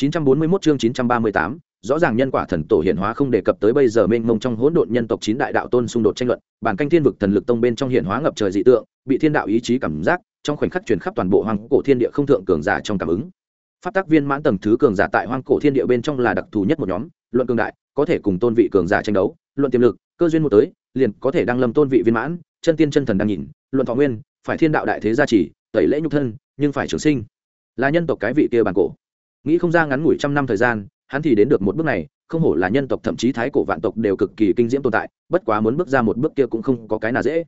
941 chương 938, rõ ràng nhân quả thần tổ hiện hóa không đề cập tới bây giờ mênh mông trong hỗn độn nhân tộc chín đại đạo tôn xung đột tranh luận, bản canh thiên vực thần lực tông bên trong hiện hóa ngập trời dị tượng, bị thiên đạo ý chí cảm giác, trong khoảnh khắc truyền khắp toàn bộ hoang cổ thiên địa không thượng cường giả trong cảm ứng. Pháp tác viên mãn tầng thứ cường giả tại hoang cổ thiên địa bên trong là đặc thù nhất một nhóm, luận cường đại, có thể cùng tôn vị cường giả tranh đấu, luận tiềm lực, cơ duyên một tới, liền có thể đăng lâm tôn vị viên mãn, chân tiên chân thần đang nhìn, luận thọ nguyên, phải thiên đạo đại thế gia trì, tẩy lễ nhục thân, nhưng phải trường sinh. Là nhân tộc cái vị kia bản cổ nghĩ không ra ngắn ngủi trăm năm thời gian, hắn thì đến được một bước này, không hổ là nhân tộc thậm chí thái cổ vạn tộc đều cực kỳ kinh diễm tồn tại, bất quá muốn bước ra một bước kia cũng không có cái nào dễ.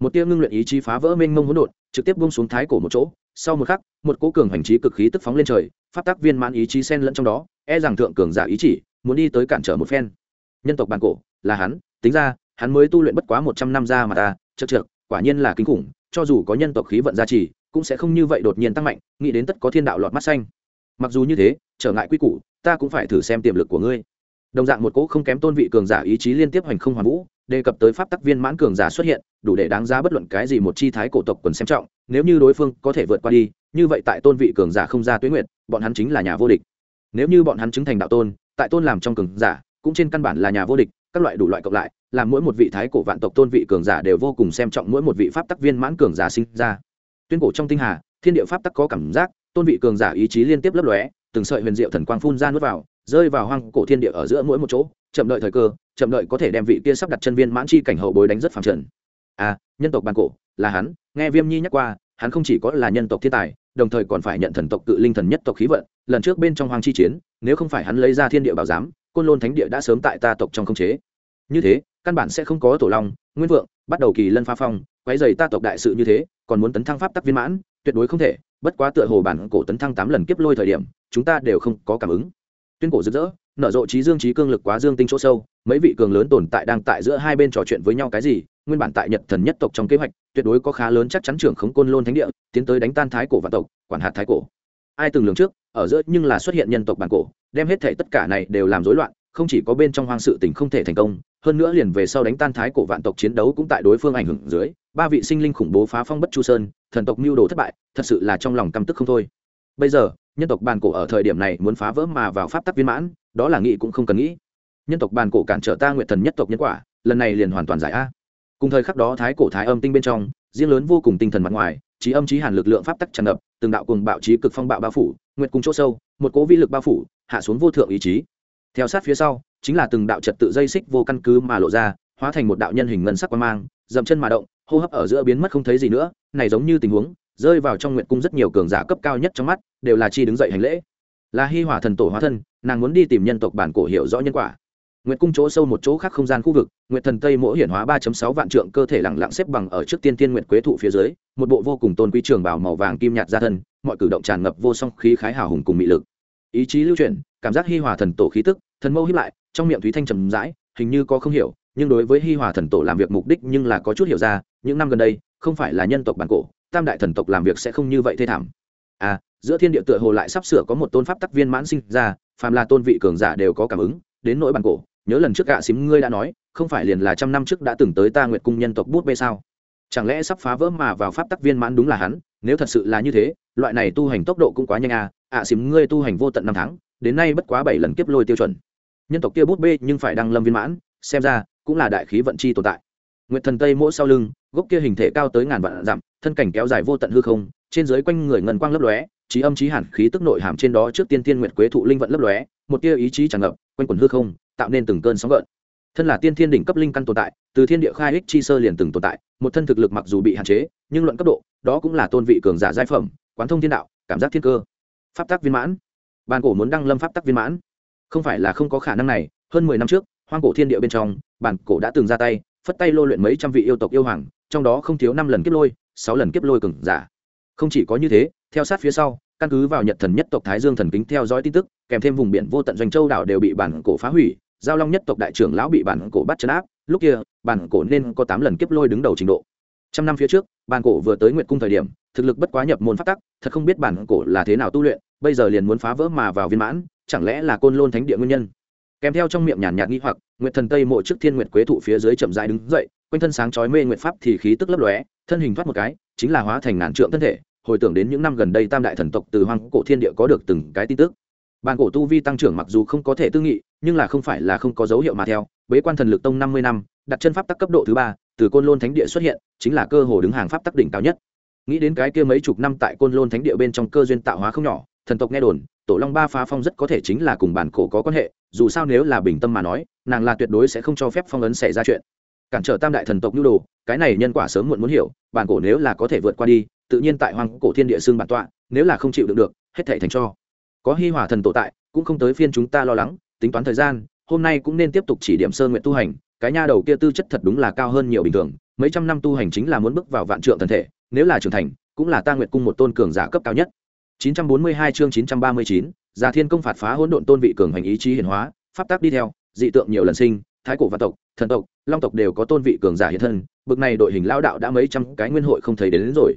Một tia ngưng luyện ý chí phá vỡ mênh mông hỗn độn, trực tiếp bung xuống thái cổ một chỗ, sau một khắc, một cố cường hành trí cực khí tức phóng lên trời phát tác viên mãn ý chí sen lẫn trong đó e rằng thượng cường giả ý chỉ, muốn đi tới cản trở một phen. Nhân tộc bản cổ, là hắn, tính ra, hắn mới tu luyện bất quá một trăm năm ra mà ta chật trượt quả nhiên là kinh khủng, cho dù có nhân tộc khí vận gia trì, cũng sẽ không như vậy đột nhiên tăng mạnh, nghĩ đến tất có thiên đạo lọt mắt xanh mặc dù như thế, trở ngại quy củ, ta cũng phải thử xem tiềm lực của ngươi. Đồng dạng một cỗ không kém tôn vị cường giả ý chí liên tiếp hành không hoàn vũ, đề cập tới pháp tắc viên mãn cường giả xuất hiện, đủ để đáng giá bất luận cái gì một chi thái cổ tộc quần xem trọng, nếu như đối phương có thể vượt qua đi, như vậy tại tôn vị cường giả không ra tuyến nguyện bọn hắn chính là nhà vô địch. Nếu như bọn hắn chứng thành đạo tôn, tại tôn làm trong cường giả, cũng trên căn bản là nhà vô địch, các loại đủ loại cộng lại, làm mỗi một vị thái cổ vạn tộc tôn vị cường giả đều vô cùng xem trọng mỗi một vị pháp tắc viên mãn cường giả sinh ra. Tuyên cổ trong tinh hà, thiên địa pháp tắc có cảm giác tôn vị cường giả ý chí liên tiếp lấp lóe, từng sợi huyền diệu thần quang phun ra nuốt vào, rơi vào hoang cổ thiên địa ở giữa mỗi một chỗ, chậm đợi thời cơ, chậm đợi có thể đem vị kia sắp đặt chân viên mãn chi cảnh hậu bối đánh rất phẳng trần. À nhân tộc bàn cổ, là hắn, nghe viêm nhi nhắc qua, hắn không chỉ có là nhân tộc thiên tài, đồng thời còn phải nhận thần tộc cự linh thần nhất tộc khí vận, lần trước bên trong hoang chi chiến, nếu không phải hắn lấy ra thiên địa bảo giám, côn lôn thánh địa đã sớm tại ta tộc trong không chế. Như thế, căn bản sẽ không có tổ long, nguyên vượng, bắt đầu kỳ lân pha phong, quấy dày ta tộc đại sự như thế, còn muốn tấn thăng pháp tắc viên mãn, tuyệt đối không thể bất quá tựa hồ bản cổ tấn thăng tám lần kiếp lôi thời điểm, chúng ta đều không có cảm ứng. Tuyên cổ rực rỡ, nở rộ trí dương trí cương lực quá dương tinh chỗ sâu, mấy vị cường lớn tồn tại đang tại giữa hai bên trò chuyện với nhau cái gì, nguyên bản tại nhật thần nhất tộc trong kế hoạch, tuyệt đối có khá lớn chắc chắn trưởng khống côn lôn thánh địa, tiến tới đánh tan thái cổ vạn tộc, quản hạt thái cổ. Ai từng lường trước, ở giữa nhưng là xuất hiện nhân tộc bản cổ, đem hết thể tất cả này đều làm rối loạn, không chỉ có bên trong hoang sự tình không thể thành công hơn nữa liền về sau đánh tan thái cổ vạn tộc chiến đấu cũng tại đối phương ảnh hưởng dưới, ba vị sinh linh khủng bố phá phong bất chu sơn, thần tộc mưu đồ thất bại, thật sự là trong lòng căm tức không thôi. Bây giờ, nhân tộc bàn cổ ở thời điểm này muốn phá vỡ mà vào pháp tắc viên mãn, đó là nghĩ cũng không cần nghĩ. Nhân tộc bàn cổ cản trở ta nguyện thần nhất tộc nhân quả, lần này liền hoàn toàn giải a. Cùng thời khắc đó thái cổ thái âm tinh bên trong, riêng lớn vô cùng tinh thần mặt ngoài, trí âm trí hàn lực lượng pháp tắc tràn ngập, từng đạo cùng bạo trí cực phong bạo bao phủ, nguyệt cùng chỗ sâu, một cố vi lực bao phủ, hạ xuống vô thượng ý chí. Theo sát phía sau chính là từng đạo trật tự dây xích vô căn cứ mà lộ ra, hóa thành một đạo nhân hình ngân sắc quan mang, dậm chân mà động, hô hấp ở giữa biến mất không thấy gì nữa, này giống như tình huống, rơi vào trong nguyện cung rất nhiều cường giả cấp cao nhất trong mắt, đều là chi đứng dậy hành lễ. Là hi hỏa thần tổ hóa thân, nàng muốn đi tìm nhân tộc bản cổ hiểu rõ nhân quả. Nguyện cung chỗ sâu một chỗ khác không gian khu vực nguyện thần tây mỗi hiển hóa ba sáu vạn trượng cơ thể lẳng lặng xếp bằng ở trước tiên tiên nguyện quế thụ phía dưới, một bộ vô cùng tôn quý trường bảo màu vàng kim nhạt ra thân, mọi cử động tràn ngập vô song khí khái hào hùng cùng mị lực. Ý chí lưu chuyển, cảm giác hi hòa thần tổ khí tức, thần mâu hiếp lại trong miệng thúy thanh trầm rãi, hình như có không hiểu, nhưng đối với hi hòa thần tổ làm việc mục đích nhưng là có chút hiểu ra, những năm gần đây, không phải là nhân tộc bản cổ, tam đại thần tộc làm việc sẽ không như vậy thê thảm. À giữa thiên địa tựa hồ lại sắp sửa có một tôn pháp tắc viên mãn sinh ra, phàm là tôn vị cường giả đều có cảm ứng, đến nỗi bản cổ, nhớ lần trước gạ xím ngươi đã nói, không phải liền là trăm năm trước đã từng tới ta nguyệt cung nhân tộc bút bê sao? Chẳng lẽ sắp phá vỡ mà vào pháp tắc viên mãn đúng là hắn? Nếu thật sự là như thế, loại này tu hành tốc độ cũng quá nhanh à. Ạ xím ngươi tu hành vô tận năm tháng, đến nay bất quá bảy lần kiếp lôi tiêu chuẩn nhân tộc kia bút bê nhưng phải đăng lâm viên mãn, xem ra cũng là đại khí vận chi tồn tại. Nguyệt thần tây mỗi sau lưng, gốc kia hình thể cao tới ngàn vạn dặm, thân cảnh kéo dài vô tận hư không, trên dưới quanh người ngân quang lấp lóe, trí âm trí hẳn khí tức nội hàm trên đó trước tiên tiên nguyệt quế thụ linh vận lấp lóe, một tia ý chí tràn ngập, quanh quần hư không, tạo nên từng cơn sóng gợn. Thân là tiên thiên đỉnh cấp linh căn tồn tại, từ thiên địa khai ích chi sơ liền từng tồn tại, một thân thực lực mặc dù bị hạn chế, nhưng luận cấp độ, đó cũng là tôn vị cường giả giai phẩm, quán thông thiên đạo, cảm giác thiên cơ. Pháp tắc viên mãn. Bàn cổ muốn đăng lâm pháp tắc viên mãn không phải là không có khả năng này, hơn mười năm trước, hoang cổ thiên địa bên trong, bản cổ đã từng ra tay, phất tay lô luyện mấy trăm vị yêu tộc yêu hoàng, trong đó không thiếu năm lần kiếp lôi, sáu lần kiếp lôi cường giả. Không chỉ có như thế, theo sát phía sau, căn cứ vào nhật thần nhất tộc thái dương thần kính theo dõi tin tức, kèm thêm vùng biển vô tận doanh châu đảo đều bị bản cổ phá hủy, giao long nhất tộc đại trưởng lão bị bản cổ bắt chấn áp, lúc kia, bản cổ nên có tám lần kiếp lôi đứng đầu trình độ. Trăm năm phía trước, bản cổ vừa tới nguyệt cung thời điểm, thực lực bất quá nhập môn phát tắc, thật không biết bản cổ là thế nào tu luyện, bây giờ liền muốn phá vỡ mà vào viên mãn chẳng lẽ là côn lôn thánh địa nguyên nhân? Kèm theo trong miệng nhàn nhạt nghi hoặc, nguyệt thần tây mộ trước thiên nguyệt quế thụ phía dưới chậm rãi đứng dậy, quanh thân sáng chói mê nguyệt pháp thì khí tức lấp lóe, thân hình thoát một cái, chính là hóa thành ngàn trượng thân thể, hồi tưởng đến những năm gần đây tam đại thần tộc từ hoang cổ thiên địa có được từng cái tin tức. Bàn cổ tu vi tăng trưởng mặc dù không có thể tư nghị, nhưng là không phải là không có dấu hiệu mà theo, bế quan thần lực tông năm mươi năm, đặt chân pháp tắc cấp độ thứ ba, từ côn lôn thánh địa xuất hiện, chính là cơ hồ đứng hàng pháp tắc đỉnh cao nhất. Nghĩ đến cái kia mấy chục năm tại côn lôn thánh địa bên trong cơ duyên tạo hóa không nhỏ, thần tộc nghe đồn tổ long ba phá phong rất có thể chính là cùng bản cổ có quan hệ, dù sao nếu là bình tâm mà nói, nàng là tuyệt đối sẽ không cho phép phong ấn xảy ra chuyện. Cản trở tam đại thần tộc nhu đồ, cái này nhân quả sớm muộn muốn hiểu, bản cổ nếu là có thể vượt qua đi, tự nhiên tại hoàng cổ thiên địa xương bản tọa, nếu là không chịu được được, hết thảy thành cho. Có hi hỏa thần tổ tại, cũng không tới phiên chúng ta lo lắng, tính toán thời gian, hôm nay cũng nên tiếp tục chỉ điểm sơ nguyện tu hành, cái nha đầu kia tư chất thật đúng là cao hơn nhiều bình thường, mấy trăm năm tu hành chính là muốn bước vào vạn trượng thần thể, nếu là trưởng thành, cũng là ta nguyện cung một tôn cường giả cấp cao nhất. 942 chương 939, Già Thiên công phạt phá hỗn độn tôn vị cường hành ý chí hiển hóa, pháp tắc đi theo, dị tượng nhiều lần sinh, thái cổ và tộc, thần tộc, long tộc đều có tôn vị cường giả hiện thân, bực này đội hình lao đạo đã mấy trăm cái nguyên hội không thấy đến, đến rồi.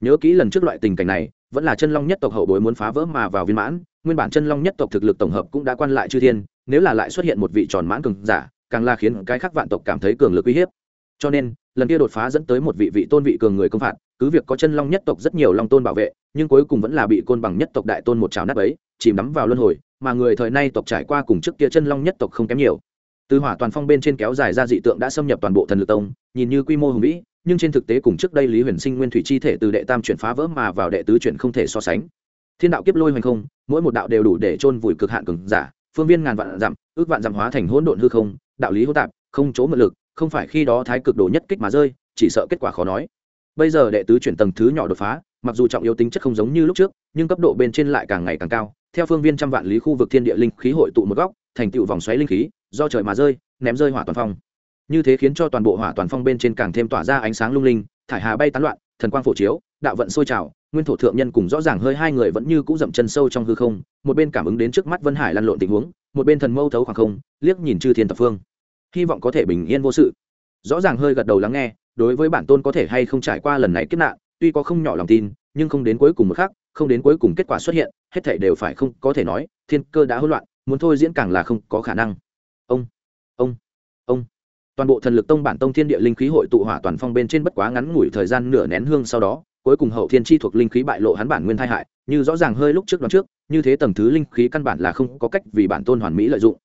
Nhớ kỹ lần trước loại tình cảnh này, vẫn là chân long nhất tộc hậu bối muốn phá vỡ mà vào viên mãn, nguyên bản chân long nhất tộc thực lực tổng hợp cũng đã quan lại chư thiên, nếu là lại xuất hiện một vị tròn mãn cường giả, càng là khiến cái khác vạn tộc cảm thấy cường lực uy hiếp. Cho nên, lần kia đột phá dẫn tới một vị vị tôn vị cường người công phạt, cứ việc có chân long nhất tộc rất nhiều long tôn bảo vệ nhưng cuối cùng vẫn là bị côn bằng nhất tộc đại tôn một trào nát ấy chìm đắm vào luân hồi mà người thời nay tộc trải qua cùng trước kia chân long nhất tộc không kém nhiều. Từ hỏa toàn phong bên trên kéo dài ra dị tượng đã xâm nhập toàn bộ thần lực tông nhìn như quy mô hùng vĩ nhưng trên thực tế cùng trước đây lý huyền sinh nguyên thủy chi thể từ đệ tam chuyển phá vỡ mà vào đệ tứ chuyển không thể so sánh. Thiên đạo kiếp lôi hoành không mỗi một đạo đều đủ để chôn vùi cực hạn cường giả phương viên ngàn vạn dặm ước vạn dặm hóa thành hỗn độn hư không đạo lý hỗn tạp không chỗ mượn lực không phải khi đó thái cực đồ nhất kích mà rơi, chỉ sợ kết quả khó nói. Bây giờ đệ tứ chuyển tầng thứ nhỏ đột phá, mặc dù trọng yếu tính chất không giống như lúc trước, nhưng cấp độ bên trên lại càng ngày càng cao. Theo phương viên trăm vạn lý khu vực thiên địa linh khí hội tụ một góc, thành tựu vòng xoáy linh khí, do trời mà rơi, ném rơi hỏa toàn phong. Như thế khiến cho toàn bộ hỏa toàn phong bên trên càng thêm tỏa ra ánh sáng lung linh, thải hà bay tán loạn, thần quang phổ chiếu, đạo vận sôi trào, nguyên thổ thượng nhân cùng rõ ràng hơi hai người vẫn như cũ dậm chân sâu trong hư không, một bên cảm ứng đến trước mắt vân hải lăn lộn tình huống, một bên thần mâu thấu khoảng không, liếc nhìn chư thiên tập phương hy vọng có thể bình yên vô sự. Rõ ràng hơi gật đầu lắng nghe, đối với bản tôn có thể hay không trải qua lần này kiếp nạn, tuy có không nhỏ lòng tin, nhưng không đến cuối cùng một khắc, không đến cuối cùng kết quả xuất hiện, hết thể đều phải không, có thể nói, thiên cơ đã hỗn loạn, muốn thôi diễn càng là không có khả năng. Ông ông ông. Toàn bộ thần lực tông bản tông thiên địa linh khí hội tụ hỏa toàn phong bên trên bất quá ngắn ngủi thời gian nửa nén hương sau đó, cuối cùng hậu thiên chi thuộc linh khí bại lộ hắn bản nguyên thai hại, như rõ ràng hơi lúc trước đó trước, như thế tầng thứ linh khí căn bản là không có cách vì bản tôn hoàn mỹ lợi dụng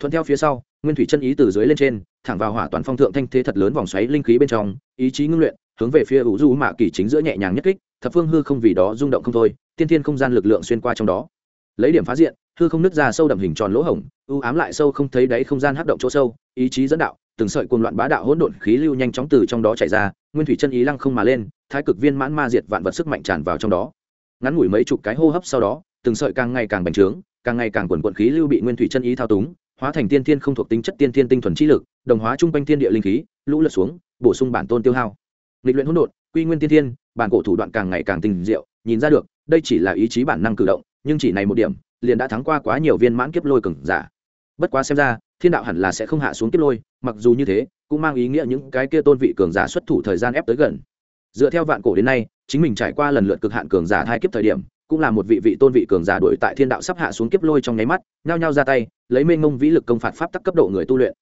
thuận theo phía sau, nguyên thủy chân ý từ dưới lên trên, thẳng vào hỏa toàn phong thượng thanh thế thật lớn vòng xoáy linh khí bên trong, ý chí ngưng luyện, hướng về phía ủ du mạ kỳ chính giữa nhẹ nhàng nhất kích, thập phương hư không vì đó rung động không thôi, tiên thiên không gian lực lượng xuyên qua trong đó. Lấy điểm phá diện, hư không nứt ra sâu đậm hình tròn lỗ hổng ưu ám lại sâu không thấy đáy không gian hấp động chỗ sâu, ý chí dẫn đạo, từng sợi cuồng loạn bá đạo hỗn độn khí lưu nhanh chóng từ trong đó chảy ra, nguyên thủy chân ý lăng không mà lên, thái cực viên mãn ma diệt vạn vật sức mạnh tràn vào trong đó. Ngắn ngủi mấy chục cái hô hấp sau đó, từng sợi càng ngày càng bành trướng, càng ngày càng quần quận khí lưu bị nguyên thủy chân ý thao túng hóa thành tiên thiên không thuộc tính chất tiên thiên tinh thuần trí lực, đồng hóa chung quanh thiên địa linh khí, lũ lượt xuống, bổ sung bản tôn tiêu hao. Nghịch luyện hỗn độn, quy nguyên tiên thiên, bản cổ thủ đoạn càng ngày càng tinh diệu, nhìn ra được, đây chỉ là ý chí bản năng cử động, nhưng chỉ này một điểm, liền đã thắng qua quá nhiều viên mãn kiếp lôi cường giả. Bất quá xem ra, thiên đạo hẳn là sẽ không hạ xuống kiếp lôi, mặc dù như thế, cũng mang ý nghĩa những cái kia tôn vị cường giả xuất thủ thời gian ép tới gần. Dựa theo vạn cổ đến nay, chính mình trải qua lần lượt cực hạn cường giả hai kiếp thời điểm cũng là một vị vị tôn vị cường giả đuổi tại thiên đạo sắp hạ xuống kiếp lôi trong nháy mắt, nhao nhao ra tay, lấy mênh mông vĩ lực công phạt pháp tắc cấp độ người tu luyện.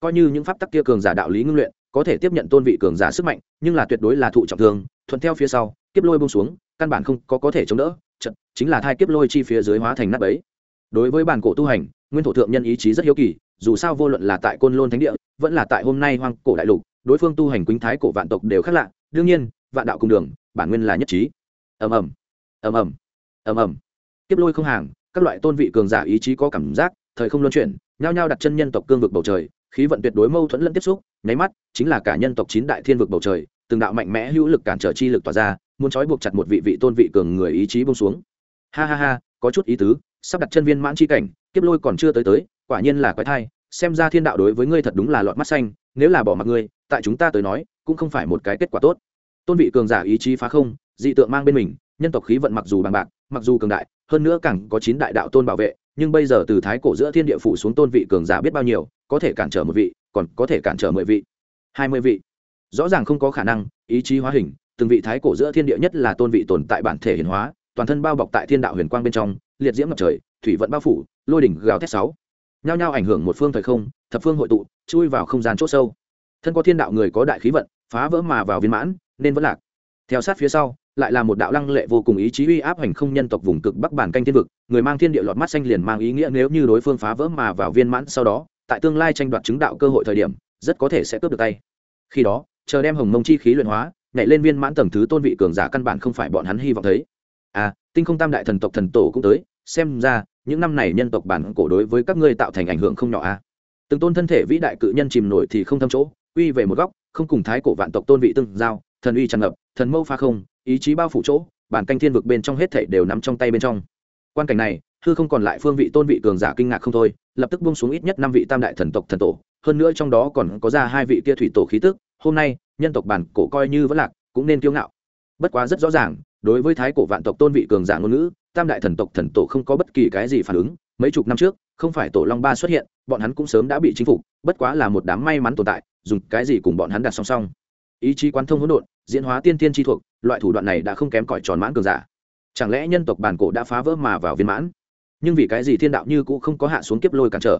Coi như những pháp tắc kia cường giả đạo lý ngưng luyện, có thể tiếp nhận tôn vị cường giả sức mạnh, nhưng là tuyệt đối là thụ trọng thương, thuận theo phía sau, kiếp lôi bông xuống, căn bản không có có thể chống đỡ trận chính là thai kiếp lôi chi phía dưới hóa thành nắp ấy đối với bản cổ tu hành, nguyên thổ thượng nhân ý chí rất hiếu kỳ, dù sao vô luận là tại côn lôn thánh địa, vẫn là tại hôm nay hoang cổ đại lục, đối phương tu hành quýnh thái cổ vạn tộc đều khác lạ, đương nhiên, vạn đạo cùng đường, bản nguyên là nhất trí. Ầm ầm ầm ầm ầm ầm. Kiếp lôi không hàng, các loại tôn vị cường giả ý chí có cảm giác, thời không luân chuyển, nhao nhao đặt chân nhân tộc cương vực bầu trời, khí vận tuyệt đối mâu thuẫn lẫn tiếp xúc, nháy mắt, chính là cả nhân tộc chín đại thiên vực bầu trời, từng đạo mạnh mẽ hữu lực cản trở chi lực tỏa ra, muốn trói buộc chặt một vị vị tôn vị cường người ý chí bông xuống. Ha ha ha, có chút ý tứ, sắp đặt chân viên mãn chi cảnh, kiếp lôi còn chưa tới tới, quả nhiên là quái thai, xem ra thiên đạo đối với ngươi thật đúng là lọt mắt xanh, nếu là bỏ mặc ngươi, tại chúng ta tới nói, cũng không phải một cái kết quả tốt. Tôn vị cường giả ý chí phá không, dị tượng mang bên mình, nhân tộc khí vận mặc dù bằng bạc mặc dù cường đại, hơn nữa càng có chín đại đạo tôn bảo vệ, nhưng bây giờ từ thái cổ giữa thiên địa phủ xuống tôn vị cường giả biết bao nhiêu, có thể cản trở một vị, còn có thể cản trở mười vị, hai mươi vị. Rõ ràng không có khả năng, ý chí hóa hình, từng vị thái cổ giữa thiên địa nhất là tôn vị tồn tại bản thể hiển hóa, toàn thân bao bọc tại thiên đạo huyền quang bên trong, liệt diễm ngập trời, thủy vận bao phủ, lôi đỉnh gào thét sáu. Nhao nhao ảnh hưởng một phương thời không, thập phương hội tụ, chui vào không gian c h ỗ sâu. Thân có thiên đạo người có đại khí vận, phá vỡ mà vào viên mãn, nên vẫn lạc theo sát phía sau, lại là một đạo lăng lệ vô cùng ý chí uy áp hành không nhân tộc vùng cực bắc bản canh thiên vực, người mang thiên địa lọt mắt xanh liền mang ý nghĩa nếu như đối phương phá vỡ mà vào viên mãn sau đó, tại tương lai tranh đoạt chứng đạo cơ hội thời điểm, rất có thể sẽ cướp được tay khi đó, chờ đem hồng mông chi khí luyện hóa, nhảy lên viên mãn tầng thứ tôn vị cường giả căn bản không phải bọn hắn hy vọng thấy à tinh không tam đại thần tộc thần tổ cũng tới, xem ra, những năm này nhân tộc bản cổ đối với các ngươi tạo thành ảnh hưởng không nhỏ a à. từng tôn thân thể vĩ đại cự nhân chìm nổi thì không thâm chỗ uy về một góc, không cùng thái cổ vạn tộc tôn vị tương giao thần uy tràn ngập, thần mâu pha không, ý chí bao phủ chỗ, bản canh thiên vực bên trong hết thảy đều nắm trong tay bên trong. Quan cảnh này, hư không còn lại phương vị tôn vị cường giả kinh ngạc không thôi, lập tức buông xuống ít nhất năm vị tam đại thần tộc thần tổ, hơn nữa trong đó còn có ra hai vị kia thủy tổ khí tức, hôm nay, nhân tộc bản cổ coi như vẫn lạc, cũng nên kiêu ngạo. Bất quá rất rõ ràng, đối với thái cổ vạn tộc tôn vị cường giả ngôn ngữ, tam đại thần tộc thần tổ không có bất kỳ cái gì phản ứng, mấy chục năm trước, không phải tổ long ba xuất hiện, bọn hắn cũng sớm đã bị chính phục, bất quá là một đám may mắn tồn tại, dùng cái gì cùng bọn hắn đặt song song. Ý chí quán thông hỗn độn diễn hóa tiên tiên chi thuộc, loại thủ đoạn này đã không kém cỏi tròn mãn cường giả. Chẳng lẽ nhân tộc bản cổ đã phá vỡ mà vào viên mãn? Nhưng vì cái gì thiên đạo như cũng không có hạ xuống kiếp lôi cản trở?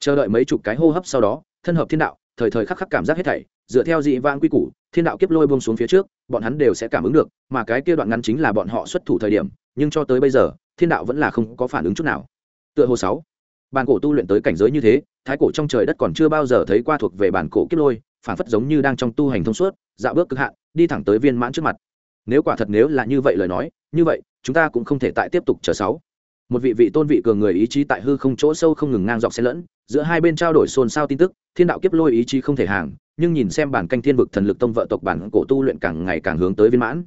Chờ đợi mấy chục cái hô hấp sau đó, thân hợp thiên đạo, thời thời khắc khắc cảm giác hết thảy, dựa theo dị vãng quy củ, thiên đạo kiếp lôi buông xuống phía trước, bọn hắn đều sẽ cảm ứng được, mà cái kia đoạn ngắn chính là bọn họ xuất thủ thời điểm, nhưng cho tới bây giờ, thiên đạo vẫn là không có phản ứng chút nào. Tựa hồ sáu, bản cổ tu luyện tới cảnh giới như thế, thái cổ trong trời đất còn chưa bao giờ thấy qua thuộc về bản cổ kiếp lôi, phản phất giống như đang trong tu hành thông suốt, dạo bước cực hạn đi thẳng tới viên mãn trước mặt. Nếu quả thật nếu là như vậy lời nói, như vậy, chúng ta cũng không thể tại tiếp tục chờ sáu. Một vị vị tôn vị cường người ý chí tại hư không chỗ sâu không ngừng ngang dọc xen lẫn, giữa hai bên trao đổi xôn xao tin tức, thiên đạo kiếp lôi ý chí không thể hàng, nhưng nhìn xem bản canh thiên vực thần lực tông vợ tộc bản cổ tu luyện càng ngày càng hướng tới viên mãn.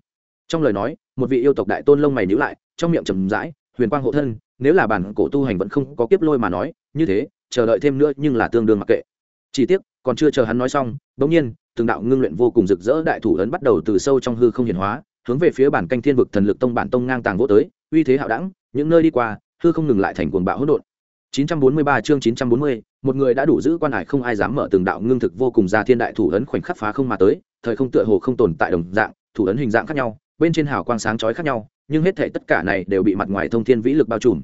Trong lời nói, một vị yêu tộc đại tôn lông mày nhíu lại, trong miệng trầm rãi, huyền quang hộ thân, nếu là bản cổ tu hành vẫn không có kiếp lôi mà nói, như thế, chờ đợi thêm nữa nhưng là tương đương mặc kệ. Chỉ tiếc, còn chưa chờ hắn nói xong bỗng nhiên từng đạo ngưng luyện vô cùng rực rỡ đại thủ ấn bắt đầu từ sâu trong hư không hiển hóa hướng về phía bản canh thiên vực thần lực tông bản tông ngang tàng vỗ tới uy thế hạo đẳng những nơi đi qua hư không ngừng lại thành cuồng bạo hỗn độn 943 chương 940, một người đã đủ giữ quan hải không ai dám mở từng đạo ngưng thực vô cùng ra thiên đại thủ ấn khoảnh khắc phá không mà tới, thời không tựa hồ không tồn tại đồng dạng, thủ ấn hình dạng khác nhau, bên trên hào quang sáng chói khác nhau, nhưng hết thảy tất cả này đều bị mặt ngoài thông thiên vĩ lực bao trùm.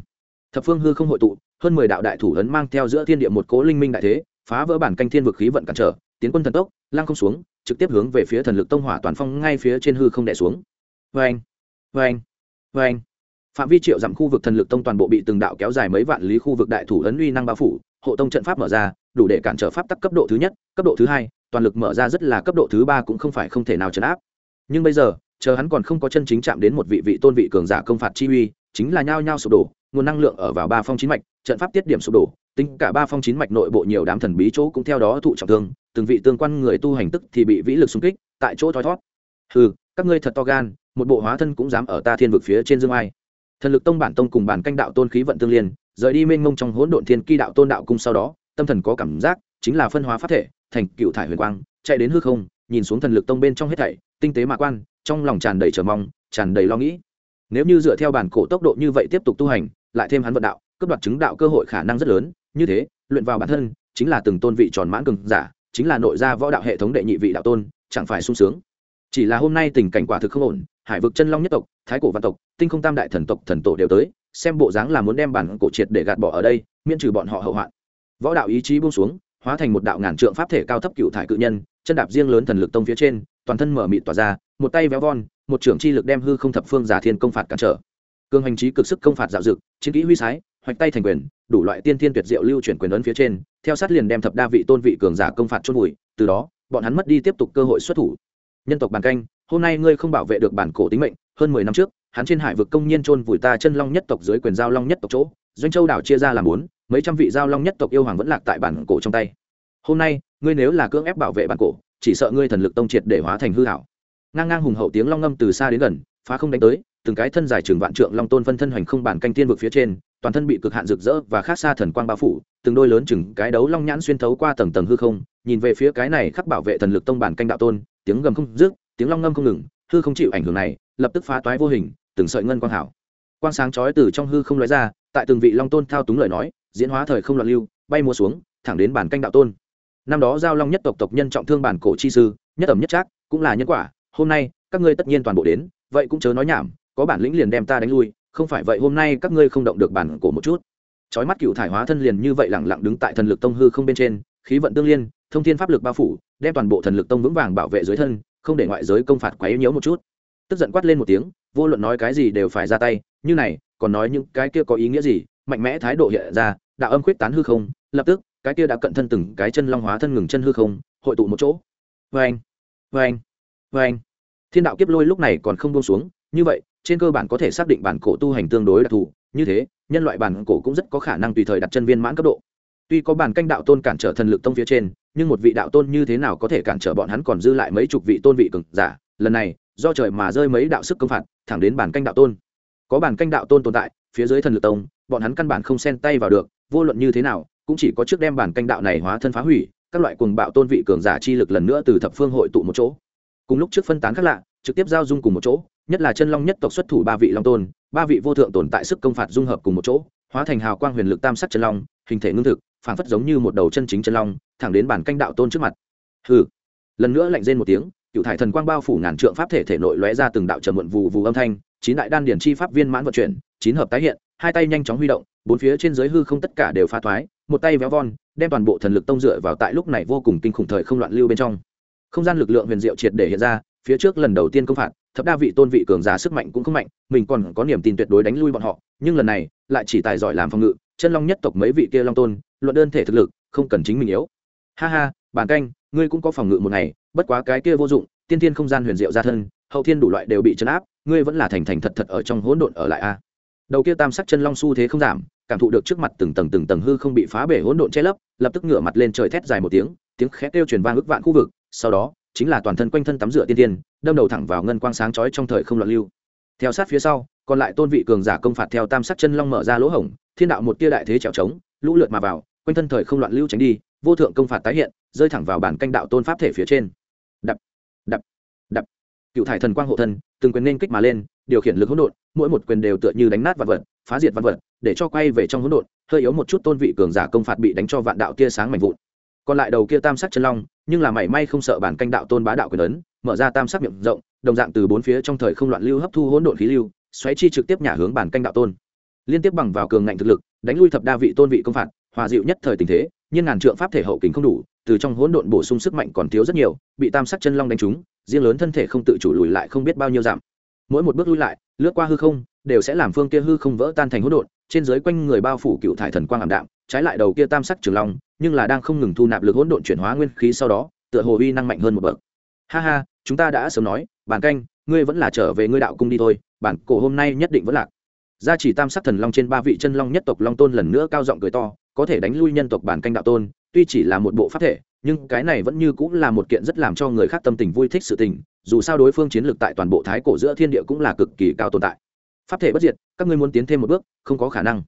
Thập phương hư không hội tụ, hơn 10 đạo đại thủ ấn mang theo giữa thiên địa một cố linh minh đại thế, phá vỡ bản canh thiên vực khí vận cản trở, tiến quân thần tốc, lăng không xuống, trực tiếp hướng về phía thần lực tông hỏa toàn phong ngay phía trên hư không đẻ xuống. vê anh vê anh vê anh phạm vi triệu dặm khu vực thần lực tông toàn bộ bị từng đạo kéo dài mấy vạn lý khu vực đại thủ ấn uy năng bao phủ hộ tông trận pháp mở ra đủ để cản trở pháp tắc cấp độ thứ nhất cấp độ thứ hai toàn lực mở ra rất là cấp độ thứ ba cũng không phải không thể nào chấn áp nhưng bây giờ chờ hắn còn không có chân chính chạm đến một vị vị tôn vị cường giả công phạt chi uy chính là nhao nhao sụp đổ nguồn năng lượng ở vào ba phong chín mạch trận pháp tiết điểm sụp đổ tính cả ba phong chín mạch nội bộ nhiều đám thần bí chỗ cũng theo đó thụ trọng thương từng vị tương quan người tu hành tức thì bị vĩ lực xung kích, tại chỗ thoi thót. Hừ, các ngươi thật to gan, một bộ hóa thân cũng dám ở ta thiên vực phía trên dương ai. Thần lực tông bản tông cùng bản canh đạo tôn khí vận tương liên, rời đi mênh mông trong hỗn độn thiên kỳ đạo tôn đạo cung sau đó, tâm thần có cảm giác, chính là phân hóa phát thể, thành cựu thải huyền quang, chạy đến hư không, nhìn xuống thần lực tông bên trong hết thảy, tinh tế mạ quan, trong lòng tràn đầy chờ mong, tràn đầy lo nghĩ. Nếu như dựa theo bản cổ tốc độ như vậy tiếp tục tu hành, lại thêm hắn vận đạo cấp đoạt chứng đạo cơ hội khả năng rất lớn, như thế, luyện vào bản thân, chính là từng tôn vị tròn mãn cường giả chính là nội gia võ đạo hệ thống đệ nhị vị đạo tôn, chẳng phải sung sướng. Chỉ là hôm nay tình cảnh quả thực không ổn, hải vực chân long nhất tộc, thái cổ văn tộc, tinh không tam đại thần tộc thần tổ đều tới, xem bộ dáng là muốn đem bản cổ triệt để gạt bỏ ở đây, miễn trừ bọn họ hậu hoạn. Võ đạo ý chí buông xuống, hóa thành một đạo ngàn trượng pháp thể cao thấp cựu thải cự nhân, chân đạp riêng lớn thần lực tông phía trên, toàn thân mở mịt tỏa ra, một tay véo von, một trưởng chi lực đem hư không thập phương giả thiên công phạt cản trở. Cương hành trí cực sức công phạt dạo dực, chiến kỹ huy sái hoạch tay thành quyền, đủ loại tiên thiên tuyệt diệu lưu chuyển quyền ấn phía trên, theo sát liền đem thập đa vị tôn vị cường giả công phạt chôn vùi, từ đó, bọn hắn mất đi tiếp tục cơ hội xuất thủ. Nhân tộc bàn canh, hôm nay ngươi không bảo vệ được bản cổ tính mệnh, hơn mười năm trước, hắn trên hải vực công nhiên chôn vùi ta chân long nhất tộc dưới quyền giao long nhất tộc chỗ, doanh châu đảo chia ra làm bốn, mấy trăm vị giao long nhất tộc yêu hoàng vẫn lạc tại bản cổ trong tay. Hôm nay, ngươi nếu là cưỡng ép bảo vệ bản cổ, chỉ sợ ngươi thần lực tông triệt để hóa thành hư hảo. Ngang ngang hùng hậu tiếng long ngâm từ xa đến gần, phá không đánh tới, từng cái thân dài trường vạn trượng long tôn phân thân hoành không bản canh tiên vực phía trên toàn thân bị cực hạn rực rỡ và khác xa thần quang bao phủ, từng đôi lớn chừng cái đấu long nhãn xuyên thấu qua tầng tầng hư không, nhìn về phía cái này khắc bảo vệ thần lực tông bản canh đạo tôn, tiếng gầm không dứt, tiếng long ngâm không ngừng, hư không chịu ảnh hưởng này, lập tức phá toái vô hình, từng sợi ngân quang hảo. Quang sáng chói từ trong hư không lóe ra, tại từng vị long tôn thao túng lời nói, diễn hóa thời không loạn lưu, bay mua xuống, thẳng đến bản canh đạo tôn. Năm đó giao long nhất tộc tộc nhân trọng thương bản cổ chi sư, nhất ẩm nhất trác, cũng là nhân quả, hôm nay, các ngươi tất nhiên toàn bộ đến, vậy cũng chớ nói nhảm, có bản lĩnh liền đem ta đánh lui không phải vậy hôm nay các ngươi không động được bản cổ một chút. Chói mắt cựu thải hóa thân liền như vậy lẳng lặng đứng tại thần lực tông hư không bên trên, khí vận tương liên, thông thiên pháp lực bao phủ, đem toàn bộ thần lực tông vững vàng bảo vệ dưới thân, không để ngoại giới công phạt quấy nhiễu một chút. Tức giận quát lên một tiếng, vô luận nói cái gì đều phải ra tay, như này, còn nói những cái kia có ý nghĩa gì? Mạnh mẽ thái độ hiện ra, đạo âm khuyết tán hư không, lập tức, cái kia đã cận thân từng cái chân long hóa thân ngừng chân hư không, hội tụ một chỗ. Vê anh vê anh vê anh thiên đạo kiếp lôi lúc này còn không buông xuống, như vậy trên cơ bản có thể xác định bản cổ tu hành tương đối đặc thù, như thế, nhân loại bản cổ cũng rất có khả năng tùy thời đặt chân viên mãn cấp độ. Tuy có bản canh đạo tôn cản trở thần lực tông phía trên, nhưng một vị đạo tôn như thế nào có thể cản trở bọn hắn còn dư lại mấy chục vị tôn vị cực giả? Lần này, do trời mà rơi mấy đạo sức công phạt, thẳng đến bản canh đạo tôn. Có bản canh đạo tôn tồn tại, phía dưới thần lực tông, bọn hắn căn bản không xen tay vào được, vô luận như thế nào, cũng chỉ có trước đem bản canh đạo này hóa thân phá hủy, các loại cuồng bạo tôn vị cường giả chi lực lần nữa từ thập phương hội tụ một chỗ. Cùng lúc trước phân tán khác lạ, trực tiếp giao dung cùng một chỗ nhất là chân long nhất tộc xuất thủ ba vị long tôn, ba vị vô thượng tồn tại sức công phạt dung hợp cùng một chỗ, hóa thành hào quang huyền lực tam sắc chân long, hình thể ngưng thực, phảng phất giống như một đầu chân chính chân long, thẳng đến bản canh đạo tôn trước mặt. Hừ. Lần nữa lạnh rên một tiếng, cựu thải thần quang bao phủ ngàn trượng pháp thể thể nội lóe ra từng đạo trầm muộn vù vù âm thanh, chín đại đan điển chi pháp viên mãn vận chuyển, chín hợp tái hiện, hai tay nhanh chóng huy động, bốn phía trên dưới hư không tất cả đều pha thoái, một tay véo von, đem toàn bộ thần lực tông dựa vào tại lúc này vô cùng kinh khủng thời không loạn lưu bên trong. Không gian lực lượng huyền diệu triệt để hiện ra, phía trước lần đầu tiên công phạt thập đa vị tôn vị cường giả sức mạnh cũng không mạnh, mình còn có niềm tin tuyệt đối đánh lui bọn họ, nhưng lần này, lại chỉ tài giỏi làm phòng ngự, chân long nhất tộc mấy vị kia long tôn, luận đơn thể thực lực, không cần chính mình yếu. Ha ha, bản canh, ngươi cũng có phòng ngự một ngày, bất quá cái kia vô dụng, tiên thiên không gian huyền diệu ra thân, hậu thiên đủ loại đều bị chấn áp, ngươi vẫn là thành thành thật thật ở trong hỗn độn ở lại a. À. Đầu kia tam sắc chân long su thế không giảm, cảm thụ được trước mặt từng tầng từng tầng hư không bị phá bể hỗn độn che lấp, lập tức ngửa mặt lên trời thét dài một tiếng tiếng khét kêu truyền vang ức vạn khu vực, sau đó chính là toàn thân quanh thân tắm rửa tiên tiên, đâm đầu thẳng vào ngân quang sáng chói trong thời không loạn lưu. Theo sát phía sau, còn lại tôn vị cường giả công phạt theo tam sắc chân long mở ra lỗ hổng, thiên đạo một tia đại thế trèo trống, lũ lượt mà vào, quanh thân thời không loạn lưu tránh đi, vô thượng công phạt tái hiện, rơi thẳng vào bản canh đạo tôn pháp thể phía trên. Đập đập đập. Cựu thải thần quang hộ thân, từng quyền nên kích mà lên, điều khiển lực hỗn độn, mỗi một quyền đều tựa như đánh nát vạn vật, phá diệt vạn vật, để cho quay về trong hỗn độn, hơi yếu một chút tôn vị cường giả công phạt bị đánh cho vạn đạo tia sáng mạnh vụn còn lại đầu kia tam sắc chân long, nhưng là mảy may không sợ bản canh đạo tôn bá đạo quyền ấn, mở ra tam sắc miệng rộng, đồng dạng từ bốn phía trong thời không loạn lưu hấp thu hỗn độn khí lưu, xoáy chi trực tiếp nhả hướng bản canh đạo tôn. Liên tiếp bằng vào cường ngạnh thực lực, đánh lui thập đa vị tôn vị công phạt, hòa dịu nhất thời tình thế, nhưng ngàn trượng pháp thể hậu kính không đủ, từ trong hỗn độn bổ sung sức mạnh còn thiếu rất nhiều, bị tam sắc chân long đánh trúng, riêng lớn thân thể không tự chủ lùi lại không biết bao nhiêu giảm mỗi một bước lui lại, lướt qua hư không, đều sẽ làm phương kia hư không vỡ tan thành hỗn độn, trên dưới quanh người bao phủ cựu thải thần quang ảm đạm trái lại đầu kia tam sắc trường long, nhưng là đang không ngừng thu nạp lực hỗn độn chuyển hóa nguyên khí sau đó, tựa hồ uy năng mạnh hơn một bậc. Ha ha, chúng ta đã sớm nói, bản canh, ngươi vẫn là trở về ngươi đạo cung đi thôi, bản cổ hôm nay nhất định vẫn lạc. Gia chỉ tam sắc thần long trên ba vị chân long nhất tộc long tôn lần nữa cao giọng cười to, có thể đánh lui nhân tộc bản canh đạo tôn, tuy chỉ là một bộ pháp thể, nhưng cái này vẫn như cũng là một kiện rất làm cho người khác tâm tình vui thích sự tình, dù sao đối phương chiến lược tại toàn bộ thái cổ giữa thiên địa cũng là cực kỳ cao tồn tại. Pháp thể bất diệt, các ngươi muốn tiến thêm một bước, không có khả năng.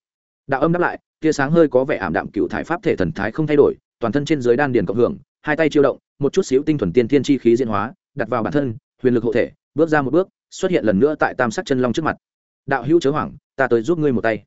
Đạo âm đáp lại tia sáng hơi có vẻ ảm đạm cựu thải pháp thể thần thái không thay đổi, toàn thân trên dưới đan điền cộng hưởng, hai tay chiêu động, một chút xíu tinh thuần tiên thiên chi khí diễn hóa, đặt vào bản thân, huyền lực hộ thể, bước ra một bước, xuất hiện lần nữa tại tam sắc chân long trước mặt. Đạo hữu chớ hoảng, ta tới giúp ngươi một tay.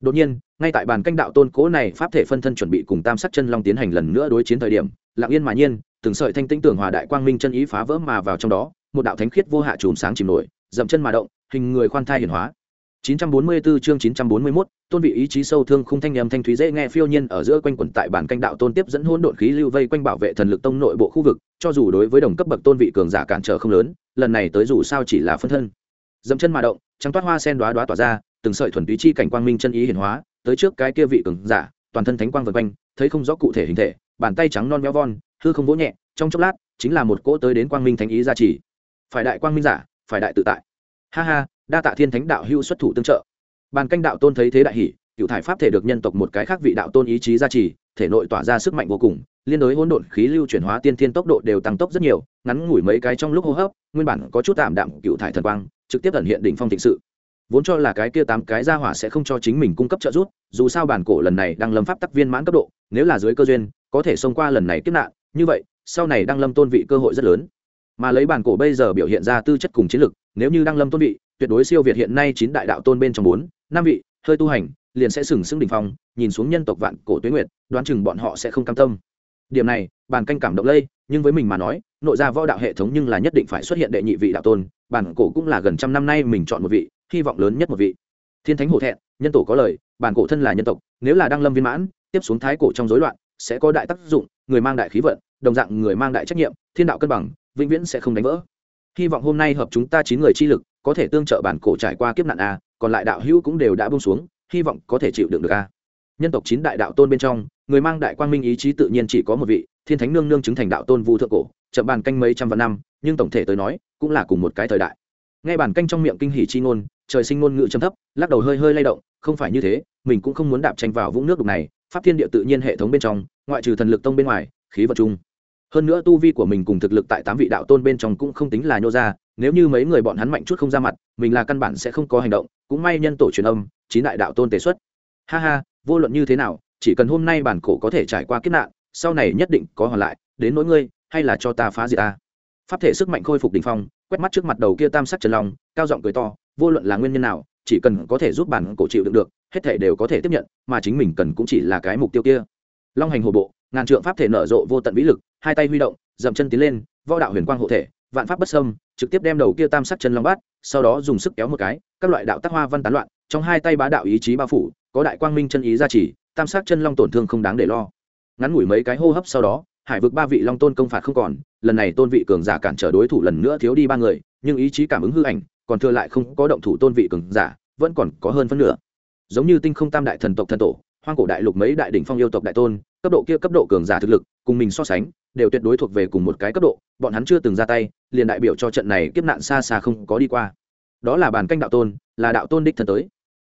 Đột nhiên, ngay tại bàn canh đạo tôn cố này pháp thể phân thân chuẩn bị cùng tam sắc chân long tiến hành lần nữa đối chiến thời điểm, lặng yên mà nhiên, từng sợi thanh tĩnh tưởng hòa đại quang minh chân ý phá vỡ mà vào trong đó, một đạo thánh khiết vô hạ chùm sáng chìm nổi, dậm chân mà động, hình người khoan thai hiển hóa. 944 chương 941, tôn vị ý chí sâu thương khung thanh âm thanh thúy dễ nghe phiêu nhiên ở giữa quanh quẩn tại bản canh đạo tôn tiếp dẫn hỗn độn khí lưu vây quanh bảo vệ thần lực tông nội bộ khu vực, cho dù đối với đồng cấp bậc tôn vị cường giả cản trở không lớn, lần này tới dù sao chỉ là phân thân. dẫm chân mà động, trắng toát hoa sen đóa đóa tỏa ra, từng sợi thuần túy chi cảnh quang minh chân ý hiển hóa, tới trước cái kia vị cường giả, toàn thân thánh quang vần quanh, thấy không rõ cụ thể hình thể, bàn tay trắng non béo von, hư không vỗ nhẹ, trong chốc lát, chính là một cỗ tới đến quang minh thánh ý gia trì. Phải đại quang minh giả, phải đại tự tại. Ha ha, đa tạ thiên thánh đạo Hưu xuất thủ tương trợ. Bàn canh đạo tôn thấy thế đại hỷ cựu thải pháp thể được nhân tộc một cái khác vị đạo tôn ý chí gia trì, thể nội tỏa ra sức mạnh vô cùng, liên đối hỗn độn khí lưu chuyển hóa tiên thiên tốc độ đều tăng tốc rất nhiều, ngắn ngủi mấy cái trong lúc hô hấp, nguyên bản có chút tạm đạm cựu thải thần quang, trực tiếp ẩn hiện đỉnh phong thịnh sự. Vốn cho là cái kia tám cái gia hỏa sẽ không cho chính mình cung cấp trợ giúp, dù sao bản cổ lần này đang lâm pháp tắc viên mãn cấp độ, nếu là dưới cơ duyên, có thể xông qua lần này kiếp nạn, như vậy, sau này đang lâm tôn vị cơ hội rất lớn. Mà lấy bản cổ bây giờ biểu hiện ra tư chất cùng chiến lực, nếu như đang lâm tôn vị tuyệt đối siêu việt hiện nay chín đại đạo tôn bên trong bốn, năm vị, hơi tu hành, liền sẽ sừng sững đỉnh phong, nhìn xuống nhân tộc vạn cổ tuyết nguyệt, đoán chừng bọn họ sẽ không cam tâm. Điểm này, bàn canh cảm động lây, nhưng với mình mà nói, nội ra võ đạo hệ thống nhưng là nhất định phải xuất hiện đệ nhị vị đạo tôn, bản cổ cũng là gần trăm năm nay mình chọn một vị, hy vọng lớn nhất một vị. Thiên thánh hổ thẹn, nhân tổ có lời, bản cổ thân là nhân tộc, nếu là đăng lâm viên mãn, tiếp xuống thái cổ trong rối loạn, sẽ có đại tác dụng, người mang đại khí vận, đồng dạng người mang đại trách nhiệm, thiên đạo cân bằng, vĩnh viễn sẽ không đánh vỡ. Hy vọng hôm nay hợp chúng ta chín người chi lực có thể tương trợ bản cổ trải qua kiếp nạn a, còn lại đạo hữu cũng đều đã bông xuống, hy vọng có thể chịu đựng được a. Nhân tộc chín đại đạo tôn bên trong, người mang đại quang minh ý chí tự nhiên chỉ có một vị, thiên thánh nương nương chứng thành đạo tôn vu thượng cổ, chậm bàn canh mấy trăm vạn năm, nhưng tổng thể tới nói, cũng là cùng một cái thời đại. Ngay bản canh trong miệng kinh hỉ chi ngôn, trời sinh ngôn ngữ chấm thấp, lắc đầu hơi hơi lay động, không phải như thế, mình cũng không muốn đạp tranh vào vũng nước đục này, pháp thiên địa tự nhiên hệ thống bên trong, ngoại trừ thần lực tông bên ngoài, khí vật chung hơn nữa tu vi của mình cùng thực lực tại tám vị đạo tôn bên trong cũng không tính là nhô ra, nếu như mấy người bọn hắn mạnh chút không ra mặt, mình là căn bản sẽ không có hành động, cũng may nhân tổ truyền âm, chín đại đạo tôn tế xuất. Ha ha, vô luận như thế nào, chỉ cần hôm nay bản cổ có thể trải qua kiếp nạn, sau này nhất định có hoàn lại, đến nỗi ngươi, hay là cho ta phá diệt ta. Pháp thể sức mạnh khôi phục đ ỉ n h phong, quét mắt trước mặt đầu kia tam sắc trần long, cao giọng cười to, vô luận là nguyên nhân nào, chỉ cần có thể giúp bản cổ chịu đựng được, hết thể đều có thể tiếp nhận, mà chính mình cần cũng chỉ là cái mục tiêu kia. Long hành hồ bộ ngàn trượng pháp thể nở rộ vô tận vĩ lực, hai tay huy động, dậm chân tiến lên, võ đạo huyền quang hộ thể, vạn pháp bất sâm trực tiếp đem đầu kia tam sắc chân long bát, sau đó dùng sức kéo một cái, các loại đạo tác hoa văn tán loạn, trong hai tay bá đạo ý chí bao phủ, có đại quang minh chân ý gia trì, tam sắc chân long tổn thương không đáng để lo. Ngắn ngủi mấy cái hô hấp sau đó, hải vực ba vị long tôn công phạt không còn, lần này tôn vị cường giả cản trở đối thủ lần nữa thiếu đi ba người, nhưng ý chí cảm ứng hư ảnh, còn thừa lại không có động thủ tôn vị cường giả, vẫn còn có hơn phân nửa. Giống như tinh không tam đại thần tộc thần tổ, hoang cổ đại lục mấy đại đỉnh phong yêu tộc đại tôn cấp độ kia cấp độ cường giả thực lực, cùng mình so sánh, đều tuyệt đối thuộc về cùng một cái cấp độ, bọn hắn chưa từng ra tay, liền đại biểu cho trận này kiếp nạn xa xa không có đi qua. Đó là bàn canh đạo tôn, là đạo tôn đích thần tới.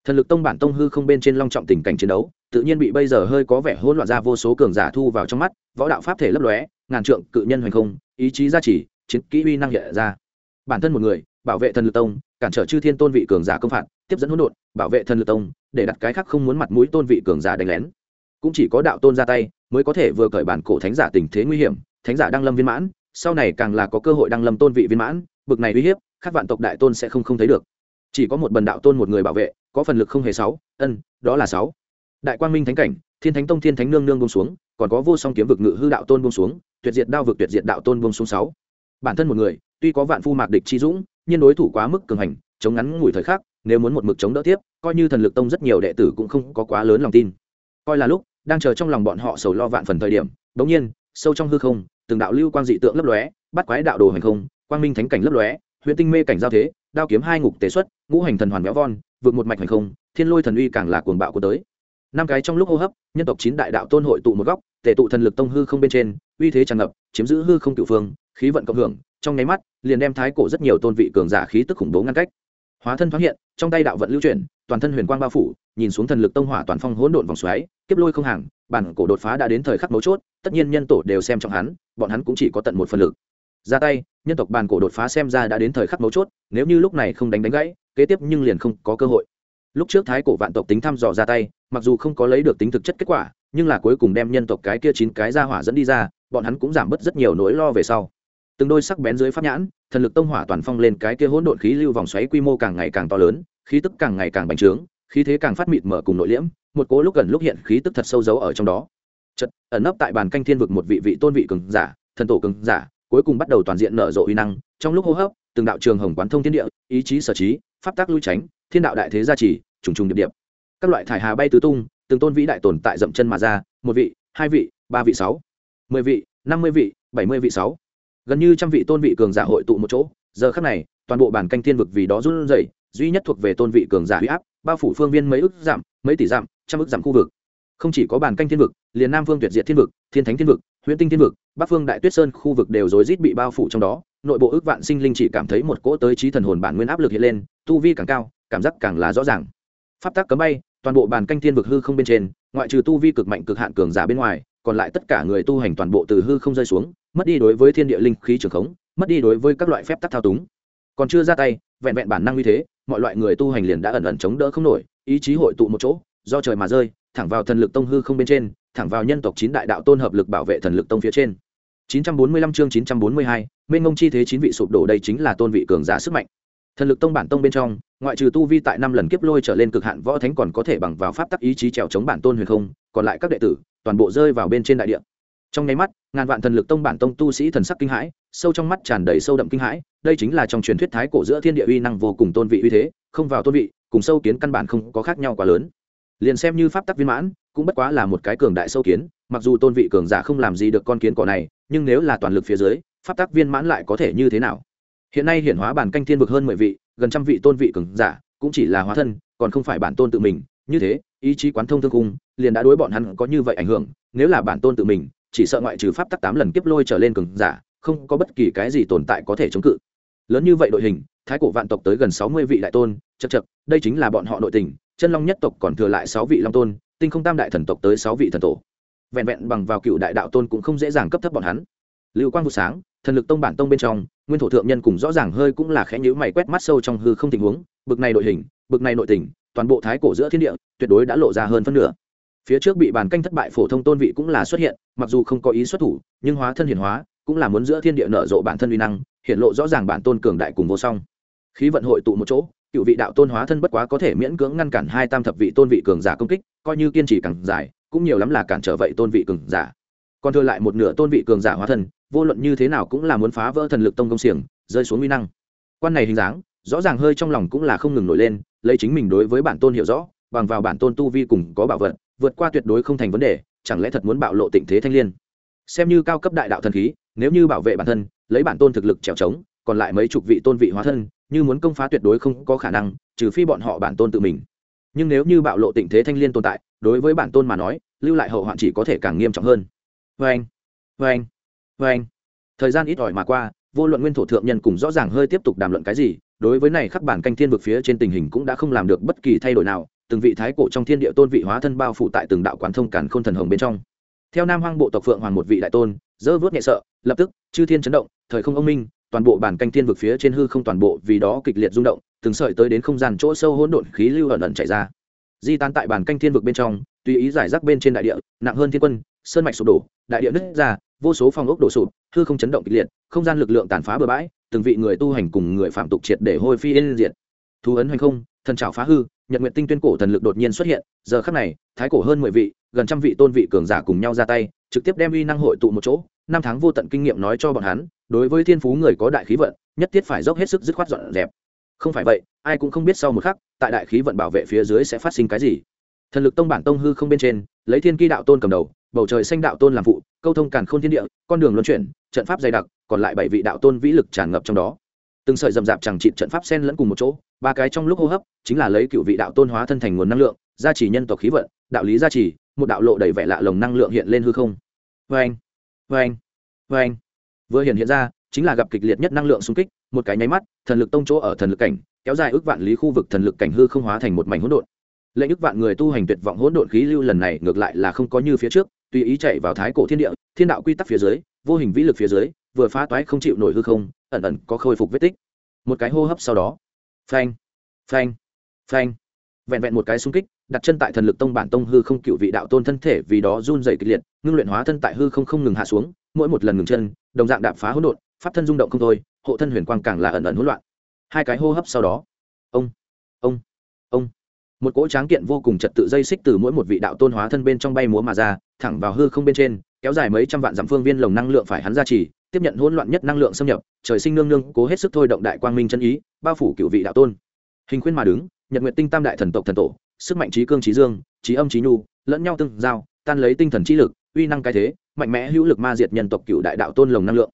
Thần lực tông bản tông hư không bên trên long trọng tình cảnh chiến đấu, tự nhiên bị bây giờ hơi có vẻ hỗn loạn ra vô số cường giả thu vào trong mắt, võ đạo pháp thể lấp lóe, ngàn trượng cự nhân hoành không, ý chí gia trì, chiến kỹ uy năng hiện ra. Bản thân một người, bảo vệ thần lực tông, cản trở chư thiên tôn vị cường giả công phạt, tiếp dẫn hỗn độn, bảo vệ thần lực tông, để đặt cái khác không muốn mặt mũi tôn vị cường giả đánh lén cũng chỉ có đạo tôn ra tay mới có thể vừa cởi bản cổ thánh giả tình thế nguy hiểm, thánh giả đăng lâm viên mãn, sau này càng là có cơ hội đăng lâm tôn vị viên mãn, bực này uy hiếp các vạn tộc đại tôn sẽ không không thấy được. Chỉ có một bần đạo tôn một người bảo vệ, có phần lực không hề sáu, ân, đó là sáu. Đại quang minh thánh cảnh, thiên thánh tông thiên thánh nương nương bông xuống, còn có vô song kiếm vực ngự hư đạo tôn bông xuống, tuyệt diệt đao vực tuyệt diệt đạo tôn bông xuống sáu. Bản thân một người, tuy có vạn phu mạc địch chi dũng, nhưng đối thủ quá mức cường hành, chống ngắn ngủi thời khắc, nếu muốn một mực chống đỡ tiếp, coi như thần lực tông rất nhiều đệ tử cũng không có quá lớn lòng tin. Coi là lúc đang chờ trong lòng bọn họ sầu lo vạn phần thời điểm, bỗng nhiên, sâu trong hư không, từng đạo lưu quang dị tượng lấp lóe, bắt quái đạo đồ hành không, quang minh thánh cảnh lấp lóe huyện tinh mê cảnh giao thế, đao kiếm hai ngục tế xuất, ngũ hành thần hoàn véo von, vượt một mạch hành không, thiên lôi thần uy càng là cuồng bạo của tới. Năm cái trong lúc hô hấp, nhân tộc chín đại đạo tôn hội tụ một góc, tề tụ thần lực tông hư không bên trên, uy thế tràn ngập, chiếm giữ hư không cựu phương, khí vận cộng hưởng, trong nháy mắt, liền đem thái cổ rất nhiều tôn vị cường giả khí tức khủng bố ngăn cách. Hóa thân thoáng hiện, trong tay đạo vận lưu chuyển, toàn thân huyền quang bao phủ nhìn xuống thần lực tông hỏa toàn phong hỗn độn vòng xoáy, kiếp lôi không hàng, bản cổ đột phá đã đến thời khắc mấu chốt, tất nhiên nhân tổ đều xem trọng hắn, bọn hắn cũng chỉ có tận một phần lực. Ra tay, nhân tộc bản cổ đột phá xem ra đã đến thời khắc mấu chốt, nếu như lúc này không đánh đánh gãy, kế tiếp nhưng liền không có cơ hội. Lúc trước thái cổ vạn tộc tính thăm dò ra tay, mặc dù không có lấy được tính thực chất kết quả, nhưng là cuối cùng đem nhân tộc cái kia chín cái ra hỏa dẫn đi ra, bọn hắn cũng giảm bớt rất nhiều nỗi lo về sau. Từng đôi sắc bén dưới pháp nhãn, thần lực tông hỏa toàn phong lên cái kia hỗn độn khí lưu vòng xoáy quy mô càng ngày càng to lớn, khí tức càng ngày càng bành trướng khí thế càng phát mịt mở cùng nội liễm, một cố lúc gần lúc hiện khí tức thật sâu giấu ở trong đó. Chật ẩn nấp tại bàn canh thiên vực một vị vị tôn vị cường giả, thần tổ cường giả, cuối cùng bắt đầu toàn diện nở rộ uy năng, trong lúc hô hấp, từng đạo trường hồng quán thông thiên địa, ý chí sở trí, pháp tác lui tránh, thiên đạo đại thế gia trì, trùng trùng điệp điệp. Các loại thải hà bay tứ tung, từng tôn vĩ đại tồn tại dậm chân mà ra, một vị, hai vị, ba vị, sáu, mười vị, năm mươi vị, bảy mươi vị, sáu. Gần như trăm vị tôn vị cường giả hội tụ một chỗ, giờ khắc này, toàn bộ bản canh thiên vực vì đó run rẩy, duy nhất thuộc về tôn vị cường giả huy áp bao phủ phương viên mấy ức giảm mấy tỷ giảm trăm ức giảm khu vực. Không chỉ có bản canh thiên vực, liền nam phương tuyệt diệt thiên vực, thiên thánh thiên vực, huyễn tinh thiên vực, bắc phương đại tuyết sơn khu vực đều rối rít bị bao phủ trong đó. Nội bộ ước vạn sinh linh chỉ cảm thấy một cỗ tới trí thần hồn bản nguyên áp lực hiện lên, tu vi càng cao, cảm giác càng là rõ ràng. Pháp tắc cấm bay, toàn bộ bàn canh thiên vực hư không bên trên, ngoại trừ tu vi cực mạnh cực hạn cường giả bên ngoài, còn lại tất cả người tu hành toàn bộ từ hư không rơi xuống, mất đi đối với thiên địa linh khí trường khống, mất đi đối với các loại phép tắc thao túng. Còn chưa ra tay, vẹn vẹn bản năng như thế mọi loại người tu hành liền đã ẩn ẩn chống đỡ không nổi ý chí hội tụ một chỗ do trời mà rơi thẳng vào thần lực tông hư không bên trên thẳng vào nhân tộc chín đại đạo tôn hợp lực bảo vệ thần lực tông phía trên. 945 chương 942, mênh ngông chi thế chín vị sụp đổ đây chính là tôn vị cường giả sức mạnh. Thần lực tông bản tông bên trong ngoại trừ tu vi tại năm lần kiếp lôi trở lên cực hạn võ thánh còn có thể bằng vào pháp tắc ý chí trèo chống bản tôn huyền không còn lại các đệ tử toàn bộ rơi vào bên trên đại địa. Trong nháy mắt ngàn vạn thần lực tông bản tông tu sĩ thần sắc kinh hãi sâu trong mắt tràn đầy sâu đậm kinh hãi đây chính là trong truyền thuyết thái cổ giữa thiên địa uy năng vô cùng tôn vị uy thế, không vào tôn vị, cùng sâu kiến căn bản không có khác nhau quá lớn. Liền xem như pháp tắc viên mãn, cũng bất quá là một cái cường đại sâu kiến, mặc dù tôn vị cường giả không làm gì được con kiến cỏ này, nhưng nếu là toàn lực phía dưới, pháp tắc viên mãn lại có thể như thế nào? Hiện nay hiển hóa bản canh thiên vực hơn mười vị, gần trăm vị tôn vị cường giả, cũng chỉ là hóa thân, còn không phải bản tôn tự mình. Như thế, ý chí quán thông thương cung, liền đã đối bọn hắn có như vậy ảnh hưởng, nếu là bản tôn tự mình, chỉ sợ ngoại trừ pháp tắc tám lần kiếp lôi trở lên cường giả, không có bất kỳ cái gì tồn tại có thể chống cự lớn như vậy đội hình, thái cổ vạn tộc tới gần sáu mươi vị đại tôn chật chật đây chính là bọn họ nội tình, chân long nhất tộc còn thừa lại sáu vị long tôn, tinh không tam đại thần tộc tới sáu vị thần tổ. Vẹn vẹn bằng vào cựu đại đạo tôn cũng không dễ dàng cấp thấp bọn hắn. Lưu quang vụ sáng, thần lực tông bản tông bên trong, nguyên thổ thượng nhân cùng rõ ràng hơi cũng là khẽ nhữ mày quét mắt sâu trong hư không tình huống, bực này đội hình, bực này nội tình, toàn bộ thái cổ giữa thiên địa, tuyệt đối đã lộ ra hơn phân nửa. Phía trước bị bàn canh thất bại phổ thông tôn vị cũng là xuất hiện, mặc dù không có ý xuất thủ, nhưng hóa thân hiển hóa cũng là muốn giữa thiên địa nở rộ bản thân uy năng, hiện lộ rõ ràng bản tôn cường đại cùng vô song. Khí vận hội tụ một chỗ, cựu vị đạo tôn hóa thân bất quá có thể miễn cưỡng ngăn cản hai tam thập vị tôn vị cường giả công kích, coi như kiên trì càng dài, cũng nhiều lắm là cản trở vậy tôn vị cường giả. Còn thừa lại một nửa tôn vị cường giả hóa thân, vô luận như thế nào cũng là muốn phá vỡ thần lực tông công xiềng, rơi xuống uy năng. Quan này hình dáng, rõ ràng hơi trong lòng cũng là không ngừng nổi lên, lấy chính mình đối với bản tôn hiểu rõ, bằng vào bản tôn tu vi cùng có bảo vật, vượt qua tuyệt đối không thành vấn đề, chẳng lẽ thật muốn bạo lộ tình thế thanh liên? Xem như cao cấp đại đạo thần khí, nếu như bảo vệ bản thân, lấy bản tôn thực lực trèo trống, còn lại mấy chục vị tôn vị hóa thân, như muốn công phá tuyệt đối không có khả năng, trừ phi bọn họ bản tôn tự mình. Nhưng nếu như bạo lộ tình thế thanh liên tồn tại, đối với bản tôn mà nói, lưu lại hậu hoạn chỉ có thể càng nghiêm trọng hơn. Vê anh vê anh vê anh thời gian ít ỏi mà qua, vô luận nguyên thổ thượng nhân cùng rõ ràng hơi tiếp tục đàm luận cái gì, đối với này khắc bản canh thiên vực phía trên tình hình cũng đã không làm được bất kỳ thay đổi nào, từng vị thái cổ trong thiên địa tôn vị hóa thân bao phủ tại từng đạo quán thông cản khôn thần hồng bên trong theo nam hoang bộ tộc phượng hoàng một vị đại tôn dỡ vớt nhẹ sợ, lập tức, chư thiên chấn động, thời không ông minh, toàn bộ bản canh thiên vực phía trên hư không toàn bộ vì đó kịch liệt rung động, từng sợi tới đến không gian chỗ sâu hỗn độn khí lưu ẩn ẩn chạy ra. Di tan tại bản canh thiên vực bên trong, tùy ý giải rác bên trên đại địa, nặng hơn thiên quân, sơn mạch sụp đổ, đại địa nứt ra, vô số phòng ốc đổ sụp, hư không chấn động kịch liệt, không gian lực lượng tàn phá bừa bãi, từng vị người tu hành cùng người phạm tục triệt để hôi phi yên diệt. Thu ấn hành không thần trảo phá hư, nhật nguyện tinh tuyên cổ thần lực đột nhiên xuất hiện, giờ khắc này, thái cổ hơn mười vị, gần trăm vị tôn vị cường giả cùng nhau ra tay, trực tiếp đem uy năng hội tụ một chỗ, năm tháng vô tận kinh nghiệm nói cho bọn hắn, đối với thiên phú người có đại khí vận, nhất thiết phải dốc hết sức dứt khoát dọn dẹp. Không phải vậy, ai cũng không biết sau một khắc, tại đại khí vận bảo vệ phía dưới sẽ phát sinh cái gì. Thần lực tông bản tông hư không bên trên, lấy thiên kỳ đạo tôn cầm đầu, bầu trời xanh đạo tôn làm phụ, câu thông càn khôn thiên địa, con đường luân chuyển, trận pháp dày đặc, còn lại bảy vị đạo tôn vĩ lực tràn ngập trong đó từng sợi rậm rạp chẳng trị trận pháp sen lẫn cùng một chỗ, ba cái trong lúc hô hấp, chính là lấy cựu vị đạo tôn hóa thân thành nguồn năng lượng, gia trì nhân tộc khí vận, đạo lý gia trì, một đạo lộ đầy vẻ lạ lồng năng lượng hiện lên hư không. Vê anh vê anh vê anh vừa hiện hiện ra, chính là gặp kịch liệt nhất năng lượng xung kích, một cái nháy mắt, thần lực tông chỗ ở thần lực cảnh, kéo dài ước vạn lý khu vực thần lực cảnh hư không hóa thành một mảnh hỗn độn. Lệnh ước vạn người tu hành tuyệt vọng hỗn độn khí lưu lần này ngược lại là không có như phía trước, tùy ý chạy vào thái cổ thiên địa, thiên đạo quy tắc phía dưới, vô hình vĩ lực phía dưới, vừa phá toái không chịu nổi hư không ẩn ẩn có khôi phục vết tích. Một cái hô hấp sau đó. Phanh phanh phanh. Vẹn vẹn một cái xung kích, đặt chân tại thần lực tông bản tông hư không cựu vị đạo tôn thân thể vì đó run dày kịch liệt, ngưng luyện hóa thân tại hư không không ngừng hạ xuống, mỗi một lần ngừng chân, đồng dạng đạp phá hỗn độn, pháp thân rung động không thôi, hộ thân huyền quang càng là ẩn ẩn hỗn loạn. Hai cái hô hấp sau đó. Ông ông ông. Một cỗ tráng kiện vô cùng trật tự dây xích từ mỗi một vị đạo tôn hóa thân bên trong bay múa mà ra, thẳng vào hư không bên trên, kéo dài mấy trăm vạn dặm phương viên lồng năng lượng phải hắn ra chỉ tiếp nhận hỗn loạn nhất năng lượng xâm nhập, trời sinh nương nương cố hết sức thôi động đại quang minh chân ý, bao phủ cựu vị đạo tôn. Hình khuyên mà đứng, nhật nguyện tinh tam đại thần tộc thần tổ, sức mạnh trí cương trí dương, trí âm trí nhu, lẫn nhau tương giao, tan lấy tinh thần trí lực, uy năng cái thế, mạnh mẽ hữu lực ma diệt nhân tộc cựu đại đạo tôn lồng năng lượng.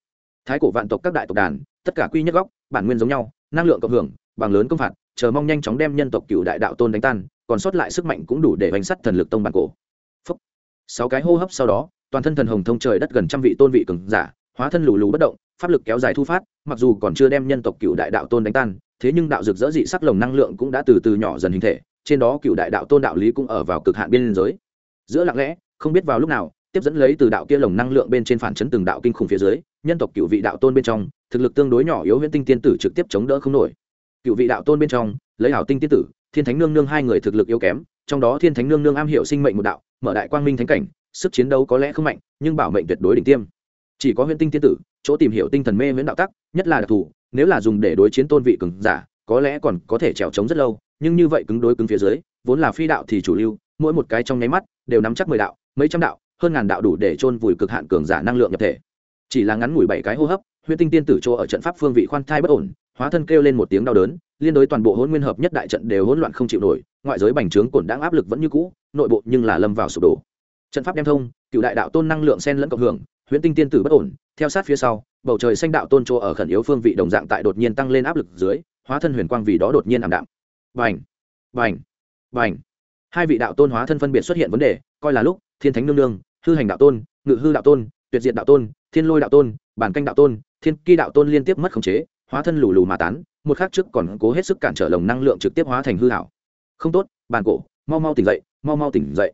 Thái cổ vạn tộc các đại tộc đàn, tất cả quy nhất góc, bản nguyên giống nhau, năng lượng cộng hưởng, bằng lớn công phạt, chờ mong nhanh chóng đem nhân tộc cựu đại đạo tôn đánh tan, còn sót lại sức mạnh cũng đủ để bánh sắt thần lực tông bản cổ. Phúc. sáu cái hô hấp sau đó, toàn thân thần hồng thông trời đất gần trăm vị tôn vị cường giả hóa thân lù lù bất động, pháp lực kéo dài thu phát, mặc dù còn chưa đem nhân tộc cựu đại đạo tôn đánh tan, thế nhưng đạo rực rỡ dị sắc lồng năng lượng cũng đã từ từ nhỏ dần hình thể, trên đó cựu đại đạo tôn đạo lý cũng ở vào cực hạn biên giới. Giữa lặng lẽ, không biết vào lúc nào, tiếp dẫn lấy từ đạo kia lồng năng lượng bên trên phản chấn từng đạo kinh khủng phía dưới, nhân tộc cựu vị đạo tôn bên trong, thực lực tương đối nhỏ yếu huyễn tinh tiên tử trực tiếp chống đỡ không nổi. Cựu vị đạo tôn bên trong, lấy hảo tinh tiên tử, thiên thánh nương nương hai người thực lực yếu kém, trong đó thiên thánh nương nương am hiểu sinh mệnh một đạo, mở đại quang minh thánh cảnh, sức chiến đấu có lẽ không mạnh, nhưng bảo mệnh tuyệt đối đỉnh tiêm chỉ có huyễn tinh tiên tử, chỗ tìm hiểu tinh thần mê miễn đạo tắc, nhất là đặc thù, nếu là dùng để đối chiến tôn vị cường giả, có lẽ còn có thể trèo trống rất lâu, nhưng như vậy cứng đối cứng phía dưới, vốn là phi đạo thì chủ lưu, mỗi một cái trong nháy mắt, đều nắm chắc mười đạo, mấy trăm đạo, hơn ngàn đạo đủ để chôn vùi cực hạn cường giả năng lượng nhập thể. Chỉ là ngắn ngủi bảy cái hô hấp, huyễn tinh tiên tử chỗ ở trận pháp phương vị khoan thai bất ổn, hóa thân kêu lên một tiếng đau đớn, liên đối toàn bộ hỗn nguyên hợp nhất đại trận đều hỗn loạn không chịu nổi, ngoại giới bành trướng cổn đang áp lực vẫn như cũ, nội bộ nhưng là lâm vào sụp đổ. Trận pháp đem thông, cựu đại đạo tôn năng lượng sen lẫn cộng hưởng huyễn tinh tiên tử bất ổn, theo sát phía sau, bầu trời xanh đạo tôn chỗ ở khẩn yếu phương vị đồng dạng tại đột nhiên tăng lên áp lực dưới, hóa thân huyền quang vì đó đột nhiên ảm đạm. Vành vành vành hai vị đạo tôn hóa thân phân biệt xuất hiện vấn đề, coi là lúc, thiên thánh nương nương, hư hành đạo tôn, ngự hư đạo tôn, tuyệt diệt đạo tôn, thiên lôi đạo tôn, bản canh đạo tôn, thiên kỳ đạo tôn liên tiếp mất khống chế, hóa thân lù lù mà tán, một khắc trước còn cố hết sức cản trở lồng năng lượng trực tiếp hóa thành hư hảo không tốt bàn cổ, mau mau tỉnh dậy, mau mau tỉnh dậy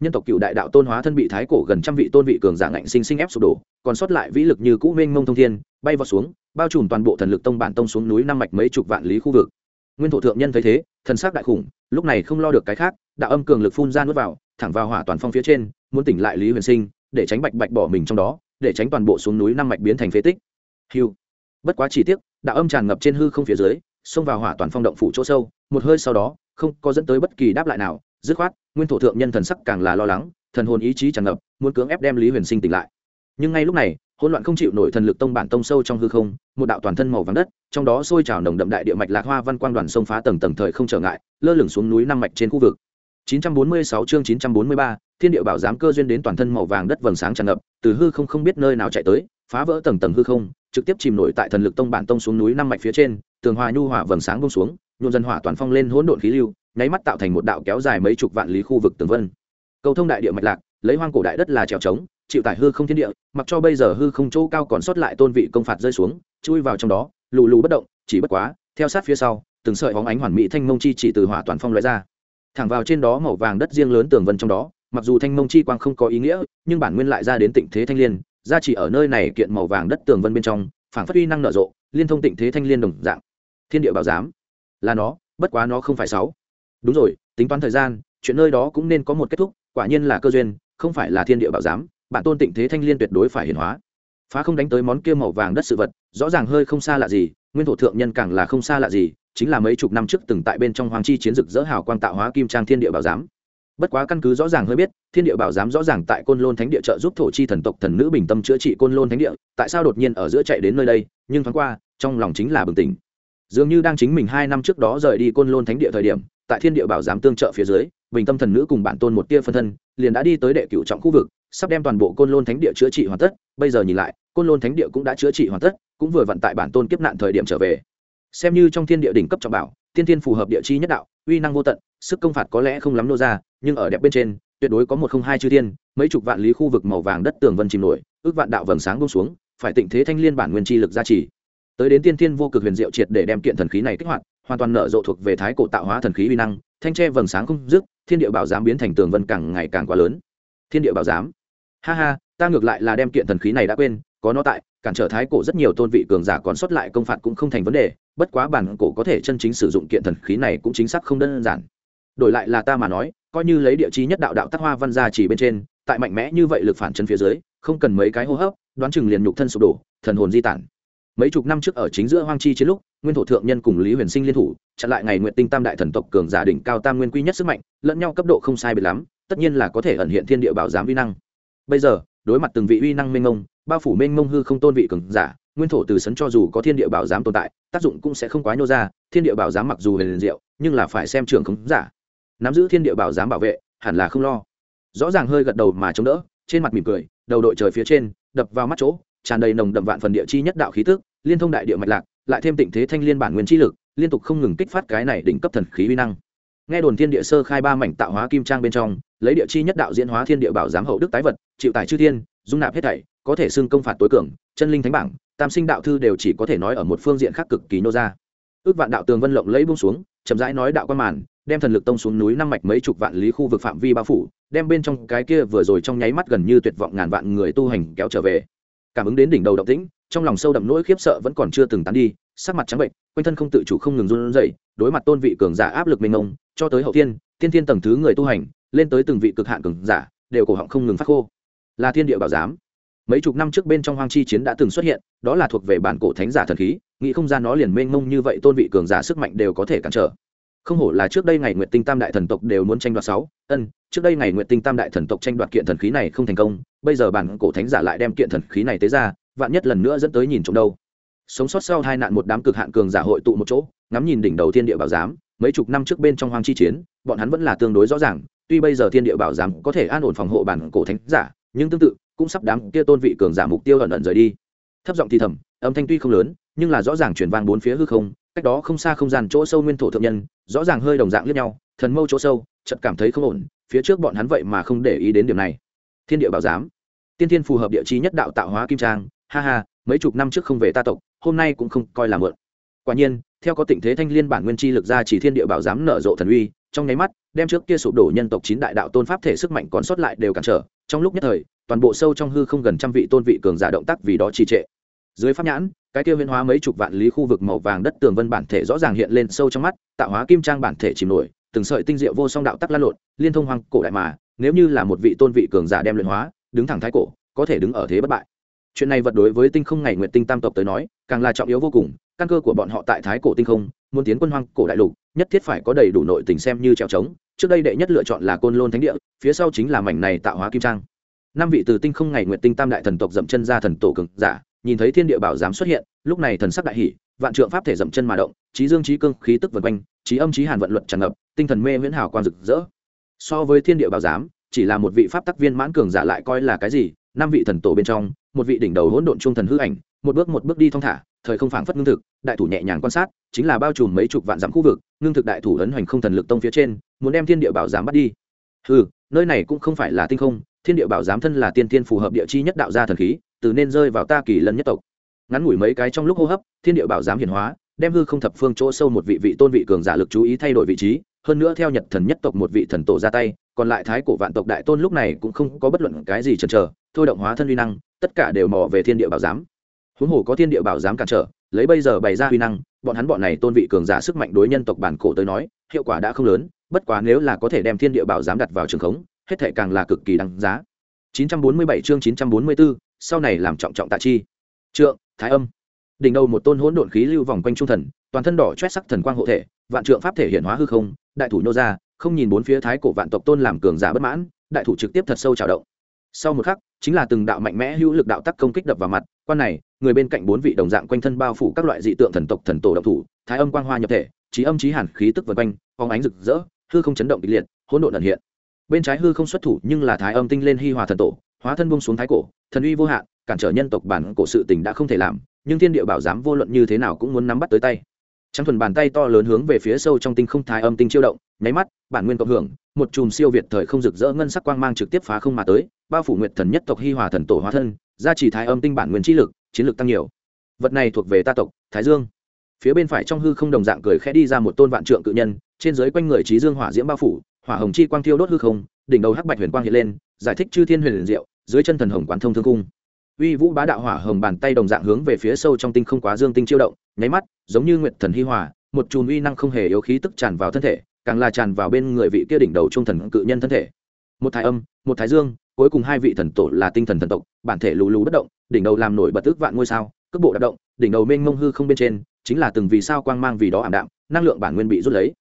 nhân tộc cựu đại đạo tôn hóa thân bị thái cổ gần trăm vị tôn vị cường giả ngạnh sinh sinh ép sụp đổ, còn sót lại vĩ lực như cũ mênh mông thông thiên, bay vào xuống, bao trùm toàn bộ thần lực tông bản tông xuống núi năm mạch mấy chục vạn lý khu vực. Nguyên thổ thượng nhân thấy thế, thần sắc đại khủng, lúc này không lo được cái khác, đạo âm cường lực phun ra nuốt vào, thẳng vào hỏa toàn phong phía trên, muốn tỉnh lại lý huyền sinh, để tránh bạch bạch bỏ mình trong đó, để tránh toàn bộ xuống núi năm mạch biến thành phế tích. Hiu bất quá chỉ tiếc, đạo âm tràn ngập trên hư không phía dưới, xông vào hỏa toàn phong động phủ chỗ sâu, một hơi sau đó, không có dẫn tới bất kỳ đáp lại nào, dứt khoát nguyên thổ thượng nhân thần sắc càng là lo lắng thần hồn ý chí tràn ngập muốn cưỡng ép đem lý huyền sinh tỉnh lại. Nhưng ngay lúc này hỗn loạn không chịu nổi thần lực tông bản tông sâu trong hư không một đạo toàn thân màu vàng đất trong đó sôi trào nồng đậm đại địa mạch lạc hoa văn quang đoàn sông phá tầng tầng thời không trở ngại lơ lửng xuống núi năm mạch trên khu vực. 946 chương 943, thiên địa bảo giám cơ duyên đến toàn thân màu vàng đất vầng sáng tràn ngập từ hư không không biết nơi nào chạy tới phá vỡ tầng tầng hư không trực tiếp chìm nổi tại thần lực tông bản tông xuống núi năm mạch phía trên tường hòa nhu hỏa vầng sáng bông xuống nhuộm dần hỏa toàn phong lên hỗn độn khí lưu nháy mắt tạo thành một đạo kéo dài mấy chục vạn lý khu vực tường vân. Cầu thông đại địa mạch lạc, lấy hoang cổ đại đất là trèo trống, chịu tải hư không thiên địa, mặc cho bây giờ hư không chỗ cao còn sót lại tôn vị công phạt rơi xuống, chui vào trong đó, lù lù bất động, chỉ bất quá, theo sát phía sau, từng sợi hóng ánh hoàn mỹ thanh mông chi chỉ từ hỏa toàn phong loại ra. Thẳng vào trên đó màu vàng đất riêng lớn tường vân trong đó, mặc dù thanh mông chi quang không có ý nghĩa, nhưng bản nguyên lại ra đến tịnh thế thanh liên, ra chỉ ở nơi này kiện màu vàng đất tường vân bên trong, phảng phát uy năng nở rộ, liên thông tịnh thế thanh liên đồng dạng. Thiên địa bảo giám, là nó, bất quá nó không phải sáu đúng rồi, tính toán thời gian, chuyện nơi đó cũng nên có một kết thúc, quả nhiên là cơ duyên, không phải là thiên địa bảo giám, bản tôn tịnh thế thanh liên tuyệt đối phải hiển hóa. Phá không đánh tới món kia màu vàng đất sự vật, rõ ràng hơi không xa lạ gì, nguyên thổ thượng nhân càng là không xa lạ gì, chính là mấy chục năm trước từng tại bên trong hoàng chi chiến dực dỡ hào quang tạo hóa kim trang thiên địa bảo giám. Bất quá căn cứ rõ ràng hơi biết, thiên địa bảo giám rõ ràng tại côn lôn thánh địa trợ giúp thổ chi thần tộc thần nữ bình tâm chữa trị côn lôn thánh địa, tại sao đột nhiên ở giữa chạy đến nơi đây, nhưng thoáng qua, trong lòng chính là bừng tỉnh. Dường như đang chính mình hai năm trước đó rời đi côn lôn thánh địa thời điểm tại thiên địa bảo giám tương trợ phía dưới, bình tâm thần nữ cùng bản tôn một tia phân thân, liền đã đi tới đệ cửu trọng khu vực, sắp đem toàn bộ côn lôn thánh địa chữa trị hoàn tất. Bây giờ nhìn lại, côn lôn thánh địa cũng đã chữa trị hoàn tất, cũng vừa vận tại bản tôn kiếp nạn thời điểm trở về. Xem như trong thiên địa đỉnh cấp trọng bảo thiên thiên phù hợp địa chi nhất đạo, uy năng vô tận, sức công phạt có lẽ không lắm nô ra, nhưng ở đẹp bên trên, tuyệt đối có một không hai chư thiên, mấy chục vạn lý khu vực màu vàng đất tường vân chìm nổi, ước vạn đạo vầng sáng bông xuống, phải tịnh thế thanh liên bản nguyên chi lực gia trì. Tới đến tiên thiên vô cực huyền diệu triệt để đem kiện thần khí này kích hoạt hoàn toàn nở rộ thuộc về thái cổ tạo hóa thần khí uy năng, thanh tre vầng sáng không dứt, thiên địa bảo giám biến thành tường vân càng ngày càng quá lớn. Thiên địa bảo giám. Ha ha, ta ngược lại là đem kiện thần khí này đã quên, có nó tại, cản trở thái cổ rất nhiều tôn vị cường giả còn xuất lại công phạt cũng không thành vấn đề, bất quá bản cổ có thể chân chính sử dụng kiện thần khí này cũng chính xác không đơn giản. Đổi lại là ta mà nói, coi như lấy địa chi nhất đạo đạo tác hoa văn gia chỉ bên trên, tại mạnh mẽ như vậy lực phản chân phía dưới, không cần mấy cái hô hấp, đoán chừng liền nhục thân sụp đổ, thần hồn di tản mấy chục năm trước ở chính giữa hoang chi chiến lúc, nguyên thổ thượng nhân cùng lý huyền sinh liên thủ, chặn lại ngày nguyện tinh tam đại thần tộc cường giả đỉnh cao tam nguyên quy nhất sức mạnh, lẫn nhau cấp độ không sai biệt lắm, tất nhiên là có thể ẩn hiện thiên địa bảo giám uy năng. Bây giờ, đối mặt từng vị uy năng mênh mông, bao phủ mênh mông hư không tôn vị cường giả, nguyên thổ từ sấn cho dù có thiên địa bảo giám tồn tại, tác dụng cũng sẽ không quá nhô ra, thiên địa bảo giám mặc dù huyền diệu, nhưng là phải xem trường khống giả. Nắm giữ thiên địa bảo giám bảo vệ, hẳn là không lo. Rõ ràng hơi gật đầu mà chống đỡ, trên mặt mỉm cười, đầu đội trời phía trên, đập vào mắt chỗ, tràn đầy nồng đậm vạn phần địa chi nhất đạo khí tức liên thông đại địa mạch lạc, lại thêm tịnh thế thanh liên bản nguyên chi lực, liên tục không ngừng kích phát cái này đỉnh cấp thần khí uy năng. Nghe đồn thiên địa sơ khai ba mảnh tạo hóa kim trang bên trong, lấy địa chi nhất đạo diễn hóa thiên địa bảo giám hậu đức tái vật, chịu tài chư thiên, dung nạp hết thảy, có thể xưng công phạt tối cường, chân linh thánh bảng, tam sinh đạo thư đều chỉ có thể nói ở một phương diện khác cực kỳ nô ra. Ước vạn đạo tường vân lộng lấy buông xuống, chậm rãi nói đạo quan màn, đem thần lực tông xuống núi năm mạch mấy chục vạn lý khu vực phạm vi bao phủ, đem bên trong cái kia vừa rồi trong nháy mắt gần như tuyệt vọng ngàn vạn người tu hành kéo trở về. Cảm ứng đến đỉnh đầu động tĩnh trong lòng sâu đậm nỗi khiếp sợ vẫn còn chưa từng tán đi, sắc mặt trắng bệnh, quanh thân không tự chủ không ngừng run rẩy, đối mặt tôn vị cường giả áp lực mênh mông, cho tới hậu thiên thiên thiên tầng thứ người tu hành, lên tới từng vị cực hạn cường giả, đều cổ họng không ngừng phát khô. Là thiên địa bảo giám. Mấy chục năm trước bên trong hoang chi chiến đã từng xuất hiện, đó là thuộc về bản cổ thánh giả thần khí, nghĩ không ra nó liền mênh mông như vậy, tôn vị cường giả sức mạnh đều có thể cản trở. Không hổ là trước đây ngày nguyệt tinh tam đại thần tộc đều muốn tranh đoạt sáu, ân, trước đây ngày nguyệt tinh tam đại thần tộc tranh đoạt kiện thần khí này không thành công, bây giờ bản cổ thánh giả lại đem kiện thần khí này tới ra vạn nhất lần nữa dẫn tới nhìn trộm đâu. Sống sót sau hai nạn một đám cực hạn cường giả hội tụ một chỗ, ngắm nhìn đỉnh đầu thiên địa bảo giám, mấy chục năm trước bên trong hoang chi chiến, bọn hắn vẫn là tương đối rõ ràng, tuy bây giờ thiên địa bảo giám có thể an ổn phòng hộ bản cổ thánh giả, nhưng tương tự, cũng sắp đám kia tôn vị cường giả mục tiêu ẩn ẩn rời đi. Thấp giọng thì thầm, âm thanh tuy không lớn, nhưng là rõ ràng chuyển vang bốn phía hư không, cách đó không xa không gian chỗ sâu nguyên thổ thượng nhân, rõ ràng hơi đồng dạng lẫn nhau, thần mâu chỗ sâu, chợt cảm thấy không ổn, phía trước bọn hắn vậy mà không để ý đến điểm này. Thiên địa bảo giám, tiên thiên phù hợp địa chi nhất đạo tạo hóa kim trang ha ha, mấy chục năm trước không về ta tộc, hôm nay cũng không coi là mượn. Quả nhiên, theo có tình thế thanh liên bản nguyên chi lực ra chỉ thiên địa bảo giám nở rộ thần uy, trong nháy mắt, đem trước kia sụp đổ nhân tộc chín đại đạo tôn pháp thể sức mạnh còn sót lại đều cản trở, trong lúc nhất thời, toàn bộ sâu trong hư không gần trăm vị tôn vị cường giả động tác vì đó trì trệ. Dưới pháp nhãn, cái kia huyên hóa mấy chục vạn lý khu vực màu vàng đất tường vân bản thể rõ ràng hiện lên sâu trong mắt, tạo hóa kim trang bản thể chìm nổi, từng sợi tinh diệu vô song đạo tắc lan lộn, liên thông hoang cổ đại mà, nếu như là một vị tôn vị cường giả đem luyện hóa, đứng thẳng thái cổ, có thể đứng ở thế bất bại chuyện này vật đối với tinh không ngày nguyện tinh tam tộc tới nói, càng là trọng yếu vô cùng, căn cơ của bọn họ tại thái cổ tinh không, muốn tiến quân hoang cổ đại lục, nhất thiết phải có đầy đủ nội tình xem như trèo trống, trước đây đệ nhất lựa chọn là côn lôn thánh địa, phía sau chính là mảnh này tạo hóa kim trang. Năm vị từ tinh không ngày nguyện tinh tam đại thần tộc dậm chân ra thần tổ cường giả, nhìn thấy thiên địa bảo giám xuất hiện, lúc này thần sắc đại hỷ vạn trượng pháp thể dậm chân mà động, trí dương trí cương khí tức vần quanh, trí âm trí hàn vận luận tràn ngập, tinh thần mê huyễn hào quang rực rỡ. So với thiên địa bảo giám, chỉ là một vị pháp tắc viên mãn cường giả lại coi là cái gì, năm vị thần tổ bên trong một vị đỉnh đầu hỗn độn trung thần hư ảnh, một bước một bước đi thong thả, thời không phảng phất ngưng thực, đại thủ nhẹ nhàng quan sát, chính là bao trùm mấy chục vạn dặm khu vực, ngưng thực đại thủ ấn hoành không thần lực tông phía trên, muốn đem thiên địa bảo giám bắt đi. Ừ nơi này cũng không phải là tinh không, thiên địa bảo giám thân là tiên tiên phù hợp địa chi nhất đạo gia thần khí, từ nên rơi vào ta kỳ lân nhất tộc. Ngắn ngủi mấy cái trong lúc hô hấp, thiên địa bảo giám hiển hóa, đem hư không thập phương chỗ sâu một vị vị tôn vị cường giả lực chú ý thay đổi vị trí, hơn nữa theo nhật thần nhất tộc một vị thần tổ ra tay còn lại thái cổ vạn tộc đại tôn lúc này cũng không có bất luận cái gì chần chờ thôi động hóa thân uy năng tất cả đều mò về thiên địa bảo giám. Huống hồ có thiên địa bảo giám cản trở lấy bây giờ bày ra uy năng bọn hắn bọn này tôn vị cường giả sức mạnh đối nhân tộc bản cổ tới nói hiệu quả đã không lớn bất quá nếu là có thể đem thiên địa bảo giám đặt vào trường khống hết thệ càng là cực kỳ đáng giá. 947 chương 944, sau này làm trọng trọng tạ chi. Trượng thái âm. Đỉnh đầu một tôn hỗn độn khí lưu vòng quanh trung thần toàn thân đỏ chét sắc thần quang hộ thể vạn trượng pháp thể hiện hóa hư không đại thủ nô ra không nhìn bốn phía thái cổ vạn tộc tôn làm cường giả bất mãn, đại thủ trực tiếp thật sâu trào động. Sau một khắc, chính là từng đạo mạnh mẽ hữu lực đạo tắc công kích đập vào mặt, quan này, người bên cạnh bốn vị đồng dạng quanh thân bao phủ các loại dị tượng thần tộc thần tổ động thủ, thái âm quang hoa nhập thể, trí âm trí hàn khí tức vân quanh, phóng ánh rực rỡ, hư không chấn động kịch liệt, hỗn độn ẩn hiện. Bên trái hư không xuất thủ nhưng là thái âm tinh lên hi hòa thần tổ, hóa thân bung xuống thái cổ, thần uy vô hạn, cản trở nhân tộc bản cổ sự tình đã không thể làm, nhưng thiên địa bảo giám vô luận như thế nào cũng muốn nắm bắt tới tay. Trắng thuần bàn tay to lớn hướng về phía sâu trong tinh không thái âm tinh chiêu động nháy mắt, bản nguyên cộng hưởng, một chùm siêu việt thời không rực rỡ ngân sắc quang mang trực tiếp phá không mà tới, bao phủ nguyệt thần nhất tộc hi hòa thần tổ hóa thân, gia trì thái âm tinh bản nguyên trí lực, chiến lực tăng nhiều. Vật này thuộc về ta tộc, thái dương. Phía bên phải trong hư không đồng dạng cười khẽ đi ra một tôn vạn trượng cự nhân, trên dưới quanh người trí dương hỏa diễm bao phủ, hỏa hồng chi quang thiêu đốt hư không, đỉnh đầu hắc bạch huyền quang hiện lên, giải thích chư thiên huyền liền diệu, dưới chân thần hồng quán thông thương cung. Uy vũ bá đạo hỏa hồng bàn tay đồng dạng hướng về phía sâu trong tinh không quá dương tinh chiêu động, nháy mắt, giống như nguyệt thần hi hòa, một chùm uy năng không hề yếu khí tức tràn vào thân thể càng là tràn vào bên người vị kia đỉnh đầu trung thần cự nhân thân thể. Một thái âm, một thái dương, cuối cùng hai vị thần tổ là tinh thần thần tộc, bản thể lù lù bất động, đỉnh đầu làm nổi bật tức vạn ngôi sao, cước bộ đạp động, đỉnh đầu mênh mông hư không bên trên, chính là từng vì sao quang mang vì đó ảm đạm, năng lượng bản nguyên bị rút lấy.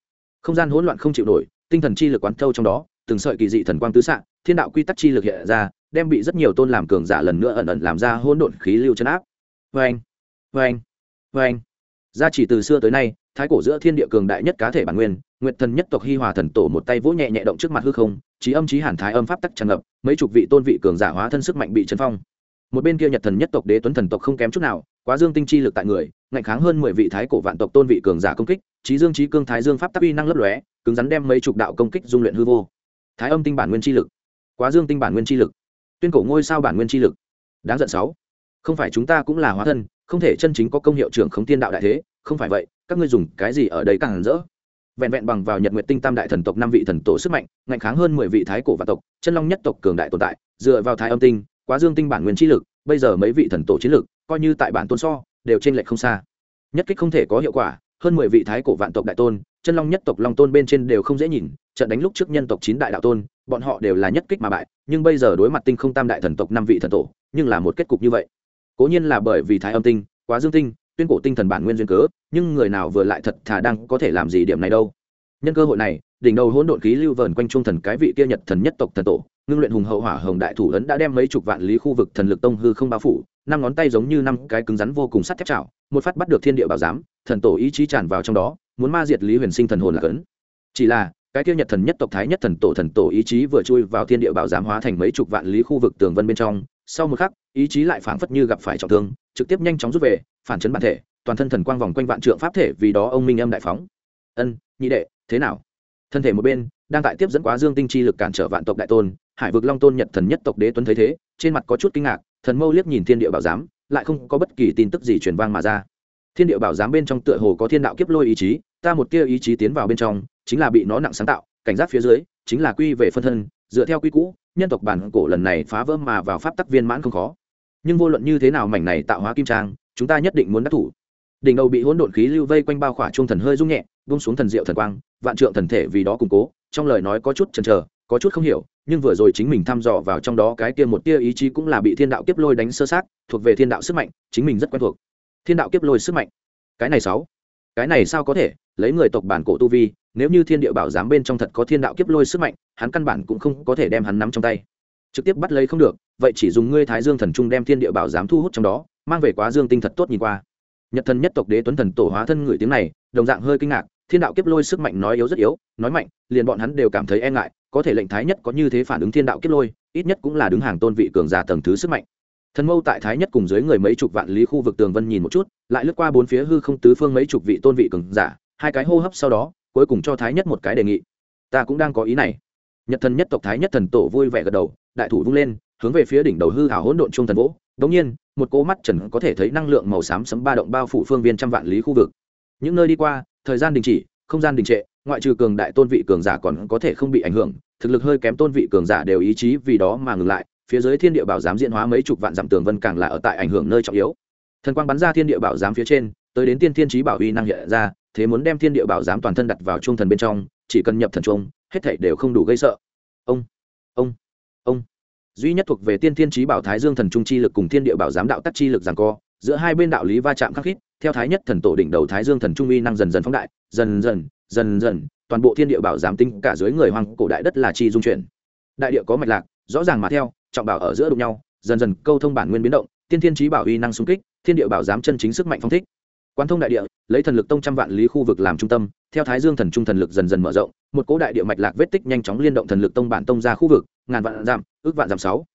Không gian hỗn loạn không chịu nổi, tinh thần chi lực quán thâu trong đó, từng sợi kỳ dị thần quang tứ xạ, thiên đạo quy tắc chi lực hiện ra, đem bị rất nhiều tôn làm cường giả lần nữa ẩn ẩn làm ra hỗn độn khí lưu chân áp. Vâng, vâng, vâng. Vê anh vê anh vê anh gia chỉ từ xưa tới nay thái cổ giữa thiên địa cường đại nhất cá thể bản nguyên, nguyệt thần nhất tộc hi hòa thần tổ một tay vỗ nhẹ nhẹ động trước mặt hư không, trí âm trí hàn thái âm pháp tắc tràn ngập, mấy chục vị tôn vị cường giả hóa thân sức mạnh bị chấn phong. Một bên kia nhật thần nhất tộc đế tuấn thần tộc không kém chút nào, quá dương tinh chi lực tại người, ngạnh kháng hơn mười vị thái cổ vạn tộc tôn vị cường giả công kích, trí dương trí cương thái dương pháp tắc uy năng lấp lóe, cứng rắn đem mấy chục đạo công kích dung luyện hư vô. Thái âm tinh bản nguyên chi lực. Quá dương tinh bản nguyên chi lực. Tuyên cổ ngôi sao bản nguyên chi lực. Đáng giận sáu. Không phải chúng ta cũng là hóa thân, không thể chân chính có công hiệu trưởng khống tiên đạo đại thế, không phải vậy các ngươi dùng cái gì ở đây càng rỡ? Vẹn vẹn bằng vào nhật nguyệt tinh tam đại thần tộc năm vị thần tổ sức mạnh, ngạnh kháng hơn mười vị thái cổ và tộc, chân long nhất tộc cường đại tồn tại, dựa vào thái âm tinh, quá dương tinh bản nguyên chi lực, bây giờ mấy vị thần tổ chiến lực, coi như tại bản tôn so, đều trên lệch không xa. Nhất kích không thể có hiệu quả, hơn mười vị thái cổ vạn tộc đại tôn, chân long nhất tộc long tôn bên trên đều không dễ nhìn, trận đánh lúc trước nhân tộc chín đại đạo tôn, bọn họ đều là nhất kích mà bại, nhưng bây giờ đối mặt tinh không tam đại thần tộc năm vị thần tổ, nhưng là một kết cục như vậy. Cố nhiên là bởi vì thái âm tinh, quá dương tinh tuyên cổ tinh thần bản nguyên duyên cớ, nhưng người nào vừa lại thật thà đang có thể làm gì điểm này đâu. Nhân cơ hội này, đỉnh đầu hỗn độn khí lưu vờn quanh trung thần cái vị kia nhật thần nhất tộc thần tổ, ngưng luyện hùng hậu hỏa hồng đại thủ ấn đã đem mấy chục vạn lý khu vực thần lực tông hư không bao phủ, năm ngón tay giống như năm cái cứng rắn vô cùng sắt thép chảo, một phát bắt được thiên địa bảo giám, thần tổ ý chí tràn vào trong đó, muốn ma diệt lý huyền sinh thần hồn là cấn. Chỉ là, cái kia nhật thần nhất tộc thái nhất thần tổ thần tổ ý chí vừa chui vào thiên địa bảo giám hóa thành mấy chục vạn lý khu vực tường vân bên trong, sau một khắc, ý chí lại phảng phất như gặp phải trọng thương, trực tiếp nhanh chóng rút về phản chấn bản thể, toàn thân thần quang vòng quanh vạn trượng pháp thể, vì đó ông minh âm đại phóng. Ân, nhị đệ, thế nào? Thân thể một bên, đang tại tiếp dẫn quá dương tinh chi lực cản trở vạn tộc đại tôn, hải vực long tôn nhật thần nhất tộc đế tuấn thấy thế, trên mặt có chút kinh ngạc, thần mâu liếc nhìn thiên địa bảo giám, lại không có bất kỳ tin tức gì truyền vang mà ra. Thiên địa bảo giám bên trong tựa hồ có thiên đạo kiếp lôi ý chí, ta một tia ý chí tiến vào bên trong, chính là bị nó nặng sáng tạo, cảnh giác phía dưới, chính là quy về phân thân, dựa theo quy cũ, nhân tộc bản cổ lần này phá vỡ mà vào pháp tắc viên mãn không khó. Nhưng vô luận như thế nào mảnh này tạo hóa kim trang chúng ta nhất định muốn đắc thủ. Đỉnh đầu bị hỗn độn khí lưu vây quanh bao khỏa trung thần hơi rung nhẹ bung xuống thần diệu thần quang, vạn trượng thần thể vì đó củng cố, trong lời nói có chút chần chờ, có chút không hiểu, nhưng vừa rồi chính mình thăm dò vào trong đó cái kia một tia ý chí cũng là bị thiên đạo kiếp lôi đánh sơ sát, thuộc về thiên đạo sức mạnh, chính mình rất quen thuộc. Thiên đạo kiếp lôi sức mạnh. Cái này sáu. Cái này sao có thể? Lấy người tộc bản cổ tu vi, nếu như thiên địa bảo giám bên trong thật có thiên đạo kiếp lôi sức mạnh, hắn căn bản cũng không có thể đem hắn nắm trong tay. Trực tiếp bắt lấy không được, vậy chỉ dùng ngươi thái dương thần trung đem thiên địa bảo giám thu hút trong đó mang về quá dương tinh thật tốt nhìn qua. Nhật thần nhất tộc đế tuấn thần tổ hóa thân người tiếng này, đồng dạng hơi kinh ngạc, thiên đạo kiếp lôi sức mạnh nói yếu rất yếu, nói mạnh, liền bọn hắn đều cảm thấy e ngại, có thể lệnh thái nhất có như thế phản ứng thiên đạo kiếp lôi, ít nhất cũng là đứng hàng tôn vị cường giả tầng thứ sức mạnh. Thần mâu tại thái nhất cùng dưới người mấy chục vạn lý khu vực tường vân nhìn một chút, lại lướt qua bốn phía hư không tứ phương mấy chục vị tôn vị cường giả, hai cái hô hấp sau đó, cuối cùng cho thái nhất một cái đề nghị. Ta cũng đang có ý này. Nhật thần nhất tộc thái nhất thần tổ vui vẻ gật đầu, đại thủ vung lên, hướng về phía đỉnh đầu hư hảo hỗn độn trung thần vỗ đống nhiên, một cỗ mắt trần có thể thấy năng lượng màu xám sấm ba động bao phủ phương viên trăm vạn lý khu vực. Những nơi đi qua, thời gian đình chỉ, không gian đình trệ, ngoại trừ cường đại tôn vị cường giả còn có thể không bị ảnh hưởng, thực lực hơi kém tôn vị cường giả đều ý chí vì đó mà ngừng lại, phía dưới thiên địa bảo giám diễn hóa mấy chục vạn dặm tường vân càng là ở tại ảnh hưởng nơi trọng yếu. Thần quang bắn ra thiên địa bảo giám phía trên, tới đến tiên thiên trí bảo uy năng hiện ra, thế muốn đem thiên địa bảo giám toàn thân đặt vào trung thần bên trong, chỉ cần nhập thần trung hết thảy đều không đủ gây sợ. Ông ông duy nhất thuộc về tiên thiên trí bảo thái dương thần trung chi lực cùng thiên địa bảo giám đạo tắc chi lực giằng co, giữa hai bên đạo lý va chạm khắc khít, theo thái nhất thần tổ đỉnh đầu thái dương thần trung uy năng dần dần phóng đại, dần dần dần dần, toàn bộ thiên địa bảo giám tinh cả dưới người hoàng cổ đại đất là chi dung chuyển. Đại địa có mạch lạc, rõ ràng mà theo, trọng bảo ở giữa đụng nhau, dần dần câu thông bản nguyên biến động, tiên thiên trí bảo uy năng xung kích, thiên địa bảo giám chân chính sức mạnh phong thích. Quan thông đại địa, lấy thần lực tông trăm vạn lý khu vực làm trung tâm, theo thái dương thần trung thần lực dần dần mở rộng, một cỗ đại địa mạch lạc vết tích nhanh chóng liên động thần lực tông bản tông ra khu vực ngàn vạn giảm ước vạn giảm sáu.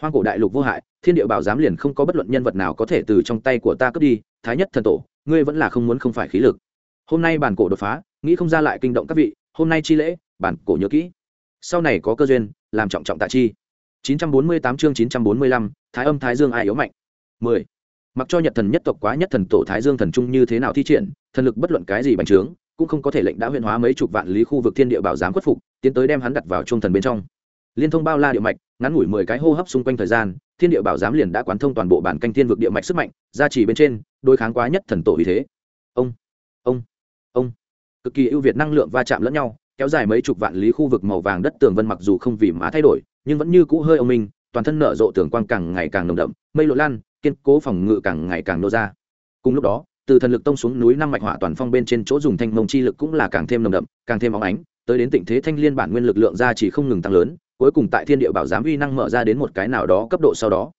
Hoang cổ đại lục vô hại thiên địa bảo giám liền không có bất luận nhân vật nào có thể từ trong tay của ta cướp đi thái nhất thần tổ ngươi vẫn là không muốn không phải khí lực. Hôm nay bản cổ đột phá nghĩ không ra lại kinh động các vị hôm nay chi lễ bản cổ nhớ kỹ. Sau này có cơ duyên làm trọng trọng tạ chi. 948 chương 945, thái âm thái dương ai yếu mạnh. 10. mặc cho nhật thần nhất tộc quá nhất thần tổ thái dương thần trung như thế nào thi triển thần lực bất luận cái gì bành trướng cũng không có thể lệnh đã huyện hóa mấy chục vạn lý khu vực thiên địa bảo giám khuất phục tiến tới đem hắn đặt vào trung thần bên trong liên thông bao la địa mạch, ngắn ngủi mười cái hô hấp xung quanh thời gian, thiên địa bảo giám liền đã quán thông toàn bộ bản canh thiên vực địa mạch sức mạnh, gia trì bên trên, đối kháng quá nhất thần tổ vì thế. Ông ông ông. Cực kỳ ưu việt năng lượng va chạm lẫn nhau, kéo dài mấy chục vạn lý khu vực màu vàng đất tường vân mặc dù không vì má thay đổi, nhưng vẫn như cũ hơi ông minh toàn thân nở rộ tường quang càng ngày càng nồng đậm, mây lộ lan, kiên cố phòng ngự càng ngày càng nô ra. Cùng lúc đó, từ thần lực tông xuống núi năm mạch hỏa toàn phong bên trên chỗ dùng thanh mông chi lực cũng là càng thêm nồng đậm, càng thêm óng ánh, tới đến tình thế thanh liên bản nguyên lực lượng ra chỉ không ngừng tăng lớn cuối cùng tại thiên địa bảo giám uy năng mở ra đến một cái nào đó cấp độ sau đó.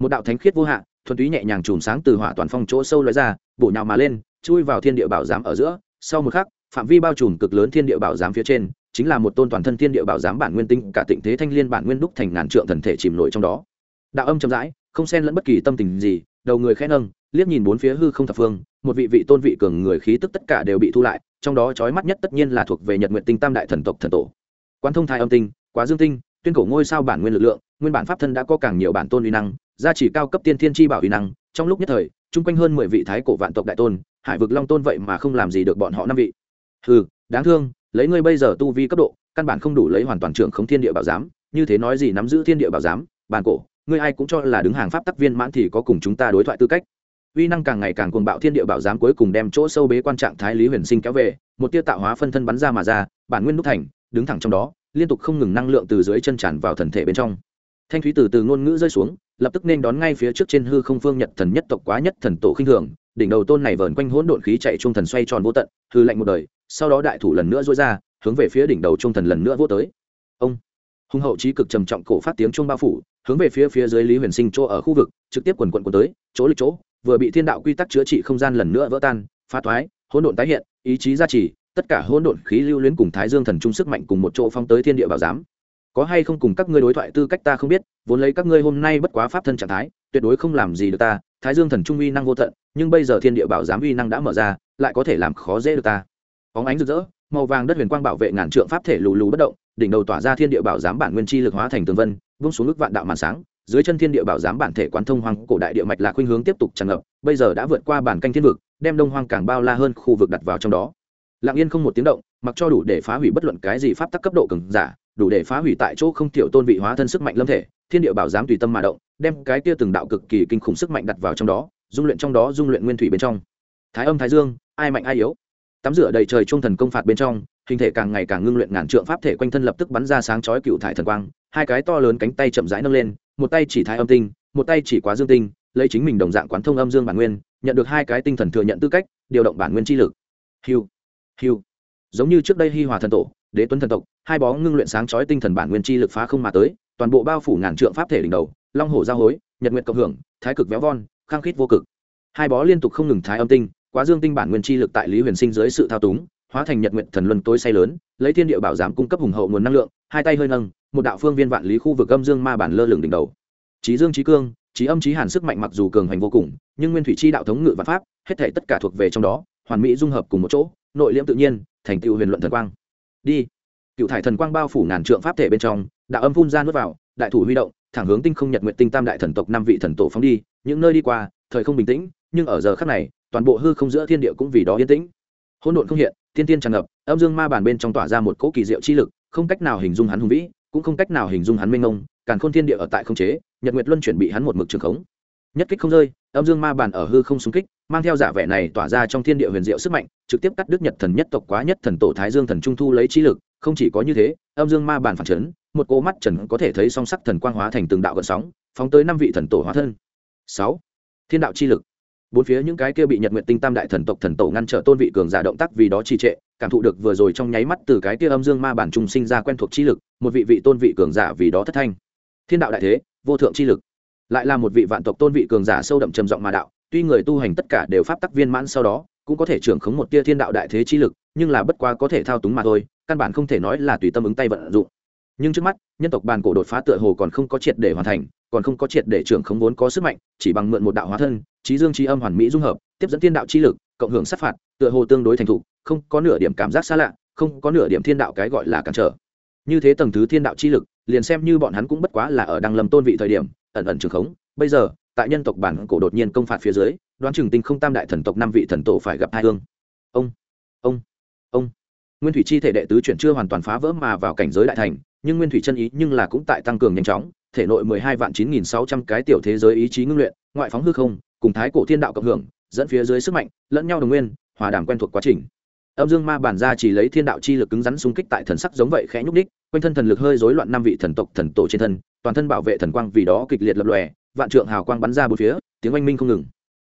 Một đạo thánh khiết vô hạn thuần túy nhẹ nhàng chùm sáng từ hỏa toàn phong chỗ sâu lóe ra, bổ nhào mà lên, chui vào thiên địa bảo giám ở giữa. Sau một khắc, phạm vi bao trùm cực lớn thiên địa bảo giám phía trên, chính là một tôn toàn thân thiên địa bảo giám bản nguyên tinh, cả tịnh thế thanh liên bản nguyên đúc thành ngàn trượng thần thể chìm nổi trong đó. Đạo âm chậm rãi, không xen lẫn bất kỳ tâm tình gì, đầu người khẽ nâng, liếc nhìn bốn phía hư không thập phương, một vị vị tôn vị cường người khí tức tất cả đều bị thu lại, trong đó trói mắt nhất tất nhiên là thuộc về nhật nguyện tinh tam đại thần tộc thần tổ. Quan thông thái âm tinh, quá dương tinh tuyên cổ ngôi sao bản nguyên lực lượng, nguyên bản pháp thân đã có càng nhiều bản tôn uy năng, gia chỉ cao cấp tiên thiên chi bảo uy năng. Trong lúc nhất thời, chung quanh hơn mười vị thái cổ vạn tộc đại tôn, hải vực long tôn vậy mà không làm gì được bọn họ năm vị. Ừ đáng thương, lấy ngươi bây giờ tu vi cấp độ, căn bản không đủ lấy hoàn toàn trưởng không thiên địa bảo giám, như thế nói gì nắm giữ thiên địa bảo giám, bản cổ, ngươi ai cũng cho là đứng hàng pháp tắc viên mãn thì có cùng chúng ta đối thoại tư cách. Uy năng càng ngày càng cuồng bạo thiên địa bảo giám cuối cùng đem chỗ sâu bế quan trạng thái lý huyền sinh kéo về, một tia tạo hóa phân thân bắn ra mà ra, bản nguyên đúc thành, đứng thẳng trong đó liên tục không ngừng năng lượng từ dưới chân tràn vào thần thể bên trong. Thanh thúy từ từ ngôn ngữ rơi xuống, lập tức nên đón ngay phía trước trên hư không phương nhật thần nhất tộc quá nhất thần tổ khinh thường, đỉnh đầu tôn này vờn quanh hỗn độn khí chạy trung thần xoay tròn vô tận, hư lạnh một đời, sau đó đại thủ lần nữa dối ra, hướng về phía đỉnh đầu trung thần lần nữa vô tới. Ông! Hùng hậu trí cực trầm trọng cổ phát tiếng trung bao phủ, hướng về phía phía dưới lý huyền sinh chỗ ở khu vực, trực tiếp quần quận quần tới, chỗ lịch chỗ, vừa bị thiên đạo quy tắc chữa trị không gian lần nữa vỡ tan, phá toái, hỗn độn tái hiện, ý chí gia trì tất cả hỗn độn khí lưu luyến cùng thái dương thần trung sức mạnh cùng một chỗ phong tới thiên địa bảo giám. Có hay không cùng các ngươi đối thoại tư cách ta không biết, vốn lấy các ngươi hôm nay bất quá pháp thân trạng thái, tuyệt đối không làm gì được ta, thái dương thần trung uy năng vô tận, nhưng bây giờ thiên địa bảo giám uy năng đã mở ra, lại có thể làm khó dễ được ta. Óng ánh rực rỡ, màu vàng đất huyền quang bảo vệ ngàn trượng pháp thể lù lù bất động, đỉnh đầu tỏa ra thiên địa bảo giám bản nguyên chi lực hóa thành tường vân, vung xuống ước vạn đạo màn sáng, dưới chân thiên địa bảo giám bản thể quán thông hoang cổ đại địa mạch là khuynh hướng tiếp tục tràn ngập, bây giờ đã vượt qua bản canh thiên vực, đem đông hoang càng bao la hơn khu vực đặt vào trong đó lặng yên không một tiếng động, mặc cho đủ để phá hủy bất luận cái gì pháp tắc cấp độ cường giả, đủ để phá hủy tại chỗ không tiểu tôn vị hóa thân sức mạnh lâm thể, thiên địa bảo giám tùy tâm mà động, đem cái kia từng đạo cực kỳ kinh khủng sức mạnh đặt vào trong đó, dung luyện trong đó dung luyện nguyên thủy bên trong. Thái âm, thái dương, ai mạnh ai yếu. Tắm rửa đầy trời trung thần công phạt bên trong, hình thể càng ngày càng ngưng luyện ngàn trượng pháp thể quanh thân lập tức bắn ra sáng chói cựu thải thần quang, hai cái to lớn cánh tay chậm rãi nâng lên, một tay chỉ thái âm tinh, một tay chỉ quá dương tinh, lấy chính mình đồng dạng quán thông âm dương bản nguyên, nhận được hai cái tinh thần thừa nhận tư cách, điều động bản nguyên chi lực. Hiu hiu giống như trước đây hi hòa thần tổ, đế tuấn thần tộc, hai bó ngưng luyện sáng chói tinh thần bản nguyên chi lực phá không mà tới, toàn bộ bao phủ ngàn trượng pháp thể đỉnh đầu, long hổ giao hối, nhật nguyện cộng hưởng, thái cực véo von khang khít vô cực. Hai bó liên tục không ngừng thái âm tinh, quá dương tinh bản nguyên chi lực tại lý huyền sinh dưới sự thao túng, hóa thành nhật nguyện thần luân tối say lớn, lấy thiên địa bảo giám cung cấp hùng hậu nguồn năng lượng, hai tay hơi nâng, một đạo phương viên vạn lý khu vực âm dương ma bản lơ lửng đỉnh đầu. Trí dương trí cương trí âm trí hàn sức mạnh mặc dù cường hành vô cùng, nhưng nguyên thủy chi đạo thống ngự và pháp, hết thể tất cả thuộc về trong đó, hoàn mỹ dung hợp cùng một chỗ nội liễm tự nhiên, thành tựu huyền luận thần quang. Đi. Cựu thải thần quang bao phủ ngàn trượng pháp thể bên trong, đạo âm phun ra nuốt vào, đại thủ huy động, thẳng hướng tinh không nhật nguyện tinh tam đại thần tộc năm vị thần tổ phóng đi, những nơi đi qua, thời không bình tĩnh, nhưng ở giờ khắc này, toàn bộ hư không giữa thiên địa cũng vì đó yên tĩnh. Hỗn độn không hiện thiên tiên tràn ngập, âm dương ma bản bên trong tỏa ra một cỗ kỳ diệu chi lực, không cách nào hình dung hắn hùng vĩ, cũng không cách nào hình dung hắn minh ngông càn khôn thiên địa ở tại không chế, nhật nguyệt luân chuyển bị hắn một mực trường khống. Nhất kích không rơi, âm dương ma bản ở hư không xung kích mang theo giả vẻ này tỏa ra trong thiên địa huyền diệu sức mạnh, trực tiếp cắt đứt nhật thần nhất tộc quá nhất thần tổ thái dương thần trung thu lấy chi lực, không chỉ có như thế, âm dương ma bản phản chấn, một cô mắt trần có thể thấy song sắc thần quang hóa thành từng đạo gợn sóng, phóng tới năm vị thần tổ hóa thân. Sáu, thiên đạo chi lực. Bốn phía những cái kia bị nhật nguyện tinh tam đại thần tộc thần tổ ngăn trở tôn vị cường giả động tác vì đó trì trệ, cảm thụ được vừa rồi trong nháy mắt từ cái kia âm dương ma bản trung sinh ra quen thuộc chi lực, một vị vị tôn vị cường giả vì đó thất thanh. Thiên đạo đại thế, vô thượng chi lực. Lại là một vị vạn tộc tôn vị cường giả sâu đậm trầm giọng mà đạo tuy người tu hành tất cả đều pháp tắc viên mãn sau đó, cũng có thể trưởng khống một tia thiên đạo đại thế chi lực, nhưng là bất quá có thể thao túng mà thôi, căn bản không thể nói là tùy tâm ứng tay vận dụng. Nhưng trước mắt, nhân tộc bàn cổ đột phá tựa hồ còn không có triệt để hoàn thành, còn không có triệt để trưởng khống vốn có sức mạnh, chỉ bằng mượn một đạo hóa thân, trí dương trí âm hoàn mỹ dung hợp, tiếp dẫn thiên đạo chi lực, cộng hưởng sát phạt, tựa hồ tương đối thành thục, không có nửa điểm cảm giác xa lạ, không có nửa điểm thiên đạo cái gọi là cản trở. Như thế tầng thứ thiên đạo chi lực, liền xem như bọn hắn cũng bất quá là ở đăng lâm tôn vị thời điểm, ẩn ẩn trường khống. Bây giờ tại nhân tộc bản cổ đột nhiên công phạt phía dưới, đoán chừng tinh không tam đại thần tộc năm vị thần tổ phải gặp hai hương. Ông ông ông. Nguyên thủy chi thể đệ tứ chuyển chưa hoàn toàn phá vỡ mà vào cảnh giới đại thành, nhưng nguyên thủy chân ý nhưng là cũng tại tăng cường nhanh chóng, thể nội mười hai vạn chín nghìn sáu trăm cái tiểu thế giới ý chí ngưng luyện, ngoại phóng hư không, cùng thái cổ thiên đạo cộng hưởng, dẫn phía dưới sức mạnh, lẫn nhau đồng nguyên, hòa đàm quen thuộc quá trình. Âm dương ma bản ra chỉ lấy thiên đạo chi lực cứng rắn xung kích tại thần sắc giống vậy khẽ nhúc đích quanh thân thần lực hơi rối loạn năm vị thần tộc thần tổ trên thân, toàn thân bảo vệ thần quang vì đó kịch liệt lập lòe vạn trượng hào quang bắn ra bốn phía tiếng oanh minh không ngừng.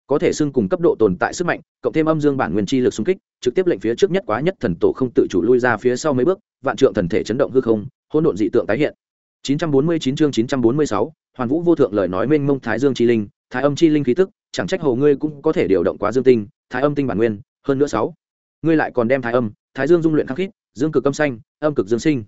Có thể xưng cùng cấp độ tồn tại sức mạnh cộng thêm âm dương bản nguyên chi lực xung kích trực tiếp lệnh phía trước nhất quá nhất thần tổ không tự chủ lui ra phía sau mấy bước vạn trượng thần thể chấn động hư không hỗn độn dị tượng tái hiện. 949 chương 946, hoàn vũ vô thượng lời nói mênh mông thái dương chi linh thái âm chi linh khí tức chẳng trách hồ ngươi cũng có thể điều động quá dương tinh thái âm tinh bản nguyên hơn nữa sáu. Ngươi lại còn đem thái âm thái dương dung luyện khắc khít dương cực âm xanh âm cực dương sinh.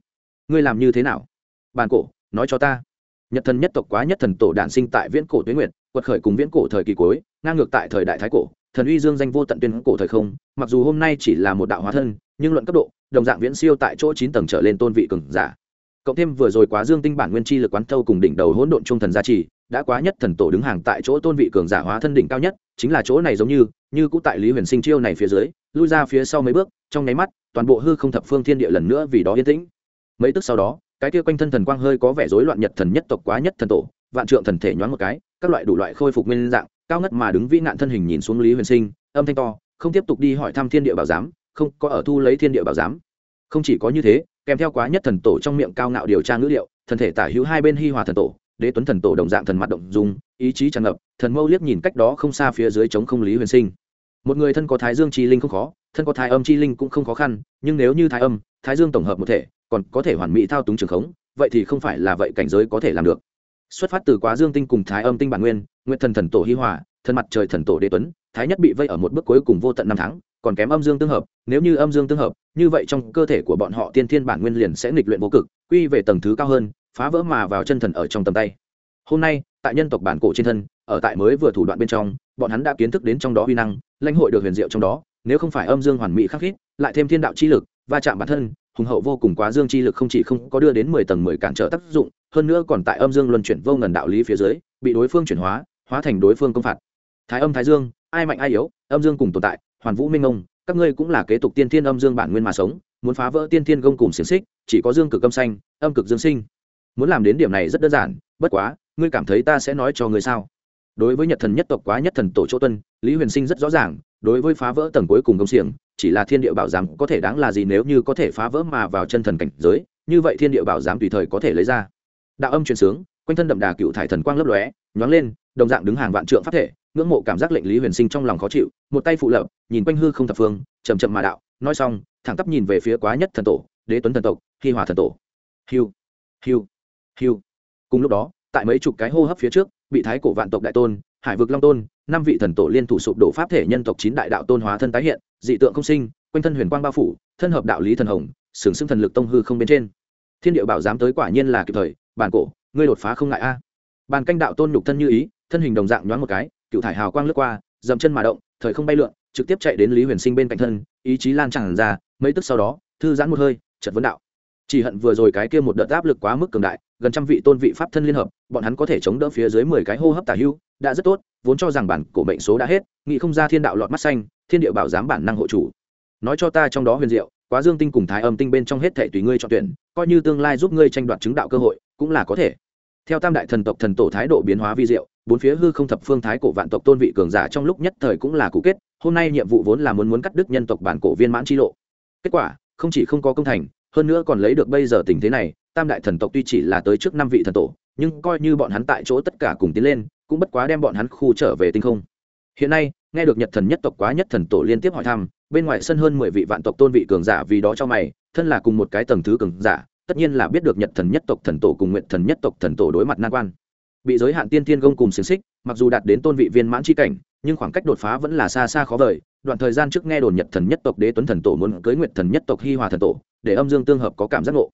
Ngươi làm như thế nào? Bản cổ nói cho ta nhật thần nhất tộc quá nhất thần tổ đản sinh tại viễn cổ tuyến nguyệt, quật khởi cùng viễn cổ thời kỳ cuối, ngang ngược tại thời đại thái cổ, thần uy dương danh vô tận tuyên cổ thời không, mặc dù hôm nay chỉ là một đạo hóa thân, nhưng luận cấp độ, đồng dạng viễn siêu tại chỗ chín tầng trở lên tôn vị cường giả. Cộng thêm vừa rồi quá dương tinh bản nguyên chi lực quán thâu cùng đỉnh đầu hỗn độn trung thần gia trì, đã quá nhất thần tổ đứng hàng tại chỗ tôn vị cường giả hóa thân đỉnh cao nhất, chính là chỗ này giống như như cũ tại lý huyền sinh chiêu này phía dưới, lui ra phía sau mấy bước, trong nháy mắt, toàn bộ hư không thập phương thiên địa lần nữa vì đó yên tĩnh. Mấy tức sau đó cái kia quanh thân thần quang hơi có vẻ rối loạn nhật thần nhất tộc quá nhất thần tổ, vạn trượng thần thể nhoáng một cái, các loại đủ loại khôi phục nguyên dạng, cao ngất mà đứng vĩ nạn thân hình nhìn xuống lý huyền sinh, âm thanh to, không tiếp tục đi hỏi thăm thiên địa bảo giám, không có ở thu lấy thiên địa bảo giám. Không chỉ có như thế, kèm theo quá nhất thần tổ trong miệng cao ngạo điều tra ngữ liệu, thần thể tả hữu hai bên hi hòa thần tổ, đế tuấn thần tổ đồng dạng thần mặt động dùng ý chí tràn ngập, thần mâu liếc nhìn cách đó không xa phía dưới chống không lý huyền sinh. Một người thân có thái dương chi linh không khó, thân có thái âm chi linh cũng không khó khăn, nhưng nếu như thái âm, thái dương tổng hợp một thể còn có thể hoàn mỹ thao túng trường khống, vậy thì không phải là vậy cảnh giới có thể làm được. Xuất phát từ quá dương tinh cùng thái âm tinh bản nguyên nguyện thần thần tổ hi hòa, thân mặt trời thần tổ đế tuấn, thái nhất bị vây ở một bước cuối cùng vô tận năm tháng, còn kém âm dương tương hợp, nếu như âm dương tương hợp, như vậy trong cơ thể của bọn họ tiên thiên bản nguyên liền sẽ nghịch luyện vô cực, quy về tầng thứ cao hơn, phá vỡ mà vào chân thần ở trong tầm tay. Hôm nay, tại nhân tộc bản cổ trên thân, ở tại mới vừa thủ đoạn bên trong, bọn hắn đã kiến thức đến trong đó uy năng, lãnh hội được huyền diệu trong đó, nếu không phải âm dương hoàn mỹ khắc khít, lại thêm thiên đạo chi lực, va chạm bản thân hùng hậu vô cùng quá dương chi lực không chỉ không có đưa đến mười tầng mười cản trở tác dụng, hơn nữa còn tại âm dương luân chuyển vô ngần đạo lý phía dưới, bị đối phương chuyển hóa hóa thành đối phương công phạt. Thái âm thái dương, ai mạnh ai yếu, âm dương cùng tồn tại, hoàn vũ minh ông, các ngươi cũng là kế tục tiên thiên âm dương bản nguyên mà sống, muốn phá vỡ tiên thiên gông cùng xiềng xích, chỉ có dương cực âm xanh, âm cực dương sinh. Muốn làm đến điểm này rất đơn giản, bất quá, ngươi cảm thấy ta sẽ nói cho ngươi sao? Đối với nhật thần nhất tộc quá nhất thần tổ chỗ tuân, lý huyền sinh rất rõ ràng, đối với phá vỡ tầng cuối cùng công xiềng, chỉ là thiên địa bảo giám có thể đáng là gì nếu như có thể phá vỡ mà vào chân thần cảnh giới, như vậy thiên địa bảo giám tùy thời có thể lấy ra. Đạo âm truyền sướng, quanh thân đậm đà cựu thải thần quang lấp lóe, nhoáng lên, đồng dạng đứng hàng vạn trượng pháp thể, ngưỡng mộ cảm giác lệnh lý huyền sinh trong lòng khó chịu, một tay phụ lập, nhìn quanh hư không thập phương chầm chậm mà đạo, nói xong, thẳng tắp nhìn về phía quá nhất thần tổ, đế tuấn thần tộc, hi hòa thần tổ. Hiu hiu hiu. Cùng lúc đó, tại mấy chục cái hô hấp phía trước bị thái cổ vạn tộc đại tôn, hải vực long tôn, năm vị thần tổ liên thủ sụp đổ pháp thể nhân tộc chín đại đạo tôn hóa thân tái hiện, dị tượng không sinh, quanh thân huyền quang bao phủ, thân hợp đạo lý thần hồng, sừng sững thần lực tông hư không bên trên. Thiên địa bảo dám tới quả nhiên là kịp thời, bản cổ, ngươi đột phá không ngại a. Bàn canh đạo tôn nhục thân như ý, thân hình đồng dạng nhoáng một cái cựu thải hào quang lướt qua, dậm chân mà động, thời không bay lượn, trực tiếp chạy đến lý huyền sinh bên cạnh thân, ý chí lan tràn ra, mấy tức sau đó, thư giãn một hơi chật vấn đạo. Chỉ hận vừa rồi cái kia một đợt áp lực quá mức cường đại gần trăm vị tôn vị pháp thân liên hợp, bọn hắn có thể chống đỡ phía dưới mười cái hô hấp tả hưu, đã rất tốt, vốn cho rằng bản cổ mệnh số đã hết, nghĩ không ra thiên đạo lọt mắt xanh, thiên địa bảo giám bản năng hộ chủ. Nói cho ta trong đó huyền diệu, quá dương tinh cùng thái âm tinh bên trong hết thể tùy ngươi chọn tuyển, coi như tương lai giúp ngươi tranh đoạt chứng đạo cơ hội, cũng là có thể. Theo tam đại thần tộc thần tổ thái độ biến hóa vi diệu, bốn phía hư không thập phương thái cổ vạn tộc tôn vị cường giả trong lúc nhất thời cũng là cụ kết, hôm nay nhiệm vụ vốn là muốn muốn cắt đứt nhân tộc bản cổ viên mãn chi lộ. Kết quả, không chỉ không có công thành, hơn nữa còn lấy được bây giờ tình thế này tam đại thần tộc tuy chỉ là tới trước năm vị thần tổ, nhưng coi như bọn hắn tại chỗ tất cả cùng tiến lên, cũng bất quá đem bọn hắn khu trở về tinh không. Hiện nay, nghe được nhật thần nhất tộc quá nhất thần tổ liên tiếp hỏi thăm, bên ngoài sân hơn mười vị vạn tộc tôn vị cường giả vì đó cho mày, thân là cùng một cái tầng thứ cường giả, tất nhiên là biết được nhật thần nhất tộc thần tổ cùng nguyện thần nhất tộc thần tổ đối mặt nan quan. Bị giới hạn tiên tiên gông cùng xiềng xích, mặc dù đạt đến tôn vị viên mãn c h i cảnh, nhưng khoảng cách đột phá vẫn là xa xa khó vời, đoạn thời gian trước nghe đồn nhật thần nhất tộc đế tuấn thần tổ muốn cưới nguyện thần nhất tộc hi hòa thần tổ, để âm dương tương hợp có cảm giác ngộ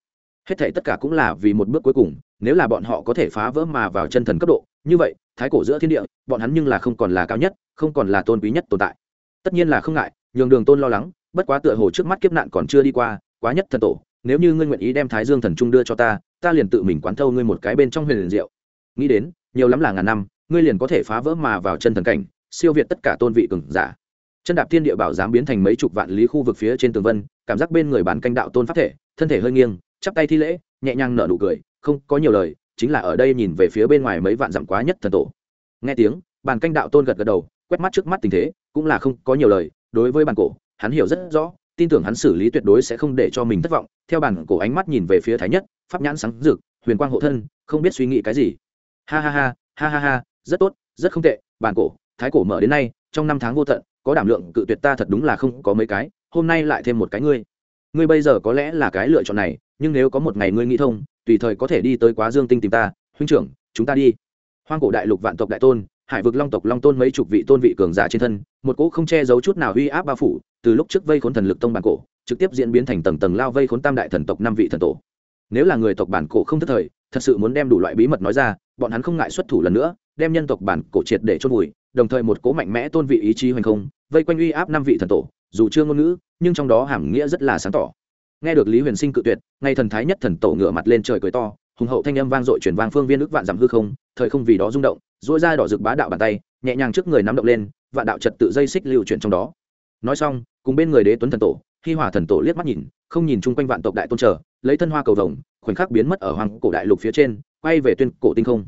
hết thảy tất cả cũng là vì một bước cuối cùng, nếu là bọn họ có thể phá vỡ mà vào chân thần cấp độ, như vậy, thái cổ giữa thiên địa, bọn hắn nhưng là không còn là cao nhất, không còn là tôn quý nhất tồn tại. Tất nhiên là không ngại, nhường đường tôn lo lắng, bất quá tựa hồ trước mắt kiếp nạn còn chưa đi qua, quá nhất thần tổ, nếu như ngươi nguyện ý đem thái dương thần trung đưa cho ta ta liền tự mình quán thâu ngươi một cái bên trong huyền liền diệu. Nghĩ đến, nhiều lắm là ngàn năm, ngươi liền có thể phá vỡ mà vào chân thần cảnh, siêu việt tất cả tôn vị cường giả. Chân đạp thiên địa bảo dám biến thành mấy chục vạn lý khu vực phía trên tường vân, cảm giác bên người bán canh đạo tôn pháp thể, thân thể hơi nghiêng chắp tay thi lễ, nhẹ nhàng nở nụ cười, không có nhiều lời, chính là ở đây nhìn về phía bên ngoài mấy vạn dặm quá nhất thần tổ. Nghe tiếng, bàn canh đạo tôn gật gật đầu, quét mắt trước mắt tình thế, cũng là không có nhiều lời, đối với bàn cổ, hắn hiểu rất rõ, tin tưởng hắn xử lý tuyệt đối sẽ không để cho mình thất vọng. Theo bàn cổ ánh mắt nhìn về phía thái nhất, pháp nhãn sáng rực, huyền quang hộ thân, không biết suy nghĩ cái gì. Ha ha ha ha ha ha, rất tốt, rất không tệ, bàn cổ, thái cổ mở đến nay, trong năm tháng vô tận, có đảm lượng cự tuyệt ta thật đúng là không có mấy cái, hôm nay lại thêm một cái ngươi ngươi bây giờ có lẽ là cái lựa chọn này, nhưng nếu có một ngày ngươi nghĩ thông, tùy thời có thể đi tới quá dương tinh tìm ta, huynh trưởng, chúng ta đi. Hoang cổ đại lục vạn tộc đại tôn, hải vực long tộc long tôn mấy chục vị tôn vị cường giả trên thân, một cỗ không che giấu chút nào uy áp bao phủ, từ lúc trước vây khốn thần lực tông bản cổ, trực tiếp diễn biến thành tầng tầng lao vây khốn tam đại thần tộc năm vị thần tổ. Nếu là người tộc bản cổ không thất thời, thật sự muốn đem đủ loại bí mật nói ra, bọn hắn không ngại xuất thủ lần nữa, đem nhân tộc bản cổ triệt để chôn vùi, đồng thời một cỗ mạnh mẽ tôn vị ý chí hoành không, vây quanh uy áp năm vị thần tổ, dù chưa ngôn ngữ nhưng trong đó hàm nghĩa rất là sáng tỏ. Nghe được lý huyền sinh cự tuyệt ngay thần thái nhất thần tổ ngửa mặt lên trời cười to hùng hậu thanh âm vang dội chuyển vang phương viên ức vạn dặm hư không thời không vì đó rung động dỗi ra đỏ rực bá đạo bàn tay nhẹ nhàng trước người nắm động lên vạn đạo trật tự dây xích lưu chuyển trong đó. Nói xong cùng bên người đế tuấn thần tổ khi hòa thần tổ liếc mắt nhìn không nhìn chung quanh vạn tộc đại tôn trở lấy thân hoa cầu vồng khoảnh khắc biến mất ở hoàng cổ đại lục phía trên quay về tuyên cổ tinh không.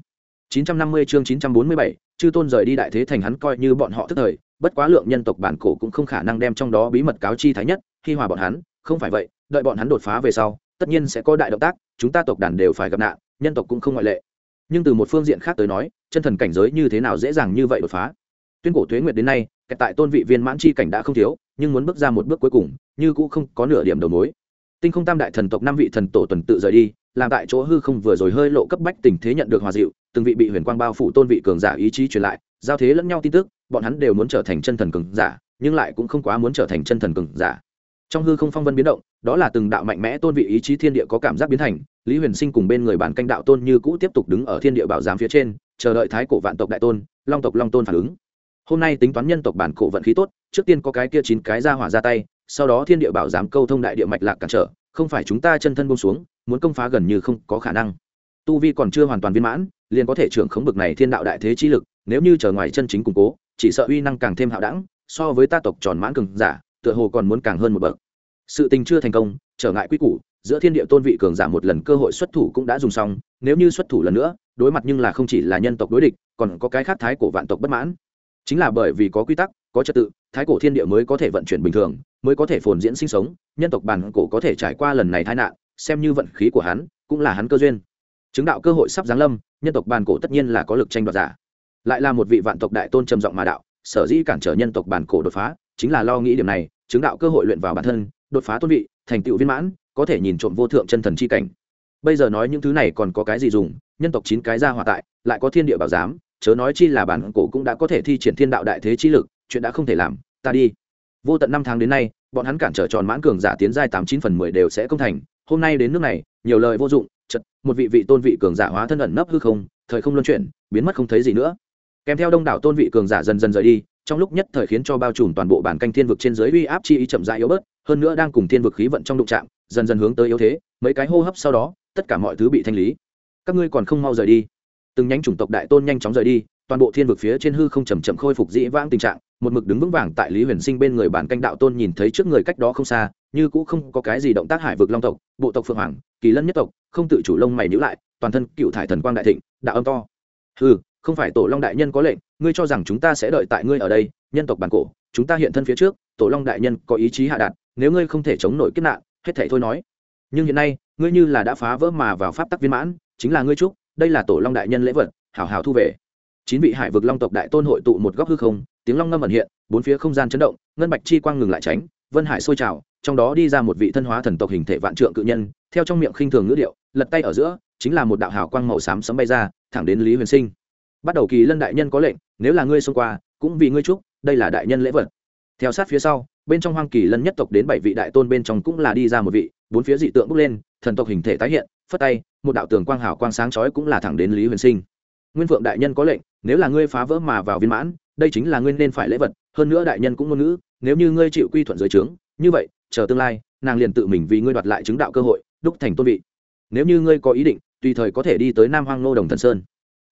950 chương 947, chư tôn rời đi đại thế thành hắn coi như bọn họ thức thời bất quá lượng nhân tộc bản cổ cũng không khả năng đem trong đó bí mật cáo chi thái nhất Khi hòa bọn hắn, không phải vậy, đợi bọn hắn đột phá về sau, tất nhiên sẽ có đại động tác, chúng ta tộc đàn đều phải gặp nạn, nhân tộc cũng không ngoại lệ. Nhưng từ một phương diện khác tới nói, chân thần cảnh giới như thế nào dễ dàng như vậy đột phá? Tuyên cổ thuế nguyệt đến nay tại tôn vị viên mãn chi cảnh đã không thiếu, nhưng muốn bước ra một bước cuối cùng, như cũng không có nửa điểm đầu mối. Tinh không tam đại thần tộc năm vị thần tổ tuần tự rời đi, làm tại chỗ hư không vừa rồi hơi lộ cấp bách tình thế nhận được hòa dịu từng vị bị huyền quang bao phủ tôn vị cường giả ý chí truyền lại, giao thế lẫn nhau tin tức, bọn hắn đều muốn trở thành chân thần cường giả, nhưng lại cũng không quá muốn trở thành chân thần cường giả. Trong hư không phong vân biến động, đó là từng đạo mạnh mẽ tôn vị ý chí thiên địa có cảm giác biến thành, lý huyền sinh cùng bên người bản canh đạo tôn như cũ tiếp tục đứng ở thiên địa bảo giám phía trên, chờ đợi thái cổ vạn tộc đại tôn, long tộc long tôn phản ứng. Hôm nay tính toán nhân tộc bản cổ vận khí tốt, trước tiên có cái kia chín cái ra hỏa ra tay, sau đó thiên địa bảo giám câu thông đại địa mạch lạc cản trở, không phải chúng ta chân thân bông xuống, muốn công phá gần như không có khả năng. Tu vi còn chưa hoàn toàn viên mãn liền có thể trưởng khống bực này thiên đạo đại thế chi lực, nếu như chờ ngoài chân chính củng cố, chỉ sợ uy năng càng thêm hạo đẳng, so với ta tộc tròn mãn cường giả, tựa hồ còn muốn càng hơn một bậc. Sự tình chưa thành công, trở ngại quy củ, giữa thiên địa tôn vị cường giả một lần cơ hội xuất thủ cũng đã dùng xong, nếu như xuất thủ lần nữa, đối mặt nhưng là không chỉ là nhân tộc đối địch, còn có cái khác thái cổ vạn tộc bất mãn. Chính là bởi vì có quy tắc, có trật tự, thái cổ thiên địa mới có thể vận chuyển bình thường, mới có thể phồn diễn sinh sống, nhân tộc bản cổ có thể trải qua lần này tai nạn, xem như vận khí của hắn, cũng là hắn cơ duyên. Chứng đạo cơ hội sắp giáng lâm nhân tộc bản cổ tất nhiên là có lực tranh đoạt giả. Lại là một vị vạn tộc đại tôn trầm giọng mà đạo, sở dĩ cản trở nhân tộc bản cổ đột phá, chính là lo nghĩ điểm này, chứng đạo cơ hội luyện vào bản thân, đột phá tôn vị, thành tựu viên mãn, có thể nhìn trộm vô thượng chân thần chi cảnh. Bây giờ nói những thứ này còn có cái gì dùng, nhân tộc chín cái ra hòa tại, lại có thiên địa bảo giám, chớ nói chi là bản cổ cũng đã có thể thi triển thiên đạo đại thế chi lực, chuyện đã không thể làm, ta đi. Vô tận năm tháng đến nay, bọn hắn cản trở tròn mãn cường giả tiến giai tám chín phần mười đều sẽ công thành, hôm nay đến nước này nhiều lời vô dụng chật một vị vị tôn vị cường giả hóa thân ẩn nấp hư không, thời không luân chuyển, biến mất không thấy gì nữa. Kèm theo đông đảo tôn vị cường giả dần dần rời đi, trong lúc nhất thời khiến cho bao trùm toàn bộ bản canh thiên vực trên dưới uy áp chi ý chậm rãi yếu bớt, hơn nữa đang cùng thiên vực khí vận trong đụng chạm, dần dần hướng tới yếu thế, mấy cái hô hấp sau đó, tất cả mọi thứ bị thanh lý. Các ngươi còn không mau rời đi. Từng nhánh chủng tộc đại tôn nhanh chóng rời đi toàn bộ thiên vực phía trên hư không chầm chậm khôi phục dĩ vãng tình trạng, một mực đứng vững vàng tại lý huyền sinh bên người bản canh đạo tôn nhìn thấy trước người cách đó không xa, như cũ không có cái gì động tác hải vực long tộc, bộ tộc phượng hoàng, kỳ lân nhất tộc, không tự chủ lông mày nhữ lại, toàn thân cựu thải thần quang đại thịnh, đạo âm to. Hư không phải tổ long đại nhân có lệnh, ngươi cho rằng chúng ta sẽ đợi tại ngươi ở đây, nhân tộc bản cổ, chúng ta hiện thân phía trước, tổ long đại nhân có ý chí hạ đạt, nếu ngươi không thể chống nổi kết nạn, hết thể thôi nói. Nhưng hiện nay, ngươi như là đã phá vỡ mà vào pháp tắc viên mãn, chính là ngươi trúc đây là tổ long đại nhân lễ vật, hảo hảo thu về chín vị hải vực long tộc đại tôn hội tụ một góc hư không, tiếng long ngâm ẩn hiện, bốn phía không gian chấn động, ngân bạch chi quang ngừng lại tránh, vân hải sôi trào, trong đó đi ra một vị thân hóa thần tộc hình thể vạn trượng cự nhân, theo trong miệng khinh thường ngữ điệu, lật tay ở giữa, chính là một đạo hào quang màu xám sấm bay ra, thẳng đến lý huyền sinh. Bắt đầu kỳ lân đại nhân có lệnh, nếu là ngươi xông qua, cũng vì ngươi chúc, đây là đại nhân lễ vật. Theo sát phía sau, bên trong hoang kỳ lân nhất tộc đến bảy vị đại tôn bên trong cũng là đi ra một vị, bốn phía dị tượng bước lên, thần tộc hình thể tái hiện, phất tay, một đạo tường quang hào quang sáng chói cũng là thẳng đến lý huyền sinh. Nguyên phượng đại nhân có lệnh nếu là ngươi phá vỡ mà vào viên mãn, đây chính là ngươi nên phải lễ vật, hơn nữa đại nhân cũng ngôn ngữ, nếu như ngươi chịu quy thuận dưới trướng, như vậy, chờ tương lai, nàng liền tự mình vì ngươi đoạt lại chứng đạo cơ hội, đúc thành tôn vị. Nếu như ngươi có ý định, tùy thời có thể đi tới nam hoang nô đồng thần sơn.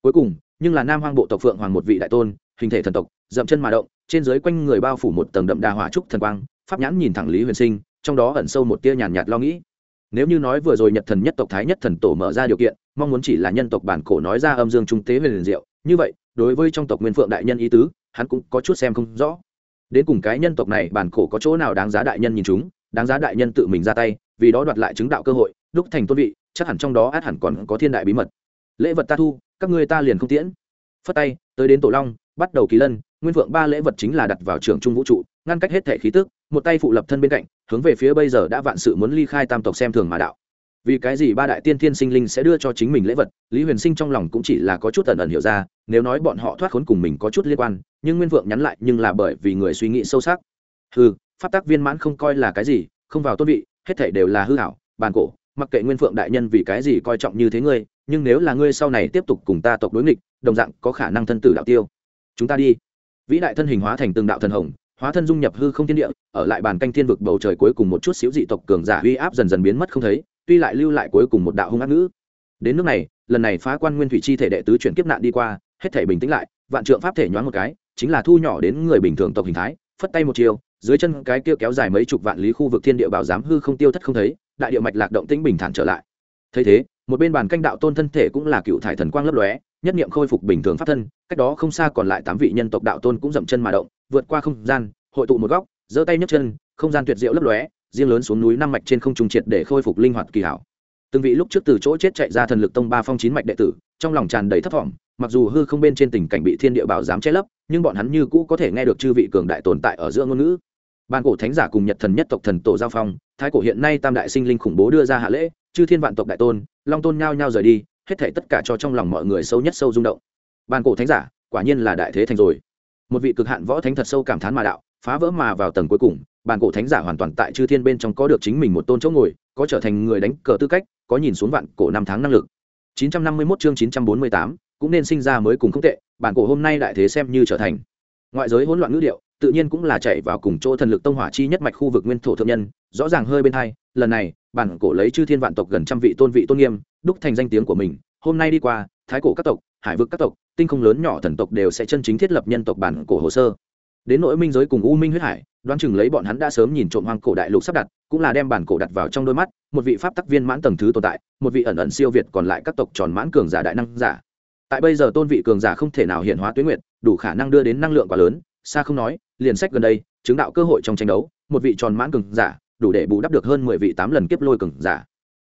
Cuối cùng, nhưng là nam hoang bộ tộc phượng hoàng một vị đại tôn, hình thể thần tộc, dậm chân mà động, trên dưới quanh người bao phủ một tầng đậm đà hỏa trúc thần quang, pháp nhãn nhìn thẳng lý huyền sinh, trong đó ẩn sâu một tia nhàn nhạt lo nghĩ. Nếu như nói vừa rồi nhật thần nhất tộc thái nhất thần tổ mở ra điều kiện, mong muốn chỉ là nhân tộc bản cổ nói ra âm dương trung tế huyền liền diệu, như vậy đối với trong tộc nguyên phượng đại nhân ý tứ, hắn cũng có chút xem không rõ. Đến cùng cái nhân tộc này bản cổ có chỗ nào đáng giá đại nhân nhìn chúng, đáng giá đại nhân tự mình ra tay, vì đó đoạt lại chứng đạo cơ hội, đúc thành tôn vị, chắc hẳn trong đó át hẳn còn có thiên đại bí mật. Lễ vật ta thu, các ngươi ta liền không tiễn. Phất tay, tới đến tổ long, bắt đầu kỳ lân, nguyên vượng ba lễ vật chính là đặt vào trường trung vũ trụ, ngăn cách hết thể khí tức, một tay phụ lập thân bên cạnh, hướng về phía bây giờ đã vạn sự muốn ly khai tam tộc xem thường mà đạo. Vì cái gì ba đại tiên thiên sinh linh sẽ đưa cho chính mình lễ vật, lý huyền sinh trong lòng cũng chỉ là có chút ẩn ẩn hiểu ra nếu nói bọn họ thoát khốn cùng mình có chút liên quan, nhưng nguyên vượng nhắn lại nhưng là bởi vì người suy nghĩ sâu sắc. Hư pháp tác viên mãn không coi là cái gì, không vào tôn vị, hết thể đều là hư hảo bàn cổ, mặc kệ nguyên phượng đại nhân vì cái gì coi trọng như thế ngươi, nhưng nếu là ngươi sau này tiếp tục cùng ta tộc đối nghịch, đồng dạng có khả năng thân tử đạo tiêu. Chúng ta đi. Vĩ đại thân hình hóa thành từng đạo thần hồng, hóa thân dung nhập hư không thiên địa, ở lại bàn canh thiên vực bầu trời cuối cùng một chút xíu dị tộc cường giả uy áp dần dần biến mất không thấy, tuy lại lưu lại cuối cùng một đạo hung ác ngữ. Đến nước này, lần này phá quan nguyên thủy chi thể đệ tứ chuyển kiếp nạn đi qua hết thể bình tĩnh lại, vạn trượng pháp thể nhoáng một cái, chính là thu nhỏ đến người bình thường tộc hình thái, phất tay một chiều, dưới chân cái kia kéo dài mấy chục vạn lý khu vực thiên địa bảo giám hư không tiêu thất không thấy, đại địa mạch lạc động tĩnh bình thản trở lại. Thấy thế, một bên bàn canh đạo tôn thân thể cũng là cựu thải thần quang lấp lóe, nhất niệm khôi phục bình thường pháp thân, cách đó không xa còn lại tám vị nhân tộc đạo tôn cũng dậm chân mà động, vượt qua không gian, hội tụ một góc, giơ tay nhấc chân, không gian tuyệt diệu lấp lóe, riêng lớn xuống núi năm mạch trên không trùng triệt để khôi phục linh hoạt kỳ hảo từng vị lúc trước từ chỗ chết chạy ra thần lực tông ba phong chín mạch đệ tử, trong lòng tràn đầy thất vọng mặc dù hư không bên trên tình cảnh bị thiên địa bảo dám che lấp, nhưng bọn hắn như cũ có thể nghe được chư vị cường đại tồn tại ở giữa ngôn ngữ. Ban cổ thánh giả cùng nhật thần nhất tộc thần tổ giao phong, thái cổ hiện nay tam đại sinh linh khủng bố đưa ra hạ lễ, chư thiên vạn tộc đại tôn, long tôn nhao nhao rời đi, hết thể tất cả cho trong lòng mọi người sâu nhất sâu rung động. Ban cổ thánh giả, quả nhiên là đại thế thành rồi. Một vị cực hạn võ thánh thật sâu cảm thán mà đạo, phá vỡ mà vào tầng cuối cùng bàn cổ thánh giả hoàn toàn tại chư thiên bên trong có được chính mình một tôn chỗ ngồi, có trở thành người đánh cờ tư cách có nhìn xuống vạn cổ năm tháng năng lực. 951 chương 948, cũng nên sinh ra mới cùng không tệ bản cổ hôm nay đại thế xem như trở thành. Ngoại giới hỗn loạn ngữ điệu tự nhiên cũng là chạy vào cùng chỗ thần lực tông hỏa chi nhất mạch khu vực nguyên thổ thượng nhân rõ ràng hơi bên hai lần này bản cổ lấy chư thiên vạn tộc gần trăm vị tôn vị tôn nghiêm đúc thành danh tiếng của mình hôm nay đi qua thái cổ các tộc hải vực các tộc tinh không lớn nhỏ thần tộc đều sẽ chân chính thiết lập nhân tộc bản cổ hồ sơ đến nỗi minh giới cùng u minh huyết hải, đoán chừng lấy bọn hắn đã sớm nhìn trộm hoang cổ đại lục sắp đặt, cũng là đem bản cổ đặt vào trong đôi mắt, một vị pháp tắc viên mãn tầng thứ tồn tại, một vị ẩn ẩn siêu việt còn lại các tộc tròn mãn cường giả đại năng giả. Tại bây giờ tôn vị cường giả không thể nào hiện hóa tuyến nguyện đủ khả năng đưa đến năng lượng quá lớn, xa không nói, liền sách gần đây, chứng đạo cơ hội trong tranh đấu, một vị tròn mãn cường giả, đủ để bù đắp được hơn mười vị tám lần kiếp lôi cường giả.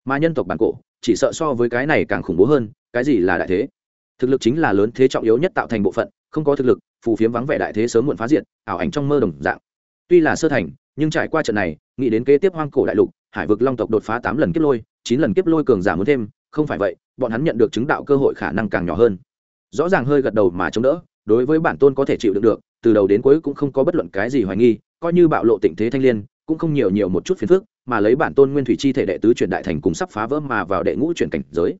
Mà nhân tộc bản cổ, chỉ sợ so với cái này càng khủng bố hơn, cái gì là đại thế? Thực lực chính là lớn thế trọng yếu nhất tạo thành bộ phận không có thực lực, phù phiếm vắng vẻ đại thế sớm muộn phá diệt, ảo ảnh trong mơ đồng dạng. Tuy là sơ thành, nhưng trải qua trận này, nghĩ đến kế tiếp hoang cổ đại lục, hải vực long tộc đột phá tám lần kiếp lôi, chín lần kiếp lôi cường giả muốn thêm, không phải vậy, bọn hắn nhận được chứng đạo cơ hội khả năng càng nhỏ hơn. Rõ ràng hơi gật đầu mà chống đỡ, đối với bản tôn có thể chịu đựng được, từ đầu đến cuối cũng không có bất luận cái gì hoài nghi, coi như bạo lộ tình thế thanh liên, cũng không nhiều nhiều một chút phiền phức, mà lấy bản tôn nguyên thủy chi thể đệ tứ chuyển đại thành cùng sắp phá vỡ mà vào đệ ngũ chuyển cảnh giới.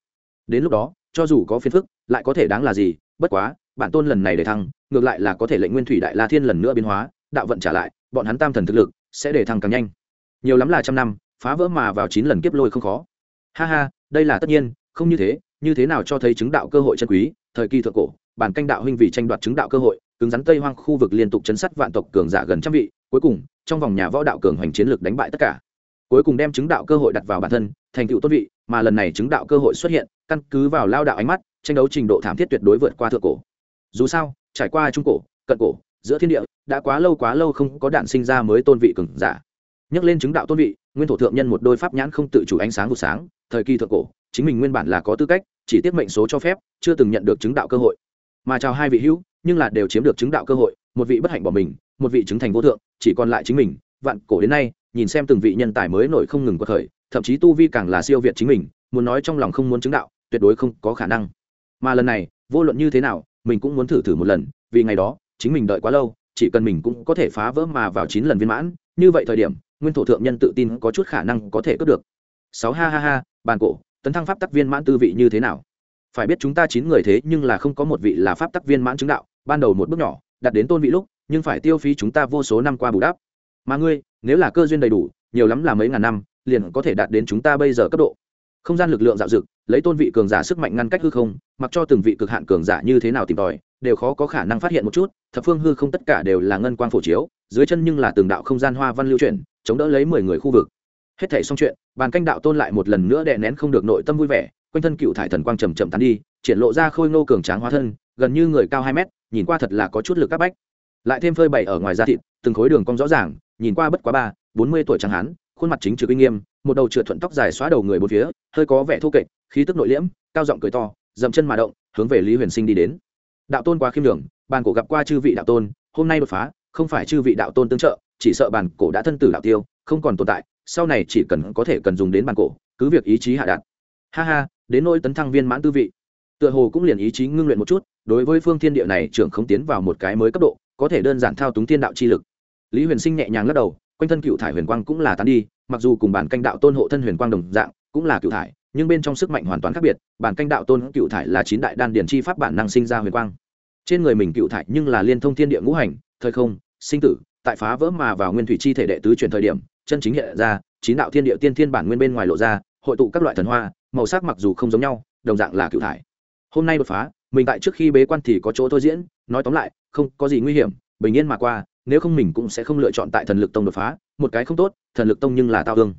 Đến lúc đó, cho dù có phiền phức, lại có thể đáng là gì, bất quá bản tôn lần này để thăng, ngược lại là có thể lệnh nguyên thủy đại la thiên lần nữa biến hóa, đạo vận trả lại, bọn hắn tam thần thực lực sẽ để thăng càng nhanh. Nhiều lắm là trăm năm, phá vỡ mà vào chín lần kiếp lôi không khó. Ha ha, đây là tất nhiên, không như thế như thế nào cho thấy chứng đạo cơ hội chân quý, thời kỳ thượng cổ, bản canh đạo huynh vì tranh đoạt chứng đạo cơ hội, cứng rắn tây hoang khu vực liên tục chấn sát vạn tộc cường giả gần trăm vị, cuối cùng, trong vòng nhà võ đạo cường hoành chiến lược đánh bại tất cả. Cuối cùng đem chứng đạo cơ hội đặt vào bản thân, thành tựu tốt vị, mà lần này chứng đạo cơ hội xuất hiện, căn cứ vào lao đạo ánh mắt, tranh đấu trình độ thảm thiết tuyệt đối vượt qua thượng cổ dù sao, trải qua trung cổ, cận cổ, giữa thiên địa, đã quá lâu quá lâu không có đạn sinh ra mới tôn vị cường giả. Nhắc lên chứng đạo tôn vị, nguyên thổ thượng nhân một đôi pháp nhãn không tự chủ ánh sáng vụ sáng, thời kỳ thượng cổ, chính mình nguyên bản là có tư cách, chỉ tiếp mệnh số cho phép, chưa từng nhận được chứng đạo cơ hội. Mà chào hai vị hữu, nhưng là đều chiếm được chứng đạo cơ hội, một vị bất hạnh bỏ mình, một vị chứng thành vô thượng, chỉ còn lại chính mình, vạn cổ đến nay, nhìn xem từng vị nhân tài mới nổi không ngừng có thời thậm chí tu vi càng là siêu việt chính mình, muốn nói trong lòng không muốn chứng đạo, tuyệt đối không có khả năng. Mà lần này, vô luận như thế nào mình cũng muốn thử thử một lần, vì ngày đó, chính mình đợi quá lâu, chỉ cần mình cũng có thể phá vỡ mà vào chín lần viên mãn, như vậy thời điểm, nguyên thổ thượng nhân tự tin có chút khả năng có thể cướp được. Sáu, ha ha ha, bàn cổ, tấn thăng pháp tắc viên mãn tư vị như thế nào? Phải biết chúng ta chín người thế nhưng là không có một vị là pháp tắc viên mãn chứng đạo, ban đầu một bước nhỏ đặt đến tôn vị lúc, nhưng phải tiêu phí chúng ta vô số năm qua bù đắp. Mà ngươi, nếu là cơ duyên đầy đủ, nhiều lắm là mấy ngàn năm, liền có thể đạt đến chúng ta bây giờ cấp độ không gian lực lượng dạo dực, lấy tôn vị cường giả sức mạnh ngăn cách hư không, mặc cho từng vị cực hạn cường giả như thế nào tìm tòi, đều khó có khả năng phát hiện một chút, thập phương hư không tất cả đều là ngân quang phổ chiếu, dưới chân nhưng là từng đạo không gian hoa văn lưu chuyển, chống đỡ lấy mười người khu vực. Hết thể xong chuyện, bàn canh đạo tôn lại một lần nữa đè nén không được nội tâm vui vẻ, quanh thân cựu thải thần quang trầm trầm tán đi, triển lộ ra khôi ngô cường tráng hóa thân, gần như người cao hai mét, nhìn qua thật là có chút lực các bách. Lại thêm phơi bày ở ngoài da thịt, từng khối đường cong rõ ràng, nhìn qua bất quá ba, bốn mươi tuổi chẳng hán khuôn mặt chính trực uy nghiêm, một đầu trượt thuận tóc dài xóa đầu người bốn phía, hơi có vẻ thô kệch, khí tức nội liễm, cao giọng cười to, dậm chân mà động, hướng về lý huyền sinh đi đến. Đạo tôn quá khiêm đường bàn cổ gặp qua chư vị đạo tôn, hôm nay đột phá, không phải chư vị đạo tôn tương trợ, chỉ sợ bàn cổ đã thân tử đạo tiêu, không còn tồn tại, sau này chỉ cần có thể cần dùng đến bàn cổ, cứ việc ý chí hạ đạt. Ha ha, đến nỗi tấn thăng viên mãn tư vị. Tựa hồ cũng liền ý chí ngưng luyện một chút, đối với phương thiên địa này trưởng không tiến vào một cái mới cấp độ, có thể đơn giản thao túng thiên đạo chi lực. Lý huyền sinh nhẹ nhàng lắc đầu quanh thân cựu thải huyền quang cũng là tán đi, mặc dù cùng bản canh đạo tôn hộ thân huyền quang đồng dạng, cũng là cựu thải, nhưng bên trong sức mạnh hoàn toàn khác biệt, bản canh đạo tôn cựu thải là chín đại đan điển chi pháp bản năng sinh ra huyền quang. Trên người mình cựu thải nhưng là liên thông thiên địa ngũ hành, thời không, sinh tử, tại phá vỡ mà vào nguyên thủy chi thể đệ tứ truyền thời điểm, chân chính hiện ra, chín đạo thiên địa tiên thiên bản nguyên bên ngoài lộ ra, hội tụ các loại thần hoa, màu sắc mặc dù không giống nhau, đồng dạng là cựu thải. Hôm nay đột phá, mình tại trước khi bế quan thì có chỗ thôi diễn, nói tóm lại, không có gì nguy hiểm, bình yên mà qua nếu không mình cũng sẽ không lựa chọn tại thần lực tông đột phá, một cái không tốt, thần lực tông nhưng là tao hương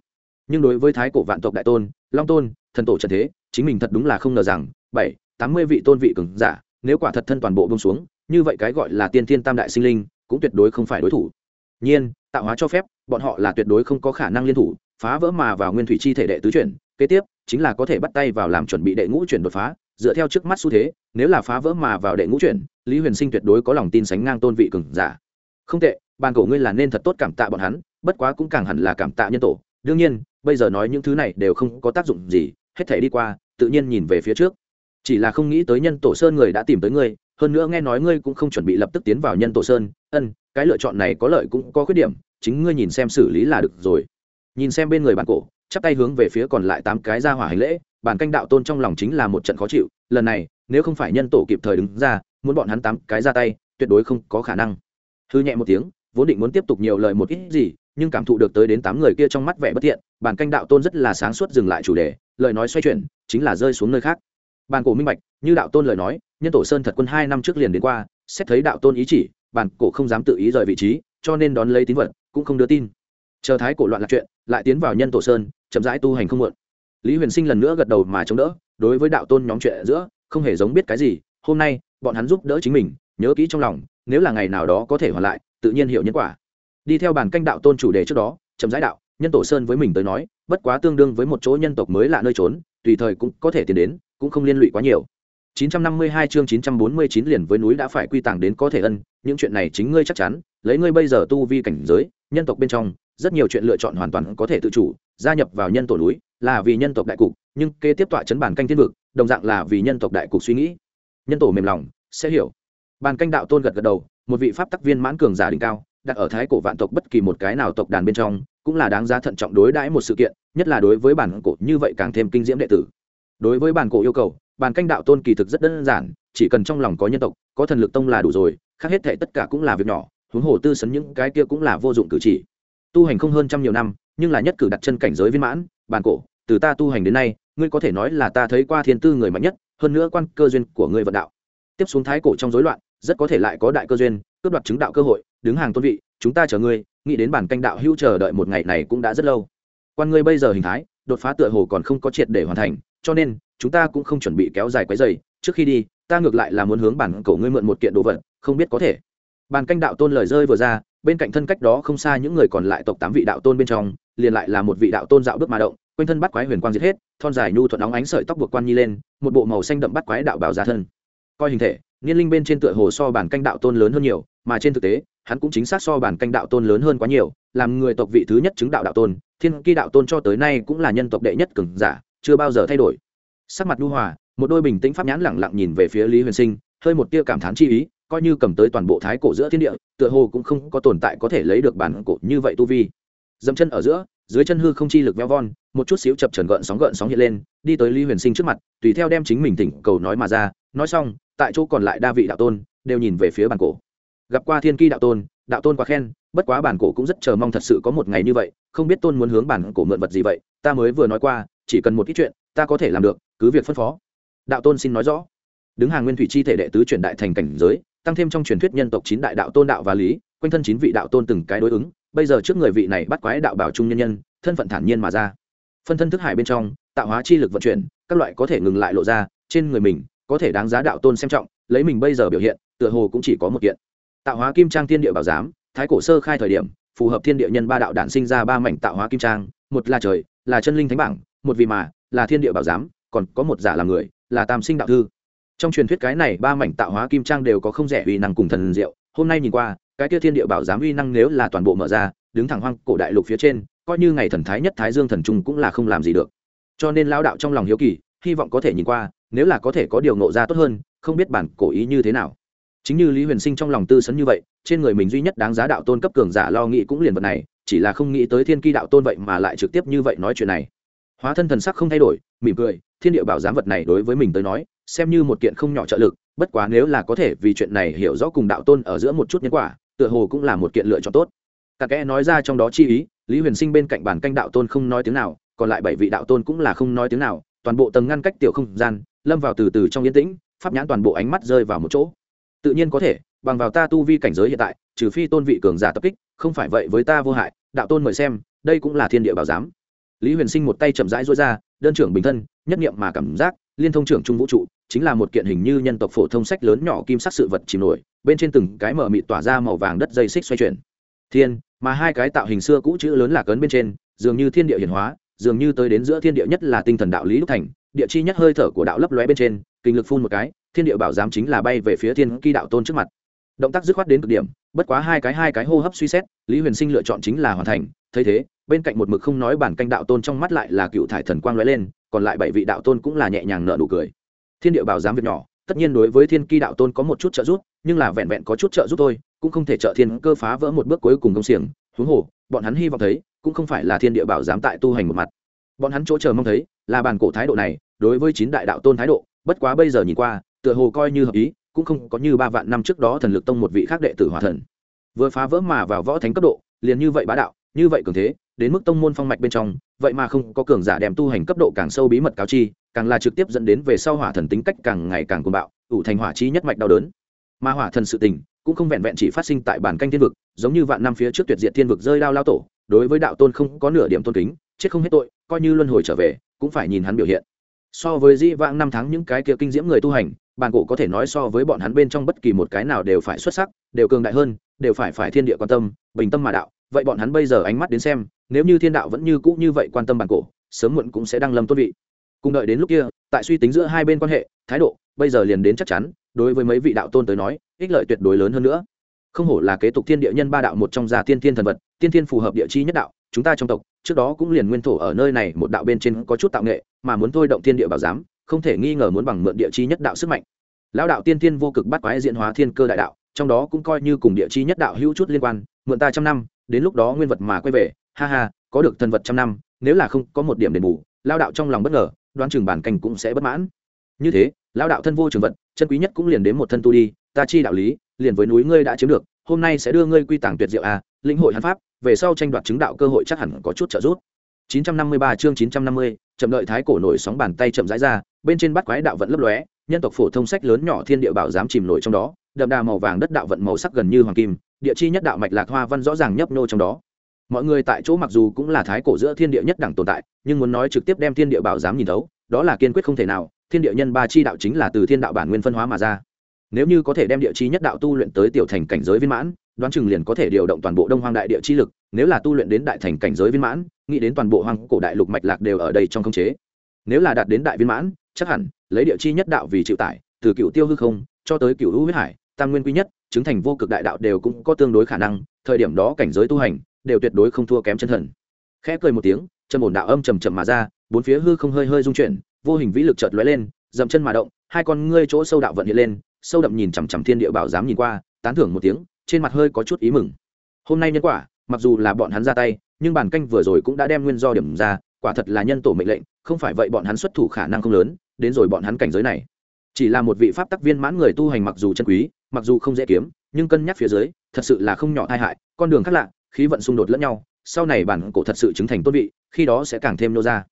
nhưng đối với thái cổ vạn tộc đại tôn, long tôn, thần tổ trần thế, chính mình thật đúng là không ngờ rằng, bảy, tám mươi vị tôn vị cường giả, nếu quả thật thân toàn bộ bông xuống, như vậy cái gọi là tiên thiên tam đại sinh linh, cũng tuyệt đối không phải đối thủ. Nhiên, tạo hóa cho phép, bọn họ là tuyệt đối không có khả năng liên thủ, phá vỡ mà vào nguyên thủy chi thể đệ tứ chuyển, kế tiếp, chính là có thể bắt tay vào làm chuẩn bị đệ ngũ chuyển đột phá, dựa theo trước mắt xu thế, nếu là phá vỡ mà vào đệ ngũ chuyển, lý huyền sinh tuyệt đối có lòng tin sánh ngang tôn vị cường giả không tệ, bàn cổ ngươi là nên thật tốt cảm tạ bọn hắn, bất quá cũng càng hẳn là cảm tạ nhân tổ. Đương nhiên, bây giờ nói những thứ này đều không có tác dụng gì, hết thể đi qua, tự nhiên nhìn về phía trước. Chỉ là không nghĩ tới nhân tổ sơn người đã tìm tới ngươi, hơn nữa nghe nói ngươi cũng không chuẩn bị lập tức tiến vào nhân tổ sơn. Ân, cái lựa chọn này có lợi cũng có khuyết điểm, chính ngươi nhìn xem xử lý là được rồi. Nhìn xem bên người bàn cổ, chắp tay hướng về phía còn lại tám cái ra hỏa hành lễ bản canh đạo tôn trong lòng chính là một trận khó chịu. Lần này, nếu không phải nhân tổ kịp thời đứng ra, muốn bọn hắn tám cái ra tay, tuyệt đối không có khả năng hư nhẹ một tiếng, vốn định muốn tiếp tục nhiều lời một ít gì, nhưng cảm thụ được tới đến tám người kia trong mắt vẻ bất thiện bản canh đạo tôn rất là sáng suốt dừng lại chủ đề, lời nói xoay chuyển, chính là rơi xuống nơi khác. Bàn cổ minh bạch, như đạo tôn lời nói, nhân tổ sơn thật quân hai năm trước liền đến qua, xét thấy đạo tôn ý chỉ bản cổ không dám tự ý rời vị trí, cho nên đón lấy tín vật, cũng không đưa tin. Chờ thái cổ loạn lạc chuyện, lại tiến vào nhân tổ sơn, chậm rãi tu hành không muộn. Lý huyền sinh lần nữa gật đầu mà chống đỡ, đối với đạo tôn nhóm chuyện giữa, không hề giống biết cái gì, hôm nay, bọn hắn giúp đỡ chính mình, nhớ kỹ trong lòng nếu là ngày nào đó có thể hoàn lại tự nhiên hiểu nhân quả đi theo bản canh đạo tôn chủ đề trước đó chậm rãi đạo nhân tổ sơn với mình tới nói bất quá tương đương với một chỗ nhân tộc mới lạ nơi trốn tùy thời cũng có thể tiến đến cũng không liên lụy quá nhiều 952 chương 949 liền với núi đã phải quy tàng đến có thể ân, những chuyện này chính ngươi chắc chắn, lấy ngươi bây giờ tu vi cảnh giới, nhân tộc bên trong, rất nhiều chuyện lựa chọn hoàn toàn có thể tự chủ, gia nhập vào nhân tổ núi, là vì nhân tộc đại cục, nhưng kế tiếp tọa chấn bản canh thiên vực, đồng dạng là vì nhân tộc đại cục suy nghĩ. Nhân tổ mềm lòng, sẽ hiểu. Bàn canh đạo tôn gật gật đầu, một vị pháp tắc viên mãn cường giả đỉnh cao, đặt ở thái cổ vạn tộc bất kỳ một cái nào tộc đàn bên trong, cũng là đáng giá thận trọng đối đãi một sự kiện, nhất là đối với bản cổ như vậy càng thêm kinh diễm đệ tử. Đối với bản cổ yêu cầu, bàn canh đạo tôn kỳ thực rất đơn giản chỉ cần trong lòng có nhân tộc có thần lực tông là đủ rồi khác hết thể tất cả cũng là việc nhỏ huống hồ tư sấn những cái kia cũng là vô dụng cử chỉ tu hành không hơn trăm nhiều năm nhưng là nhất cử đặt chân cảnh giới viên mãn bàn cổ từ ta tu hành đến nay ngươi có thể nói là ta thấy qua thiên tư người mạnh nhất hơn nữa quan cơ duyên của ngươi vận đạo tiếp xuống thái cổ trong rối loạn rất có thể lại có đại cơ duyên, cướp đoạt chứng đạo cơ hội, đứng hàng tôn vị, chúng ta chờ ngươi, nghĩ đến bản canh đạo hữu chờ đợi một ngày này cũng đã rất lâu. Quan ngươi bây giờ hình thái, đột phá tựa hồ còn không có triệt để hoàn thành, cho nên, chúng ta cũng không chuẩn bị kéo dài quấy dày trước khi đi, ta ngược lại là muốn hướng bản cổ ngươi mượn một kiện đồ vật, không biết có thể. Bàn canh đạo tôn lời rơi vừa ra, bên cạnh thân cách đó không xa những người còn lại tộc tám vị đạo tôn bên trong, liền lại là một vị đạo tôn dạo bước mà động, quanh thân bắt quái huyền quang diệt hết, thon dài nhu thuận óng ánh sợi tóc buộc quan nhi lên, một bộ màu xanh đậm bắt quái đạo bảo ra thân coi hình thể, niên linh bên trên tựa hồ so bản canh đạo tôn lớn hơn nhiều, mà trên thực tế, hắn cũng chính xác so bản canh đạo tôn lớn hơn quá nhiều, làm người tộc vị thứ nhất chứng đạo đạo tôn, thiên kỳ đạo tôn cho tới nay cũng là nhân tộc đệ nhất cường giả, chưa bao giờ thay đổi. Sắc mặt nhu hòa, một đôi bình tĩnh pháp nhãn lẳng lặng nhìn về phía lý huyền sinh, hơi một tia cảm thán chi ý, coi như cầm tới toàn bộ thái cổ giữa thiên địa, tựa hồ cũng không có tồn tại có thể lấy được bản cổ như vậy tu vi. Dẫm chân ở giữa, dưới chân hư không chi lực veo von, một chút xíu chập trần gợn sóng gợn sóng hiện lên, đi tới lý huyền sinh trước mặt, tùy theo đem chính mình tỉnh cầu nói mà ra, nói xong tại chỗ còn lại đa vị đạo tôn đều nhìn về phía bản cổ. Gặp qua thiên ki đạo tôn đạo tôn quá khen, bất quá bản cổ cũng rất chờ mong thật sự có một ngày như vậy, không biết tôn muốn hướng bản cổ mượn vật gì vậy, ta mới vừa nói qua, chỉ cần một ít chuyện, ta có thể làm được, cứ việc phân phó. Đạo tôn xin nói rõ. Đứng hàng nguyên thủy chi thể đệ tứ truyền đại thành cảnh giới, tăng thêm trong truyền thuyết nhân tộc chín đại đạo tôn đạo và lý, quanh thân chín vị đạo tôn từng cái đối ứng, bây giờ trước người vị này bắt quái đạo bảo trung nhân nhân, thân phận thản nhiên mà ra. Phân thân thức hải bên trong, tạo hóa chi lực vận chuyển, các loại có thể ngừng lại lộ ra, trên người mình có thể đáng giá đạo tôn xem trọng, lấy mình bây giờ biểu hiện, tựa hồ cũng chỉ có một kiện. Tạo hóa kim trang thiên địa bảo giám, thái cổ sơ khai thời điểm, phù hợp thiên địa nhân ba đạo đản sinh ra ba mảnh tạo hóa kim trang, một là trời, là chân linh thánh bảng, một vì mà, là thiên địa bảo giám, còn có một giả là người, là tam sinh đạo thư. Trong truyền thuyết cái này ba mảnh tạo hóa kim trang đều có không rẻ uy năng cùng thần diệu, hôm nay nhìn qua, cái kia thiên địa bảo giám uy năng nếu là toàn bộ mở ra, đứng thẳng hoang cổ đại lục phía trên, coi như ngày thần thái nhất thái dương thần trung cũng là không làm gì được. Cho nên lao đạo trong lòng hiếu kỳ hy vọng có thể nhìn qua, nếu là có thể có điều nộ ra tốt hơn, không biết bản cổ ý như thế nào. Chính như lý huyền sinh trong lòng tư sấn như vậy, trên người mình duy nhất đáng giá đạo tôn cấp cường giả lo nghĩ cũng liền vật này, chỉ là không nghĩ tới thiên ki đạo tôn vậy mà lại trực tiếp như vậy nói chuyện này. Hóa thân thần sắc không thay đổi, mỉm cười, thiên địa bảo giám vật này đối với mình tới nói, xem như một kiện không nhỏ trợ lực, bất quá nếu là có thể vì chuyện này hiểu rõ cùng đạo tôn ở giữa một chút nhân quả, tựa hồ cũng là một kiện lựa chọn tốt. Cả kẽ nói ra trong đó chi ý, lý huyền sinh bên cạnh bản canh đạo tôn không nói tiếng nào, còn lại bảy vị đạo tôn cũng là không nói tiếng nào toàn bộ tầng ngăn cách tiểu không gian, lâm vào từ từ trong yên tĩnh, pháp nhãn toàn bộ ánh mắt rơi vào một chỗ. Tự nhiên có thể, bằng vào ta tu vi cảnh giới hiện tại, trừ phi tôn vị cường giả tập kích, không phải vậy với ta vô hại, đạo tôn mời xem, đây cũng là thiên địa bảo giám. Lý huyền sinh một tay chậm rãi rối ra, đơn trưởng bình thân, nhất niệm mà cảm giác, liên thông trưởng trung vũ trụ, chính là một kiện hình như nhân tộc phổ thông sách lớn nhỏ kim sắc sự vật chìm nổi, bên trên từng cái mở mịt tỏa ra màu vàng đất dây xích xoay chuyển. Thiên, mà hai cái tạo hình xưa cũ chữ lớn là cấn bên trên, dường như thiên địa hiển hóa dường như tới đến giữa thiên địa nhất là tinh thần đạo lý đúc thành, địa chi nhất hơi thở của đạo lấp lóe bên trên, kinh lực phun một cái, thiên địa bảo giám chính là bay về phía thiên kỳ đạo tôn trước mặt. Động tác dứt khoát đến cực điểm, bất quá hai cái hai cái hô hấp suy xét, lý huyền sinh lựa chọn chính là hoàn thành, thấy thế, bên cạnh một mực không nói bản canh đạo tôn trong mắt lại là cựu thải thần quang lóe lên, còn lại bảy vị đạo tôn cũng là nhẹ nhàng nợ nụ cười. Thiên địa bảo giám việc nhỏ, tất nhiên đối với thiên ki đạo tôn có một chút trợ giúp, nhưng là vẹn vẹn có chút trợ giúp thôi, cũng không thể trợ thiên cơ phá vỡ một bước cuối cùng công xiềng, huống hồ bọn hắn hy vọng thấy, cũng không phải là thiên địa bảo giám tại tu hành một mặt. Bọn hắn chỗ chờ mong thấy, là bàn cổ thái độ này, đối với chín đại đạo tôn thái độ, bất quá bây giờ nhìn qua, tựa hồ coi như hợp ý, cũng không có như ba vạn năm trước đó thần lực tông một vị khác đệ tử hòa thần. Vừa phá vỡ mà vào võ thánh cấp độ, liền như vậy bá đạo, như vậy cường thế, đến mức tông môn phong mạch bên trong, vậy mà không có cường giả đem tu hành cấp độ càng sâu bí mật cáo chi, càng là trực tiếp dẫn đến về sau hỏa thần tính cách càng ngày càng cuồng bạo, ủ thành hỏa chi nhất mạch đau đớn. Mà hỏa thần sự tình cũng không vẹn vẹn chỉ phát sinh tại bản canh thiên vực, giống như vạn năm phía trước tuyệt diệt thiên vực rơi đao lao tổ, đối với đạo tôn không có nửa điểm tôn kính, chết không hết tội, coi như luân hồi trở về, cũng phải nhìn hắn biểu hiện. So với dĩ vãng năm tháng những cái kia kinh diễm người tu hành, bản cổ có thể nói so với bọn hắn bên trong bất kỳ một cái nào đều phải xuất sắc, đều cường đại hơn, đều phải phải thiên địa quan tâm, bình tâm mà đạo. Vậy bọn hắn bây giờ ánh mắt đến xem, nếu như thiên đạo vẫn như cũ như vậy quan tâm bản cổ, sớm muộn cũng sẽ đăng lâm tôn vị. Cùng đợi đến lúc kia, tại suy tính giữa hai bên quan hệ, thái độ, bây giờ liền đến chắc chắn đối với mấy vị đạo tôn tới nói, ích lợi tuyệt đối lớn hơn nữa. Không hổ là kế tục thiên địa nhân ba đạo một trong gia tiên thiên thần vật, tiên thiên phù hợp địa chi nhất đạo, chúng ta trong tộc, trước đó cũng liền nguyên thổ ở nơi này, một đạo bên trên có chút tạo nghệ, mà muốn thôi động thiên địa bảo giám, không thể nghi ngờ muốn bằng mượn địa chi nhất đạo sức mạnh. Lão đạo tiên thiên vô cực bắt quái diễn hóa thiên cơ đại đạo, trong đó cũng coi như cùng địa chi nhất đạo hữu chút liên quan, mượn ta trăm năm, đến lúc đó nguyên vật mà quay về, ha ha, có được thần vật trăm năm, nếu là không có một điểm đền bù lao đạo trong lòng bất ngờ, đoán chừng bản cảnh cũng sẽ bất mãn. Như thế lao đạo thân vô trường vật chân quý nhất cũng liền đến một thân tu đi ta chi đạo lý liền với núi ngươi đã chiếm được hôm nay sẽ đưa ngươi quy tàng tuyệt diệu a à, lĩnh hội hắn pháp về sau tranh đoạt chứng đạo cơ hội chắc hẳn có chút trợ giúp. 953 chương 950, chậm đợi thái cổ nổi sóng bàn tay chậm rãi ra bên trên bắt quái đạo vận lấp lóe nhân tộc phổ thông sách lớn nhỏ thiên địa bảo dám chìm nổi trong đó đậm đà màu vàng đất đạo vận màu sắc gần như hoàng kim địa chi nhất đạo mạch lạc hoa văn rõ ràng nhấp nô trong đó. Mọi người tại chỗ mặc dù cũng là thái cổ giữa thiên địa nhất đẳng tồn tại nhưng muốn nói trực tiếp đem thiên địa bảo dám nhìn thấu đó là kiên quyết không thể nào thiên địa nhân ba chi đạo chính là từ thiên đạo bản nguyên phân hóa mà ra. Nếu như có thể đem địa chi nhất đạo tu luyện tới tiểu thành cảnh giới viên mãn, đoán chừng liền có thể điều động toàn bộ đông hoang đại địa chi lực, nếu là tu luyện đến đại thành cảnh giới viên mãn, nghĩ đến toàn bộ hoang cổ đại lục mạch lạc đều ở đây trong khống chế. Nếu là đạt đến đại viên mãn, chắc hẳn, lấy địa chi nhất đạo vì chịu tải, từ cựu tiêu hư không, cho tới cựu hữu huyết hải, tam nguyên quý nhất, chứng thành vô cực đại đạo đều cũng có tương đối khả năng, thời điểm đó cảnh giới tu hành, đều tuyệt đối không thua kém chân thần. Khẽ cười một tiếng chân ổn đạo âm trầm trầm mà ra, bốn phía hư không hơi hơi rung chuyển vô hình vĩ lực chợt lóe lên, dậm chân mà động, hai con ngươi chỗ sâu đạo vận hiện lên, sâu đậm nhìn chằm chằm thiên địa bảo dám nhìn qua, tán thưởng một tiếng, trên mặt hơi có chút ý mừng. Hôm nay nhân quả, mặc dù là bọn hắn ra tay, nhưng bản canh vừa rồi cũng đã đem nguyên do điểm ra, quả thật là nhân tổ mệnh lệnh, không phải vậy bọn hắn xuất thủ khả năng không lớn, đến rồi bọn hắn cảnh giới này. Chỉ là một vị pháp tắc viên mãn người tu hành mặc dù chân quý, mặc dù không dễ kiếm, nhưng cân nhắc phía dưới, thật sự là không nhỏ tai hại, con đường khác lạ, khí vận xung đột lẫn nhau, sau này bản cổ thật sự chứng thành tốt vị, khi đó sẽ càng thêm nô ra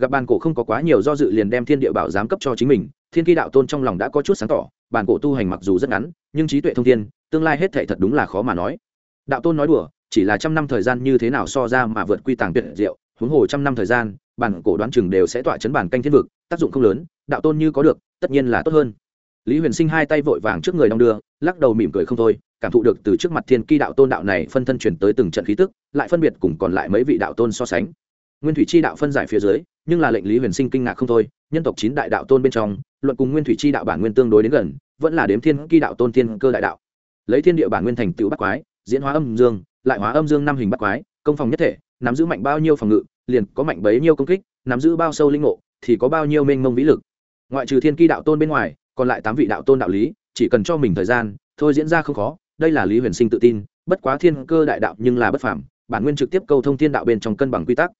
gặp bàn cổ không có quá nhiều do dự liền đem thiên địa bảo giám cấp cho chính mình, thiên kỳ đạo tôn trong lòng đã có chút sáng tỏ, bàn cổ tu hành mặc dù rất ngắn, nhưng trí tuệ thông thiên, tương lai hết thệ thật đúng là khó mà nói. Đạo tôn nói đùa, chỉ là trăm năm thời gian như thế nào so ra mà vượt quy tàng tuyệt diệu, huống hồ trăm năm thời gian bản cổ đoán chừng đều sẽ tọa chấn bản canh thiên vực, tác dụng không lớn, đạo tôn như có được, tất nhiên là tốt hơn. Lý huyền sinh hai tay vội vàng trước người đong đưa, lắc đầu mỉm cười không thôi, cảm thụ được từ trước mặt thiên ki đạo tôn đạo này phân thân chuyển tới từng trận khí tức, lại phân biệt cùng còn lại mấy vị đạo tôn so sánh nguyên thủy chi đạo phân giải phía dưới, nhưng là lệnh lý huyền sinh kinh ngạc không thôi, nhân tộc chín đại đạo tôn bên trong, luận cùng nguyên thủy chi đạo bản nguyên tương đối đến gần, vẫn là đếm thiên kỳ đạo tôn thiên cơ đại đạo. Lấy thiên địa bản nguyên thành tựu bắc quái, diễn hóa âm dương, lại hóa âm dương năm hình bắc quái, công phòng nhất thể, nắm giữ mạnh bao nhiêu phòng ngự, liền có mạnh bấy nhiêu công kích, nắm giữ bao sâu linh ngộ, thì có bao nhiêu mênh mông vĩ lực. Ngoại trừ thiên kỳ đạo tôn bên ngoài, còn lại tám vị đạo tôn đạo lý, chỉ cần cho mình thời gian, thôi diễn ra không khó, đây là lý huyền sinh tự tin, bất quá thiên cơ đại đạo nhưng là bất phàm, bản nguyên trực tiếp câu thông thiên đạo bên trong cân bằng quy tắc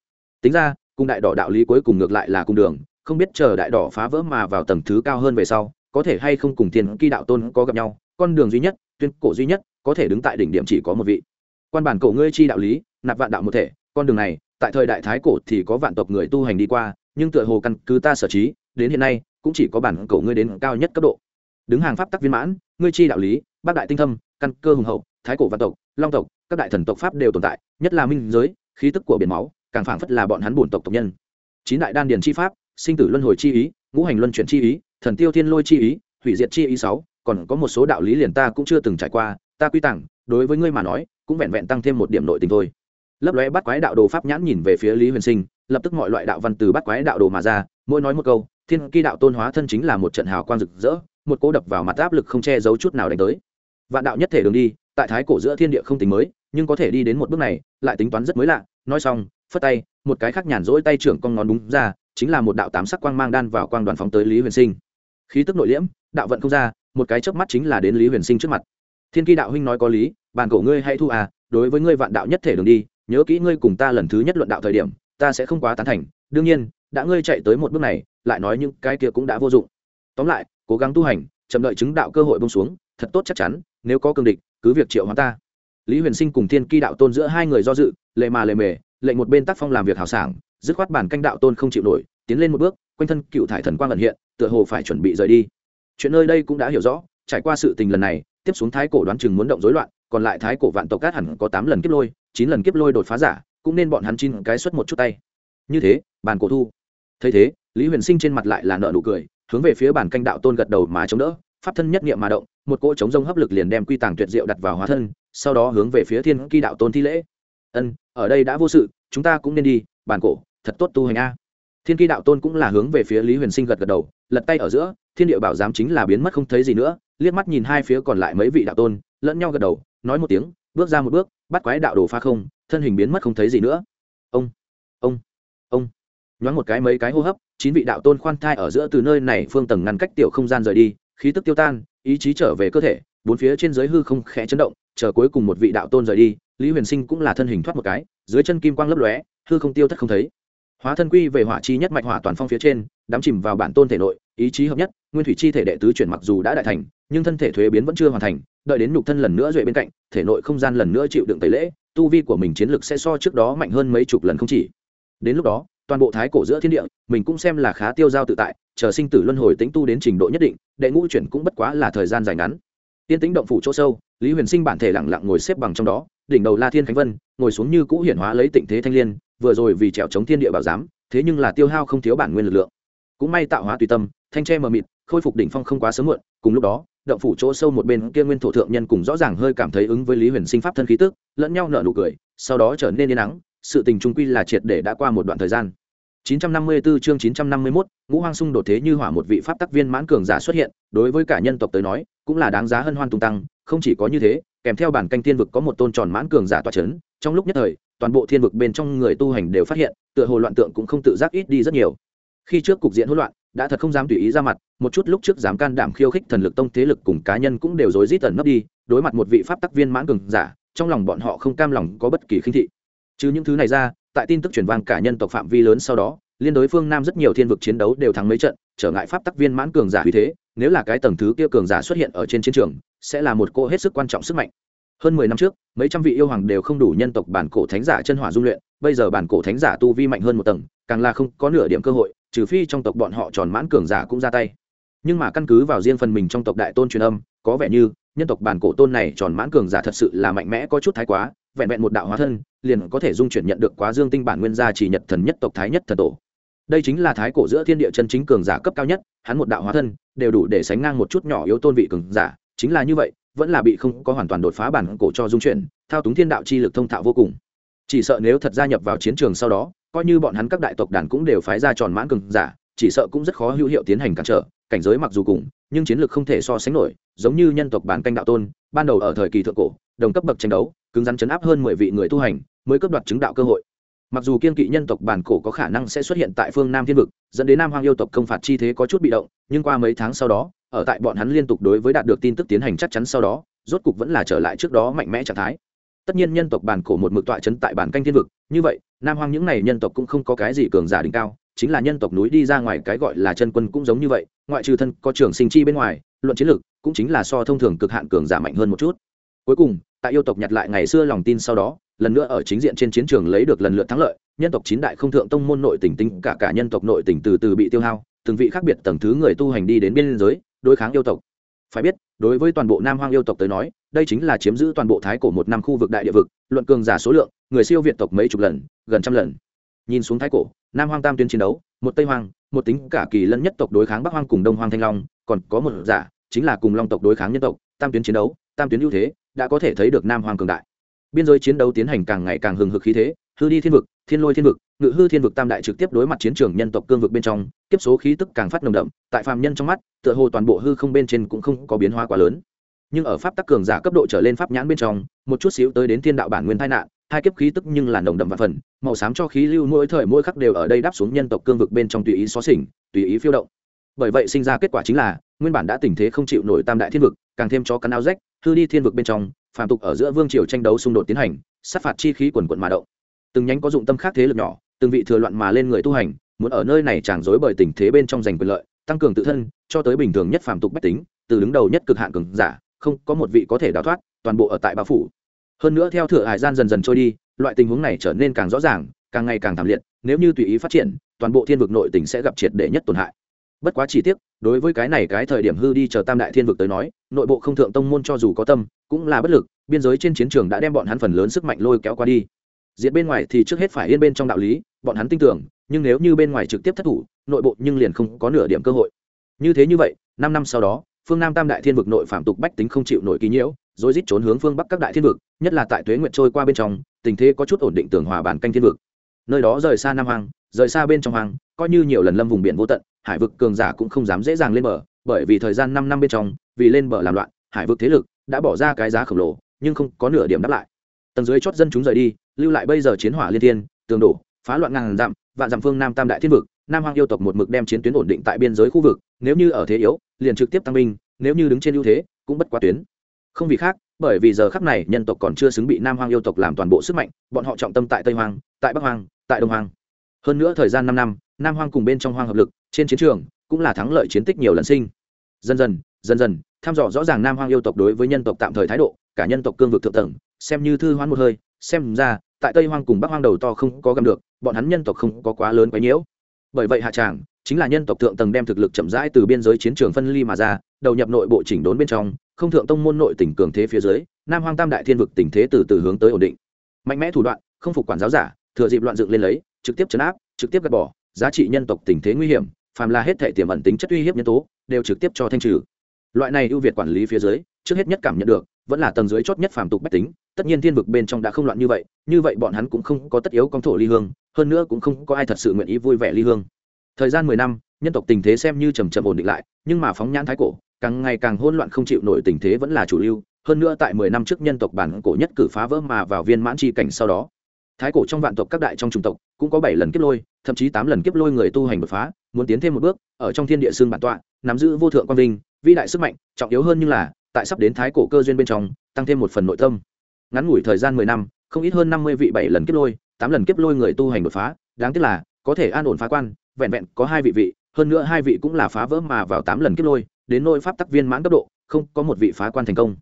tính ra cùng đại đỏ đạo lý cuối cùng ngược lại là cung đường, không biết chờ đại đỏ phá vỡ mà vào tầng thứ cao hơn về sau, có thể hay không cùng thiên kỳ đạo tôn có gặp nhau, con đường duy nhất, tuyên cổ duy nhất, có thể đứng tại đỉnh điểm chỉ có một vị. Quan bản cổ ngươi chi đạo lý, nạp vạn đạo một thể, con đường này, tại thời đại thái cổ thì có vạn tộc người tu hành đi qua, nhưng tựa hồ căn cứ ta sở trí, đến hiện nay, cũng chỉ có bản cổ ngươi đến cao nhất cấp độ. Đứng hàng pháp tắc viên mãn, ngươi chi đạo lý, bác đại tinh thâm, căn cơ hùng hậu, thái cổ vạn tộc, long tộc, các đại thần tộc pháp đều tồn tại, nhất là minh giới, khí tức của biển máu càng phảng phất là bọn hắn bổn tộc tộc nhân. Chín đại đan điền chi pháp, sinh tử luân hồi chi ý, ngũ hành luân chuyển chi ý, thần tiêu thiên lôi chi ý, hủy diệt chi ý sáu, còn có một số đạo lý liền ta cũng chưa từng trải qua, ta quy tặng, đối với ngươi mà nói, cũng vẹn vẹn tăng thêm một điểm nội tình thôi. Lấp lóe bắt quái đạo đồ pháp nhãn nhìn về phía lý huyền sinh, lập tức mọi loại đạo văn từ bắt quái đạo đồ mà ra, mỗi nói một câu, thiên kỳ đạo tôn hóa thân chính là một trận hào quang rực rỡ, một cú đập vào mặt áp lực không che giấu chút nào đánh tới. Vạn đạo nhất thể đường đi, tại thái cổ giữa thiên địa không tính mới, nhưng có thể đi đến một bước này, lại tính toán rất mới lạ, nói xong phất tay, một cái khác nhàn rỗi tay trưởng con ngón đúng ra, chính là một đạo tám sắc quang mang đan vào quang đoàn phóng tới lý huyền sinh. Khí tức nội liễm, đạo vận không ra, một cái chớp mắt chính là đến lý huyền sinh trước mặt. Thiên kỳ đạo huynh nói có lý bàn cổ ngươi hay thu à đối với ngươi vạn đạo nhất thể đường đi, nhớ kỹ ngươi cùng ta lần thứ nhất luận đạo thời điểm, ta sẽ không quá tán thành. Đương nhiên, đã ngươi chạy tới một bước này, lại nói những cái kia cũng đã vô dụng. Tóm lại, cố gắng tu hành, chậm đợi chứng đạo cơ hội bông xuống, thật tốt chắc chắn, nếu có cương địch, cứ việc triệu hóa ta. Lý huyền sinh cùng thiên kỳ đạo tôn giữa hai người do dự, lệ mà lệ mề lệnh một bên tác phong làm việc hào sảng, dứt khoát bản canh đạo tôn không chịu nổi, tiến lên một bước, quanh thân cựu thải thần quang ẩn hiện, tựa hồ phải chuẩn bị rời đi. Chuyện nơi đây cũng đã hiểu rõ, trải qua sự tình lần này, tiếp xuống thái cổ đoán chừng muốn động rối loạn, còn lại thái cổ vạn tộc cát hẳn có tám lần kiếp lôi, chín lần kiếp lôi đột phá giả, cũng nên bọn hắn chín cái xuất một chút tay. Như thế bàn cổ thu. Thấy thế, lý huyền sinh trên mặt lại là nợ nụ cười, hướng về phía bản canh đạo tôn gật đầu mà chống đỡ, pháp thân nhất niệm mà động, một cỗ chống rông hấp lực liền đem quy tàng tuyệt diệu đặt vào hóa thân, sau đó hướng về phía thiên kỳ đạo tôn thi lễ ân, ở đây đã vô sự, chúng ta cũng nên đi bản cổ, thật tốt tu hành a. Thiên kỳ đạo tôn cũng là hướng về phía lý huyền sinh gật gật đầu, lật tay ở giữa, thiên địa bảo giám chính là biến mất không thấy gì nữa, liếc mắt nhìn hai phía còn lại mấy vị đạo tôn, lẫn nhau gật đầu, nói một tiếng, bước ra một bước, bắt quái đạo đồ pha không, thân hình biến mất không thấy gì nữa. Ông ông ông. Nhoáng một cái mấy cái hô hấp, chín vị đạo tôn khoan thai ở giữa từ nơi này phương tầng ngăn cách tiểu không gian rời đi, khí tức tiêu tan, ý chí trở về cơ thể, bốn phía trên giới hư không khẽ chấn động, chờ cuối cùng một vị đạo tôn rời đi lý huyền sinh cũng là thân hình thoát một cái, dưới chân kim quang lấp lóe, hư không tiêu thất không thấy. Hóa thân quy về hỏa chi nhất mạch hỏa toàn phong phía trên, đắm chìm vào bản tôn thể nội, ý chí hợp nhất, nguyên thủy chi thể đệ tứ chuyển mặc dù đã đại thành, nhưng thân thể thuế biến vẫn chưa hoàn thành, đợi đến nhục thân lần nữa duệ bên cạnh, thể nội không gian lần nữa chịu đựng tẩy lễ, tu vi của mình chiến lực sẽ so trước đó mạnh hơn mấy chục lần không chỉ. Đến lúc đó, toàn bộ thái cổ giữa thiên địa, mình cũng xem là khá tiêu giao tự tại, chờ sinh tử luân hồi tính tu đến trình độ nhất định, đệ ngũ chuyển cũng bất quá là thời gian dài ngắn tiên tĩnh động phủ chỗ sâu, lý huyền sinh bản thể lẳng lặng ngồi xếp bằng trong đó, đỉnh đầu la thiên khánh vân, ngồi xuống như cũ hiển hóa lấy tịnh thế thanh liên, vừa rồi vì trèo chống thiên địa bảo giám, thế nhưng là tiêu hao không thiếu bản nguyên lực lượng. Cũng may tạo hóa tùy tâm, thanh tre mờ mịt, khôi phục đỉnh phong không quá sớm muộn, cùng lúc đó, động phủ chỗ sâu một bên kia nguyên thổ thượng nhân cùng rõ ràng hơi cảm thấy ứng với lý huyền sinh pháp thân khí tức, lẫn nhau nở nụ cười, sau đó trở nên yên nắng sự tình trung quy là triệt để đã qua một đoạn thời gian. 954 chương 951, ngũ hoang xung đột thế như hỏa một vị pháp tắc viên mãn cường giả xuất hiện, đối với cả nhân tộc tới nói, cũng là đáng giá hân hoan tung tăng, không chỉ có như thế, kèm theo bản canh thiên vực có một tôn tròn mãn cường giả tọa chấn, trong lúc nhất thời, toàn bộ thiên vực bên trong người tu hành đều phát hiện, tựa hồ loạn tượng cũng không tự giác ít đi rất nhiều. Khi trước cục diện hỗn loạn, đã thật không dám tùy ý ra mặt, một chút lúc trước dám can đảm khiêu khích thần lực tông thế lực cùng cá nhân cũng đều rối rít ẩn nấp đi, đối mặt một vị pháp tắc viên mãn cường giả, trong lòng bọn họ không cam lòng có bất kỳ khinh thị. Chứ những thứ này ra, tại tin tức truyền vang cả nhân tộc phạm vi lớn sau đó, liên đối phương nam rất nhiều thiên vực chiến đấu đều thắng mấy trận trở ngại pháp tắc viên mãn cường giả uy thế nếu là cái tầng thứ kia cường giả xuất hiện ở trên chiến trường sẽ là một cô hết sức quan trọng sức mạnh. Hơn mười năm trước mấy trăm vị yêu hoàng đều không đủ nhân tộc bản cổ thánh giả chân hỏa dung luyện bây giờ bản cổ thánh giả tu vi mạnh hơn một tầng càng là không có nửa điểm cơ hội trừ phi trong tộc bọn họ tròn mãn cường giả cũng ra tay. Nhưng mà căn cứ vào riêng phần mình trong tộc đại tôn truyền âm có vẻ như nhân tộc bản cổ tôn này tròn mãn cường giả thật sự là mạnh mẽ có chút thái quá vẹn vẹn một đạo hóa thân, liền có thể dung chuyển nhận được quá dương tinh bản nguyên gia chỉ nhật thần nhất tộc thái nhất thần tổ. Đây chính là thái cổ giữa thiên địa chân chính cường giả cấp cao nhất, hắn một đạo hóa thân, đều đủ để sánh ngang một chút nhỏ yếu tôn vị cường giả, chính là như vậy, vẫn là bị không có hoàn toàn đột phá bản cổ cho dung chuyển, thao túng thiên đạo chi lực thông thạo vô cùng. Chỉ sợ nếu thật gia nhập vào chiến trường sau đó, coi như bọn hắn các đại tộc đàn cũng đều phái ra tròn mãn cường giả, chỉ sợ cũng rất khó hữu hiệu tiến hành cản trở, cảnh giới mặc dù cùng, nhưng chiến lược không thể so sánh nổi, giống như nhân tộc bản canh đạo tôn, ban đầu ở thời kỳ thượng cổ, đồng cấp bậc tranh đấu cứng rắn chấn áp hơn mười vị người tu hành, mới cấp đoạt chứng đạo cơ hội. Mặc dù kiên kỵ nhân tộc bản cổ có khả năng sẽ xuất hiện tại phương nam thiên vực, dẫn đến nam hoang yêu tộc công phạt chi thế có chút bị động, nhưng qua mấy tháng sau đó, ở tại bọn hắn liên tục đối với đạt được tin tức tiến hành chắc chắn sau đó, rốt cục vẫn là trở lại trước đó mạnh mẽ trạng thái. Tất nhiên nhân tộc bản cổ một mực tọa chấn tại bản canh thiên vực, như vậy, nam hoang những n à y nhân tộc cũng không có cái gì cường giả đỉnh cao, chính là nhân tộc núi đi ra ngoài cái gọi là chân quân cũng giống như vậy, ngoại trừ thân có trường sinh chi bên ngoài, luận chiến lược cũng chính là so thông thường cực hạn cường giả mạnh hơn một chút. Cuối cùng tại yêu tộc nhặt lại ngày xưa lòng tin sau đó, lần nữa ở chính diện trên chiến trường lấy được lần lượt thắng lợi, nhân tộc chín đại không thượng tông môn nội tỉnh tính, cả cả nhân tộc nội tỉnh từ từ bị tiêu hao, từng vị khác biệt tầng thứ người tu hành đi đến biên giới, đối kháng yêu tộc. Phải biết, đối với toàn bộ nam hoang yêu tộc tới nói, đây chính là chiếm giữ toàn bộ thái cổ một năm khu vực đại địa vực, luận cường giả số lượng, người siêu việt tộc mấy chục lần, gần trăm lần. Nhìn xuống thái cổ, nam hoang tam tuyến chiến đấu, một tây hoang, một tính cả kỳ lân nhất tộc đối kháng bắc hoang cùng đông hoang thanh long, còn có một giả, chính là cùng long tộc đối kháng nhân tộc, tam tuyến chiến đấu, tam tuyến ưu thế đã có thể thấy được nam hoàng cường đại. Biên giới chiến đấu tiến hành càng ngày càng hừng hực khí thế, hư đi thiên vực, thiên lôi thiên vực, ngự hư thiên vực tam đại trực tiếp đối mặt chiến trường nhân tộc cương vực bên trong tiếp số khí tức càng phát nồng đậm, tại phàm nhân trong mắt, tựa hồ toàn bộ hư không bên trên cũng không có biến hóa quá lớn. Nhưng ở pháp tắc cường giả cấp độ trở lên pháp nhãn bên trong, một chút xíu tới đến thiên đạo bản nguyên tai nạn, hai kiếp khí tức nhưng là nồng đậm và phần, màu xám cho khí lưu mỗi thời mỗi khắc đều ở đây đáp xuống nhân tộc cương vực bên trong tùy ý xó xỉnh tùy ý phiêu động. Bởi vậy sinh ra kết quả chính là, nguyên bản đã tình thế không chịu nổi tam đại thiên vực, càng thêm cho cắn áo rách hư đi thiên vực bên trong, phàm tục ở giữa vương triều tranh đấu xung đột tiến hành, sát phạt chi khí quần quận mà động. Từng nhánh có dụng tâm khác thế lực nhỏ, từng vị thừa loạn mà lên người tu hành, muốn ở nơi này chẳng dối bởi tình thế bên trong giành quyền lợi, tăng cường tự thân, cho tới bình thường nhất phàm tục bách tính, từ đứng đầu nhất cực hạn cường giả, không có một vị có thể đào thoát, toàn bộ ở tại bao phủ. Hơn nữa theo thừa hải gian dần dần trôi đi, loại tình huống này trở nên càng rõ ràng, càng ngày càng thảm liệt, nếu như tùy ý phát triển, toàn bộ thiên vực nội tỉnh sẽ gặp triệt để nhất tổn hại. Bất quá chi tiết đối với cái này cái thời điểm hư đi chờ tam đại thiên vực tới nói, nội bộ không thượng tông môn cho dù có tâm, cũng là bất lực, biên giới trên chiến trường đã đem bọn hắn phần lớn sức mạnh lôi kéo qua đi. Diệt bên ngoài thì trước hết phải yên bên trong đạo lý, bọn hắn tin tưởng, nhưng nếu như bên ngoài trực tiếp thất thủ, nội bộ nhưng liền không có nửa điểm cơ hội. Như thế như vậy, năm năm sau đó, phương nam tam đại thiên vực nội phạm tục bách tính không chịu nổi ký nhiễu rồi rít trốn hướng phương bắc các đại thiên vực, nhất là tại tuế nguyện trôi qua bên trong, tình thế có chút ổn định tưởng hòa bản canh thiên vực. Nơi đó rời xa nam hoàng rời xa bên trong hoàng coi như nhiều lần lâm vùng biển vô tận hải vực cường giả cũng không dám dễ dàng lên bờ, bởi vì thời gian năm năm bên trong, vì lên bờ làm loạn, hải vực thế lực đã bỏ ra cái giá khổng lồ, nhưng không có nửa điểm đáp lại. Tầng dưới chót dân chúng rời đi, lưu lại bây giờ chiến hỏa liên thiên, tường đổ, phá loạn ngàn dặm, vạn dặm phương nam tam đại thiên vực, nam Hoang yêu tộc một mực đem chiến tuyến ổn định tại biên giới khu vực, nếu như ở thế yếu, liền trực tiếp tăng binh, nếu như đứng trên ưu thế, cũng bất quá tuyến. Không vì khác, bởi vì giờ khắc này nhân tộc còn chưa xứng bị nam Hoang yêu tộc làm toàn bộ sức mạnh, bọn họ trọng tâm tại tây hoàng tại bắc hoàng tại đông hoàng hơn nữa thời gian năm năm, nam Hoang cùng bên trong Hoang hợp lực trên chiến trường, cũng là thắng lợi chiến tích nhiều lần sinh. Dần dần dần dần thăm dò rõ ràng nam hoang yêu tộc đối với nhân tộc tạm thời thái độ, cả nhân tộc cương vực thượng tầng, xem như thư hoán một hơi, xem ra, tại tây hoang cùng bắc hoang đầu to không có gầm được, bọn hắn nhân tộc không có quá lớn quấy nhiễu. Bởi vậy hạ tràng, chính là nhân tộc thượng tầng đem thực lực chậm rãi từ biên giới chiến trường phân ly mà ra, đầu nhập nội bộ chỉnh đốn bên trong, không thượng tông môn nội tỉnh cường thế phía dưới, nam hoang tam đại thiên vực tình thế từ từ hướng tới ổn định. Mạnh mẽ thủ đoạn, không phục quản giáo giả, thừa dịp loạn dựng lên lấy, trực tiếp chấn áp, trực tiếp gạt bỏ, giá trị nhân tộc tình thế nguy hiểm phàm là hết thể tiềm ẩn tính chất uy hiếp nhân tố, đều trực tiếp cho thanh trừ. Loại này ưu việt quản lý phía dưới, trước hết nhất cảm nhận được, vẫn là tầng dưới chót nhất phàm tục bách tính, tất nhiên thiên vực bên trong đã không loạn như vậy như vậy bọn hắn cũng không có tất yếu con thổ ly hương, hơn nữa cũng không có ai thật sự nguyện ý vui vẻ ly hương. Thời gian mười năm, nhân tộc tình thế xem như trầm chậm ổn định lại, nhưng mà phóng nhãn thái cổ, càng ngày càng hỗn loạn không chịu nổi tình thế vẫn là chủ lưu, hơn nữa tại mười năm trước nhân tộc bản cổ nhất cử phá vỡ mà vào viên mãn tri cảnh sau đó thái cổ trong vạn tộc các đại trong chủng tộc cũng có bảy lần kiếp lôi, thậm chí tám lần kiếp lôi người tu hành đột phá, muốn tiến thêm một bước, ở trong thiên địa xương bản tọa, nắm giữ vô thượng quang vinh, vĩ đại sức mạnh, trọng yếu hơn như là, tại sắp đến thái cổ cơ duyên bên trong, tăng thêm một phần nội tâm. Ngắn ngủi thời gian mười năm, không ít hơn năm mươi vị bảy lần kiếp lôi, tám lần kiếp lôi người tu hành đột phá, đáng tiếc là, có thể an ổn phá quan, vẹn vẹn có hai vị vị, hơn nữa hai vị cũng là phá vỡ mà vào tám lần kiếp lôi, đến nỗi pháp tắc viên mãn cấp độ, không có một vị phá quan thành công.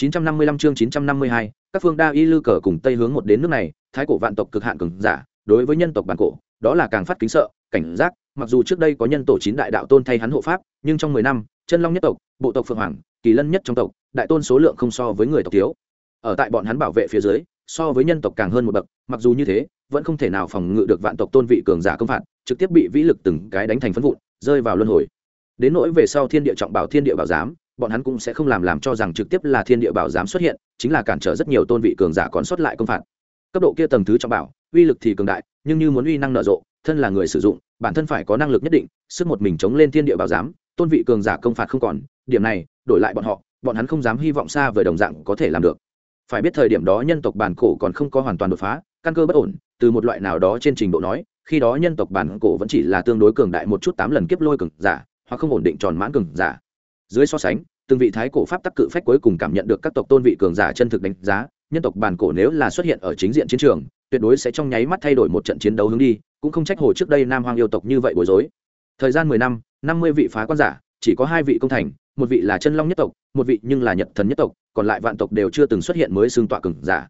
955 chương 952, các phương đa y lư cờ cùng tây hướng một đến nước này thái cổ vạn tộc cực hạn cường giả đối với nhân tộc bản cổ đó là càng phát kính sợ cảnh giác mặc dù trước đây có nhân tổ chín đại đạo tôn thay hắn hộ pháp nhưng trong mười năm chân long nhất tộc bộ tộc phượng hoàng kỳ lân nhất trong tộc đại tôn số lượng không so với người tộc thiếu. Ở tại bọn hắn bảo vệ phía dưới so với nhân tộc càng hơn một bậc mặc dù như thế vẫn không thể nào phòng ngự được vạn tộc tôn vị cường giả công phạt trực tiếp bị vĩ lực từng cái đánh thành phấn vụn rơi vào luân hồi. Đến nỗi về sau thiên địa trọng bảo thiên địa bảo giám bọn hắn cũng sẽ không làm làm cho rằng trực tiếp là thiên địa bảo giám xuất hiện, chính là cản trở rất nhiều tôn vị cường giả còn sót lại công phạt. Cấp độ kia tầng thứ trọng bảo, uy lực thì cường đại, nhưng như muốn uy năng nở rộ, thân là người sử dụng, bản thân phải có năng lực nhất định, sức một mình chống lên thiên địa bảo giám, tôn vị cường giả công phạt không còn, điểm này, đổi lại bọn họ, bọn hắn không dám hy vọng xa về đồng dạng có thể làm được. Phải biết thời điểm đó nhân tộc bản cổ còn không có hoàn toàn đột phá, căn cơ bất ổn, từ một loại nào đó trên trình độ nói, khi đó nhân tộc bản cổ vẫn chỉ là tương đối cường đại một chút tám lần kiếp lôi cường giả, hoặc không ổn định tròn mãn cường giả dưới so sánh, từng vị thái cổ pháp tắc cự phách cuối cùng cảm nhận được các tộc tôn vị cường giả chân thực đánh giá, nhân tộc bản cổ nếu là xuất hiện ở chính diện chiến trường, tuyệt đối sẽ trong nháy mắt thay đổi một trận chiến đấu hướng đi, cũng không trách hồ trước đây nam hoang yêu tộc như vậy bối rối. Thời gian mười năm năm mươi vị phá quan giả, chỉ có hai vị công thành, một vị là chân long nhất tộc, một vị nhưng là nhật thần nhất tộc, còn lại vạn tộc đều chưa từng xuất hiện mới xương tọa cường giả.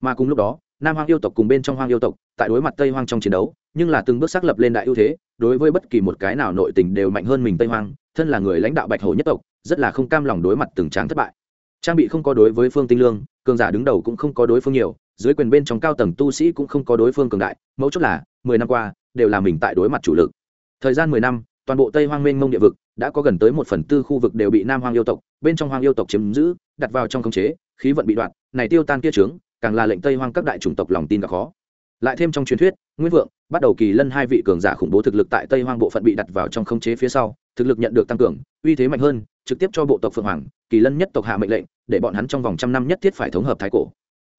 Mà cùng lúc đó, nam hoang yêu tộc cùng bên trong hoang yêu tộc, tại đối mặt tây hoang trong chiến đấu, nhưng là từng bước xác lập lên đại ưu thế, đối với bất kỳ một cái nào nội tình đều mạnh hơn mình tây hoang thân là người lãnh đạo bạch hổ nhất tộc, rất là không cam lòng đối mặt từng tráng thất bại. Trang bị không có đối với phương tinh lương, cường giả đứng đầu cũng không có đối phương nhiều, dưới quyền bên trong cao tầng tu sĩ cũng không có đối phương cường đại, mấu chốt là, mười năm qua, đều là mình tại đối mặt chủ lực. Thời gian mười năm, toàn bộ tây hoang mênh mông địa vực đã có gần tới một phần tư khu vực đều bị nam hoang yêu tộc, bên trong hoang yêu tộc chiếm giữ, đặt vào trong khống chế, khí vận bị đoạn, này tiêu tan kia trướng, càng là lệnh tây hoang các đại chủng tộc lòng tin gặp khó. Lại thêm trong truyền thuyết nguyễn vượng bắt đầu kỳ lân hai vị cường giả khủng bố thực lực tại tây hoang bộ phận bị đặt vào trong khống chế phía sau thực lực nhận được tăng cường, uy thế mạnh hơn, trực tiếp cho bộ tộc phượng hoàng, kỳ lân nhất tộc hạ mệnh lệnh, để bọn hắn trong vòng trăm năm nhất thiết phải thống hợp thái cổ.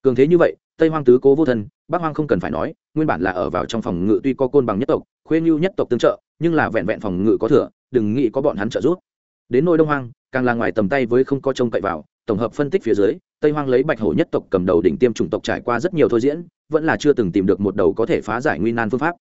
Cường thế như vậy, tây hoang tứ cố vô thân, bắc hoang không cần phải nói, nguyên bản là ở vào trong phòng ngự tuy có côn bằng nhất tộc, khuê ngưu nhất tộc tương trợ, nhưng là vẹn vẹn phòng ngự có thừa, đừng nghĩ có bọn hắn trợ giúp. Đến nôi đông hoang, càng là ngoài tầm tay với không có trông cậy vào, tổng hợp phân tích phía dưới, tây hoang lấy bạch hổ nhất tộc cầm đầu đỉnh tiêm chủng tộc trải qua rất nhiều thôi diễn, vẫn là chưa từng tìm được một đầu có thể phá giải nguy nan phương pháp.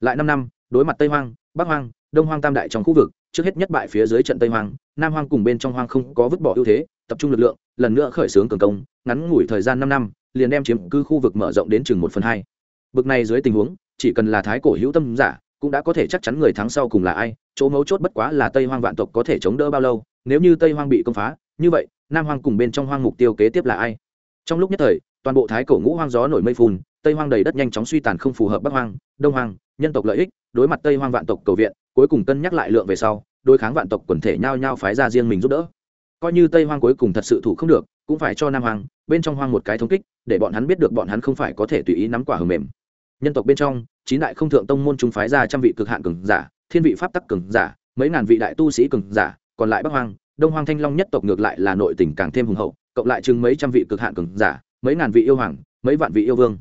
Lại năm năm, đối mặt tây hoang, bắc hoang đông hoang tam đại trong khu vực, trước hết nhất bại phía dưới trận tây hoang, nam hoang cùng bên trong hoang không có vứt bỏ ưu thế, tập trung lực lượng, lần nữa khởi xướng cường công, ngắn ngủi thời gian năm năm, liền đem chiếm cư khu vực mở rộng đến chừng một phần hai. Bực này dưới tình huống, chỉ cần là thái cổ hữu tâm giả, cũng đã có thể chắc chắn người thắng sau cùng là ai, chỗ mấu chốt bất quá là tây hoang vạn tộc có thể chống đỡ bao lâu, nếu như tây hoang bị công phá, như vậy, nam hoang cùng bên trong hoang mục tiêu kế tiếp là ai? Trong lúc nhất thời, toàn bộ thái cổ ngũ hoang gió nổi mây phun tây hoang đầy đất nhanh chóng suy tàn không phù hợp bắc hoang, đông hoang, nhân tộc lợi ích, đối mặt tây hoang vạn tộc cầu viện cuối cùng cân nhắc lại lượng về sau, đối kháng vạn tộc quần thể nhao nhao phái ra riêng mình giúp đỡ. Coi như tây hoang cuối cùng thật sự thủ không được, cũng phải cho nam hoang, bên trong hoang một cái thống kích, để bọn hắn biết được bọn hắn không phải có thể tùy ý nắm quả hầm mềm. Nhân tộc bên trong, chín đại không thượng tông môn chúng phái ra trăm vị cực hạn cường giả, thiên vị pháp tắc cường giả, mấy ngàn vị đại tu sĩ cường giả, còn lại bắc hoang, đông hoang thanh long nhất tộc ngược lại là nội tình càng thêm hùng hậu, cộng lại chừng mấy trăm vị cực hạn cường giả, mấy ngàn vị yêu hoàng, mấy vạn vị yêu vương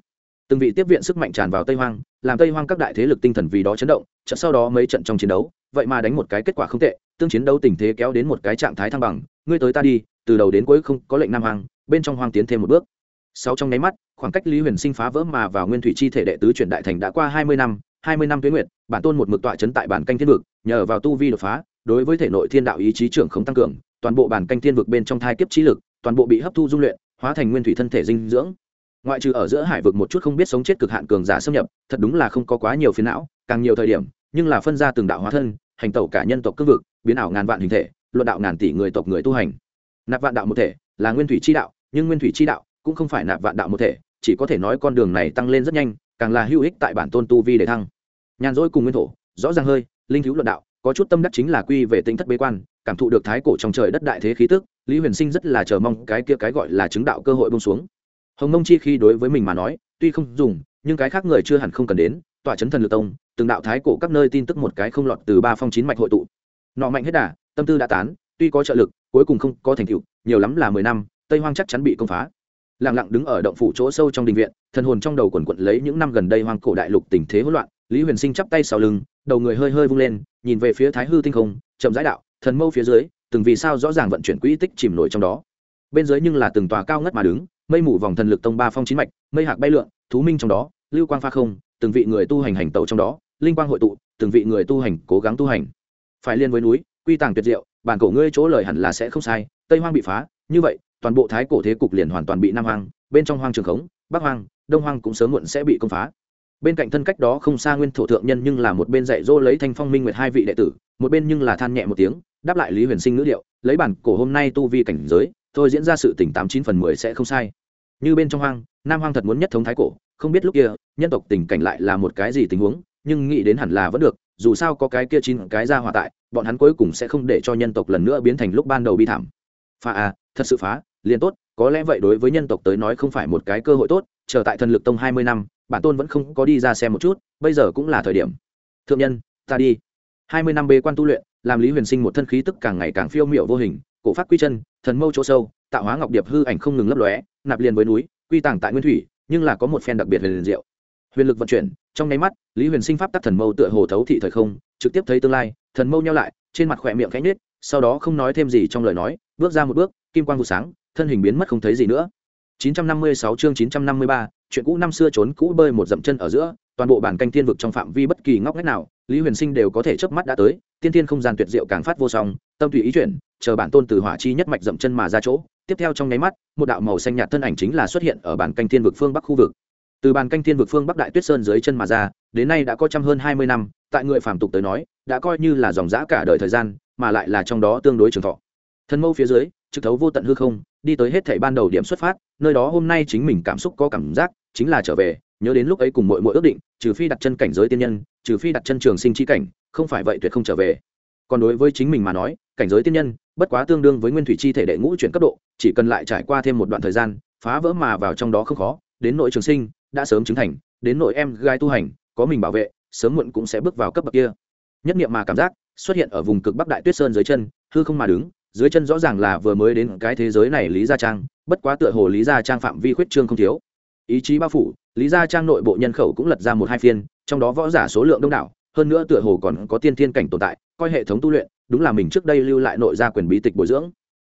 từng vị tiếp viện sức mạnh tràn vào tây hoang, làm tây hoang các đại thế lực tinh thần vì đó chấn động trận sau đó mấy trận trong chiến đấu, vậy mà đánh một cái kết quả không tệ, tương chiến đấu tình thế kéo đến một cái trạng thái thăng bằng, ngươi tới ta đi, từ đầu đến cuối không có lệnh nam hoang, bên trong hoang tiến thêm một bước. Sáu trong nháy mắt, khoảng cách lý huyền sinh phá vỡ mà vào nguyên thủy chi thể đệ tứ chuyển đại thành đã qua hai mươi năm, hai mươi năm tuyến nguyện bản tôn một mực tọa chấn tại bản canh thiên vực, nhờ vào tu vi đột phá, đối với thể nội thiên đạo ý chí trưởng không tăng cường, toàn bộ bản canh thiên vực bên trong thai kiếp trí lực, toàn bộ bị hấp thu dung luyện, hóa thành nguyên thủy thân thể dinh dưỡng ngoại trừ ở giữa hải vực một chút không biết sống chết cực hạn cường giả xâm nhập, thật đúng là không có quá nhiều phiến não, càng nhiều thời điểm, nhưng là phân ra từng đạo hóa thân, hành tẩu cả nhân tộc cương vực, biến ảo ngàn vạn hình thể, luận đạo ngàn tỷ người tộc người tu hành. Nạp vạn đạo một thể là nguyên thủy chi đạo, nhưng nguyên thủy chi đạo cũng không phải nạp vạn đạo một thể, chỉ có thể nói con đường này tăng lên rất nhanh, càng là hữu ích tại bản tôn tu vi để thăng. Nhàn rỗi cùng nguyên thổ, rõ ràng hơi, linh thiếu luận đạo, có chút tâm đắc chính là quy về tính thất bế quan, cảm thụ được thái cổ trong trời đất đại thế khí tức, lý huyền sinh rất là chờ mong cái kia cái gọi là chứng đạo cơ hội bông xuống hồng mông chi khi đối với mình mà nói, tuy không dùng, nhưng cái khác người chưa hẳn không cần đến tọa chấn thần lực tông, từng đạo thái cổ các nơi tin tức một cái không lọt từ ba phong chín mạch hội tụ. Nọ mạnh hết đà, tâm tư đã tán, tuy có trợ lực, cuối cùng không có thành tựu, nhiều lắm là mười năm, tây hoang chắc chắn bị công phá. Lặng lặng đứng ở động phủ chỗ sâu trong đình viện, thần hồn trong đầu quần quận lấy những năm gần đây hoang cổ đại lục tình thế hỗn loạn, lý huyền sinh chắp tay sau lưng, đầu người hơi hơi vung lên, nhìn về phía thái hư tinh không, chậm rãi đạo, thần mâu phía dưới, từng vì sao rõ ràng vận chuyển quỹ tích chìm nổi trong đó? Bên dưới nhưng là từng tòa cao ngất mà đứng, mây mù vòng thần lực tông ba phong chín mạch, mây hạc bay lượn, thú minh trong đó, lưu quang pha không, từng vị người tu hành hành tẩu trong đó, linh quang hội tụ, từng vị người tu hành cố gắng tu hành. Phải liên với núi, quy tàng tuyệt diệu, bản cổ ngươi chỗ lời hẳn là sẽ không sai, tây hoang bị phá, như vậy, toàn bộ thái cổ thế cục liền hoàn toàn bị nam hoang, bên trong hoang trường khống, bắc hoang, đông hoang cũng sớm muộn sẽ bị công phá. Bên cạnh thân cách đó không xa nguyên thổ thượng nhân nhưng là một bên dạy dỗ lấy thanh phong minh nguyệt hai vị đệ tử, một bên nhưng là than nhẹ một tiếng, đáp lại lý huyền sinh ngữ liệu lấy bản cổ hôm nay tu vi cảnh giới thôi diễn ra sự tỉnh tám chín phần mười sẽ không sai. Như bên trong hoang, nam hoang thật muốn nhất thống thái cổ, không biết lúc kia, nhân tộc tình cảnh lại là một cái gì tình huống, nhưng nghĩ đến hẳn là vẫn được, dù sao có cái kia chín cái ra hòa tại, bọn hắn cuối cùng sẽ không để cho nhân tộc lần nữa biến thành lúc ban đầu bi thảm. Phá à thật sự phá, liền tốt, có lẽ vậy đối với nhân tộc tới nói không phải một cái cơ hội tốt, chờ tại thần lực tông hai mươi năm, bản tôn vẫn không có đi ra xem một chút, bây giờ cũng là thời điểm. Thượng nhân, ta đi. Hai mươi năm bê quan tu luyện, làm lý huyền sinh một thân khí tức càng ngày càng phiêu miệu vô hình cổ phát quy chân thần mâu chỗ sâu tạo hóa ngọc điệp hư ảnh không ngừng lấp lóe nạp liền với núi quy tàng tại nguyên thủy nhưng là có một phen đặc biệt huyền liền diệu. Huyền lực vận chuyển trong nháy mắt lý huyền sinh pháp tắc thần mâu tựa hồ thấu thị thời không trực tiếp thấy tương lai thần mâu nhau lại trên mặt khỏe miệng cánh nết sau đó không nói thêm gì trong lời nói bước ra một bước kim quang vụ sáng thân hình biến mất không thấy gì nữa. 956 chương 953, chuyện cũ năm xưa trốn cũ bơi một dậm chân ở giữa toàn bộ bản canh thiên vực trong phạm vi bất kỳ ngóc ngách nào lý huyền sinh đều có thể chớp mắt đã tới tiên tiên không gian tuyệt diệu càng phát vô song tâm tùy ý chuyển, chờ bản tôn từ hỏa chi nhất mạch dậm chân mà ra chỗ. Tiếp theo trong nháy mắt, một đạo màu xanh nhạt thân ảnh chính là xuất hiện ở bản canh thiên vực phương bắc khu vực. Từ bản canh thiên vực phương bắc đại tuyết sơn dưới chân mà ra, đến nay đã có trăm hơn hai mươi năm, tại người phàm tục tới nói, đã coi như là dòng giã cả đời thời gian, mà lại là trong đó tương đối trường thọ. Thân mâu phía dưới, trực thấu vô tận hư không, đi tới hết thảy ban đầu điểm xuất phát, nơi đó hôm nay chính mình cảm xúc có cảm giác, chính là trở về, nhớ đến lúc ấy cùng mọi mọi ước định, trừ phi đặt chân cảnh giới tiên nhân, trừ phi đặt chân trường sinh chi cảnh, không phải vậy tuyệt không trở về. Còn đối với chính mình mà nói cảnh giới tiên nhân, bất quá tương đương với nguyên thủy chi thể đệ ngũ chuyển cấp độ, chỉ cần lại trải qua thêm một đoạn thời gian, phá vỡ mà vào trong đó không khó, đến nội trường sinh, đã sớm chứng thành, đến nội em gai tu hành, có mình bảo vệ, sớm muộn cũng sẽ bước vào cấp bậc kia. Nhất niệm mà cảm giác, xuất hiện ở vùng cực bắc đại tuyết sơn dưới chân, hư không mà đứng, dưới chân rõ ràng là vừa mới đến cái thế giới này lý gia trang, bất quá tựa hồ lý gia trang phạm vi khuyết trương không thiếu. Ý chí bao phủ, lý gia trang nội bộ nhân khẩu cũng lật ra một hai phiên, trong đó võ giả số lượng đông đảo, hơn nữa tựa hồ còn có tiên thiên cảnh tồn tại, coi hệ thống tu luyện đúng là mình trước đây lưu lại nội gia quyền bí tịch bồi dưỡng.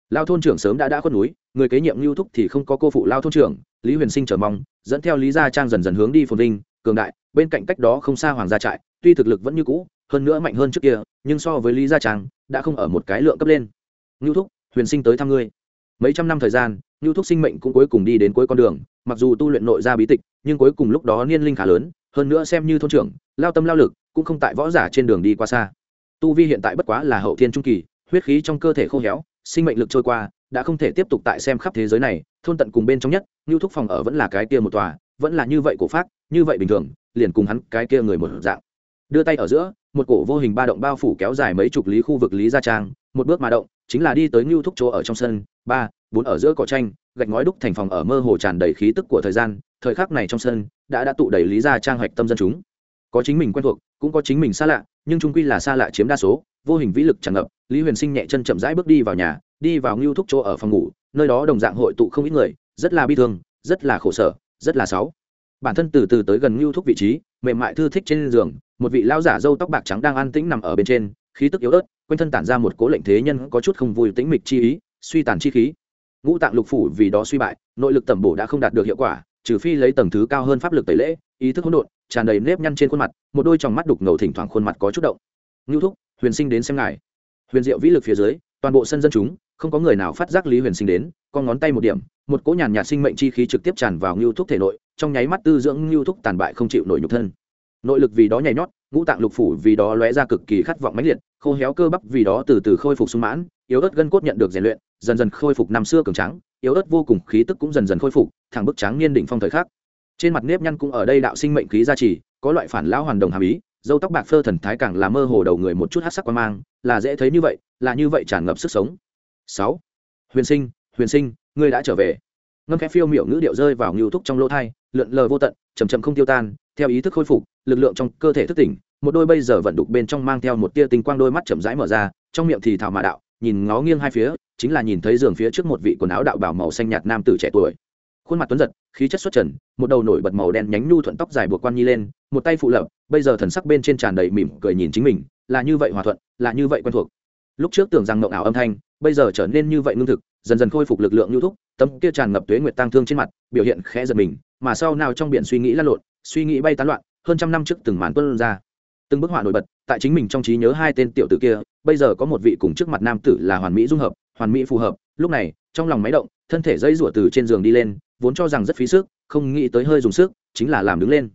Lao thôn trưởng sớm đã đã khuất núi, người kế nhiệm lưu thúc thì không có cô phụ lao thôn trưởng, lý huyền sinh chờ mong, dẫn theo lý gia trang dần dần hướng đi phồn vinh, cường đại, bên cạnh cách đó không xa hoàng gia trại, tuy thực lực vẫn như cũ, hơn nữa mạnh hơn trước kia, nhưng so với lý gia trang, đã không ở một cái lượng cấp lên. Lưu thúc, huyền sinh tới thăm ngươi. Mấy trăm năm thời gian, Lưu thúc sinh mệnh cũng cuối cùng đi đến cuối con đường, mặc dù tu luyện nội gia bí tịch, nhưng cuối cùng lúc đó niên linh khá lớn, hơn nữa xem như thôn trưởng, lao tâm lao lực, cũng không tại võ giả trên đường đi qua xa tu vi hiện tại bất quá là hậu thiên trung kỳ, huyết khí trong cơ thể khô héo, sinh mệnh lực trôi qua, đã không thể tiếp tục tại xem khắp thế giới này, thôn tận cùng bên trong nhất ngưu thúc phòng ở vẫn là cái kia một tòa, vẫn là như vậy cổ pháp như vậy bình thường, liền cùng hắn cái kia người một dạng. Đưa tay ở giữa, một cổ vô hình ba động bao phủ kéo dài mấy chục lý khu vực lý gia trang, một bước mà động, chính là đi tới ngưu thúc chỗ ở trong sân, ba, bốn ở giữa cỏ tranh, gạch ngói đúc thành phòng ở mơ hồ tràn đầy khí tức của thời gian, thời khắc này trong sân, đã đã tụ đầy lý gia trang hoạch tâm dân chúng. Có chính mình quen thuộc cũng có chính mình xa lạ, nhưng trung quy là xa lạ chiếm đa số, vô hình vĩ lực tràn ngập, lý huyền sinh nhẹ chân chậm rãi bước đi vào nhà, đi vào ngưu thúc chỗ ở phòng ngủ, nơi đó đồng dạng hội tụ không ít người, rất là bi thương, rất là khổ sở, rất là sáu bản thân từ từ tới gần ngưu thúc vị trí, mềm mại thư thích trên giường, một vị lão giả râu tóc bạc trắng đang an tĩnh nằm ở bên trên, khí tức yếu ớt, quanh thân tản ra một cố lệnh thế nhân có chút không vui tĩnh mịch chi ý, suy tàn chi khí. Ngũ tạng lục phủ vì đó suy bại, nội lực tẩm bổ đã không đạt được hiệu quả trừ phi lấy tầng thứ cao hơn pháp lực tẩy lễ, ý thức hỗn độn, tràn đầy nếp nhăn trên khuôn mặt, một đôi tròng mắt đục ngầu thỉnh thoảng khuôn mặt có chút động. Ngưu thúc, huyền sinh đến xem ngài. Huyền diệu vĩ lực phía dưới, toàn bộ sân dân chúng, không có người nào phát giác lý huyền sinh đến con ngón tay một điểm, một cỗ nhàn nhạt sinh mệnh chi khí trực tiếp tràn vào ngưu thúc thể nội, trong nháy mắt tư dưỡng ngưu thúc tàn bại không chịu nổi nhục thân. Nội lực vì đó nhảy nhót, ngũ tạng lục phủ vì đó lóe ra cực kỳ khát vọng mãnh liệt, khô héo cơ bắp vì đó từ từ khôi phục sung mãn, yếu ớt gân cốt nhận được rèn luyện, dần dần khôi phục năm xưa cường trắng yếu ớt vô cùng khí tức cũng dần dần khôi phục thẳng bức tráng niên đỉnh phong thời khắc. Trên mặt nếp nhăn cũng ở đây đạo sinh mệnh khí gia trì, có loại phản lão hoàn đồng hàm ý, dâu tóc bạc phơ thần thái càng là mơ hồ đầu người một chút hát sắc quan mang, là dễ thấy như vậy, là như vậy tràn ngập sức sống. Sáu. Huyền sinh huyền sinh, ngươi đã trở về. Ngâm khẽ phiêu miểu ngữ điệu rơi vào ngưu thúc trong lỗ thai, lượn lờ vô tận chầm chầm không tiêu tan, theo ý thức khôi phục, lực lượng trong cơ thể thức tỉnh, một đôi bây giờ vận đục bên trong mang theo một tia tinh quang đôi mắt chậm rãi mở ra, trong miệng thì thảo mà đạo, nhìn ngó nghiêng hai phía, chính là nhìn thấy giường phía trước một vị quần áo đạo bảo màu xanh nhạt nam tử trẻ tuổi khuôn mặt tuấn giật, khí chất xuất trần, một đầu nổi bật màu đen nhánh nhu thuận tóc dài buộc quan nhi lên, một tay phụ lập, bây giờ thần sắc bên trên tràn đầy mỉm cười nhìn chính mình, là như vậy hòa thuận, là như vậy quen thuộc. Lúc trước tưởng rằng mộng ảo âm thanh, bây giờ trở nên như vậy ngưng thực, dần dần khôi phục lực lượng nhu thúc, tấm kia tràn ngập tuế nguyệt tăng thương trên mặt, biểu hiện khẽ giật mình, mà sau nào trong biển suy nghĩ lăn lộn, suy nghĩ bay tán loạn, hơn trăm năm trước từng màn tuân ra. Từng bức họa nổi bật, tại chính mình trong trí nhớ hai tên tiểu tử kia, bây giờ có một vị cùng trước mặt nam tử là hoàn mỹ dung hợp, hoàn mỹ phù hợp, lúc này, trong lòng máy động, thân thể dây rủa từ trên giường đi lên vốn cho rằng rất phí sức, không nghĩ tới hơi dùng sức, chính là làm đứng lên.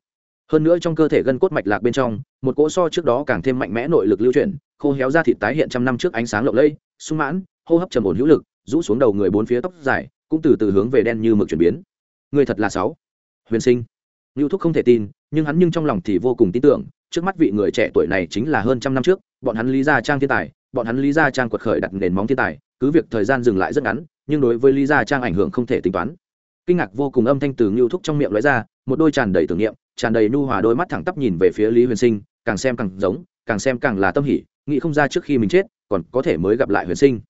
Hơn nữa trong cơ thể gân cốt mạch lạc bên trong, một cỗ so trước đó càng thêm mạnh mẽ nội lực lưu chuyển, khô héo ra thịt tái hiện trăm năm trước ánh sáng lộng lẫy, sung mãn, hô hấp trầm ổn hữu lực, rũ xuống đầu người bốn phía tóc dài, cũng từ từ hướng về đen như mực chuyển biến. Người thật là sáu. Huyền sinh. Lưu thúc không thể tin, nhưng hắn nhưng trong lòng thì vô cùng tin tưởng, trước mắt vị người trẻ tuổi này chính là hơn trăm năm trước, bọn hắn lý gia trang thiên tài, bọn hắn lý gia trang quật khởi đặt nền móng thiên tài, cứ việc thời gian dừng lại rất ngắn, nhưng đối với lý gia trang ảnh hưởng không thể tính toán kinh ngạc vô cùng âm thanh từ ngưu thúc trong miệng lóe ra, một đôi tràn đầy tưởng niệm, tràn đầy nhu hòa đôi mắt thẳng tắp nhìn về phía lý huyền sinh, càng xem càng giống, càng xem càng là tâm hỉ, nghĩ không ra trước khi mình chết, còn có thể mới gặp lại huyền sinh.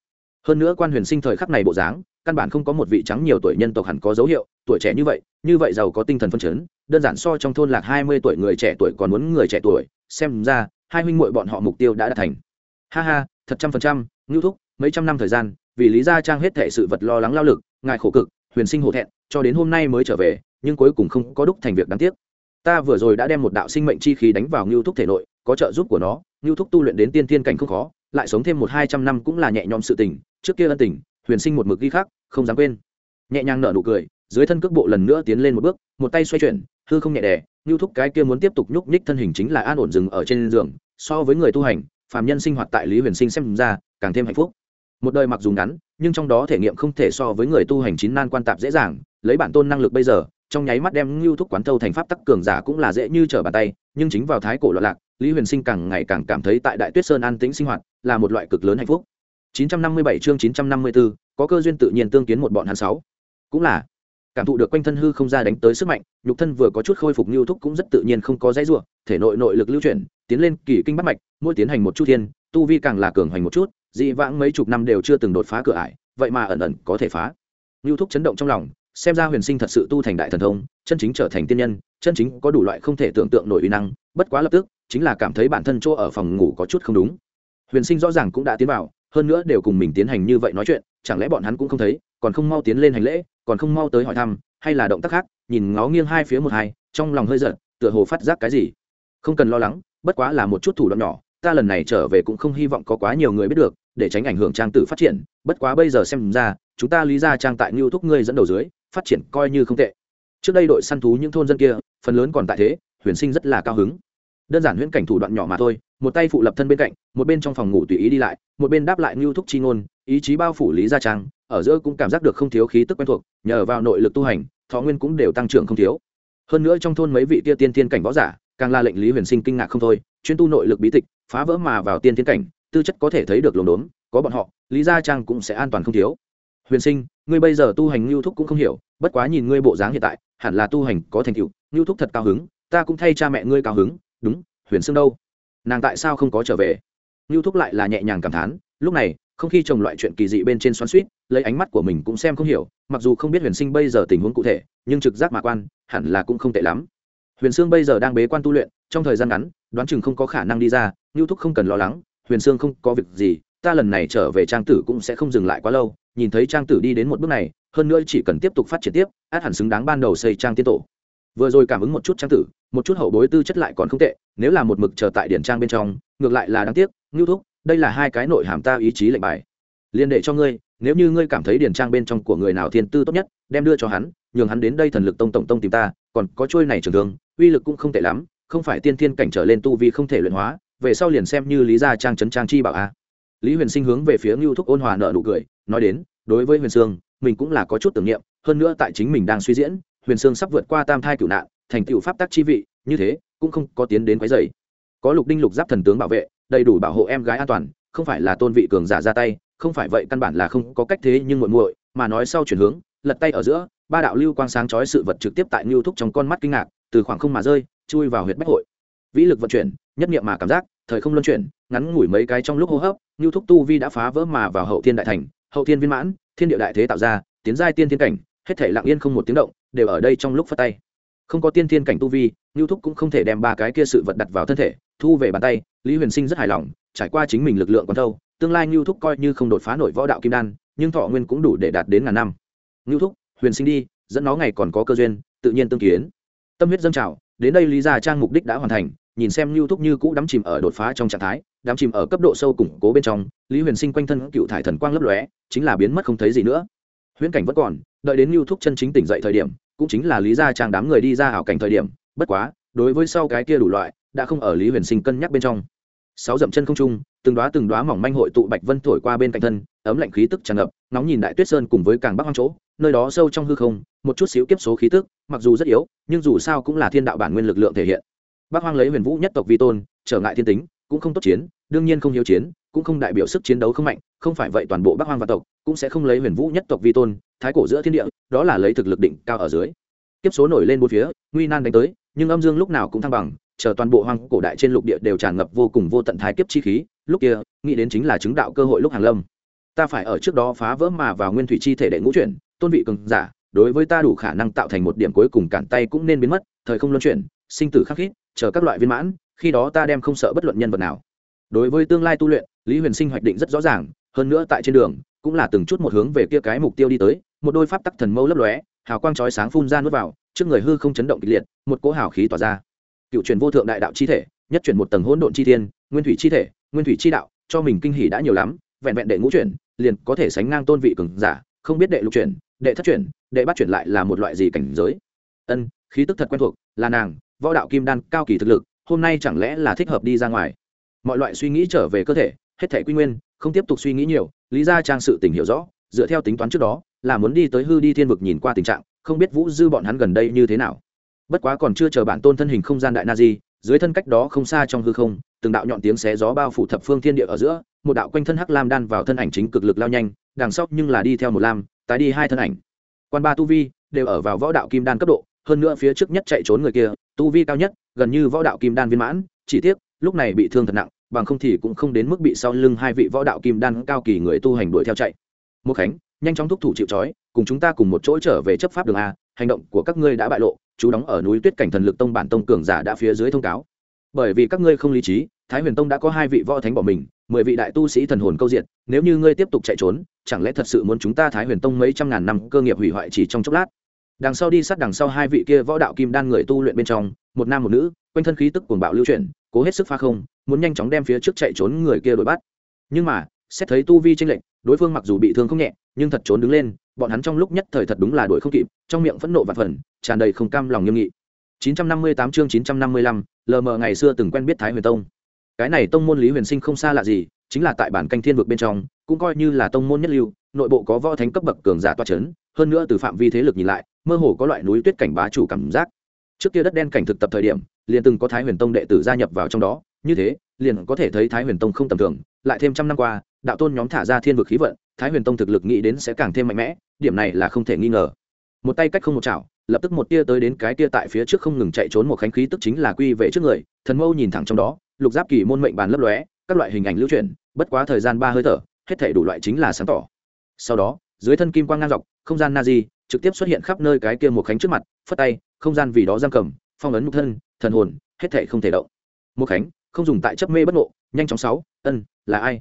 Hơn nữa quan huyền sinh thời khắc này bộ dáng, căn bản không có một vị trắng nhiều tuổi nhân tộc hẳn có dấu hiệu, tuổi trẻ như vậy như vậy giàu có tinh thần phân chấn, đơn giản so trong thôn lạc hai mươi tuổi người trẻ tuổi còn muốn người trẻ tuổi, xem ra, hai huynh muội bọn họ mục tiêu đã đạt thành. Ha ha, thật trăm phần trăm, ngưu thúc, mấy trăm năm thời gian, vì lý gia trang hết thể sự vật lo lắng lao lực, ngài khổ cực huyền sinh hổ thẹn, cho đến hôm nay mới trở về, nhưng cuối cùng không có đúc thành việc đáng tiếc. Ta vừa rồi đã đem một đạo sinh mệnh chi khí đánh vào ngưu thúc thể nội, có trợ giúp của nó, ngưu thúc tu luyện đến tiên thiên cảnh không khó, lại sống thêm một hai trăm năm cũng là nhẹ nhõm sự tình, trước kia ân tình, huyền sinh một mực ghi khác không dám quên. Nhẹ nhàng nở nụ cười, dưới thân cước bộ lần nữa tiến lên một bước, một tay xoay chuyển, hư không nhẹ đè, ngưu thúc cái kia muốn tiếp tục nhúc nhích thân hình chính là an ổn dừng ở trên giường, so với người tu hành, phàm nhân sinh hoạt tại lý huyền sinh xem ra, càng thêm hạnh phúc một đời mặc dù ngắn nhưng trong đó thể nghiệm không thể so với người tu hành chín nan quan tạp dễ dàng lấy bản tôn năng lực bây giờ trong nháy mắt đem ngưu thúc quán thâu thành pháp tắc cường giả cũng là dễ như trở bàn tay nhưng chính vào thái cổ loạn lạc lý huyền sinh càng ngày càng cảm thấy tại đại tuyết sơn an tĩnh sinh hoạt là một loại cực lớn hạnh phúc. 957 chương 954, có cơ duyên tự nhiên tương kiến một bọn hắn sáu. Cũng là cảm thụ được quanh thân hư không ra đánh tới sức mạnh nhục thân vừa có chút khôi phục lưu thúc cũng rất tự nhiên không có dãy ruộng thể nội nội lực lưu chuyển tiến lên kỳ kinh bắt mạch mỗi tiến hành một chút thiên tu vi càng là cường hành một chút dị vãng mấy chục năm đều chưa từng đột phá cửa ải, vậy mà ẩn ẩn có thể phá. Lưu thúc chấn động trong lòng, xem ra huyền sinh thật sự tu thành đại thần thông, chân chính trở thành tiên nhân, chân chính có đủ loại không thể tưởng tượng nổi uy năng, bất quá lập tức, chính là cảm thấy bản thân chỗ ở phòng ngủ có chút không đúng. Huyền sinh rõ ràng cũng đã tiến vào, hơn nữa đều cùng mình tiến hành như vậy nói chuyện, chẳng lẽ bọn hắn cũng không thấy, còn không mau tiến lên hành lễ, còn không mau tới hỏi thăm, hay là động tác khác, nhìn ngó nghiêng hai phía một hai, trong lòng hơi giận tựa hồ phát giác cái gì. Không cần lo lắng, bất quá là một chút thủ đoạn nhỏ, ta lần này trở về cũng không hy vọng có quá nhiều người biết được để tránh ảnh hưởng trang tử phát triển, bất quá bây giờ xem ra, chúng ta lý ra trang tại ngưu thúc ngươi dẫn đầu dưới, phát triển coi như không tệ. Trước đây đội săn thú những thôn dân kia, phần lớn còn tại thế, huyền sinh rất là cao hứng. Đơn giản huyễn cảnh thủ đoạn nhỏ mà thôi, một tay phụ lập thân bên cạnh, một bên trong phòng ngủ tùy ý đi lại, một bên đáp lại ngưu thúc chi ngôn, ý chí bao phủ lý gia trang, ở giữa cũng cảm giác được không thiếu khí tức quen thuộc, nhờ vào nội lực tu hành, thọ nguyên cũng đều tăng trưởng không thiếu. Hơn nữa trong thôn mấy vị tia tiên tiên cảnh võ giả, càng là lệnh lý huyền sinh kinh ngạc không thôi, chuyên tu nội lực bí tịch, phá vỡ mà vào tiên tiên cảnh tư chất có thể thấy được lồn đốn có bọn họ, lý gia trang cũng sẽ an toàn không thiếu. Huyền sinh, ngươi bây giờ tu hành lưu thúc cũng không hiểu, bất quá nhìn ngươi bộ dáng hiện tại, hẳn là tu hành có thành tựu lưu thúc thật cao hứng, ta cũng thay cha mẹ ngươi cao hứng, đúng, huyền sương đâu? Nàng tại sao không có trở về? Lưu thúc lại là nhẹ nhàng cảm thán, lúc này, không khi trồng loại chuyện kỳ dị bên trên xoắn suýt lấy ánh mắt của mình cũng xem không hiểu, mặc dù không biết huyền sinh bây giờ tình huống cụ thể, nhưng trực giác mà quan, hẳn là cũng không tệ lắm. Huyền sương bây giờ đang bế quan tu luyện, trong thời gian ngắn, đoán chừng không có khả năng đi ra, ngưu thúc không cần lo lắng huyền sương không có việc gì, ta lần này trở về trang tử cũng sẽ không dừng lại quá lâu. Nhìn thấy trang tử đi đến một bước này, hơn nữa chỉ cần tiếp tục phát triển tiếp, át hẳn xứng đáng ban đầu xây trang tiên tổ. Vừa rồi cảm ứng một chút trang tử, một chút hậu bối tư chất lại còn không tệ, nếu là một mực chờ tại điển trang bên trong, ngược lại là đáng tiếc ngưu thúc, đây là hai cái nội hàm ta ý chí lệnh bài. Liên đệ cho ngươi, nếu như ngươi cảm thấy điển trang bên trong của người nào thiên tư tốt nhất, đem đưa cho hắn, nhường hắn đến đây thần lực tông tổng tông tìm ta, còn có trôi này trường thương, uy lực cũng không tệ lắm, không phải tiên thiên cảnh trở lên tu vi không thể luyện hóa về sau liền xem như lý gia trang trấn trang chi bảo a. Lý huyền sinh hướng về phía ngưu thúc ôn hòa nợ nụ cười, nói đến, đối với huyền sương, mình cũng là có chút tưởng niệm, hơn nữa tại chính mình đang suy diễn, huyền sương sắp vượt qua tam thai cửu nạn, thành tựu pháp tắc chi vị, như thế, cũng không có tiến đến quấy dày có lục đinh lục giáp thần tướng bảo vệ, đầy đủ bảo hộ em gái an toàn, không phải là tôn vị cường giả ra tay, không phải vậy căn bản là không có cách thế nhưng muội muội, mà nói sau chuyển hướng, lật tay ở giữa, ba đạo lưu quang sáng chói sự vật trực tiếp tại ngưu thúc trong con mắt kinh ngạc, từ khoảng không mà rơi, chui vào huyệt bách hội vĩ lực vận chuyển, nhất nghiệm mà cảm giác, thời không luân chuyển, ngắn ngủi mấy cái trong lúc hô hấp như thúc tu vi đã phá vỡ mà vào hậu thiên đại thành, hậu thiên viên mãn, thiên địa đại thế tạo ra, tiến giai tiên thiên cảnh, hết thể lặng yên không một tiếng động, đều ở đây trong lúc phát tay. Không có tiên thiên cảnh tu vi như thúc cũng không thể đem ba cái kia sự vật đặt vào thân thể, thu về bàn tay, lý huyền sinh rất hài lòng, trải qua chính mình lực lượng còn thâu, tương lai như thúc coi như không đột phá nổi võ đạo kim đan, nhưng thọ nguyên cũng đủ để đạt đến ngàn năm. Như thúc, huyền sinh đi, dẫn nó ngày còn có cơ duyên, tự nhiên tương kiến. Tâm huyết dâng trào, đến đây lý gia trang mục đích đã hoàn thành nhìn xem lưu thúc như cũ đắm chìm ở đột phá trong trạng thái, đắm chìm ở cấp độ sâu củng cố bên trong, lý huyền sinh quanh thân cựu thải thần quang lấp lóe, chính là biến mất không thấy gì nữa. Huyễn cảnh vẫn còn, đợi đến lưu thúc chân chính tỉnh dậy thời điểm, cũng chính là lý gia trang đám người đi ra hảo cảnh thời điểm, bất quá, đối với sau cái kia đủ loại, đã không ở lý huyền sinh cân nhắc bên trong. Sáu dậm chân không trung, từng đóa từng đóa mỏng manh hội tụ bạch vân thổi qua bên cạnh thân, ấm lạnh khí tức tràn ngập, nóng nhìn đại tuyết sơn cùng với càng bắc hoang chỗ, nơi đó sâu trong hư không, một chút xíu kiếp số khí tức, mặc dù rất yếu, nhưng dù sao cũng là thiên đạo bản nguyên lực lượng thể hiện bắc hoang lấy huyền vũ nhất tộc vi tôn, trở ngại thiên tính, cũng không tốt chiến, đương nhiên không hiếu chiến, cũng không đại biểu sức chiến đấu không mạnh, không phải vậy toàn bộ bắc hoang và tộc cũng sẽ không lấy huyền vũ nhất tộc vi tôn, thái cổ giữa thiên địa, đó là lấy thực lực định cao ở dưới. Kiếp số nổi lên bốn phía, nguy nan đánh tới, nhưng âm dương lúc nào cũng thăng bằng, chờ toàn bộ hoang cổ đại trên lục địa đều tràn ngập vô cùng vô tận thái kiếp chi khí, lúc kia, nghĩ đến chính là chứng đạo cơ hội lúc hàng lâm. Ta phải ở trước đó phá vỡ mà vào nguyên thủy chi thể đệ ngũ chuyển, tôn vị cường giả, đối với ta đủ khả năng tạo thành một điểm cuối cùng cản tay cũng nên biến mất, thời không luân chuyển, sinh tử khắc khít chờ các loại viên mãn, khi đó ta đem không sợ bất luận nhân vật nào. Đối với tương lai tu luyện, lý huyền sinh hoạch định rất rõ ràng, hơn nữa tại trên đường, cũng là từng chút một hướng về kia cái mục tiêu đi tới, một đôi pháp tắc thần mâu lấp lóe, hào quang chói sáng phun ra nuốt vào, trước người hư không chấn động kịch liệt, một cỗ hào khí tỏa ra. Cựu truyền vô thượng đại đạo chi thể, nhất chuyển một tầng hỗn độn chi thiên, nguyên thủy chi thể, nguyên thủy chi đạo, cho mình kinh hỉ đã nhiều lắm, vẹn vẹn đệ ngũ chuyển, liền có thể sánh ngang tôn vị cường giả, không biết đệ lục chuyển, đệ thất chuyển, đệ bắt chuyển lại là một loại gì cảnh giới. Ân, khí tức thật quen thuộc, là nàng võ đạo kim đan cao kỳ thực lực, hôm nay chẳng lẽ là thích hợp đi ra ngoài? Mọi loại suy nghĩ trở về cơ thể, hết thể quy nguyên, không tiếp tục suy nghĩ nhiều, lý ra trang sự tình hiểu rõ, dựa theo tính toán trước đó, là muốn đi tới hư đi thiên vực nhìn qua tình trạng, không biết vũ dư bọn hắn gần đây như thế nào. Bất quá còn chưa chờ bản tôn thân hình không gian đại na di, dưới thân cách đó không xa trong hư không, từng đạo nhọn tiếng xé gió bao phủ thập phương thiên địa ở giữa, một đạo quanh thân hắc lam đan vào thân ảnh chính cực lực lao nhanh, đằng sau nhưng là đi theo một lam, tái đi hai thân ảnh. Quan ba tu vi đều ở vào võ đạo kim đan cấp độ hơn nữa phía trước nhất chạy trốn người kia, tu vi cao nhất, gần như võ đạo kim đan viên mãn, chỉ tiếc, lúc này bị thương thật nặng, bằng không thì cũng không đến mức bị sau lưng hai vị võ đạo kim đan cao kỳ người tu hành đuổi theo chạy. Một khánh, nhanh chóng thúc thủ chịu trói, cùng chúng ta cùng một chỗ trở về chấp pháp đường a, hành động của các ngươi đã bại lộ, chú đóng ở núi tuyết cảnh thần lực tông bản tông cường giả đã phía dưới thông cáo. Bởi vì các ngươi không lý trí, thái huyền tông đã có hai vị võ thánh bỏ mình, mười vị đại tu sĩ thần hồn câu diện, nếu như ngươi tiếp tục chạy trốn, chẳng lẽ thật sự muốn chúng ta thái huyền tông mấy trăm ngàn năm cơ nghiệp hủy hoại chỉ trong chốc lát? Đằng sau đi sát đằng sau hai vị kia võ đạo kim đan người tu luyện bên trong một nam một nữ quanh thân khí tức cuồng bạo lưu chuyển cố hết sức pha không muốn nhanh chóng đem phía trước chạy trốn người kia đuổi bắt. Nhưng mà xét thấy tu vi tranh lệch đối phương mặc dù bị thương không nhẹ nhưng thật trốn đứng lên bọn hắn trong lúc nhất thời thật đúng là đuổi không kịp trong miệng phẫn nộ và phần tràn đầy không cam lòng nghiêm nghị. 958 chương 955, lờ mờ ngày xưa từng quen biết thái huyền tông. Cái này tông môn lý huyền sinh không xa lạ gì chính là tại bản canh thiên vực bên trong cũng coi như là tông môn nhất lưu nội bộ có võ thánh cấp bậc cường giả toa c h ấ n hơn nữa từ phạm vi thế lực nhìn lại mơ hồ có loại núi tuyết cảnh bá chủ cảm giác. Trước kia đất đen cảnh thực tập thời điểm liền từng có thái huyền tông đệ tử gia nhập vào trong đó như thế liền có thể thấy thái huyền tông không tầm thường. Lại thêm trăm năm qua đạo tôn nhóm thả ra thiên vực khí vận thái huyền tông thực lực nghĩ đến sẽ càng thêm mạnh mẽ điểm này là không thể nghi ngờ. Một tay cách không một chảo lập tức một tia tới đến cái tia tại phía trước không ngừng chạy trốn một khánh khí tức chính là quy về trước người thần mâu nhìn thẳng trong đó lục giáp kỳ môn mệnh bàn lấp lóe các loại hình ảnh lưu chuyển, bất quá thời gian ba hơi thở hết thể đủ loại chính là sáng tỏ. Sau đó dưới thân kim quang ngang dọc không gian na di trực tiếp xuất hiện khắp nơi cái kia một khánh trước mặt, phất tay, không gian vì đó giam cầm, phong ấn mục thân, thần hồn, hết thể không thể động. Một khánh, không dùng tại chấp mê bất ngộ, nhanh chóng sáu, ân, là ai?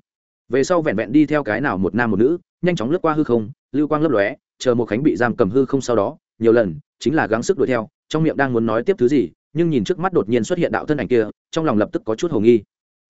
Về sau vẹn vẹn đi theo cái nào một nam một nữ, nhanh chóng lướt qua hư không, lưu quang lấp lóe, chờ một khánh bị giam cầm hư không sau đó, nhiều lần, chính là gắng sức đuổi theo, trong miệng đang muốn nói tiếp thứ gì, nhưng nhìn trước mắt đột nhiên xuất hiện đạo thân ảnh kia, trong lòng lập tức có chút hồ nghi.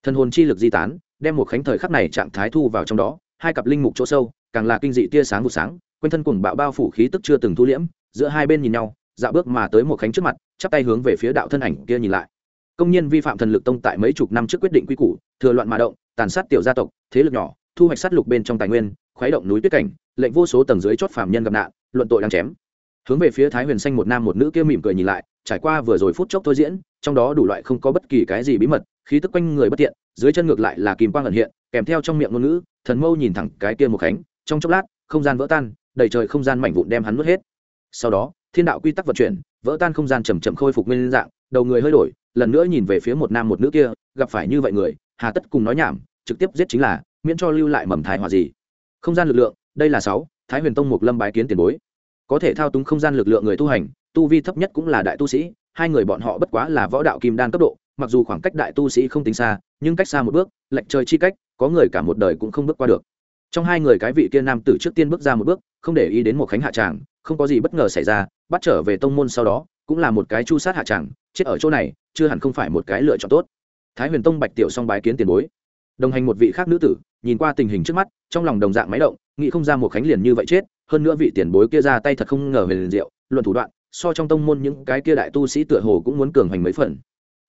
Thần hồn chi lực di tán, đem một khánh thời khắc này trạng thái thu vào trong đó, hai cặp linh mục chỗ sâu, càng là kinh dị tia sáng vụ sáng quanh thân cùng bạo bao phủ khí tức chưa từng thu liễm, giữa hai bên nhìn nhau dạo bước mà tới một khánh trước mặt, chắp tay hướng về phía đạo thân ảnh kia nhìn lại. Công nhân vi phạm thần lực tông tại mấy chục năm trước quyết định quy củ, thừa loạn mà động, tàn sát tiểu gia tộc, thế lực nhỏ, thu hoạch sát lục bên trong tài nguyên, khuấy động núi tuyết cảnh, lệnh vô số tầng dưới chót phạm nhân gặp nạn, luận tội đang chém. Hướng về phía thái huyền xanh một nam một nữ kia mỉm cười nhìn lại, trải qua vừa rồi phút chốc thôi diễn, trong đó đủ loại không có bất kỳ cái gì bí mật, khí tức quanh người bất tiện dưới chân ngược lại là kim quang ẩn hiện, kèm theo trong miệng ngôn ngữ, thần mâu nhìn thẳng cái kia một khánh, trong chốc lát, không gian vỡ tan đầy trời không gian mảnh vụn đem hắn nuốt hết. Sau đó, thiên đạo quy tắc vận chuyển, vỡ tan không gian chầm chậm khôi phục nguyên dạng, đầu người hơi đổi, lần nữa nhìn về phía một nam một nữ kia, gặp phải như vậy người, hà tất cùng nói nhảm, trực tiếp giết chính là, miễn cho lưu lại mầm thái hòa gì. Không gian lực lượng, đây là sáu, thái huyền tông mục lâm bái kiến tiền bối. Có thể thao túng không gian lực lượng người tu hành, tu vi thấp nhất cũng là đại tu sĩ, hai người bọn họ bất quá là võ đạo kim đan cấp độ, mặc dù khoảng cách đại tu sĩ không tính xa, nhưng cách xa một bước, lệch trời chi cách, có người cả một đời cũng không bước qua được trong hai người cái vị kia nam tử trước tiên bước ra một bước, không để ý đến một khánh hạ tràng, không có gì bất ngờ xảy ra, bắt trở về tông môn sau đó, cũng là một cái chu sát hạ tràng, chết ở chỗ này, chưa hẳn không phải một cái lựa chọn tốt. Thái huyền tông bạch tiểu song bái kiến tiền bối. Đồng hành một vị khác nữ tử, nhìn qua tình hình trước mắt, trong lòng đồng dạng máy động, nghĩ không ra một khánh liền như vậy chết, hơn nữa vị tiền bối kia ra tay thật không ngờ về liền diệu, luận thủ đoạn, so trong tông môn những cái kia đại tu sĩ tựa hồ cũng muốn cường hành mấy phần.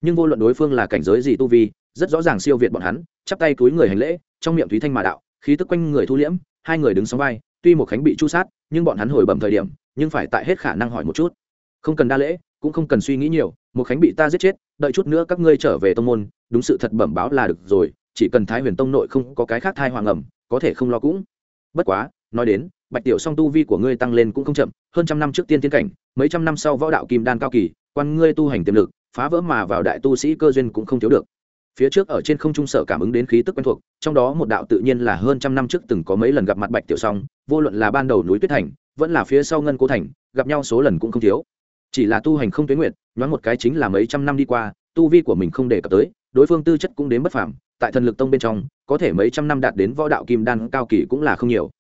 Nhưng vô luận đối phương là cảnh giới gì tu vi, rất rõ ràng siêu việt bọn hắn, chắp tay túi người hành lễ, trong miệng thúy thanh mà đạo khí tức quanh người thu liễm, hai người đứng sóng vai, tuy một khánh bị chu sát, nhưng bọn hắn hồi bẩm thời điểm, nhưng phải tại hết khả năng hỏi một chút. Không cần đa lễ, cũng không cần suy nghĩ nhiều, một khánh bị ta giết chết, đợi chút nữa các ngươi trở về tông môn, đúng sự thật bẩm báo là được rồi, chỉ cần thái huyền tông nội không có cái khác thai hoàng ẩm, có thể không lo cũng. Bất quá, nói đến, bạch tiểu song tu vi của ngươi tăng lên cũng không chậm, hơn trăm năm trước tiên tiến cảnh, mấy trăm năm sau võ đạo kim đan cao kỳ, quan ngươi tu hành tiềm lực, phá vỡ mà vào đại tu sĩ cơ duyên cũng không thiếu được phía trước ở trên không trung sở cảm ứng đến khí tức quen thuộc, trong đó một đạo tự nhiên là hơn trăm năm trước từng có mấy lần gặp mặt bạch tiểu song, vô luận là ban đầu núi tuyết thành, vẫn là phía sau ngân cố thành, gặp nhau số lần cũng không thiếu. Chỉ là tu hành không tuyến nguyện nhoáng một cái chính là mấy trăm năm đi qua, tu vi của mình không đề cập tới, đối phương tư chất cũng đến bất phàm, tại thần lực tông bên trong, có thể mấy trăm năm đạt đến võ đạo kim đan cao kỳ cũng là không nhiều.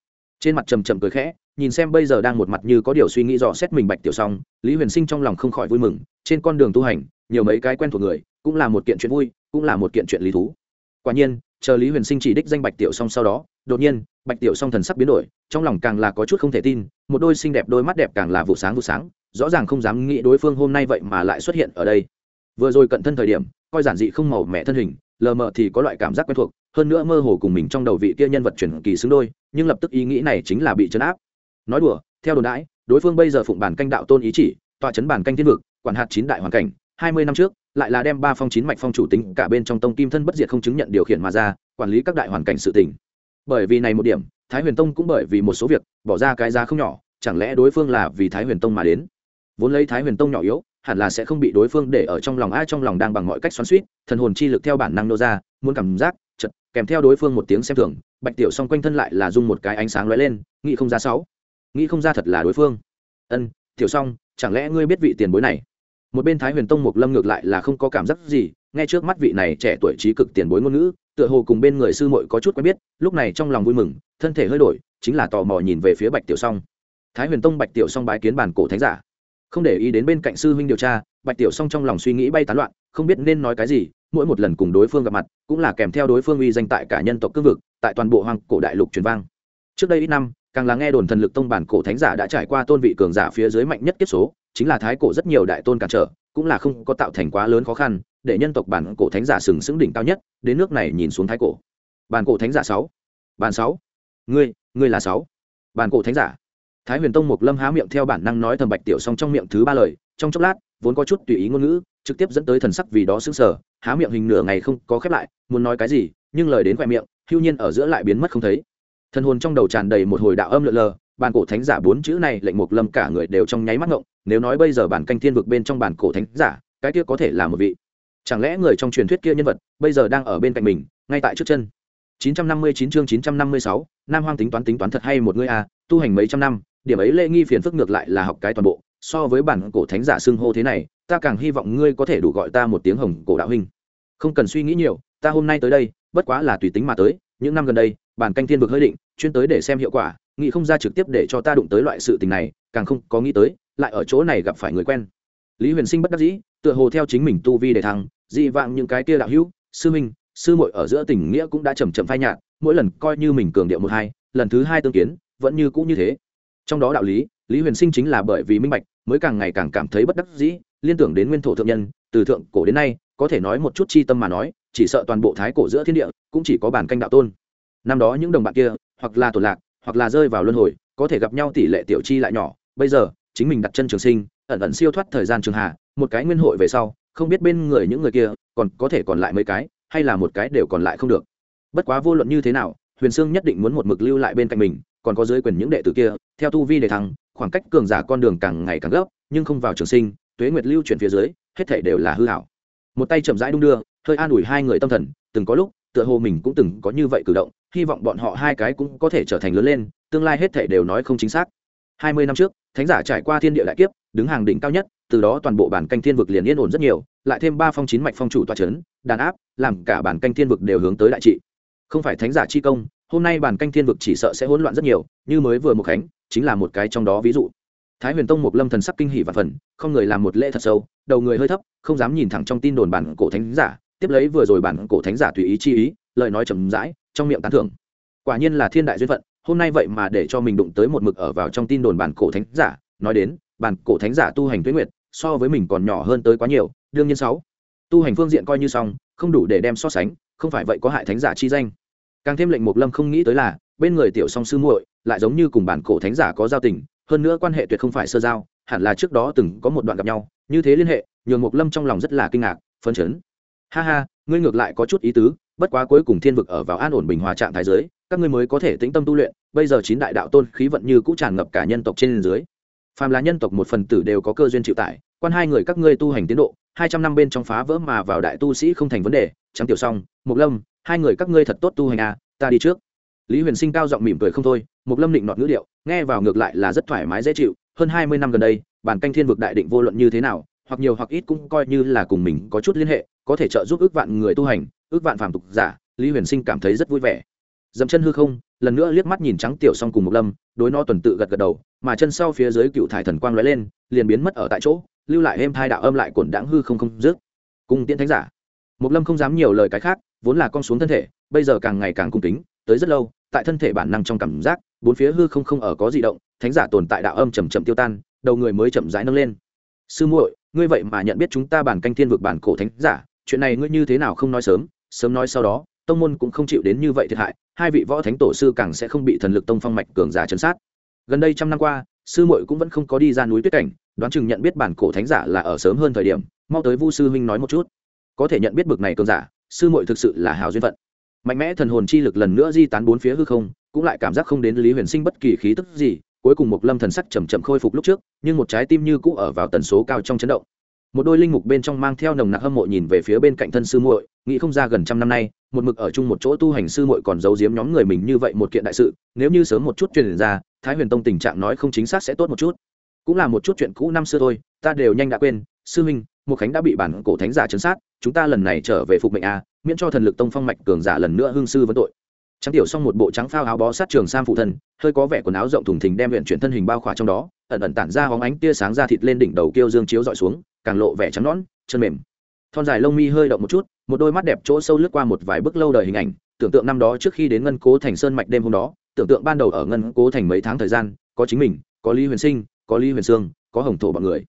Trên mặt trầm trầm cười khẽ, nhìn xem bây giờ đang một mặt như có điều suy nghĩ dò xét mình bạch tiểu song, lý huyền sinh trong lòng không khỏi vui mừng, trên con đường tu hành, nhiều mấy cái quen thuộc người, cũng là một kiện chuyện vui cũng là một kiện chuyện lý thú. Quả nhiên, chờ lý huyền sinh chỉ đích danh bạch tiểu song sau đó, đột nhiên, bạch tiểu song thần sắc biến đổi, trong lòng càng là có chút không thể tin, một đôi xinh đẹp đôi mắt đẹp càng là vụ sáng vụ sáng, rõ ràng không dám nghĩ đối phương hôm nay vậy mà lại xuất hiện ở đây. Vừa rồi cận thân thời điểm, coi giản dị không màu mẹ thân hình, lờ mờ thì có loại cảm giác quen thuộc, hơn nữa mơ hồ cùng mình trong đầu vị kia nhân vật chuyển kỳ xứng đôi, nhưng lập tức ý nghĩ này chính là bị chấn áp. Nói đùa, theo đồn đãi, đối phương bây giờ phụng bản canh đạo tôn ý chỉ, tọa chấn bản canh thiên vực, quản hạt chín đại hoàn cảnh hai mươi năm trước, lại là đem ba phong chín mạch phong chủ tính cả bên trong tông kim thân bất diệt không chứng nhận điều khiển mà ra, quản lý các đại hoàn cảnh sự tình. Bởi vì này một điểm, thái huyền tông cũng bởi vì một số việc, bỏ ra cái giá không nhỏ, chẳng lẽ đối phương là vì thái huyền tông mà đến? Vốn lấy thái huyền tông nhỏ yếu, hẳn là sẽ không bị đối phương để ở trong lòng ai trong lòng đang bằng mọi cách xoắn suýt thần hồn chi lực theo bản năng nô ra, muốn cảm giác chật kèm theo đối phương một tiếng xem thường, bạch tiểu song quanh thân lại là dung một cái ánh sáng lóe lên, nghĩ không ra sáu. Nghĩ không ra thật là đối phương. Ân, tiểu song, chẳng lẽ ngươi biết vị tiền bối này? Một bên thái huyền tông mục lâm ngược lại là không có cảm giác gì, nghe trước mắt vị này trẻ tuổi trí cực tiền bối ngôn ngữ, tựa hồ cùng bên người sư muội có chút quen biết, lúc này trong lòng vui mừng, thân thể hơi đổi, chính là tò mò nhìn về phía bạch tiểu song. Thái huyền tông bạch tiểu song bái kiến bản cổ thánh giả. Không để ý đến bên cạnh sư huynh điều tra, bạch tiểu song trong lòng suy nghĩ bay tán loạn, không biết nên nói cái gì, mỗi một lần cùng đối phương gặp mặt, cũng là kèm theo đối phương uy danh tại cả nhân tộc cương vực, tại toàn bộ hoàng cổ đại lục truyền vang. Trước đây ít năm càng là nghe đồn thần lực tông bản cổ thánh giả đã trải qua tôn vị cường giả phía dưới mạnh nhất kiếp số, chính là thái cổ rất nhiều đại tôn cản trở, cũng là không có tạo thành quá lớn khó khăn, để nhân tộc bản cổ thánh giả sừng sững đỉnh cao nhất, đến nước này nhìn xuống thái cổ. Bản cổ thánh giả sáu. Bản sáu. Ngươi ngươi là sáu. Bản cổ thánh giả. Thái huyền tông mục lâm há miệng theo bản năng nói thầm bạch tiểu song trong miệng thứ ba lời, trong chốc lát, vốn có chút tùy ý ngôn ngữ, trực tiếp dẫn tới thần sắc vì đó sững sờ, há miệng hình nửa ngày không có khép lại, muốn nói cái gì, nhưng lời đến khoe miệng, hưu nhiên ở giữa lại biến mất không thấy thân hồn trong đầu tràn đầy một hồi đạo âm lượn lờ bản cổ thánh giả bốn chữ này lệnh mục lâm cả người đều trong nháy mắt ngộng nếu nói bây giờ bản canh thiên vực bên trong bản cổ thánh giả cái kia có thể là một vị chẳng lẽ người trong truyền thuyết kia nhân vật bây giờ đang ở bên cạnh mình ngay tại trước chân 959 chương 956, Nam Hoang tính toán tính toán thật hay một người a, à, tu hành mấy trăm năm, điểm ấy lễ nghi phiền phức ngược lại là học cái toàn bộ, so với bản cổ thánh giả xưng hô thế này, ta càng hy vọng ngươi có thể đủ gọi ta một tiếng hồng cổ đạo huynh. Không cần suy nghĩ nhiều, ta hôm nay tới đây, bất quá là tùy tính mà tới, những năm gần đây, bản canh thiên vực hơi định, chuyên tới để xem hiệu quả, nghĩ không ra trực tiếp để cho ta đụng tới loại sự tình này, càng không có nghĩ tới, lại ở chỗ này gặp phải người quen. Lý Huyền Sinh bất đắc dĩ, tựa hồ theo chính mình tu vi để thăng, dị vạng những cái kia đạo hữu, sư minh, sư muội ở giữa tình nghĩa cũng đã chầm chậm phai nhạt mỗi lần coi như mình cường điệu một hai lần thứ hai tương kiến vẫn như cũ như thế trong đó đạo lý lý huyền sinh chính là bởi vì minh bạch mới càng ngày càng cảm thấy bất đắc dĩ liên tưởng đến nguyên thổ thượng nhân từ thượng cổ đến nay có thể nói một chút chi tâm mà nói chỉ sợ toàn bộ thái cổ giữa thiên địa cũng chỉ có bản canh đạo tôn. Năm đó những đồng bạn kia, hoặc là tổn lạc, hoặc là rơi vào luân hồi, có thể gặp nhau tỷ lệ tiểu chi lại nhỏ. Bây giờ, chính mình đặt chân trường sinh, ẩn ẩn siêu thoát thời gian trường hạ, một cái nguyên hội về sau, không biết bên người những người kia còn có thể còn lại mấy cái, hay là một cái đều còn lại không được. Bất quá vô luận như thế nào, huyền sương nhất định muốn một mực lưu lại bên cạnh mình, còn có dưới quyền những đệ tử kia, theo tu vi để thăng, khoảng cách cường giả con đường càng ngày càng gấp, nhưng không vào trường sinh, tuế nguyệt lưu chuyển phía dưới, hết thể đều là hư hảo một tay chậm rãi đung đưa, hơi an ủi hai người tâm thần, từng có lúc, tựa hồ mình cũng từng có như vậy cử động, hy vọng bọn họ hai cái cũng có thể trở thành lớn lên, tương lai hết thể đều nói không chính xác. Hai mươi năm trước, thánh giả trải qua thiên địa đại kiếp, đứng hàng đỉnh cao nhất, từ đó toàn bộ bản canh thiên vực liền yên ổn rất nhiều, lại thêm ba phong chín mạch phong chủ toa c h ấ n đàn áp, làm cả bản canh thiên vực đều hướng tới đại trị. Không phải thánh giả chi công, hôm nay bản canh thiên vực chỉ sợ sẽ hỗn loạn rất nhiều, như mới vừa một khánh, chính là một cái trong đó ví dụ thái huyền tông một lâm thần sắc kinh hỷ và phần, không người làm một lễ thật sâu, đầu người hơi thấp, không dám nhìn thẳng trong tin đồn bản cổ thánh giả, tiếp lấy vừa rồi bản cổ thánh giả tùy ý chi ý, lời nói chầm rãi, trong miệng tán thưởng. Quả nhiên là thiên đại duyên phận, hôm nay vậy mà để cho mình đụng tới một mực ở vào trong tin đồn bản cổ thánh giả, nói đến, bản cổ thánh giả tu hành tuyết nguyệt, so với mình còn nhỏ hơn tới quá nhiều, đương nhiên sáu. Tu hành phương diện coi như xong, không đủ để đem so sánh, không phải vậy có hại thánh giả chi danh. Càng thêm lệnh mục lâm không nghĩ tới là, bên người tiểu song sư muội, lại giống như cùng bản cổ thánh giả có giao tình hơn nữa quan hệ tuyệt không phải sơ giao, hẳn là trước đó từng có một đoạn gặp nhau, như thế liên hệ, nhường mục lâm trong lòng rất là kinh ngạc, phấn chấn. Ha ha, ngươi ngược lại có chút ý tứ, bất quá cuối cùng thiên vực ở vào an ổn bình hòa trạng thái giới các ngươi mới có thể tĩnh tâm tu luyện, bây giờ chín đại đạo tôn khí vận như cũ tràn ngập cả nhân tộc trên dưới. Phàm là nhân tộc một phần tử đều có cơ duyên chịu tải, quan hai người các ngươi tu hành tiến độ, hai trăm năm bên trong phá vỡ mà vào đại tu sĩ không thành vấn đề, trắng tiểu xong mục lâm, hai người các ngươi thật tốt tu hành à ta đi trước. Lý huyền sinh cao giọng mỉm cười không thôi mục lâm định nọt ngữ điệu, nghe vào ngược lại là rất thoải mái dễ chịu, hơn hai mươi năm gần đây, bản canh thiên vực đại định vô luận như thế nào, hoặc nhiều hoặc ít cũng coi như là cùng mình có chút liên hệ, có thể trợ giúp ước vạn người tu hành, ước vạn phàm tục giả, lý huyền sinh cảm thấy rất vui vẻ. Dẫm chân hư không, lần nữa liếc mắt nhìn trắng tiểu xong cùng mục lâm, đối no tuần tự gật gật đầu, mà chân sau phía dưới cựu thải thần quang lóe lên, liền biến mất ở tại chỗ, lưu lại êm thai đạo âm lại cổn đãng hư không không dứt. Cung tiễn thánh giả. Mục lâm không dám nhiều lời cái khác, vốn là con xuống thân thể, bây giờ càng ngày càng cung kính, tới rất lâu, tại thân thể bản năng trong cảm giác bốn phía hư không không ở có di động, thánh giả tồn tại đạo âm chầm chậm tiêu tan, đầu người mới chậm rãi nâng lên. Sư muội, ngươi vậy mà nhận biết chúng ta bản canh thiên vực bản cổ thánh giả, chuyện này ngươi như thế nào không nói sớm sớm nói sau đó, tông môn cũng không chịu đến như vậy thiệt hại, hai vị võ thánh tổ sư càng sẽ không bị thần lực tông phong mạch cường giả chấn sát. Gần đây trăm năm qua, sư muội cũng vẫn không có đi ra núi tuyết cảnh, đoán chừng nhận biết bản cổ thánh giả là ở sớm hơn thời điểm, mau tới vu sư huynh nói một chút. Có thể nhận biết bực này cường giả, sư muội thực sự là hào duyên phận. Mạnh mẽ thần hồn chi lực lần nữa di tán bốn phía hư không cũng lại cảm giác không đến lý huyền sinh bất kỳ khí tức gì, cuối cùng một lâm thần sắc chầm chậm khôi phục lúc trước, nhưng một trái tim như cũ ở vào tần số cao trong chấn động. Một đôi linh mục bên trong mang theo nồng nặc hâm mộ nhìn về phía bên cạnh thân sư muội, nghĩ không ra gần trăm năm nay, một mực ở chung một chỗ tu hành sư muội còn giấu giếm nhóm người mình như vậy một kiện đại sự, nếu như sớm một chút truyền ra, thái huyền tông tình trạng nói không chính xác sẽ tốt một chút. Cũng là một chút chuyện cũ năm xưa thôi, ta đều nhanh đã quên, sư huynh một khánh đã bị bản cổ thánh giả chấn sát, chúng ta lần này trở về phục mệnh a, miễn cho thần lực tông phong mạch cường giả lần nữa hương sư vấn tội trắng tiểu xong một bộ trắng phao áo bó sát trường sam phụ thân, hơi có vẻ quần áo rộng thùng thình đem huyện chuyển thân hình bao khỏa trong đó, ẩn ẩn tản ra hóng ánh tia sáng ra thịt lên đỉnh đầu kêu dương chiếu dọi xuống, càng lộ vẻ trắng nõn, chân mềm. Thon dài lông mi hơi động một chút, một đôi mắt đẹp chỗ sâu lướt qua một vài bước lâu đời hình ảnh, tưởng tượng năm đó trước khi đến ngân cố thành sơn mạch đêm hôm đó, tưởng tượng ban đầu ở ngân cố thành mấy tháng thời gian, có chính mình, có lý huyền sinh, có lý huyền sương, có hồng thổ bọn người.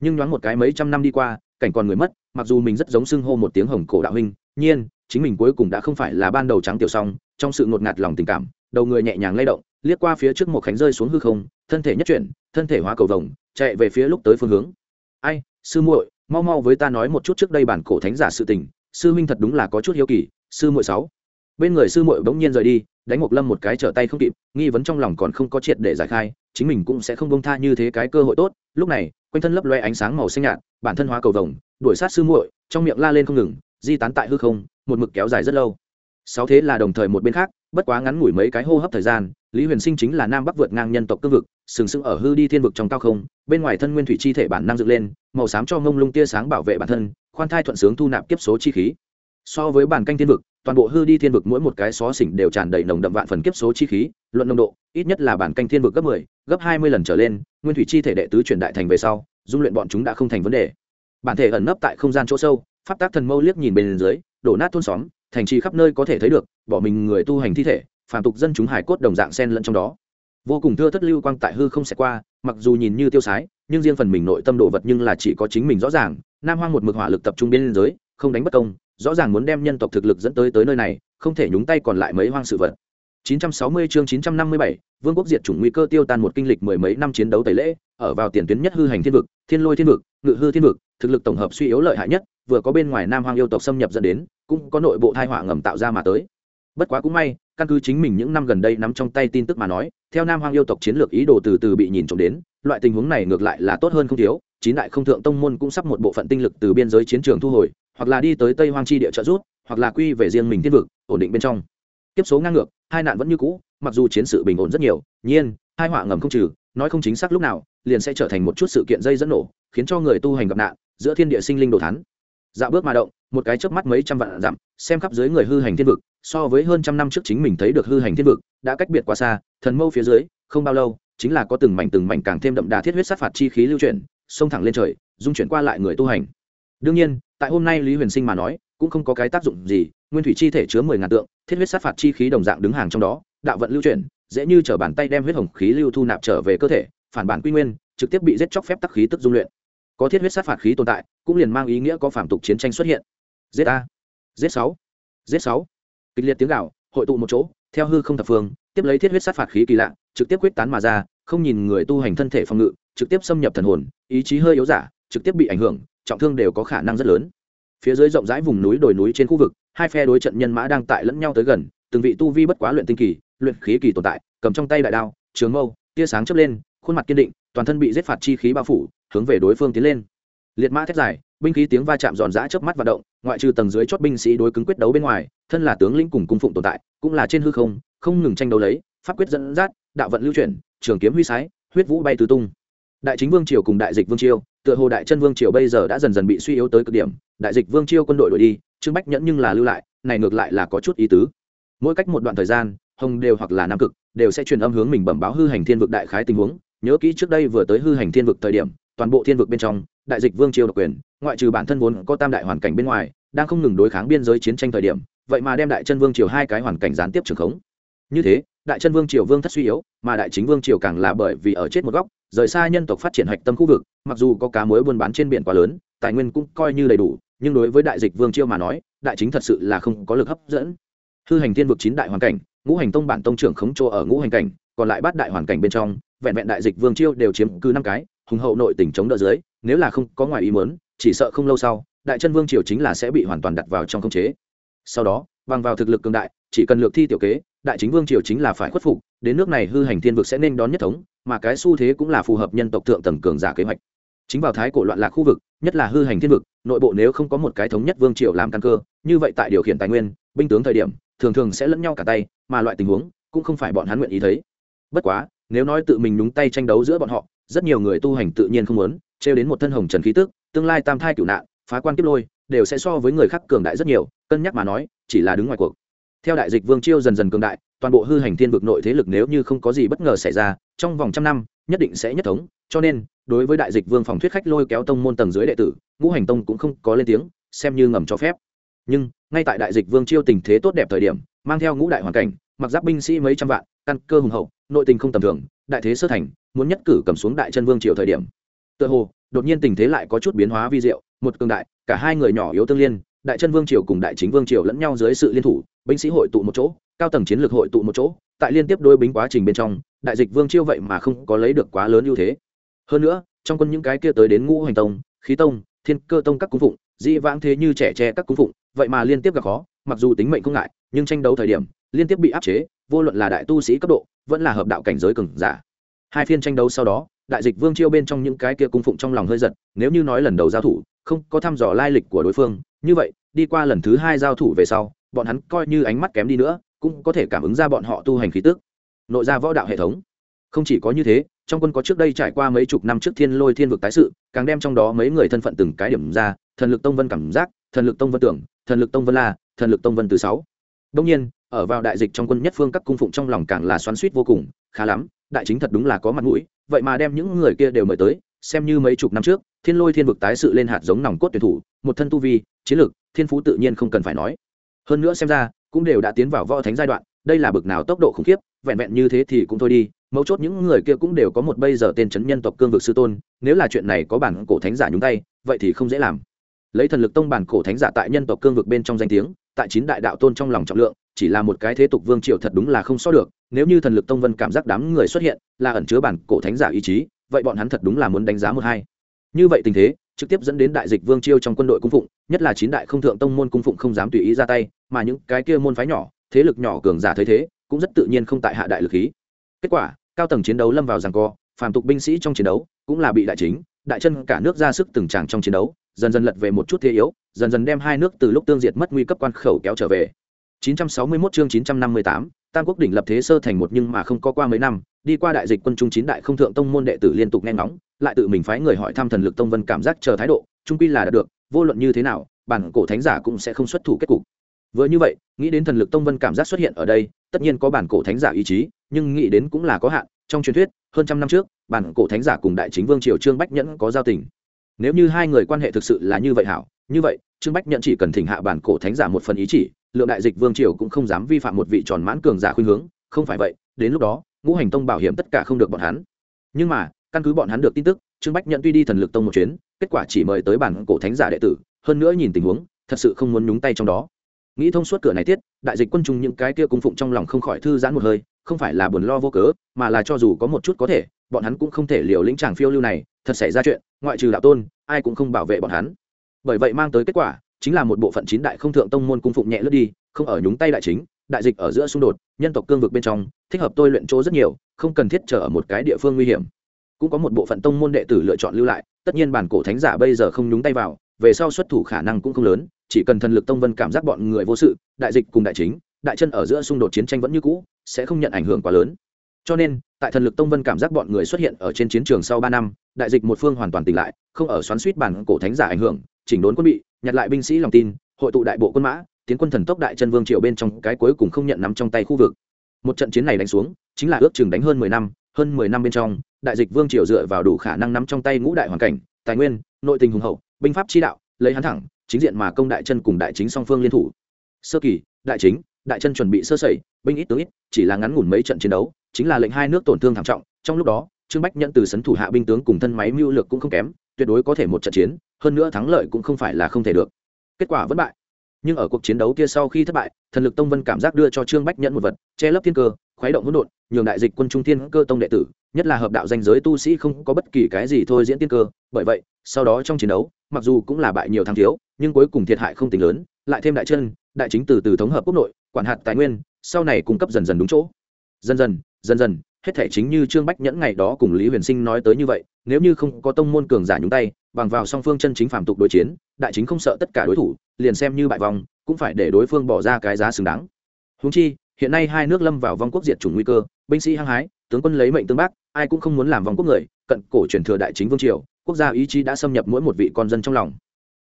Nhưng nhoáng một cái mấy trăm năm đi qua, cảnh còn người mất, mặc dù mình rất giống xưng hô một tiếng hồng cổ đạo huynh, nhiên chính mình cuối cùng đã không phải là ban đầu trắng tiểu song, trong sự ngột ngạt lòng tình cảm, đầu người nhẹ nhàng lay động, liếc qua phía trước một khánh rơi xuống hư không, thân thể nhất chuyển, thân thể hóa cầu vồng, chạy về phía lúc tới phương hướng. Ai, sư muội, mau mau với ta nói một chút trước đây bản cổ thánh giả sự tình, sư huynh thật đúng là có chút hiếu kỳ, sư muội sáu. Bên người sư muội bỗng nhiên rời đi, đánh một lâm một cái trở tay không kịp, nghi vấn trong lòng còn không có triệt để giải khai, chính mình cũng sẽ không bông tha như thế cái cơ hội tốt. Lúc này, quanh thân lấp loe ánh sáng màu xanh nhạt, bản thân hóa cầu vồng, đuổi sát sư muội, trong miệng la lên không ngừng, di tán tại hư không một mực kéo dài rất lâu. Sáu thế là đồng thời một bên khác bất quá ngắn ngủi mấy cái hô hấp thời gian lý huyền sinh chính là nam bắc vượt ngang nhân tộc cương vực sừng sững ở hư đi thiên vực trong cao không bên ngoài thân nguyên thủy chi thể bản năng dựng lên màu xám cho ngông lung tia sáng bảo vệ bản thân khoan thai thuận sướng thu nạp kiếp số chi khí. So với bản canh thiên vực toàn bộ hư đi thiên vực mỗi một cái xó xỉnh đều tràn đầy nồng đậm vạn phần kiếp số chi khí luận nồng độ ít nhất là bản canh thiên vực gấp 10, gấp 20 lần trở lên nguyên thủy chi thể đệ tứ chuyển đại thành về sau dung luyện bọn chúng đã không thành vấn đề. Bản thể ẩn nấp tại không gian chỗ sâu pháp tác thần mâu liếc nhìn bên dưới đổ nát thôn xóm, thành trì khắp nơi có thể thấy được, bỏ mình người tu hành thi thể, phàm tục dân chúng hải cốt đồng dạng sen lẫn trong đó. Vô cùng thưa thất lưu quang tại hư không sẽ qua, mặc dù nhìn như tiêu sái, nhưng riêng phần mình nội tâm đồ vật nhưng là chỉ có chính mình rõ ràng, nam hoang một mực hỏa lực tập trung bên giới, không đánh bất công, rõ ràng muốn đem nhân tộc thực lực dẫn tới tới nơi này, không thể nhúng tay còn lại mấy hoang sự vật. 960 chương 957, vương quốc diệt chủng nguy cơ tiêu tan một kinh lịch mười mấy năm chiến đấu tẩy lễ ở vào tiền tuyến nhất hư hành thiên vực thiên lôi thiên vực ngự hư thiên vực thực lực tổng hợp suy yếu lợi hại nhất vừa có bên ngoài nam hoang yêu tộc xâm nhập dẫn đến cũng có nội bộ thai họa ngầm tạo ra mà tới. Bất quá cũng may căn cứ chính mình những năm gần đây nắm trong tay tin tức mà nói theo nam hoang yêu tộc chiến lược ý đồ từ từ bị nhìn trộm đến loại tình huống này ngược lại là tốt hơn không thiếu chín đại không thượng tông môn cũng sắp một bộ phận tinh lực từ biên giới chiến trường thu hồi hoặc là đi tới tây hoang chi địa trợ rút hoặc là quy về riêng mình thiên vực ổn định bên trong tiếp số ngang ngược, hai nạn vẫn như cũ, mặc dù chiến sự bình ổn rất nhiều, nhiên, hai họa ngầm không trừ, nói không chính xác lúc nào, liền sẽ trở thành một chút sự kiện dây dẫn nổ, khiến cho người tu hành gặp nạn, giữa thiên địa sinh linh đồ thắn dạo bước mà động, một cái chớp mắt mấy trăm vạn dặm, xem khắp dưới người hư hành thiên vực, so với hơn trăm năm trước chính mình thấy được hư hành thiên vực, đã cách biệt quá xa, thần mâu phía dưới, không bao lâu, chính là có từng mảnh từng mảnh càng thêm đậm đà thiết huyết sát phạt chi khí lưu chuyển xông thẳng lên trời, dung chuyển qua lại người tu hành. Đương nhiên, tại hôm nay lý huyền sinh mà nói, cũng không có cái tác dụng gì nguyên thủy chi thể chứa mười ngàn tượng, thiết huyết sát phạt chi khí đồng dạng đứng hàng trong đó, đạo vận lưu chuyển, dễ như t bàn tay đem huyết hồng khí lưu thu nạp trở về cơ thể, phản bản quy nguyên, trực tiếp bị giết chóc phép tắc khí tức dung luyện. Có thiết huyết sát phạt khí tồn tại, cũng liền mang ý nghĩa có phản tục chiến tranh xuất hiện. Giết a. Giết sáu. Giết sáu. Kịch liệt tiếng gạo hội tụ một chỗ, theo hư không thập phương, tiếp lấy thiết huyết sát phạt khí kỳ lạ, trực tiếp quyết tán mà ra, không nhìn người tu hành thân thể phòng ngự, trực tiếp xâm nhập thần hồn, ý chí hơi yếu giả, trực tiếp bị ảnh hưởng, trọng thương đều có khả năng rất lớn phía dưới rộng rãi vùng núi đồi núi trên khu vực, hai phe đối trận nhân mã đang tại lẫn nhau tới gần, từng vị tu vi bất quá luyện tinh kỳ, luyện khí kỳ tồn tại, cầm trong tay đại đao, trường mâu, tia sáng chớp lên, khuôn mặt kiên định, toàn thân bị giết phạt chi khí bao phủ, hướng về đối phương tiến lên. Liệt mã thét dài, binh khí tiếng va chạm giòn giã chớp mắt và động, ngoại trừ tầng dưới chót binh sĩ đối cứng quyết đấu bên ngoài, thân là tướng lĩnh cùng cung phụng tồn tại, cũng là trên hư không không ngừng tranh đấu lấy, pháp quyết dẫn dắt, đạo vận lưu chuyển, trường kiếm huy sái, huyết vũ bay tứ tung đại chính vương triều cùng đại dịch vương triều, tựa hồ đại chân vương triều bây giờ đã dần dần bị suy yếu tới cực điểm, đại dịch vương triều quân đội đổi đi, trương bách nhẫn nhưng là lưu lại, này ngược lại là có chút ý tứ. Mỗi cách một đoạn thời gian, hồng đều hoặc là nam cực, đều sẽ truyền âm hướng mình bẩm báo hư hành thiên vực đại khái tình huống. Nhớ kỹ trước đây vừa tới hư hành thiên vực thời điểm, toàn bộ thiên vực bên trong, đại dịch vương triều độc quyền, ngoại trừ bản thân vốn có tam đại hoàn cảnh bên ngoài, đang không ngừng đối kháng biên giới chiến tranh thời điểm, vậy mà đem đại chân vương triều hai cái hoàn cảnh gián tiếp trường khống. Như thế, đại chân vương triều vương thất suy yếu, mà đại chính vương triều càng là bởi vì ở chết một góc rời xa nhân tộc phát triển hạch tâm khu vực, mặc dù có cá mối buôn bán trên biển quá lớn, tài nguyên cũng coi như đầy đủ, nhưng đối với đại dịch vương triều mà nói, đại chính thật sự là không có lực hấp dẫn. Hư hành thiên vực chín đại hoàn cảnh, ngũ hành tông bản tông trưởng khống chỗ ở ngũ hành cảnh, còn lại bát đại hoàn cảnh bên trong, vẹn vẹn đại dịch vương chiêu đều chiếm cứ năm cái, hùng hậu nội tỉnh chống đỡ dưới, nếu là không có ngoài ý muốn, chỉ sợ không lâu sau, đại chân vương triều chính là sẽ bị hoàn toàn đặt vào trong khống chế. Sau đó, bằng vào thực lực cường đại, chỉ cần lược thi tiểu kế đại chính vương triều chính là phải khuất phục, đến nước này hư hành thiên vực sẽ nên đón nhất thống, mà cái xu thế cũng là phù hợp nhân tộc thượng tầng cường giả kế hoạch. Chính vào thái cổ loạn lạc khu vực, nhất là hư hành thiên vực, nội bộ nếu không có một cái thống nhất vương triều làm căn cơ, như vậy tại điều khiển tài nguyên, binh tướng thời điểm, thường thường sẽ lẫn nhau cả tay, mà loại tình huống cũng không phải bọn hắn nguyện ý thấy. Bất quá, nếu nói tự mình đúng tay tranh đấu giữa bọn họ, rất nhiều người tu hành tự nhiên không muốn, trêu đến một thân hồng trần khí tức, tương lai tam thai cửu nạn, phá quan kiếp lôi, đều sẽ so với người khác cường đại rất nhiều, cân nhắc mà nói, chỉ là đứng ngoài cuộc theo đại dịch vương chiêu dần dần cường đại, toàn bộ hư hành thiên vực nội thế lực nếu như không có gì bất ngờ xảy ra, trong vòng trăm năm, nhất định sẽ nhất thống. Cho nên, đối với đại dịch vương phòng thuyết khách lôi kéo tông môn tầng dưới đệ tử, ngũ hành tông cũng không có lên tiếng, xem như ngầm cho phép. Nhưng, ngay tại đại dịch vương chiêu tình thế tốt đẹp thời điểm, mang theo ngũ đại hoàn cảnh, mặc giáp binh sĩ mấy trăm vạn, căn cơ hùng hậu, nội tình không tầm thường, đại thế sơ thành, muốn nhất cử cầm xuống đại chân vương triều thời điểm. Tựa hồ, đột nhiên tình thế lại có chút biến hóa vi diệu, một cường đại, cả hai người nhỏ yếu tương liên, đại chân vương triều cùng đại chính vương triều lẫn nhau dưới sự liên thủ binh sĩ hội tụ một chỗ, cao tầng chiến lược hội tụ một chỗ, tại liên tiếp đôi binh quá trình bên trong, đại dịch vương chiêu vậy mà không có lấy được quá lớn ưu thế. Hơn nữa, trong quân những cái kia tới đến ngũ hành tông, khí tông, thiên cơ tông các cung phụng dị vãng thế như trẻ tre các cung phụng, vậy mà liên tiếp gặp khó, mặc dù tính mệnh không ngại, nhưng tranh đấu thời điểm, liên tiếp bị áp chế, vô luận là đại tu sĩ cấp độ, vẫn là hợp đạo cảnh giới cường giả. Hai phiên tranh đấu sau đó, đại dịch vương chiêu bên trong những cái kia cung phụng trong lòng hơi giật, nếu như nói lần đầu giao thủ, không có thăm dò lai lịch của đối phương, như vậy, đi qua lần thứ hai giao thủ về sau bọn hắn coi như ánh mắt kém đi nữa, cũng có thể cảm ứng ra bọn họ tu hành khí tức, nội ra võ đạo hệ thống. Không chỉ có như thế, trong quân có trước đây trải qua mấy chục năm trước thiên lôi thiên vực tái sự, càng đem trong đó mấy người thân phận từng cái điểm ra, thần lực tông vân cảm giác, thần lực tông vân tưởng, thần lực tông vân la, thần lực tông vân từ sáu. Đông nhiên, ở vào đại dịch trong quân nhất phương các cung phụng trong lòng càng là xoắn suýt vô cùng, khá lắm, đại chính thật đúng là có mặt mũi, vậy mà đem những người kia đều mời tới, xem như mấy chục năm trước, thiên lôi thiên vực tái sự lên hạt giống nòng cốt tuyển thủ, một thân tu vi, chiến lược thiên phú tự nhiên không cần phải nói hơn nữa xem ra, cũng đều đã tiến vào võ thánh giai đoạn, đây là bực nào tốc độ khủng khiếp, vẹn vẹn như thế thì cũng thôi đi, mấu chốt những người kia cũng đều có một bây giờ tên chấn nhân tộc cương vực sư tôn, nếu là chuyện này có bản cổ thánh giả nhúng tay, vậy thì không dễ làm. Lấy thần lực tông bản cổ thánh giả tại nhân tộc cương vực bên trong danh tiếng, tại chín đại đạo tôn trong lòng trọng lượng, chỉ là một cái thế tục vương triều thật đúng là không so được, nếu như thần lực tông vân cảm giác đám người xuất hiện, là ẩn chứa bản cổ thánh giả ý chí, vậy bọn hắn thật đúng là muốn đánh giá một hai như vậy tình thế, trực tiếp dẫn đến đại dịch vương chiêu trong quân đội cung phụng, nhất là chín đại không thượng tông môn cung phụng không dám tùy ý ra tay, mà những cái kia môn phái nhỏ, thế lực nhỏ cường giả thấy thế, cũng rất tự nhiên không tại hạ đại lực khí. Kết quả, cao tầng chiến đấu lâm vào giằng co, phàm tục binh sĩ trong chiến đấu cũng là bị đại chính, đại chân cả nước ra sức từng tràng trong chiến đấu, dần dần lật về một chút thế yếu, dần dần đem hai nước từ lúc tương diệt mất nguy cấp quan khẩu kéo trở về. 961 chương 958, Tam quốc đỉnh lập thế sơ thành một nhưng mà không có qua mấy năm, đi qua đại dịch quân trung chín đại không thượng tông môn đệ tử liên tục nghe ngóng, lại tự mình phái người hỏi thăm thần lực tông vân cảm giác chờ thái độ, trung quy là đã được, vô luận như thế nào, bản cổ thánh giả cũng sẽ không xuất thủ kết cục. Vừa như vậy, nghĩ đến thần lực tông vân cảm giác xuất hiện ở đây, tất nhiên có bản cổ thánh giả ý chí, nhưng nghĩ đến cũng là có hạn, trong truyền thuyết, hơn trăm năm trước, bản cổ thánh giả cùng đại chính vương triều Trương Bách Nhẫn có giao tình. Nếu như hai người quan hệ thực sự là như vậy hảo, như vậy, Trương Bách nhận chỉ cần thỉnh hạ bản cổ thánh giả một phần ý chỉ, lượng đại dịch vương triều cũng không dám vi phạm một vị tròn mãn cường giả khuyên hướng không phải vậy đến lúc đó ngũ hành tông bảo hiểm tất cả không được bọn hắn. Nhưng mà căn cứ bọn hắn được tin tức trương bách nhận tuy đi thần lực tông một chuyến kết quả chỉ mời tới bản cổ thánh giả đệ tử hơn nữa nhìn tình huống thật sự không muốn nhúng tay trong đó. Nghĩ thông suốt cửa này tiết đại dịch quân chúng những cái kia cung phụng trong lòng không khỏi thư giãn một hơi không phải là buồn lo vô cớ mà là cho dù có một chút có thể bọn hắn cũng không thể liều lĩnh chàng phiêu lưu này thật xảy ra chuyện ngoại trừ đạo tôn ai cũng không bảo vệ bọn hắn bởi vậy mang tới kết quả, chính là một bộ phận chín đại không thượng tông môn cung phụng nhẹ lướt đi, không ở nhúng tay đại chính, đại dịch ở giữa xung đột, nhân tộc cương vực bên trong, thích hợp tôi luyện chỗ rất nhiều, không cần thiết trở ở một cái địa phương nguy hiểm. Cũng có một bộ phận tông môn đệ tử lựa chọn lưu lại, tất nhiên bản cổ thánh giả bây giờ không nhúng tay vào, về sau xuất thủ khả năng cũng không lớn, chỉ cần thần lực tông vân cảm giác bọn người vô sự, đại dịch cùng đại chính, đại chân ở giữa xung đột chiến tranh vẫn như cũ, sẽ không nhận ảnh hưởng quá lớn. Cho nên, tại thần lực tông vân cảm giác bọn người xuất hiện ở trên chiến trường sau ba năm, đại dịch một phương hoàn toàn tỉnh lại, không ở xoắn suýt bản cổ thánh giả ảnh hưởng chỉnh đốn quân bị, nhặt lại binh sĩ lòng tin, hội tụ đại bộ quân mã, tiến quân thần tốc đại chân vương triều bên trong cái cuối cùng không nhận nắm trong tay khu vực. Một trận chiến này đánh xuống, chính là ước chừng đánh hơn mười năm, hơn mười năm bên trong, đại dịch vương triều dựa vào đủ khả năng nắm trong tay ngũ đại hoàn cảnh, tài nguyên, nội tình hùng hậu, binh pháp chi đạo, lấy hắn thẳng, chính diện mà công đại chân cùng đại chính song phương liên thủ. Sơ kỳ, đại chính, đại chân chuẩn bị sơ sẩy, binh ít tướng ít, chỉ là ngắn ngủn mấy trận chiến đấu, chính là lệnh hai nước tổn thương thảm trọng, trong lúc đó, trương bách nhận từ sấn thủ hạ binh tướng cùng thân máy mưu lược cũng không kém tuyệt đối có thể một trận chiến, hơn nữa thắng lợi cũng không phải là không thể được. Kết quả vẫn bại. Nhưng ở cuộc chiến đấu kia sau khi thất bại, thần lực tông vân cảm giác đưa cho trương bách nhẫn một vật, che lấp thiên cơ, khuấy động hỗn độn, nhường đại dịch quân trung thiên cơ tông đệ tử, nhất là hợp đạo danh giới tu sĩ không có bất kỳ cái gì thôi diễn tiên cơ. Bởi vậy, sau đó trong chiến đấu, mặc dù cũng là bại nhiều thắng thiếu, nhưng cuối cùng thiệt hại không tính lớn, lại thêm đại chân, đại chính từ từ thống hợp quốc nội, quản hạt tài nguyên, sau này cung cấp dần dần đúng chỗ. Dần dần dần dần, hết thể chính như trương bách nhẫn ngày đó cùng lý huyền sinh nói tới như vậy nếu như không có tông môn cường giả nhúng tay, bằng vào song phương chân chính phạm tục đối chiến, đại chính không sợ tất cả đối thủ, liền xem như bại vòng cũng phải để đối phương bỏ ra cái giá xứng đáng. Húng chi, hiện nay hai nước lâm vào vong quốc diệt chủng nguy cơ, binh sĩ hăng hái, tướng quân lấy mệnh tương bác, ai cũng không muốn làm vong quốc người, cận cổ truyền thừa đại chính vương triều, quốc gia ý chí đã xâm nhập mỗi một vị con dân trong lòng.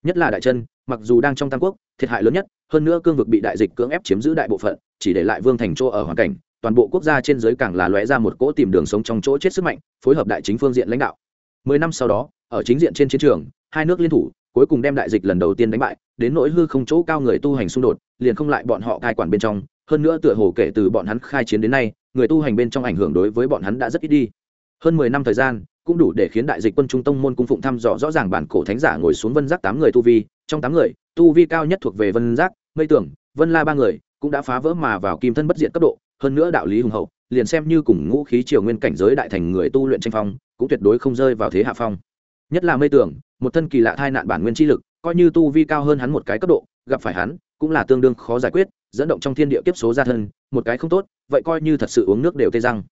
Nhất là đại chân, mặc dù đang trong tam quốc, thiệt hại lớn nhất, hơn nữa cương vực bị đại dịch cưỡng ép chiếm giữ đại bộ phận, chỉ để lại vương thành chỗ ở hoàn cảnh, toàn bộ quốc gia trên giới càng là lóe ra một cỗ tìm đường sống trong chỗ chết sức mạnh, phối hợp đại chính phương diện lãnh đạo mười năm sau đó, ở chính diện trên chiến trường, hai nước liên thủ, cuối cùng đem đại dịch lần đầu tiên đánh bại, đến nỗi hư không chỗ cao người tu hành xung đột, liền không lại bọn họ cai quản bên trong, hơn nữa tựa hồ kể từ bọn hắn khai chiến đến nay, người tu hành bên trong ảnh hưởng đối với bọn hắn đã rất ít đi. Hơn mười năm thời gian, cũng đủ để khiến đại dịch quân trung tông môn cung phụng thăm dò rõ ràng bản cổ thánh giả ngồi xuống vân giác tám người tu vi, trong tám người, tu vi cao nhất thuộc về vân giác, mây tưởng vân la ba người, cũng đã phá vỡ mà vào kim thân bất diện cấp độ hơn nữa đạo lý hùng hậu, liền xem như cùng ngũ khí triều nguyên cảnh giới đại thành người tu luyện tranh phong, cũng tuyệt đối không rơi vào thế hạ phong. Nhất là mây tưởng, một thân kỳ lạ thai nạn bản nguyên chi lực, coi như tu vi cao hơn hắn một cái cấp độ, gặp phải hắn, cũng là tương đương khó giải quyết, dẫn động trong thiên địa kiếp số gia thân, một cái không tốt, vậy coi như thật sự uống nước đều tê răng.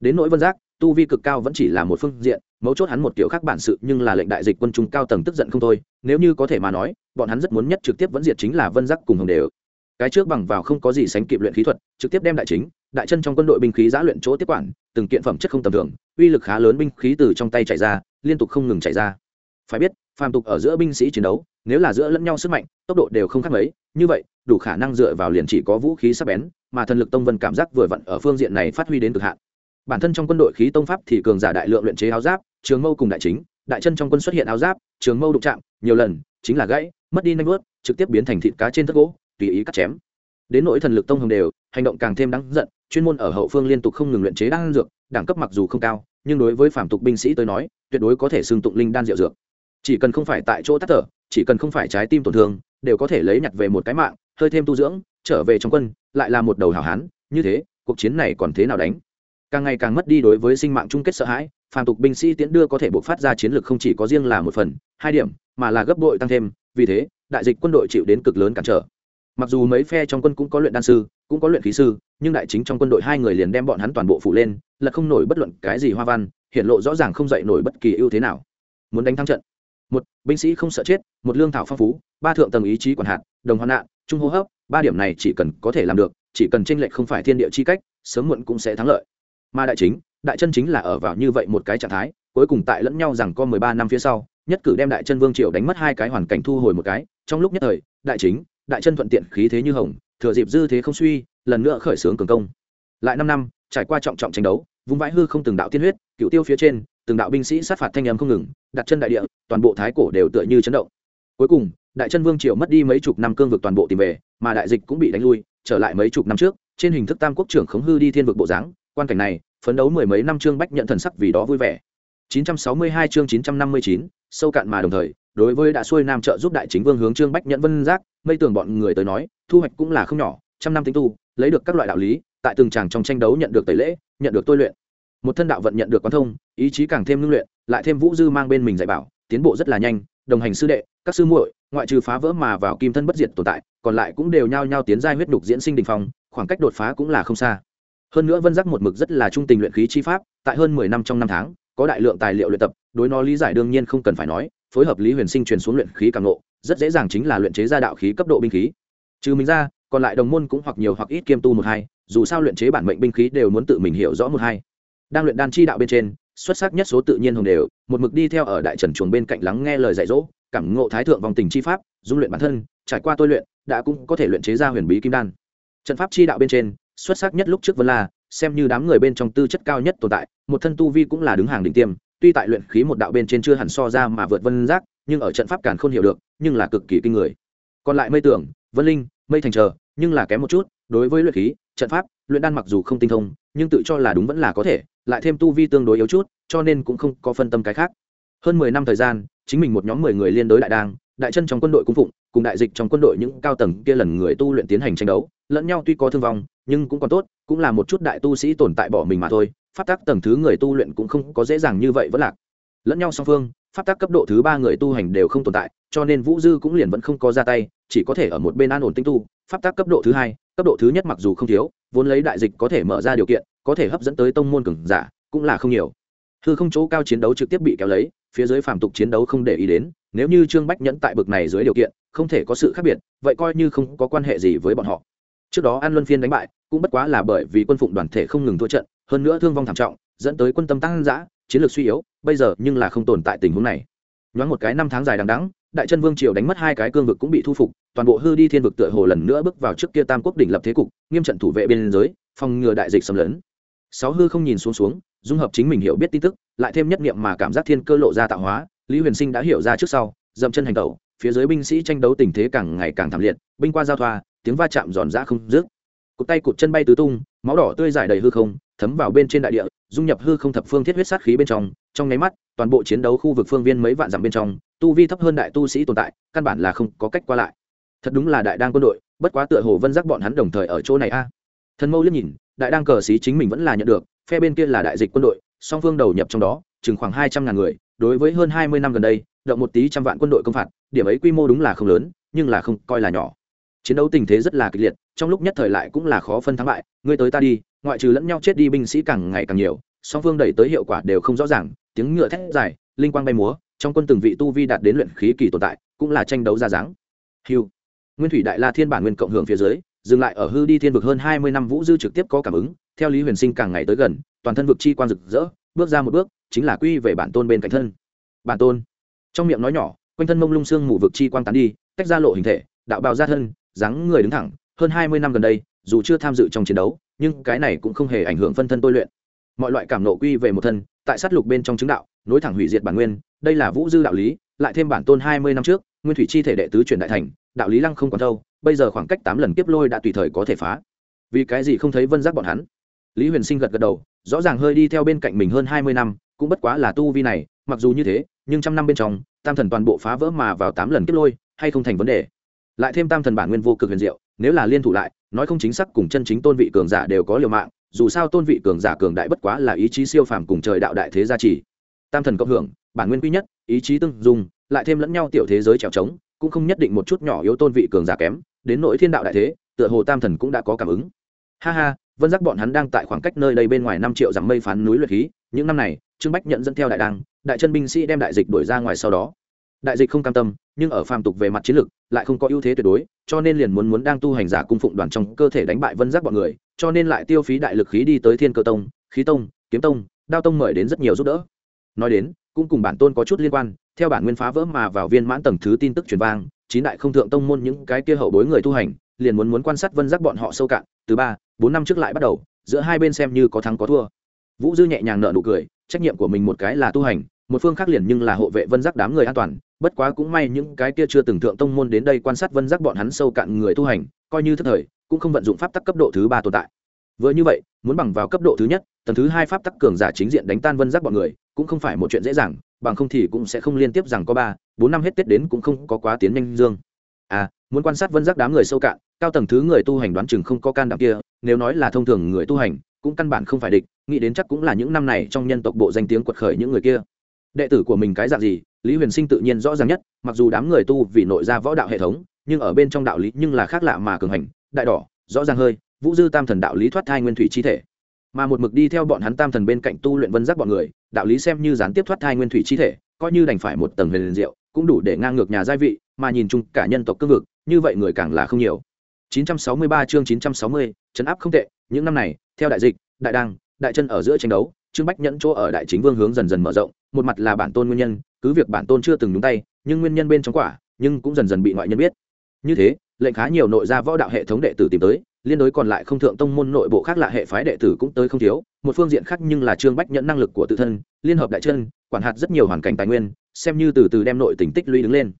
Đến nỗi vân giác, tu vi cực cao vẫn chỉ là một phương diện, mấu chốt hắn một kiểu khác bản sự nhưng là lệnh đại dịch quân chúng cao tầng tức giận không thôi, nếu như có thể mà nói, bọn hắn rất muốn nhất trực tiếp vẫn diệt chính là vân giác cùng hồng đều cái trước bằng vào không có gì sánh kịp luyện khí thuật, trực tiếp đem đại chính, đại chân trong quân đội binh khí giã luyện chỗ tiếp quản, từng kiện phẩm chất không tầm thường, uy lực khá lớn binh khí từ trong tay chạy ra, liên tục không ngừng chạy ra. Phải biết, phàm tục ở giữa binh sĩ chiến đấu, nếu là giữa lẫn nhau sức mạnh, tốc độ đều không khác mấy, như vậy, đủ khả năng dựa vào liền chỉ có vũ khí sắc bén, mà thần lực tông vân cảm giác vừa vặn ở phương diện này phát huy đến cực hạn. Bản thân trong quân đội khí tông pháp thì cường giả đại lượng luyện chế áo giáp, trường mâu cùng đại chính, đại chân trong quân xuất hiện áo giáp, trường mâu đụng chạm, nhiều lần, chính là gãy, mất đi nanh vớt trực tiếp biến thành thịt cá trên thất gỗ tùy ý cắt chém. Đến nỗi thần lực tông hồng đều, hành động càng thêm đáng giận, chuyên môn ở hậu phương liên tục không ngừng luyện chế đan dược, đẳng cấp mặc dù không cao, nhưng đối với phạm tục binh sĩ tới nói, tuyệt đối có thể xưng tụng linh đan rượu dược. Chỉ cần không phải tại chỗ tắt thở, chỉ cần không phải trái tim tổn thương, đều có thể lấy nhặt về một cái mạng, hơi thêm tu dưỡng, trở về trong quân, lại là một đầu hảo hán, như thế, cuộc chiến này còn thế nào đánh? Càng ngày càng mất đi đối với sinh mạng chung kết sợ hãi, phàm tục binh sĩ tiễn đưa có thể buộc phát ra chiến lược không chỉ có riêng là một phần, hai điểm, mà là gấp bội tăng thêm, vì thế, đại dịch quân đội chịu đến cực lớn cản trở mặc dù mấy phe trong quân cũng có luyện đan sư, cũng có luyện khí sư, nhưng đại chính trong quân đội hai người liền đem bọn hắn toàn bộ phủ lên, là không nổi bất luận cái gì hoa văn hiện lộ rõ ràng không dạy nổi bất kỳ ưu thế nào. Muốn đánh thắng trận. Một, binh sĩ không sợ chết, một lương thảo phong phú, ba thượng tầng ý chí quản hạt, đồng hoạn nạn, trung hô hấp, ba điểm này chỉ cần có thể làm được, chỉ cần tranh lệch không phải thiên địa chi cách, sớm muộn cũng sẽ thắng lợi. Mà đại chính, đại chân chính là ở vào như vậy một cái trạng thái, cuối cùng tại lẫn nhau rằng có mười ba năm phía sau, nhất cử đem đại chân vương triều đánh mất hai cái hoàn cảnh thu hồi một cái, trong lúc nhất thời, đại chính đại chân thuận tiện khí thế như hồng thừa dịp dư thế không suy lần nữa khởi xướng cường công. Lại năm năm trải qua trọng trọng tranh đấu vung vãi hư không từng đạo tiên huyết cựu tiêu phía trên từng đạo binh sĩ sát phạt thanh em không ngừng đặt chân đại địa toàn bộ thái cổ đều tựa như chấn động. Cuối cùng đại chân vương triều mất đi mấy chục năm cương vực toàn bộ tìm về mà đại dịch cũng bị đánh lui trở lại mấy chục năm trước trên hình thức tam quốc trưởng khống hư đi thiên vực bộ dáng quan cảnh này phấn đấu mười mấy năm trương bách nhận thần sắc vì đó vui vẻ. 962 chương 959, sâu cạn mà đồng thời đối với đã xuôi nam trợ giúp đại chính vương hướng trương bách nhận vân giác mây tường bọn người tới nói, thu hoạch cũng là không nhỏ, trăm năm tính tu, lấy được các loại đạo lý, tại từng tràng trong tranh đấu nhận được tẩy lễ, nhận được tôi luyện. Một thân đạo vận nhận được quán thông, ý chí càng thêm ngưng luyện, lại thêm vũ dư mang bên mình dạy bảo, tiến bộ rất là nhanh, đồng hành sư đệ, các sư muội, ngoại trừ phá vỡ mà vào kim thân bất diệt tồn tại, còn lại cũng đều nhao nhao tiến giai huyết đục diễn sinh đình phong, khoảng cách đột phá cũng là không xa. Hơn nữa vân giác một mực rất là trung tình luyện khí chi pháp, tại hơn mười năm trong năm tháng, có đại lượng tài liệu luyện tập, đối nó lý giải đương nhiên không cần phải nói, phối hợp lý huyền sinh truyền xuống luyện khí càng ngộ rất dễ dàng chính là luyện chế ra đạo khí cấp độ binh khí. Trừ mình ra, còn lại đồng môn cũng hoặc nhiều hoặc ít kiêm tu một hai, dù sao luyện chế bản mệnh binh khí đều muốn tự mình hiểu rõ một hai. Đang luyện đan chi đạo bên trên, xuất sắc nhất số tự nhiên hồng đều, một mực đi theo ở đại trần chuồng bên cạnh lắng nghe lời dạy dỗ, cảm ngộ thái thượng vòng tình chi pháp, dung luyện bản thân, trải qua tôi luyện, đã cũng có thể luyện chế ra huyền bí kim đan. Trận pháp chi đạo bên trên, xuất sắc nhất lúc trước vân la xem như đám người bên trong tư chất cao nhất tồn tại, một thân tu vi cũng là đứng hàng đỉnh tiêm, tuy tại luyện khí một đạo bên trên chưa hẳn so ra mà vượt vân giác nhưng ở trận pháp càn không hiểu được, nhưng là cực kỳ kinh người. Còn lại mây tưởng vân linh, mây thành chờ, nhưng là kém một chút, đối với luyện khí, trận pháp, luyện đan mặc dù không tinh thông, nhưng tự cho là đúng vẫn là có thể, lại thêm tu vi tương đối yếu chút, cho nên cũng không có phân tâm cái khác. Hơn mười năm thời gian, chính mình một nhóm mười người liên đối đại đang đại chân trong quân đội cung phụng, cùng đại dịch trong quân đội những cao tầng kia lần người tu luyện tiến hành tranh đấu, lẫn nhau tuy có thương vong, nhưng cũng còn tốt, cũng là một chút đại tu sĩ tồn tại bỏ mình mà thôi phát tác tầng thứ người tu luyện cũng không có dễ dàng như vậy vẫn lạc. Lẫn nhau song phương Pháp tác cấp độ thứ ba người tu hành đều không tồn tại, cho nên vũ dư cũng liền vẫn không có ra tay, chỉ có thể ở một bên an ổn tinh tu. Pháp tác cấp độ thứ hai, cấp độ thứ nhất mặc dù không thiếu, vốn lấy đại dịch có thể mở ra điều kiện, có thể hấp dẫn tới tông môn cường giả, cũng là không nhiều. Hư không chỗ cao chiến đấu trực tiếp bị kéo lấy, phía dưới phàm tục chiến đấu không để ý đến, nếu như trương bách nhẫn tại bực này dưới điều kiện, không thể có sự khác biệt, vậy coi như không có quan hệ gì với bọn họ. Trước đó an luân phiên đánh bại, cũng bất quá là bởi vì quân phụng đoàn thể không ngừng thua trận, hơn nữa thương vong thảm trọng, dẫn tới quân tâm tăng giã chiến lược suy yếu bây giờ nhưng là không tồn tại tình huống này. Nhoáng một cái năm tháng dài đằng đẵng, đại chân vương triều đánh mất hai cái cương vực cũng bị thu phục, toàn bộ hư đi thiên vực tựa hồ lần nữa bước vào trước kia tam quốc đỉnh lập thế cục, nghiêm trận thủ vệ biên giới, phòng ngừa đại dịch xâm lấn. Sáu hư không nhìn xuống xuống, dung hợp chính mình hiểu biết tin tức, lại thêm nhất niệm mà cảm giác thiên cơ lộ ra tạo hóa, lý huyền sinh đã hiểu ra trước sau, dậm chân hành tẩu, phía dưới binh sĩ tranh đấu tình thế càng ngày càng thảm liệt, binh qua giao thoa, tiếng va chạm giòn giã không dứt. Cụt tay cụt chân bay tứ tung, máu đỏ tươi dài đầy hư không, thấm vào bên trên đại địa dung nhập hư không thập phương thiết huyết sát khí bên trong trong nháy mắt, toàn bộ chiến đấu khu vực phương viên mấy vạn dặm bên trong, tu vi thấp hơn đại tu sĩ tồn tại, căn bản là không có cách qua lại. Thật đúng là đại đang quân đội, bất quá tựa hồ vân giác bọn hắn đồng thời ở chỗ này a. Thần mâu liếc nhìn, đại đang cờ xí chính mình vẫn là nhận được, phe bên kia là đại dịch quân đội, song phương đầu nhập trong đó, chừng khoảng hai trăm ngàn người, đối với hơn hai mươi năm gần đây, động một tí trăm vạn quân đội công phạt, điểm ấy quy mô đúng là không lớn, nhưng là không coi là nhỏ. Chiến đấu tình thế rất là kịch liệt, trong lúc nhất thời lại cũng là khó phân thắng bại, ngươi tới ta đi ngoại trừ lẫn nhau chết đi binh sĩ càng ngày càng nhiều, song phương đẩy tới hiệu quả đều không rõ ràng, tiếng ngựa thét dài, linh quang bay múa, trong quân từng vị tu vi đạt đến luyện khí kỳ tồn tại, cũng là tranh đấu ra dáng. Hiu nguyên thủy đại la thiên bản nguyên cộng hưởng phía dưới, dừng lại ở hư đi thiên vực hơn hai mươi năm vũ dư trực tiếp có cảm ứng, theo lý huyền sinh càng ngày tới gần, toàn thân vực chi quan rực rỡ, bước ra một bước, chính là quy về bản tôn bên cạnh thân. Bản tôn. Trong miệng nói nhỏ, quanh thân mông lung xương mù vực chi quang tán đi, tách ra lộ hình thể, đạo bào ra thân, dáng người đứng thẳng, hơn hai mươi năm gần đây, dù chưa tham dự trong chiến đấu nhưng cái này cũng không hề ảnh hưởng phân thân tôi luyện. Mọi loại cảm nộ quy về một thân, tại sát lục bên trong chứng đạo, nối thẳng hủy diệt bản nguyên, đây là vũ dư đạo lý, lại thêm bản tôn hai mươi năm trước, nguyên thủy chi thể đệ tứ chuyển đại thành, đạo lý lăng không còn đâu, bây giờ khoảng cách tám lần kiếp lôi đã tùy thời có thể phá. Vì cái gì không thấy vân giác bọn hắn? Lý huyền sinh gật gật đầu, rõ ràng hơi đi theo bên cạnh mình hơn hai mươi năm, cũng bất quá là tu vi này, mặc dù như thế, nhưng trăm năm bên trong, tam thần toàn bộ phá vỡ mà vào tám lần kiếp lôi, hay không thành vấn đề. Lại thêm tam thần bản nguyên vô cực huyền diệu nếu là liên thủ lại, nói không chính xác cùng chân chính tôn vị cường giả đều có liều mạng, dù sao tôn vị cường giả cường đại bất quá là ý chí siêu phàm cùng trời đạo đại thế gia trì. Tam thần cộng hưởng, bản nguyên quy nhất, ý chí tương dùng lại thêm lẫn nhau tiểu thế giới trèo trống, cũng không nhất định một chút nhỏ yếu tôn vị cường giả kém, đến nỗi thiên đạo đại thế, tựa hồ tam thần cũng đã có cảm ứng. Ha ha, vân giác bọn hắn đang tại khoảng cách nơi đây bên ngoài năm triệu dặm mây phán núi luyện khí, những năm này, trương bách nhận dẫn theo đại đăng, đại chân binh sĩ đem đại dịch đuổi ra ngoài sau đó đại dịch không cam tâm, nhưng ở phàm tục về mặt chiến lược, lại không có ưu thế tuyệt đối, cho nên liền muốn muốn đang tu hành giả cung phụng đoàn trong cơ thể đánh bại vân giác bọn người, cho nên lại tiêu phí đại lực khí đi tới thiên cơ tông, khí tông, kiếm tông, đao tông mời đến rất nhiều giúp đỡ. Nói đến, cũng cùng bản tôn có chút liên quan, theo bản nguyên phá vỡ mà vào viên mãn tầng thứ tin tức truyền vang, chín đại không thượng tông môn những cái kia hậu bối người tu hành, liền muốn muốn quan sát vân giác bọn họ sâu cạn, từ ba, bốn năm trước lại bắt đầu, giữa hai bên xem như có thắng có thua. Vũ dư nhẹ nhàng nợ nụ cười, trách nhiệm của mình một cái là tu hành, một phương khác liền nhưng là hộ vệ vân giác đám người an toàn bất quá cũng may những cái kia chưa từng thượng tông môn đến đây quan sát vân giác bọn hắn sâu cạn người tu hành, coi như thức thời, cũng không vận dụng pháp tắc cấp độ thứ ba tồn tại. Vừa như vậy, muốn bằng vào cấp độ thứ nhất, tầng thứ hai pháp tắc cường giả chính diện đánh tan vân giác bọn người, cũng không phải một chuyện dễ dàng, bằng không thì cũng sẽ không liên tiếp rằng có ba, bốn năm hết tết đến cũng không có quá tiến nhanh dương. À muốn quan sát vân giác đám người sâu cạn, cao tầng thứ người tu hành đoán chừng không có can đảm kia, nếu nói là thông thường người tu hành, cũng căn bản không phải địch, nghĩ đến chắc cũng là những năm này trong nhân tộc bộ danh tiếng quật khởi những người kia. Đệ tử của mình cái dạng gì lý huyền sinh tự nhiên rõ ràng nhất mặc dù đám người tu vì nội ra võ đạo hệ thống nhưng ở bên trong đạo lý nhưng là khác lạ mà cường hành đại đỏ rõ ràng hơi vũ dư tam thần đạo lý thoát thai nguyên thủy chi thể. Mà một mực đi theo bọn hắn tam thần bên cạnh tu luyện vân giác bọn người đạo lý xem như gián tiếp thoát thai nguyên thủy chi thể coi như đành phải một tầng huyền liền diệu cũng đủ để ngang ngược nhà giai vị mà nhìn chung cả nhân tộc cương vực như vậy người càng là không nhiều. 963 chương 960, chấn áp không tệ những năm này theo đại dịch đại đăng đại chân ở giữa tranh đấu trương bách nhẫn chỗ ở đại chính vương hướng dần dần mở rộng một mặt là bản tôn nguyên nhân, cứ việc bản tôn chưa từng nhúng tay, nhưng nguyên nhân bên trong quả, nhưng cũng dần dần bị ngoại nhân biết. Như thế, lệnh khá nhiều nội gia võ đạo hệ thống đệ tử tìm tới, liên đối còn lại không thượng tông môn nội bộ khác lạ hệ phái đệ tử cũng tới không thiếu, một phương diện khác nhưng là trương bách nhận năng lực của tự thân, liên hợp đại chân, quản hạt rất nhiều hoàn cảnh tài nguyên, xem như từ từ đem nội tỉnh tích lũy đứng lên.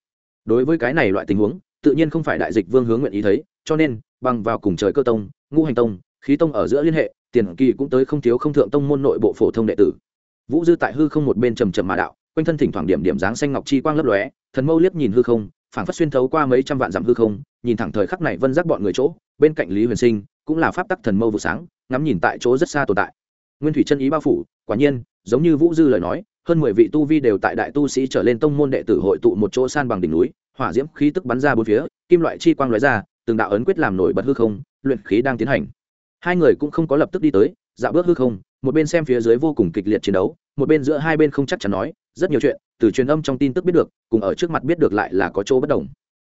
Đối với cái này loại tình huống, tự nhiên không phải đại dịch vương hướng nguyện ý thấy, cho nên, bằng vào cùng trời cơ tông, ngũ hành tông, khí tông ở giữa liên hệ, tiền kỳ cũng tới không thiếu không thượng tông môn nội bộ phổ thông đệ tử vũ dư tại hư không một bên trầm trầm mà đạo, quanh thân thỉnh thoảng điểm điểm dáng xanh ngọc chi quang lấp lóe, thần mâu liếc nhìn hư không, phảng phất xuyên thấu qua mấy trăm vạn dặm hư không, nhìn thẳng thời khắc này vân giác bọn người chỗ, bên cạnh lý huyền sinh, cũng là pháp tắc thần mâu vụ sáng, ngắm nhìn tại chỗ rất xa tồn tại. Nguyên thủy chân ý bao phủ, quả nhiên, giống như vũ dư lời nói, hơn mười vị tu vi đều tại đại tu sĩ trở lên tông môn đệ tử hội tụ một chỗ san bằng đỉnh núi, hỏa diễm khí tức bắn ra bốn phía, kim loại chi quang lóe ra, từng đạo ấn quyết làm nổi bật hư không, luyện khí đang tiến hành. Hai người cũng không có lập tức đi tới, dạo bước hư không một bên xem phía dưới vô cùng kịch liệt chiến đấu, một bên giữa hai bên không chắc chắn nói, rất nhiều chuyện từ truyền âm trong tin tức biết được, cùng ở trước mặt biết được lại là có chỗ bất đồng.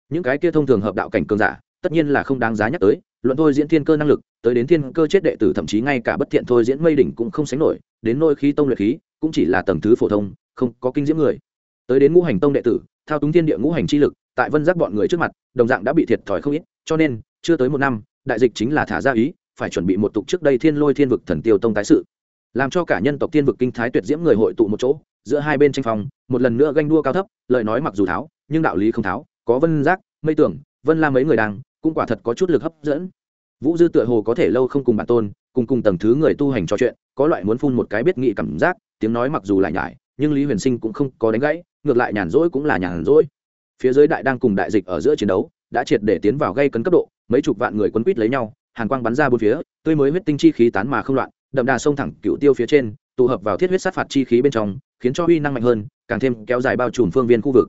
Những cái kia thông thường hợp đạo cảnh cường giả, tất nhiên là không đáng giá nhắc tới, luận thôi diễn thiên cơ năng lực, tới đến thiên cơ chết đệ tử thậm chí ngay cả bất thiện thôi diễn mây đỉnh cũng không sánh nổi, đến nôi khí tông luyện khí, cũng chỉ là tầng thứ phổ thông, không có kinh diễm người. Tới đến ngũ hành tông đệ tử, thao túng thiên địa ngũ hành chi lực, tại vân giác bọn người trước mặt, đồng dạng đã bị thiệt thòi không ít, cho nên, chưa tới một năm, đại dịch chính là thả ra ý, phải chuẩn bị một tục trước đây thiên lôi thiên vực thần tiêu tông tái sự làm cho cả nhân tộc tiên vực kinh thái tuyệt diễm người hội tụ một chỗ, giữa hai bên tranh phòng một lần nữa ganh đua cao thấp, lời nói mặc dù tháo, nhưng đạo lý không tháo, có vân giác, mây tưởng, vân la mấy người đang, cũng quả thật có chút lực hấp dẫn. Vũ dư tựa hồ có thể lâu không cùng bản tôn, cùng cùng tầng thứ người tu hành trò chuyện, có loại muốn phun một cái biết nghị cảm giác, tiếng nói mặc dù lại nhải, nhưng lý huyền sinh cũng không có đánh gãy, ngược lại nhàn rỗi cũng là nhàn rỗi. Phía dưới đại đang cùng đại dịch ở giữa chiến đấu, đã triệt để tiến vào gây cấn cấp độ, mấy chục vạn người quấn quýt lấy nhau, hàn quang bắn ra bốn phía, tươi mới huyết tinh chi khí tán mà không loạn đậm đà sông thẳng cựu tiêu phía trên, tụ hợp vào thiết huyết sát phạt chi khí bên trong, khiến cho uy năng mạnh hơn, càng thêm kéo dài bao trùm phương viên khu vực.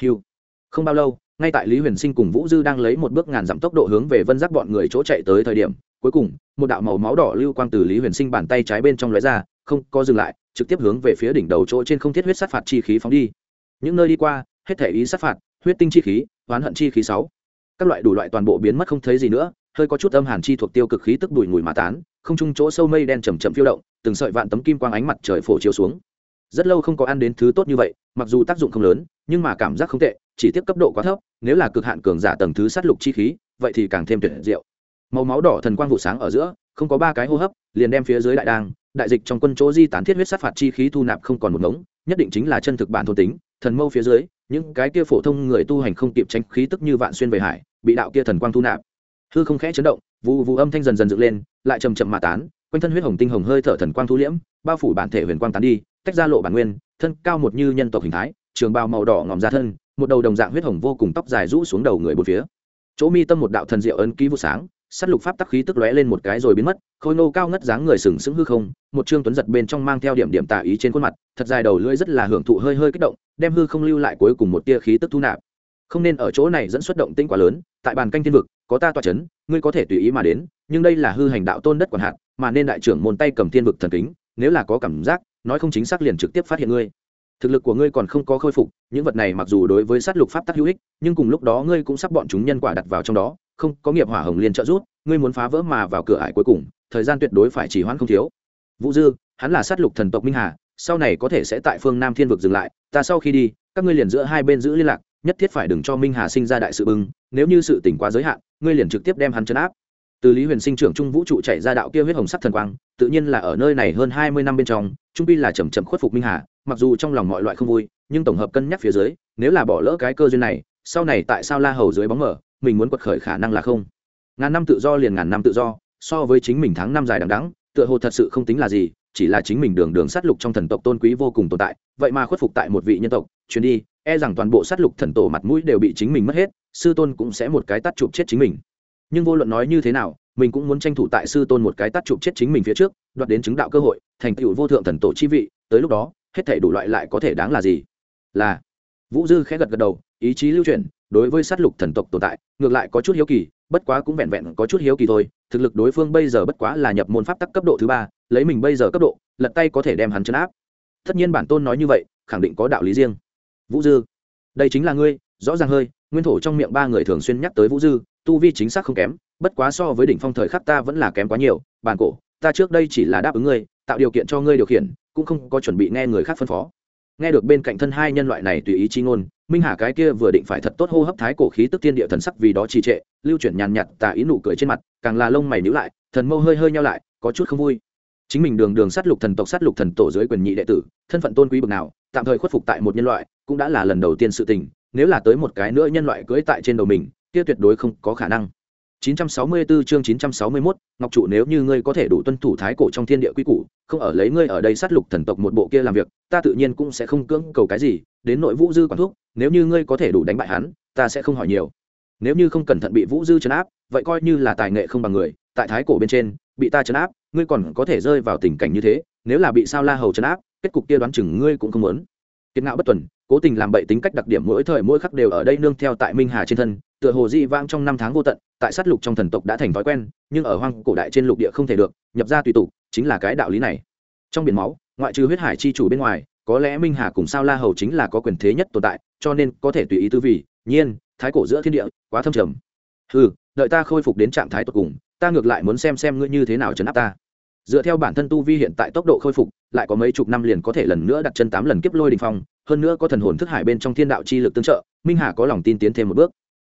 Hiu. Không bao lâu, ngay tại lý huyền sinh cùng vũ dư đang lấy một bước ngàn dặm tốc độ hướng về vân giác bọn người chỗ chạy tới thời điểm, cuối cùng, một đạo màu máu đỏ lưu quang từ lý huyền sinh bàn tay trái bên trong lóe ra, không có dừng lại, trực tiếp hướng về phía đỉnh đầu chỗ trên không thiết huyết sát phạt chi khí phóng đi. Những nơi đi qua, hết thể ý sát phạt, huyết tinh chi khí, oán hận chi khí sáu. Các loại đủ loại toàn bộ biến mất không thấy gì nữa, hơi có chút âm hàn chi thuộc tiêu cực khí tức đùi mùi mà tán không trung chỗ sâu mây đen chầm chậm phiêu động, từng sợi vạn tấm kim quang ánh mặt trời phổ chiếu xuống. Rất lâu không có ăn đến thứ tốt như vậy, mặc dù tác dụng không lớn, nhưng mà cảm giác không tệ, chỉ tiếp cấp độ quá thấp, nếu là cực hạn cường giả tầng thứ sát lục chi khí, vậy thì càng thêm tuyệt diệu. Màu máu đỏ thần quang vụ sáng ở giữa, không có ba cái hô hấp, liền đem phía dưới đại đang đại dịch trong quân chỗ di tán thiết huyết sát phạt chi khí thu nạp không còn một ngống, nhất định chính là chân thực bản thôn tính, thần mâu phía dưới, những cái kia phổ thông người tu hành không kịp tránh khí tức như vạn xuyên về hải, bị đạo kia thần quang thu nạp. Hư không khẽ chấn động vụ vụ âm thanh dần dần dựng lên lại chầm chậm mà tán, quanh thân huyết hồng tinh hồng hơi thở thần quang thu liễm, bao phủ bản thể huyền quang tán đi, tách ra lộ bản nguyên, thân cao một như nhân tộc hình thái, trường bào màu đỏ ngòm ra thân, một đầu đồng dạng huyết hồng vô cùng tóc dài rũ xuống đầu người bốn phía. Chỗ mi tâm một đạo thần diệu ấn ký vụ sáng, sát lục pháp tắc khí tức lóe lên một cái rồi biến mất, khôi nô cao ngất dáng người sừng sững hư không, một trương tuấn giật bên trong mang theo điểm điểm tà ý trên khuôn mặt, thật dài đầu lưỡi rất là hưởng thụ hơi hơi kích động, đem hư không lưu lại cuối cùng một tia khí tức thu nạp không nên ở chỗ này dẫn xuất động tinh quá lớn, tại bàn canh thiên vực, có ta tọa chấn, ngươi có thể tùy ý mà đến, nhưng đây là hư hành đạo tôn đất còn hạn mà nên đại trưởng môn tay cầm thiên vực thần kính, nếu là có cảm giác, nói không chính xác liền trực tiếp phát hiện ngươi. Thực lực của ngươi còn không có khôi phục, những vật này mặc dù đối với sát lục pháp tắc hữu ích, nhưng cùng lúc đó ngươi cũng sắp bọn chúng nhân quả đặt vào trong đó, không, có nghiệp hỏa hồng liên trợ rút ngươi muốn phá vỡ mà vào cửa ải cuối cùng, thời gian tuyệt đối phải chỉ hoãn không thiếu. Vũ dư, hắn là sát lục thần tộc minh hà, sau này có thể sẽ tại phương nam thiên vực dừng lại, ta sau khi đi, các ngươi liền giữa hai bên giữ liên lạc nhất thiết phải đừng cho minh hà sinh ra đại sự bưng, nếu như sự tỉnh quá giới hạn, ngươi liền trực tiếp đem hắn chấn áp. Từ lý huyền sinh trưởng trung vũ trụ chạy ra đạo kia huyết hồng sắc thần quang, tự nhiên là ở nơi này hơn hai mươi năm bên trong, trung pi là chầm chậm khuất phục minh hà, mặc dù trong lòng mọi loại không vui, nhưng tổng hợp cân nhắc phía dưới, nếu là bỏ lỡ cái cơ duyên này, sau này tại sao la hầu dưới bóng mở, mình muốn quật khởi khả năng là không? Ngàn năm tự do liền ngàn năm tự do, so với chính mình tháng năm dài đằng đắng tựa hồ thật sự không tính là gì, chỉ là chính mình đường đường sát lục trong thần tộc tôn quý vô cùng tồn tại, vậy mà khuất phục tại một vị nhân tộc, chuyến đi e rằng toàn bộ sát lục thần tổ mặt mũi đều bị chính mình mất hết, sư tôn cũng sẽ một cái tắt chụp chết chính mình. Nhưng vô luận nói như thế nào, mình cũng muốn tranh thủ tại sư tôn một cái tắt chụp chết chính mình phía trước, đoạt đến chứng đạo cơ hội, thành tựu vô thượng thần tổ chi vị, tới lúc đó, hết thể đủ loại lại có thể đáng là gì? Là, vũ dư khẽ gật gật đầu, ý chí lưu chuyển, đối với sát lục thần tộc tồn tại, ngược lại có chút hiếu kỳ, bất quá cũng vẹn vẹn có chút hiếu kỳ thôi, thực lực đối phương bây giờ bất quá là nhập môn pháp tắc cấp độ thứ ba, lấy mình bây giờ cấp độ, lật tay có thể đem hắn chấn áp. Tất nhiên bản tôn nói như vậy, khẳng định có đạo lý riêng vũ dư. Đây chính là ngươi, rõ ràng hơi, nguyên thổ trong miệng ba người thường xuyên nhắc tới vũ dư, tu vi chính xác không kém, bất quá so với đỉnh phong thời khắc ta vẫn là kém quá nhiều Bàn cổ, ta trước đây chỉ là đáp ứng ngươi, tạo điều kiện cho ngươi điều khiển, cũng không có chuẩn bị nghe người khác phân phó. Nghe được bên cạnh thân hai nhân loại này tùy ý chi ngôn, minh hà cái kia vừa định phải thật tốt hô hấp thái cổ khí tức tiên địa thần sắc vì đó trì trệ, lưu chuyển nhàn nhạt tà ý nụ cười trên mặt, càng là lông mày níu lại, thần mâu hơi hơi nhau lại, có chút không vui. Chính mình đường đường sát lục thần tộc sát lục thần tổ dưới quyền nhị đệ tử, thân phận tôn quý bậc nào, tạm thời khuất phục tại một nhân loại cũng đã là lần đầu tiên sự tình nếu là tới một cái nữa nhân loại cưỡi tại trên đầu mình kia tuyệt đối không có khả năng 964 chương 961, Ngọc trụ nếu như ngươi có thể đủ tuân thủ thái cổ trong thiên địa quy củ, không ở lấy ngươi ở đây sát lục thần tộc một bộ kia làm việc, ta tự nhiên cũng sẽ không cưỡng cầu cái gì, đến nội Vũ Dư quản thúc nếu như ngươi có thể đủ đánh bại hắn, ta sẽ không hỏi nhiều. Nếu như không cẩn thận bị Vũ Dư trấn áp, vậy coi như là tài nghệ không bằng người, tại thái cổ bên trên, bị ta trấn áp, ngươi còn có thể rơi vào tình cảnh như thế, nếu là bị sao La Hầu trấn áp, kết cục kia đoán chừng ngươi cũng không muốn. Kiệt ngạo bất tuần, cố tình làm bậy tính cách đặc điểm mỗi thời mỗi khắc đều ở đây nương theo tại Minh Hà trên thân, tựa hồ dị vãng trong năm tháng vô tận, tại sát lục trong thần tộc đã thành thói quen nhưng ở hoang cổ đại trên lục địa không thể được nhập ra tùy tục chính là cái đạo lý này. Trong biển máu ngoại trừ huyết hải chi chủ bên ngoài có lẽ minh hà cùng sao la hầu chính là có quyền thế nhất tồn tại cho nên có thể tùy ý tư vị nhiên thái cổ giữa thiên địa quá thâm trầm. Ừ đợi ta khôi phục đến trạng thái tột cùng ta ngược lại muốn xem xem ngươi như thế nào chấn áp ta dựa theo bản thân tu vi hiện tại tốc độ khôi phục, lại có mấy chục năm liền có thể lần nữa đặt chân tám lần kiếp lôi đình phong, hơn nữa có thần hồn thức hải bên trong thiên đạo chi lực tương trợ, minh hà có lòng tin tiến thêm một bước.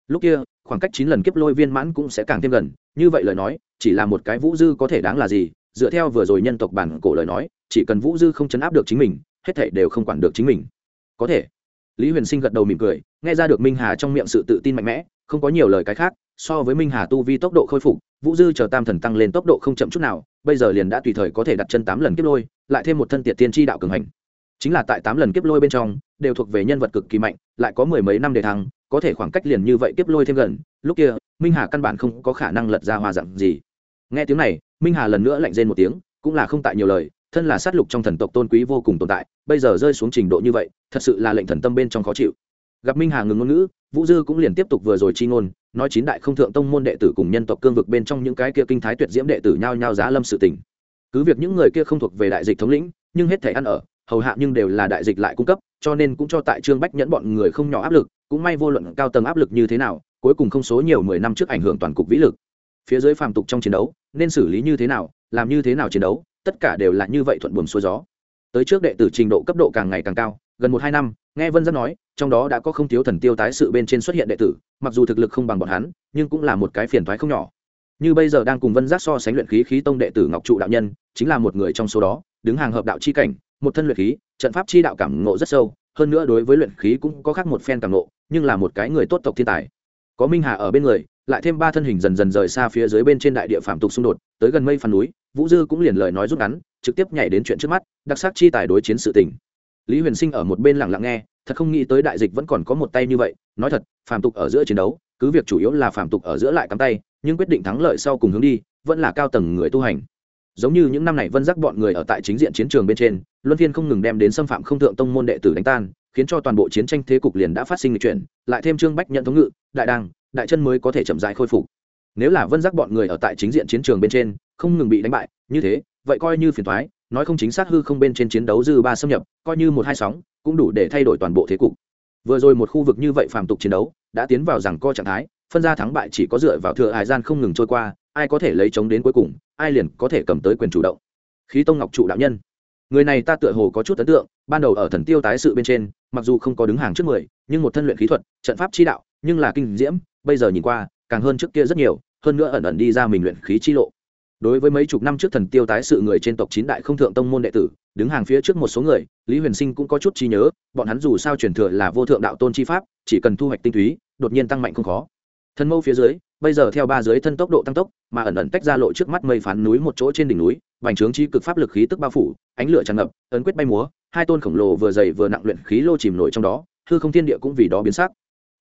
Lúc kia, khoảng cách chín lần kiếp lôi viên mãn cũng sẽ càng thêm gần, như vậy lời nói, chỉ là một cái vũ dư có thể đáng là gì, dựa theo vừa rồi nhân tộc bản cổ lời nói, chỉ cần vũ dư không chấn áp được chính mình, hết thể đều không quản được chính mình. Có thể. Lý huyền sinh gật đầu mỉm cười, nghe ra được minh hà trong miệng sự tự tin mạnh mẽ, không có nhiều lời cái khác so với minh hà tu vi tốc độ khôi phục, vũ dư chờ tam thần tăng lên tốc độ không chậm chút nào, bây giờ liền đã tùy thời có thể đặt chân tám lần kiếp lôi, lại thêm một thân tiệt tiên tri đạo cường hành. Chính là tại tám lần kiếp lôi bên trong, đều thuộc về nhân vật cực kỳ mạnh, lại có mười mấy năm để thăng, có thể khoảng cách liền như vậy kiếp lôi thêm gần. Lúc kia, minh hà căn bản không có khả năng lật ra hoa dặn gì. Nghe tiếng này, minh hà lần nữa lạnh rên một tiếng, cũng là không tại nhiều lời, thân là sát lục trong thần tộc tôn quý vô cùng tồn tại, bây giờ rơi xuống trình độ như vậy, thật sự là lệnh thần tâm bên trong khó chịu. Gặp minh hà ngừng ngôn ngữ, vũ dư cũng liền tiếp tục vừa rồi chi ngôn nói chín đại không thượng tông môn đệ tử cùng nhân tộc cương vực bên trong những cái kia kinh thái tuyệt diễm đệ tử nhao nhao giá lâm sự tình. Cứ việc những người kia không thuộc về đại dịch thống lĩnh, nhưng hết thể ăn ở, hầu hạ nhưng đều là đại dịch lại cung cấp, cho nên cũng cho tại trương bách nhẫn bọn người không nhỏ áp lực, cũng may vô luận cao tầng áp lực như thế nào, cuối cùng không số nhiều mười năm trước ảnh hưởng toàn cục vĩ lực. Phía dưới phàm tục trong chiến đấu, nên xử lý như thế nào, làm như thế nào chiến đấu, tất cả đều là như vậy thuận buồm xuôi gió. Tới trước đệ tử trình độ cấp độ càng ngày càng cao gần một hai năm, nghe vân giác nói, trong đó đã có không thiếu thần tiêu tái sự bên trên xuất hiện đệ tử, mặc dù thực lực không bằng bọn hắn, nhưng cũng là một cái phiền thoái không nhỏ. Như bây giờ đang cùng vân giác so sánh luyện khí khí tông đệ tử ngọc trụ đạo nhân, chính là một người trong số đó, đứng hàng hợp đạo chi cảnh, một thân luyện khí, trận pháp chi đạo cảm ngộ rất sâu, hơn nữa đối với luyện khí cũng có khác một phen cảm ngộ, nhưng là một cái người tốt tộc thiên tài. Có minh hà ở bên người, lại thêm ba thân hình dần dần rời xa phía dưới bên trên đại địa phạm tục xung đột, tới gần mây phản núi, vũ dư cũng liền lời nói rút ngắn, trực tiếp nhảy đến chuyện trước mắt, đặc sắc chi tài đối chiến sự tình lý huyền sinh ở một bên lặng lặng nghe, thật không nghĩ tới đại dịch vẫn còn có một tay như vậy, nói thật, phàm tục ở giữa chiến đấu, cứ việc chủ yếu là phàm tục ở giữa lại cắm tay, nhưng quyết định thắng lợi sau cùng hướng đi, vẫn là cao tầng người tu hành. Giống như những năm này vân giác bọn người ở tại chính diện chiến trường bên trên, luân phiên không ngừng đem đến xâm phạm không thượng tông môn đệ tử đánh tan, khiến cho toàn bộ chiến tranh thế cục liền đã phát sinh lịch chuyển, lại thêm trương bách nhận thống ngự, đại đăng đại chân mới có thể chậm dài khôi phục. Nếu là vân giác bọn người ở tại chính diện chiến trường bên trên, không ngừng bị đánh bại, như thế, vậy coi như phiền thoái nói không chính xác hư không bên trên chiến đấu dư ba xâm nhập, coi như một hai sóng, cũng đủ để thay đổi toàn bộ thế cục. Vừa rồi một khu vực như vậy phàm tục chiến đấu, đã tiến vào rằng co trạng thái, phân ra thắng bại chỉ có dựa vào thừa hải gian không ngừng trôi qua, ai có thể lấy chống đến cuối cùng, ai liền có thể cầm tới quyền chủ động. Khí tông ngọc trụ đạo nhân. Người này ta tựa hồ có chút ấn tượng, ban đầu ở thần tiêu tái sự bên trên, mặc dù không có đứng hàng trước mười, nhưng một thân luyện khí thuật, trận pháp chi đạo, nhưng là kinh diễm, bây giờ nhìn qua, càng hơn trước kia rất nhiều, hơn nữa ẩn ẩn đi ra mình luyện khí chi lộ đối với mấy chục năm trước thần tiêu tái sự người trên tộc chín đại không thượng tông môn đệ tử, đứng hàng phía trước một số người, lý huyền sinh cũng có chút trí nhớ, bọn hắn dù sao truyền thừa là vô thượng đạo tôn chi pháp, chỉ cần thu hoạch tinh túy, đột nhiên tăng mạnh không khó. Thân mâu phía dưới, bây giờ theo ba dưới thân tốc độ tăng tốc, mà ẩn ẩn tách ra lộ trước mắt mây phán núi một chỗ trên đỉnh núi bành trướng chi cực pháp lực khí tức bao phủ, ánh lửa tràn ngập, ấn quyết bay múa, hai tôn khổng lồ vừa dày vừa nặng luyện khí lô chìm nổi trong đó, hư không thiên địa cũng vì đó biến sắc.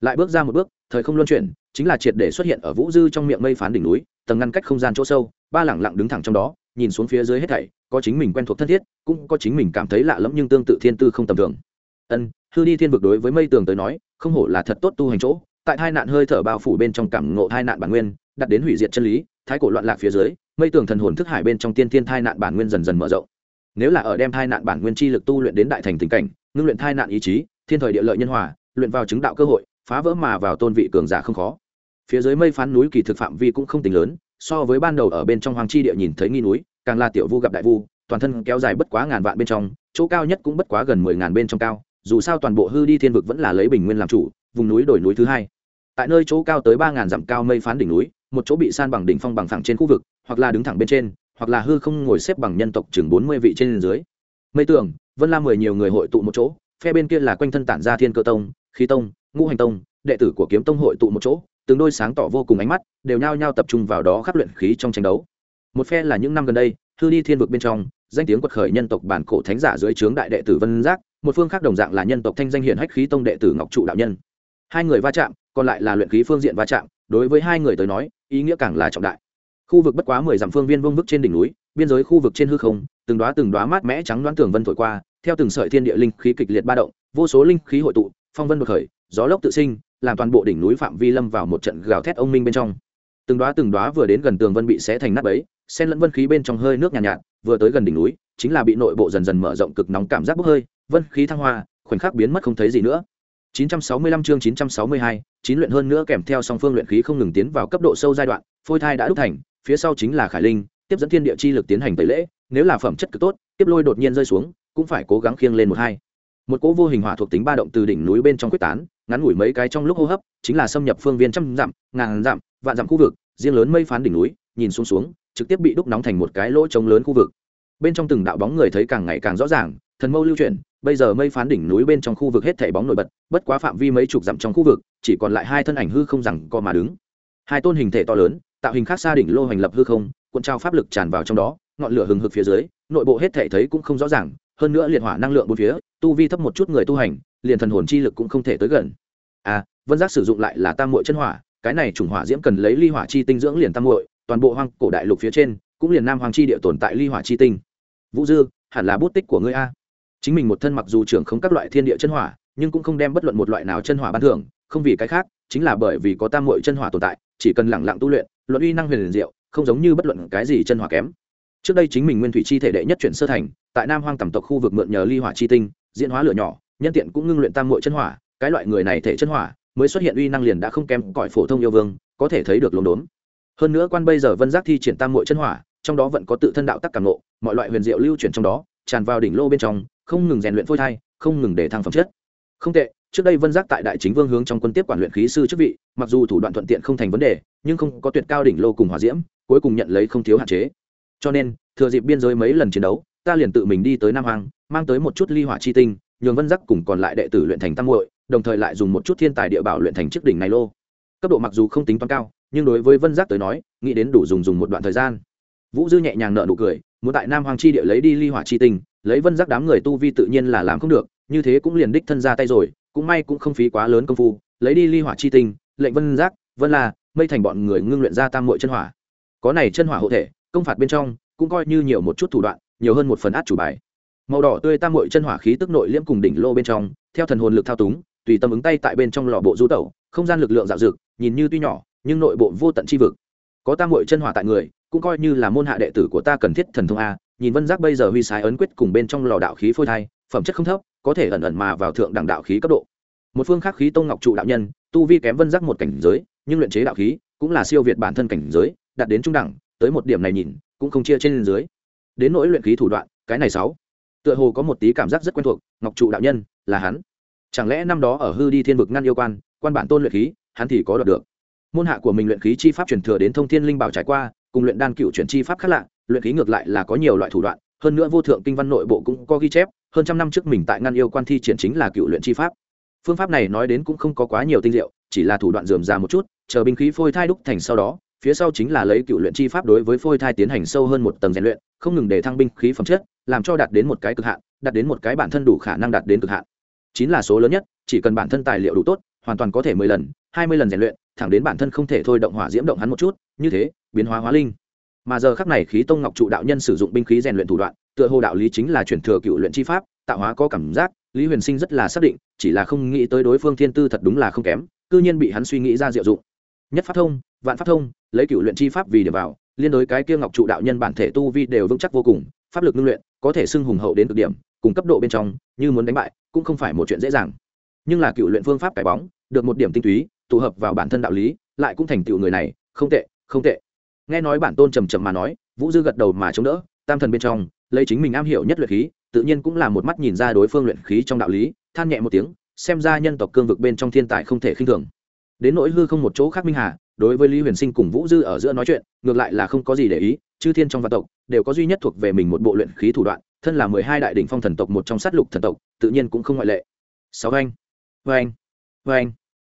Lại bước ra một bước, thời không luân chuyển chính là triệt để xuất hiện ở vũ dư trong miệng mây phán đỉnh núi, tầng ngăn cách không gian chỗ sâu, ba lẳng lặng đứng thẳng trong đó, nhìn xuống phía dưới hết thảy, có chính mình quen thuộc thân thiết, cũng có chính mình cảm thấy lạ lẫm nhưng tương tự thiên tư không tầm thường. Ân, hư đi thiên vực đối với mây tường tới nói, không hổ là thật tốt tu hành chỗ, tại hai nạn hơi thở bao phủ bên trong cảm ngộ hai nạn bản nguyên, đặt đến hủy diệt chân lý, thái cổ loạn lạc phía dưới, mây tường thần hồn thức hải bên trong tiên thiên thai nạn bản nguyên dần dần mở rộng. Nếu là ở đem thai nạn bản nguyên chi lực tu luyện đến đại thành tình cảnh, ngưng luyện thai nạn ý chí, thiên thời địa lợi nhân hòa, luyện vào chứng đạo cơ hội, phá vỡ mà vào tôn vị cường giả không khó phía dưới mây phán núi kỳ thực phạm vi cũng không tính lớn, so với ban đầu ở bên trong hoàng chi địa nhìn thấy nghi núi, càng là tiểu vu gặp đại vu, toàn thân kéo dài bất quá ngàn vạn bên trong, chỗ cao nhất cũng bất quá gần mười ngàn bên trong cao, dù sao toàn bộ hư đi thiên vực vẫn là lấy bình nguyên làm chủ, vùng núi đổi núi thứ hai. Tại nơi chỗ cao tới ba ngàn dặm cao mây phán đỉnh núi, một chỗ bị san bằng đỉnh phong bằng thẳng trên khu vực, hoặc là đứng thẳng bên trên, hoặc là hư không ngồi xếp bằng nhân tộc chừng bốn mươi vị trên dưới. Mây tường, vân la mười nhiều người hội tụ một chỗ, phe bên kia là quanh thân tản ra thiên cơ tông, khí tông, ngũ hành tông, đệ tử của kiếm tông hội tụ một chỗ từng đôi sáng tỏ vô cùng ánh mắt đều nhao nhao tập trung vào đó khắc luyện khí trong tranh đấu. Một phe là những năm gần đây thư đi thiên vực bên trong, danh tiếng quật khởi nhân tộc bản cổ thánh giả dưới trướng đại đệ tử vân giác, một phương khác đồng dạng là nhân tộc thanh danh hiển hách khí tông đệ tử ngọc trụ đạo nhân. Hai người va chạm, còn lại là luyện khí phương diện va chạm, đối với hai người tới nói, ý nghĩa càng là trọng đại. Khu vực bất quá mười dặm phương viên vông vức trên đỉnh núi, biên giới khu vực trên hư không, từng đoá từng đoá mát mẽ trắng đoán tường vân thổi qua, theo từng sợi thiên địa linh khí kịch liệt ba động, vô số linh khí hội tụ, phong vân bậc khởi, gió lốc tự sinh làm toàn bộ đỉnh núi phạm vi lâm vào một trận gào thét ông minh bên trong từng đoá từng đoá vừa đến gần tường vân bị xé thành nát bấy xen lẫn vân khí bên trong hơi nước nhàn nhạt, nhạt vừa tới gần đỉnh núi chính là bị nội bộ dần dần mở rộng cực nóng cảm giác bốc hơi vân khí thăng hoa khoảnh khắc biến mất không thấy gì nữa 965 chương 962, chín luyện hơn nữa kèm theo song phương luyện khí không ngừng tiến vào cấp độ sâu giai đoạn, phôi thai đã đúc thành, phía sau chính là Khải Linh, tiếp dẫn thiên địa chi lực tiến hành tẩy lễ, nếu là phẩm chất cực tốt, tiếp lôi đột nhiên rơi xuống, cũng phải cố gắng khiêng lên một hai. Một cỗ vô hình hỏa thuộc tính ba động từ đỉnh núi bên trong quyết tán, ngắn ngủi mấy cái trong lúc hô hấp, chính là xâm nhập phương viên trăm dặm, ngàn dặm, vạn dặm khu vực, riêng lớn mây phán đỉnh núi, nhìn xuống xuống, trực tiếp bị đúc nóng thành một cái lỗ trống lớn khu vực. Bên trong từng đạo bóng người thấy càng ngày càng rõ ràng, thần mâu lưu chuyển, bây giờ mây phán đỉnh núi bên trong khu vực hết thảy bóng nổi bật bất quá phạm vi mấy chục dặm trong khu vực chỉ còn lại hai thân ảnh hư không rằng co mà đứng hai tôn hình thể to lớn tạo hình khác xa đỉnh lô hành lập hư không cuộn trao pháp lực tràn vào trong đó ngọn lửa hừng hực phía dưới nội bộ hết thể thấy cũng không rõ ràng hơn nữa liệt hỏa năng lượng bốn phía, tu vi thấp một chút người tu hành, liền thần hồn chi lực cũng không thể tới gần. À vân giác sử dụng lại là tam muội chân hỏa, cái này chủng hỏa diễm cần lấy ly hỏa chi tinh dưỡng liền tam muội, toàn bộ hoang cổ đại lục phía trên, cũng liền nam hoàng chi địa tồn tại ly hỏa chi tinh. Vũ dư, hẳn là bút tích của ngươi a. Chính mình một thân mặc dù trưởng không các loại thiên địa chân hỏa, nhưng cũng không đem bất luận một loại nào chân hỏa ban thưởng, không vì cái khác, chính là bởi vì có tam muội chân hỏa tồn tại, chỉ cần lẳng lặng tu luyện, luận uy năng huyền liền diệu, không giống như bất luận cái gì chân hỏa kém. Trước đây chính mình nguyên thủy chi thể đệ nhất chuyển sơ thành tại nam hoang tầm tộc khu vực mượn nhờ ly hỏa chi tinh, diễn hóa lửa nhỏ, nhân tiện cũng ngưng luyện tam muội chân hỏa, cái loại người này thể chân hỏa, mới xuất hiện uy năng liền đã không kém cõi phổ thông yêu vương, có thể thấy được lồn đốn. Hơn nữa quan bây giờ vân giác thi triển tam muội chân hỏa, trong đó vẫn có tự thân đạo tắc cảm nộ mọi loại huyền diệu lưu chuyển trong đó, tràn vào đỉnh lô bên trong, không ngừng rèn luyện phôi thai, không ngừng để thăng phẩm chất. Không tệ, trước đây vân giác tại đại chính vương hướng trong quân tiếp quản luyện khí sư chức vị, mặc dù thủ đoạn thuận tiện không thành vấn đề, nhưng không có tuyệt cao đỉnh lô cùng hòa diễm, cuối cùng nhận lấy không thiếu hạn chế. Cho nên, thừa dịp biên giới mấy lần chiến đấu ta liền tự mình đi tới nam hoàng mang tới một chút ly hỏa chi tinh nhường vân giác cùng còn lại đệ tử luyện thành tam muội đồng thời lại dùng một chút thiên tài địa bảo luyện thành chiếc đỉnh này lô. Cấp độ mặc dù không tính toán cao nhưng đối với vân giác tới nói nghĩ đến đủ dùng dùng một đoạn thời gian. Vũ dư nhẹ nhàng nợ nụ cười muốn tại nam hoàng chi địa lấy đi ly hỏa chi tinh lấy vân giác đám người tu vi tự nhiên là làm không được như thế cũng liền đích thân ra tay rồi cũng may cũng không phí quá lớn công phu lấy đi ly hỏa chi tinh lệnh vân giác vân là, mây thành bọn người ngưng luyện ra tam muội chân hỏa. Có này chân hỏa hộ thể công phạt bên trong cũng coi như nhiều một chút thủ đoạn nhiều hơn một phần át chủ bài. Màu đỏ tươi tam muội chân hỏa khí tức nội liễm cùng đỉnh lô bên trong, theo thần hồn lực thao túng, tùy tâm ứng tay tại bên trong lò bộ du tẩu, không gian lực lượng dạo dực, nhìn như tuy nhỏ, nhưng nội bộ vô tận chi vực. Có tam muội chân hỏa tại người, cũng coi như là môn hạ đệ tử của ta cần thiết thần thông a, nhìn vân giác bây giờ huy sái ấn quyết cùng bên trong lò đạo khí phôi thai, phẩm chất không thấp, có thể ẩn ẩn mà vào thượng đẳng đạo khí cấp độ. Một phương khác khí tông ngọc trụ đạo nhân, tu vi kém vân giác một cảnh giới, nhưng luyện chế đạo khí cũng là siêu việt bản thân cảnh giới, đạt đến trung đẳng, tới một điểm này nhìn, cũng không chia trên dưới đến nỗi luyện khí thủ đoạn, cái này sáu. Tựa hồ có một tí cảm giác rất quen thuộc, ngọc trụ đạo nhân, là hắn. Chẳng lẽ năm đó ở hư đi thiên vực ngăn yêu quan quan bản tôn luyện khí, hắn thì có đoạt được. Môn hạ của mình luyện khí chi pháp truyền thừa đến thông thiên linh bảo trải qua, cùng luyện đan cựu chuyển chi pháp khác lạ, luyện khí ngược lại là có nhiều loại thủ đoạn, hơn nữa vô thượng kinh văn nội bộ cũng có ghi chép, hơn trăm năm trước mình tại ngăn yêu quan thi triển chính là cựu luyện chi pháp. Phương pháp này nói đến cũng không có quá nhiều tinh diệu, chỉ là thủ đoạn dườm rà một chút, chờ binh khí phôi thai đúc thành sau đó phía sau chính là lấy cựu luyện chi pháp đối với phôi thai tiến hành sâu hơn một tầng rèn luyện, không ngừng để thăng binh khí phẩm chất, làm cho đạt đến một cái cực hạn, đạt đến một cái bản thân đủ khả năng đạt đến cực hạn. Chính là số lớn nhất, chỉ cần bản thân tài liệu đủ tốt, hoàn toàn có thể mười lần, hai mươi lần rèn luyện, thẳng đến bản thân không thể thôi động hỏa diễm động hắn một chút, như thế, biến hóa hóa linh. Mà giờ khắc này khí tông ngọc trụ đạo nhân sử dụng binh khí rèn luyện thủ đoạn, tựa hồ đạo lý chính là chuyển thừa cựu luyện chi pháp, tạo hóa có cảm giác, lý huyền sinh rất là xác định, chỉ là không nghĩ tới đối phương thiên tư thật đúng là không kém, cư nhiên bị hắn suy nghĩ ra diệu dụng. Nhất phát thông vạn pháp thông, lấy cựu luyện chi pháp vì điểm vào, liên đối cái kia ngọc trụ đạo nhân bản thể tu vi đều vững chắc vô cùng, pháp lực ngưng luyện, có thể xưng hùng hậu đến cực điểm, cùng cấp độ bên trong, như muốn đánh bại, cũng không phải một chuyện dễ dàng. Nhưng là cựu luyện phương pháp cải bóng, được một điểm tinh túy, tụ hợp vào bản thân đạo lý, lại cũng thành tựu người này, không tệ không tệ. Nghe nói bản tôn trầm trầm mà nói, vũ dư gật đầu mà chống đỡ, tam thần bên trong, lấy chính mình am hiểu nhất luyện khí, tự nhiên cũng là một mắt nhìn ra đối phương luyện khí trong đạo lý, than nhẹ một tiếng, xem ra nhân tộc cương vực bên trong thiên tài không thể khinh thường. Đến nỗi hư không một chỗ khác minh hà đối với lý huyền sinh cùng vũ dư ở giữa nói chuyện, ngược lại là không có gì để ý, chư thiên trong vạn tộc đều có duy nhất thuộc về mình một bộ luyện khí thủ đoạn, thân là mười hai đại đ ỉ n h phong thần tộc một trong sát lục thần tộc, tự nhiên cũng không ngoại lệ. Sáu anh vê anh vê anh.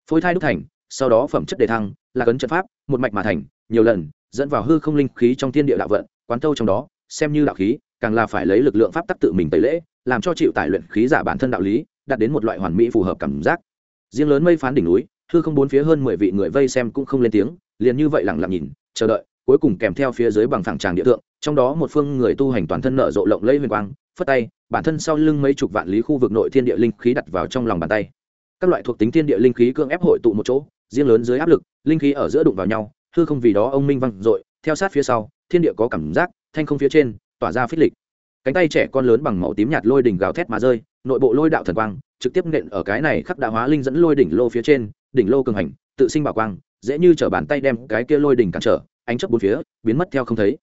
Phôi thai đúc thành, sau đó phẩm chất đề thăng, là cấn trận pháp, một mạch mà thành, nhiều lần, dẫn vào hư không linh khí trong thiên địa đạo vận, quán tâu trong đó, xem như đạo khí, càng là phải lấy lực lượng pháp tắc tự mình tẩy lễ, làm cho chịu tải luyện khí giả bản thân đạo lý, đạt đến một loại hoàn mỹ phù hợp cảm giác. Riêng lớn mây phán đỉnh núi hư không bốn phía hơn mười vị người vây xem cũng không lên tiếng, liền như vậy lặng lặng nhìn, chờ đợi, cuối cùng kèm theo phía dưới bằng phẳng tràng địa tượng, trong đó một phương người tu hành toàn thân nở rộ lộng lẫy huyền quang, phất tay, bản thân sau lưng mấy chục vạn lý khu vực nội thiên địa linh khí đặt vào trong lòng bàn tay. Các loại thuộc tính thiên địa linh khí cưỡng ép hội tụ một chỗ, riêng lớn dưới áp lực, linh khí ở giữa đụng vào nhau, hư không vì đó ông minh văng dội, theo sát phía sau, thiên địa có cảm giác, thanh không phía trên, tỏa ra phích lịch. Cánh tay trẻ con lớn bằng màu tím nhạt lôi đỉnh gào thét mà rơi, nội bộ lôi đạo thần quang, trực tiếp nện ở cái này khắc đạo hóa linh dẫn lôi đỉnh lô phía trên đỉnh lô cường hành, tự sinh bảo quang, dễ như chở bàn tay đem cái kia lôi đỉnh cản trở, ánh chấp bốn phía, biến mất theo không thấy.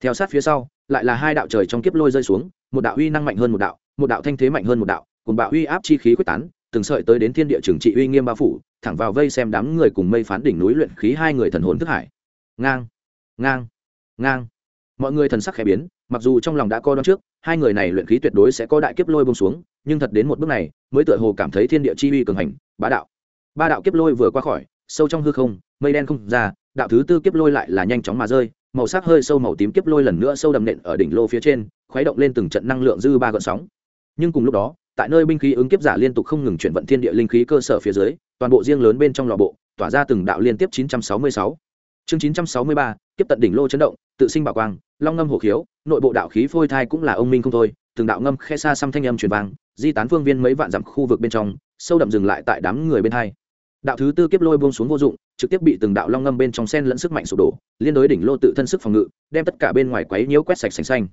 Theo sát phía sau, lại là hai đạo trời trong kiếp lôi rơi xuống, một đạo uy năng mạnh hơn một đạo một đạo thanh thế mạnh hơn một đạo, cùng bạo uy áp chi khí quyết tán, từng sợi tới đến thiên địa trường trị uy nghiêm bao phủ, thẳng vào vây xem đám người cùng mây phán đỉnh núi luyện khí hai người thần hồn thức hải. Ngang ngang ngang. Mọi người thần sắc khẽ biến, mặc dù trong lòng đã coi đón trước, hai người này luyện khí tuyệt đối sẽ có đại kiếp lôi bông xuống, nhưng thật đến một bước này, mới tựa hồ cảm thấy thiên địa chi uy cường hành, bá đạo ba đạo kiếp lôi vừa qua khỏi sâu trong hư không mây đen không ra đạo thứ tư kiếp lôi lại là nhanh chóng mà rơi màu sắc hơi sâu màu tím kiếp lôi lần nữa sâu đậm nện ở đỉnh lô phía trên khuấy động lên từng trận năng lượng dư ba gợn sóng nhưng cùng lúc đó tại nơi binh khí ứng kiếp giả liên tục không ngừng chuyển vận thiên địa linh khí cơ sở phía dưới toàn bộ riêng lớn bên trong lò bộ tỏa ra từng đạo liên tiếp 966. chương 963, kiếp tận đỉnh lô chấn động tự sinh bảo quang long ngâm hổ khiếu nội bộ đạo khí phôi thai cũng là ông minh không thôi từng đạo ngâm khe xa xăm thanh âm truyền vang di tán phương viên mấy vạn dặm khu vực bên trong sâu đậm dừng lại tại đám người bên hai đạo thứ tư kiếp lôi buông xuống vô dụng, trực tiếp bị từng đạo long ngâm bên trong sen lẫn sức mạnh sụp đổ, liên đối đỉnh lô tự thân sức phòng ngự, đem tất cả bên ngoài quấy nhiễu quét sạch sành xanh.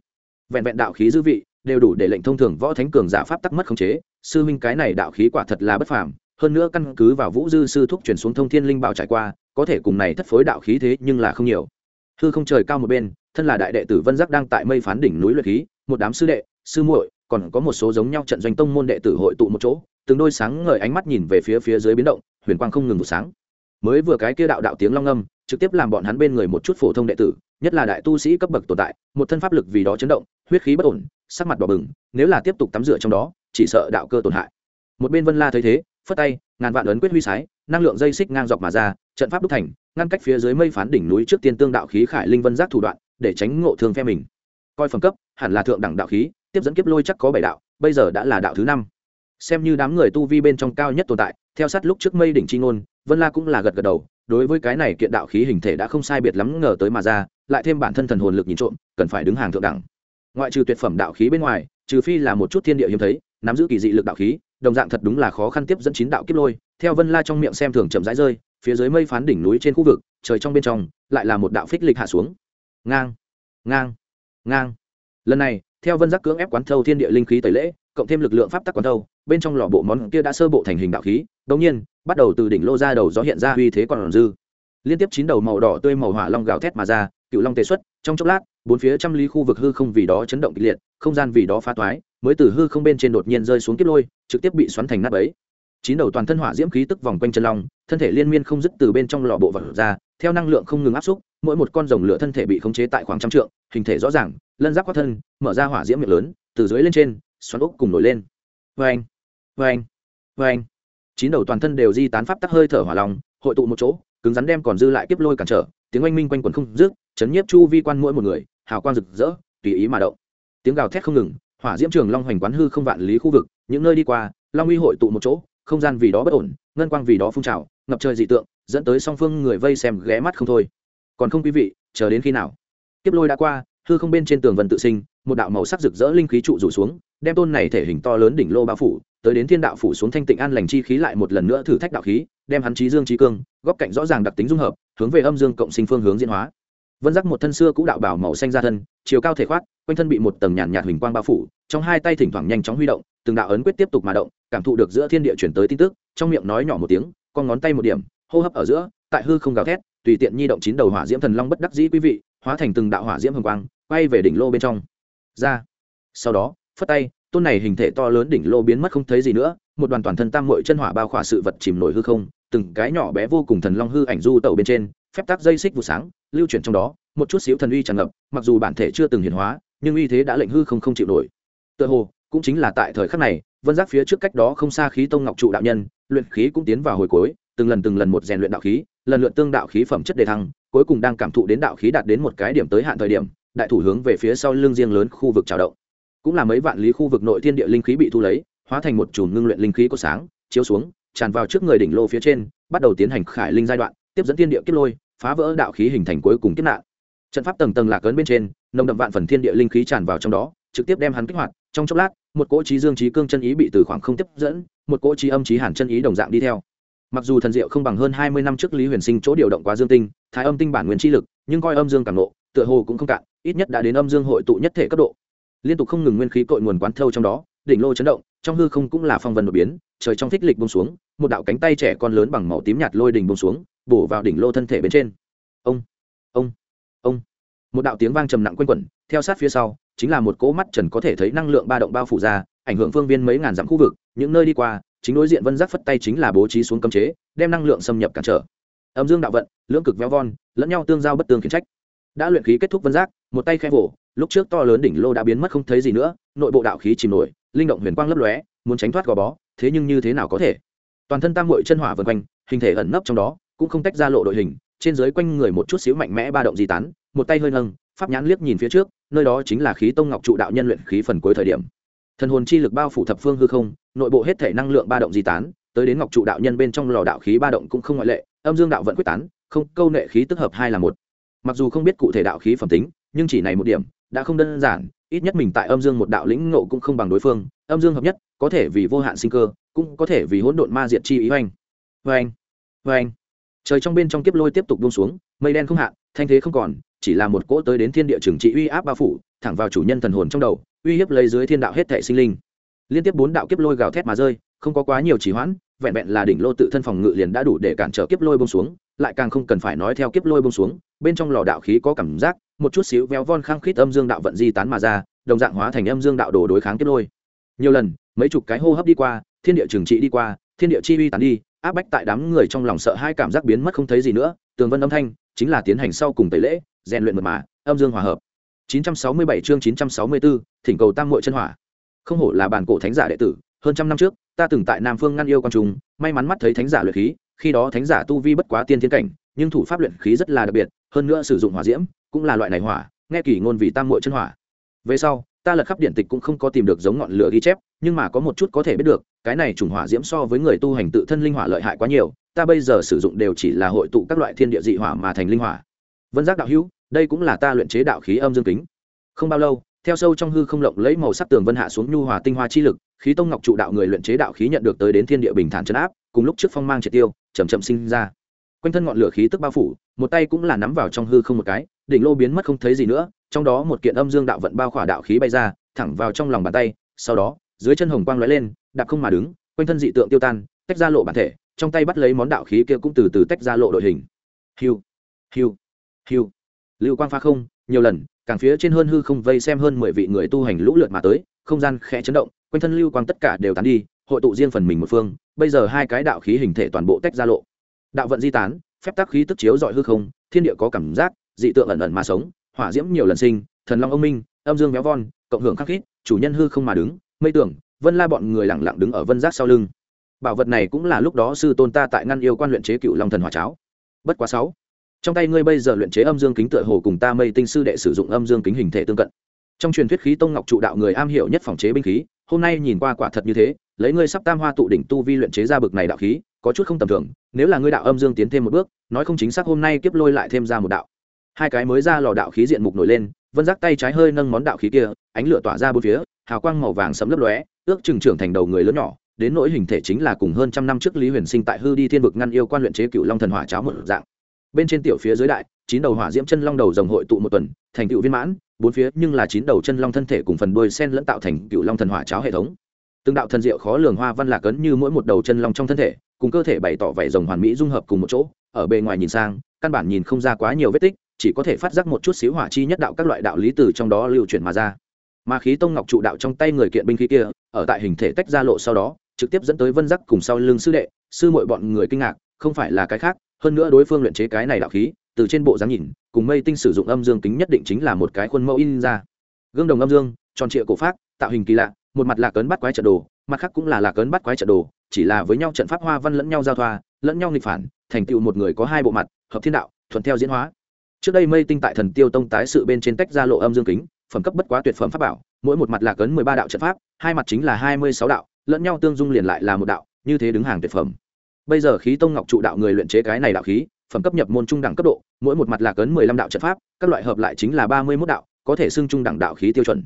Vẹn vẹn đạo khí dư vị, đều đủ để lệnh thông thường võ thánh cường giả pháp tắc mất khống chế. Sư minh cái này đạo khí quả thật là bất phàm, hơn nữa căn cứ vào vũ dư sư thúc chuyển xuống thông thiên linh bảo trải qua, có thể cùng này thất phối đạo khí thế nhưng là không nhiều. Hư không trời cao một bên, thân là đại đệ tử vân giác đang tại mây phán đỉnh núi luyện khí, một đám sư đệ, sư muội, còn có một số giống nhau trận doanh tông môn đệ tử hội tụ một chỗ từng đôi sáng ngời ánh mắt nhìn về phía phía dưới biến động, huyền quang không ngừng một sáng. Mới vừa cái kia đạo đạo tiếng long âm trực tiếp làm bọn hắn bên người một chút phổ thông đệ tử, nhất là đại tu sĩ cấp bậc tồn tại, một thân pháp lực vì đó chấn động, huyết khí bất ổn, sắc mặt đỏ bừng, nếu là tiếp tục tắm rửa trong đó, chỉ sợ đạo cơ tổn hại. Một bên vân la thấy thế, phất tay, ngàn vạn ấn quyết huy sái, năng lượng dây xích ngang dọc mà ra, trận pháp đúc thành, ngăn cách phía dưới mây phán đỉnh núi trước tiên tương đạo khí khải linh vân giác thủ đoạn, để tránh ngộ thương phe mình. Coi phẩm cấp, hẳn là thượng đẳng đạo khí, tiếp dẫn kiếp lôi chắc có bảy đạo, bây giờ đã là đạo thứ năm xem như đám người tu vi bên trong cao nhất tồn tại, theo sát lúc trước mây đỉnh c h i ngôn, vân la cũng là gật gật đầu, đối với cái này kiện đạo khí hình thể đã không sai biệt lắm ngờ tới mà ra, lại thêm bản thân thần hồn lực nhìn trộm, cần phải đứng hàng thượng đẳng. Ngoại trừ tuyệt phẩm đạo khí bên ngoài, trừ phi là một chút thiên địa hiếm thấy, nắm giữ kỳ dị lực đạo khí, đồng dạng thật đúng là khó khăn tiếp dẫn chín đạo kiếp lôi. Theo vân la trong miệng xem thường chậm rãi rơi, phía dưới mây phán đỉnh núi trên khu vực, trời trong bên trong, lại là một đạo phích lịch hạ xuống. Ngang ngang ngang. Lần này, theo vân giác cưỡng ép quán thâu thiên địa linh khí tẩy lễ cộng thêm lực lượng pháp tắc quán thâu bên trong lò bộ món kia đã sơ bộ thành hình đạo khí, đống nhiên, bắt đầu từ đỉnh lô ra đầu gió hiện ra uy thế còn dư. Liên tiếp chín đầu màu đỏ tươi màu hỏa long gào thét mà ra, cựu long tề xuất, trong chốc lát, bốn phía trăm lý khu vực hư không vì đó chấn động kịch liệt, không gian vì đó phá toái, mới từ hư không bên trên đột nhiên rơi xuống kiếp lôi, trực tiếp bị xoắn thành nát ấy chín đầu toàn thân hỏa diễm khí tức vòng quanh chân long, thân thể liên miên không dứt từ bên trong lò bộ vật ra, theo năng lượng không ngừng áp xúc, mỗi một con rồng lửa thân thể bị khống chế tại khoảng trăm trượng, hình thể rõ ràng, lân giáp quát thân, mở ra hỏa diễm miệng lớn, từ dưới lên trên xoắn ốc cùng nổi lên. Vê anh vê anh vê anh chín đầu toàn thân đều di tán pháp tắc hơi thở hỏa lòng, hội tụ một chỗ, cứng rắn đem còn dư lại kiếp lôi cản trở, tiếng oanh minh quanh quần không dứt, chấn nhiếp chu vi quan mỗi một người, hào quang rực rỡ, tùy ý mà động. Tiếng gào thét không ngừng, hỏa diễm trường long hoành quán hư không vạn lý khu vực, những nơi đi qua, long uy hội tụ một chỗ, không gian vì đó bất ổn, ngân quang vì đó phun trào, ngập trời dị tượng, dẫn tới song phương người vây xem ghé mắt không thôi. Còn không quý vị, chờ đến khi nào? Kiếp lôi đã qua, hư không bên trên tường vân tự sinh, một đạo màu sắc rực rỡ linh khí trụ rủ xuống đem tôn này thể hình to lớn đỉnh lô bao phủ, tới đến thiên đạo phủ xuống thanh tịnh an lành chi khí lại một lần nữa thử thách đạo khí, đem hắn trí dương trí cương, góc cạnh rõ ràng đặc tính dung hợp, hướng về âm dương cộng sinh phương hướng diễn hóa. Vân giác một thân xưa cũ đạo bảo màu xanh ra thân, chiều cao thể khoát, quanh thân bị một tầng nhàn nhạt huỳnh quang bao phủ, trong hai tay thỉnh thoảng nhanh chóng huy động, từng đạo ấn quyết tiếp tục mà động, cảm thụ được giữa thiên địa chuyển tới tin tức, trong miệng nói nhỏ một tiếng, con ngón tay một điểm, hô hấp ở giữa, tại hư không gào thét, tùy tiện nhi động chín đầu hỏa diễm thần long bất đắc dĩ quý vị, hóa thành từng đạo hỏa diễm hồng quang, quay về đỉnh lô bên trong. Ra. Sau đó phất tay, tôn này hình thể to lớn đỉnh lô biến mất không thấy gì nữa, một đoàn toàn thân tam mội chân hỏa bao khỏa sự vật chìm nổi hư không, từng cái nhỏ bé vô cùng thần long hư ảnh du tẩu bên trên, phép tác dây xích vụ sáng, lưu chuyển trong đó, một chút xíu thần uy tràn ngập, mặc dù bản thể chưa từng hiển hóa, nhưng uy thế đã lệnh hư không không chịu nổi. Tựa hồ, cũng chính là tại thời khắc này, vân giác phía trước cách đó không xa khí tông ngọc trụ đạo nhân, luyện khí cũng tiến vào hồi cuối, từng lần từng lần một rèn luyện đạo khí, lần lượt tương đạo khí phẩm chất đề thăng, cuối cùng đang cảm thụ đến đạo khí đạt đến một cái điểm tới hạn thời điểm, đại thủ hướng về phía sau lưng riêng lớn khu vực trào động cũng là mấy vạn lý khu vực nội thiên địa linh khí bị thu lấy, hóa thành một chùm ngưng luyện linh khí có sáng, chiếu xuống, tràn vào trước người đỉnh lô phía trên, bắt đầu tiến hành khải linh giai đoạn, tiếp dẫn thiên địa kết lôi, phá vỡ đạo khí hình thành cuối cùng kết nạn. Trận pháp tầng tầng lạc ấn bên trên, nồng đậm vạn phần thiên địa linh khí tràn vào trong đó, trực tiếp đem hắn kích hoạt, trong chốc lát, một cỗ trí dương trí cương chân ý bị từ khoảng không tiếp dẫn, một cỗ trí âm trí hàn chân ý đồng dạng đi theo. Mặc dù thần diệu không bằng hơn hai mươi năm trước lý huyền sinh chỗ điều động quá dương tinh, thái âm tinh bản nguyên chi lực, nhưng coi âm dương càng nộ tựa hồ cũng không cạn, ít nhất đã đến âm dương hội tụ nhất thể cấp độ liên tục không ngừng nguyên khí cội nguồn quán thâu trong đó, đỉnh lô chấn động, trong hư không cũng là phong vân đột biến, trời trong thích lịch bông xuống, một đạo cánh tay trẻ con lớn bằng màu tím nhạt lôi đỉnh bông xuống, bổ vào đỉnh lô thân thể bên trên. Ông ông ông. Một đạo tiếng vang trầm nặng quanh quẩn, theo sát phía sau, chính là một cỗ mắt trần có thể thấy năng lượng ba động bao phủ ra, ảnh hưởng phương viên mấy ngàn dặm khu vực, những nơi đi qua, chính đối diện vân giác phất tay chính là bố trí xuống cấm chế, đem năng lượng xâm nhập cản trở. Âm dương đạo vận, lưỡng cực véo von, lẫn nhau tương giao bất tương khiến trách. Đã luyện khí kết thúc vân giác, một tay khẽ vỗ lúc trước to lớn đỉnh lô đã biến mất không thấy gì nữa, nội bộ đạo khí chìm nổi, linh động huyền quang lấp lóe, muốn tránh thoát gò bó, thế nhưng như thế nào có thể? Toàn thân tam mội chân hỏa vân quanh, hình thể ẩn nấp trong đó, cũng không tách ra lộ đội hình, trên dưới quanh người một chút xíu mạnh mẽ ba động di tán, một tay hơi nâng, pháp nhãn liếc nhìn phía trước, nơi đó chính là khí tông ngọc trụ đạo nhân luyện khí phần cuối thời điểm. Thần hồn chi lực bao phủ thập phương hư không, nội bộ hết thể năng lượng ba động di tán, tới đến ngọc trụ đạo nhân bên trong lò đạo khí ba động cũng không ngoại lệ, âm dương đạo vẫn quyết tán, không, câu nệ khí tức hợp hai là một. Mặc dù không biết cụ thể đạo khí phẩm tính, nhưng chỉ này một điểm đã không đơn giản, ít nhất mình tại âm dương một đạo lĩnh ngộ cũng không bằng đối phương, âm dương hợp nhất, có thể vì vô hạn sinh cơ, cũng có thể vì hỗn độn ma diệt chi ý oanh oanh oanh trời trong bên trong kiếp lôi tiếp tục buông xuống, mây đen không hạn thanh thế không còn, chỉ là một cỗ tới đến thiên địa trường trị uy áp bao phủ, thẳng vào chủ nhân thần hồn trong đầu, uy hiếp lấy dưới thiên đạo hết thể sinh linh. Liên tiếp bốn đạo kiếp lôi gào thét mà rơi, không có quá nhiều chỉ hoãn, vẹn vẹn là đỉnh lô tự thân phòng ngự liền đã đủ để cản trở kiếp lôi bông xuống, lại càng không cần phải nói theo kiếp lôi bông xuống, bên trong lò đạo khí có cảm giác một chút xíu véo von khăng khít âm dương đạo vận di tán mà ra đồng dạng hóa thành âm dương đạo đồ đối kháng kết lôi. Nhiều lần mấy chục cái hô hấp đi qua thiên địa trường trị đi qua thiên địa chi uy tán đi áp bách tại đám người trong lòng sợ hai cảm giác biến mất không thấy gì nữa tường vân âm thanh chính là tiến hành sau cùng tẩy lễ rèn luyện mật mã âm dương hòa hợp. 967 chương 964, thỉnh cầu tam muội chân hỏa. Không hổ là bản cổ thánh giả đệ tử hơn trăm năm trước ta từng tại nam phương ngăn yêu con trùng may mắn mắt thấy thánh giả luyện khí khi đó thánh giả tu vi bất quá tiên thiên cảnh nhưng thủ pháp luyện khí rất là đặc biệt, hơn nữa sử dụng hỏa diễm cũng là loại này hỏa, nghe kỳ ngôn vì tam muội chân hỏa. Về sau, ta lật khắp điện tịch cũng không có tìm được giống ngọn lửa ghi chép, nhưng mà có một chút có thể biết được, cái này trùng hỏa diễm so với người tu hành tự thân linh hỏa lợi hại quá nhiều, ta bây giờ sử dụng đều chỉ là hội tụ các loại thiên địa dị hỏa mà thành linh hỏa. Vân giác đạo hữu, đây cũng là ta luyện chế đạo khí âm dương kính. Không bao lâu, theo sâu trong hư không lộng lấy màu sắc tường vân hạ xuống nhu hòa tinh hoa chi lực, khí tông ngọc trụ đạo người luyện chế đạo khí nhận được tới đến thiên địa bình thản chấn áp, cùng lúc trước phong mang triệt tiêu chầm chậm sinh ra quanh thân ngọn lửa khí tức bao phủ, một tay cũng là nắm vào trong hư không một cái, đỉnh lô biến mất không thấy gì nữa, trong đó một kiện âm dương đạo vận bao khỏa đạo khí bay ra, thẳng vào trong lòng bàn tay, sau đó, dưới chân hồng quang lóe lên, đạp không mà đứng, quanh thân dị tượng tiêu tan, tách ra lộ bản thể, trong tay bắt lấy món đạo khí kia cũng từ từ tách ra lộ đội hình. Hiu hiu hiu. Lưu quang pha không, nhiều lần, càng phía trên hơn hư không vây xem hơn mười vị người tu hành lũ lượt mà tới, không gian khẽ chấn động, quanh thân lưu quang tất cả đều tán đi, hội tụ riêng phần mình một phương, bây giờ hai cái đạo khí hình thể toàn bộ tách ra lộ đạo vận di tán, phép tác khí tức chiếu dọi hư không, thiên địa có cảm giác, dị tượng ẩn ẩn mà sống, hỏa diễm nhiều lần sinh, thần long ông minh, âm dương véo von, cộng hưởng khắc khít, chủ nhân hư không mà đứng, mây tưởng, vân la bọn người lẳng lặng đứng ở vân giác sau lưng. Bảo vật này cũng là lúc đó sư tôn ta tại ngăn yêu quan luyện chế cựu long thần hỏa cháo. Bất quá sáu, trong tay ngươi bây giờ luyện chế âm dương kính tựa hồ cùng ta mây tinh sư đệ sử dụng âm dương kính hình thể tương cận. Trong truyền thuyết khí tông ngọc trụ đạo người am hiểu nhất phòng chế binh khí, hôm nay nhìn qua quả thật như thế, lấy ngươi sắp tam hoa tụ đỉnh tu vi luyện chế ra bực này đạo khí có chút không tầm thường, nếu là ngươi đạo âm dương tiến thêm một bước, nói không chính xác hôm nay kiếp lôi lại thêm ra một đạo. Hai cái mới ra lò đạo khí diện mục nổi lên, vân giác tay trái hơi nâng món đạo khí kia, ánh lửa tỏa ra bốn phía, hào quang màu vàng sẫm lấp lóe, ước chừng trưởng thành đầu người lớn nhỏ, đến nỗi hình thể chính là cùng hơn trăm năm trước lý huyền sinh tại hư đi thiên vực ngăn yêu quan luyện chế cựu long thần hỏa cháo một dạng. Bên trên tiểu phía dưới đại, chín đầu hỏa diễm chân long đầu rồng hội tụ một tuần, thành cựu viên mãn, bốn phía nhưng là chín đầu chân long thân thể cùng phần đuôi sen lẫn tạo thành cựu long thần hỏa cháo hệ thống. Từng đạo thần diệu khó lường hoa văn lạc ấn như mỗi một đầu chân long trong thân thể cùng cơ thể bày tỏ vẻ rồng hoàn mỹ dung hợp cùng một chỗ, ở bề ngoài nhìn sang, căn bản nhìn không ra quá nhiều vết tích, chỉ có thể phát giác một chút xíu hỏa chi nhất đạo các loại đạo lý từ trong đó lưu chuyển mà ra. Mà khí tông ngọc trụ đạo trong tay người kiện binh khí kia, ở tại hình thể tách ra lộ sau đó, trực tiếp dẫn tới vân giác cùng sau lưng sư đệ, sư muội bọn người kinh ngạc, không phải là cái khác, hơn nữa đối phương luyện chế cái này đạo khí, từ trên bộ dáng nhìn, cùng mây tinh sử dụng âm dương kính nhất định chính là một cái khuôn mẫu in ra. Gương đồng âm dương, tròn trịa cổ phát tạo hình kỳ lạ, một mặt là cấn bắt quái trận đồ, mặt khác cũng là là cấn bắt quái trận đồ chỉ là với nhau trận pháp hoa văn lẫn nhau giao thoa, lẫn nhau nghịch phản, thành tựu một người có hai bộ mặt, hợp thiên đạo, thuận theo diễn hóa. Trước đây mây tinh tại thần tiêu tông tái sự bên trên tách ra lộ âm dương kính, phẩm cấp bất quá tuyệt phẩm pháp bảo, mỗi một mặt là cấn mười ba đạo trận pháp, hai mặt chính là hai mươi sáu đạo, lẫn nhau tương dung liền lại là một đạo, như thế đứng hàng tuyệt phẩm. Bây giờ khí tông ngọc trụ đạo người luyện chế cái này đạo khí, phẩm cấp nhập môn trung đẳng cấp độ, mỗi một mặt là cấn mười lăm đạo trận pháp, các loại hợp lại chính là ba mươi mốt đạo, có thể xưng trung đẳng đạo khí tiêu chuẩn.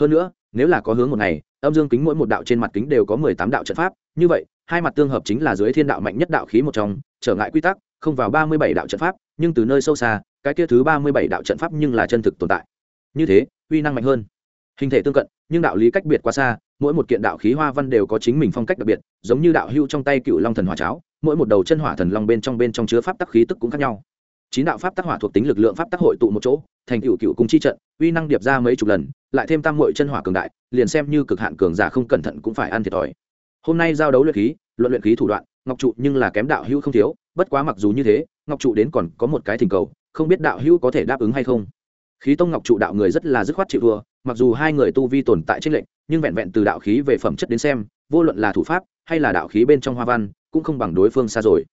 Hơn nữa, nếu là có hướng một ngày, âm dương kính mỗi một đạo trên mặt kính đều có mười tám đạo trận pháp như vậy, hai mặt tương hợp chính là dưới thiên đạo mạnh nhất đạo khí một trong, trở ngại quy tắc, không vào ba mươi bảy đạo trận pháp, nhưng từ nơi sâu xa, cái kia thứ ba mươi bảy đạo trận pháp nhưng là chân thực tồn tại. Như thế, uy năng mạnh hơn. Hình thể tương cận, nhưng đạo lý cách biệt quá xa, mỗi một kiện đạo khí hoa văn đều có chính mình phong cách đặc biệt, giống như đạo hưu trong tay cựu long thần hỏa cháo, mỗi một đầu chân hỏa thần long bên trong bên trong chứa pháp tắc khí tức cũng khác nhau. Chín đạo pháp tắc hỏa thuộc tính lực lượng pháp tắc hội tụ một chỗ, thành cựu cựu cung chi trận, uy năng điệp ra mấy chục lần, lại thêm tam mội chân hỏa cường đại, liền xem như cực hạn cường giả không cẩn thận cũng phải ăn thiệt thòi hôm nay giao đấu luyện khí, luận luyện khí thủ đoạn, ngọc trụ nhưng là kém đạo hữu không thiếu, bất quá mặc dù như thế, ngọc trụ đến còn có một cái thỉnh cầu, không biết đạo hữu có thể đáp ứng hay không. Khí tông ngọc trụ đạo người rất là dứt khoát chịu thua, mặc dù hai người tu vi tồn tại trên lệnh nhưng vẹn vẹn từ đạo khí về phẩm chất đến xem, vô luận là thủ pháp hay là đạo khí bên trong hoa văn, cũng không bằng đối phương xa rồi.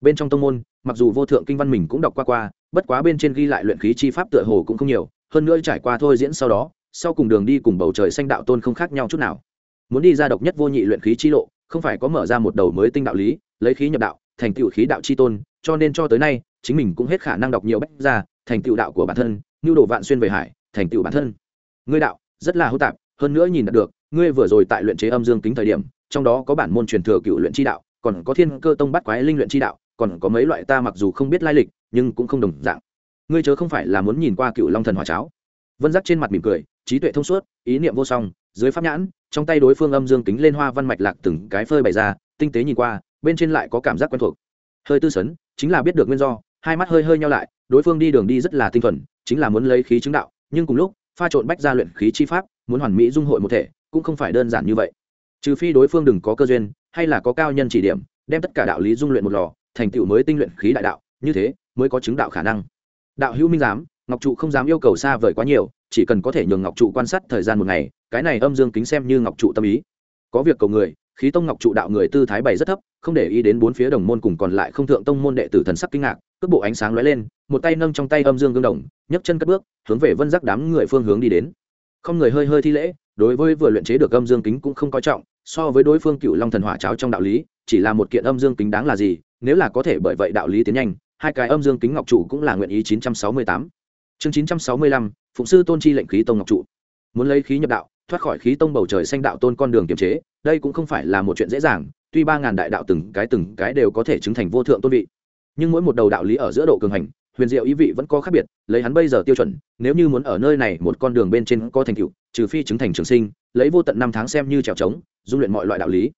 Bên trong tông môn, mặc dù vô thượng kinh văn mình cũng đọc qua qua, bất quá bên trên ghi lại luyện khí chi pháp tựa hồ cũng không nhiều, hơn nữa trải qua thôi diễn sau đó, sau cùng đường đi cùng bầu trời xanh đạo tôn không khác nhau chút nào muốn đi ra độc nhất vô nhị luyện khí chi lộ, không phải có mở ra một đầu mới tinh đạo lý, lấy khí nhập đạo, thành tựu khí đạo chi tôn, cho nên cho tới nay, chính mình cũng hết khả năng đọc nhiều bách ra thành tựu đạo của bản thân, như đồ vạn xuyên về hải, thành tựu bản thân. Ngươi đạo, rất là hữu tạp, hơn nữa nhìn được, ngươi vừa rồi tại luyện chế âm dương kính thời điểm, trong đó có bản môn truyền thừa cựu luyện chi đạo, còn có thiên cơ tông bắt quái linh luyện chi đạo, còn có mấy loại ta mặc dù không biết lai lịch, nhưng cũng không đồng dạng. Ngươi chớ không phải là muốn nhìn qua cựu long thần hỏa cháo. Vân giác trên mặt mỉm cười, trí tuệ thông suốt, ý niệm vô song dưới pháp nhãn, trong tay đối phương âm dương kính lên hoa văn mạch lạc từng cái phơi bày ra, tinh tế nhìn qua, bên trên lại có cảm giác quen thuộc. Hơi tư sấn, chính là biết được nguyên do, hai mắt hơi hơi nhau lại, đối phương đi đường đi rất là tinh thuần, chính là muốn lấy khí chứng đạo, nhưng cùng lúc, pha trộn bách ra luyện khí chi pháp, muốn hoàn mỹ dung hội một thể, cũng không phải đơn giản như vậy. Trừ phi đối phương đừng có cơ duyên, hay là có cao nhân chỉ điểm, đem tất cả đạo lý dung luyện một lò, thành tựu mới tinh luyện khí đại đạo, như thế, mới có chứng đạo khả năng. Đạo hữu minh giám, ngọc trụ không dám yêu cầu xa vời quá nhiều chỉ cần có thể nhường ngọc trụ quan sát thời gian một ngày cái này âm dương kính xem như ngọc trụ tâm ý có việc cầu người khí tông ngọc trụ đạo người tư thái bày rất thấp không để ý đến bốn phía đồng môn cùng còn lại không thượng tông môn đệ tử thần sắc kinh ngạc cước bộ ánh sáng lóe lên một tay nâng trong tay âm dương gương đồng nhấc chân cất bước hướng về vân giác đám người phương hướng đi đến không người hơi hơi thi lễ đối với vừa luyện chế được âm dương kính cũng không coi trọng so với đối phương cựu long thần hỏa cháo trong đạo lý chỉ là một kiện âm dương kính đáng là gì nếu là có thể bởi vậy đạo lý tiến nhanh hai cái âm dương kính ngọc trụ cũng là nguyện ý 968. chương 965, phụng sư tôn chi lệnh khí tông ngọc trụ. Muốn lấy khí nhập đạo, thoát khỏi khí tông bầu trời xanh đạo tôn con đường kiềm chế, đây cũng không phải là một chuyện dễ dàng, tuy ba ngàn đại đạo từng cái từng cái đều có thể chứng thành vô thượng tôn vị. Nhưng mỗi một đầu đạo lý ở giữa độ cường hành, huyền diệu ý vị vẫn có khác biệt, lấy hắn bây giờ tiêu chuẩn, nếu như muốn ở nơi này một con đường bên trên có thành tựu, trừ phi chứng thành trường sinh, lấy vô tận năm tháng xem như trèo trống, dung luyện mọi loại đạo lý.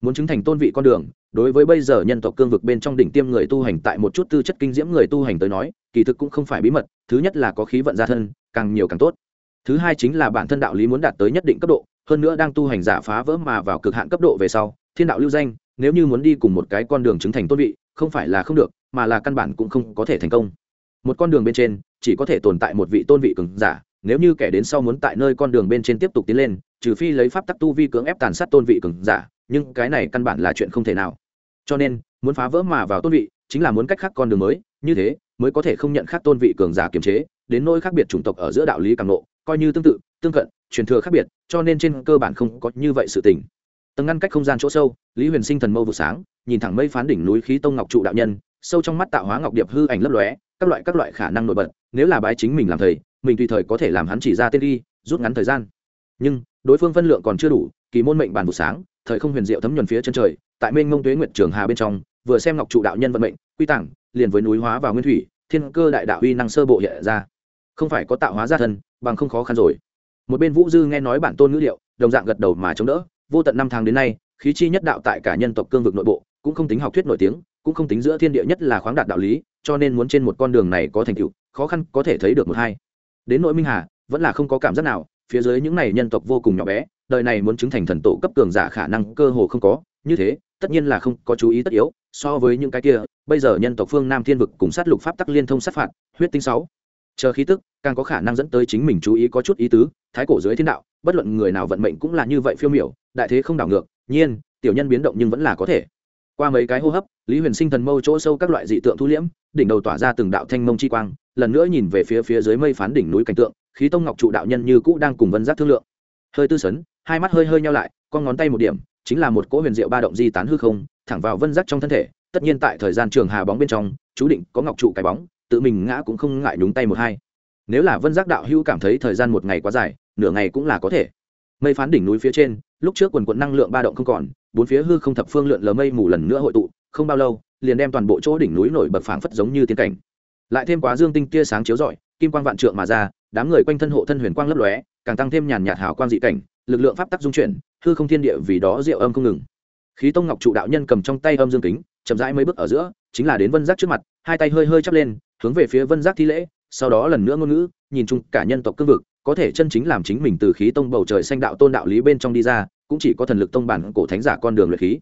Muốn chứng thành tôn vị con đường, đối với bây giờ nhân tộc cương vực bên trong đỉnh tiêm người tu hành tại một chút tư chất kinh diễm người tu hành tới nói, kỳ thực cũng không phải bí mật, thứ nhất là có khí vận gia thân càng nhiều càng tốt. Thứ hai chính là bản thân đạo lý muốn đạt tới nhất định cấp độ, hơn nữa đang tu hành giả phá vỡ mà vào cực hạn cấp độ về sau, thiên đạo lưu danh, nếu như muốn đi cùng một cái con đường chứng thành tôn vị, không phải là không được, mà là căn bản cũng không có thể thành công. Một con đường bên trên, chỉ có thể tồn tại một vị tôn vị cường giả, nếu như kẻ đến sau muốn tại nơi con đường bên trên tiếp tục tiến lên, trừ phi lấy pháp tắc tu vi cưỡng ép tàn sát tôn vị cường giả, nhưng cái này căn bản là chuyện không thể nào. Cho nên, muốn phá vỡ mà vào tôn vị, chính là muốn cách khác con đường mới, như thế mới có thể không nhận khác tôn vị cường giả kiềm chế, đến nỗi khác biệt chủng tộc ở giữa đạo lý càng nộ coi như tương tự, tương cận, truyền thừa khác biệt, cho nên trên cơ bản không có như vậy sự tình tầng ngăn cách không gian chỗ sâu, lý huyền sinh thần mâu vụ sáng, nhìn thẳng mây phán đỉnh núi khí tông ngọc trụ đạo nhân, sâu trong mắt tạo hóa ngọc điệp hư ảnh lấp lóe, các loại các loại khả năng nổi bật, nếu là bái chính mình làm thầy, mình tùy thời có thể làm hắn chỉ ra tên đi, rút ngắn thời gian nhưng, đối phương phân lượng còn chưa đủ, kỳ môn mệnh bàn vụ sáng, thời không huyền diệu thấm nhuần phía chân trời, tại mênh mông tuế nguyệt trường hà bên trong, vừa xem ngọc trụ đạo nhân vận mệnh, quy tảng liền với núi hóa và nguyên thủy, thiên cơ đại đạo uy năng sơ bộ hiện ra. Không phải có tạo hóa gia thân, bằng không khó khăn rồi. Một bên vũ dư nghe nói bản tôn ngữ liệu, đồng dạng gật đầu mà chống đỡ. Vô tận năm tháng đến nay, khí chi nhất đạo tại cả nhân tộc cương vực nội bộ, cũng không tính học thuyết nổi tiếng, cũng không tính giữa thiên địa nhất là khoáng đạt đạo lý, cho nên muốn trên một con đường này có thành tựu, khó khăn có thể thấy được một hai. Đến nội minh hà, vẫn là không có cảm giác nào, phía dưới những này nhân tộc vô cùng nhỏ bé, đời này muốn chứng thành thần tổ cấp cường giả khả năng cơ hồ không có, như thế, tất nhiên là không có chú ý tất yếu, so với những cái kia bây giờ nhân tộc phương nam thiên vực cùng sát lục pháp tắc liên thông sát phạt, huyết tinh sáu. Chờ khí tức, càng có khả năng dẫn tới chính mình chú ý có chút ý tứ, thái cổ dưới thiên đạo, bất luận người nào vận mệnh cũng là như vậy phiêu miểu, đại thế không đảo ngược, nhiên, tiểu nhân biến động nhưng vẫn là có thể. Qua mấy cái hô hấp, lý huyền sinh thần mâu chỗ sâu các loại dị tượng thu liễm, đỉnh đầu tỏa ra từng đạo thanh mông chi quang, lần nữa nhìn về phía phía dưới mây phán đỉnh núi cảnh tượng, khí tông ngọc trụ đạo nhân như cũ đang cùng vân giác thương lượng. Hơi tư sấn, hai mắt hơi hơi nhau lại, con ngón tay một điểm, chính là một cỗ huyền diệu ba động di tán hư không, thẳng vào vân giác trong thân thể tất nhiên tại thời gian trường hà bóng bên trong, chú định có ngọc trụ cái bóng, tự mình ngã cũng không ngại nhúng tay một hai. Nếu là vân giác đạo hữu cảm thấy thời gian một ngày quá dài, nửa ngày cũng là có thể. Mây phán đỉnh núi phía trên, lúc trước quần quận năng lượng ba động không còn, bốn phía hư không thập phương lượn lờ mây mù lần nữa hội tụ, không bao lâu, liền đem toàn bộ chỗ đỉnh núi nổi bật phảng phất giống như tiên cảnh. Lại thêm quá dương tinh tia sáng chiếu rọi, kim quang vạn trượng mà ra, đám người quanh thân hộ thân huyền quang lấp lóe, càng tăng thêm nhàn nhạt hào quang dị cảnh, lực lượng pháp tắc dung chuyển, hư không thiên địa vì đó diệu âm không ngừng. Khí tông ngọc trụ đạo nhân cầm trong tay âm dương kính chậm rãi mấy bước ở giữa, chính là đến vân giác trước mặt, hai tay hơi hơi chắp lên, hướng về phía vân giác thi lễ, sau đó lần nữa ngôn ngữ, nhìn chung cả nhân tộc cương vực, có thể chân chính làm chính mình từ khí tông bầu trời xanh đạo tôn đạo lý bên trong đi ra, cũng chỉ có thần lực tông bản cổ thánh giả con đường luyện khí.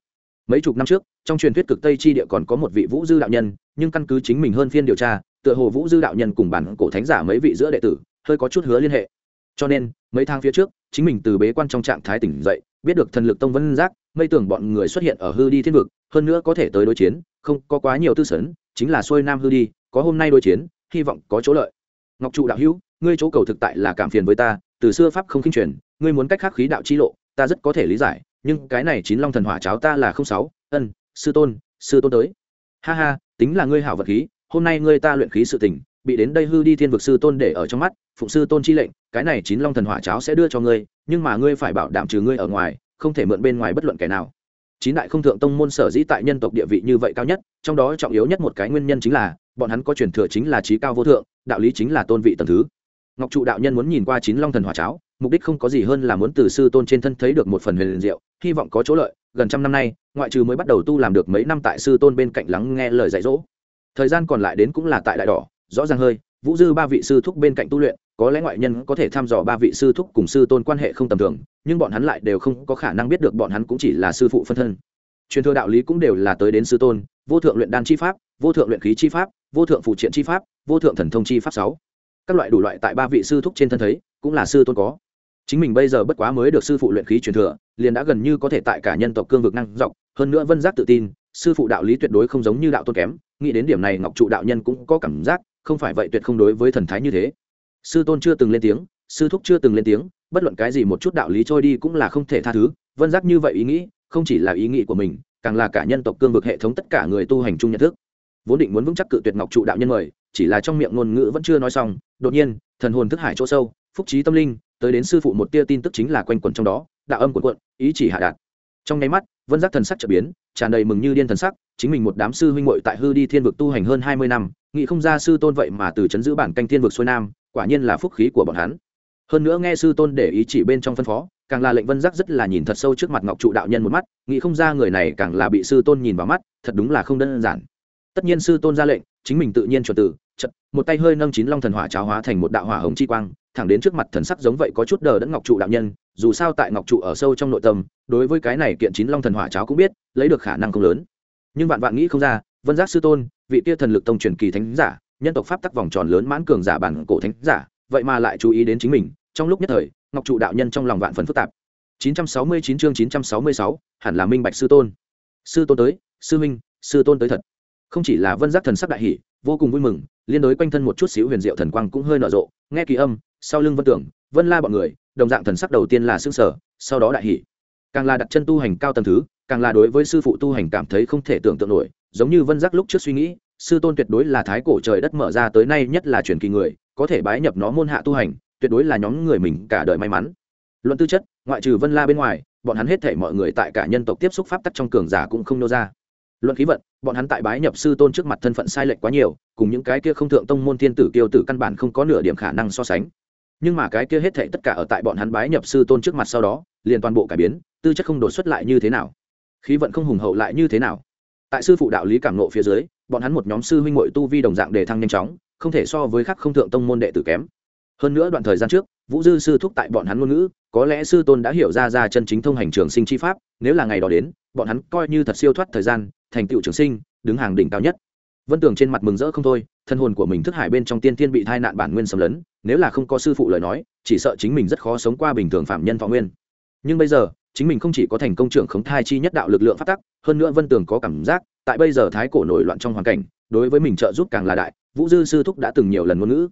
Mấy chục năm trước, trong truyền thuyết cực tây chi địa còn có một vị vũ dư đạo nhân, nhưng căn cứ chính mình hơn phiên điều tra, tựa hồ vũ dư đạo nhân cùng bản cổ thánh giả mấy vị giữa đệ tử, hơi có chút hứa liên hệ. Cho nên, mấy tháng phía trước, chính mình từ bế quan trong trạng thái tỉnh dậy, biết được thần lực tông vân giác, mây tưởng bọn người xuất hiện ở hư đi thiên vực hơn nữa có thể tới đối chiến, không có quá nhiều tư sấn, chính là xuôi nam hư đi, có hôm nay đối chiến, hy vọng có chỗ lợi. Ngọc trụ đạo hữu, ngươi chỗ cầu thực tại là cảm phiền với ta, từ xưa pháp không kinh truyền, ngươi muốn cách khắc khí đạo chi lộ, ta rất có thể lý giải, nhưng cái này chín long thần hỏa cháo ta là không sáu, ân, sư tôn sư tôn tới. Ha ha, tính là ngươi hảo vật khí, hôm nay ngươi ta luyện khí sự tình, bị đến đây hư đi thiên vực sư tôn để ở trong mắt, phụng sư tôn chi lệnh, cái này chín long thần hỏa cháo sẽ đưa cho ngươi, nhưng mà ngươi phải bảo đảm trừ ngươi ở ngoài, không thể mượn bên ngoài bất luận kẻ nào chín đại không thượng tông môn sở dĩ tại nhân tộc địa vị như vậy cao nhất, trong đó trọng yếu nhất một cái nguyên nhân chính là, bọn hắn có truyền thừa chính là trí cao vô thượng, đạo lý chính là tôn vị tầm thứ. Ngọc trụ đạo nhân muốn nhìn qua chín long thần hỏa cháo, mục đích không có gì hơn là muốn từ sư tôn trên thân thấy được một phần huyền liền diệu, hy vọng có chỗ lợi, gần trăm năm nay, ngoại trừ mới bắt đầu tu làm được mấy năm tại sư tôn bên cạnh lắng nghe lời dạy dỗ. Thời gian còn lại đến cũng là tại đại đỏ, rõ ràng hơi vũ dư ba vị sư thúc bên cạnh tu luyện, có lẽ ngoại nhân có thể thăm dò ba vị sư thúc cùng sư tôn quan hệ không tầm thường, nhưng bọn hắn lại đều không có khả năng biết được bọn hắn cũng chỉ là sư phụ phân thân. Truyền thừa đạo lý cũng đều là tới đến sư tôn, vô thượng luyện đan chi pháp, vô thượng luyện khí chi pháp, vô thượng phụ triện chi pháp, vô thượng thần thông chi pháp sáu. Các loại đủ loại tại ba vị sư thúc trên thân thấy, cũng là sư tôn có. Chính mình bây giờ bất quá mới được sư phụ luyện khí truyền thừa, liền đã gần như có thể tại cả nhân tộc cương vực năng dọc, hơn nữa vân giác tự tin, sư phụ đạo lý tuyệt đối không giống như đạo tôn kém nghĩ đến điểm này ngọc trụ đạo nhân cũng có cảm giác, không phải vậy tuyệt không đối với thần thái như thế. Sư tôn chưa từng lên tiếng, sư thúc chưa từng lên tiếng, bất luận cái gì một chút đạo lý trôi đi cũng là không thể tha thứ, vân giác như vậy ý nghĩ, không chỉ là ý nghĩ của mình, càng là cả nhân tộc cương vực hệ thống tất cả người tu hành chung nhận thức. Vốn định muốn vững chắc cự tuyệt ngọc trụ đạo nhân mời, chỉ là trong miệng ngôn ngữ vẫn chưa nói xong, đột nhiên, thần hồn thức hải chỗ sâu, phúc trí tâm linh, tới đến sư phụ một tia tin tức chính là quanh quẩn trong đó, đạo âm quần quận ý chỉ hạ đạt. Trong nháy mắt, vân giác thần sắc trở biến, tràn đầy mừng như điên thần sắc chính mình một đám sư huynh muội tại hư đi thiên vực tu hành hơn hai mươi năm, nghĩ không ra sư tôn vậy mà từ chấn giữ bản canh thiên vực xuôi nam, quả nhiên là phúc khí của bọn hắn. Hơn nữa nghe sư tôn để ý chỉ bên trong phân phó, càng là lệnh vân giác rất là nhìn thật sâu trước mặt ngọc trụ đạo nhân một mắt, nghĩ không ra người này càng là bị sư tôn nhìn vào mắt, thật đúng là không đơn giản. Tất nhiên sư tôn ra lệnh, chính mình tự nhiên chuẩn tử, chật, một tay hơi nâng chín long thần hỏa cháo hóa thành một đạo hỏa hồng chi quang, thẳng đến trước mặt thần sắc giống vậy có chút đờ đẫn ngọc trụ đạo nhân, dù sao tại ngọc trụ ở sâu trong nội tâm, đối với cái này kiện chín long thần hỏa cháo cũng biết, lấy được khả năng không lớn nhưng vạn vạn nghĩ không ra vân giác sư tôn vị tia thần lực tông truyền kỳ thánh giả nhân tộc pháp tắc vòng tròn lớn mãn cường giả bản cổ thánh giả vậy mà lại chú ý đến chính mình trong lúc nhất thời ngọc trụ đạo nhân trong lòng vạn phần phức tạp. 969 chương 966, hẳn là minh bạch sư tôn. Sư tôn tới sư minh sư tôn tới thật. Không chỉ là vân giác thần sắc đại hỷ vô cùng vui mừng liên đối quanh thân một chút xíu huyền diệu thần quang cũng hơi nở rộ nghe kỳ âm sau lưng vân tưởng vân la bọn người đồng dạng thần sắc đầu tiên là xương sở sau đó đại hỷ càng là đặt chân tu hành cao tầng thứ càng là đối với sư phụ tu hành cảm thấy không thể tưởng tượng nổi, giống như vân giác lúc trước suy nghĩ, sư tôn tuyệt đối là thái cổ trời đất mở ra tới nay nhất là truyền kỳ người, có thể bái nhập nó môn hạ tu hành, tuyệt đối là nhóm người mình cả đời may mắn. Luận tư chất, ngoại trừ vân la bên ngoài, bọn hắn hết thể mọi người tại cả nhân tộc tiếp xúc pháp tắc trong cường giả cũng không nô ra. Luận khí vận, bọn hắn tại bái nhập sư tôn trước mặt thân phận sai lệch quá nhiều, cùng những cái kia không thượng tông môn thiên tử kiêu tử căn bản không có nửa điểm khả năng so sánh. Nhưng mà cái kia hết thệ tất cả ở tại bọn hắn bái nhập sư tôn trước mặt sau đó, liền toàn bộ cải biến, tư chất không đột xuất lại như thế nào khí vận không hùng hậu lại như thế nào? Tại sư phụ đạo lý cảm nộ phía dưới, bọn hắn một nhóm sư huynh mội tu vi đồng dạng đề thăng nhanh chóng, không thể so với khắc không thượng tông môn đệ tử kém. Hơn nữa đoạn thời gian trước, vũ dư sư thúc tại bọn hắn ngôn ngữ, có lẽ sư tôn đã hiểu ra ra chân chính thông hành trường sinh chi pháp, nếu là ngày đó đến, bọn hắn coi như thật siêu thoát thời gian, thành tựu trường sinh, đứng hàng đỉnh cao nhất. Vân tưởng trên mặt mừng rỡ không thôi, thân hồn của mình thức hải bên trong tiên tiên bị thai nạn bản nguyên xâm lấn, nếu là không có sư phụ lời nói, chỉ sợ chính mình rất khó sống qua bình thường phạm nhân thọ nguyên. Nhưng bây giờ chính mình không chỉ có thành công trưởng khống thai chi nhất đạo lực lượng phát tắc, hơn nữa vân tường có cảm giác, tại bây giờ thái cổ nổi loạn trong hoàn cảnh, đối với mình trợ giúp càng là đại, vũ dư sư thúc đã từng nhiều lần ngôn ngữ.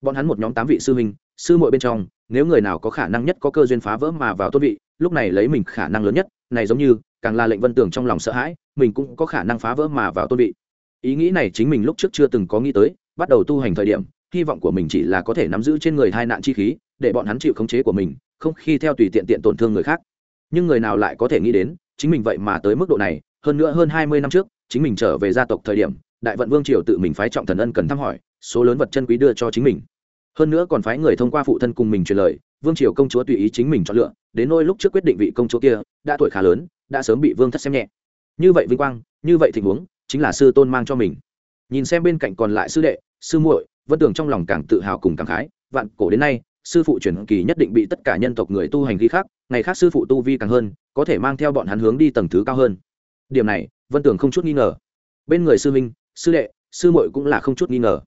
Bọn hắn một nhóm tám vị sư huynh, sư muội bên trong, nếu người nào có khả năng nhất có cơ duyên phá vỡ mà vào tôn vị, lúc này lấy mình khả năng lớn nhất, này giống như, càng là lệnh vân tường trong lòng sợ hãi, mình cũng có khả năng phá vỡ mà vào tôn vị. Ý nghĩ này chính mình lúc trước chưa từng có nghĩ tới, bắt đầu tu hành thời điểm, hy vọng của mình chỉ là có thể nắm giữ trên người hai nạn chi khí, để bọn hắn chịu khống chế của mình, không khi theo tùy tiện tiện tổn thương người khác nhưng người nào lại có thể nghĩ đến, chính mình vậy mà tới mức độ này, hơn nữa hơn hai mươi năm trước, chính mình trở về gia tộc thời điểm, đại vận vương triều tự mình phái trọng thần ân cần thăm hỏi, số lớn vật chân quý đưa cho chính mình. Hơn nữa còn phái người thông qua phụ thân cùng mình truyền lời, vương triều công chúa tùy ý chính mình chọn lựa, đến nôi lúc trước quyết định vị công chúa kia, đã tuổi khá lớn, đã sớm bị vương thất xem nhẹ. Như vậy vinh quang, như vậy tình huống, chính là sư tôn mang cho mình. Nhìn xem bên cạnh còn lại sư đệ, sư muội, vân tưởng trong lòng càng tự hào cùng càng khái, vạn cổ đến nay sư phụ truyền kỳ nhất định bị tất cả nhân tộc người tu hành ghi khác ngày khác sư phụ tu vi càng hơn, có thể mang theo bọn hắn hướng đi tầng thứ cao hơn. Điểm này, vân tưởng không chút nghi ngờ. Bên người sư minh sư đệ, sư muội cũng là không chút nghi ngờ.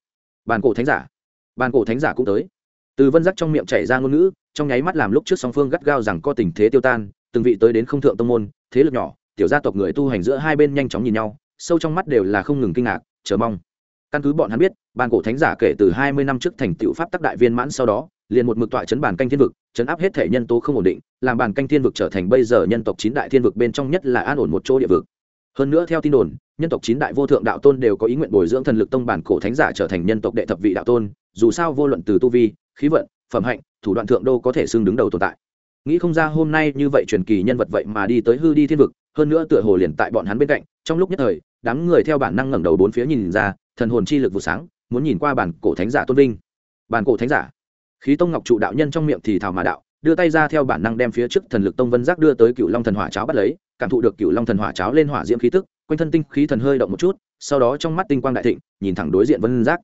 Bàn cổ thánh giả. Bàn cổ thánh giả cũng tới. Từ vân giác trong miệng chảy ra ngôn ngữ, trong nháy mắt làm lúc trước song phương gắt gao rằng có tình thế tiêu tan, từng vị tới đến không thượng tông môn, thế lực nhỏ, tiểu gia tộc người tu hành giữa hai bên nhanh chóng nhìn nhau, sâu trong mắt đều là không ngừng kinh ngạc, chờ mong căn cứ bọn hắn biết bàn cổ thánh giả kể từ hai mươi năm trước thành tựu pháp tắc đại viên mãn sau đó, liền một mực tọa chấn bản canh thiên vực, chấn áp hết thể nhân tố không ổn định, làm bản canh thiên vực trở thành bây giờ nhân tộc chín đại thiên vực bên trong nhất là an ổn một chỗ địa vực. Hơn nữa theo tin đồn, nhân tộc chín đại vô thượng đạo tôn đều có ý nguyện bồi dưỡng thần lực tông bản cổ thánh giả trở thành nhân tộc đệ thập vị đạo tôn, dù sao vô luận từ tu vi, khí vận, phẩm hạnh, thủ đoạn thượng đô có thể xưng đứng đầu tồn tại. Nghĩ không ra hôm nay như vậy truyền kỳ nhân vật vậy mà đi tới hư đi thiên vực, hơn nữa tựa hồ liền tại bọn hắn bên cạnh, trong lúc nhất thời, đám người theo bản năng ngẩng đầu bốn phía nhìn ra thần hồn chi lực vụ sáng, muốn nhìn qua bản cổ thánh giả tôn vinh. Bản cổ thánh giả. Khí tông ngọc trụ đạo nhân trong miệng thì thảo mà đạo, đưa tay ra theo bản năng đem phía trước thần lực tông vân giác đưa tới cựu long thần hỏa cháo bắt lấy, cảm thụ được cựu long thần hỏa cháo lên hỏa diễm khí tức, quanh thân tinh khí thần hơi động một chút, sau đó trong mắt tinh quang đại thịnh, nhìn thẳng đối diện vân giác.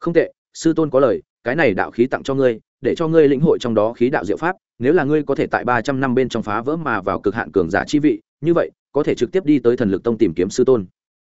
Không tệ, sư tôn có lời, cái này đạo khí tặng cho ngươi, để cho ngươi lĩnh hội trong đó khí đạo diệu pháp, nếu là ngươi có thể tại ba trăm năm bên trong phá vỡ mà vào cực hạn cường giả chi vị, như vậy, có thể trực tiếp đi tới thần lực tông tìm kiếm sư tôn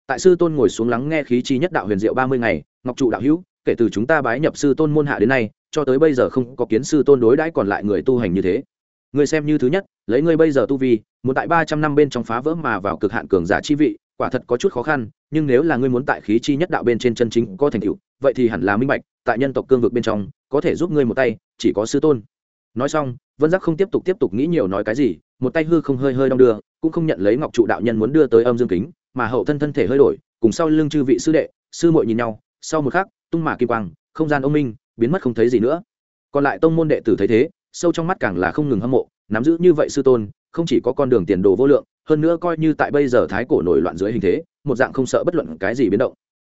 tại sư tôn ngồi xuống lắng nghe khí chi nhất đạo huyền diệu ba mươi ngày, ngọc trụ đạo hữu, kể từ chúng ta bái nhập sư tôn môn hạ đến nay, cho tới bây giờ không có kiến sư tôn đối đãi còn lại người tu hành như thế. Người xem như thứ nhất, lấy ngươi bây giờ tu vi, muốn tại ba trăm năm bên trong phá vỡ mà vào cực hạn cường giả chi vị, quả thật có chút khó khăn, nhưng nếu là ngươi muốn tại khí chi nhất đạo bên trên chân chính có thành tựu, vậy thì hẳn là minh bạch, tại nhân tộc cương vực bên trong, có thể giúp ngươi một tay, chỉ có sư tôn. Nói xong, vân giác không tiếp tục tiếp tục nghĩ nhiều nói cái gì, một tay hư không hơi hơi đong đưa, cũng không nhận lấy ngọc trụ đạo nhân muốn đưa tới âm dương kính mà hậu thân thân thể hơi đổi, cùng sau lưng chư vị sư đệ, sư muội nhìn nhau, sau một khắc, tung mà kim quang, không gian ông minh, biến mất không thấy gì nữa. Còn lại tông môn đệ tử thấy thế, sâu trong mắt càng là không ngừng hâm mộ, nắm giữ như vậy sư tôn, không chỉ có con đường tiền đồ vô lượng, hơn nữa coi như tại bây giờ thái cổ nổi loạn dưới hình thế, một dạng không sợ bất luận cái gì biến động.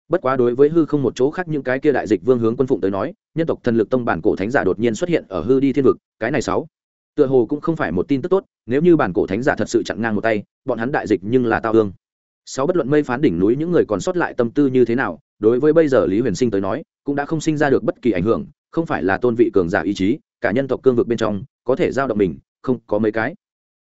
Bất quá đối với hư không một chỗ khác những cái kia đại dịch vương hướng quân phụng tới nói, nhân tộc thần lực tông bản cổ thánh giả đột nhiên xuất hiện ở hư đi thiên vực, cái này sáu. Tựa hồ cũng không phải một tin tức tốt, nếu như bản cổ thánh giả thật sự chặn ngang một tay, bọn hắn đại dịch nhưng là tao hương sáu bất luận mây phán đỉnh núi những người còn sót lại tâm tư như thế nào, đối với bây giờ lý huyền sinh tới nói, cũng đã không sinh ra được bất kỳ ảnh hưởng, không phải là tôn vị cường giả ý chí, cả nhân tộc cương vực bên trong, có thể giao động mình, không có mấy cái.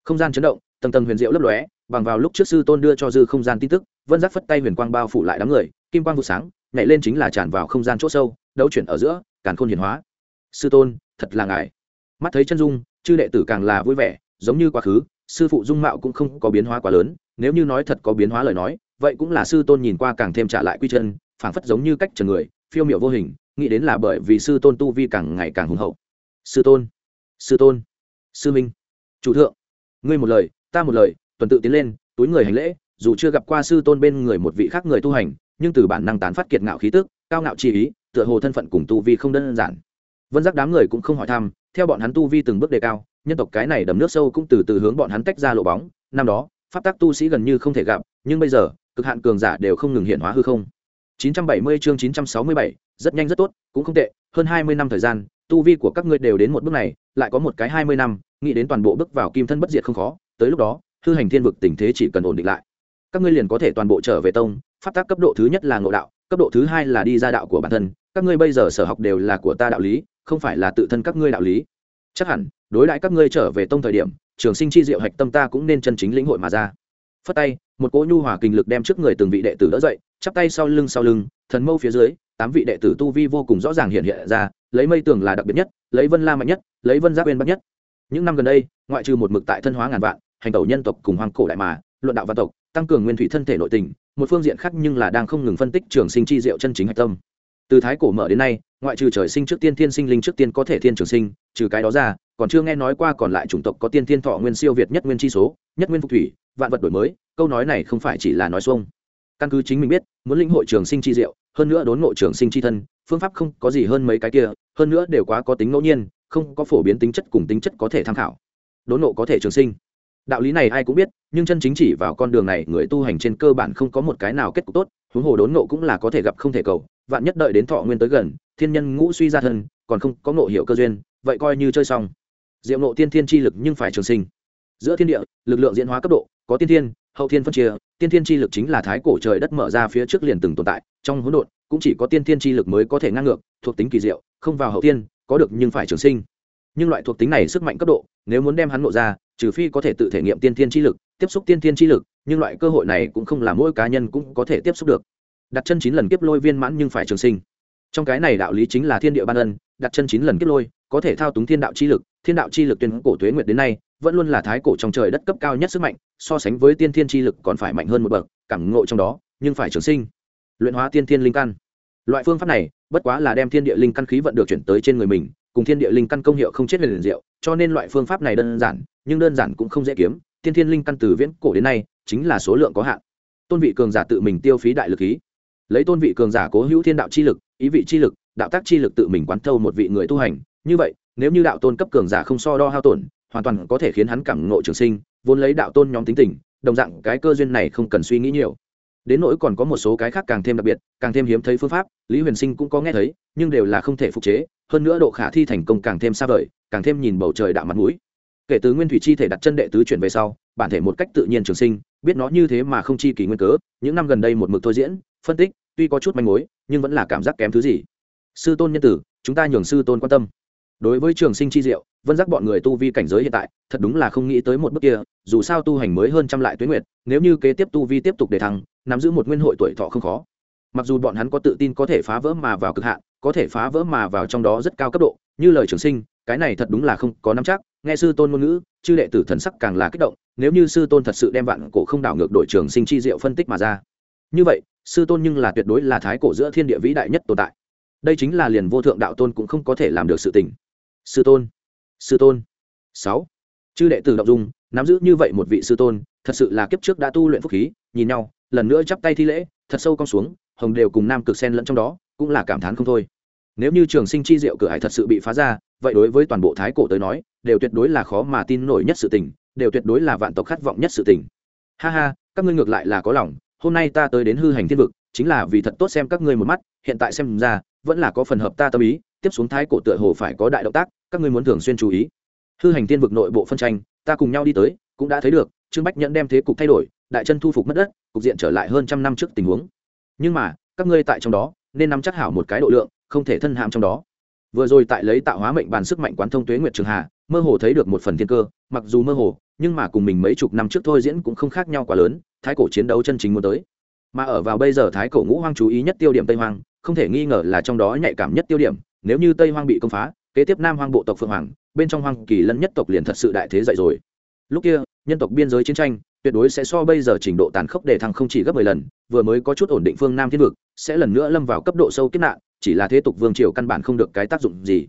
Không gian chấn động, tầng tầng huyền diệu lấp lóe, bằng vào lúc trước sư tôn đưa cho dư không gian tin tức, vân giác phất tay huyền quang bao phủ lại đám người, kim quang vụ sáng, nhảy lên chính là tràn vào không gian chỗ sâu, đấu chuyển ở giữa, càn khôn hiển hóa. Sư tôn, thật là ngài. Mắt thấy chân dung, chư đệ tử càng là vui vẻ, giống như quá khứ sư phụ dung mạo cũng không có biến hóa quá lớn, nếu như nói thật có biến hóa lời nói, vậy cũng là sư tôn nhìn qua càng thêm trả lại quy chân, phảng phất giống như cách trần người, phiêu miệu vô hình, nghĩ đến là bởi vì sư tôn tu vi càng ngày càng hùng hậu. Sư tôn sư tôn, sư minh, chủ thượng, ngươi một lời, ta một lời, tuần tự tiến lên, túi người hành lễ, dù chưa gặp qua sư tôn bên người một vị khác người tu hành, nhưng từ bản năng tán phát kiệt ngạo khí tức, cao ngạo chi ý, tựa hồ thân phận cùng tu vi không đơn giản. Vân giác đám người cũng không hỏi thăm, theo bọn hắn tu vi từng bước đề cao nhân tộc cái này đầm nước sâu cũng từ từ hướng bọn hắn tách ra lộ bóng. Năm đó pháp tác tu sĩ gần như không thể gặp nhưng bây giờ cực hạn cường giả đều không ngừng hiện hóa hư không. 970 chương 967, rất nhanh rất tốt cũng không tệ hơn 20 năm thời gian tu vi của các ngươi đều đến một bước này lại có một cái 20 năm nghĩ đến toàn bộ bước vào kim thân bất diệt không khó tới lúc đó hư hành thiên vực tình thế chỉ cần ổn định lại. Các ngươi liền có thể toàn bộ trở về tông pháp tác cấp độ thứ nhất là ngộ đạo cấp độ thứ hai là đi ra đạo của bản thân các ngươi bây giờ sở học đều là của ta đạo lý không phải là tự thân các ngươi đạo lý. Chắc hẳn đối đãi các ngươi trở về tông thời điểm, trường sinh chi diệu hạch tâm ta cũng nên chân chính lĩnh hội mà ra. Phất tay, một cỗ nhu hòa kinh lực đem trước người từng vị đệ tử đỡ dậy, chắp tay sau lưng sau lưng, thần mâu phía dưới, tám vị đệ tử tu vi vô cùng rõ ràng hiện hiện ra, lấy mây tường là đặc biệt nhất, lấy vân la mạnh nhất, lấy vân giáp bên bắc nhất. Những năm gần đây, ngoại trừ một mực tại thân hóa ngàn vạn, hành tẩu nhân tộc cùng hoàng cổ đại mà, luận đạo văn tộc, tăng cường nguyên thủy thân thể nội tình, một phương diện khác nhưng là đang không ngừng phân tích trường sinh chi diệu chân chính hạch tâm. Từ thái cổ mở đến nay, ngoại trừ trời sinh trước tiên thiên sinh linh trước tiên có thể thiên trường sinh, trừ cái đó ra còn chưa nghe nói qua còn lại chủng tộc có tiên thiên thọ nguyên siêu việt nhất nguyên chi số, nhất nguyên phục thủy, vạn vật đổi mới, câu nói này không phải chỉ là nói xuông. Căn cứ chính mình biết, muốn lĩnh hội trường sinh chi diệu, hơn nữa đốn ngộ trường sinh chi thân, phương pháp không có gì hơn mấy cái kia, hơn nữa đều quá có tính ngẫu nhiên, không có phổ biến tính chất cùng tính chất có thể tham khảo. Đốn ngộ có thể trường sinh. Đạo lý này ai cũng biết, nhưng chân chính chỉ vào con đường này, người tu hành trên cơ bản không có một cái nào kết cục tốt, huống hồ đốn ngộ cũng là có thể gặp không thể cầu, vạn nhất đợi đến thọ nguyên tới gần, thiên nhân ngũ suy ra thân, còn không có ngộ hiệu cơ duyên, vậy coi như chơi xong diệu nộ tiên thiên chi lực nhưng phải trường sinh. Giữa thiên địa, lực lượng diễn hóa cấp độ, có tiên thiên, hậu thiên phân chia, tiên thiên chi lực chính là thái cổ trời đất mở ra phía trước liền từng tồn tại, trong hỗn độn, cũng chỉ có tiên thiên chi lực mới có thể ngang ngược, thuộc tính kỳ diệu, không vào hậu thiên, có được nhưng phải trường sinh. Nhưng loại thuộc tính này sức mạnh cấp độ, nếu muốn đem hắn nộ ra, trừ phi có thể tự thể nghiệm tiên thiên chi lực, tiếp xúc tiên thiên chi lực, nhưng loại cơ hội này cũng không là mỗi cá nhân cũng có thể tiếp xúc được. Đặt chân chín lần kiếp lôi viên mãn nhưng phải trường sinh. Trong cái này đạo lý chính là thiên địa ban ân, đặt chân chín lần kiếp lôi có thể thao túng thiên đạo chi lực, thiên đạo chi lực tuyên cổ tuế nguyệt đến nay, vẫn luôn là thái cổ trong trời đất cấp cao nhất sức mạnh, so sánh với tiên thiên chi lực còn phải mạnh hơn một bậc, cảm ngộ trong đó, nhưng phải trường sinh. Luyện hóa tiên thiên linh căn. Loại phương pháp này, bất quá là đem thiên địa linh căn khí vận được chuyển tới trên người mình, cùng thiên địa linh căn công hiệu không chết liền diệu, cho nên loại phương pháp này đơn giản, nhưng đơn giản cũng không dễ kiếm. Tiên thiên linh căn từ viễn cổ đến nay, chính là số lượng có hạn. Tôn vị cường giả tự mình tiêu phí đại lực khí. Lấy tôn vị cường giả cố hữu thiên đạo chi lực, ý vị chi lực, đạo tác chi lực tự mình quán thâu một vị người tu hành như vậy, nếu như đạo tôn cấp cường giả không so đo hao tổn, hoàn toàn có thể khiến hắn cảm ngộ trường sinh, vốn lấy đạo tôn nhóm tính tình, đồng dạng cái cơ duyên này không cần suy nghĩ nhiều. Đến nỗi còn có một số cái khác càng thêm đặc biệt, càng thêm hiếm thấy phương pháp, lý huyền sinh cũng có nghe thấy, nhưng đều là không thể phục chế, hơn nữa độ khả thi thành công càng thêm xa vời, càng thêm nhìn bầu trời đạo mặt mũi. Kể từ nguyên thủy chi thể đặt chân đệ tứ chuyển về sau, bản thể một cách tự nhiên trường sinh, biết nó như thế mà không chi kỳ nguyên cớ, những năm gần đây một mực thôi diễn, phân tích, tuy có chút manh mối, nhưng vẫn là cảm giác kém thứ gì. Sư tôn nhân tử, chúng ta nhường sư tôn quan tâm đối với trường sinh chi diệu, vân giác bọn người tu vi cảnh giới hiện tại, thật đúng là không nghĩ tới một bước kia, dù sao tu hành mới hơn trăm lại tuyến nguyệt, nếu như kế tiếp tu vi tiếp tục để thăng, nắm giữ một nguyên hội tuổi thọ không khó. Mặc dù bọn hắn có tự tin có thể phá vỡ mà vào cực hạn, có thể phá vỡ mà vào trong đó rất cao cấp độ, như lời trường sinh, cái này thật đúng là không có nắm chắc, nghe sư tôn ngôn ngữ, chư đệ tử thần sắc càng là kích động, nếu như sư tôn thật sự đem vạn cổ không đảo ngược đội trường sinh chi diệu phân tích mà ra. Như vậy, sư tôn nhưng là tuyệt đối là thái cổ giữa thiên địa vĩ đại nhất tồn tại. Đây chính là liền vô thượng đạo tôn cũng không có thể làm được sự tình sư tôn sư tôn. Sáu. Chư đệ tử động dung, nắm giữ như vậy một vị sư tôn, thật sự là kiếp trước đã tu luyện phúc khí, nhìn nhau, lần nữa chắp tay thi lễ, thật sâu cong xuống, hồng đều cùng nam cực sen lẫn trong đó, cũng là cảm thán không thôi. Nếu như trường sinh chi diệu cửa hải thật sự bị phá ra, vậy đối với toàn bộ thái cổ tới nói, đều tuyệt đối là khó mà tin nổi nhất sự tình, đều tuyệt đối là vạn tộc khát vọng nhất sự tình. Ha ha, các ngươi ngược lại là có lòng, hôm nay ta tới đến hư hành thiên vực, chính là vì thật tốt xem các ngươi một mắt, hiện tại xem ra, vẫn là có phần hợp ta tâm ý tiếp xuống thái cổ tựa hồ phải có đại động tác, các ngươi muốn thường xuyên chú ý. Hư hành thiên vực nội bộ phân tranh, ta cùng nhau đi tới, cũng đã thấy được, trương bách nhẫn đem thế cục thay đổi, đại chân thu phục mất đất, cục diện trở lại hơn trăm năm trước tình huống. Nhưng mà, các ngươi tại trong đó, nên nắm chắc hảo một cái độ lượng, không thể thân hãm trong đó. Vừa rồi tại lấy tạo hóa mệnh bàn sức mạnh quán thông tuế nguyệt trường hà, mơ hồ thấy được một phần thiên cơ, mặc dù mơ hồ, nhưng mà cùng mình mấy chục năm trước thôi diễn cũng không khác nhau quá lớn, thái cổ chiến đấu chân chính muốn tới. Mà ở vào bây giờ thái cổ ngũ hoang chú ý nhất tiêu điểm tây hoang, không thể nghi ngờ là trong đó nhạy cảm nhất tiêu điểm nếu như tây hoang bị công phá, kế tiếp nam hoang bộ tộc phượng hoàng, bên trong hoang kỳ lân nhất tộc liền thật sự đại thế dậy rồi. Lúc kia, nhân tộc biên giới chiến tranh, tuyệt đối sẽ so bây giờ trình độ tàn khốc để thăng không chỉ gấp mười lần, vừa mới có chút ổn định phương nam thiên vực, sẽ lần nữa lâm vào cấp độ sâu kiếp nạn, chỉ là thế tục vương triều căn bản không được cái tác dụng gì.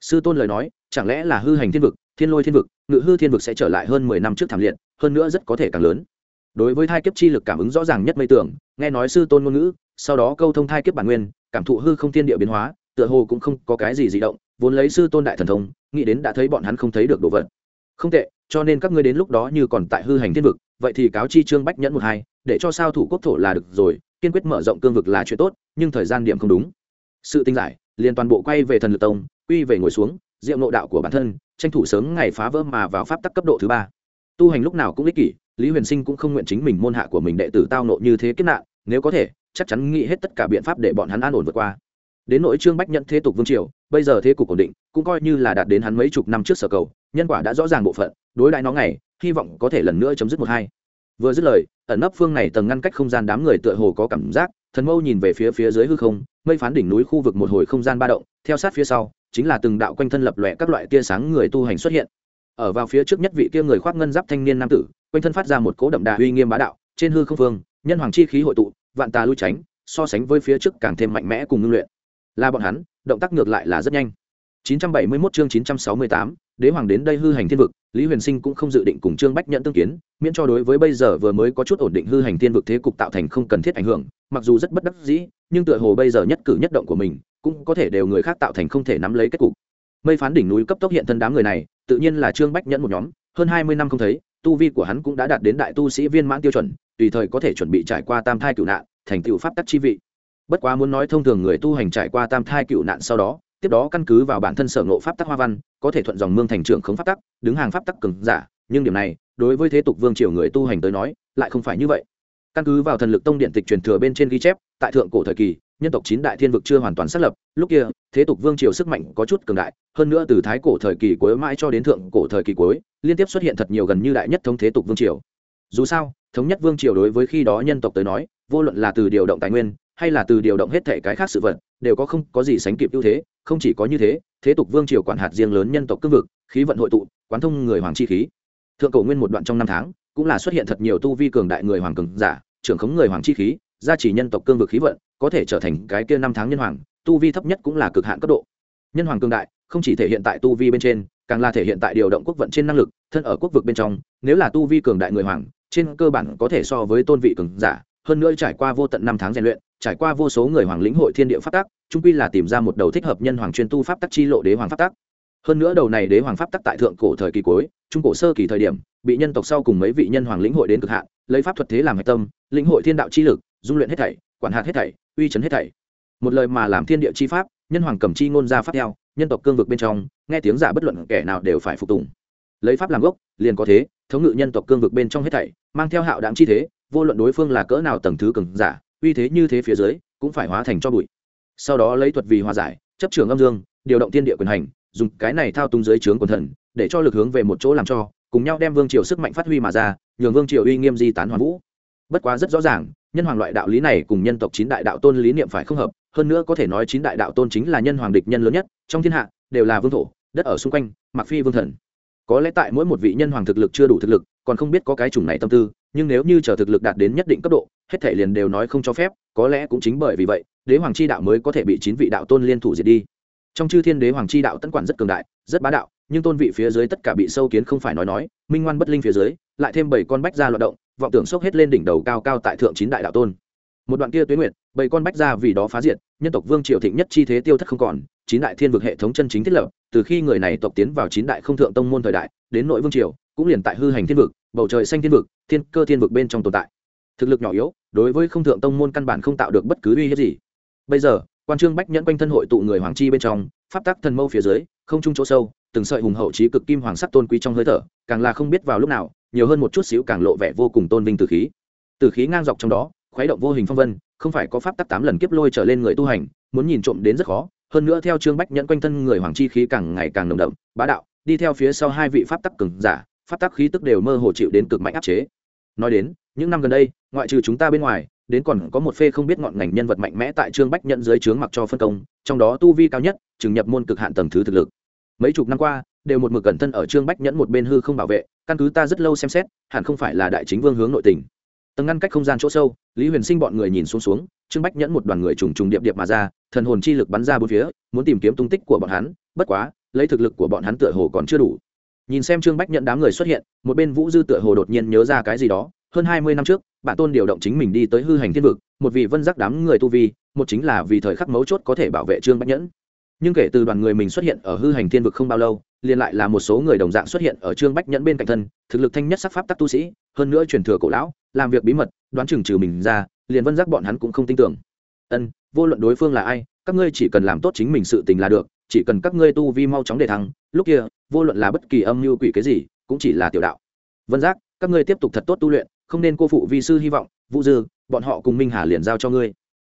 Sư tôn lời nói, chẳng lẽ là hư hành thiên vực, thiên lôi thiên vực, ngự hư thiên vực sẽ trở lại hơn mười năm trước thảm liệt, hơn nữa rất có thể càng lớn. Đối với thai kiếp chi lực cảm ứng rõ ràng nhất mây tưởng, nghe nói sư tôn ngôn ngữ, sau đó câu thông thai kiếp bản nguyên, cảm thụ hư không thiên địa biến hóa tựa hồ cũng không có cái gì dị động, vốn lấy sư tôn đại thần thông, nghĩ đến đã thấy bọn hắn không thấy được đồ vật. Không tệ, cho nên các ngươi đến lúc đó như còn tại hư hành thiên vực, vậy thì cáo chi trương bách nhẫn một hai, để cho sao thủ quốc thổ là được rồi, kiên quyết mở rộng cương vực là chuyện tốt, nhưng thời gian điểm không đúng. Sự tinh giải, liền toàn bộ quay về thần lực tông, quy về ngồi xuống, diệu nộ đạo của bản thân, tranh thủ sớm ngày phá vỡ mà vào pháp tắc cấp độ thứ ba. Tu hành lúc nào cũng ích kỷ, lý huyền sinh cũng không nguyện chính mình môn hạ của mình đệ tử tao nộ như thế kết nạn, nếu có thể, chắc chắn nghĩ hết tất cả biện pháp để bọn hắn an ổn vượt qua đến nội trương bách nhận thế tục vương triều, bây giờ thế cục ổn định, cũng coi như là đạt đến hắn mấy chục năm trước sở cầu, nhân quả đã rõ ràng bộ phận, đối đại nó ngày, hy vọng có thể lần nữa chấm dứt một hai. Vừa dứt lời, ẩn nấp phương này tầng ngăn cách không gian đám người tựa hồ có cảm giác, thần mâu nhìn về phía phía dưới hư không, mây phán đỉnh núi khu vực một hồi không gian ba động, theo sát phía sau, chính là từng đạo quanh thân lập lòe các loại tia sáng người tu hành xuất hiện. Ở vào phía trước nhất vị kia người khoác ngân giáp thanh niên nam tử, quanh thân phát ra một cỗ đậm đà uy nghiêm bá đạo, trên hư không phương nhân hoàng chi khí hội tụ, vạn tà lui tránh, so sánh với phía trước càng thêm mạnh mẽ cùng ngưng luyện là bọn hắn động tác ngược lại là rất nhanh. 971 chương 968, đế hoàng đến đây hư hành thiên vực lý huyền sinh cũng không dự định cùng trương bách nhận tương kiến miễn cho đối với bây giờ vừa mới có chút ổn định hư hành thiên vực thế cục tạo thành không cần thiết ảnh hưởng mặc dù rất bất đắc dĩ nhưng tựa hồ bây giờ nhất cử nhất động của mình cũng có thể đều người khác tạo thành không thể nắm lấy kết cục. Mây phán đỉnh núi cấp tốc hiện thân đám người này tự nhiên là trương bách nhẫn một nhóm hơn hai mươi năm không thấy tu vi của hắn cũng đã đạt đến đại tu sĩ viên mãn tiêu chuẩn tùy thời có thể chuẩn bị trải qua tam thai cửu nạn thành tựu pháp tắc chi vị bất quá muốn nói thông thường người tu hành trải qua tam thai cựu nạn sau đó, tiếp đó căn cứ vào bản thân sở ngộ pháp tắc hoa văn, có thể thuận dòng mương thành trưởng khống pháp tắc, đứng hàng pháp tắc cường giả, nhưng điểm này, đối với thế tục vương triều người tu hành tới nói, lại không phải như vậy. Căn cứ vào thần lực tông điện tịch truyền thừa bên trên ghi chép, tại thượng cổ thời kỳ, nhân tộc chín đại thiên vực chưa hoàn toàn xác lập, lúc kia, thế tục vương triều sức mạnh có chút cường đại, hơn nữa từ thái cổ thời kỳ cuối mãi cho đến thượng cổ thời kỳ cuối, liên tiếp xuất hiện thật nhiều gần như đại nhất thống thế tục vương triều. Dù sao, thống nhất vương triều đối với khi đó nhân tộc tới nói, vô luận là từ điều động tài nguyên hay là từ điều động hết thể cái khác sự vật, đều có không có gì sánh kịp ưu thế, không chỉ có như thế thế tục vương triều quản hạt riêng lớn nhân tộc cương vực, khí vận hội tụ, quán thông người hoàng chi khí. Thượng cổ nguyên một đoạn trong năm tháng, cũng là xuất hiện thật nhiều tu vi cường đại người hoàng cường giả, trưởng khống người hoàng chi khí, gia trì nhân tộc cương vực khí vận, có thể trở thành cái kia năm tháng nhân hoàng, tu vi thấp nhất cũng là cực hạn cấp độ. Nhân hoàng cường đại, không chỉ thể hiện tại tu vi bên trên, càng là thể hiện tại điều động quốc vận trên năng lực, thân ở quốc vực bên trong, nếu là tu vi cường đại người hoàng, trên cơ bản có thể so với tôn vị cường giả, hơn nữa trải qua vô tận năm tháng rèn luyện trải qua vô số người hoàng lĩnh hội thiên địa pháp tắc trung quy là tìm ra một đầu thích hợp nhân hoàng chuyên tu pháp tắc chi lộ đế hoàng pháp tắc. Hơn nữa đầu này đế hoàng pháp tắc tại thượng cổ thời kỳ cuối, trung cổ sơ kỳ thời điểm, bị nhân tộc sau cùng mấy vị nhân hoàng lĩnh hội đến cực hạn, lấy pháp thuật thế làm hạch tâm, lĩnh hội thiên đạo chi lực, dung luyện hết thảy, quản hạt hết thảy, uy chấn hết thảy. Một lời mà làm thiên địa chi pháp, nhân hoàng cầm chi ngôn ra pháp theo, nhân tộc cương vực bên trong, nghe tiếng giả bất luận kẻ nào đều phải phục tùng. Lấy pháp làm gốc, liền có thế, thống ngự nhân tộc cương vực bên trong hết thảy, mang theo hạo đáng chi thế, vô luận đối phương là cỡ nào tầng thứ cường giả uy thế như thế phía dưới, cũng phải hóa thành cho bụi. Sau đó lấy thuật vì hòa giải, chấp trường âm dương, điều động thiên địa quyền hành, dùng cái này thao túng dưới trướng quần thần, để cho lực hướng về một chỗ làm cho, cùng nhau đem vương triều sức mạnh phát huy mà ra, nhường vương triều uy nghiêm di tán hoàn vũ. Bất quá rất rõ ràng, nhân hoàng loại đạo lý này cùng nhân tộc chín đại đạo tôn lý niệm phải không hợp, hơn nữa có thể nói chín đại đạo tôn chính là nhân hoàng địch nhân lớn nhất, trong thiên hạ, đều là vương thổ, đất ở xung quanh mặc phi vương thần có lẽ tại mỗi một vị nhân hoàng thực lực chưa đủ thực lực, còn không biết có cái chủng này tâm tư, nhưng nếu như chờ thực lực đạt đến nhất định cấp độ, hết thể liền đều nói không cho phép, có lẽ cũng chính bởi vì vậy, đế hoàng chi đạo mới có thể bị chín vị đạo tôn liên thủ diệt đi. Trong chư thiên đế hoàng chi đạo tấn quản rất cường đại, rất bá đạo, nhưng tôn vị phía dưới tất cả bị sâu kiến không phải nói nói, minh ngoan bất linh phía dưới, lại thêm bảy con bách ra loạt động, vọng tưởng sốc hết lên đỉnh đầu cao cao tại thượng chín đại đạo tôn. Một đoạn kia tuyến nguyệt, bảy con bách ra vì đó phá diệt, nhân tộc vương triều thịnh nhất chi thế tiêu thất không còn chín đại thiên vực hệ thống chân chính thiết lập, từ khi người này tộc tiến vào chín đại không thượng tông môn thời đại, đến nội vương triều, cũng liền tại hư hành thiên vực, bầu trời xanh thiên vực, thiên cơ thiên vực bên trong tồn tại. Thực lực nhỏ yếu, đối với không thượng tông môn căn bản không tạo được bất cứ uy hiếp gì. Bây giờ, quan trương bách nhẫn quanh thân hội tụ người hoàng chi bên trong, pháp tắc thần mâu phía dưới, không trung chỗ sâu, từng sợi hùng hậu trí cực kim hoàng sắc tôn quý trong hơi thở, càng là không biết vào lúc nào, nhiều hơn một chút xíu càng lộ vẻ vô cùng tôn vinh từ khí. Từ khí ngang dọc trong đó, khuấy động vô hình phong vân, không phải có pháp tắc tám lần kiếp lôi trở lên người tu hành, muốn nhìn trộm đến rất khó hơn nữa theo trương bách nhẫn quanh thân người hoàng chi khí càng ngày càng nồng đậm, bá đạo, đi theo phía sau hai vị pháp tắc cường giả, pháp tắc khí tức đều mơ hồ chịu đến cực mạnh áp chế. Nói đến, những năm gần đây, ngoại trừ chúng ta bên ngoài, đến còn có một phê không biết ngọn ngành nhân vật mạnh mẽ tại trương bách nhẫn dưới trướng mặc cho phân công, trong đó tu vi cao nhất chừng nhập môn cực hạn tầng thứ thực lực. Mấy chục năm qua, đều một mực cẩn thân ở trương bách nhẫn một bên hư không bảo vệ, căn cứ ta rất lâu xem xét, hẳn không phải là đại chính vương hướng nội tình. Tầng ngăn cách không gian chỗ sâu, lý huyền sinh bọn người nhìn xuống xuống, trương bách nhẫn một đoàn người trùng trùng điệp điệp mà ra thần hồn chi lực bắn ra bốn phía, muốn tìm kiếm tung tích của bọn hắn, bất quá, lấy thực lực của bọn hắn tựa hồ còn chưa đủ. Nhìn xem trương bách nhẫn đám người xuất hiện, một bên vũ dư tựa hồ đột nhiên nhớ ra cái gì đó, hơn hai mươi năm trước, bản tôn điều động chính mình đi tới hư hành thiên vực, một vị vân giác đám người tu vi, một chính là vì thời khắc mấu chốt có thể bảo vệ trương bách nhẫn. Nhưng kể từ đoàn người mình xuất hiện ở hư hành thiên vực không bao lâu, liền lại là một số người đồng dạng xuất hiện ở trương bách nhẫn bên cạnh thân, thực lực thanh nhất sắc pháp tắc tu sĩ, hơn nữa truyền thừa cổ lão, làm việc bí mật, đoán chừng trừ mình ra, liền vân giác bọn hắn cũng không tin tưởng ân, vô luận đối phương là ai, các ngươi chỉ cần làm tốt chính mình sự tình là được, chỉ cần các ngươi tu vi mau chóng để thăng, lúc kia, vô luận là bất kỳ âm mưu quỷ cái gì, cũng chỉ là tiểu đạo. Vân giác, các ngươi tiếp tục thật tốt tu luyện, không nên cô phụ vi sư hy vọng, vũ dư, bọn họ cùng minh hà liền giao cho ngươi.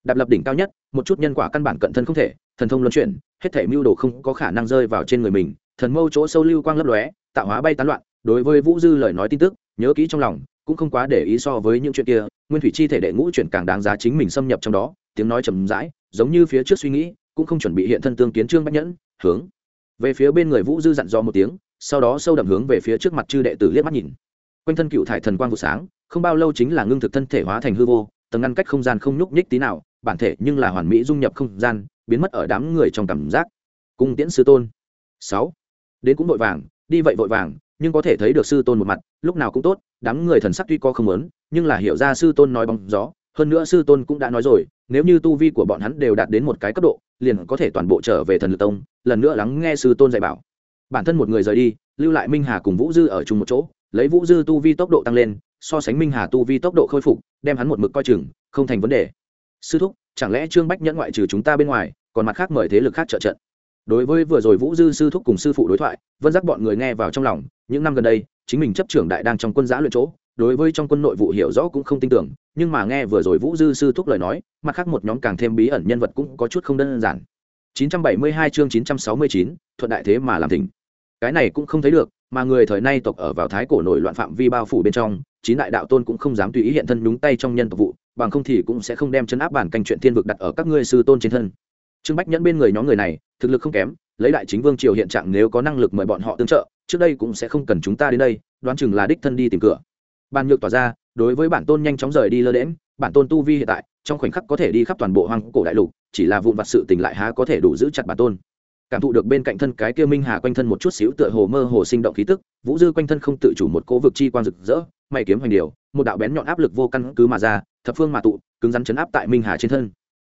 Đạp lập đỉnh cao nhất, một chút nhân quả căn bản cận thân không thể, thần thông luân chuyển, hết thể mưu đồ không có khả năng rơi vào trên người mình, thần mâu chỗ sâu lưu quang lấp lóe, tạo hóa bay tán loạn, đối với vũ dư lời nói tin tức, nhớ kỹ trong lòng cũng không quá để ý so với những chuyện kia, nguyên thủy chi thể đệ ngũ chuyển càng đáng giá chính mình xâm nhập trong đó, tiếng nói chầm rãi, giống như phía trước suy nghĩ, cũng không chuẩn bị hiện thân tương kiến trương bách nhẫn, hướng về phía bên người vũ dư dặn dò một tiếng, sau đó sâu đậm hướng về phía trước mặt chư đệ tử liếc mắt nhìn. Quanh thân cựu thải thần quang vụ sáng, không bao lâu chính là ngưng thực thân thể hóa thành hư vô, tầng ngăn cách không gian không nhúc nhích tí nào, bản thể nhưng là hoàn mỹ dung nhập không gian, biến mất ở đám người trong cảm giác. Cung tiễn sư tôn. Sáu. Đến cũng vội vàng, đi vậy vội vàng nhưng có thể thấy được sư tôn một mặt, lúc nào cũng tốt, đám người thần sắc tuy có không lớn, nhưng là hiểu ra sư tôn nói bóng gió. Hơn nữa sư tôn cũng đã nói rồi, nếu như tu vi của bọn hắn đều đạt đến một cái cấp độ, liền có thể toàn bộ trở về thần lực tông, lần nữa lắng nghe sư tôn dạy bảo. Bản thân một người rời đi, lưu lại minh hà cùng vũ dư ở chung một chỗ, lấy vũ dư tu vi tốc độ tăng lên, so sánh minh hà tu vi tốc độ khôi phục, đem hắn một mực coi chừng, không thành vấn đề. Sư thúc, chẳng lẽ trương bách nhẫn ngoại trừ chúng ta bên ngoài, còn mặt khác mời thế lực khác trợ trận? Đối với vừa rồi vũ dư sư thúc cùng sư phụ đối thoại vân giác bọn người nghe vào trong lòng những năm gần đây chính mình chấp trưởng đại đang trong quân giã luyện chỗ đối với trong quân nội vụ hiểu rõ cũng không tin tưởng nhưng mà nghe vừa rồi vũ dư sư thúc lời nói mặt khác một nhóm càng thêm bí ẩn nhân vật cũng có chút không đơn giản. 972 chương 969, thuận đại thế mà làm thỉnh. Cái này cũng không thấy được mà người thời nay tộc ở vào thái cổ nổi loạn phạm vi bao phủ bên trong chín đại đạo tôn cũng không dám tùy ý hiện thân đúng tay trong nhân tộc vụ bằng không thì cũng sẽ không đem chân áp bản canh chuyện thiên vực đặt ở các ngươi sư tôn trên thân. Trương bách nhẫn bên người nhóm người này thực lực không kém, lấy đại chính vương triều hiện trạng nếu có năng lực mời bọn họ tương trợ, trước đây cũng sẽ không cần chúng ta đến đây, đoán chừng là đích thân đi tìm cửa. Bàn nhược tỏa ra, đối với bản tôn nhanh chóng rời đi lơ đễm bản tôn tu vi hiện tại, trong khoảnh khắc có thể đi khắp toàn bộ hoang cổ đại lục, chỉ là vụn vặt sự tình lại há có thể đủ giữ chặt bản tôn. Cảm thụ được bên cạnh thân cái kia minh hà quanh thân một chút xíu tựa hồ mơ hồ sinh động khí tức, vũ dư quanh thân không tự chủ một cỗ vực chi quang rực rỡ, mày kiếm hoành điều một đạo bén nhọn áp lực vô căn cứ mà ra, thập phương mà tụ, cứng rắn chấn áp tại minh hà trên thân.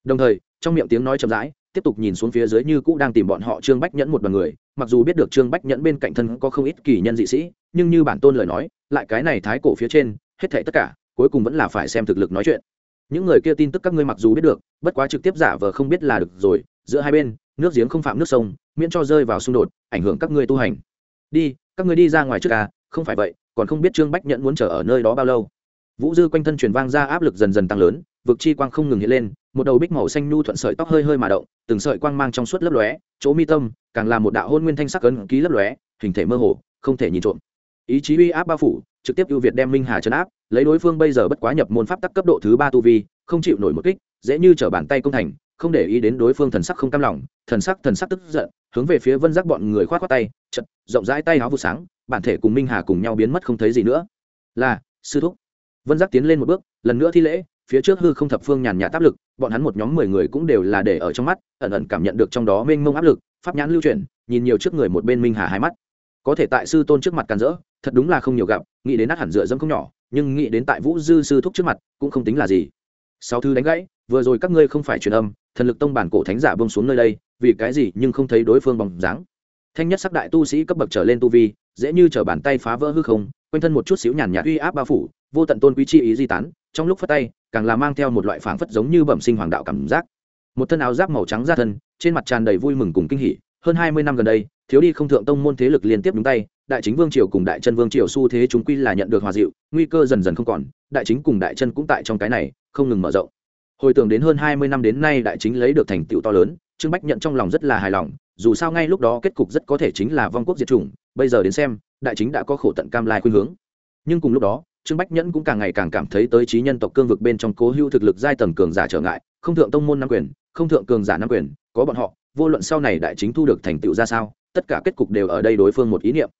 Đồng thời, trong miệng tiếng nói chậm rãi tiếp tục nhìn xuống phía dưới như cũ đang tìm bọn họ trương bách nhẫn một đoàn người, mặc dù biết được trương bách nhẫn bên cạnh thân có không ít kỳ nhân dị sĩ, nhưng như bản tôn lời nói, lại cái này thái cổ phía trên, hết thảy tất cả, cuối cùng vẫn là phải xem thực lực nói chuyện. Những người kia tin tức các ngươi mặc dù biết được, bất quá trực tiếp giả vờ không biết là được rồi, giữa hai bên, nước giếng không phạm nước sông, miễn cho rơi vào xung đột, ảnh hưởng các ngươi tu hành. Đi, các ngươi đi ra ngoài trước à không phải vậy, còn không biết trương bách nhẫn muốn chờ ở nơi đó bao lâu. Vũ dư quanh thân truyền vang ra áp lực dần dần tăng lớn vực chi quang không ngừng hiện lên, một đầu bích màu xanh nhu thuận sợi tóc hơi hơi mà động, từng sợi quang mang trong suốt lấp lóe, chỗ mi tâm càng là một đạo hôn nguyên thanh sắc ấn ký lấp lóe, hình thể mơ hồ, không thể nhìn trộm. Ý chí uy áp bao phủ, trực tiếp ưu việt đem minh hà chấn áp, lấy đối phương bây giờ bất quá nhập môn pháp tắc cấp độ thứ ba tu vi, không chịu nổi một kích, dễ như trở bàn tay công thành, không để ý đến đối phương thần sắc không cam lòng, thần sắc thần sắc tức giận, hướng về phía vân giác bọn người khoát khoát tay, chật, rộng rãi tay áo vụ sáng, bản thể cùng minh hà cùng nhau biến mất không thấy gì nữa. Là, sư thúc. Vân giác tiến lên một bước, lần nữa thi lễ phía trước hư không thập phương nhàn nhạt áp lực, bọn hắn một nhóm mười người cũng đều là để ở trong mắt, ẩn ẩn cảm nhận được trong đó mênh mông áp lực, pháp nhãn lưu chuyển, nhìn nhiều trước người một bên minh hà hai mắt. Có thể tại sư tôn trước mặt càn rỡ, thật đúng là không nhiều gặp, nghĩ đến nát hẳn dựa dẫm không nhỏ, nhưng nghĩ đến tại vũ dư sư thúc trước mặt, cũng không tính là gì. Sáu thư đánh gãy, vừa rồi các ngươi không phải truyền âm, thần lực tông bản cổ thánh giả bông xuống nơi đây, vì cái gì nhưng không thấy đối phương bằng dáng. Thanh nhất sắc đại tu sĩ cấp bậc trở lên tu vi, dễ như t bàn tay phá vỡ hư không, quanh thân một chút xíu nhàn nhạt uy áp bao phủ, vô tận tôn quý chi ý di tán trong lúc phát tay, càng là mang theo một loại phảng phất giống như bẩm sinh hoàng đạo cảm giác. Một thân áo giáp màu trắng ra thân, trên mặt tràn đầy vui mừng cùng kinh hỉ. Hơn hai mươi năm gần đây, thiếu đi không thượng tông môn thế lực liên tiếp đúng tay, đại chính vương triều cùng đại chân vương triều xu thế chúng quy là nhận được hòa dịu, nguy cơ dần dần không còn, đại chính cùng đại chân cũng tại trong cái này, không ngừng mở rộng. Hồi tưởng đến hơn hai mươi năm đến nay đại chính lấy được thành tựu to lớn, trương bách nhận trong lòng rất là hài lòng, dù sao ngay lúc đó kết cục rất có thể chính là vong quốc diệt chủng, bây giờ đến xem, đại chính đã có khổ tận cam lai khuyên hướng. Nhưng cùng lúc đó trương bách nhẫn cũng càng ngày càng cảm thấy tới trí nhân tộc cương vực bên trong cố hữu thực lực giai tầng cường giả trở ngại, không thượng tông môn nam quyền, không thượng cường giả nam quyền, có bọn họ, vô luận sau này đại chính thu được thành tựu ra sao, tất cả kết cục đều ở đây đối phương một ý niệm.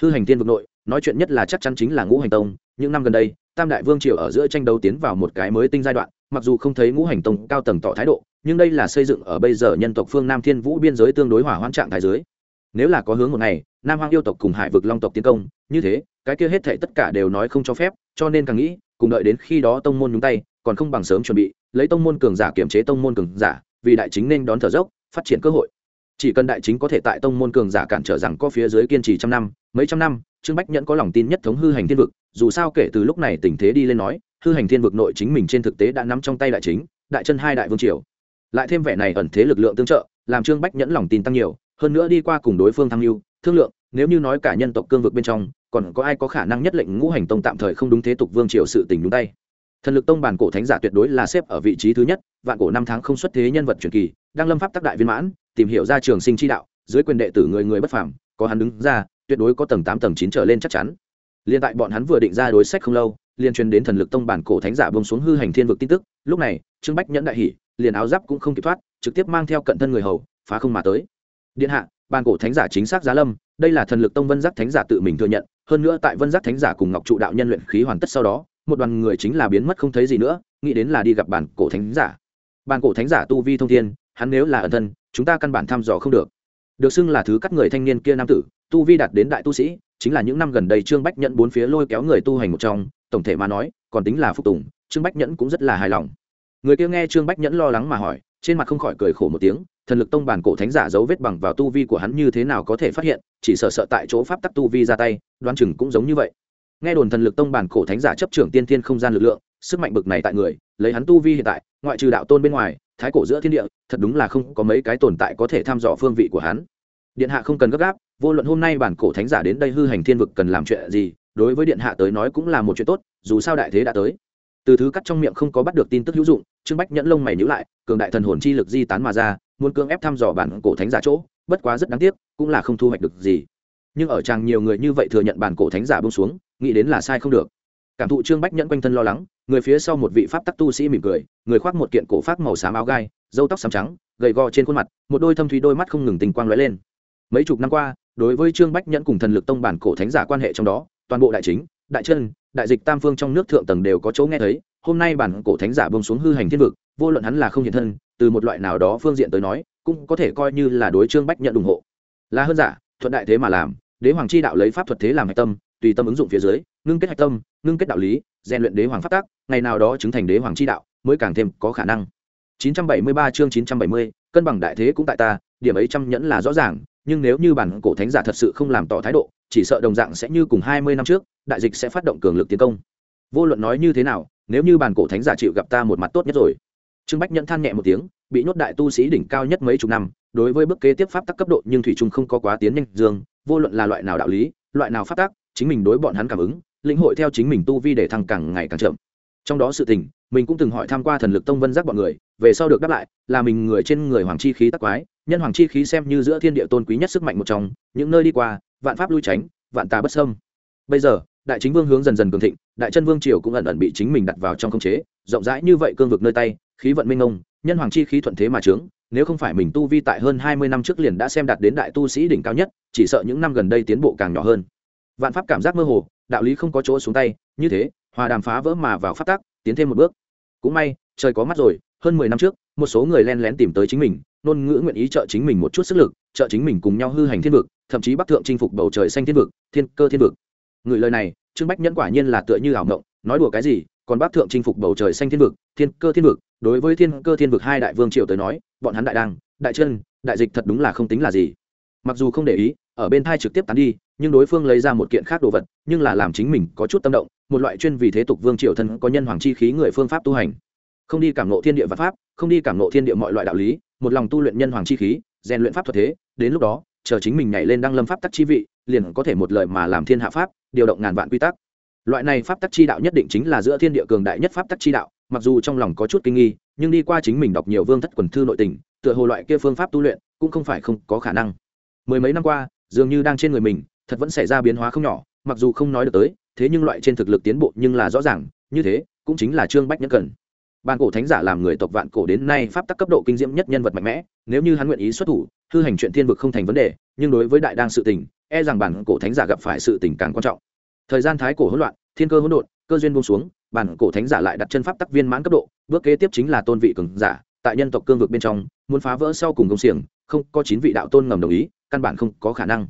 Hư hành thiên vực nội, nói chuyện nhất là chắc chắn chính là ngũ hành tông, những năm gần đây, tam đại vương triều ở giữa tranh đấu tiến vào một cái mới tinh giai đoạn, mặc dù không thấy ngũ hành tông cao tầng tỏ thái độ, nhưng đây là xây dựng ở bây giờ nhân tộc phương nam thiên vũ biên giới tương đối hỏa hoãn trạng thái dưới nếu là có hướng một ngày, nam hoang yêu tộc cùng hải vực long tộc tiến công, như thế, cái kia hết thệ tất cả đều nói không cho phép, cho nên càng nghĩ, cùng đợi đến khi đó tông môn nhúng tay, còn không bằng sớm chuẩn bị, lấy tông môn cường giả kiểm chế tông môn cường giả, vì đại chính nên đón thở dốc, phát triển cơ hội. Chỉ cần đại chính có thể tại tông môn cường giả cản trở rằng có phía dưới kiên trì trăm năm, mấy trăm năm, trương bách nhẫn có lòng tin nhất thống hư hành thiên vực, dù sao kể từ lúc này tình thế đi lên nói, hư hành thiên vực nội chính mình trên thực tế đã nắm trong tay đại chính, đại chân hai đại vương triều. Lại thêm vẻ này ẩn thế lực lượng tương trợ, làm trương bách nhẫn lòng tin tăng nhiều hơn nữa đi qua cùng đối phương tham mưu, thương lượng, nếu như nói cả nhân tộc cương vực bên trong, còn có ai có khả năng nhất lệnh ngũ hành tông tạm thời không đúng thế tục vương triều sự tình đúng tay? Thần lực tông bản cổ thánh giả tuyệt đối là xếp ở vị trí thứ nhất, vạn cổ năm tháng không xuất thế nhân vật truyền kỳ, đang lâm pháp tác đại viên mãn, tìm hiểu ra trường sinh chi đạo, dưới quyền đệ tử người người bất phàm, có hắn đứng ra, tuyệt đối có tầng tám, tầng chín trở lên chắc chắn. Liên tại bọn hắn vừa định ra đối sách không lâu liên truyền đến thần lực tông bản cổ thánh giả bông xuống hư hành thiên vực tin tức, lúc này, trương bách nhẫn đại hỉ, liền áo giáp cũng không kịp thoát, trực tiếp mang theo cận thân người hầu, phá không mà tới điện hạ bản cổ thánh giả chính xác giá lâm, đây là thần lực tông vân giác thánh giả tự mình thừa nhận, hơn nữa tại vân giác thánh giả cùng ngọc trụ đạo nhân luyện khí hoàn tất sau đó, một đoàn người chính là biến mất không thấy gì nữa, nghĩ đến là đi gặp bản cổ thánh giả. Bản cổ thánh giả tu vi thông thiên, hắn nếu là ẩn thân, chúng ta căn bản thăm dò không được. Được xưng là thứ các người thanh niên kia nam tử, tu vi đạt đến đại tu sĩ, chính là những năm gần đây trương bách nhẫn bốn phía lôi kéo người tu hành một trong, tổng thể mà nói, còn tính là phục tùng, trương bách nhẫn cũng rất là hài lòng. Người kia nghe trương bách nhẫn lo lắng mà hỏi trên mặt không khỏi cười khổ một tiếng, thần lực tông bản cổ thánh giả dấu vết bằng vào tu vi của hắn như thế nào có thể phát hiện, chỉ sợ sợ tại chỗ pháp tắc tu vi ra tay đoan chừng cũng giống như vậy. Nghe đồn thần lực tông bản cổ thánh giả chấp trưởng tiên thiên không gian lực lượng, sức mạnh bực này tại người, lấy hắn tu vi hiện tại, ngoại trừ đạo tôn bên ngoài, thái cổ giữa thiên địa, thật đúng là không có mấy cái tồn tại có thể thăm dò phương vị của hắn. Điện hạ không cần gấp gáp, vô luận hôm nay bản cổ thánh giả đến đây hư hành thiên vực cần làm chuyện gì, đối với điện hạ tới nói cũng là một chuyện tốt, dù sao đại thế đã tới từ thứ cắt trong miệng không có bắt được tin tức hữu dụng, trương bách nhẫn lông mày nhữ lại, cường đại thần hồn chi lực di tán mà ra, muốn cưỡng ép thăm dò bản cổ thánh giả chỗ, bất quá rất đáng tiếc, cũng là không thu hoạch được gì. Nhưng ở chàng nhiều người như vậy thừa nhận bản cổ thánh giả bông xuống, nghĩ đến là sai không được. Cảm thụ trương bách nhẫn quanh thân lo lắng, người phía sau một vị pháp tắc tu sĩ mỉm cười, người khoác một kiện cổ pháp màu xám áo gai dâu tóc xám trắng, gầy gò trên khuôn mặt, một đôi thâm thúy đôi mắt không ngừng tình quang lóe lên. Mấy chục năm qua, đối với trương bách nhẫn cùng thần lực tông bản cổ thánh giả quan hệ trong đó, toàn bộ đại chính đại chân đại dịch tam phương trong nước thượng tầng đều có chỗ nghe thấy hôm nay bản cổ thánh giả bông xuống hư hành thiên vực vô luận hắn là không hiện thân từ một loại nào đó phương diện tới nói cũng có thể coi như là đối trương bách nhận ủng hộ. Là hơn giả thuận đại thế mà làm đế hoàng chi đạo lấy pháp thuật thế làm hạch tâm tùy tâm ứng dụng phía dưới ngưng kết hạch tâm ngưng kết đạo lý rèn luyện đế hoàng pháp tác ngày nào đó chứng thành đế hoàng chi đạo mới càng thêm có khả năng. 973 chương 970, cân bằng đại thế cũng tại ta điểm ấy trăm nhẫn là rõ ràng nhưng nếu như bản cổ thánh giả thật sự không làm tỏ thái độ chỉ sợ đồng dạng sẽ như cùng 20 năm trước, đại dịch sẽ phát động cường lực tiến công. Vô luận nói như thế nào, nếu như bản cổ thánh giả chịu gặp ta một mặt tốt nhất rồi. Trương bách nhẫn than nhẹ một tiếng, bị nhốt đại tu sĩ đỉnh cao nhất mấy chục năm, đối với bước kế tiếp pháp tắc cấp độ nhưng thủy trung không có quá tiến nhanh dương, vô luận là loại nào đạo lý, loại nào pháp tắc, chính mình đối bọn hắn cảm ứng, lĩnh hội theo chính mình tu vi để thăng càng ngày càng chậm. Trong đó sự tình, mình cũng từng hỏi tham q u a thần lực tông vân giác bọn người, về sau được đáp lại, là mình người trên người hoàng chi khí tắc quái, nhân hoàng chi khí xem như giữa thiên địa tôn quý nhất sức mạnh một trong, những nơi đi qua vạn pháp lui tránh, vạn tà bất sâm bây giờ, đại chính vương hướng dần dần cường thịnh, đại chân vương triều cũng ẩn ẩn bị chính mình đặt vào trong khống chế, rộng rãi như vậy cương vực nơi tay, khí vận minh ông nhân hoàng chi khí thuận thế mà trướng, nếu không phải mình tu vi tại hơn hai mươi năm trước liền đã xem đạt đến đại tu sĩ đỉnh cao nhất, chỉ sợ những năm gần đây tiến bộ càng nhỏ hơn. Vạn pháp cảm giác mơ hồ, đạo lý không có chỗ xuống tay, như thế, hòa đàm phá vỡ mà vào phát tác tiến thêm một bước. Cũng may, trời có mắt rồi, hơn mười năm trước, một số người len lén tìm tới chính mình nôn ngữ nguyện ý trợ chính mình một chút sức lực trợ chính mình cùng nhau hư hành thiên vực, thậm chí bắc thượng chinh phục bầu trời xanh thiên vực, thiên cơ thiên vực. Người lời này, trương bách nhẫn quả nhiên là tựa như ảo ngộng nói đùa cái gì, còn bắc thượng chinh phục bầu trời xanh thiên vực, thiên cơ thiên vực, đối với thiên cơ thiên vực hai đại vương triều tới nói, bọn hắn đại đăng đại chân, đại dịch thật đúng là không tính là gì. Mặc dù không để ý, ở bên thai trực tiếp tán đi, nhưng đối phương lấy ra một kiện khác đồ vật, nhưng là làm chính mình có chút tâm động, một loại chuyên vì thế tục vương triều thân có nhân hoàng chi khí người phương pháp tu hành. Không đi cảm nộ thiên địa vật pháp, không đi cảm nộ thiên địa mọi loại đạo lý, một lòng tu luyện nhân hoàng chi khí rèn luyện pháp thuật thế, đến lúc đó, chờ chính mình nhảy lên đăng lâm pháp tắc chi vị, liền có thể một lời mà làm thiên hạ pháp, điều động ngàn vạn quy tắc. Loại này pháp tắc chi đạo nhất định chính là giữa thiên địa cường đại nhất pháp tắc chi đạo, mặc dù trong lòng có chút kinh nghi, nhưng đi qua chính mình đọc nhiều vương thất quần thư nội tình, tựa hồ loại kia phương pháp tu luyện cũng không phải không có khả năng. Mười mấy năm qua, dường như đang trên người mình, thật vẫn xảy ra biến hóa không nhỏ, mặc dù không nói được tới, thế nhưng loại trên thực lực tiến bộ nhưng là rõ ràng, như thế, cũng chính là trương bách nhất cần bàn cổ thánh giả làm người tộc vạn cổ đến nay pháp tắc cấp độ kinh diễm nhất nhân vật mạnh mẽ, nếu như hắn nguyện ý xuất thủ, hư hành chuyện thiên vực không thành vấn đề, nhưng đối với đại đang sự tình e rằng bản cổ thánh giả gặp phải sự tình càng quan trọng. Thời gian thái cổ hỗn loạn, thiên cơ hỗn độn, cơ duyên buông xuống, bản cổ thánh giả lại đặt chân pháp tắc viên mãn cấp độ, bước kế tiếp chính là tôn vị cường giả, tại nhân tộc cương vực bên trong, muốn phá vỡ sau cùng công xiềng, không có chín vị đạo tôn ngầm đồng ý, căn bản không có khả năng.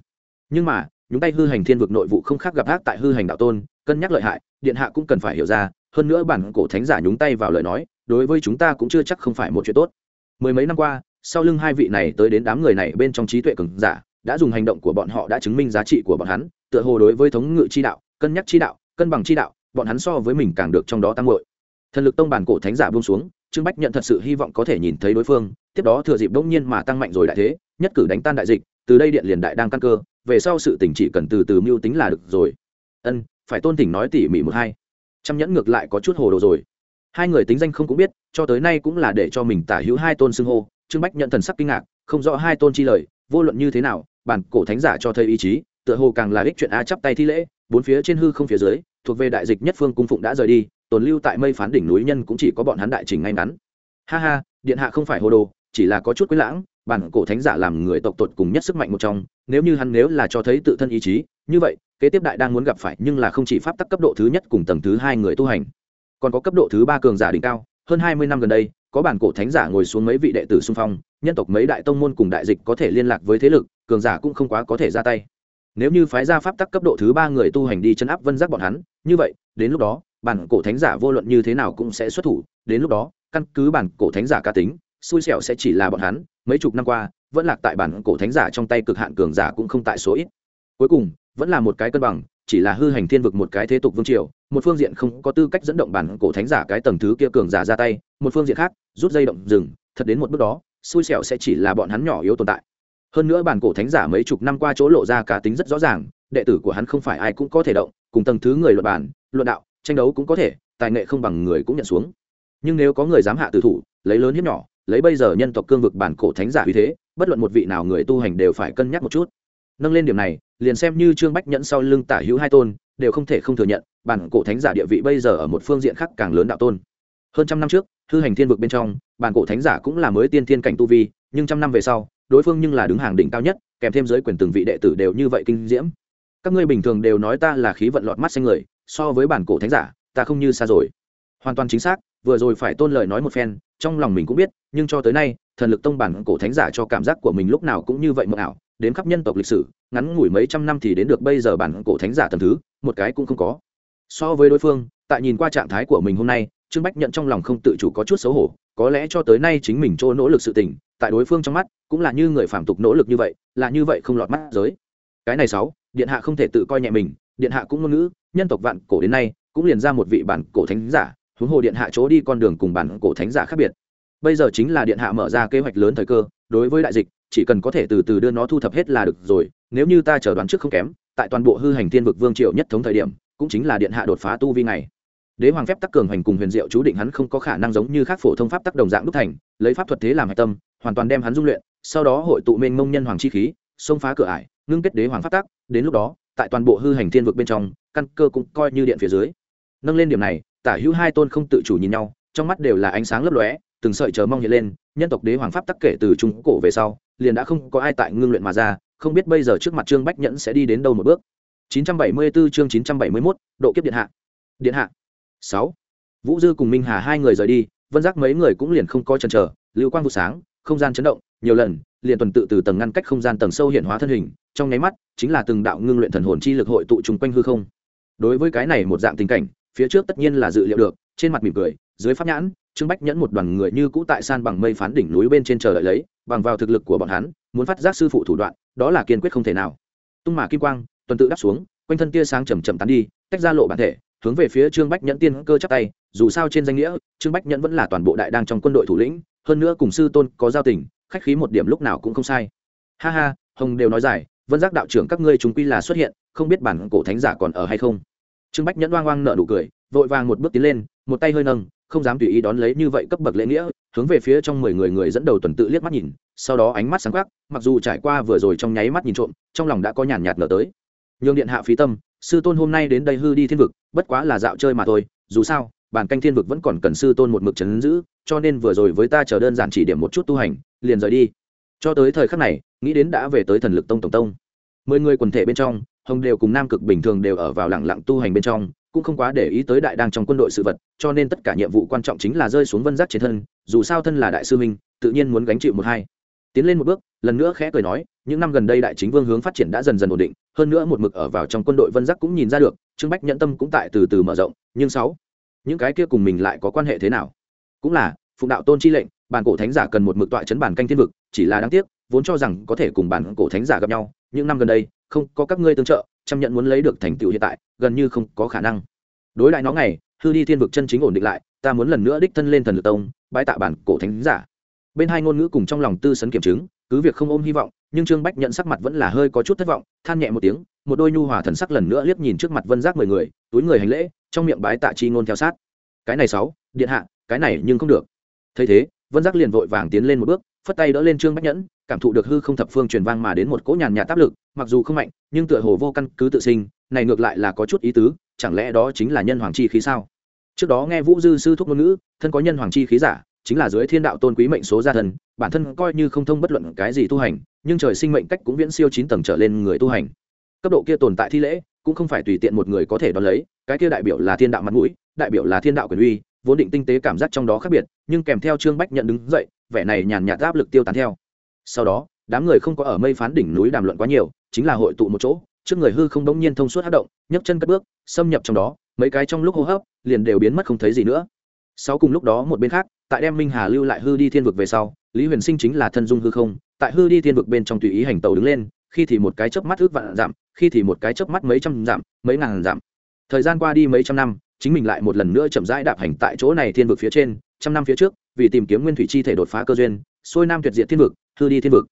Nhưng mà, nhúng tay hư hành thiên vực nội vụ không khác gặp ác tại hư hành đạo tôn, cân nhắc lợi hại, điện hạ cũng cần phải hiểu ra hơn nữa bản cổ thánh giả nhúng tay vào lời nói, đối với chúng ta cũng chưa chắc không phải một chuyện tốt. Mười mấy năm qua, sau lưng hai vị này tới đến đám người này bên trong trí tuệ cường giả, đã dùng hành động của bọn họ đã chứng minh giá trị của bọn hắn, tựa hồ đối với thống ngự chi đạo, cân nhắc chi đạo, cân bằng chi đạo, bọn hắn so với mình càng được trong đó tăng hội thần lực tông bản cổ thánh giả buông xuống, trương bách nhận thật sự hy vọng có thể nhìn thấy đối phương, tiếp đó thừa dịp đông nhiên mà tăng mạnh rồi đại thế, nhất cử đánh tan đại dịch, từ đây điện liền đại đang căn cơ, về sau sự tỉnh chỉ cần từ từ mưu tính là được rồi. Ân, phải tôn tỉnh nói tỉ mỉ một hai trăm nhẫn ngược lại có chút hồ đồ rồi. Hai người tính danh không cũng biết, cho tới nay cũng là để cho mình tả hữu hai tôn xưng hô, trương bách nhận thần sắc kinh ngạc, không rõ hai tôn chi lời, vô luận như thế nào, bản cổ thánh giả cho thấy ý chí, tựa hồ càng là ích chuyện a chắp tay thi lễ, bốn phía trên hư không phía dưới, thuộc về đại dịch nhất phương cung phụng đã rời đi, tồn lưu tại mây phán đỉnh núi nhân cũng chỉ có bọn hắn đại trình ngay ngắn. Ha ha, điện hạ không phải hồ đồ, chỉ là có chút quý lãng, bản cổ thánh giả làm người tộc tột cùng nhất sức mạnh một trong, nếu như hắn nếu là cho thấy tự thân ý chí, như vậy kế tiếp đại đang muốn gặp phải nhưng là không chỉ pháp tắc cấp độ thứ nhất cùng tầng thứ hai người tu hành. Còn có cấp độ thứ ba cường giả đỉnh cao, hơn hai mươi năm gần đây, có bản cổ thánh giả ngồi xuống mấy vị đệ tử xung phong, nhân tộc mấy đại tông môn cùng đại dịch có thể liên lạc với thế lực, cường giả cũng không quá có thể ra tay. Nếu như phái ra pháp tắc cấp độ thứ ba người tu hành đi chấn áp vân giác bọn hắn, như vậy, đến lúc đó, bản cổ thánh giả vô luận như thế nào cũng sẽ xuất thủ, đến lúc đó, căn cứ bản cổ thánh giả cá tính, xui xẻo sẽ chỉ là bọn hắn, mấy chục năm qua, vẫn lạc tại bản cổ thánh giả trong tay cực hạn cường giả cũng không tại số ít cuối cùng, vẫn là một cái cân bằng, chỉ là hư hành thiên vực một cái thế tục vương triều, một phương diện không có tư cách dẫn động bản cổ thánh giả cái tầng thứ kia cường giả ra tay, một phương diện khác, rút dây động rừng, thật đến một bước đó, xui xẻo sẽ chỉ là bọn hắn nhỏ yếu tồn tại. Hơn nữa bản cổ thánh giả mấy chục năm qua chỗ lộ ra cá tính rất rõ ràng, đệ tử của hắn không phải ai cũng có thể động, cùng tầng thứ người luận bản luận đạo, tranh đấu cũng có thể, tài nghệ không bằng người cũng nhận xuống. Nhưng nếu có người dám hạ tử thủ, lấy lớn hiếp nhỏ, lấy bây giờ nhân tộc cương vực bản cổ thánh giả uy thế, bất luận một vị nào người tu hành đều phải cân nhắc một chút. Nâng lên điểm này liền xem như trương bách nhẫn sau lưng tả hữu hai tôn, đều không thể không thừa nhận, bản cổ thánh giả địa vị bây giờ ở một phương diện khác càng lớn đạo tôn. Hơn trăm năm trước, hư hành thiên vực bên trong, bản cổ thánh giả cũng là mới tiên thiên cảnh tu vi, nhưng trăm năm về sau, đối phương nhưng là đứng hàng đỉnh cao nhất, kèm thêm giới quyền từng vị đệ tử đều như vậy kinh diễm. Các ngươi bình thường đều nói ta là khí vận lọt mắt xanh người, so với bản cổ thánh giả, ta không như xa rồi. Hoàn toàn chính xác, vừa rồi phải tôn lời nói một phen, trong lòng mình cũng biết, nhưng cho tới nay, thần lực tông bản cổ thánh giả cho cảm giác của mình lúc nào cũng như vậy mờ ảo đến khắp nhân tộc lịch sử, ngắn ngủi mấy trăm năm thì đến được bây giờ bản cổ thánh giả tầm thứ, một cái cũng không có. So với đối phương, tại nhìn qua trạng thái của mình hôm nay, trương bách nhận trong lòng không tự chủ có chút xấu hổ, có lẽ cho tới nay chính mình chỗ nỗ lực sự tình, tại đối phương trong mắt, cũng là như người phạm tục nỗ lực như vậy, là như vậy không lọt mắt giới. Cái này sáu, điện hạ không thể tự coi nhẹ mình, điện hạ cũng ngôn ngữ, nhân tộc vạn cổ đến nay, cũng liền ra một vị bản cổ thánh giả, huống hồ điện hạ chỗ đi con đường cùng bản cổ thánh giả khác biệt. Bây giờ chính là điện hạ mở ra kế hoạch lớn thời cơ, đối với đại dịch chỉ cần có thể từ từ đưa nó thu thập hết là được rồi, nếu như ta chờ đoán trước không kém, tại toàn bộ hư hành thiên vực vương triệu nhất thống thời điểm, cũng chính là điện hạ đột phá tu vi này. Đế hoàng phép tắc cường hành cùng huyền diệu chú định hắn không có khả năng giống như các phổ thông pháp tắc đồng dạng đúc thành, lấy pháp thuật thế làm hạch tâm, hoàn toàn đem hắn dung luyện, sau đó hội tụ mênh mông nhân hoàng chi khí, xông phá cửa ải, ngưng kết đế hoàng pháp tắc, đến lúc đó, tại toàn bộ hư hành thiên vực bên trong, căn cơ cũng coi như điện phía dưới. Nâng lên điểm này, tả hữu hai tôn không tự chủ nhìn nhau, trong mắt đều là ánh sáng lấp lóe, từng sợi chờ mong hiện lên, nhân tộc đế hoàng pháp tắc kể từ trung cổ về sau liền đã không có ai tại ngưng luyện mà ra không biết bây giờ trước mặt trương bách nhẫn sẽ đi đến đâu một bước. 974 chương 971, độ kiếp điện hạ. Điện hạ. 6. vũ dư cùng minh hà hai người rời đi vân giác mấy người cũng liền không có chần chờ lưu quang vụ sáng không gian chấn động nhiều lần liền tuần tự từ tầng ngăn cách không gian tầng sâu hiện hóa thân hình trong nháy mắt chính là từng đạo ngưng luyện thần hồn chi lực hội tụ chung quanh hư không. Đối với cái này một dạng tình cảnh phía trước tất nhiên là dự liệu được trên mặt mỉm cười dưới pháp nhãn trương bách nhẫn một đoàn người như cũ tại san bằng mây phán đỉnh núi bên trên chờ đợi lấy, bằng vào thực lực của bọn hắn, muốn phát giác sư phụ thủ đoạn, đó là kiên quyết không thể nào. Tung mà kim quang, tuần tự đáp xuống, quanh thân tia sáng chầm chậm tán đi, tách ra lộ bản thể, hướng về phía trương bách nhẫn tiên cơ chắc tay, dù sao trên danh nghĩa, trương bách nhẫn vẫn là toàn bộ đại đang trong quân đội thủ lĩnh, hơn nữa cùng sư tôn có giao tình, khách khí một điểm lúc nào cũng không sai. Ha ha, hồng đều nói dài, vân giác đạo trưởng các ngươi chúng quy là xuất hiện, không biết bản cổ thánh giả còn ở hay không. Trương bách nhẫn oang oang nợ nụ cười, vội vàng một bước tiến lên, một tay hơi nâng không dám tùy ý đón lấy như vậy cấp bậc lễ nghĩa, hướng về phía trong mười người người dẫn đầu tuần tự liếc mắt nhìn, sau đó ánh mắt sáng khắc mặc dù trải qua vừa rồi trong nháy mắt nhìn trộm, trong lòng đã có nhàn nhạt ngờ tới. Nhường điện hạ phí tâm, sư tôn hôm nay đến đây hư đi thiên vực, bất quá là dạo chơi mà thôi, dù sao, bản canh thiên vực vẫn còn cần sư tôn một mực trấn giữ, cho nên vừa rồi với ta chờ đơn giản chỉ điểm một chút tu hành, liền rời đi. Cho tới thời khắc này, nghĩ đến đã về tới thần lực tông tổng tông. Mười người quần thể bên trong, hồng đều cùng nam cực bình thường đều ở vào lẳng lặng tu hành bên trong cũng không quá để ý tới đại đang trong quân đội sự vật, cho nên tất cả nhiệm vụ quan trọng chính là rơi xuống vân giác trên thân, dù sao thân là đại sư minh tự nhiên muốn gánh chịu một hai. Tiến lên một bước, lần nữa khẽ cười nói, những năm gần đây đại chính vương hướng phát triển đã dần dần ổn định, hơn nữa một mực ở vào trong quân đội vân giác cũng nhìn ra được, trương bách nhẫn tâm cũng tại từ từ mở rộng, nhưng sáu, những cái kia cùng mình lại có quan hệ thế nào? Cũng là, phụng đạo tôn chi lệnh, bản cổ thánh giả cần một mực tọa chấn bản canh thiên vực, chỉ là đáng tiếc, vốn cho rằng có thể cùng bản cổ thánh giả gặp nhau, những năm gần đây, không có các ngươi tương trợ chăm nhận muốn lấy được thành tựu hiện tại, gần như không có khả năng. Đối lại nó ngày, hư đi thiên vực chân chính ổn định lại, ta muốn lần nữa đích thân lên thần lực tông bãi tạ bản cổ thánh giả. Bên hai ngôn ngữ cùng trong lòng tư sấn kiểm chứng, cứ việc không ôm hy vọng, nhưng trương bách nhận sắc mặt vẫn là hơi có chút thất vọng, than nhẹ một tiếng, một đôi nhu hòa thần sắc lần nữa liếc nhìn trước mặt vân giác mười người, túi người hành lễ, trong miệng bái tạ chi ngôn theo sát. Cái này sáu, điện hạ, cái này nhưng không được. Thấy thế, vân giác liền vội vàng tiến lên một bước phất tay đỡ lên trương bách nhẫn, cảm thụ được hư không thập phương truyền vang mà đến một cỗ nhàn nhạt áp lực, mặc dù không mạnh, nhưng tựa hồ vô căn cứ tự sinh, này ngược lại là có chút ý tứ, chẳng lẽ đó chính là nhân hoàng chi khí sao? Trước đó nghe vũ dư sư thúc ngôn ngữ, thân có nhân hoàng chi khí giả, chính là dưới thiên đạo tôn quý mệnh số gia thần, bản thân coi như không thông bất luận cái gì tu hành, nhưng trời sinh mệnh cách cũng viễn siêu chín tầng trở lên người tu hành. Cấp độ kia tồn tại thi lễ, cũng không phải tùy tiện một người có thể đón lấy, cái kia đại biểu là thiên đạo mặt mũi, đại biểu là thiên đạo quyền uy vốn định tinh tế cảm giác trong đó khác biệt, nhưng kèm theo trương bách nhận đứng dậy, vẻ này nhàn nhạt áp lực tiêu tán theo. Sau đó, đám người không có ở mây phán đỉnh núi đàm luận quá nhiều, chính là hội tụ một chỗ, trước người hư không đống nhiên thông suốt hát động, nhấc chân cất bước, xâm nhập trong đó, mấy cái trong lúc hô hấp, liền đều biến mất không thấy gì nữa. Sau cùng lúc đó một bên khác, tại đem minh hà lưu lại hư đi thiên vực về sau, lý huyền sinh chính là thân dung hư không, tại hư đi thiên vực bên trong tùy ý hành tàu đứng lên, khi thì một cái chớp mắt ước vạn giảm, khi thì một cái chớp mắt mấy trăm giảm, mấy ngàn giảm. Thời gian qua đi mấy trăm năm chính mình lại một lần nữa chậm rãi đạp hành tại chỗ này thiên vực phía trên, trăm năm phía trước, vì tìm kiếm nguyên thủy chi thể đột phá cơ duyên, xuôi nam tuyệt diệt thiên vực, hư đi thiên vực.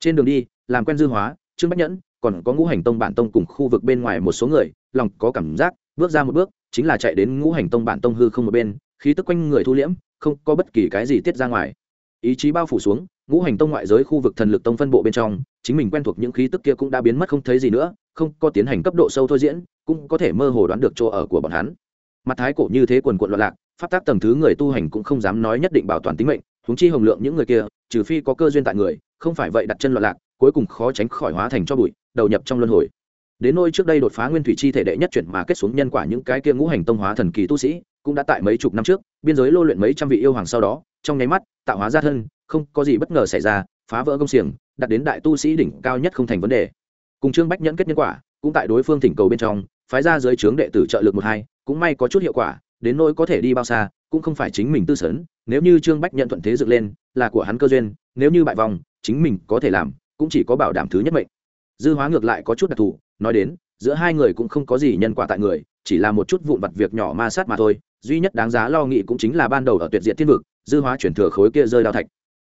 Trên đường đi, làm quen dư hóa, trương bách nhẫn, còn có ngũ hành tông bản tông cùng khu vực bên ngoài một số người, lòng có cảm giác, bước ra một bước, chính là chạy đến ngũ hành tông bản tông hư không một bên, khí tức quanh người thu liễm, không có bất kỳ cái gì tiết ra ngoài. Ý chí bao phủ xuống, ngũ hành tông ngoại giới khu vực thần lực tông phân bộ bên trong, chính mình quen thuộc những khí tức kia cũng đã biến mất không thấy gì nữa, không có tiến hành cấp độ sâu thôi diễn, cũng có thể mơ hồ đoán được chỗ ở của bọn hắn mặt thái cổ như thế quần quận loạn lạc, pháp tác tầng thứ người tu hành cũng không dám nói nhất định bảo toàn tính mệnh, huống chi hồng lượng những người kia, trừ phi có cơ duyên tại người, không phải vậy đặt chân loạn lạc, cuối cùng khó tránh khỏi hóa thành cho bụi, đầu nhập trong luân hồi. Đến nôi trước đây đột phá nguyên thủy chi thể đệ nhất chuyển mà kết xuống nhân quả những cái kia ngũ hành tông hóa thần kỳ tu sĩ, cũng đã tại mấy chục năm trước, biên giới lô luyện mấy trăm vị yêu hoàng sau đó, trong nháy mắt, tạo hóa ra thân, không có gì bất ngờ xảy ra, phá vỡ công xiềng, đặt đến đại tu sĩ đỉnh cao nhất không thành vấn đề. Cùng trương bách nhẫn kết nhân quả, cũng tại đối phương thỉnh cầu bên trong, phái ra dưới trướng đệ tử trợ lực một hai cũng may có chút hiệu quả, đến nỗi có thể đi bao xa, cũng không phải chính mình tư sấn. Nếu như trương bách nhận thuận thế dựng lên, là của hắn cơ duyên, nếu như bại vòng, chính mình có thể làm, cũng chỉ có bảo đảm thứ nhất mệnh. Dư hóa ngược lại có chút đặc thù, nói đến, giữa hai người cũng không có gì nhân quả tại người, chỉ là một chút vụn vặt việc nhỏ ma sát mà thôi. Duy nhất đáng giá lo nghĩ cũng chính là ban đầu ở tuyệt diện thiên vực, dư hóa chuyển thừa khối kia rơi đao thạch.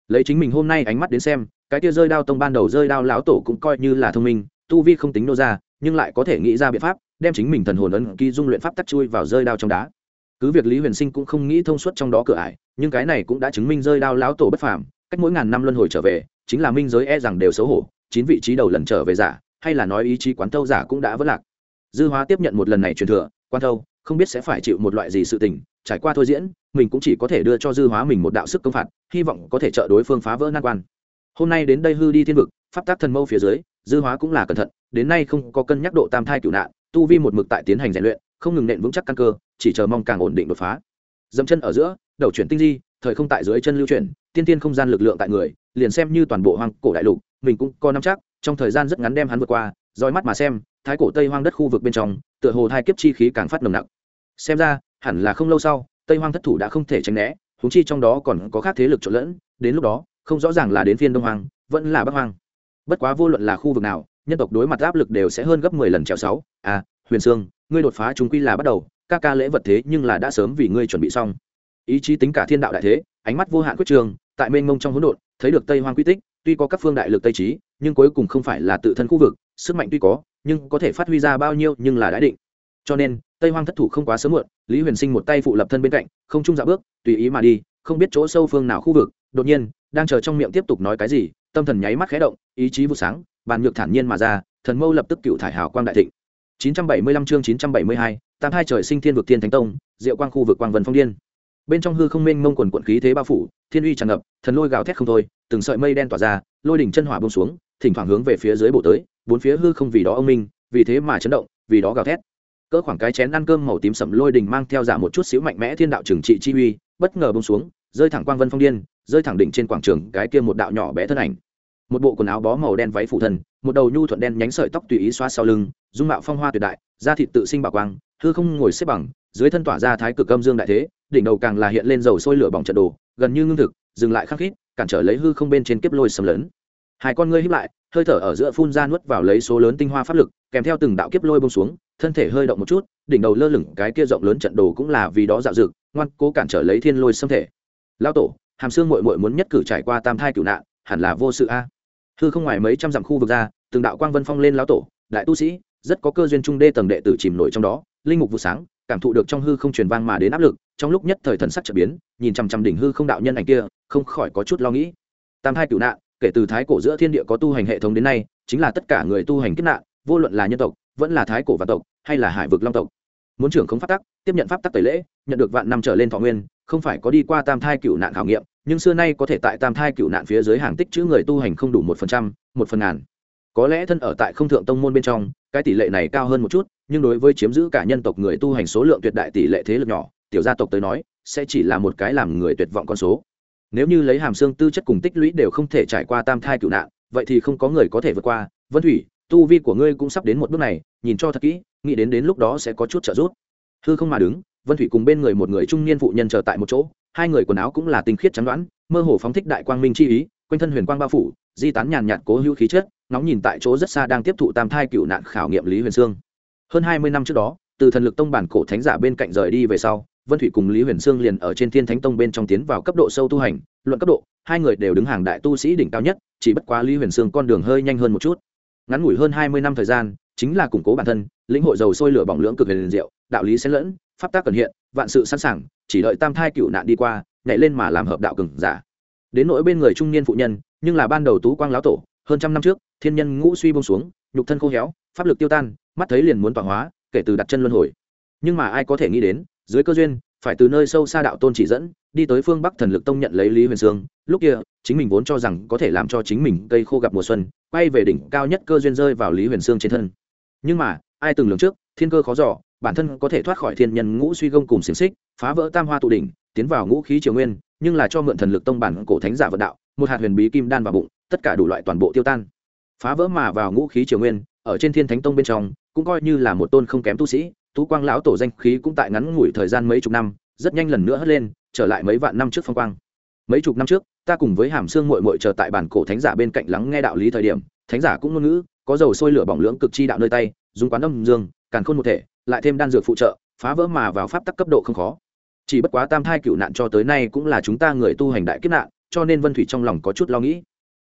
Lấy chính mình hôm nay ánh mắt đến xem, cái kia rơi đao tông ban đầu rơi đao lão tổ cũng coi như là thông minh, tu vi không tính nô ra nhưng lại có thể nghĩ ra biện pháp đem chính mình thần hồn ấn ký dung luyện pháp tắc chui vào rơi đao trong đá. Cứ việc lý huyền sinh cũng không nghĩ thông suốt trong đó cửa ải, nhưng cái này cũng đã chứng minh rơi đao lão tổ bất phàm, cách mỗi ngàn năm luân hồi trở về, chính là minh giới e rằng đều xấu hổ, chín vị trí đầu lần trở về giả, hay là nói ý chí quán thâu giả cũng đã vất lạc. Dư hóa tiếp nhận một lần này truyền thừa quan thâu, không biết sẽ phải chịu một loại gì sự tình, trải qua thôi diễn, mình cũng chỉ có thể đưa cho dư hóa mình một đạo sức công phạt, hy vọng có thể trợ đối phương phá vỡ nan quan. Hôm nay đến đây hư đi thiên vực pháp tác thần mâu phía dưới, dư hóa cũng là cẩn thận, đến nay không có cân nhắc độ tam thai cửu nạn, tu vi một mực tại tiến hành rèn luyện, không ngừng nện vững chắc căn cơ, chỉ chờ mong càng ổn định đột phá. Dẫm chân ở giữa, đầu chuyển tinh di, thời không tại dưới chân lưu chuyển, tiên tiên không gian lực lượng tại người, liền xem như toàn bộ hoang cổ đại lục, mình cũng có nắm chắc, trong thời gian rất ngắn đem hắn vượt qua, roi mắt mà xem, thái cổ tây hoang đất khu vực bên trong, tựa hồ thai kiếp chi khí càng phát nồng nặc xem ra, hẳn là không lâu sau, tây hoang thất thủ đã không thể tránh né húng chi trong đó còn có khác thế lực trộn lẫn, đến lúc đó, không rõ ràng là đến phiên đông hoang, vẫn là bắc hoang bất quá vô luận là khu vực nào, nhân tộc đối mặt áp lực đều sẽ hơn gấp mười lần trèo sáu. À huyền sương, ngươi đột phá chúng quy là bắt đầu ca ca lễ vật thế nhưng là đã sớm vì ngươi chuẩn bị xong. Ý chí tính cả thiên đạo đại thế, ánh mắt vô hạn quyết trường, tại mênh mông trong hỗn độn, thấy được tây hoang quy tích, tuy có các phương đại lực tây trí nhưng cuối cùng không phải là tự thân khu vực, sức mạnh tuy có, nhưng có thể phát huy ra bao nhiêu nhưng là đã định. Cho nên, tây hoang thất thủ không quá sớm muộn, lý huyền sinh một tay phụ lập thân bên cạnh, không trung dạ bước, tùy ý mà đi, không biết chỗ sâu phương nào khu vực, đột nhiên, đang chờ trong miệng tiếp tục nói cái gì tâm thần nháy mắt khé động ý chí vụ sáng bàn nhược thản nhiên mà ra thần mâu lập tức cựu thải hào quang đại thịnh. 975 chương 972, tam hai trời sinh thiên vực thiên thánh tông diệu quang khu vực quang vân phong điên. Bên trong hư không mênh mông quần quận khí thế bao phủ thiên uy tràn ngập thần lôi gào thét không thôi từng sợi mây đen tỏa ra lôi đỉnh chân hỏa bông xuống thỉnh thoảng hướng về phía dưới bộ tới bốn phía hư không vì đó ông minh vì thế mà chấn động vì đó gào thét. Cỡ khoảng cái chén ăn cơm màu tím sẫm lôi đỉnh mang theo giả một chút xíu mạnh mẽ thiên đạo trừng trị chi uy bất ngờ bông xuống rơi thẳng quang vân phong điên, rơi thẳng đỉnh trên quảng trường, cái kia một đạo nhỏ bé thân ảnh. Một bộ quần áo bó màu đen váy phủ thần một đầu nhu thuận đen nhánh sợi tóc tùy ý xoa sau lưng, dung mạo phong hoa tuyệt đại, da thịt tự sinh bảo quang, hư không ngồi xếp bằng, dưới thân tỏa ra thái cực âm dương đại thế, đỉnh đầu càng là hiện lên dầu sôi lửa bỏng trận đồ, gần như ngưng thực, dừng lại khắc khít, cản trở lấy hư không bên trên kiếp lôi sầm lớn hai con ngươi híp lại, hơi thở ở giữa phun ra nuốt vào lấy số lớn tinh hoa pháp lực, kèm theo từng đạo kiếp lôi bông xuống, thân thể hơi động một chút, đỉnh đầu lơ lửng cái kia rộng lớn trận đồ cũng là vì đó dạo dực ngoan cố cản trở lấy thiên lôi xâm thể lao tổ, hàm xương mội mội muốn nhất cử trải qua tam thai cựu nạn, hẳn là vô sự a. Hư không ngoài mấy trăm dặm khu vực ra, từng đạo quang vân phong lên lão tổ, đại tu sĩ, rất có cơ duyên trung đê tầng đệ tử chìm nổi trong đó, linh mục vụ sáng, cảm thụ được trong hư không truyền vang mà đến áp lực, trong lúc nhất thời thần sắc trở biến, nhìn chằm chằm đỉnh hư không đạo nhân ảnh kia, không khỏi có chút lo nghĩ. Tam thai cựu nạn, kể từ thái cổ giữa thiên địa có tu hành hệ thống đến nay, chính là tất cả người tu hành kết nạn, vô luận là nhân tộc, vẫn là thái cổ và tộc, hay là hải vực long tộc. Muốn trưởng không pháp tắc, tiếp nhận pháp tắc tẩy lễ, nhận được vạn năm trở lên thọ nguyên không phải có đi qua tam thai Cựu nạn khảo nghiệm, nhưng xưa nay có thể tại tam thai Cựu nạn phía dưới hàng tích chữ người tu hành không đủ một phần trăm, một phần ngàn. Có lẽ thân ở tại không thượng tông môn bên trong, cái tỷ lệ này cao hơn một chút, nhưng đối với chiếm giữ cả nhân tộc người tu hành số lượng tuyệt đại tỷ lệ thế lực nhỏ, tiểu gia tộc tới nói, sẽ chỉ là một cái làm người tuyệt vọng con số. Nếu như lấy hàm xương tư chất cùng tích lũy đều không thể trải qua tam thai Cựu nạn, vậy thì không có người có thể vượt qua. Vân thủy, tu vi của ngươi cũng sắp đến một bước này, nhìn cho thật kỹ, nghĩ đến đến lúc đó sẽ có chút trợ giúp. Hư không mà đứng vân thủy cùng bên người một người trung niên phụ nhân chờ tại một chỗ, hai người quần áo cũng là tinh khiết trắng đoán, mơ hồ phóng thích đại quang minh chi ý, quanh thân huyền quang bao phủ, di tán nhàn nhạt cố hữu khí chất nóng nhìn tại chỗ rất xa đang tiếp thụ tam thai cựu nạn khảo nghiệm lý huyền sương. Hơn hai mươi năm trước đó, từ thần lực tông bản cổ thánh giả bên cạnh rời đi về sau, vân thủy cùng lý huyền sương liền ở trên thiên thánh tông bên trong tiến vào cấp độ sâu tu hành, luận cấp độ, hai người đều đứng hàng đại tu sĩ đỉnh cao nhất, chỉ bất quá lý huyền sương con đường hơi nhanh hơn một chút. Ngắn ngủi hơn hai mươi năm thời gian, chính là củng cố bản thân, lĩnh hội dầu sôi lửa bỏng lưỡng cực huyền diệu, đạo lý xen lẫn pháp tác cần hiện, vạn sự sẵn sàng, chỉ đợi tam thai cựu nạn đi qua, nhảy lên mà làm hợp đạo cường giả. Đến nỗi bên người trung niên phụ nhân, nhưng là ban đầu tú quang lão tổ, hơn trăm năm trước, thiên nhân ngũ suy bông xuống, nhục thân khô héo, pháp lực tiêu tan, mắt thấy liền muốn tọa hóa, kể từ đặt chân luân hồi. Nhưng mà ai có thể nghĩ đến, dưới cơ duyên, phải từ nơi sâu xa đạo tôn chỉ dẫn, đi tới phương bắc thần lực tông nhận lấy lý huyền sương. Lúc kia, chính mình vốn cho rằng có thể làm cho chính mình cây khô gặp mùa xuân, quay về đỉnh cao nhất cơ duyên rơi vào lý huyền sương trên thân. Nhưng mà, ai từng lường trước, thiên cơ khó giỏ bản thân có thể thoát khỏi thiên nhân ngũ suy gông cùng xiềng xích, phá vỡ tam hoa tụ đỉnh, tiến vào ngũ khí triều nguyên, nhưng là cho mượn thần lực tông bản cổ thánh giả vận đạo, một hạt huyền bí kim đan vào bụng, tất cả đủ loại toàn bộ tiêu tan. Phá vỡ mà vào ngũ khí triều nguyên, ở trên thiên thánh tông bên trong, cũng coi như là một tôn không kém tu sĩ, tú quang lão tổ danh khí cũng tại ngắn ngủi thời gian mấy chục năm, rất nhanh lần nữa hất lên, trở lại mấy vạn năm trước phong quang. Mấy chục năm trước, ta cùng với hàm xương mội mội chờ tại bản cổ thánh giả bên cạnh lắng nghe đạo lý thời điểm, thánh giả cũng ngôn ngữ, có dầu sôi lửa bỏng lưỡng cực chi đạo nơi tay, dùng quán âm dương, càn khôn một thể lại thêm đan dược phụ trợ, phá vỡ mà vào pháp tắc cấp độ không khó. Chỉ bất quá tam thai cựu nạn cho tới nay cũng là chúng ta người tu hành đại kiếp nạn, cho nên vân thủy trong lòng có chút lo nghĩ.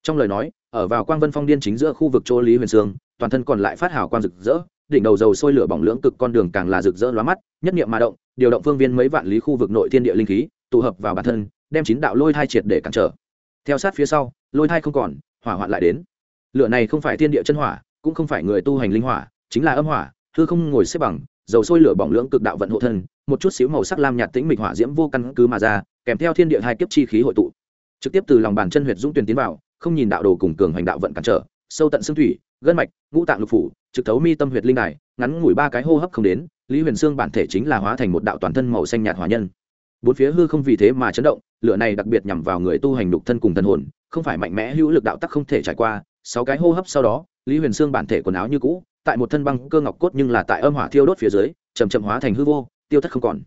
Trong lời nói, ở vào quang vân phong điên chính giữa khu vực chỗ lý huyền sương, toàn thân còn lại phát hào quang rực rỡ, đỉnh đầu dầu sôi lửa bỏng lưỡng cực con đường càng là rực rỡ lóa mắt, nhất niệm mà động, điều động phương viên mấy vạn lý khu vực nội thiên địa linh khí, tụ hợp vào bản thân, đem chín đạo lôi thai triệt để cản trở. Theo sát phía sau, lôi thai không còn, hỏa hoạn lại đến. Lửa này không phải thiên địa chân hỏa, cũng không phải người tu hành linh hỏa, chính là âm hỏa hư không ngồi xếp bằng, dầu sôi lửa bỏng lưỡng cực đạo vận hộ thân, một chút xíu màu sắc lam nhạt tĩnh mịch hỏa diễm vô căn cứ mà ra, kèm theo thiên địa hai kiếp chi khí hội tụ. Trực tiếp từ lòng bàn chân huyệt dũng tuyển tiến vào, không nhìn đạo đồ cùng cường hành đạo vận cản trở, sâu tận xương thủy, gân mạch, ngũ tạng lục phủ, trực thấu mi tâm huyệt linh đài, ngắn ngủi ba cái hô hấp không đến, lý huyền xương bản thể chính là hóa thành một đạo toàn thân màu xanh nhạt hỏa nhân. Bốn phía hư không vì thế mà chấn động, lửa này đặc biệt nhằm vào người tu hành đục thân cùng thần hồn, không phải mạnh mẽ hữu lực đạo tắc không thể trải qua sáu cái hô hấp sau đó, lý huyền xương bản thể quần áo như cũ, tại một thân băng cơ ngọc cốt nhưng là tại âm hỏa thiêu đốt phía dưới chầm chậm hóa thành hư vô, tiêu thất không còn.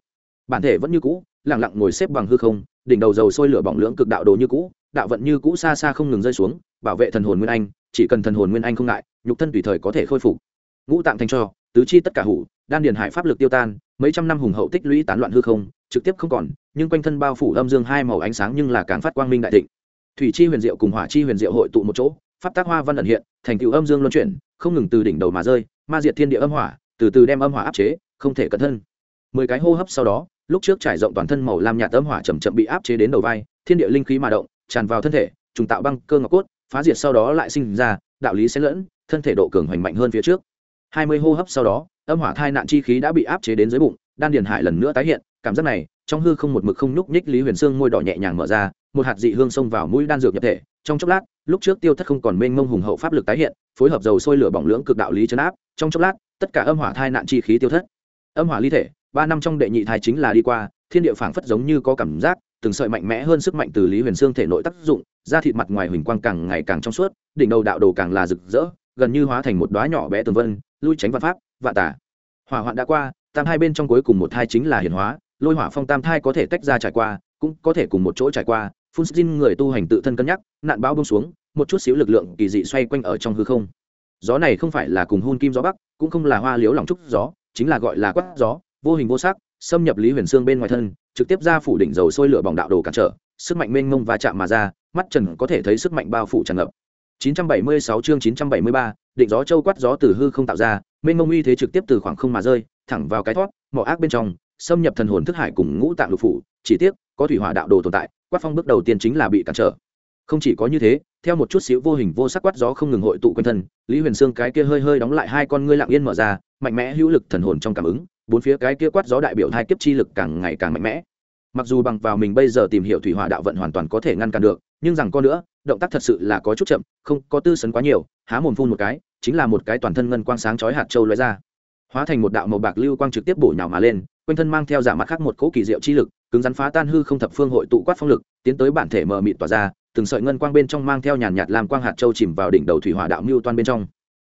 Bản thể vẫn như cũ lẳng lặng ngồi xếp bằng hư không, đỉnh đầu dầu sôi lửa bỏng lưỡng cực đạo đồ như cũ, đạo vận như cũ xa xa không ngừng rơi xuống, bảo vệ thần hồn nguyên anh, chỉ cần thần hồn nguyên anh không ngại, nhục thân tùy thời có thể khôi phục. Ngũ tạng thành cho, tứ chi tất cả hủ, đan điền hải pháp lực tiêu tan, mấy trăm năm hùng hậu tích lũy tán loạn hư không, trực tiếp không còn, nhưng quanh thân bao phủ âm dương hai màu ánh sáng nhưng là càng phát quang minh đại thịnh. Thủy chi huyền diệu cùng hỏa chi huyền diệu hội tụ một chỗ pháp tác hoa văn ẩn hiện, thành tựu âm dương luân chuyển, không ngừng từ đỉnh đầu mà rơi, ma diệt thiên địa âm hỏa, từ từ đem âm hỏa áp chế, không thể cẩn thân. Mười cái hô hấp sau đó, lúc trước trải rộng toàn thân màu lam nhạt âm hỏa chầm chậm bị áp chế đến đầu vai, thiên địa linh khí mà động, tràn vào thân thể, trùng tạo băng cơ ngọc cốt, phá diệt sau đó lại sinh ra, đạo lý xen lẫn, thân thể độ cường hoành mạnh hơn phía trước. Hai mươi hô hấp sau đó, âm hỏa thai nạn chi khí đã bị áp chế đến dưới bụng, đan điền hải lần nữa tái hiện, cảm giác này, trong hư không một mực không nhúc nhích lý huyền xương môi đỏ nhẹ nhàng mở ra một hạt dị hương xông vào mũi đan dược nhập thể. Trong chốc lát, lúc trước tiêu thất không còn mênh mông hùng hậu pháp lực tái hiện, phối hợp dầu sôi lửa bỏng lưỡng cực đạo lý chấn áp. Trong chốc lát, tất cả âm hỏa thai nạn chi khí tiêu thất. Âm hỏa ly thể, ba năm trong đệ nhị thai chính là đi qua, thiên địa phảng phất giống như có cảm giác, từng sợi mạnh mẽ hơn sức mạnh từ lý huyền xương thể nội tác dụng, da thịt mặt ngoài huỳnh quang càng ngày càng trong suốt, đỉnh đầu đạo đồ càng là rực rỡ, gần như hóa thành một đoá nhỏ bé tường vân, lui tránh văn pháp, vạn tả hỏa hoạn đã qua, tam hai bên trong cuối cùng một thai chính là hiển hóa, lôi hỏa phong tam thai có thể tách ra trải qua, cũng có thể cùng một chỗ trải qua phun xin người tu hành tự thân cân nhắc nạn bão bông xuống một chút xíu lực lượng kỳ dị xoay quanh ở trong hư không. Gió này không phải là cùng hôn kim gió bắc cũng không là hoa liếu lòng trúc gió chính là gọi là quát gió vô hình vô sắc xâm nhập lý huyền xương bên ngoài thân trực tiếp ra phủ đỉnh dầu sôi lửa bỏng đạo đồ cản trở sức mạnh mênh mông và chạm mà ra mắt trần có thể thấy sức mạnh bao phủ tràn ngập. 976 chương 973, định gió châu quát gió từ hư không tạo ra mênh mông uy thế trực tiếp từ khoảng không mà rơi thẳng vào cái thoát mỏ ác bên trong xâm nhập thần hồn thức hải cùng ngũ tạng lục phủ chỉ tiếc có thủy hỏa đạo đồ tồn tại quát phong bước đầu tiên chính là bị cản trở. Không chỉ có như thế, theo một chút xíu vô hình vô sắc quát gió không ngừng hội tụ quanh thân, lý huyền sương cái kia hơi hơi đóng lại hai con ngươi lặng yên mở ra, mạnh mẽ hữu lực thần hồn trong cảm ứng, bốn phía cái kia quát gió đại biểu hai kiếp chi lực càng ngày càng mạnh mẽ. Mặc dù bằng vào mình bây giờ tìm hiểu thủy hỏa đạo vận hoàn toàn có thể ngăn cản được, nhưng rằng con nữa, động tác thật sự là có chút chậm, không có tư sấn quá nhiều, há mồm phun một cái, chính là một cái toàn thân ngân quang sáng chói hạt châu lóe ra hóa thành một đạo màu bạc lưu quang trực tiếp bổ nhào mà lên, quanh thân mang theo giả mặt khác một cỗ kỳ diệu chi lực, cứng rắn phá tan hư không thập phương hội tụ quát phong lực, tiến tới bản thể mờ mịt tỏa ra, từng sợi ngân quang bên trong mang theo nhàn nhạt làm quang hạt châu chìm vào đỉnh đầu thủy hỏa đạo mưu toan bên trong.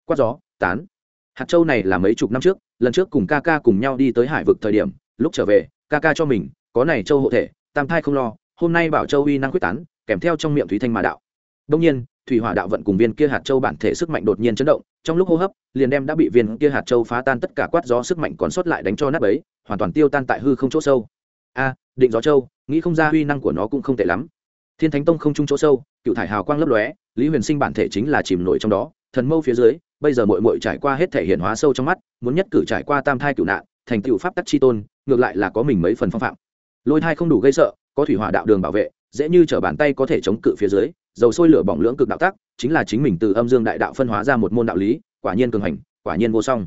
Quát gió, tán. Hạt châu này là mấy chục năm trước, lần trước cùng ca ca cùng nhau đi tới hải vực thời điểm, lúc trở về, ca ca cho mình, có này châu hộ thể, tam thai không lo, hôm nay bảo châu uy năng quyết tán, kèm theo trong miệng thủy thanh mà đạo. Đông nhiên, thủy hỏa đạo vận cùng viên kia hạt châu bản thể sức mạnh đột nhiên chấn động trong lúc hô hấp, liền đem đã bị viên kia hạt châu phá tan tất cả quát gió sức mạnh còn sót lại đánh cho nát ấy hoàn toàn tiêu tan tại hư không chỗ sâu. A, định gió châu, nghĩ không ra huy năng của nó cũng không tệ lắm. Thiên thánh tông không trung chỗ sâu, cựu thải hào quang lấp lóe, lý huyền sinh bản thể chính là chìm nổi trong đó, thần mâu phía dưới, bây giờ mội mội trải qua hết thể hiện hóa sâu trong mắt, muốn nhất cử trải qua tam thai cựu nạn, thành cựu pháp tắc chi tôn, ngược lại là có mình mấy phần phong phạm. Lôi thai không đủ gây sợ, có thủy hỏa đạo đường bảo vệ, dễ như t bàn tay có thể chống cự phía dưới dầu sôi lửa bỏng lưỡng cực đạo tắc, chính là chính mình từ âm dương đại đạo phân hóa ra một môn đạo lý, quả nhiên cường hành, quả nhiên vô song.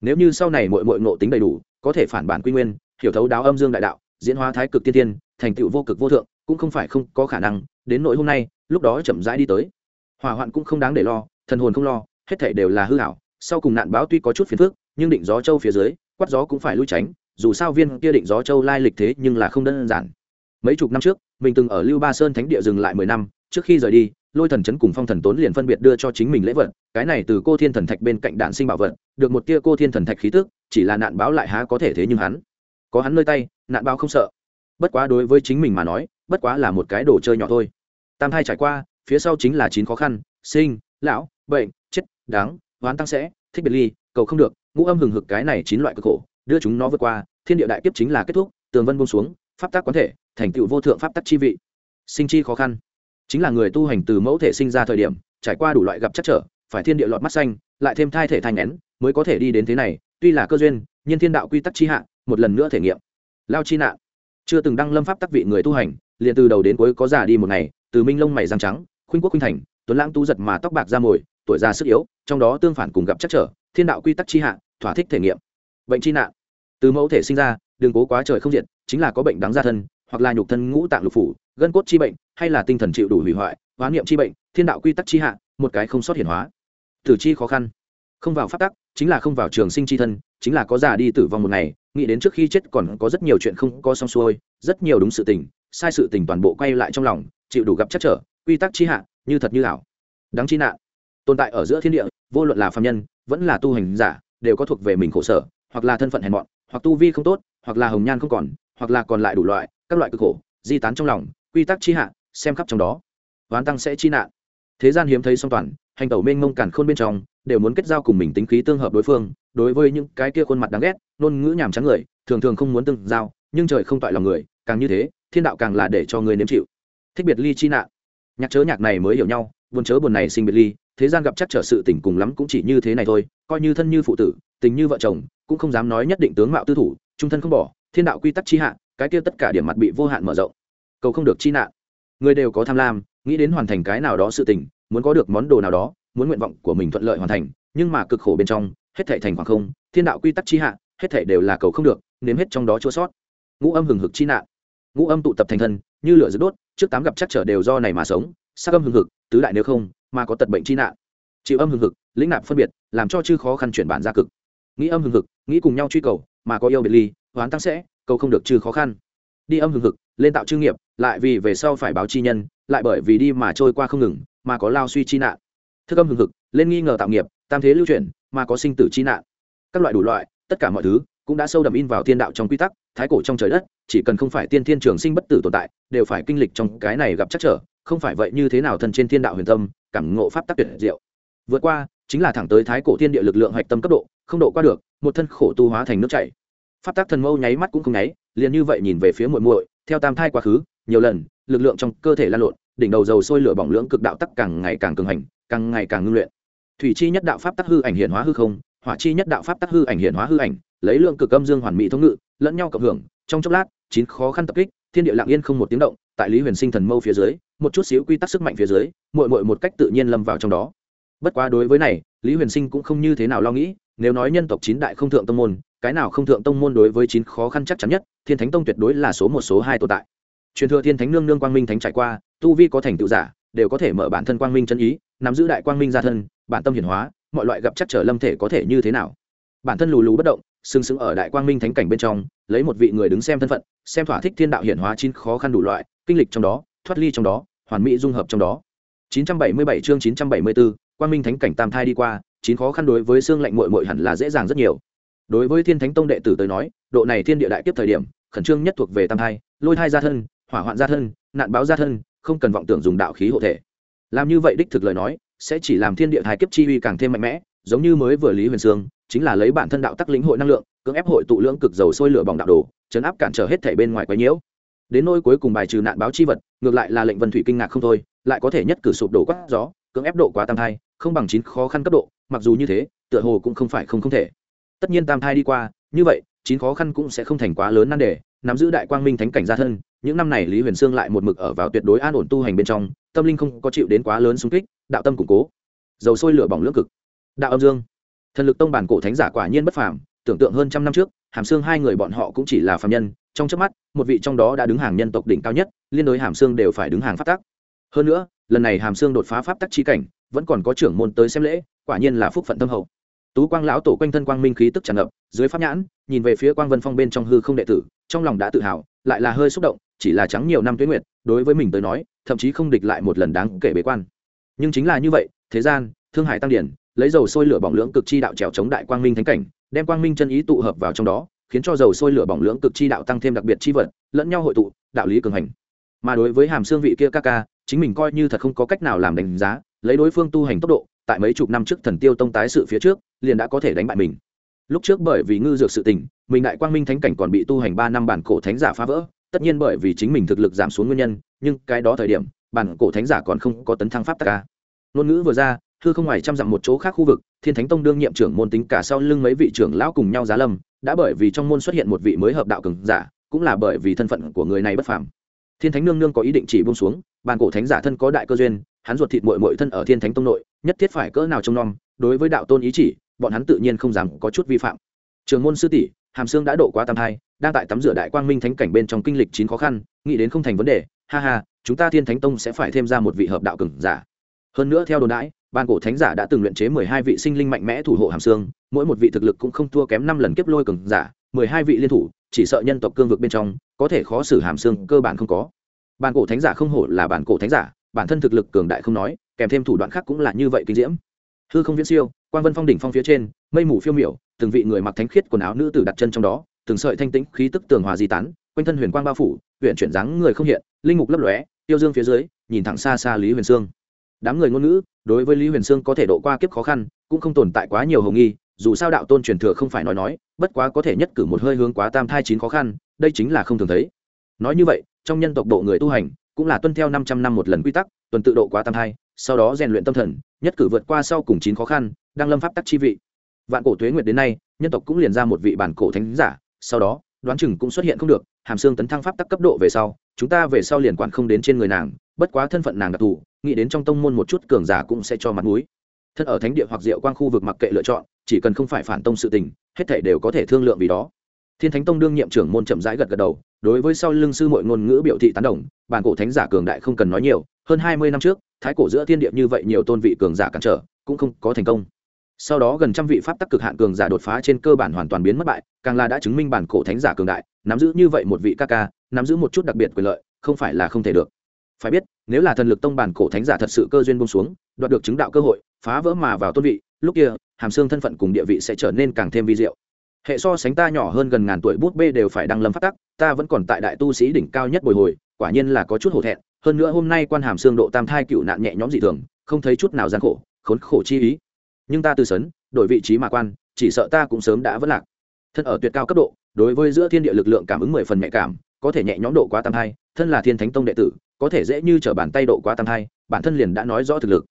Nếu như sau này mọi mọi ngộ tính đầy đủ, có thể phản bản quy nguyên, hiểu thấu đáo âm dương đại đạo, diễn hóa thái cực tiên tiên thành tựu vô cực vô thượng, cũng không phải không có khả năng, đến nỗi hôm nay, lúc đó chậm rãi đi tới. Hỏa hoạn cũng không đáng để lo, thần hồn không lo, hết thể đều là hư hảo sau cùng nạn báo tuy có chút phiền phức, nhưng định gió châu phía dưới, quát gió cũng phải lui tránh, dù sao viên kia định gió châu lai lịch thế nhưng là không đơn giản. Mấy chục năm trước, mình từng ở lưu ba sơn thánh địa dừng lại mười năm trước khi rời đi, lôi thần chấn cùng phong thần tốn liền phân biệt đưa cho chính mình lễ vật, cái này từ cô thiên thần thạch bên cạnh đạn sinh bảo vật, được một tia cô thiên thần thạch khí tức, chỉ là nạn báo lại há có thể thế nhưng hắn. Có hắn nơi tay, nạn báo không sợ. Bất quá đối với chính mình mà nói, bất quá là một cái đồ chơi nhỏ thôi. Tam thai trải qua, phía sau chính là chín khó khăn, sinh, lão, bệnh, chết đáng oán tăng sẽ, thích biệt ly, cầu không được, ngũ âm hừng hực cái này chín loại cực khổ, đưa chúng nó vượt qua, thiên địa đại kiếp chính là kết thúc, tường vân buông xuống, pháp tác quán thể, thành tựu vô thượng pháp tắc chi vị. Sinh chi khó khăn chính là người tu hành từ mẫu thể sinh ra thời điểm, trải qua đủ loại gặp chắc trở, phải thiên địa lọt mắt xanh, lại thêm thai thể thành nén mới có thể đi đến thế này, tuy là cơ duyên, nhưng thiên đạo quy tắc chi hạ, một lần nữa thể nghiệm. Lao chi nạn. Chưa từng đăng lâm pháp tắc vị người tu hành, liền từ đầu đến cuối có già đi một ngày, từ minh lông mày răng trắng, khuynh quốc khuynh thành, tuấn lãng tu giật mà tóc bạc ra mồi, tuổi già sức yếu, trong đó tương phản cùng gặp chắc trở, thiên đạo quy tắc chi hạ, thỏa thích thể nghiệm. Bệnh chi nạn. Từ mẫu thể sinh ra, đường cố quá trời không diệt, chính là có bệnh đáng ra thân hoặc là nhục thân ngũ tạng lục phủ, gân cốt chi bệnh, hay là tinh thần chịu đủ hủy hoại, hóa niệm chi bệnh, thiên đạo quy tắc chi hạ, một cái không sót hiển hóa. Tử chi khó khăn. Không vào phát tắc, chính là không vào trường sinh chi thân, chính là có già đi tử vong một ngày, nghĩ đến trước khi chết còn có rất nhiều chuyện không có xong xuôi, rất nhiều đúng sự tình, sai sự tình toàn bộ quay lại trong lòng, chịu đủ gặp chắc trở, quy tắc chi hạ, như thật như ảo. Đáng chi nạn. Tồn tại ở giữa thiên địa, vô luận là phạm nhân, vẫn là tu hành giả, đều có thuộc về mình khổ sở, hoặc là thân phận hèn mọn, hoặc tu vi không tốt hoặc là hồng nhan không còn, hoặc là còn lại đủ loại, các loại cực khổ, di tán trong lòng, quy tắc chi hạ, xem khắp trong đó. Oán tăng sẽ chi nạn. Thế gian hiếm thấy song toàn, hành tẩu mênh mông cản khôn bên trong, đều muốn kết giao cùng mình tính khí tương hợp đối phương, đối với những cái kia khuôn mặt đáng ghét, ngôn ngữ nhàm trắng người, thường thường không muốn tương giao, nhưng trời không toại lòng người, càng như thế, thiên đạo càng là để cho người nếm chịu. Thích biệt ly chi nạn. Nhạc chớ nhạc này mới hiểu nhau, buồn chớ buồn này sinh biệt ly, thế gian gặp chắc trở sự tình cùng lắm cũng chỉ như thế này thôi, coi như thân như phụ tử, tình như vợ chồng, cũng không dám nói nhất định tướng mạo tư thủ trung thân không bỏ, thiên đạo quy tắc chi hạ, cái kia tất cả điểm mặt bị vô hạn mở rộng. Cầu không được chi nạn. Người đều có tham lam, nghĩ đến hoàn thành cái nào đó sự tình, muốn có được món đồ nào đó, muốn nguyện vọng của mình thuận lợi hoàn thành, nhưng mà cực khổ bên trong, hết thể thành khoảng không, thiên đạo quy tắc chi hạ, hết thể đều là cầu không được, nếm hết trong đó chua sót. Ngũ âm hừng hực chi nạn. Ngũ âm tụ tập thành thân, như lửa rực đốt, trước tám gặp chắc trở đều do này mà sống, sắc âm hừng hực, tứ đại nếu không, mà có tật bệnh chi nạn. Chịu âm hừng hực, lĩnh nạp phân biệt, làm cho chư khó khăn chuyển bản ra cực. Nghĩ âm hừng hực, nghĩ cùng nhau truy cầu mà có yêu biệt ly, hoán tăng sẽ, cầu không được trừ khó khăn. Đi âm hừng hực, lên tạo chư nghiệp, lại vì về sau phải báo chi nhân, lại bởi vì đi mà trôi qua không ngừng, mà có lao suy chi nạn. Thức âm hừng hực, lên nghi ngờ tạo nghiệp, tam thế lưu chuyển, mà có sinh tử chi nạn. Các loại đủ loại, tất cả mọi thứ cũng đã sâu đậm in vào thiên đạo trong quy tắc, thái cổ trong trời đất, chỉ cần không phải tiên thiên trường sinh bất tử tồn tại, đều phải kinh lịch trong cái này gặp chắc trở, không phải vậy như thế nào thần trên thiên đạo huyền tâm, cảm ngộ pháp tắc tuyệt diệu. Vượt qua, chính là thẳng tới thái cổ thiên địa lực lượng hạch tâm cấp độ, không độ qua được, một thân khổ tu hóa thành nước chảy pháp tác thần mâu nháy mắt cũng không nháy, liền như vậy nhìn về phía muội muội, theo tam thai quá khứ, nhiều lần, lực lượng trong cơ thể lan lộn, đỉnh đầu dầu sôi lửa bỏng lưỡng cực đạo tắc càng ngày càng cường hành, càng ngày càng ngưng luyện. Thủy chi nhất đạo pháp tắc hư ảnh hiện hóa hư không, hỏa chi nhất đạo pháp tắc hư ảnh hiện hóa hư ảnh, lấy lượng cực âm dương hoàn mỹ thống ngự, lẫn nhau cộng hưởng, trong chốc lát, chín khó khăn tập kích, thiên địa lặng yên không một tiếng động, tại lý huyền sinh thần mâu phía dưới, một chút xíu quy tắc sức mạnh phía dưới, muội muội một cách tự nhiên lâm vào trong đó. Bất quá đối với này, lý huyền sinh cũng không như thế nào lo nghĩ, nếu nói nhân tộc chín đại không thượng tông môn cái nào không thượng tông môn đối với chín khó khăn chắc chắn nhất thiên thánh tông tuyệt đối là số một số hai tồn tại. Truyền thừa thiên thánh nương nương quang minh thánh trải qua tu vi có thành tựu giả đều có thể mở bản thân quang minh chân ý nắm giữ đại quang minh gia thân bản tâm hiển hóa mọi loại gặp chắc trở lâm thể có thể như thế nào. Bản thân lù lù bất động sừng sững ở đại quang minh thánh cảnh bên trong lấy một vị người đứng xem thân phận xem thỏa thích thiên đạo hiển hóa chín khó khăn đủ loại kinh lịch trong đó thoát ly trong đó hoàn mỹ dung hợp trong đó. 977 chương 974, quang minh thánh cảnh tam thai đi qua chín khó khăn đối với xương lạnh muội muội hẳn là dễ dàng rất nhiều đối với thiên thánh tông đệ tử tới nói, độ này thiên địa đại kiếp thời điểm, khẩn trương nhất thuộc về tam thai, lôi thai gia thân, hỏa hoạn gia thân, nạn báo gia thân, không cần vọng tưởng dùng đạo khí hộ thể. Làm như vậy đích thực lời nói, sẽ chỉ làm thiên địa thái kiếp chi uy càng thêm mạnh mẽ, giống như mới vừa lý huyền sương, chính là lấy bản thân đạo tắc lĩnh hội năng lượng, cưỡng ép hội tụ lưỡng cực dầu sôi lửa bỏng đạo đồ, chấn áp cản trở hết thể bên ngoài quấy nhiễu. Đến nôi cuối cùng bài trừ nạn báo chi vật, ngược lại là lệnh vân thủy kinh ngạc không thôi, lại có thể nhất cử sụp đổ quát gió, cưỡng ép độ quá tam thai, không bằng chín khó khăn cấp độ, mặc dù như thế, tựa hồ cũng không phải không không thể tất nhiên tam thai đi qua, như vậy, chín khó khăn cũng sẽ không thành quá lớn nan đề, nắm giữ đại quang minh thánh cảnh gia thân, những năm này lý huyền sương lại một mực ở vào tuyệt đối an ổn tu hành bên trong, tâm linh không có chịu đến quá lớn xung kích, đạo tâm củng cố. Dầu sôi lửa bỏng lưỡng cực. Đạo âm dương. Thần lực tông bản cổ thánh giả quả nhiên bất phàm, tưởng tượng hơn trăm năm trước, hàm xương hai người bọn họ cũng chỉ là phàm nhân, trong trước mắt, một vị trong đó đã đứng hàng nhân tộc đỉnh cao nhất, liên đối hàm xương đều phải đứng hàng pháp tắc. Hơn nữa, lần này hàm xương đột phá pháp tắc chi cảnh, vẫn còn có trưởng môn tới xem lễ, quả nhiên là phúc phận tâm hậu tú quang lão tổ quanh thân quang minh khí tức tràn ngập, dưới pháp nhãn, nhìn về phía quang vân phong bên trong hư không đệ tử, trong lòng đã tự hào, lại là hơi xúc động, chỉ là trắng nhiều năm tuyến nguyệt, đối với mình tới nói, thậm chí không địch lại một lần đáng kể bế quan. Nhưng chính là như vậy, thế gian, thương hải tăng điển, lấy dầu sôi lửa bỏng lưỡng cực chi đạo trèo chống đại quang minh thánh cảnh, đem quang minh chân ý tụ hợp vào trong đó, khiến cho dầu sôi lửa bỏng lưỡng cực chi đạo tăng thêm đặc biệt chi vật, lẫn nhau hội tụ, đạo lý cường hành. Mà đối với hàm xương vị kia ca ca, chính mình coi như thật không có cách nào làm đánh giá, lấy đối phương tu hành tốc độ tại mấy chục năm trước thần tiêu tông tái sự phía trước, liền đã có thể đánh bại mình. Lúc trước bởi vì ngư dược sự tình, mình đại quang minh thánh cảnh còn bị tu hành ba năm bản cổ thánh giả phá vỡ, tất nhiên bởi vì chính mình thực lực giảm xuống nguyên nhân, nhưng cái đó thời điểm, bản cổ thánh giả còn không có tấn thăng pháp tắc ca ngôn ngữ vừa ra thư không ngoài trăm dặm một chỗ khác khu vực, thiên thánh tông đương nhiệm trưởng môn tính cả sau lưng mấy vị trưởng lão cùng nhau giá lâm, đã bởi vì trong môn xuất hiện một vị mới hợp đạo cường giả, cũng là bởi vì thân phận của người này bất phàm. Thiên thánh nương nương có ý định chỉ buông xuống bàn cổ thánh giả thân có đại cơ duyên hắn ruột thịt mội mội thân ở thiên thánh tông nội, nhất thiết phải cỡ nào trông nom, đối với đạo tôn ý chỉ, bọn hắn tự nhiên không dám có chút vi phạm. Trường môn sư tỷ, hàm sương đã độ quá tam thai, đang tại tắm rửa đại quang minh thánh cảnh bên trong kinh lịch chín khó khăn, nghĩ đến không thành vấn đề, ha ha, chúng ta thiên thánh tông sẽ phải thêm ra một vị hợp đạo cường giả. Hơn nữa theo đồn đãi, ban cổ thánh giả đã từng luyện chế mười hai vị sinh linh mạnh mẽ thủ hộ hàm xương mỗi một vị thực lực cũng không thua kém năm lần kiếp lôi cường giả, mười hai vị liên thủ, chỉ sợ nhân tộc cương vực bên trong, có thể khó xử hàm xương cơ bản không có. Bản cổ thánh giả không hổ là bản cổ thánh giả bản thân thực lực cường đại không nói, kèm thêm thủ đoạn khác cũng là như vậy kinh diễm. Hư không viễn siêu, quang vân phong đỉnh phong phía trên, mây mù phiêu miểu, từng vị người mặc thánh khiết quần áo nữ tử đặt chân trong đó, từng sợi thanh tĩnh khí tức tường hòa di tán, quanh thân huyền quang bao phủ huyện chuyển dáng người không hiện, linh mục lấp lóe, tiêu dương phía dưới, nhìn thẳng xa xa lý huyền sương. Đám người ngôn ngữ, đối với lý huyền sương có thể độ qua kiếp khó khăn, cũng không tồn tại quá nhiều hồng nghi, dù sao đạo tôn truyền thừa không phải nói nói, bất quá có thể nhất cử một hơi hướng quá tam thai chín khó khăn, đây chính là không thường thấy. Nói như vậy, trong nhân tộc độ người tu hành cũng là tuân theo năm trăm năm một lần quy tắc, tuần tự độ quá tam hai sau đó rèn luyện tâm thần, nhất cử vượt qua sau cùng chín khó khăn, đang lâm pháp tắc chi vị. Vạn cổ tuế nguyệt đến nay, nhân tộc cũng liền ra một vị bản cổ thánh giả, sau đó, đoán chừng cũng xuất hiện không được, hàm xương tấn thăng pháp tắc cấp độ về sau, chúng ta về sau liền quản không đến trên người nàng, bất quá thân phận nàng đặc thù, nghĩ đến trong tông môn một chút cường giả cũng sẽ cho mặt mũi. Thân ở thánh địa hoặc diệu quang khu vực mặc kệ lựa chọn, chỉ cần không phải phản tông sự tình, hết thảy đều có thể thương lượng vì đó. Thiên thánh tông đương nhiệm trưởng môn chậm rãi gật gật đầu đối với sau lưng sư mọi ngôn ngữ biểu thị tán đồng, bản cổ thánh giả cường đại không cần nói nhiều, hơn hai mươi năm trước, thái cổ giữa thiên địa như vậy nhiều tôn vị cường giả cản trở, cũng không có thành công. Sau đó gần trăm vị pháp tắc cực hạn cường giả đột phá trên cơ bản hoàn toàn biến mất bại, càng là đã chứng minh bản cổ thánh giả cường đại, nắm giữ như vậy một vị ca ca, nắm giữ một chút đặc biệt quyền lợi, không phải là không thể được. Phải biết, nếu là thần lực tông bản cổ thánh giả thật sự cơ duyên bông xuống, đoạt được chứng đạo cơ hội, phá vỡ mà vào tôn vị, lúc kia, hàm xương thân phận cùng địa vị sẽ trở nên càng thêm vi diệu hệ so sánh ta nhỏ hơn gần ngàn tuổi bút bê đều phải đăng lâm phát tắc, ta vẫn còn tại đại tu sĩ đỉnh cao nhất bồi hồi, quả nhiên là có chút hổ thẹn. Hơn nữa hôm nay quan hàm xương độ tam thai cựu nạn nhẹ nhõm dị thường, không thấy chút nào gian khổ, khốn khổ chi ý. Nhưng ta từ sấn, đổi vị trí mà quan, chỉ sợ ta cũng sớm đã vất lạc. Thân ở tuyệt cao cấp độ, đối với giữa thiên địa lực lượng cảm ứng mười phần nhạy cảm, có thể nhẹ nhõm độ quá tam thai, thân là thiên thánh tông đệ tử, có thể dễ như t r ở bàn tay độ quá tam thai, bản thân liền đã nói rõ thực lực.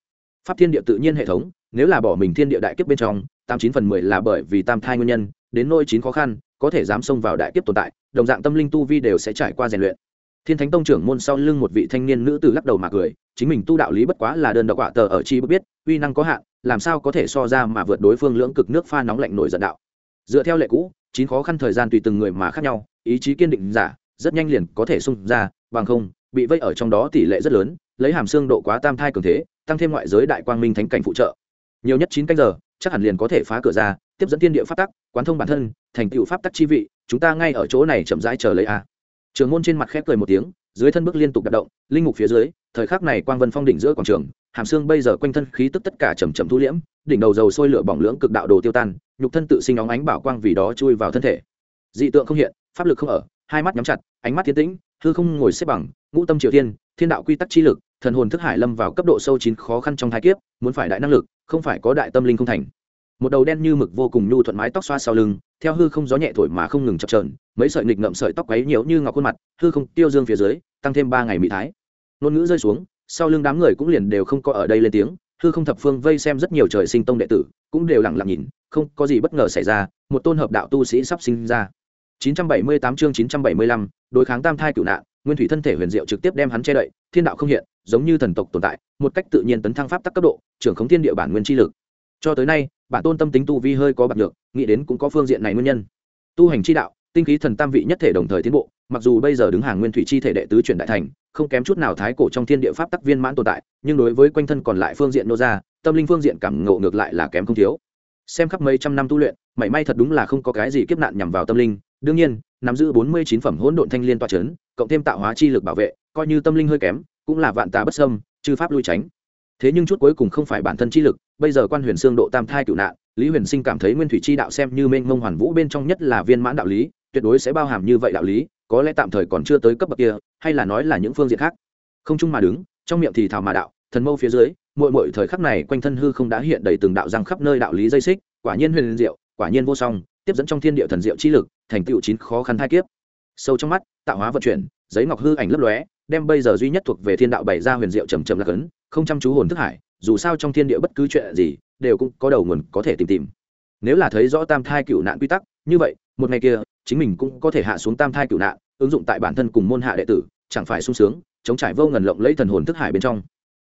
Pháp thiên địa tự nhiên hệ thống, nếu là bỏ mình thiên địa đại kiếp bên trong, tám chín phần mười là bởi vì tam thai nguyên nhân đến nôi chín khó khăn, có thể dám xông vào đại kiếp tồn tại, đồng dạng tâm linh tu vi đều sẽ trải qua rèn luyện. Thiên thánh tông trưởng môn sau lưng một vị thanh niên nữ tử lắc đầu mà cười, chính mình tu đạo lý bất quá là đơn độc quả tờ ở chi bất biết, uy năng có hạn, làm sao có thể so ra mà vượt đối phương lưỡng cực nước pha nóng lạnh nổi giận đạo. Dựa theo lệ cũ, chín khó khăn thời gian tùy từng người mà khác nhau, ý chí kiên định giả, rất nhanh liền có thể xung ra, bằng không, bị vây ở trong đó tỷ lệ rất lớn, lấy hàm xương độ quá tam thai cường thế, tăng thêm ngoại giới đại quang minh thánh cảnh phụ trợ. Nhiều nhất chín canh giờ chắc hẳn liền có thể phá cửa ra, tiếp dẫn thiên địa pháp tắc, quán thông bản thân, thành tựu pháp tắc chi vị, chúng ta ngay ở chỗ này chậm rãi chờ lấy a. Trường môn trên mặt khép cười một tiếng, dưới thân bước liên tục đạp động, linh mục phía dưới, thời khắc này quang vân phong đỉnh giữa quảng trường, hàm xương bây giờ quanh thân khí tức tất cả chầm chậm thu liễm, đỉnh đầu dầu sôi lửa bỏng lưỡng cực đạo đồ tiêu tan, nhục thân tự sinh óng ánh bảo quang vì đó chui vào thân thể. Dị tượng không hiện, pháp lực không ở, hai mắt nhắm chặt, ánh mắt thiên tĩnh, hư không ngồi xếp bằng, ngũ tâm triều thiên thiên đạo quy tắc chi lực thần hồn thức hải lâm vào cấp độ sâu chín khó khăn trong thái kiếp muốn phải đại năng lực không phải có đại tâm linh không thành. Một đầu đen như mực vô cùng nhu thuận mái tóc xoa sau lưng theo hư không gió nhẹ thổi mà không ngừng chập trờn mấy sợi nghịch ngậm sợi tóc quấy nhiễu như ngọc khuôn mặt hư không tiêu dương phía dưới tăng thêm ba ngày mỹ thái. Ngôn ngữ rơi xuống sau lưng đám người cũng liền đều không có ở đây lên tiếng hư không thập phương vây xem rất nhiều trời sinh tông đệ tử cũng đều lặng lặng nhìn không có gì bất ngờ xảy ra một tôn hợp đạo tu sĩ sắp sinh ra. 978 chương 975, đối kháng tam thai cửu nạn nguyên thủy thân thể huyền diệu trực tiếp đem hắn che đậy thiên đạo không hiện giống như thần tộc tồn tại một cách tự nhiên tấn thăng pháp tắc cấp độ trưởng khống thiên địa bản nguyên chi lực. Cho tới nay bản tôn tâm tính tu vi hơi có bạc được nghĩ đến cũng có phương diện này nguyên nhân. Tu hành chi đạo tinh khí thần tam vị nhất thể đồng thời tiến bộ mặc dù bây giờ đứng hàng nguyên thủy chi thể đệ tứ chuyển đại thành không kém chút nào thái cổ trong thiên địa pháp tắc viên mãn tồn tại nhưng đối với quanh thân còn lại phương diện nô ra tâm linh phương diện cảm ngộ ngược lại là kém không thiếu. Xem khắp mấy trăm năm tu luyện mảy may thật đúng là không có cái gì kiếp nạn nhằm vào tâm linh. Đương nhiên nắm giữ bốn mươi chín phẩm hỗn độn thanh liên toa chấn, cộng thêm tạo hóa chi lực bảo vệ coi như tâm linh hơi kém, cũng là vạn tà bất sâm chư pháp lui tránh. Thế nhưng chút cuối cùng không phải bản thân chi lực, bây giờ quan huyền xương độ tam thai cựu nạn, lý huyền sinh cảm thấy nguyên thủy chi đạo xem như mênh mông hoàn vũ bên trong nhất là viên mãn đạo lý, tuyệt đối sẽ bao hàm như vậy đạo lý, có lẽ tạm thời còn chưa tới cấp bậc kia, hay là nói là những phương diện khác. Không chung mà đứng, trong miệng thì thảo mà đạo, thần mâu phía dưới mỗi mỗi thời khắc này quanh thân hư không đã hiện đầy từng đạo răng khắp nơi đạo lý dây xích, quả nhiên huyền diệu, quả nhiên vô song, tiếp dẫn trong thiên địa thần diệu chi lực, thành tựu chín khó khăn thai kiếp. Sâu trong mắt, tạo hóa vận chuyển, giấy ngọc hư ảnh lấp lóe đem bây giờ duy nhất thuộc về thiên đạo bày ra huyền diệu trầm trầm lạc ấn, không chăm chú hồn thức hải, dù sao trong thiên địa bất cứ chuyện gì, đều cũng có đầu nguồn có thể tìm tìm. Nếu là thấy rõ tam thai cựu nạn quy tắc, như vậy, một ngày kia, chính mình cũng có thể hạ xuống tam thai cựu nạn, ứng dụng tại bản thân cùng môn hạ đệ tử, chẳng phải sung sướng, chống trải vô ngần lộng lấy thần hồn thức hải bên trong.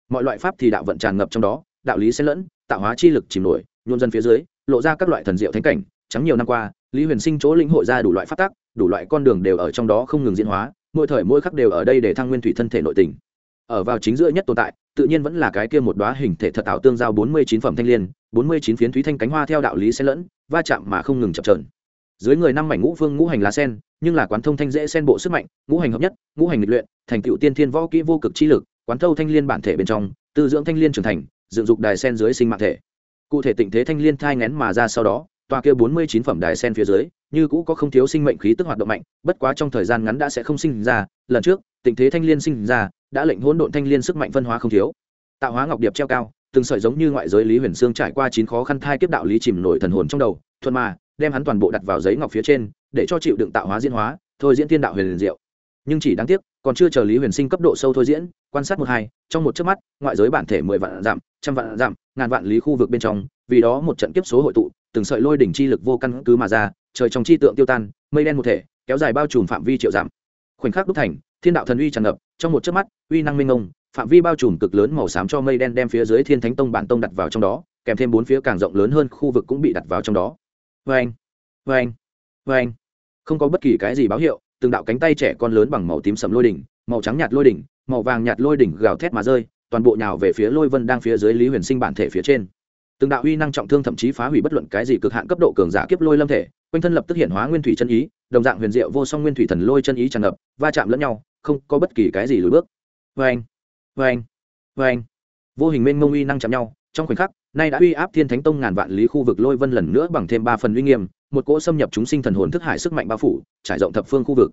Mọi loại pháp thì đạo vận tràn ngập trong đó, đạo lý xen lẫn, tạo hóa chi lực chìm nổi nhôn dân phía dưới, lộ ra các loại thần diệu thánh cảnh. Trắng nhiều năm qua, lý huyền sinh chỗ lĩnh hội ra đủ loại phát tác đủ loại con đường đều ở trong đó không ngừng diễn hóa mỗi thời mỗi khắc đều ở đây để thăng nguyên thủy thân thể nội tình. Ở vào chính giữa nhất tồn tại, tự nhiên vẫn là cái kia một đóa hình thể thật ảo tương giao bốn mươi chín phẩm thanh liên, bốn mươi chín phiến thúy thanh cánh hoa theo đạo lý xen lẫn, va chạm mà không ngừng chập trờn dưới người năm mảnh ngũ phương ngũ hành lá sen, nhưng là quán thông thanh dễ sen bộ sức mạnh, ngũ hành hợp nhất, ngũ hành lịch luyện, thành tựu tiên thiên võ kỹ vô cực chi lực, quán thâu thanh liên bản thể bên trong, tư dưỡng thanh liên trưởng thành, dựng dục đài sen dưới sinh mạng thể. Cụ thể tịnh thế thanh liên thai ngén mà ra sau đó, tòa kia bốn mươi chín phẩm đài sen phía dưới như cũ có không thiếu sinh mệnh khí tức hoạt động mạnh, bất quá trong thời gian ngắn đã sẽ không sinh ra, lần trước, tình thế thanh liên sinh ra, đã lệnh hỗn độn thanh liên sức mạnh phân hóa không thiếu. Tạo hóa ngọc điệp treo cao, từng sợi giống như ngoại giới lý huyền xương trải qua chín khó khăn thai kiếp đạo lý chìm nổi thần hồn trong đầu thuần mà, đem hắn toàn bộ đặt vào giấy ngọc phía trên, để cho chịu đựng tạo hóa diễn hóa, thôi diễn tiên đạo huyền diệu. Nhưng chỉ đáng tiếc, còn chưa chờ lý huyền sinh cấp độ sâu thôi diễn, quan sát một hai, trong một chớp mắt, ngoại giới bản thể mười vạn giảm, trăm vạn giảm, ngàn vạn lý khu vực bên trong, vì đó một trận kiếp số hội tụ từng sợi lôi đỉnh chi lực vô căn cứ mà ra, trời trong chi tượng tiêu tan, mây đen một thể, kéo dài bao trùm phạm vi triệu giảm khoảnh khắc đúc thành, thiên đạo thần uy tràn ngập, trong một chớp mắt, uy năng minh ông phạm vi bao trùm cực lớn màu xám cho mây đen đem phía dưới thiên thánh tông bản tông đặt vào trong đó, kèm thêm bốn phía càng rộng lớn hơn khu vực cũng bị đặt vào trong đó. Vê anh vê anh vê anh không có bất kỳ cái gì báo hiệu, từng đạo cánh tay trẻ con lớn bằng màu tím sầm lôi đỉnh, màu trắng nhạt lôi đỉnh, màu vàng nhạt lôi đỉnh gào thét mà rơi, toàn bộ nhào về phía lôi vân đang phía dưới lý huyền sinh bản thể phía trên từng đạo uy năng trọng thương thậm chí phá hủy bất luận cái gì cực hạn cấp độ cường giả kiếp lôi lâm thể, quanh thân lập tức hiện hóa nguyên thủy chân ý, đồng dạng huyền diệu vô song nguyên thủy thần lôi chân ý tràn ngập, va chạm lẫn nhau, không có bất kỳ cái gì lùi bước. Vê anh vê anh vê anh vô hình mênh mông uy năng chạm nhau, trong khoảnh khắc, nay đã uy áp thiên thánh tông ngàn vạn lý khu vực lôi vân lần nữa bằng thêm ba phần uy nghiêm, một cỗ xâm nhập chúng sinh thần hồn thức hải sức mạnh bao phủ, trải rộng thập phương khu vực.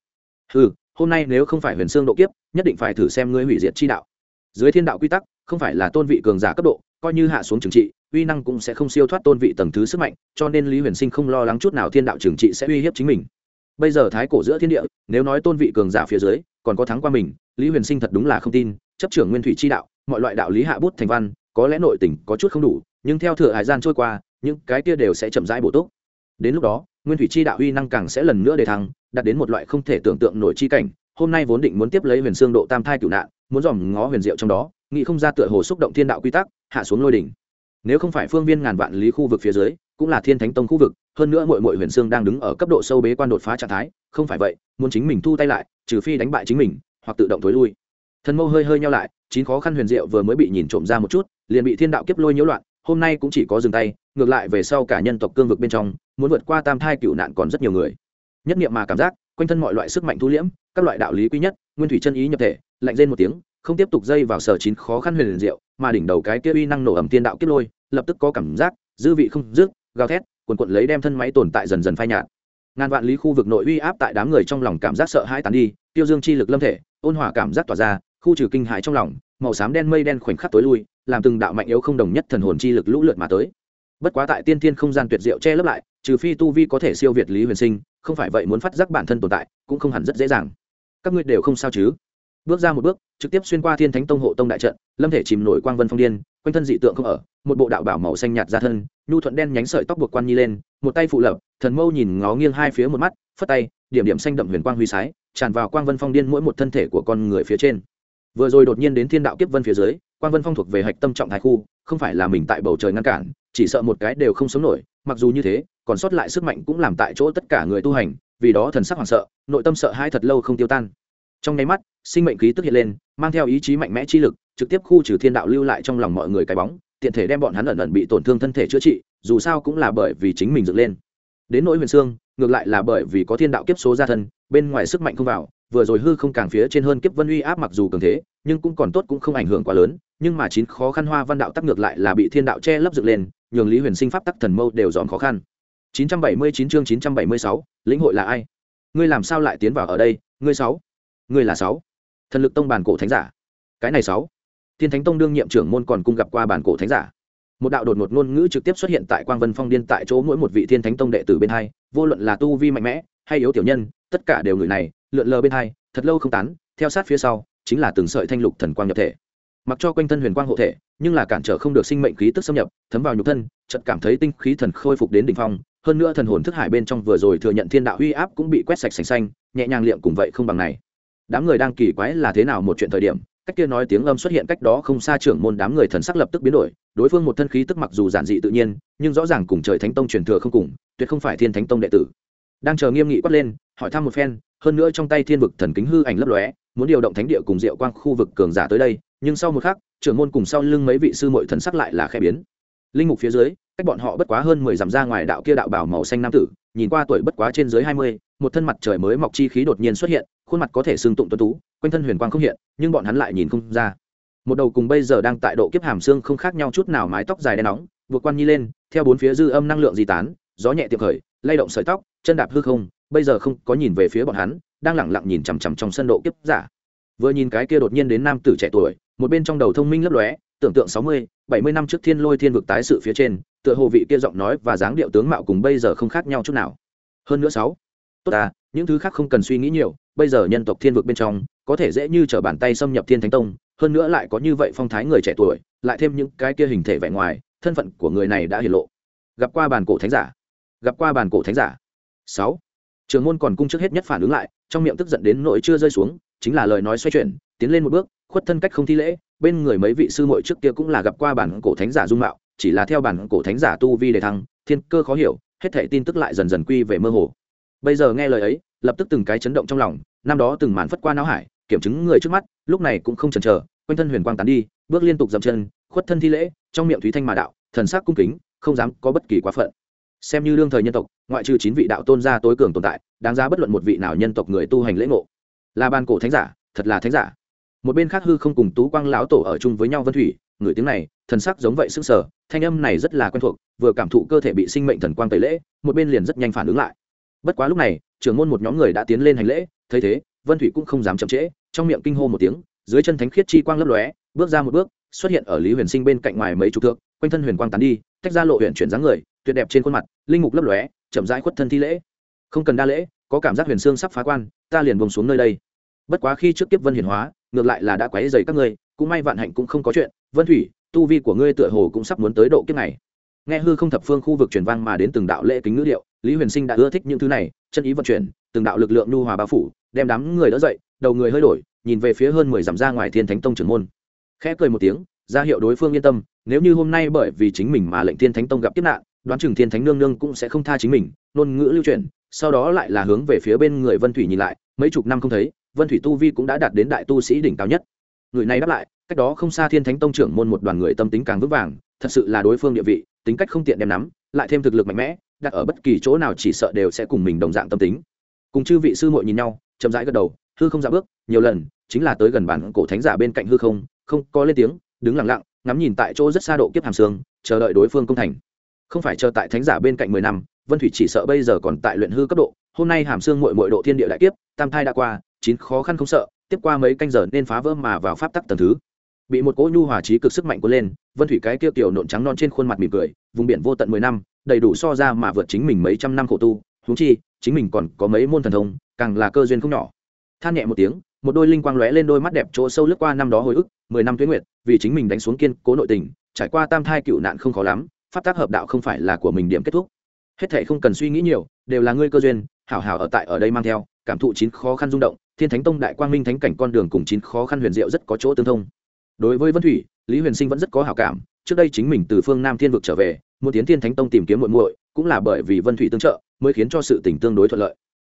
Ừ hôm nay nếu không phải huyền xương độ kiếp, nhất định phải thử xem ngươi hủy diệt chi đạo. Dưới thiên đạo quy tắc, không phải là tôn vị cường giả cấp độ coi như hạ xuống trừng trị, uy năng cũng sẽ không siêu thoát tôn vị tầng thứ sức mạnh, cho nên lý huyền sinh không lo lắng chút nào thiên đạo trừng trị sẽ uy hiếp chính mình. Bây giờ thái cổ giữa thiên địa, nếu nói tôn vị cường giả phía dưới, còn có thắng qua mình, lý huyền sinh thật đúng là không tin, chấp trưởng nguyên thủy chi đạo, mọi loại đạo lý hạ bút thành văn, có lẽ nội tình có chút không đủ, nhưng theo thừa hải gian trôi qua, những cái kia đều sẽ chậm rãi bổ túc. Đến lúc đó, nguyên thủy chi đạo uy năng càng sẽ lần nữa đề thăng, đạt đến một loại không thể tưởng tượng nổi chi cảnh hôm nay vốn định muốn tiếp lấy huyền xương độ tam thai cựu nạn, muốn dòm ngó huyền diệu trong đó, nghĩ không ra tựa hồ xúc động thiên đạo quy tắc, hạ xuống lôi đỉnh. Nếu không phải phương viên ngàn vạn lý khu vực phía dưới, cũng là thiên thánh tông khu vực, hơn nữa mội mội huyền xương đang đứng ở cấp độ sâu bế quan đột phá trạng thái, không phải vậy, muốn chính mình thu tay lại, trừ phi đánh bại chính mình, hoặc tự động thối lui. Thần mâu hơi hơi nhau lại, chín khó khăn huyền diệu vừa mới bị nhìn trộm ra một chút, liền bị thiên đạo kiếp lôi nhiễu loạn, hôm nay cũng chỉ có dừng tay, ngược lại về sau cả nhân tộc cương vực bên trong, muốn vượt qua tam thai cựu nạn còn rất nhiều người. Nhất nghiệm mà cảm giác quanh thân mọi loại sức mạnh thu liễm, các loại đạo lý quý nhất, nguyên thủy chân ý nhập thể, lạnh lên một tiếng, không tiếp tục dây vào sở chín khó khăn huyền diệu, mà đỉnh đầu cái kia uy năng nổ ẩm tiên đạo kiếp lôi, lập tức có cảm giác, dư vị không dứt, gào thét quần quận lấy đem thân máy tồn tại dần dần phai nhạt. Ngàn vạn lý khu vực nội uy áp tại đám người trong lòng cảm giác sợ hãi tán đi, tiêu dương chi lực lâm thể, ôn hòa cảm giác tỏa ra, khu trừ kinh hại trong lòng, màu xám đen mây đen khoảnh khắc tối lui, làm từng đạo mạnh yếu không đồng nhất thần hồn chi lực lũ lượt mà tới. Bất quá tại tiên thiên không gian tuyệt diệu che lấp lại, trừ phi tu vi có thể siêu việt lý huyền sinh không phải vậy muốn phát giác bản thân tồn tại cũng không hẳn rất dễ dàng. Các ngươi đều không sao chứ? Bước ra một bước, trực tiếp xuyên qua thiên thánh tông hộ tông đại trận, lâm thể chìm nổi quang vân phong điên, quanh thân dị tượng không ở, một bộ đạo bảo màu xanh nhạt ra thân, nhu thuận đen nhánh sợi tóc buộc quan nhi lên, một tay phụ lập, thần mâu nhìn ngó nghiêng hai phía một mắt, phất tay, điểm điểm xanh đậm huyền quang huy sái, tràn vào quang vân phong điên mỗi một thân thể của con người phía trên. Vừa rồi đột nhiên đến thiên đạo kiếp vân phía dưới, quang vân phong thuộc về hạch tâm trọng thái khu, không phải là mình tại bầu trời ngăn cản, chỉ sợ một cái đều không sống nổi mặc dù như thế, còn sót lại sức mạnh cũng làm tại chỗ tất cả người tu hành, vì đó thần sắc hoảng sợ, nội tâm sợ hai thật lâu không tiêu tan. Trong nháy mắt, sinh mệnh khí tức hiện lên, mang theo ý chí mạnh mẽ chi lực, trực tiếp khu trừ thiên đạo lưu lại trong lòng mọi người cái bóng, tiện thể đem bọn hắn ẩn ẩn bị tổn thương thân thể chữa trị, dù sao cũng là bởi vì chính mình dựng lên. Đến nỗi huyền xương, ngược lại là bởi vì có thiên đạo kiếp số ra thân, bên ngoài sức mạnh không vào, vừa rồi hư không càng phía trên hơn kiếp vân uy áp mặc dù cường thế, nhưng cũng còn tốt cũng không ảnh hưởng quá lớn nhưng mà chín khó khăn hoa văn đạo tắc ngược lại là bị thiên đạo che lấp dựng lên nhường lý huyền sinh pháp tắc thần mâu đều dòm khó khăn. 979 chương 976, lĩnh hội là ai? Ngươi làm sao lại tiến vào ở đây? Ngươi sáu. Ngươi là sáu. Thần lực tông bản cổ thánh giả. Cái này sáu. Thiên thánh tông đương nhiệm trưởng môn còn cung gặp qua bản cổ thánh giả. Một đạo đột ngột ngôn ngữ trực tiếp xuất hiện tại quang vân phong điên tại chỗ mỗi một vị thiên thánh tông đệ tử bên hai vô luận là tu vi mạnh mẽ hay yếu tiểu nhân tất cả đều người này lượn lờ bên hai thật lâu không tán theo sát phía sau chính là từng sợi thanh lục thần quang nhập thể mặc cho quanh thân huyền quang hộ thể, nhưng là cản trở không được sinh mệnh khí tức xâm nhập, thấm vào nhục thân, chợt cảm thấy tinh khí thần khôi phục đến đỉnh phong. Hơn nữa thần hồn thức hải bên trong vừa rồi thừa nhận thiên đạo uy áp cũng bị quét sạch sành xanh, nhẹ nhàng liệm cùng vậy không bằng này. Đám người đang kỳ quái là thế nào một chuyện thời điểm, cách kia nói tiếng âm xuất hiện cách đó không xa trưởng môn đám người thần sắc lập tức biến đổi, đối phương một thân khí tức mặc dù giản dị tự nhiên, nhưng rõ ràng cùng trời thánh tông truyền thừa không cùng, tuyệt không phải thiên thánh tông đệ tử. Đang chờ nghiêm nghị quát lên, hỏi thăm một phen, hơn nữa trong tay thiên vực thần kính hư ảnh lấp lóe, muốn điều động thánh địa cùng diệu quang khu vực cường giả tới đây nhưng sau một khắc, trưởng môn cùng sau lưng mấy vị sư muội thần sắc lại là khẽ biến. Linh mục phía dưới, cách bọn họ bất quá hơn mười dặm ra ngoài đạo kia đạo bảo màu xanh nam tử, nhìn qua tuổi bất quá trên dưới hai mươi, một thân mặt trời mới mọc chi khí đột nhiên xuất hiện, khuôn mặt có thể xương tụng tuấn tú, quanh thân huyền quang không hiện, nhưng bọn hắn lại nhìn không ra. Một đầu cùng bây giờ đang tại độ kiếp hàm xương không khác nhau chút nào mái tóc dài đen nóng, vượt quan nhi lên, theo bốn phía dư âm năng lượng di tán, gió nhẹ tiệp khởi, lay động sợi tóc, chân đạp hư không, bây giờ không có nhìn về phía bọn hắn, đang lẳng lặng nhìn chằm chằm trong sân độ kiếp giả vừa nhìn cái kia đột nhiên đến nam tử trẻ tuổi, một bên trong đầu thông minh lấp lóe, tưởng tượng sáu mươi, bảy mươi năm trước thiên lôi thiên vực tái sự phía trên, tựa hồ vị kia giọng nói và dáng điệu tướng mạo cùng bây giờ không khác nhau chút nào. Hơn nữa sáu, tốt à những thứ khác không cần suy nghĩ nhiều, bây giờ nhân tộc thiên vực bên trong, có thể dễ như t r ở bàn tay xâm nhập thiên thánh tông, hơn nữa lại có như vậy phong thái người trẻ tuổi, lại thêm những cái kia hình thể vẻ ngoài, thân phận của người này đã hiển lộ. Gặp qua bàn cổ thánh giả. Gặp qua bàn cổ thánh giả. Sáu trường môn còn cung trước hết nhất phản ứng lại, trong miệng tức giận đến nỗi chưa rơi xuống chính là lời nói xoay chuyển, tiến lên một bước, khuất thân cách không thi lễ, bên người mấy vị sư muội trước kia cũng là gặp qua bản cổ thánh giả dung mạo, chỉ là theo bản cổ thánh giả tu vi đề thăng, thiên cơ khó hiểu, hết thảy tin tức lại dần dần quy về mơ hồ. Bây giờ nghe lời ấy, lập tức từng cái chấn động trong lòng, năm đó từng màn phất qua não hải, kiểm chứng người trước mắt, lúc này cũng không chần chờ, quanh thân huyền quang tán đi, bước liên tục dậm chân, khuất thân thi lễ, trong miệng thúy thanh mà đạo, thần sắc cung kính, không dám có bất kỳ quá phận. Xem như đương thời nhân tộc, ngoại trừ chín vị đạo tôn gia tối cường tồn tại, đáng giá bất luận một vị nào nhân tộc người tu hành lễ ngộ là ban cổ thánh giả, thật là thánh giả. Một bên khác hư không cùng tú quang lão tổ ở chung với nhau vân thủy, người tiếng này, thần sắc giống vậy sức sở thanh âm này rất là quen thuộc, vừa cảm thụ cơ thể bị sinh mệnh thần quang tẩy lễ, một bên liền rất nhanh phản ứng lại. Bất quá lúc này, trưởng môn một nhóm người đã tiến lên hành lễ, thấy thế, vân thủy cũng không dám chậm trễ, trong miệng kinh hô một tiếng, dưới chân thánh khiết chi quang lấp lóe, bước ra một bước, xuất hiện ở lý huyền sinh bên cạnh ngoài mấy chục thượng quanh thân huyền quang tán đi, tách ra lộ huyền chuyển dáng người, tuyệt đẹp trên khuôn mặt, linh mục lấp lóe, chậm rãi khuất thân thi lễ. Không cần đa lễ có cảm giác huyền xương sắp phá quan, ta liền buông xuống nơi đây. Bất quá khi trước kiếp vân hiển hóa, ngược lại là đã quấy dày các ngươi, cũng may vạn hạnh cũng không có chuyện. Vân thủy, tu vi của ngươi tựa hồ cũng sắp muốn tới độ kiếp này. Nghe hư không thập phương khu vực truyền vang mà đến từng đạo lễ kính ngữ liệu lý huyền sinh đã ưa thích những thứ này, chân ý vận chuyển, từng đạo lực lượng nhu hòa bao phủ, đem đám người đỡ dậy, đầu người hơi đổi, nhìn về phía hơn mười dặm ra ngoài thiên thánh tông trưởng môn. Khẽ cười một tiếng, ra hiệu đối phương yên tâm, nếu như hôm nay bởi vì chính mình mà lệnh thiên thánh tông gặp kiếp nạn, đoán chừng thiên thánh nương nương cũng sẽ không tha chính mình, ngôn ngữ lưu truyền sau đó lại là hướng về phía bên người vân thủy nhìn lại, mấy chục năm không thấy, vân thủy tu vi cũng đã đạt đến đại tu sĩ đỉnh cao nhất. Người này đáp lại, cách đó không xa thiên thánh tông trưởng môn một đoàn người tâm tính càng vững vàng, thật sự là đối phương địa vị, tính cách không tiện đem nắm, lại thêm thực lực mạnh mẽ, đặt ở bất kỳ chỗ nào chỉ sợ đều sẽ cùng mình đồng dạng tâm tính. Cùng chư vị sư muội nhìn nhau, chậm rãi gật đầu, hư không dạ bước, nhiều lần, chính là tới gần bản cổ thánh giả bên cạnh hư không không, có lên tiếng, đứng lặng lặng, ngắm nhìn tại chỗ rất xa độ kiếp hàm xương, chờ đợi đối phương công thành. Không phải chờ tại thánh giả bên cạnh mười năm vân thủy chỉ sợ bây giờ còn tại luyện hư cấp độ, hôm nay hàm xương mội mội độ thiên địa đại kiếp, tam thai đã qua, chín khó khăn không sợ, tiếp qua mấy canh giờ nên phá vỡ mà vào pháp tắc tầng thứ. Bị một cỗ nhu hòa trí cực sức mạnh cuốn lên, vân thủy cái kia tiểu nộn trắng non trên khuôn mặt mỉm cười, vùng biển vô tận mười năm, đầy đủ so ra mà vượt chính mình mấy trăm năm khổ tu thú chi, chính mình còn có mấy môn thần thông, càng là cơ duyên không nhỏ. Than nhẹ một tiếng, một đôi linh quang lóe lên đôi mắt đẹp chỗ sâu lướt qua năm đó hồi ức, mười năm tuyến nguyệt, vì chính mình đánh xuống kiên cố nội tình, trải qua tam thai cựu nạn không khó lắm, pháp tác hợp đạo không phải là của mình điểm kết thúc hết thể không cần suy nghĩ nhiều, đều là ngươi cơ duyên, hảo hảo ở tại ở đây mang theo, cảm thụ chín khó khăn rung động, thiên thánh tông đại quang minh thánh cảnh con đường cùng chín khó khăn huyền diệu rất có chỗ tương thông. Đối với vân thủy, lý huyền sinh vẫn rất có hảo cảm, trước đây chính mình từ phương nam thiên vực trở về, muốn tiến thiên thánh tông tìm kiếm muội muội, cũng là bởi vì vân thủy tương trợ, mới khiến cho sự tình tương đối thuận lợi.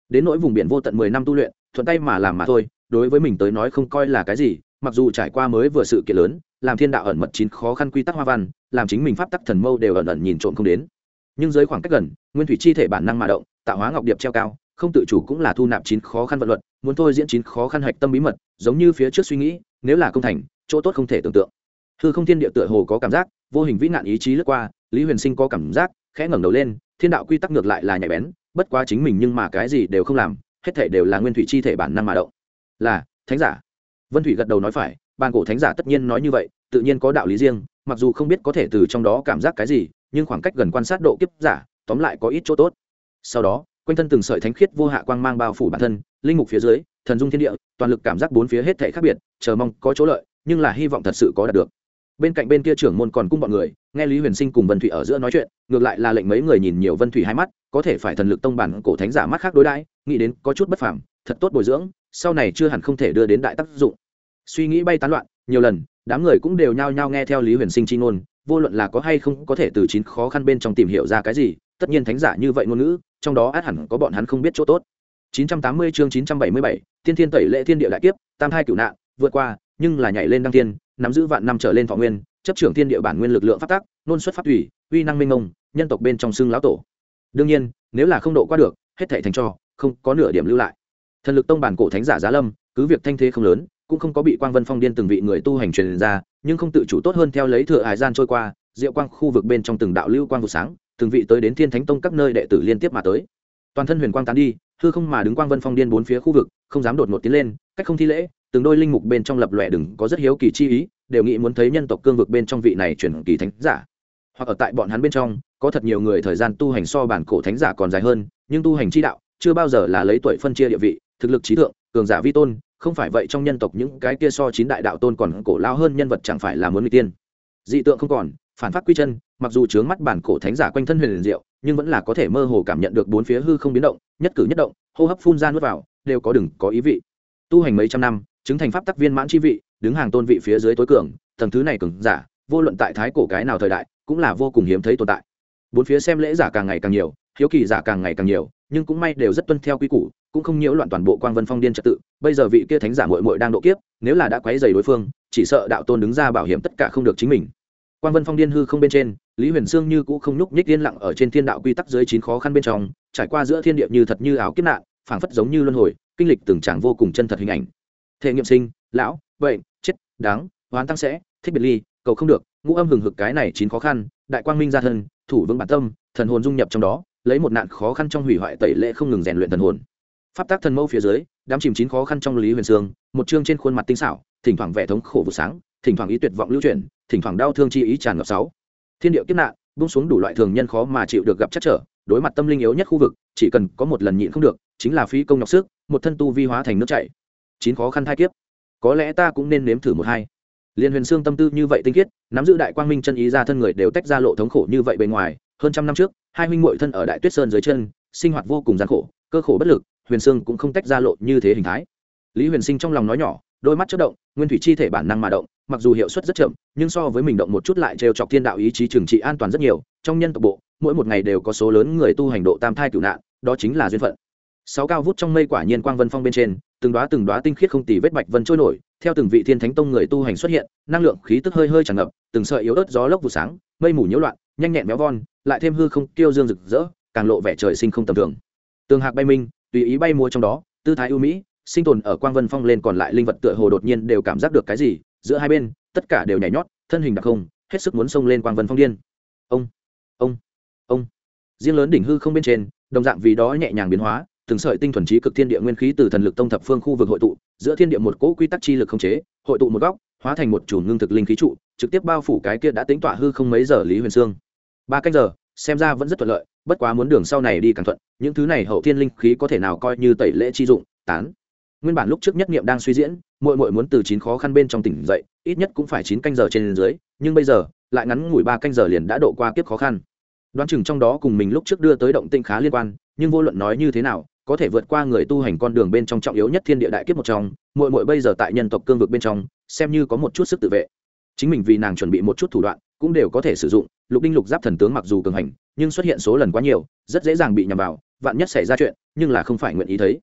Đến nỗi vùng biển vô tận mười năm tu luyện, thuận tay mà làm mà thôi, đối với mình tới nói không coi là cái gì, mặc dù trải qua mới vừa sự kiện lớn, làm thiên đạo ẩn mật chín khó khăn quy tắc hoa văn, làm chính mình pháp tắc thần mâu đều ẩn ẩn nhìn trộm không đến nhưng dưới khoảng cách gần, nguyên thủy chi thể bản năng mà động, tạo hóa ngọc điệp treo cao, không tự chủ cũng là thu nạp chín khó khăn vận luật, muốn thôi diễn chín khó khăn hạch tâm bí mật, giống như phía trước suy nghĩ, nếu là công thành, chỗ tốt không thể tưởng tượng. Hư không thiên địa tựa hồ có cảm giác, vô hình vĩ nạn ý chí lướt qua, lý huyền sinh có cảm giác, khẽ ngẩng đầu lên, thiên đạo quy tắc ngược lại là nhạy bén, bất quá chính mình nhưng mà cái gì đều không làm, hết thể đều là nguyên thủy chi thể bản năng mà động. Là, thánh giả. Vân thủy gật đầu nói phải ban cổ thánh giả tất nhiên nói như vậy, tự nhiên có đạo lý riêng, mặc dù không biết có thể từ trong đó cảm giác cái gì nhưng khoảng cách gần quan sát độ kiếp giả tóm lại có ít chỗ tốt. Sau đó quanh thân từng sợi thánh khiết vô hạ quang mang bao phủ bản thân linh mục phía dưới thần dung thiên địa toàn lực cảm giác bốn phía hết thể khác biệt chờ mong có chỗ lợi nhưng là hy vọng thật sự có đạt được. Bên cạnh bên kia trưởng môn còn cung bọn người nghe lý huyền sinh cùng vân thủy ở giữa nói chuyện ngược lại là lệnh mấy người nhìn nhiều vân thủy hai mắt có thể phải thần lực tông bản cổ thánh giả mắt khác đối đãi nghĩ đến có chút bất phẳng, thật tốt bồi dưỡng sau này chưa hẳn không thể đưa đến đại tác dụng. Suy nghĩ bay tán loạn nhiều lần đám người cũng đều nhao nhao nghe theo lý huyền sinh chi ngôn vô luận là có hay không có thể từ chín khó khăn bên trong tìm hiểu ra cái gì tất nhiên thánh giả như vậy ngôn ngữ trong đó át hẳn có bọn hắn không biết chỗ tốt. 980 chương 977, tiên thiên tẩy lệ thiên địa đại kiếp tam thai cửu nạn vượt qua nhưng là nhảy lên đăng thiên nắm giữ vạn năm trở lên thọ nguyên chấp trưởng thiên địa bản nguyên lực lượng pháp tắc nôn xuất pháp thủy uy năng minh mông, nhân tộc bên trong xương lão tổ. Đương nhiên nếu là không độ qua được hết thảy thành cho không có nửa điểm lưu lại. Thần lực tông bản cổ thánh giả giá lâm cứ việc thanh thế không lớn cũng không có bị quang vân phong điên từng vị người tu hành truyền ra, nhưng không tự chủ tốt hơn theo lấy thừa hải gian trôi qua, diệu quang khu vực bên trong từng đạo lưu quang vụ sáng, từng vị tới đến thiên thánh tông các nơi đệ tử liên tiếp mà tới. Toàn thân huyền quang tán đi, hư không mà đứng quang vân phong điên bốn phía khu vực, không dám đột ngột tiến lên, cách không thi lễ, từng đôi linh mục bên trong lập lòe đừng có rất hiếu kỳ chi ý, đều nghĩ muốn thấy nhân tộc cương vực bên trong vị này chuyển kỳ thánh giả. Hoặc ở tại bọn hắn bên trong, có thật nhiều người thời gian tu hành so bản cổ thánh giả còn dài hơn, nhưng tu hành chi đạo chưa bao giờ là lấy tuổi phân chia địa vị, thực lực trí thượng, cường giả vi tôn không phải vậy trong nhân tộc những cái kia so chín đại đạo tôn còn cổ lao hơn nhân vật chẳng phải là muốn người tiên. Dị tượng không còn, phản phát quy chân, mặc dù chướng mắt bản cổ thánh giả quanh thân huyền liền diệu, nhưng vẫn là có thể mơ hồ cảm nhận được bốn phía hư không biến động, nhất cử nhất động, hô hấp phun ra nuốt vào, đều có đừng có ý vị. Tu hành mấy trăm năm, chứng thành pháp tắc viên mãn chi vị, đứng hàng tôn vị phía dưới tối cường, tầng thứ này cường giả, vô luận tại thái cổ cái nào thời đại, cũng là vô cùng hiếm thấy tồn tại. Bốn phía xem lễ giả càng ngày càng nhiều, hiếu kỳ giả càng ngày càng nhiều, nhưng cũng may đều rất tuân theo quy củ cũng không nhiễu loạn toàn bộ quang vân phong điên trật tự, bây giờ vị kia thánh giả muội muội đang độ kiếp, nếu là đã quấy dày đối phương, chỉ sợ đạo tôn đứng ra bảo hiểm tất cả không được chính mình. Quang vân phong điên hư không bên trên, lý huyền sương như cũ không nhúc nhích yên lặng ở trên thiên đạo quy tắc dưới chín khó khăn bên trong, trải qua giữa thiên địa như thật như ảo kiếp nạn, phảng phất giống như luân hồi, kinh lịch từng tràng vô cùng chân thật hình ảnh. Thể nghiệm sinh, lão, bệnh, chết, đáng, hoán tăng sẽ, thích biệt ly, cầu không được, ngũ âm hừng hực cái này chín khó khăn, đại quang minh gia thân, thủ vững bản tâm, thần hồn dung nhập trong đó, lấy một nạn khó khăn trong hủy hoại tẩy lệ không ngừng rèn luyện thần hồn pháp tác thần mâu phía dưới, đám chìm chín khó khăn trong lý huyền sương, một chương trên khuôn mặt tinh xảo, thỉnh thoảng vẻ thống khổ vụ sáng, thỉnh thoảng ý tuyệt vọng lưu truyền thỉnh thoảng đau thương chi ý tràn ngập sáu. Thiên điệu kiếp nạn bung xuống đủ loại thường nhân khó mà chịu được gặp chắc trở, đối mặt tâm linh yếu nhất khu vực, chỉ cần có một lần nhịn không được, chính là phí công nhọc sức, một thân tu vi hóa thành nước chảy. Chín khó khăn thai kiếp. Có lẽ ta cũng nên nếm thử một hai. Liên huyền xương tâm tư như vậy tinh khiết, nắm giữ đại quang minh chân ý ra thân người đều tách ra lộ thống khổ như vậy bề ngoài, hơn trăm năm trước, hai huynh muội thân ở đại tuyết sơn dưới chân, sinh hoạt vô cùng gian khổ, cơ khổ bất lực huyền xương cũng không tách ra lộ như thế hình thái. Lý huyền sinh trong lòng nói nhỏ, đôi mắt chất động, nguyên thủy chi thể bản năng mà động, mặc dù hiệu suất rất chậm, nhưng so với mình động một chút lại trêu chọc thiên đạo ý chí trừng trị an toàn rất nhiều, trong nhân tộc bộ, mỗi một ngày đều có số lớn người tu hành độ tam thai cửu nạn, đó chính là duyên phận. Sáu cao vút trong mây quả nhiên quang vân phong bên trên, từng đóa từng đóa tinh khiết không tì vết bạch vân trôi nổi, theo từng vị thiên thánh tông người tu hành xuất hiện, năng lượng khí tức hơi hơi tràn ngập, từng sợi yếu ớt gió lốc vụ sáng, mây mù nhiễu loạn, nhanh nhẹn méo von, lại thêm hư không tiêu dương rực rỡ, càng lộ vẻ trời sinh không tầm thường. Tường hạc bay minh tùy ý bay múa trong đó, tư thái ưu mỹ, sinh tồn ở quang vân phong lên còn lại linh vật tựa hồ đột nhiên đều cảm giác được cái gì, giữa hai bên, tất cả đều nhảy nhót, thân hình đặc không, hết sức muốn xông lên quang vân phong điên. Ông ông ông. Riêng lớn đỉnh hư không bên trên, đồng dạng vì đó nhẹ nhàng biến hóa, từng sợi tinh thuần trí cực thiên địa nguyên khí từ thần lực tông thập phương khu vực hội tụ, giữa thiên địa một cỗ quy tắc chi lực không chế, hội tụ một góc, hóa thành một chủ ngưng thực linh khí trụ, trực tiếp bao phủ cái kia đã tính tọa hư không mấy giờ lý huyền sương. Ba canh giờ, xem ra vẫn rất thuận lợi bất quá muốn đường sau này đi càng thuận, những thứ này hậu thiên linh khí có thể nào coi như tẩy lễ chi dụng, tán. Nguyên bản lúc trước nhất niệm đang suy diễn, muội muội muốn từ chín khó khăn bên trong tỉnh dậy, ít nhất cũng phải chín canh giờ trên dưới, nhưng bây giờ, lại ngắn ngủi ba canh giờ liền đã độ qua kiếp khó khăn. Đoán chừng trong đó cùng mình lúc trước đưa tới động tinh khá liên quan, nhưng vô luận nói như thế nào, có thể vượt qua người tu hành con đường bên trong trọng yếu nhất thiên địa đại kiếp một trong, muội muội bây giờ tại nhân tộc cương vực bên trong, xem như có một chút sức tự vệ. Chính mình vì nàng chuẩn bị một chút thủ đoạn, cũng đều có thể sử dụng, lục đinh lục giáp thần tướng mặc dù cường hành nhưng xuất hiện số lần quá nhiều, rất dễ dàng bị nhầm vào, vạn nhất xảy ra chuyện, nhưng là không phải nguyện ý thấy.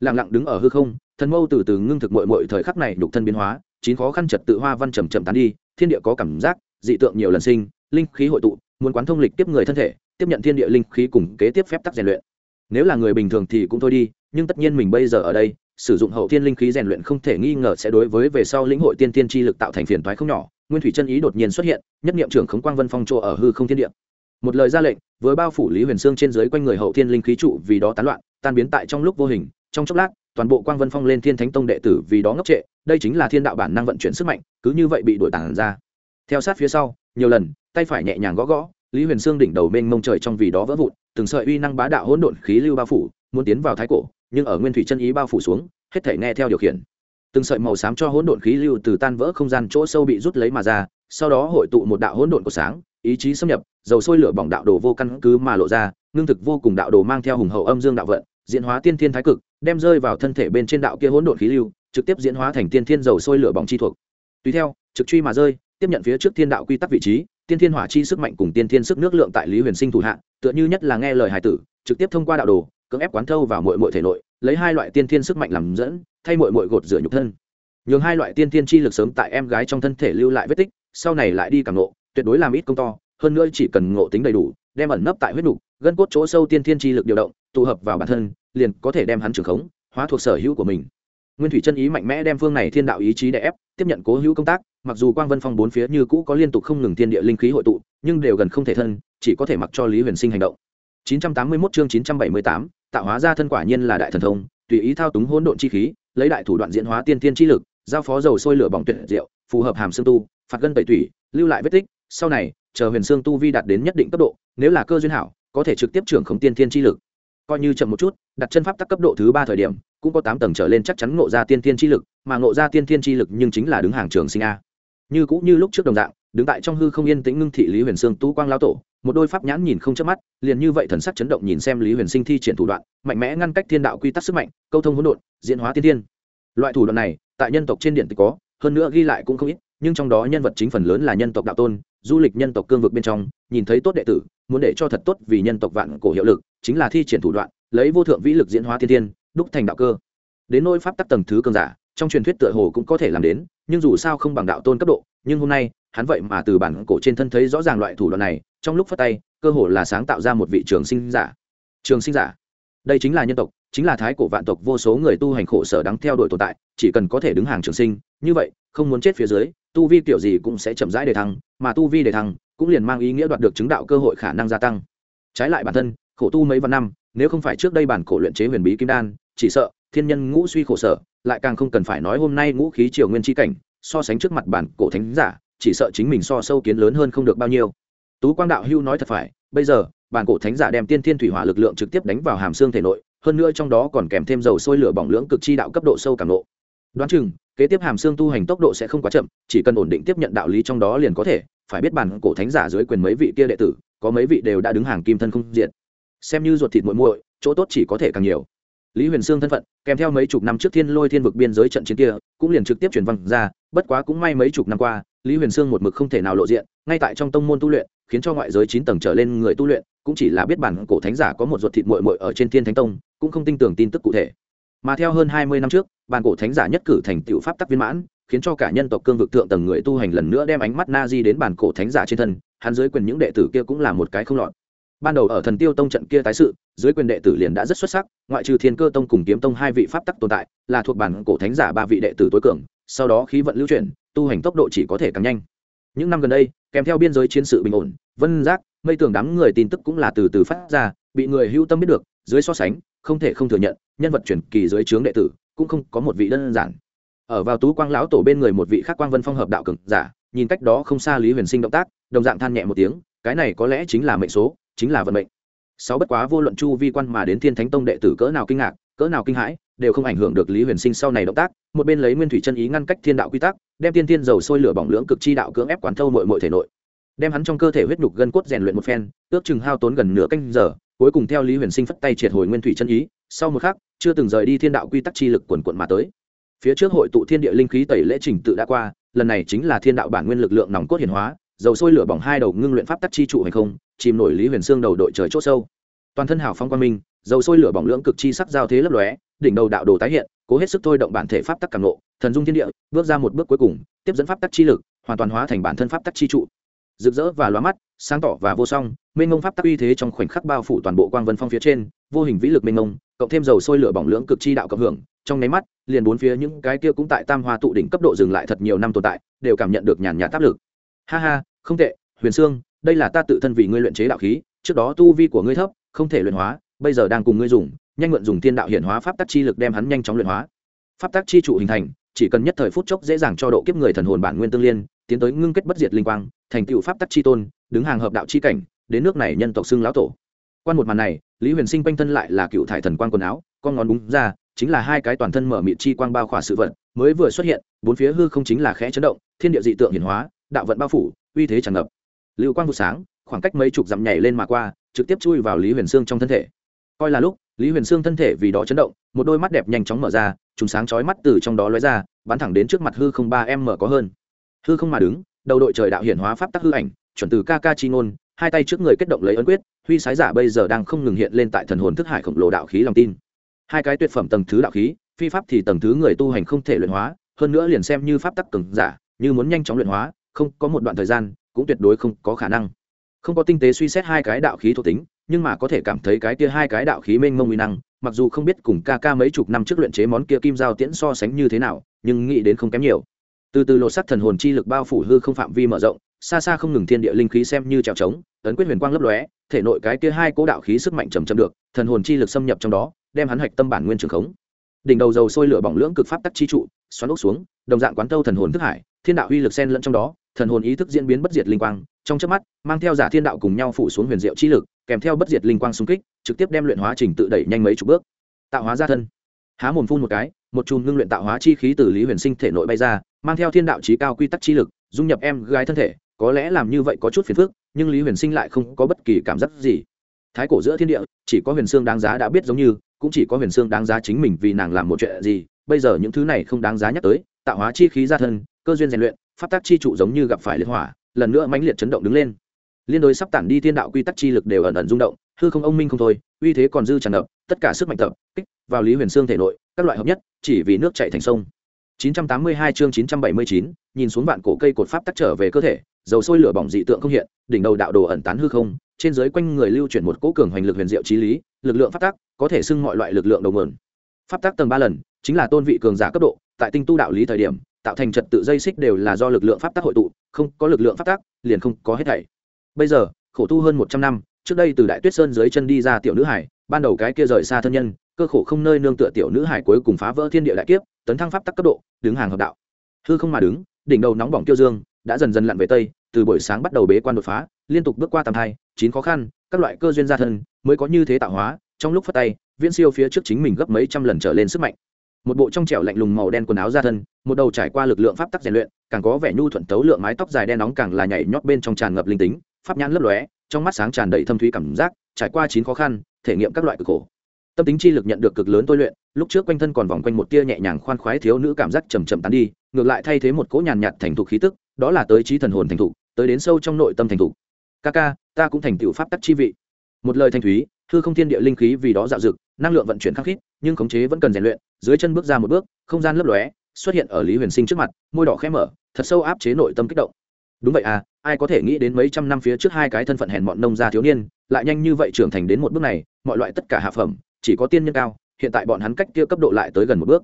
Lặng lặng đứng ở hư không, thần mâu từ từ ngưng thực mội mội thời khắc này đục thân biến hóa, chín khó khăn trật tự hoa văn trầm trầm tán đi, thiên địa có cảm giác, dị tượng nhiều lần sinh, linh khí hội tụ, muốn quán thông lịch tiếp người thân thể, tiếp nhận thiên địa linh khí cùng kế tiếp phép tắc rèn luyện. Nếu là người bình thường thì cũng thôi đi, nhưng tất nhiên mình bây giờ ở đây, sử dụng hậu thiên linh khí rèn luyện không thể nghi ngờ sẽ đối với về sau lĩnh hội tiên tiên chi lực tạo thành phiền toái không nhỏ. Nguyên thủy chân ý đột nhiên xuất hiện, nhất niệm trưởng khống quang vân phong chỗ ở hư không thiên địa một lời ra lệnh với bao phủ lý huyền sương trên dưới quanh người hậu thiên linh khí trụ vì đó tán loạn, tan biến tại trong lúc vô hình. Trong chốc lát, toàn bộ quang vân phong lên thiên thánh tông đệ tử vì đó ngốc trệ. Đây chính là thiên đạo bản năng vận chuyển sức mạnh, cứ như vậy bị đổi tản ra. Theo sát phía sau, nhiều lần, tay phải nhẹ nhàng gõ gõ, lý huyền sương đỉnh đầu mênh mông trời trong vì đó vỡ vụn, từng sợi uy năng bá đạo hỗn độn khí lưu bao phủ, muốn tiến vào thái cổ, nhưng ở nguyên thủy chân ý bao phủ xuống, hết thể nghe theo điều khiển. Từng sợi màu xám cho hỗn độn khí lưu từ tan vỡ không gian chỗ sâu bị rút lấy mà ra, sau đó hội tụ một đạo hỗn độn của sáng ý chí xâm nhập, dầu sôi lửa bỏng đạo đồ vô căn cứ mà lộ ra, ngưng thực vô cùng đạo đồ mang theo hùng hậu âm dương đạo vận, diễn hóa tiên thiên thái cực, đem rơi vào thân thể bên trên đạo kia hỗn độn khí lưu, trực tiếp diễn hóa thành tiên thiên dầu sôi lửa bỏng chi thuộc tùy theo, trực truy mà rơi, tiếp nhận phía trước thiên đạo quy tắc vị trí, tiên thiên hỏa chi sức mạnh cùng tiên thiên sức nước lượng tại lý huyền sinh thủ hạ, tựa như nhất là nghe lời hải tử, trực tiếp thông qua đạo đồ, cưỡng ép quán thâu vào mọi mọi thể nội, lấy hai loại tiên thiên sức mạnh làm dẫn, thay mọi mọi gột rửa nhục thân nhường hai loại tiên thiên chi lực sớm tại em gái trong thân thể lưu lại vết tích, sau này lại đi càng nộ tuyệt đối làm ít công to hơn nữa chỉ cần ngộ tính đầy đủ đem ẩn nấp tại huyết nục gân cốt chỗ sâu tiên thiên chi lực điều động tụ hợp vào bản thân liền có thể đem hắn trưởng khống hóa thuộc sở hữu của mình. Nguyên thủy chân ý mạnh mẽ đem phương này thiên đạo ý chí đè ép tiếp nhận cố hữu công tác mặc dù quang vân phong bốn phía như cũ có liên tục không ngừng thiên địa linh khí hội tụ nhưng đều gần không thể thân chỉ có thể mặc cho lý huyền sinh hành động. 981 chương 978, tạo hóa ra thân quả nhiên là đại thần thông tùy ý thao túng hỗn độn chi khí lấy đại thủ đoạn diễn hóa tiên tiên chi lực giao phó dầu sôi lửa bỏng tuyệt diệu phù hợp hàm xương tu phạt gân tẩy thủy lưu lại vết tích sau này, chờ huyền xương tu vi đạt đến nhất định cấp độ, nếu là cơ duyên hảo, có thể trực tiếp trưởng không tiên Thiên chi lực coi như chậm một chút, đặt chân pháp tắc cấp độ thứ ba thời điểm, cũng có tám tầng trở lên chắc chắn ngộ ra tiên Thiên chi lực, mà ngộ ra tiên Thiên chi lực nhưng chính là đứng hàng trường sinh a như cũng như lúc trước đồng dạng, đứng tại trong hư không yên tĩnh ngưng thị lý huyền sương tú quang lao tổ, một đôi pháp nhãn nhìn không chớp mắt, liền như vậy thần sắc chấn động nhìn xem lý huyền sinh thi triển thủ đoạn, mạnh mẽ ngăn cách thiên đạo quy tắc sức mạnh, câu thông hỗn độn, diễn hóa tiên Thiên. loại thủ đoạn này, tại nhân tộc trên điện thì có, hơn nữa ghi lại cũng không ít, nhưng trong đó nhân vật chính phần lớn là nhân tộc đạo tôn du lịch nhân tộc cương vực bên trong, nhìn thấy tốt đệ tử, muốn để cho thật tốt vì nhân tộc vạn cổ hiệu lực, chính là thi triển thủ đoạn, lấy vô thượng vĩ lực diễn hóa thiên tiên đúc thành đạo cơ. Đến nôi pháp tắc tầng thứ cường giả, trong truyền thuyết tựa hồ cũng có thể làm đến, nhưng dù sao không bằng đạo tôn cấp độ, nhưng hôm nay, hắn vậy mà từ bản cổ trên thân thấy rõ ràng loại thủ đoạn này, trong lúc phát tay, cơ hồ là sáng tạo ra một vị trường sinh giả. Trường sinh giả. Đây chính là nhân tộc, chính là thái cổ vạn tộc vô số người tu hành khổ sở đáng theo đuổi tồn tại, chỉ cần có thể đứng hàng trường sinh, như vậy, không muốn chết phía dưới, tu vi kiểu gì cũng sẽ chậm rãi để thăng mà tu vi để thăng cũng liền mang ý nghĩa đoạt được chứng đạo cơ hội khả năng gia tăng. Trái lại bản thân, khổ tu mấy vạn năm, nếu không phải trước đây bản cổ luyện chế huyền bí kim đan, chỉ sợ thiên nhân ngũ suy khổ sở, lại càng không cần phải nói hôm nay ngũ khí triều nguyên chi cảnh, so sánh trước mặt bản cổ thánh giả, chỉ sợ chính mình so sâu kiến lớn hơn không được bao nhiêu. Tú quang đạo hưu nói thật phải, bây giờ, bản cổ thánh giả đem tiên thiên thủy hỏa lực lượng trực tiếp đánh vào hàm xương thể nội, hơn nữa trong đó còn kèm thêm dầu sôi lửa bỏng lưỡng cực chi đạo cấp độ sâu cảm nộ đoán chừng, kế tiếp hàm xương tu hành tốc độ sẽ không quá chậm, chỉ cần ổn định tiếp nhận đạo lý trong đó liền có thể, phải biết bản cổ thánh giả dưới quyền mấy vị kia đệ tử, có mấy vị đều đã đứng hàng kim thân không diện. xem như ruột thịt muội muội, chỗ tốt chỉ có thể càng nhiều lý huyền sương thân phận, kèm theo mấy chục năm trước thiên lôi thiên vực biên giới trận chiến kia, cũng liền trực tiếp truyền văn ra, bất quá cũng may mấy chục năm qua, lý huyền sương một mực không thể nào lộ diện, ngay tại trong tông môn tu luyện, khiến cho ngoại giới chín tầng trở lên người tu luyện, cũng chỉ là biết bản cổ thánh giả có một ruột thịt muội muội ở trên thiên thánh tông, cũng không tin tưởng tin tức cụ thể mà theo hơn hai mươi năm trước bàn cổ thánh giả nhất cử thành tựu pháp tắc viên mãn, khiến cho cả nhân tộc cương vực thượng tầng người tu hành lần nữa đem ánh mắt na di đến bàn cổ thánh giả trên thân, hắn dưới quyền những đệ tử kia cũng là một cái không lọt. Ban đầu ở thần tiêu tông trận kia tái sự, dưới quyền đệ tử liền đã rất xuất sắc, ngoại trừ thiên cơ tông cùng kiếm tông hai vị pháp tắc tồn tại, là thuộc bản cổ thánh giả ba vị đệ tử tối cường, sau đó khí vận lưu chuyển, tu hành tốc độ chỉ có thể càng nhanh. Những năm gần đây, kèm theo biên giới chiến sự bình ổn, vân giác, mây tường đám người tin tức cũng là từ từ phát ra, bị người hưu tâm biết được, dưới so sánh không thể không thừa nhận, nhân vật chuyển kỳ dưới trướng đệ tử cũng không có một vị đơn giản. Ở vào tú quang lão tổ bên người một vị khác quang vân phong hợp đạo cực giả, nhìn cách đó không xa lý huyền sinh động tác, đồng dạng than nhẹ một tiếng, cái này có lẽ chính là mệnh số, chính là vận mệnh. Sáu bất quá vô luận chu vi quan mà đến thiên thánh tông đệ tử cỡ nào kinh ngạc, cỡ nào kinh hãi, đều không ảnh hưởng được lý huyền sinh sau này động tác, một bên lấy nguyên thủy chân ý ngăn cách thiên đạo quy tắc, đem tiên tiên dầu sôi lửa bỏng lưỡng cực chi đạo cưỡng ép quán thâu mội mội thể nội. Đem hắn trong cơ thể huyết nhục gân cốt rèn luyện một phen, ước chừng hao tốn gần nửa canh giờ cuối cùng theo lý huyền sinh phất tay triệt hồi nguyên thủy chân ý, sau một khắc, chưa từng rời đi thiên đạo quy tắc chi lực quần quận mà tới. Phía trước hội tụ thiên địa linh khí tẩy lễ trình tự đã qua, lần này chính là thiên đạo bản nguyên lực lượng nòng cốt hiển hóa, dầu sôi lửa bỏng hai đầu ngưng luyện pháp tắc chi trụ hay không, chìm nổi lý huyền sương đầu đội trời c h ỗ sâu. Toàn thân hào phong quang minh, dầu sôi lửa bỏng lưỡng cực chi sắc giao thế lấp lóe, đỉnh đầu đạo đồ tái hiện, cố hết sức thôi động bản thể pháp tắc càng nộ thần dung thiên địa, bước ra một bước cuối cùng, tiếp dẫn pháp tắc chi lực, hoàn toàn hóa thành bản thân pháp tắc chi trụ rực rỡ và lóa mắt, sáng tỏ và vô song, mênh mông pháp tắc uy thế trong khoảnh khắc bao phủ toàn bộ quang vân phong phía trên, vô hình vĩ lực mênh mông, cộng thêm dầu sôi lửa bỏng lưỡng cực chi đạo cộng hưởng, trong nháy mắt, liền bốn phía những cái kia cũng tại tam hoa tụ đỉnh cấp độ dừng lại thật nhiều năm tồn tại, đều cảm nhận được nhàn nhạt áp lực. Ha ha, không tệ, huyền sương, đây là ta tự thân vì ngươi luyện chế đạo khí, trước đó tu vi của ngươi thấp, không thể luyện hóa, bây giờ đang cùng ngươi dùng, nhanh mượn dùng tiên đạo hiển hóa pháp tắc chi lực đem hắn nhanh chóng luyện hóa. Pháp tắc chi trụ hình thành, chỉ cần nhất thời phút chốc dễ dàng cho độ kiếp người thần hồn bản nguyên tương liên tiến tới ngưng kết bất diệt linh quang, thành tựu pháp tắc chi tôn, đứng hàng hợp đạo chi cảnh, đến nước này nhân tộc xưng lão tổ. Quan một màn này, lý huyền sinh quanh thân lại là cựu thải thần quang quần áo, con ngón đúng ra, chính là hai cái toàn thân mở miệng chi quang bao khỏa sự vật, mới vừa xuất hiện, bốn phía hư không chính là khẽ chấn động, thiên địa dị tượng hiển hóa, đạo vận bao phủ, uy thế tràn ngập. Lưu quang vụ sáng, khoảng cách mấy chục dặm nhảy lên mà qua, trực tiếp chui vào lý huyền sương trong thân thể. Coi là lúc, lý huyền sương thân thể vì đó chấn động, một đôi mắt đẹp nhanh chóng mở ra chúng sáng chói mắt từ trong đó lóe ra, bắn thẳng đến trước mặt hư không ba em mở có hơn hư không mà đứng, đầu đội trời đạo hiển hóa pháp tắc hư ảnh, chuẩn từ ca ca chi ngôn, hai tay trước người kết động lấy ấn quyết, huy sái giả bây giờ đang không ngừng hiện lên tại thần hồn thức hải khổng lồ đạo khí lòng tin. Hai cái tuyệt phẩm tầng thứ đạo khí, phi pháp thì tầng thứ người tu hành không thể luyện hóa, hơn nữa liền xem như pháp tắc cường giả, như muốn nhanh chóng luyện hóa, không có một đoạn thời gian, cũng tuyệt đối không có khả năng. Không có tinh tế suy xét hai cái đạo khí thuộc tính, nhưng mà có thể cảm thấy cái kia hai cái đạo khí mênh mông uy năng, mặc dù không biết cùng ca ca mấy chục năm trước luyện chế món kia kim giao tiễn so sánh như thế nào, nhưng nghĩ đến không kém nhiều từ từ lột sắc thần hồn chi lực bao phủ hư không phạm vi mở rộng, xa xa không ngừng thiên địa linh khí xem như trèo trống, ấn quyết huyền quang lấp lóe, thể nội cái kia hai cố đạo khí sức mạnh trầm trầm được, thần hồn chi lực xâm nhập trong đó, đem hắn hạch tâm bản nguyên trường khống. Đỉnh đầu dầu sôi lửa bỏng lưỡng cực pháp tắc chi trụ, xoắn ốc xuống, đồng dạng quán tâu thần hồn thức hải, thiên đạo uy lực sen lẫn trong đó, thần hồn ý thức diễn biến bất diệt linh quang, trong chớp mắt, mang theo giả thiên đạo cùng nhau phủ xuống huyền diệu chi lực, kèm theo bất diệt linh quang xung kích, trực tiếp đem luyện hóa trình tự đẩy nhanh mấy chục bước. Tạo hóa ra thân. Há mồm phun một cái một chùm ngưng luyện tạo hóa chi khí từ lý huyền sinh thể nội bay ra, mang theo thiên đạo trí cao quy tắc chi lực, dung nhập em gái thân thể. Có lẽ làm như vậy có chút phiền phức, nhưng lý huyền sinh lại không có bất kỳ cảm giác gì. Thái cổ giữa thiên địa, chỉ có huyền xương đáng giá đã biết giống như, cũng chỉ có huyền xương đáng giá chính mình vì nàng làm một chuyện gì. Bây giờ những thứ này không đáng giá nhắc tới, tạo hóa chi khí ra thân, cơ duyên rèn luyện phát tác chi trụ giống như gặp phải liên hỏa, lần nữa mãnh liệt chấn động đứng lên. Liên đối sắp tản đi thiên đạo quy tắc chi lực đều ẩn ẩn rung động hư không ông minh không thôi uy thế còn dư tràn ngập tất cả sức mạnh tập kích vào lý huyền xương thể nội các loại hợp nhất chỉ vì nước chạy thành sông. 982 chương 979, nhìn xuống vạn cổ cây cột pháp tắc trở về cơ thể dầu sôi lửa bỏng dị tượng không hiện đỉnh đầu đạo đồ ẩn tán hư không trên dưới quanh người lưu chuyển một cỗ cường hoành lực huyền diệu trí lý lực lượng pháp tắc có thể xưng mọi loại lực lượng đầu nguồn. Pháp tắc tầng ba lần chính là tôn vị cường giả cấp độ tại tinh tu đạo lý thời điểm tạo thành trật tự dây xích đều là do lực lượng pháp tắc hội tụ không có lực lượng pháp tắc liền không có hết thảy. Bây giờ khổ tu hơn một trăm năm trước đây từ đại tuyết sơn dưới chân đi ra tiểu nữ hải, ban đầu cái kia rời xa thân nhân, cơ khổ không nơi nương tựa tiểu nữ hải cuối cùng phá vỡ thiên địa đại kiếp, tấn thăng pháp tắc cấp độ, đứng hàng hợp đạo. Hư không mà đứng, đỉnh đầu nóng bỏng tiêu dương, đã dần dần lặn về tây, từ buổi sáng bắt đầu bế quan đột phá, liên tục bước qua tầm hai, chín khó khăn, các loại cơ duyên gia thân, mới có như thế tạo hóa, trong lúc phát tay, viễn siêu phía trước chính mình gấp mấy trăm lần trở lên sức mạnh. Một bộ trong trẻo lạnh lùng màu đen quần áo gia thân, một đầu trải qua lực lượng pháp tắc rèn luyện, càng có vẻ nhu thuận tấu lượng mái tóc dài đen nóng càng là nhảy nhót bên trong tràn ngập linh tính, pháp nhãn lấp lóe trong mắt sáng tràn đầy thâm thúy cảm giác, trải qua chín khó khăn, thể nghiệm các loại cực khổ. Tâm tính chi lực nhận được cực lớn tôi luyện, lúc trước quanh thân còn vòng quanh một tia nhẹ nhàng khoan khoái thiếu nữ cảm giác chầm chậm tán đi, ngược lại thay thế một cỗ nhàn nhạt thành thục khí tức, đó là tới trí thần hồn thành thục, tới đến sâu trong nội tâm thành thục. Ca ca, ta cũng thành tựu pháp tắc chi vị. Một lời thanh thúy thư không thiên địa linh khí vì đó dạo dực năng lượng vận chuyển khắc khít, nhưng khống chế vẫn cần rèn luyện, dưới chân bước ra một bước, không gian lấp lóe, xuất hiện ở lý huyền sinh trước mặt, môi đỏ khẽ mở, thật sâu áp chế nội tâm kích động. Đúng vậy à ai có thể nghĩ đến mấy trăm năm phía trước hai cái thân phận hèn mọn nông gia thiếu niên, lại nhanh như vậy trưởng thành đến một bước này, mọi loại tất cả hạ phẩm, chỉ có tiên nhân cao, hiện tại bọn hắn cách kia cấp độ lại tới gần một bước.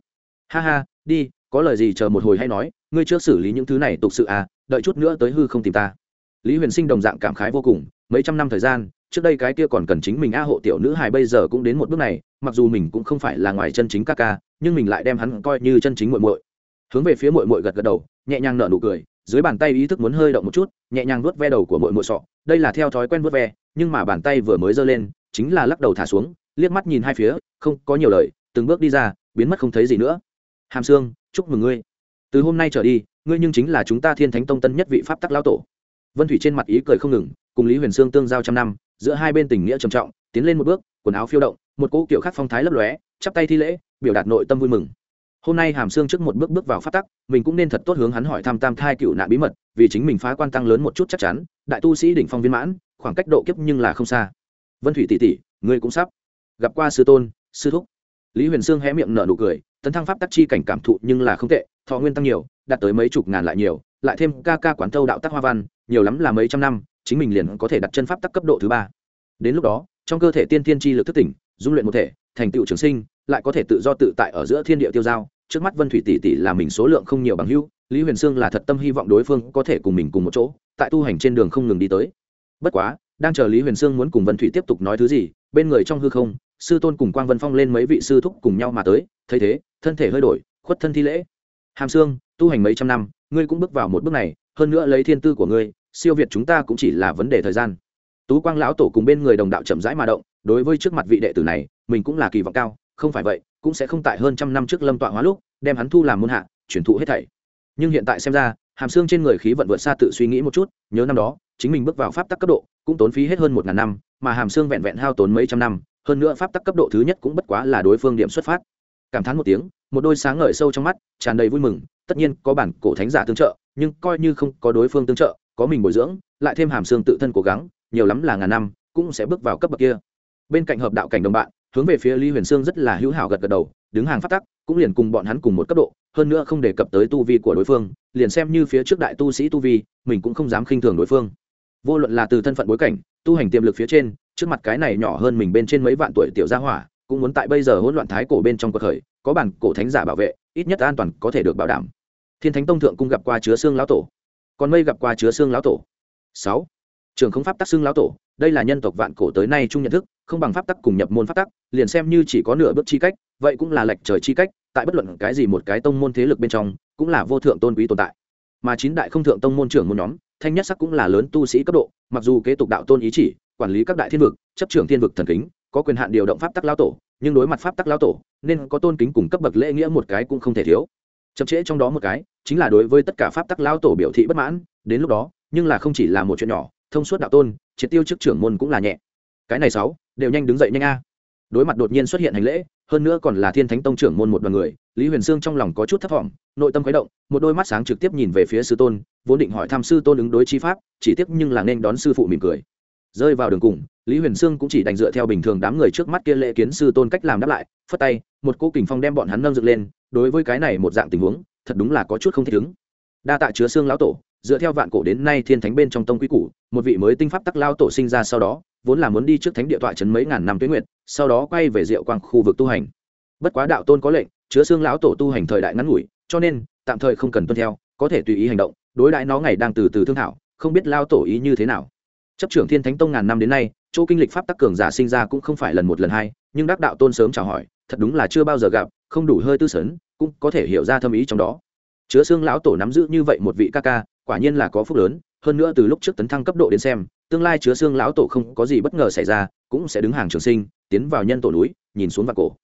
Ha ha, đi, có lời gì chờ một hồi hay nói, ngươi trước xử lý những thứ này tục sự à đợi chút nữa tới hư không tìm ta. Lý huyền sinh đồng dạng cảm khái vô cùng, mấy trăm năm thời gian, trước đây cái kia còn cần chính mình a hộ tiểu nữ hài bây giờ cũng đến một bước này, mặc dù mình cũng không phải là ngoài chân chính ca ca, nhưng mình lại đem hắn coi như chân chính muội muội. Hướng về phía muội muội gật gật đầu, nhẹ nhàng nở nụ cười dưới bàn tay ý thức muốn hơi động một chút, nhẹ nhàng vuốt ve đầu của mỗi mỗi sọ. Đây là theo thói quen vuốt ve, nhưng mà bàn tay vừa mới giơ lên, chính là lắc đầu thả xuống, liếc mắt nhìn hai phía, không có nhiều lời, từng bước đi ra, biến mất không thấy gì nữa. Hàm sương, chúc mừng ngươi. Từ hôm nay trở đi, ngươi nhưng chính là chúng ta thiên thánh tông tân nhất vị pháp tắc lao tổ. Vân thủy trên mặt ý cười không ngừng, cùng lý huyền sương tương giao trăm năm, giữa hai bên tình nghĩa trầm trọng, tiến lên một bước, quần áo phiêu động, một cỗ kiểu khắc phong thái lấp lóe, chắp tay thi lễ, biểu đạt nội tâm vui mừng hôm nay hàm xương trước một bước bước vào phát tắc, mình cũng nên thật tốt hướng hắn hỏi thăm tam thai cựu nạn bí mật, vì chính mình phá quan tăng lớn một chút chắc chắn, đại tu sĩ đỉnh phong viên mãn, khoảng cách độ kiếp nhưng là không xa. Vân thủy tỷ tỷ, ngươi cũng sắp gặp qua sư tôn, sư thúc. Lý huyền sương hé miệng nở nụ cười, tấn thăng pháp tắc chi cảnh cảm thụ nhưng là không tệ, thọ nguyên tăng nhiều, đạt tới mấy chục ngàn lại nhiều, lại thêm ca ca quán thâu đạo tắc hoa văn, nhiều lắm là mấy trăm năm, chính mình liền có thể đặt chân pháp tắc cấp độ thứ ba. Đến lúc đó, trong cơ thể tiên tiên chi lực thức tỉnh, dung luyện một thể, thành tựu trường sinh lại có thể tự do tự tại ở giữa thiên địa tiêu giao. Trước mắt vân thủy tỷ tỷ là mình số lượng không nhiều bằng hữu, lý huyền sương là thật tâm hy vọng đối phương có thể cùng mình cùng một chỗ, tại tu hành trên đường không ngừng đi tới. Bất quá, đang chờ lý huyền sương muốn cùng vân thủy tiếp tục nói thứ gì, bên người trong hư không, sư tôn cùng quang vân phong lên mấy vị sư thúc cùng nhau mà tới, thấy thế, thân thể hơi đổi, khuất thân thi lễ. Hàm sương, tu hành mấy trăm năm, ngươi cũng bước vào một bước này, hơn nữa lấy thiên tư của ngươi, siêu việt chúng ta cũng chỉ là vấn đề thời gian. Tú quang lão tổ cùng bên người đồng đạo chậm rãi mà động, đối với trước mặt vị đệ tử này, mình cũng là kỳ vọng cao không phải vậy, cũng sẽ không tại hơn trăm năm trước lâm tọa hóa lúc, đem hắn thu làm môn hạ, chuyển thụ hết thảy. Nhưng hiện tại xem ra, hàm xương trên người khí vận vượt xa tự suy nghĩ một chút, nhớ năm đó, chính mình bước vào pháp tắc cấp độ, cũng tốn phí hết hơn một ngàn năm, mà hàm xương vẹn vẹn hao tốn mấy trăm năm, hơn nữa pháp tắc cấp độ thứ nhất cũng bất quá là đối phương điểm xuất phát. Cảm thán một tiếng, một đôi sáng ngời sâu trong mắt, tràn đầy vui mừng, tất nhiên có bản cổ thánh giả tương trợ, nhưng coi như không có đối phương tương trợ, có mình bồi dưỡng, lại thêm hàm xương tự thân cố gắng, nhiều lắm là ngàn năm, cũng sẽ bước vào cấp bậc kia. Bên cạnh hợp đạo cảnh đồng bạn hướng về phía lý huyền sương rất là hữu hảo gật gật đầu, đứng hàng phát tắc, cũng liền cùng bọn hắn cùng một cấp độ, hơn nữa không đề cập tới tu vi của đối phương, liền xem như phía trước đại tu sĩ tu vi, mình cũng không dám khinh thường đối phương. Vô luận là từ thân phận bối cảnh, tu hành tiềm lực phía trên, trước mặt cái này nhỏ hơn mình bên trên mấy vạn tuổi tiểu gia hỏa, cũng muốn tại bây giờ hỗn loạn thái cổ bên trong cuộc khởi, có bản cổ thánh giả bảo vệ, ít nhất an toàn có thể được bảo đảm. Thiên thánh tông thượng cung gặp qua chứa xương lão tổ. Còn mây gặp qua chứa xương lão tổ. Sáu. Trường không pháp tắc xương lão tổ, đây là nhân tộc vạn cổ tới nay chung nhận thức không bằng pháp tắc cùng nhập môn pháp tắc, liền xem như chỉ có nửa bước chi cách, vậy cũng là lệch trời chi cách, tại bất luận cái gì một cái tông môn thế lực bên trong, cũng là vô thượng tôn quý tồn tại. Mà chín đại không thượng tông môn trưởng môn nhóm, thanh nhất sắc cũng là lớn tu sĩ cấp độ, mặc dù kế tục đạo tôn ý chỉ, quản lý các đại thiên vực, chấp trưởng thiên vực thần kính, có quyền hạn điều động pháp tắc lao tổ, nhưng đối mặt pháp tắc lao tổ, nên có tôn kính cùng cấp bậc lễ nghĩa một cái cũng không thể thiếu. Chậm trễ trong đó một cái, chính là đối với tất cả pháp tắc lao tổ biểu thị bất mãn, đến lúc đó, nhưng là không chỉ là một chuyện nhỏ, thông suốt đạo tôn, triệt tiêu chức trưởng môn cũng là nhẹ. Cái này sáu đều nhanh đứng dậy nhanh a. Đối mặt đột nhiên xuất hiện hành lễ, hơn nữa còn là thiên thánh tông trưởng môn một đoàn người, lý huyền sương trong lòng có chút thất vọng, nội tâm khuấy động, một đôi mắt sáng trực tiếp nhìn về phía sư tôn, vốn định hỏi thăm sư tôn ứng đối chi pháp, chỉ tiếc nhưng là nên đón sư phụ mỉm cười. Rơi vào đường cùng, lý huyền sương cũng chỉ đành dựa theo bình thường đám người trước mắt kia lễ kiến sư tôn cách làm đáp lại, phất tay, một cô kình phong đem bọn hắn nâng dựng lên, đối với cái này một dạng tình huống, thật đúng là có chút không thể ứng. Đa tạ chứa xương lão tổ dựa theo vạn cổ đến nay thiên thánh bên trong tông Quy cũ một vị mới tinh pháp tắc lao tổ sinh ra sau đó, vốn là muốn đi trước thánh địa tọa trấn mấy ngàn năm tuyến nguyệt, sau đó quay về diệu quang khu vực tu hành. Bất quá đạo tôn có lệnh, chứa xương lão tổ tu hành thời đại ngắn ngủi, cho nên, tạm thời không cần tuân theo, có thể tùy ý hành động, đối đãi nó ngày đang từ từ thương thảo, không biết lao tổ ý như thế nào. Chấp trưởng thiên thánh tông ngàn năm đến nay, chỗ kinh lịch pháp tắc cường giả sinh ra cũng không phải lần một lần hai, nhưng đắc đạo tôn sớm chào hỏi, thật đúng là chưa bao giờ gặp, không đủ hơi tư sấn, cũng có thể hiểu ra thâm ý trong đó. Chứa xương lão tổ nắm giữ như vậy một vị ca ca quả nhiên là có phúc lớn hơn nữa từ lúc trước tấn thăng cấp độ đến xem tương lai chứa xương lão tổ không có gì bất ngờ xảy ra cũng sẽ đứng hàng trường sinh tiến vào nhân tổ núi nhìn xuống vạn cổ.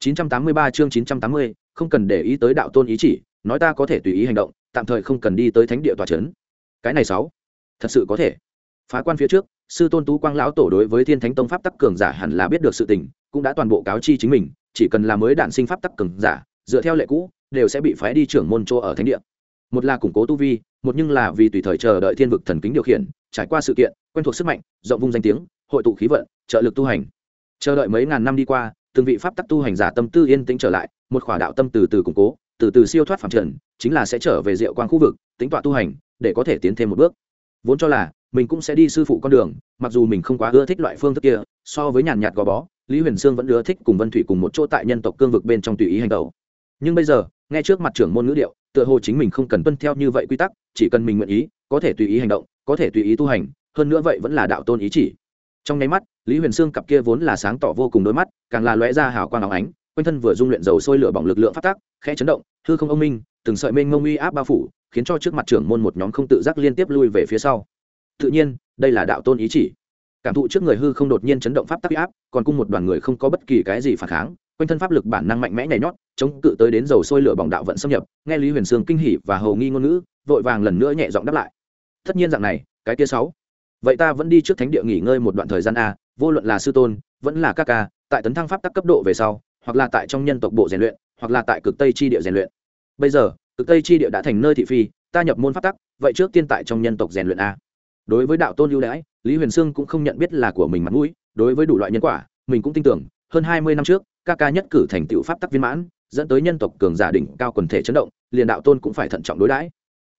983 chương 980, không cần để ý tới đạo tôn ý chỉ nói ta có thể tùy ý hành động tạm thời không cần đi tới thánh địa tòa trấn cái này sáu thật sự có thể. Phá quan phía trước sư tôn tú quang lão tổ đối với thiên thánh tông pháp tắc cường giả hẳn là biết được sự tình cũng đã toàn bộ cáo chi chính mình chỉ cần là mới đản sinh pháp tắc cường giả dựa theo lệ cũ đều sẽ bị phái đi trưởng môn chỗ ở thánh địa. Một là củng cố tu vi một nhưng là vì tùy thời chờ đợi thiên vực thần kính điều khiển, trải qua sự kiện, quen thuộc sức mạnh, rộng vung danh tiếng, hội tụ khí vận, trợ lực tu hành. Chờ đợi mấy ngàn năm đi qua, từng vị pháp tắc tu hành giả tâm tư yên tĩnh trở lại, một khỏa đạo tâm từ từ củng cố, từ từ siêu thoát phạm trần, chính là sẽ trở về diệu quang khu vực tính tọa tu hành, để có thể tiến thêm một bước. Vốn cho là, mình cũng sẽ đi sư phụ con đường, mặc dù mình không quá ưa thích loại phương thức kia, so với nhàn nhạt gò bó, lý huyền sương vẫn ưa thích cùng vân thủy cùng một chỗ tại nhân tộc cương vực bên trong tùy ý hành tẩu. Nhưng bây giờ, nghe trước mặt trưởng môn ngữ điệu tựa hồ chính mình không cần tuân theo như vậy quy tắc, chỉ cần mình nguyện ý, có thể tùy ý hành động, có thể tùy ý tu hành, hơn nữa vậy vẫn là đạo tôn ý chỉ. Trong nháy mắt, lý huyền sương cặp kia vốn là sáng tỏ vô cùng đôi mắt, càng là lóe ra hào quang áo ánh, quanh thân vừa dung luyện dầu sôi lửa bỏng lực lượng phát tác, khẽ chấn động, hư không ông minh, từng sợi mênh mông uy áp bao phủ, khiến cho trước mặt trưởng môn một nhóm không tự giác liên tiếp lui về phía sau. Tự nhiên, đây là đạo tôn ý chỉ. Cảm thụ trước người hư không đột nhiên chấn động pháp tắc áp, còn cung một đoàn người không có bất kỳ cái gì phản kháng quanh thân pháp lực bản năng mạnh mẽ nhảy nhót, chống cự tới đến dầu sôi lửa bỏng đạo vận xâm nhập, nghe lý huyền sương kinh hỉ và hầu nghi ngôn ngữ, vội vàng lần nữa nhẹ giọng đáp lại. Tất nhiên dạng này, cái kia sáu. Vậy ta vẫn đi trước thánh địa nghỉ ngơi một đoạn thời gian a, vô luận là sư tôn, vẫn là các ca, tại tấn thăng pháp tắc cấp độ về sau, hoặc là tại trong nhân tộc bộ rèn luyện, hoặc là tại cực tây chi địa rèn luyện. Bây giờ, cực tây chi địa đã thành nơi thị phi, ta nhập môn pháp tắc, vậy trước tiên tại trong nhân tộc rèn luyện a. Đối với đạo tôn lưu đãi, lý huyền sương cũng không nhận biết là của mình mặt mũi, đối với đủ loại nhân quả, mình cũng tin tưởng, hơn hai mươi năm trước ca ca nhất cử thành tựu pháp tắc viên mãn, dẫn tới nhân tộc cường giả đỉnh cao quần thể chấn động, liền đạo tôn cũng phải thận trọng đối đãi.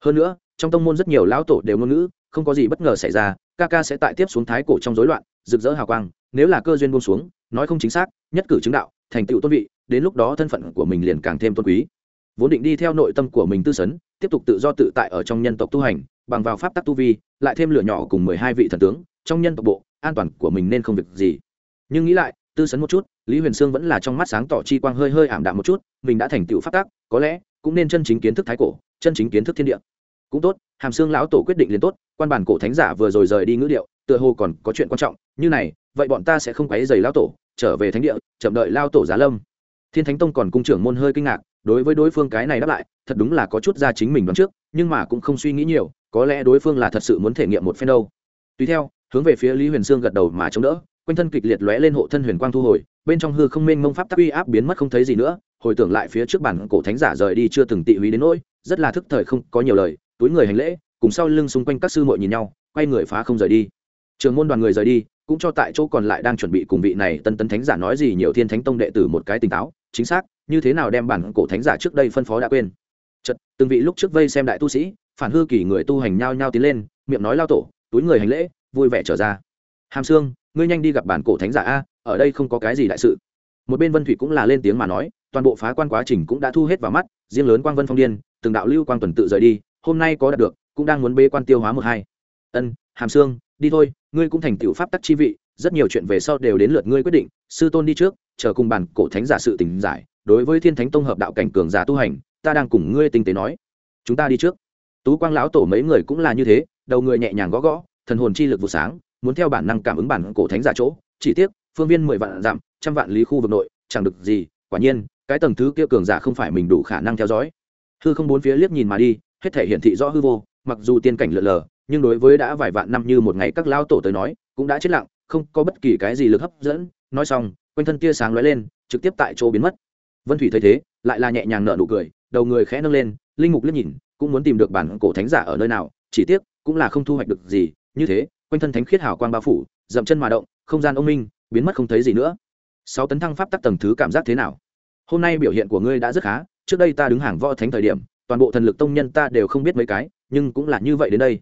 Hơn nữa, trong tông môn rất nhiều lão tổ đều ngôn ngữ, không có gì bất ngờ xảy ra, ca ca sẽ tại tiếp xuống thái cổ trong rối loạn, rực rỡ hào quang, nếu là cơ duyên buông xuống, nói không chính xác, nhất cử chứng đạo, thành tựu tôn vị, đến lúc đó thân phận của mình liền càng thêm tôn quý. Vốn định đi theo nội tâm của mình tư sấn, tiếp tục tự do tự tại ở trong nhân tộc tu hành, bằng vào pháp tắc tu vi, lại thêm lửa nhỏ cùng mười hai vị thần tướng, trong nhân tộc bộ, an toàn của mình nên không việc gì. Nhưng nghĩ lại tư sấn một chút, lý huyền sương vẫn là trong mắt sáng tỏ chi quang hơi hơi ảm đạm một chút, mình đã thành tựu pháp tắc, có lẽ cũng nên chân chính kiến thức thái cổ, chân chính kiến thức thiên địa. Cũng tốt, hàm xương lão tổ quyết định liền tốt, quan bản cổ thánh giả vừa rồi rời đi ngữ điệu, tựa hồ còn có chuyện quan trọng, như này, vậy bọn ta sẽ không quấy giày lão tổ, trở về thánh địa, chậm đợi lao tổ giá lâm. Thiên thánh tông còn cung trưởng môn hơi kinh ngạc, đối với đối phương cái này đáp lại, thật đúng là có chút ra chính mình đoán trước, nhưng mà cũng không suy nghĩ nhiều, có lẽ đối phương là thật sự muốn thể nghiệm một phen đâu. Tùy theo, hướng về phía lý huyền sương gật đầu mà chống đỡ quanh thân kịch liệt lóe lên hộ thân huyền quang thu hồi, bên trong hư không mênh mông pháp tắc uy áp biến mất không thấy gì nữa, hồi tưởng lại phía trước bản cổ thánh giả rời đi chưa từng tị húy đến nỗi, rất là thức thời không có nhiều lời, túi người hành lễ, cùng sau lưng xung quanh các sư muội nhìn nhau, quay người phá không rời đi. Trường môn đoàn người rời đi, cũng cho tại chỗ còn lại đang chuẩn bị cùng vị này tân tân thánh giả nói gì nhiều thiên thánh tông đệ tử một cái tỉnh táo, chính xác, như thế nào đem bản cổ thánh giả trước đây phân phó đã quên. Chật từng vị lúc trước vây xem đại tu sĩ, phản hư kỳ người tu hành nhau nhau tiến lên, miệng nói lao tổ, túi người hành lễ, vui vẻ trở ra. Hàm xương ngươi nhanh đi gặp bản cổ thánh giả a, ở đây không có cái gì đại sự. Một bên vân thủy cũng là lên tiếng mà nói, toàn bộ phá quan quá trình cũng đã thu hết vào mắt, riêng lớn quang vân phong điên, từng đạo lưu quang tuần tự rời đi, hôm nay có đạt được, cũng đang muốn bê quan tiêu hóa một hai. Ân, hàm xương đi thôi, ngươi cũng thành tựu pháp tắc chi vị, rất nhiều chuyện về sau đều đến lượt ngươi quyết định, sư tôn đi trước, chờ cùng bản cổ thánh giả sự tình giải, đối với thiên thánh tông hợp đạo cảnh cường giả tu hành, ta đang cùng ngươi tinh tế nói. Chúng ta đi trước. Tú quang lão tổ mấy người cũng là như thế, đầu người nhẹ nhàng gõ gõ, thần hồn chi lực vụ sáng muốn theo bản năng cảm ứng bản cổ thánh giả chỗ, chỉ tiếc, phương viên mười vạn dặm, trăm vạn lý khu vực nội, chẳng được gì, quả nhiên, cái tầng thứ kia cường giả không phải mình đủ khả năng theo dõi. Hư không bốn phía liếc nhìn mà đi, hết thể hiển thị rõ hư vô, mặc dù tiên cảnh lượn lờ, nhưng đối với đã vài vạn năm như một ngày các lao tổ tới nói, cũng đã chết lặng, không có bất kỳ cái gì lực hấp dẫn. Nói xong, quanh thân tia sáng lóe lên, trực tiếp tại chỗ biến mất. Vân thủy thấy thế, lại là nhẹ nhàng nở nụ cười, đầu người khẽ nâng lên, linh mục liếc nhìn, cũng muốn tìm được bản cổ thánh giả ở nơi nào, chỉ tiếc, cũng là không thu hoạch được gì, như thế quanh thân thánh khiết hào quang bao phủ, dậm chân mà động, không gian ông minh, biến mất không thấy gì nữa. Sáu tấn thăng pháp tắc tầng thứ cảm giác thế nào? Hôm nay biểu hiện của ngươi đã rất khá, trước đây ta đứng hàng võ thánh thời điểm, toàn bộ thần lực tông nhân ta đều không biết mấy cái, nhưng cũng là như vậy đến đây.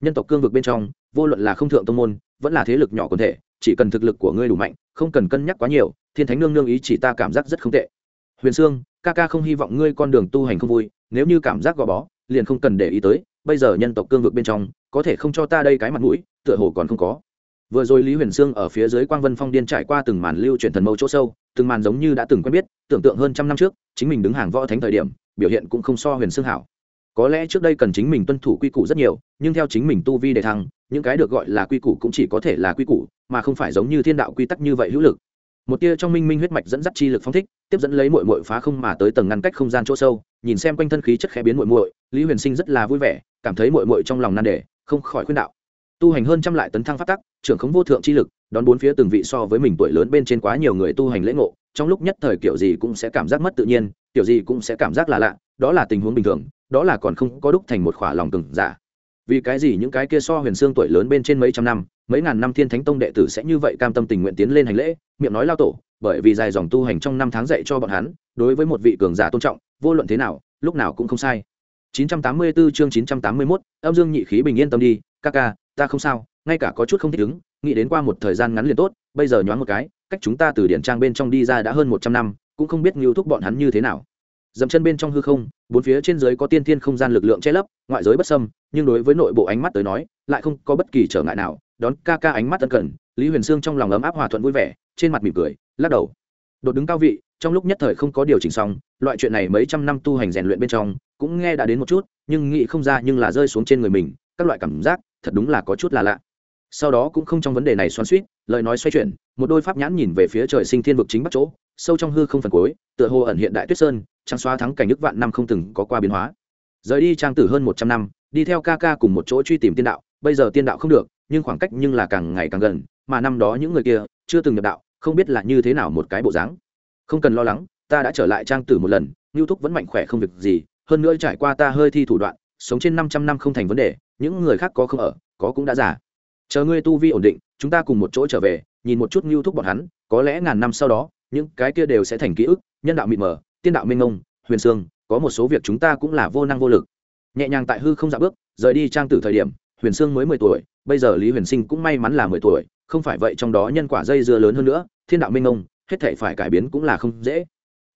Nhân tộc cương vực bên trong, vô luận là không thượng tông môn, vẫn là thế lực nhỏ quần thể, chỉ cần thực lực của ngươi đủ mạnh, không cần cân nhắc quá nhiều, thiên thánh nương nương ý chỉ ta cảm giác rất không tệ. Huyền sương, ca ca không hy vọng ngươi con đường tu hành không vui, nếu như cảm giác gò bó, liền không cần để ý tới, bây giờ nhân tộc cương vực bên trong, có thể không cho ta đây cái mặt mũi tựa hồ còn không có. Vừa rồi lý huyền sương ở phía dưới quang vân phong điên trải qua từng màn lưu truyền thần mâu chỗ sâu, từng màn giống như đã từng quen biết, tưởng tượng hơn trăm năm trước, chính mình đứng hàng võ thánh thời điểm, biểu hiện cũng không so huyền sương hảo. Có lẽ trước đây cần chính mình tuân thủ quy củ rất nhiều, nhưng theo chính mình tu vi để thăng, những cái được gọi là quy củ cũng chỉ có thể là quy củ, mà không phải giống như thiên đạo quy tắc như vậy hữu lực. Một tia trong minh minh huyết mạch dẫn dắt chi lực phong thích, tiếp dẫn lấy mội mội phá không mà tới tầng ngăn cách không gian chỗ sâu, nhìn xem quanh thân khí chất khẽ biến mội mội lý huyền sinh rất là vui vẻ, cảm thấy mội mội trong lòng nan đề, không khỏi khuyên đạo tu hành hơn trăm lại tấn thăng phát tắc trưởng khống vô thượng chi lực đón bốn phía từng vị so với mình tuổi lớn bên trên quá nhiều người tu hành lễ ngộ trong lúc nhất thời kiểu gì cũng sẽ cảm giác mất tự nhiên kiểu gì cũng sẽ cảm giác là lạ đó là tình huống bình thường đó là còn không có đúc thành một khỏa lòng cừng giả. Vì cái gì những cái kia so huyền xương tuổi lớn bên trên mấy trăm năm mấy ngàn năm thiên thánh tông đệ tử sẽ như vậy cam tâm tình nguyện tiến lên hành lễ miệng nói lao tổ bởi vì dài dòng tu hành trong năm tháng dạy cho bọn hắn đối với một vị cường giả tôn trọng vô luận thế nào lúc nào cũng không sai. 984 chương 981, âm dương nhị khí bình yên tâm đi ca ca ta không sao, ngay cả có chút không thích ứng, nghĩ đến qua một thời gian ngắn liền tốt, bây giờ nhoáng một cái, cách chúng ta từ điển trang bên trong đi ra đã hơn một trăm năm, cũng không biết ngưu thúc bọn hắn như thế nào. Dậm chân bên trong hư không, bốn phía trên dưới có tiên thiên không gian lực lượng che lấp, ngoại giới bất sâm nhưng đối với nội bộ ánh mắt tới nói, lại không có bất kỳ trở ngại nào, đón ca ca ánh mắt tân cần, lý huyền sương trong lòng ấm áp hòa thuận vui vẻ, trên mặt mỉm cười, lắc đầu. Đột đứng cao vị, trong lúc nhất thời không có điều chỉnh xong, loại chuyện này mấy trăm năm tu hành rèn luyện bên trong, cũng nghe đã đến một chút, nhưng nghĩ không ra nhưng là rơi xuống trên người mình, các loại cảm giác thật đúng là có chút là lạ. Sau đó cũng không trong vấn đề này xoắn suýt lời nói xoay chuyển, một đôi pháp nhãn nhìn về phía trời sinh thiên vực chính bắc chỗ, sâu trong hư không phần cuối, tựa hồ ẩn hiện đại tuyết sơn trang xóa thắng cảnh nước vạn năm không từng có qua biến hóa. Rời đi trang tử hơn một trăm năm, đi theo ca ca cùng một chỗ truy tìm tiên đạo, bây giờ tiên đạo không được, nhưng khoảng cách nhưng là càng ngày càng gần, mà năm đó những người kia chưa từng nhập đạo, không biết là như thế nào một cái bộ dáng. Không cần lo lắng, ta đã trở lại trang tử một lần ngưu thúc vẫn mạnh khỏe không việc gì, hơn nữa trải qua ta hơi thi thủ đoạn sống trên năm trăm năm không thành vấn đề, những người khác có không ở, có cũng đã già. Chờ ngươi tu vi ổn định, chúng ta cùng một chỗ trở về, nhìn một chút ngưu thúc bọn hắn, có lẽ ngàn năm sau đó, những cái kia đều sẽ thành ký ức, nhân đạo mịt mờ, tiên đạo minh ngông huyền sương có một số việc chúng ta cũng là vô năng vô lực. Nhẹ nhàng tại hư không dạ bước, rời đi trang tử thời điểm, huyền sương mới mười tuổi, bây giờ lý huyền sinh cũng may mắn là mười tuổi, không phải vậy trong đó nhân quả dây dưa lớn hơn nữa, thiên đạo minh ngông hết thể phải cải biến cũng là không dễ.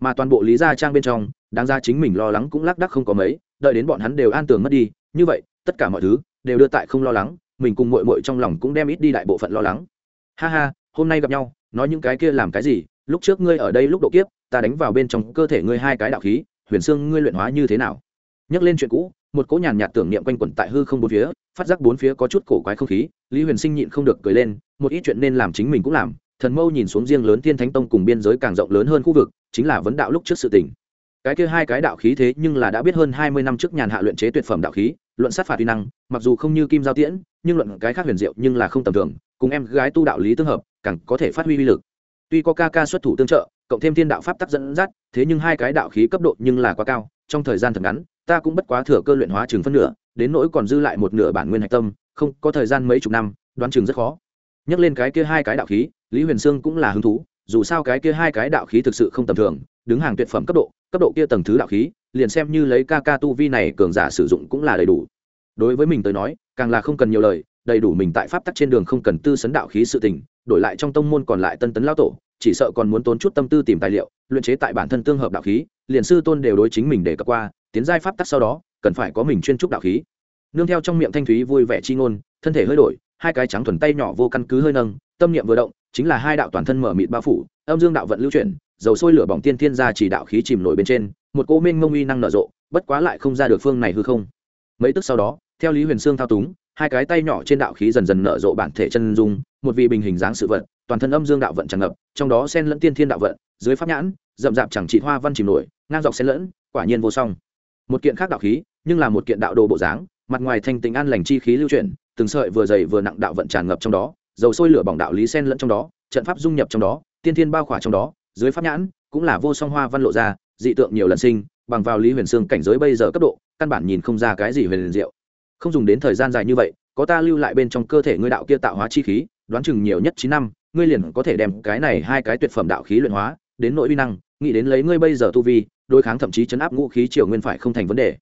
Mà toàn bộ lý gia trang bên trong, đáng ra chính mình lo lắng cũng lác đắc không có mấy đợi đến bọn hắn đều an tường mất đi, như vậy, tất cả mọi thứ đều đưa tại không lo lắng, mình cùng mội mội trong lòng cũng đem ít đi đại bộ phận lo lắng. Ha ha, hôm nay gặp nhau, nói những cái kia làm cái gì, lúc trước ngươi ở đây lúc độ kiếp, ta đánh vào bên trong cơ thể ngươi hai cái đạo khí, huyền xương ngươi luyện hóa như thế nào? Nhắc lên chuyện cũ, một cỗ nhàn nhạt tưởng niệm quanh quẩn tại hư không bốn phía, phát giác bốn phía có chút cổ quái không khí, lý huyền sinh nhịn không được cười lên, một ít chuyện nên làm chính mình cũng làm, thần mâu nhìn xuống riêng lớn thiên thánh tông cùng biên giới càng rộng lớn hơn khu vực, chính là vấn đạo lúc trước sự tình cái kia hai cái đạo khí thế nhưng là đã biết hơn hai mươi năm trước nhàn hạ luyện chế tuyệt phẩm đạo khí, luận sát phạt uy năng, mặc dù không như kim giao tiễn, nhưng luận cái khác huyền diệu nhưng là không tầm thường, cùng em gái tu đạo lý tương hợp, càng có thể phát huy uy lực. Tuy có ca ca xuất thủ tương trợ, cộng thêm thiên đạo pháp tắc dẫn dắt, thế nhưng hai cái đạo khí cấp độ nhưng là quá cao, trong thời gian thật ngắn, ta cũng bất quá thừa cơ luyện hóa chừng phân nửa, đến nỗi còn dư lại một nửa bản nguyên hạch tâm, không, có thời gian mấy chục năm, đoán chừng rất khó. Nhắc lên cái kia hai cái đạo khí, lý huyền sương cũng là hứng thú, dù sao cái kia hai cái đạo khí thực sự không tầm thường đứng hàng tuyệt phẩm cấp độ cấp độ kia tầng thứ đạo khí, liền xem như lấy ca ca tu vi này cường giả sử dụng cũng là đầy đủ. Đối với mình tới nói, càng là không cần nhiều lời, đầy đủ mình tại pháp tắc trên đường không cần tư sấn đạo khí sự tình, đổi lại trong tông môn còn lại tân tấn lao tổ, chỉ sợ còn muốn tốn chút tâm tư tìm tài liệu, luyện chế tại bản thân tương hợp đạo khí, liền sư tôn đều đối chính mình để cập qua, tiến giai pháp tắc sau đó, cần phải có mình chuyên trúc đạo khí. Nương theo trong miệng thanh thúy vui vẻ chi ngôn, thân thể hơi đổi, hai cái trắng thuần tay nhỏ vô căn cứ hơi nâng, tâm niệm vừa động, chính là hai đạo toàn thân mở mịt bao phủ, âm dương đạo vận lưu chuyển dầu sôi lửa bỏng tiên thiên ra chỉ đạo khí chìm nổi bên trên, một cô minh mông uy năng nở rộ, bất quá lại không ra được phương này hư không. Mấy tức sau đó, theo lý huyền sương thao túng, hai cái tay nhỏ trên đạo khí dần dần nở rộ bản thể chân dung, một vị bình hình dáng sự vận toàn thân âm dương đạo vận tràn ngập, trong đó sen lẫn tiên thiên đạo vận, dưới pháp nhãn, rậm rạp chẳng trị hoa văn chìm nổi, ngang dọc sen lẫn, quả nhiên vô song. Một kiện khác đạo khí, nhưng là một kiện đạo đồ bộ dáng, mặt ngoài thanh tính an lành chi khí lưu chuyển, từng sợi vừa dày vừa nặng đạo vận tràn ngập trong đó, dầu sôi lửa bỏng đạo lý sen lẫn trong đó, trận pháp dung nhập trong đó, tiên thiên bao khỏa trong đó dưới pháp nhãn, cũng là vô song hoa văn lộ ra, dị tượng nhiều lần sinh, bằng vào lý huyền sương cảnh giới bây giờ cấp độ, căn bản nhìn không ra cái gì huyền liền diệu. Không dùng đến thời gian dài như vậy, có ta lưu lại bên trong cơ thể ngươi đạo kia tạo hóa chi khí, đoán chừng nhiều nhất chín năm, ngươi liền có thể đem cái này hai cái tuyệt phẩm đạo khí luyện hóa, đến nội vi năng, nghĩ đến lấy ngươi bây giờ tu vi, đối kháng thậm chí chấn áp ngũ khí triều nguyên phải không thành vấn đề.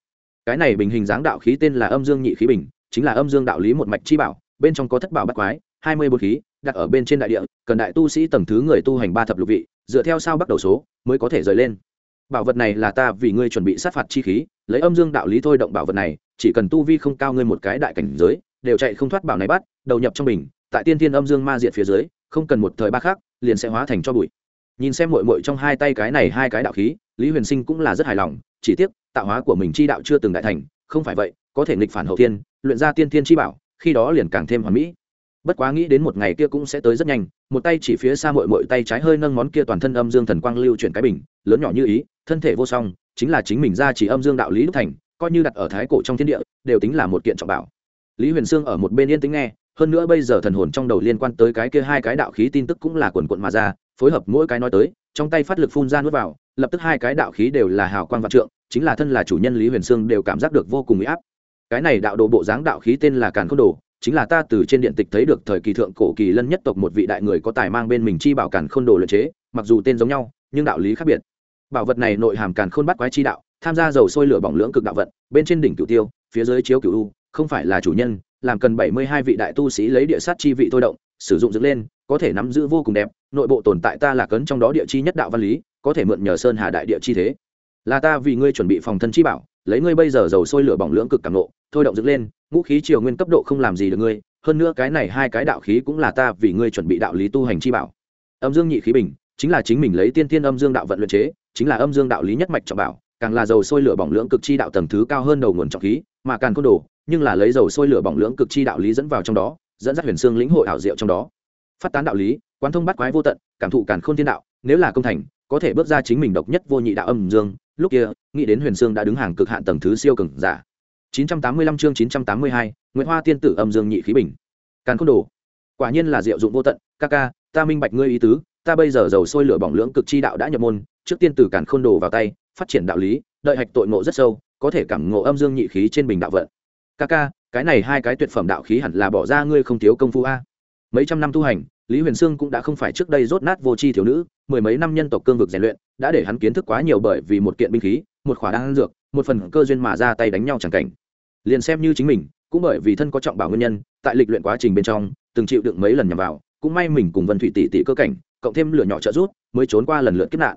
Cái này bình hình dáng đạo khí tên là âm dương nhị khí bình, chính là âm dương đạo lý một mạch chi bảo, bên trong có thất bảo bắt quái, hai mươi bốn khí, đặt ở bên trên đại địa, cần đại tu sĩ tầng thứ người tu hành ba thập lục vị dựa theo sao bắt đầu số, mới có thể rời lên. Bảo vật này là ta vì ngươi chuẩn bị sát phạt chi khí, lấy âm dương đạo lý thôi động bảo vật này, chỉ cần tu vi không cao ngươi một cái đại cảnh giới, đều chạy không thoát bảo này bắt, đầu nhập trong mình tại tiên thiên âm dương ma diệt phía dưới, không cần một thời ba khác liền sẽ hóa thành cho bụi. Nhìn xem mội mội trong hai tay cái này hai cái đạo khí, lý huyền sinh cũng là rất hài lòng, chỉ tiếc, tạo hóa của mình chi đạo chưa từng đại thành, không phải vậy, có thể nghịch phản hậu tiên luyện ra tiên thiên chi bảo, khi đó liền càng thêm hoàn mỹ bất quá nghĩ đến một ngày kia cũng sẽ tới rất nhanh, một tay chỉ phía xa mội mội tay trái hơi nâng món kia toàn thân âm dương thần quang lưu chuyển cái bình, lớn nhỏ như ý, thân thể vô song, chính là chính mình ra chỉ âm dương đạo lý đức thành, coi như đặt ở thái cổ trong thiên địa, đều tính là một kiện trọng bảo. Lý huyền sương ở một bên yên tĩnh nghe, hơn nữa bây giờ thần hồn trong đầu liên quan tới cái kia hai cái đạo khí tin tức cũng là quần quận mà ra, phối hợp mỗi cái nói tới, trong tay phát lực phun ra nuốt vào, lập tức hai cái đạo khí đều là hào quang vạn trượng, chính là thân là chủ nhân lý huyền sương đều cảm giác được vô cùng bị áp. Cái này đạo đồ bộ dáng đạo khí tên là càn khôn đồ chính là ta từ trên điện tịch thấy được thời kỳ thượng cổ kỳ lân nhất tộc một vị đại người có tài mang bên mình chi bảo càn khôn đồ luyện chế, mặc dù tên giống nhau, nhưng đạo lý khác biệt. Bảo vật này nội hàm càn khôn bắt quái chi đạo, tham gia dầu sôi lửa bỏng lưỡng cực đạo vận, bên trên đỉnh cửu tiêu, phía dưới chiếu cửu u, không phải là chủ nhân, làm cần bảy mươi hai vị đại tu sĩ lấy địa sát chi vị thôi động, sử dụng dựng lên, có thể nắm giữ vô cùng đẹp, nội bộ tồn tại ta là cấn trong đó địa chi nhất đạo văn lý, có thể mượn nhờ sơn hà đại địa chi thế là ta vì ngươi chuẩn bị phòng thân chi bảo, lấy ngươi bây giờ dầu sôi lửa bỏng lưỡng cực cảm nộ, thôi động dựng lên, ngũ khí triều nguyên cấp độ không làm gì được ngươi, hơn nữa cái này hai cái đạo khí cũng là ta vì ngươi chuẩn bị đạo lý tu hành chi bảo. Âm dương nhị khí bình, chính là chính mình lấy tiên tiên âm dương đạo vận luyện chế, chính là âm dương đạo lý nhất mạch trọng bảo, càng là dầu sôi lửa bỏng lưỡng cực chi đạo tầng thứ cao hơn đầu nguồn trọng khí, mà càng côn đồ, nhưng là lấy dầu sôi lửa bỏng lưỡng cực chi đạo lý dẫn vào trong đó, dẫn dắt huyền xương lĩnh hội ảo diệu trong đó. Phát tán đạo lý, quán thông bắt quái vô tận, cảm thụ càn khôn thiên đạo, nếu là công thành, có thể bước ra chính mình độc nhất vô nhị đạo âm dương lúc kia nghĩ đến huyền sương đã đứng hàng cực hạn tầng thứ siêu cường giả 985 chương 982, Nguyễn Hoa tiên tử âm dương nhị khí bình. Càn khôn đồ. Quả nhiên là diệu dụng vô tận, ca ca, ta minh bạch ngươi ý tứ, ta bây giờ dầu sôi lửa bỏng lưỡng cực chi đạo đã nhập môn, trước tiên từ Càn khôn đồ vào tay phát triển đạo lý đợi hạch tội ngộ rất sâu có thể cảm ngộ âm dương nhị khí trên bình đạo vận ca ca cái này hai cái tuyệt phẩm đạo khí hẳn là bỏ ra ngươi không thiếu công phu a mấy trăm năm tu hành lý huyền sương cũng đã không phải trước đây rốt nát vô tri thiếu nữ, mười mấy năm nhân tộc cương vực rèn luyện, đã để hắn kiến thức quá nhiều bởi vì một kiện binh khí, một khỏa đan dược, một phần cơ duyên mà ra tay đánh nhau chẳng cảnh. Liền xem như chính mình, cũng bởi vì thân có trọng bảo nguyên nhân, tại lịch luyện quá trình bên trong, từng chịu đựng mấy lần nhằm vào, cũng may mình cùng vân thủy tỷ tỷ cơ cảnh, cộng thêm lửa nhỏ trợ rút mới trốn qua lần lượt kiếp nạn.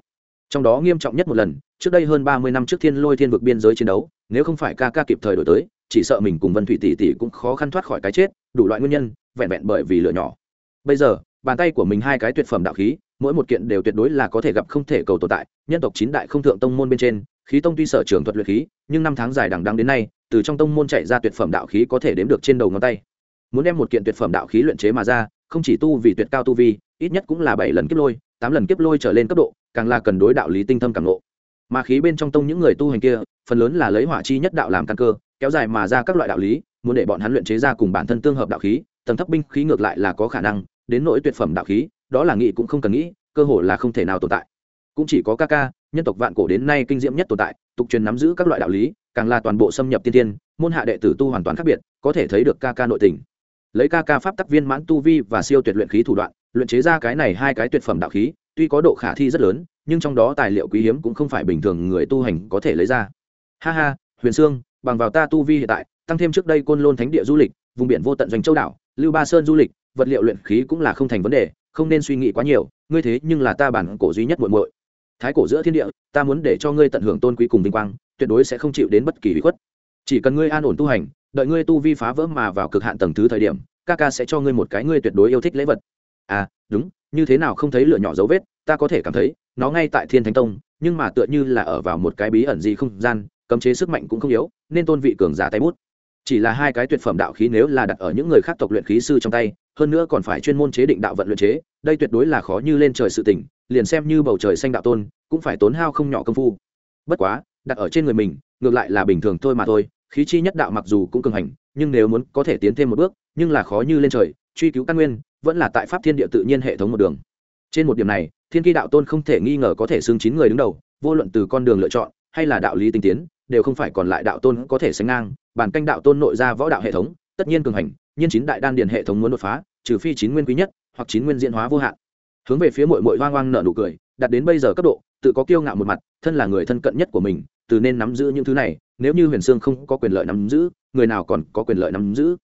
Trong đó nghiêm trọng nhất một lần, trước đây hơn ba mươi năm trước thiên lôi thiên vực biên giới chiến đấu, nếu không phải ca ca kịp thời đổi tới, chỉ sợ mình cùng vân thủy tỷ tỷ cũng khó khăn thoát khỏi cái chết, đủ loại nguyên nhân, vẹn vẹn bởi vì lửa nhỏ bây giờ, bàn tay của mình hai cái tuyệt phẩm đạo khí, mỗi một kiện đều tuyệt đối là có thể gặp không thể cầu tồn tại. Nhân tộc chín đại không thượng tông môn bên trên, khí tông tuy sở trường thuật luyện khí, nhưng năm tháng dài đằng đăng đến nay, từ trong tông môn chạy ra tuyệt phẩm đạo khí có thể đếm được trên đầu ngón tay. Muốn đem một kiện tuyệt phẩm đạo khí luyện chế mà ra, không chỉ tu vì tuyệt cao tu vi, ít nhất cũng là bảy lần kiếp lôi, tám lần kiếp lôi trở lên cấp độ, càng là cần đối đạo lý tinh thâm càng lộ mà khí bên trong tông những người tu hành kia, phần lớn là lấy hỏa chi nhất đạo làm căn cơ, kéo dài mà ra các loại đạo lý, muốn để bọn hắn luyện chế ra cùng bản thân tương hợp đạo khí tầng thấp binh khí ngược lại là có khả năng, đến nỗi tuyệt phẩm đạo khí, đó là nghĩ cũng không cần nghĩ, cơ hội là không thể nào tồn tại. Cũng chỉ có ca ca, nhân tộc vạn cổ đến nay kinh diễm nhất tồn tại, tục truyền nắm giữ các loại đạo lý, càng là toàn bộ xâm nhập tiên tiên môn hạ đệ tử tu hoàn toàn khác biệt, có thể thấy được ca ca nội tình. Lấy ca ca pháp tắc viên mãn tu vi và siêu tuyệt luyện khí thủ đoạn, luyện chế ra cái này hai cái tuyệt phẩm đạo khí, tuy có độ khả thi rất lớn, nhưng trong đó tài liệu quý hiếm cũng không phải bình thường người tu hành có thể lấy ra. Ha ha, huyền sương, bằng vào ta tu vi hiện tại, tăng thêm trước đây côn lôn thánh địa du lịch, vùng biển vô tận doanh châu đảo lưu ba sơn du lịch, vật liệu luyện khí cũng là không thành vấn đề, không nên suy nghĩ quá nhiều, ngươi thế nhưng là ta bản cổ duy nhất muội muội. Thái cổ giữa thiên địa, ta muốn để cho ngươi tận hưởng tôn quý cùng vinh quang, tuyệt đối sẽ không chịu đến bất kỳ bí khuất. Chỉ cần ngươi an ổn tu hành, đợi ngươi tu vi phá vỡ mà vào cực hạn tầng thứ thời điểm, ca ca sẽ cho ngươi một cái ngươi tuyệt đối yêu thích lễ vật. À đúng, như thế nào không thấy lửa nhỏ dấu vết, ta có thể cảm thấy, nó ngay tại thiên thánh tông, nhưng mà tựa như là ở vào một cái bí ẩn gì không gian, cấm chế sức mạnh cũng không yếu, nên tôn vị cường giả tay bút chỉ là hai cái tuyệt phẩm đạo khí nếu là đặt ở những người khác tộc luyện khí sư trong tay, hơn nữa còn phải chuyên môn chế định đạo vận luyện chế, đây tuyệt đối là khó như lên trời sự tỉnh liền xem như bầu trời xanh đạo tôn, cũng phải tốn hao không nhỏ công phu. Bất quá, đặt ở trên người mình, ngược lại là bình thường thôi mà thôi, khí chi nhất đạo mặc dù cũng cường hành, nhưng nếu muốn có thể tiến thêm một bước, nhưng là khó như lên trời, truy cứu căn nguyên, vẫn là tại pháp thiên địa tự nhiên hệ thống một đường. Trên một điểm này, thiên kỳ đạo tôn không thể nghi ngờ có thể xưng chín người đứng đầu, vô luận từ con đường lựa chọn, hay là đạo lý tinh tiến, đều không phải còn lại đạo tôn có thể sánh ngang bản canh đạo tôn nội ra võ đạo hệ thống, tất nhiên cường hành, nhiên chín đại đan điền hệ thống muốn đột phá, trừ phi chín nguyên quý nhất, hoặc chín nguyên diễn hóa vô hạn. Hướng về phía mội mội hoang hoang nợ nụ cười đạt đến bây giờ cấp độ, tự có kiêu ngạo một mặt, thân là người thân cận nhất của mình, từ nên nắm giữ những thứ này, nếu như huyền sương không có quyền lợi nắm giữ, người nào còn có quyền lợi nắm giữ?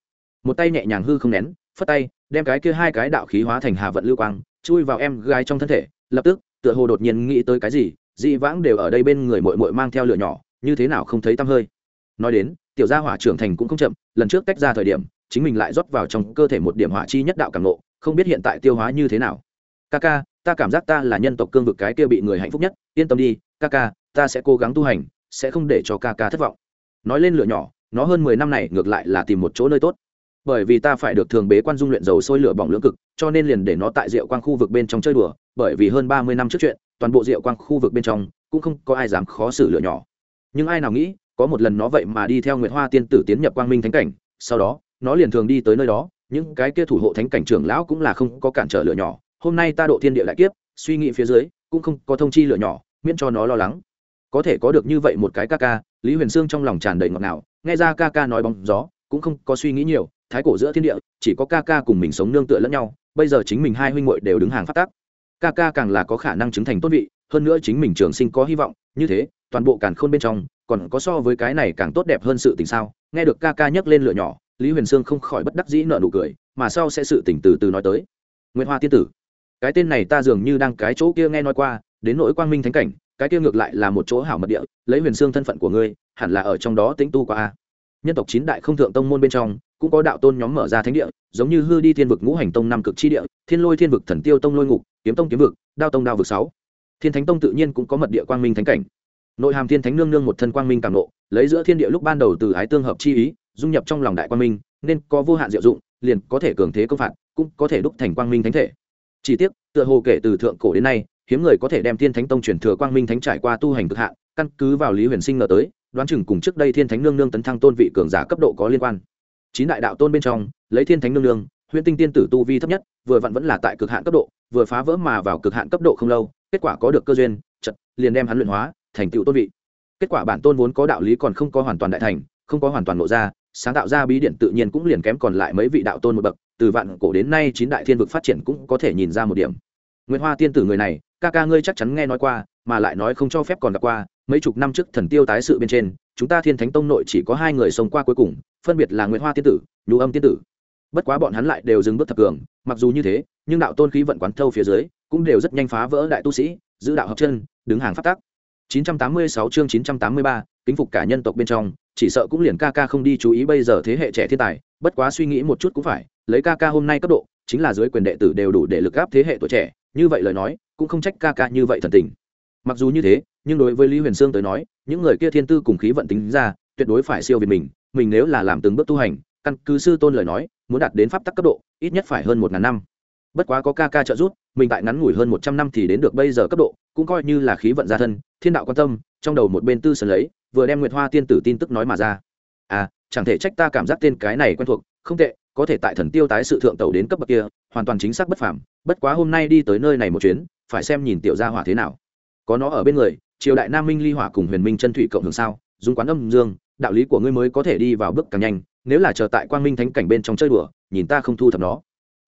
Một tay nhẹ nhàng hư không nén, phất tay, đem cái kia hai cái đạo khí hóa thành hà vận lưu quang, chui vào em gái trong thân thể, lập tức, tựa hồ đột nhiên nghĩ tới cái gì, dị vãng đều ở đây bên người mội mội mang theo lửa nhỏ, như thế nào không thấy tăm hơi nói đến, tiểu gia hỏa trưởng thành cũng không chậm, lần trước tách ra thời điểm, chính mình lại rót vào trong cơ thể một điểm hỏa chi nhất đạo càng nộ không biết hiện tại tiêu hóa như thế nào. Ca ca, ta cảm giác ta là nhân tộc cương vực cái kia bị người hạnh phúc nhất, yên tâm đi, ca ca, ta sẽ cố gắng tu hành, sẽ không để cho ca ca thất vọng. Nói lên lửa nhỏ, nó hơn mười năm này ngược lại là tìm một chỗ nơi tốt. Bởi vì ta phải được thường bế quan dung luyện dầu sôi lửa bỏng lưỡng cực, cho nên liền để nó tại rượu quang khu vực bên trong chơi đùa, bởi vì hơn ba mươi năm trước chuyện, toàn bộ rượu quang khu vực bên trong, cũng không có ai dám khó xử lửa nhỏ. Nhưng ai nào nghĩ có một lần nó vậy mà đi theo nguyệt hoa tiên tử tiến nhập quang minh thánh cảnh, sau đó, nó liền thường đi tới nơi đó, những cái kia thủ hộ thánh cảnh trưởng lão cũng là không có cản trở lửa nhỏ. Hôm nay ta độ thiên địa lại kiếp, suy nghĩ phía dưới, cũng không có thông chi lửa nhỏ, miễn cho nó lo lắng. Có thể có được như vậy một cái ca ca, lý huyền sương trong lòng tràn đầy ngọt ngào, nghe ra ca ca nói bóng gió, cũng không có suy nghĩ nhiều, thái cổ giữa thiên địa, chỉ có ca ca cùng mình sống nương tựa lẫn nhau, bây giờ chính mình hai huynh muội đều đứng hàng phát tác. Ca ca càng là có khả năng chứng thành tốt vị, hơn nữa chính mình trường sinh có hy vọng, như thế toàn bộ càn khôn bên trong, còn có so với cái này càng tốt đẹp hơn sự tình sao? Nghe được ca ca nhấc lên lửa nhỏ, lý huyền sương không khỏi bất đắc dĩ nợ nụ cười, mà sau sẽ sự tỉnh từ từ nói tới. Nguyễn hoa tiên tử, cái tên này ta dường như đang cái chỗ kia nghe nói qua, đến nỗi quang minh thánh cảnh, cái kia ngược lại là một chỗ hảo mật địa, lấy huyền xương thân phận của ngươi, hẳn là ở trong đó tính tu qua a. Nhân tộc chín đại không thượng tông môn bên trong, cũng có đạo tôn nhóm mở ra thánh địa, giống như hư đi thiên vực ngũ hành tông năm cực chi địa, thiên lôi thiên vực thần tiêu tông lôi ngục, kiếm tông kiếm vực, đao tông đao vực sáu. Thiên thánh tông tự nhiên cũng có mật địa quang minh thánh cảnh nội hàm thiên thánh nương nương một thân quang minh càng nộ, lấy giữa thiên địa lúc ban đầu từ ái tương hợp chi ý, dung nhập trong lòng đại quang minh, nên có vô hạn diệu dụng, liền có thể cường thế công phạt, cũng có thể đúc thành quang minh thánh thể. Chỉ tiếc, tựa hồ kể từ thượng cổ đến nay, hiếm người có thể đem thiên thánh tông truyền thừa quang minh thánh trải qua tu hành cực hạn, căn cứ vào lý huyền sinh ngờ tới, đoán chừng cùng trước đây thiên thánh nương nương tấn thăng tôn vị cường giả cấp độ có liên quan. Chín đại đạo tôn bên trong, lấy thiên thánh nương nương, huyễn tinh tiên tử tu vi thấp nhất, vừa vặn vẫn là tại cực hạn cấp độ, vừa phá vỡ mà vào cực hạn cấp độ không lâu, kết quả có được cơ duyên chật liền đem hắn luyện hóa thành tựu tôn vị. Kết quả bản tôn vốn có đạo lý còn không có hoàn toàn đại thành, không có hoàn toàn lộ ra, sáng tạo ra bí điện tự nhiên cũng liền kém còn lại mấy vị đạo tôn một bậc, từ vạn cổ đến nay chín đại thiên vực phát triển cũng có thể nhìn ra một điểm. Nguyễn hoa tiên tử người này, ca ca ngươi chắc chắn nghe nói qua, mà lại nói không cho phép còn gặp qua, mấy chục năm trước thần tiêu tái sự bên trên, chúng ta thiên thánh tông nội chỉ có hai người sống qua cuối cùng, phân biệt là nguyễn hoa tiên tử, nhu âm tiên tử. Bất quá bọn hắn lại đều dừng bước thập cường, mặc dù như thế, nhưng đạo tôn khí vận quán thâu phía dưới, cũng đều rất nhanh phá vỡ đại tu sĩ, giữ đạo hợp chân, đứng hàng phát tác 986 chương 983, kính phục cả nhân tộc bên trong chỉ sợ cũng liền ca ca không đi chú ý bây giờ thế hệ trẻ thiên tài bất quá suy nghĩ một chút cũng phải lấy ca ca hôm nay cấp độ chính là dưới quyền đệ tử đều đủ để lực áp thế hệ tuổi trẻ như vậy lời nói cũng không trách ca ca như vậy thần tình. Mặc dù như thế nhưng đối với lý huyền sương tới nói những người kia thiên tư cùng khí vận tính ra tuyệt đối phải siêu việt mình mình nếu là làm từng bước tu hành căn cứ sư tôn lời nói muốn đạt đến pháp tắc cấp độ ít nhất phải hơn một ngàn năm. Bất quá có ca ca trợ giúp mình tại ngắn ngủi hơn một trăm năm thì đến được bây giờ cấp độ cũng coi như là khí vận gia thân, thiên đạo quan tâm, trong đầu một bên tư sơn lấy, vừa đem nguyệt hoa tiên tử tin tức nói mà ra. À chẳng thể trách ta cảm giác tên cái này quen thuộc, không tệ, có thể tại thần tiêu tái sự thượng tàu đến cấp bậc kia, hoàn toàn chính xác bất phàm, bất quá hôm nay đi tới nơi này một chuyến, phải xem nhìn tiểu gia hỏa thế nào. Có nó ở bên người, triều đại nam minh ly hỏa cùng huyền minh chân thủy cộng hưởng sao dùng quán âm dương, đạo lý của ngươi mới có thể đi vào bước càng nhanh, nếu là chờ tại quang minh thánh cảnh bên trong chơi đùa, nhìn ta không thu thập nó.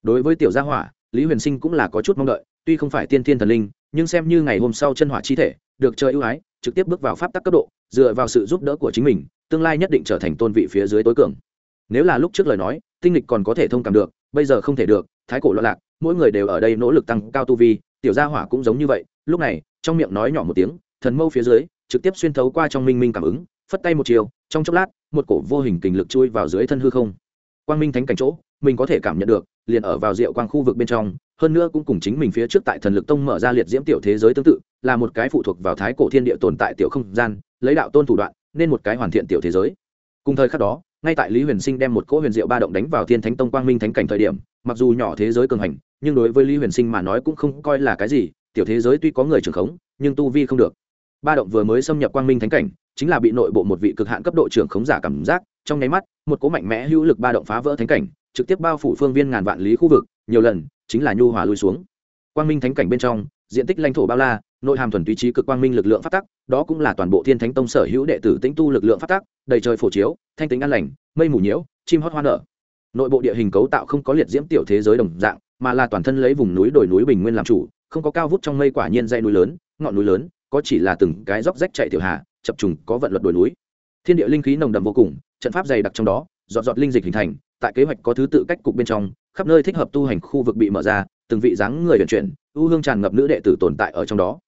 Đối với tiểu gia hỏa, lý huyền sinh cũng là có chút mong đợi, tuy không phải tiên thiên thần linh nhưng xem như ngày hôm sau chân hỏa chi thể, được chơi ưu ái, trực tiếp bước vào pháp tắc cấp độ, dựa vào sự giúp đỡ của chính mình, tương lai nhất định trở thành tôn vị phía dưới tối cường. Nếu là lúc trước lời nói, tinh lịch còn có thể thông cảm được, bây giờ không thể được, thái cổ lo lạc, mỗi người đều ở đây nỗ lực tăng cao tu vi, tiểu gia hỏa cũng giống như vậy, lúc này, trong miệng nói nhỏ một tiếng, thần mâu phía dưới, trực tiếp xuyên thấu qua trong minh minh cảm ứng, phất tay một chiều, trong chốc lát, một cổ vô hình kình lực chui vào dưới thân hư không. Quang minh thánh cảnh chỗ, mình có thể cảm nhận được, liền ở vào rượu quang khu vực bên trong hơn nữa cũng cùng chính mình phía trước tại thần lực tông mở ra liệt diễm tiểu thế giới tương tự, là một cái phụ thuộc vào thái cổ thiên địa tồn tại tiểu không gian, lấy đạo tôn thủ đoạn, nên một cái hoàn thiện tiểu thế giới. Cùng thời khắc đó, ngay tại lý huyền sinh đem một cỗ huyền diệu ba động đánh vào thiên thánh tông quang minh thánh cảnh thời điểm, mặc dù nhỏ thế giới cường hành, nhưng đối với lý huyền sinh mà nói cũng không coi là cái gì, tiểu thế giới tuy có người trưởng khống, nhưng tu vi không được. Ba động vừa mới xâm nhập quang minh thánh cảnh, chính là bị nội bộ một vị cực hạn cấp độ trưởng khống giả cảm giác, trong nháy mắt, một cỗ mạnh mẽ hữu lực ba động phá vỡ thánh cảnh, trực tiếp bao phủ phương viên ngàn vạn lý khu vực, nhiều lần chính là nhu hòa lui xuống. Quang minh thánh cảnh bên trong, diện tích lãnh thổ bao la, nội hàm thuần túy trí cực quang minh lực lượng phát tắc, đó cũng là toàn bộ thiên thánh tông sở hữu đệ tử tĩnh tu lực lượng phát tắc, đầy trời phổ chiếu, thanh tính an lành, mây mù nhiễu, chim hót hoa nở. Nội bộ địa hình cấu tạo không có liệt diễm tiểu thế giới đồng dạng, mà là toàn thân lấy vùng núi đồi núi bình nguyên làm chủ, không có cao vút trong mây quả nhiên dây núi lớn, ngọn núi lớn, có chỉ là từng cái dốc rách chạy tiểu hà, chập trùng có vận luật đồi núi. Thiên địa linh khí nồng đậm vô cùng, trận pháp dày đặc trong đó dọn dọn linh dịch hình thành tại kế hoạch có thứ tự cách cục bên trong, khắp nơi thích hợp tu hành khu vực bị mở ra, từng vị dáng người vận chuyển ưu hương tràn ngập nữ đệ tử tồn tại ở trong đó.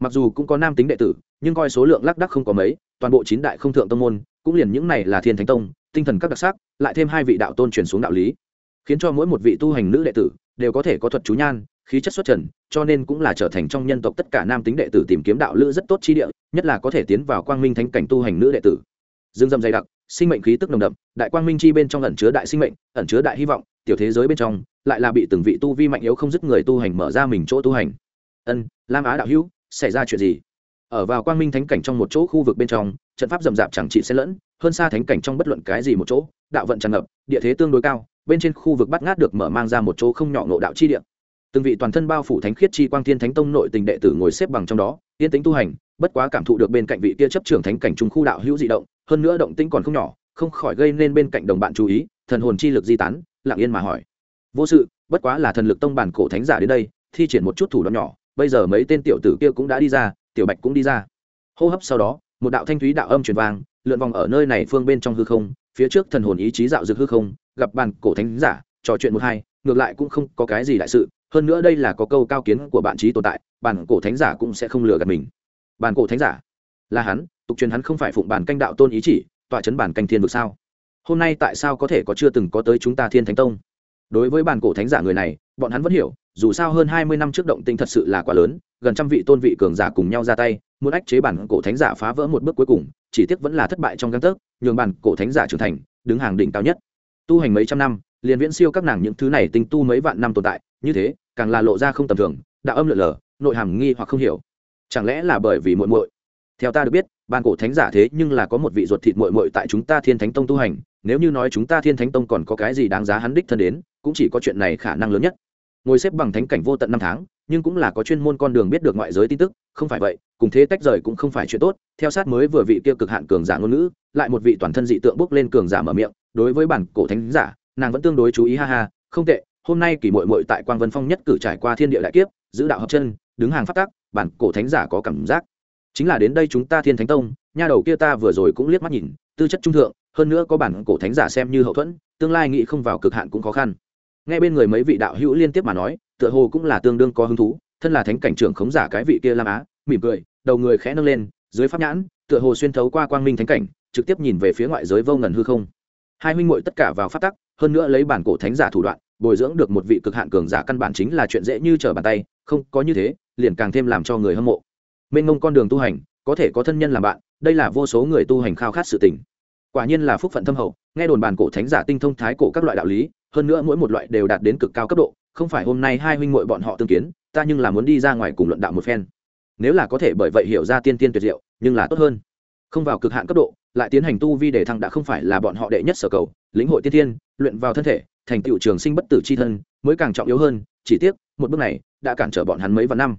Mặc dù cũng có nam tính đệ tử, nhưng coi số lượng lác đắc không có mấy, toàn bộ chín đại không thượng tông môn, cũng liền những này là thiên thánh tông, tinh thần các đặc sắc, lại thêm hai vị đạo tôn truyền xuống đạo lý. Khiến cho mỗi một vị tu hành nữ đệ tử đều có thể có thuật chú nhan, khí chất xuất trần, cho nên cũng là trở thành trong nhân tộc tất cả nam tính đệ tử tìm kiếm đạo lữ rất tốt chi địa, nhất là có thể tiến vào quang minh thánh cảnh tu hành nữ đệ tử. Dương dâm dày đặc sinh mệnh khí tức nồng đậm, đại quang minh chi bên trong ẩn chứa đại sinh mệnh, ẩn chứa đại hy vọng, tiểu thế giới bên trong lại là bị từng vị tu vi mạnh yếu không dứt người tu hành mở ra mình chỗ tu hành. Ân, lam á đạo hữu, xảy ra chuyện gì? Ở vào quang minh thánh cảnh trong một chỗ khu vực bên trong, trận pháp rầm rạp chẳng trị xen lẫn, hơn xa thánh cảnh trong bất luận cái gì một chỗ, đạo vận tràn ngập, địa thế tương đối cao, bên trên khu vực bắt ngát được mở mang ra một chỗ không nhỏ ngộ đạo chi địa. Từng vị toàn thân bao phủ thánh khiết chi quang thiên thánh tông nội tình đệ tử ngồi xếp bằng trong đó, yên tĩnh tu hành, bất quá cảm thụ được bên cạnh vị kia chấp trưởng thánh cảnh trung khu đạo hữu dị động hơn nữa động tĩnh còn không nhỏ, không khỏi gây nên bên cạnh đồng bạn chú ý, thần hồn chi lực di tán, lặng yên mà hỏi. Vô sự, bất quá là thần lực tông bản cổ thánh giả đến đây, thi triển một chút thủ đoạn nhỏ, bây giờ mấy tên tiểu tử kia cũng đã đi ra, tiểu bạch cũng đi ra. Hô hấp sau đó, một đạo thanh thúy đạo âm truyền vang, lượn vòng ở nơi này phương bên trong hư không, phía trước thần hồn ý chí dạo dược hư không, gặp bản cổ thánh giả, trò chuyện một hai, ngược lại cũng không có cái gì đại sự, hơn nữa đây là có câu cao kiến của bạn trí tồn tại, bản cổ thánh giả cũng sẽ không lừa gạt mình. Bản cổ thánh giả? Là hắn tục truyền hắn không phải phụng bản canh đạo tôn ý chỉ, tọa chấn bản canh thiên vực sao? Hôm nay tại sao có thể có chưa từng có tới chúng ta thiên thánh tông? Đối với bản cổ thánh giả người này, bọn hắn vẫn hiểu, dù sao hơn hai mươi năm trước động tinh thật sự là quá lớn, gần trăm vị tôn vị cường giả cùng nhau ra tay, muốn ách chế bản cổ thánh giả phá vỡ một bước cuối cùng, chỉ tiếc vẫn là thất bại trong găng tấc, nhường bản cổ thánh giả trưởng thành, đứng hàng đỉnh cao nhất. Tu hành mấy trăm năm, liền viễn siêu các nàng những thứ này tinh tu mấy vạn năm tồn tại, như thế, càng là lộ ra không tầm thường, đạo âm lượn lờ, nội hàm nghi hoặc không hiểu. Chẳng lẽ là bởi vì muội muội theo ta được biết, ban cổ thánh giả thế nhưng là có một vị ruột thịt muội muội tại chúng ta thiên thánh tông tu hành. Nếu như nói chúng ta thiên thánh tông còn có cái gì đáng giá hắn đích thân đến, cũng chỉ có chuyện này khả năng lớn nhất. Ngồi xếp bằng thánh cảnh vô tận năm tháng, nhưng cũng là có chuyên môn con đường biết được ngoại giới tin tức, không phải vậy, cùng thế tách rời cũng không phải chuyện tốt. Theo sát mới vừa vị kia cực hạn cường giả ngôn ngữ, lại một vị toàn thân dị tượng bước lên cường giả mở miệng, đối với bản cổ thánh giả, nàng vẫn tương đối chú ý, ha ha, không tệ, hôm nay kỳ mội mội tại quang vân phong nhất cử trải qua thiên địa đại kiếp, giữ đạo hợp chân, đứng hàng phát tác bản cổ thánh giả có cảm giác chính là đến đây chúng ta thiên thánh tông, nha đầu kia ta vừa rồi cũng liếc mắt nhìn, tư chất trung thượng, hơn nữa có bản cổ thánh giả xem như hậu thuẫn, tương lai nghĩ không vào cực hạn cũng khó khăn. Nghe bên người mấy vị đạo hữu liên tiếp mà nói, tựa hồ cũng là tương đương có hứng thú, thân là thánh cảnh trưởng khống giả cái vị kia lam á, mỉm cười, đầu người khẽ nâng lên, dưới pháp nhãn, tựa hồ xuyên thấu qua quang minh thánh cảnh, trực tiếp nhìn về phía ngoại giới vô ngần hư không. Hai huynh muội tất cả vào phát tắc, hơn nữa lấy bản cổ thánh giả thủ đoạn, bồi dưỡng được một vị cực hạn cường giả căn bản chính là chuyện dễ như trở bàn tay, không có như thế, liền càng thêm làm cho người hâm mộ mênh mông con đường tu hành, có thể có thân nhân làm bạn, đây là vô số người tu hành khao khát sự tình. Quả nhiên là phúc phận thâm hậu, nghe đồn bản cổ thánh giả tinh thông thái cổ các loại đạo lý, hơn nữa mỗi một loại đều đạt đến cực cao cấp độ, không phải hôm nay hai huynh muội bọn họ tương kiến, ta nhưng là muốn đi ra ngoài cùng luận đạo một phen. Nếu là có thể bởi vậy hiểu ra tiên tiên tuyệt diệu, nhưng là tốt hơn. Không vào cực hạn cấp độ, lại tiến hành tu vi để thăng đã không phải là bọn họ đệ nhất sở cầu, lĩnh hội tiên tiên, luyện vào thân thể, thành tựu trường sinh bất tử c h i thân, mới càng trọng yếu hơn, chỉ tiếc, một bước này đã cản trở bọn hắn mấy vạn năm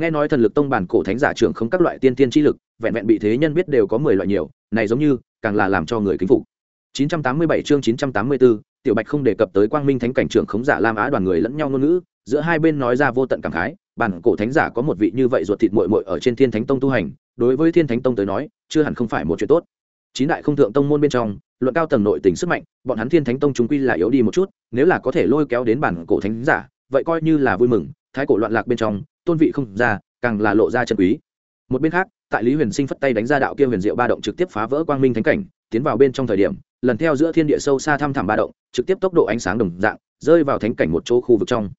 nghe nói thần lực tông bản cổ thánh giả trưởng không các loại tiên tiên chi lực vẹn vẹn bị thế nhân biết đều có mười loại nhiều này giống như càng là làm cho người kính phục. 987 chương 984, tiểu bạch không đề cập tới quang minh thánh cảnh trưởng khống giả lam á đoàn người lẫn nhau ngôn ngữ giữa hai bên nói ra vô tận cảm khái bản cổ thánh giả có một vị như vậy ruột thịt muội muội ở trên thiên thánh tông tu hành đối với thiên thánh tông tới nói chưa hẳn không phải một chuyện tốt. Chín đại không thượng tông môn bên trong luận cao tầng nội tình sức mạnh bọn hắn thiên thánh tông chúng quy là yếu đi một chút nếu là có thể lôi kéo đến bản cổ thánh giả vậy coi như là vui mừng thái cổ loạn lạc bên trong tôn vị không ra, càng là lộ ra chân quý. Một bên khác, tại lý huyền sinh phất tay đánh ra đạo kia huyền diệu ba động trực tiếp phá vỡ quang minh thánh cảnh, tiến vào bên trong thời điểm, lần theo giữa thiên địa sâu xa thăm thẳm ba động, trực tiếp tốc độ ánh sáng đồng dạng, rơi vào thánh cảnh một chỗ khu vực trong.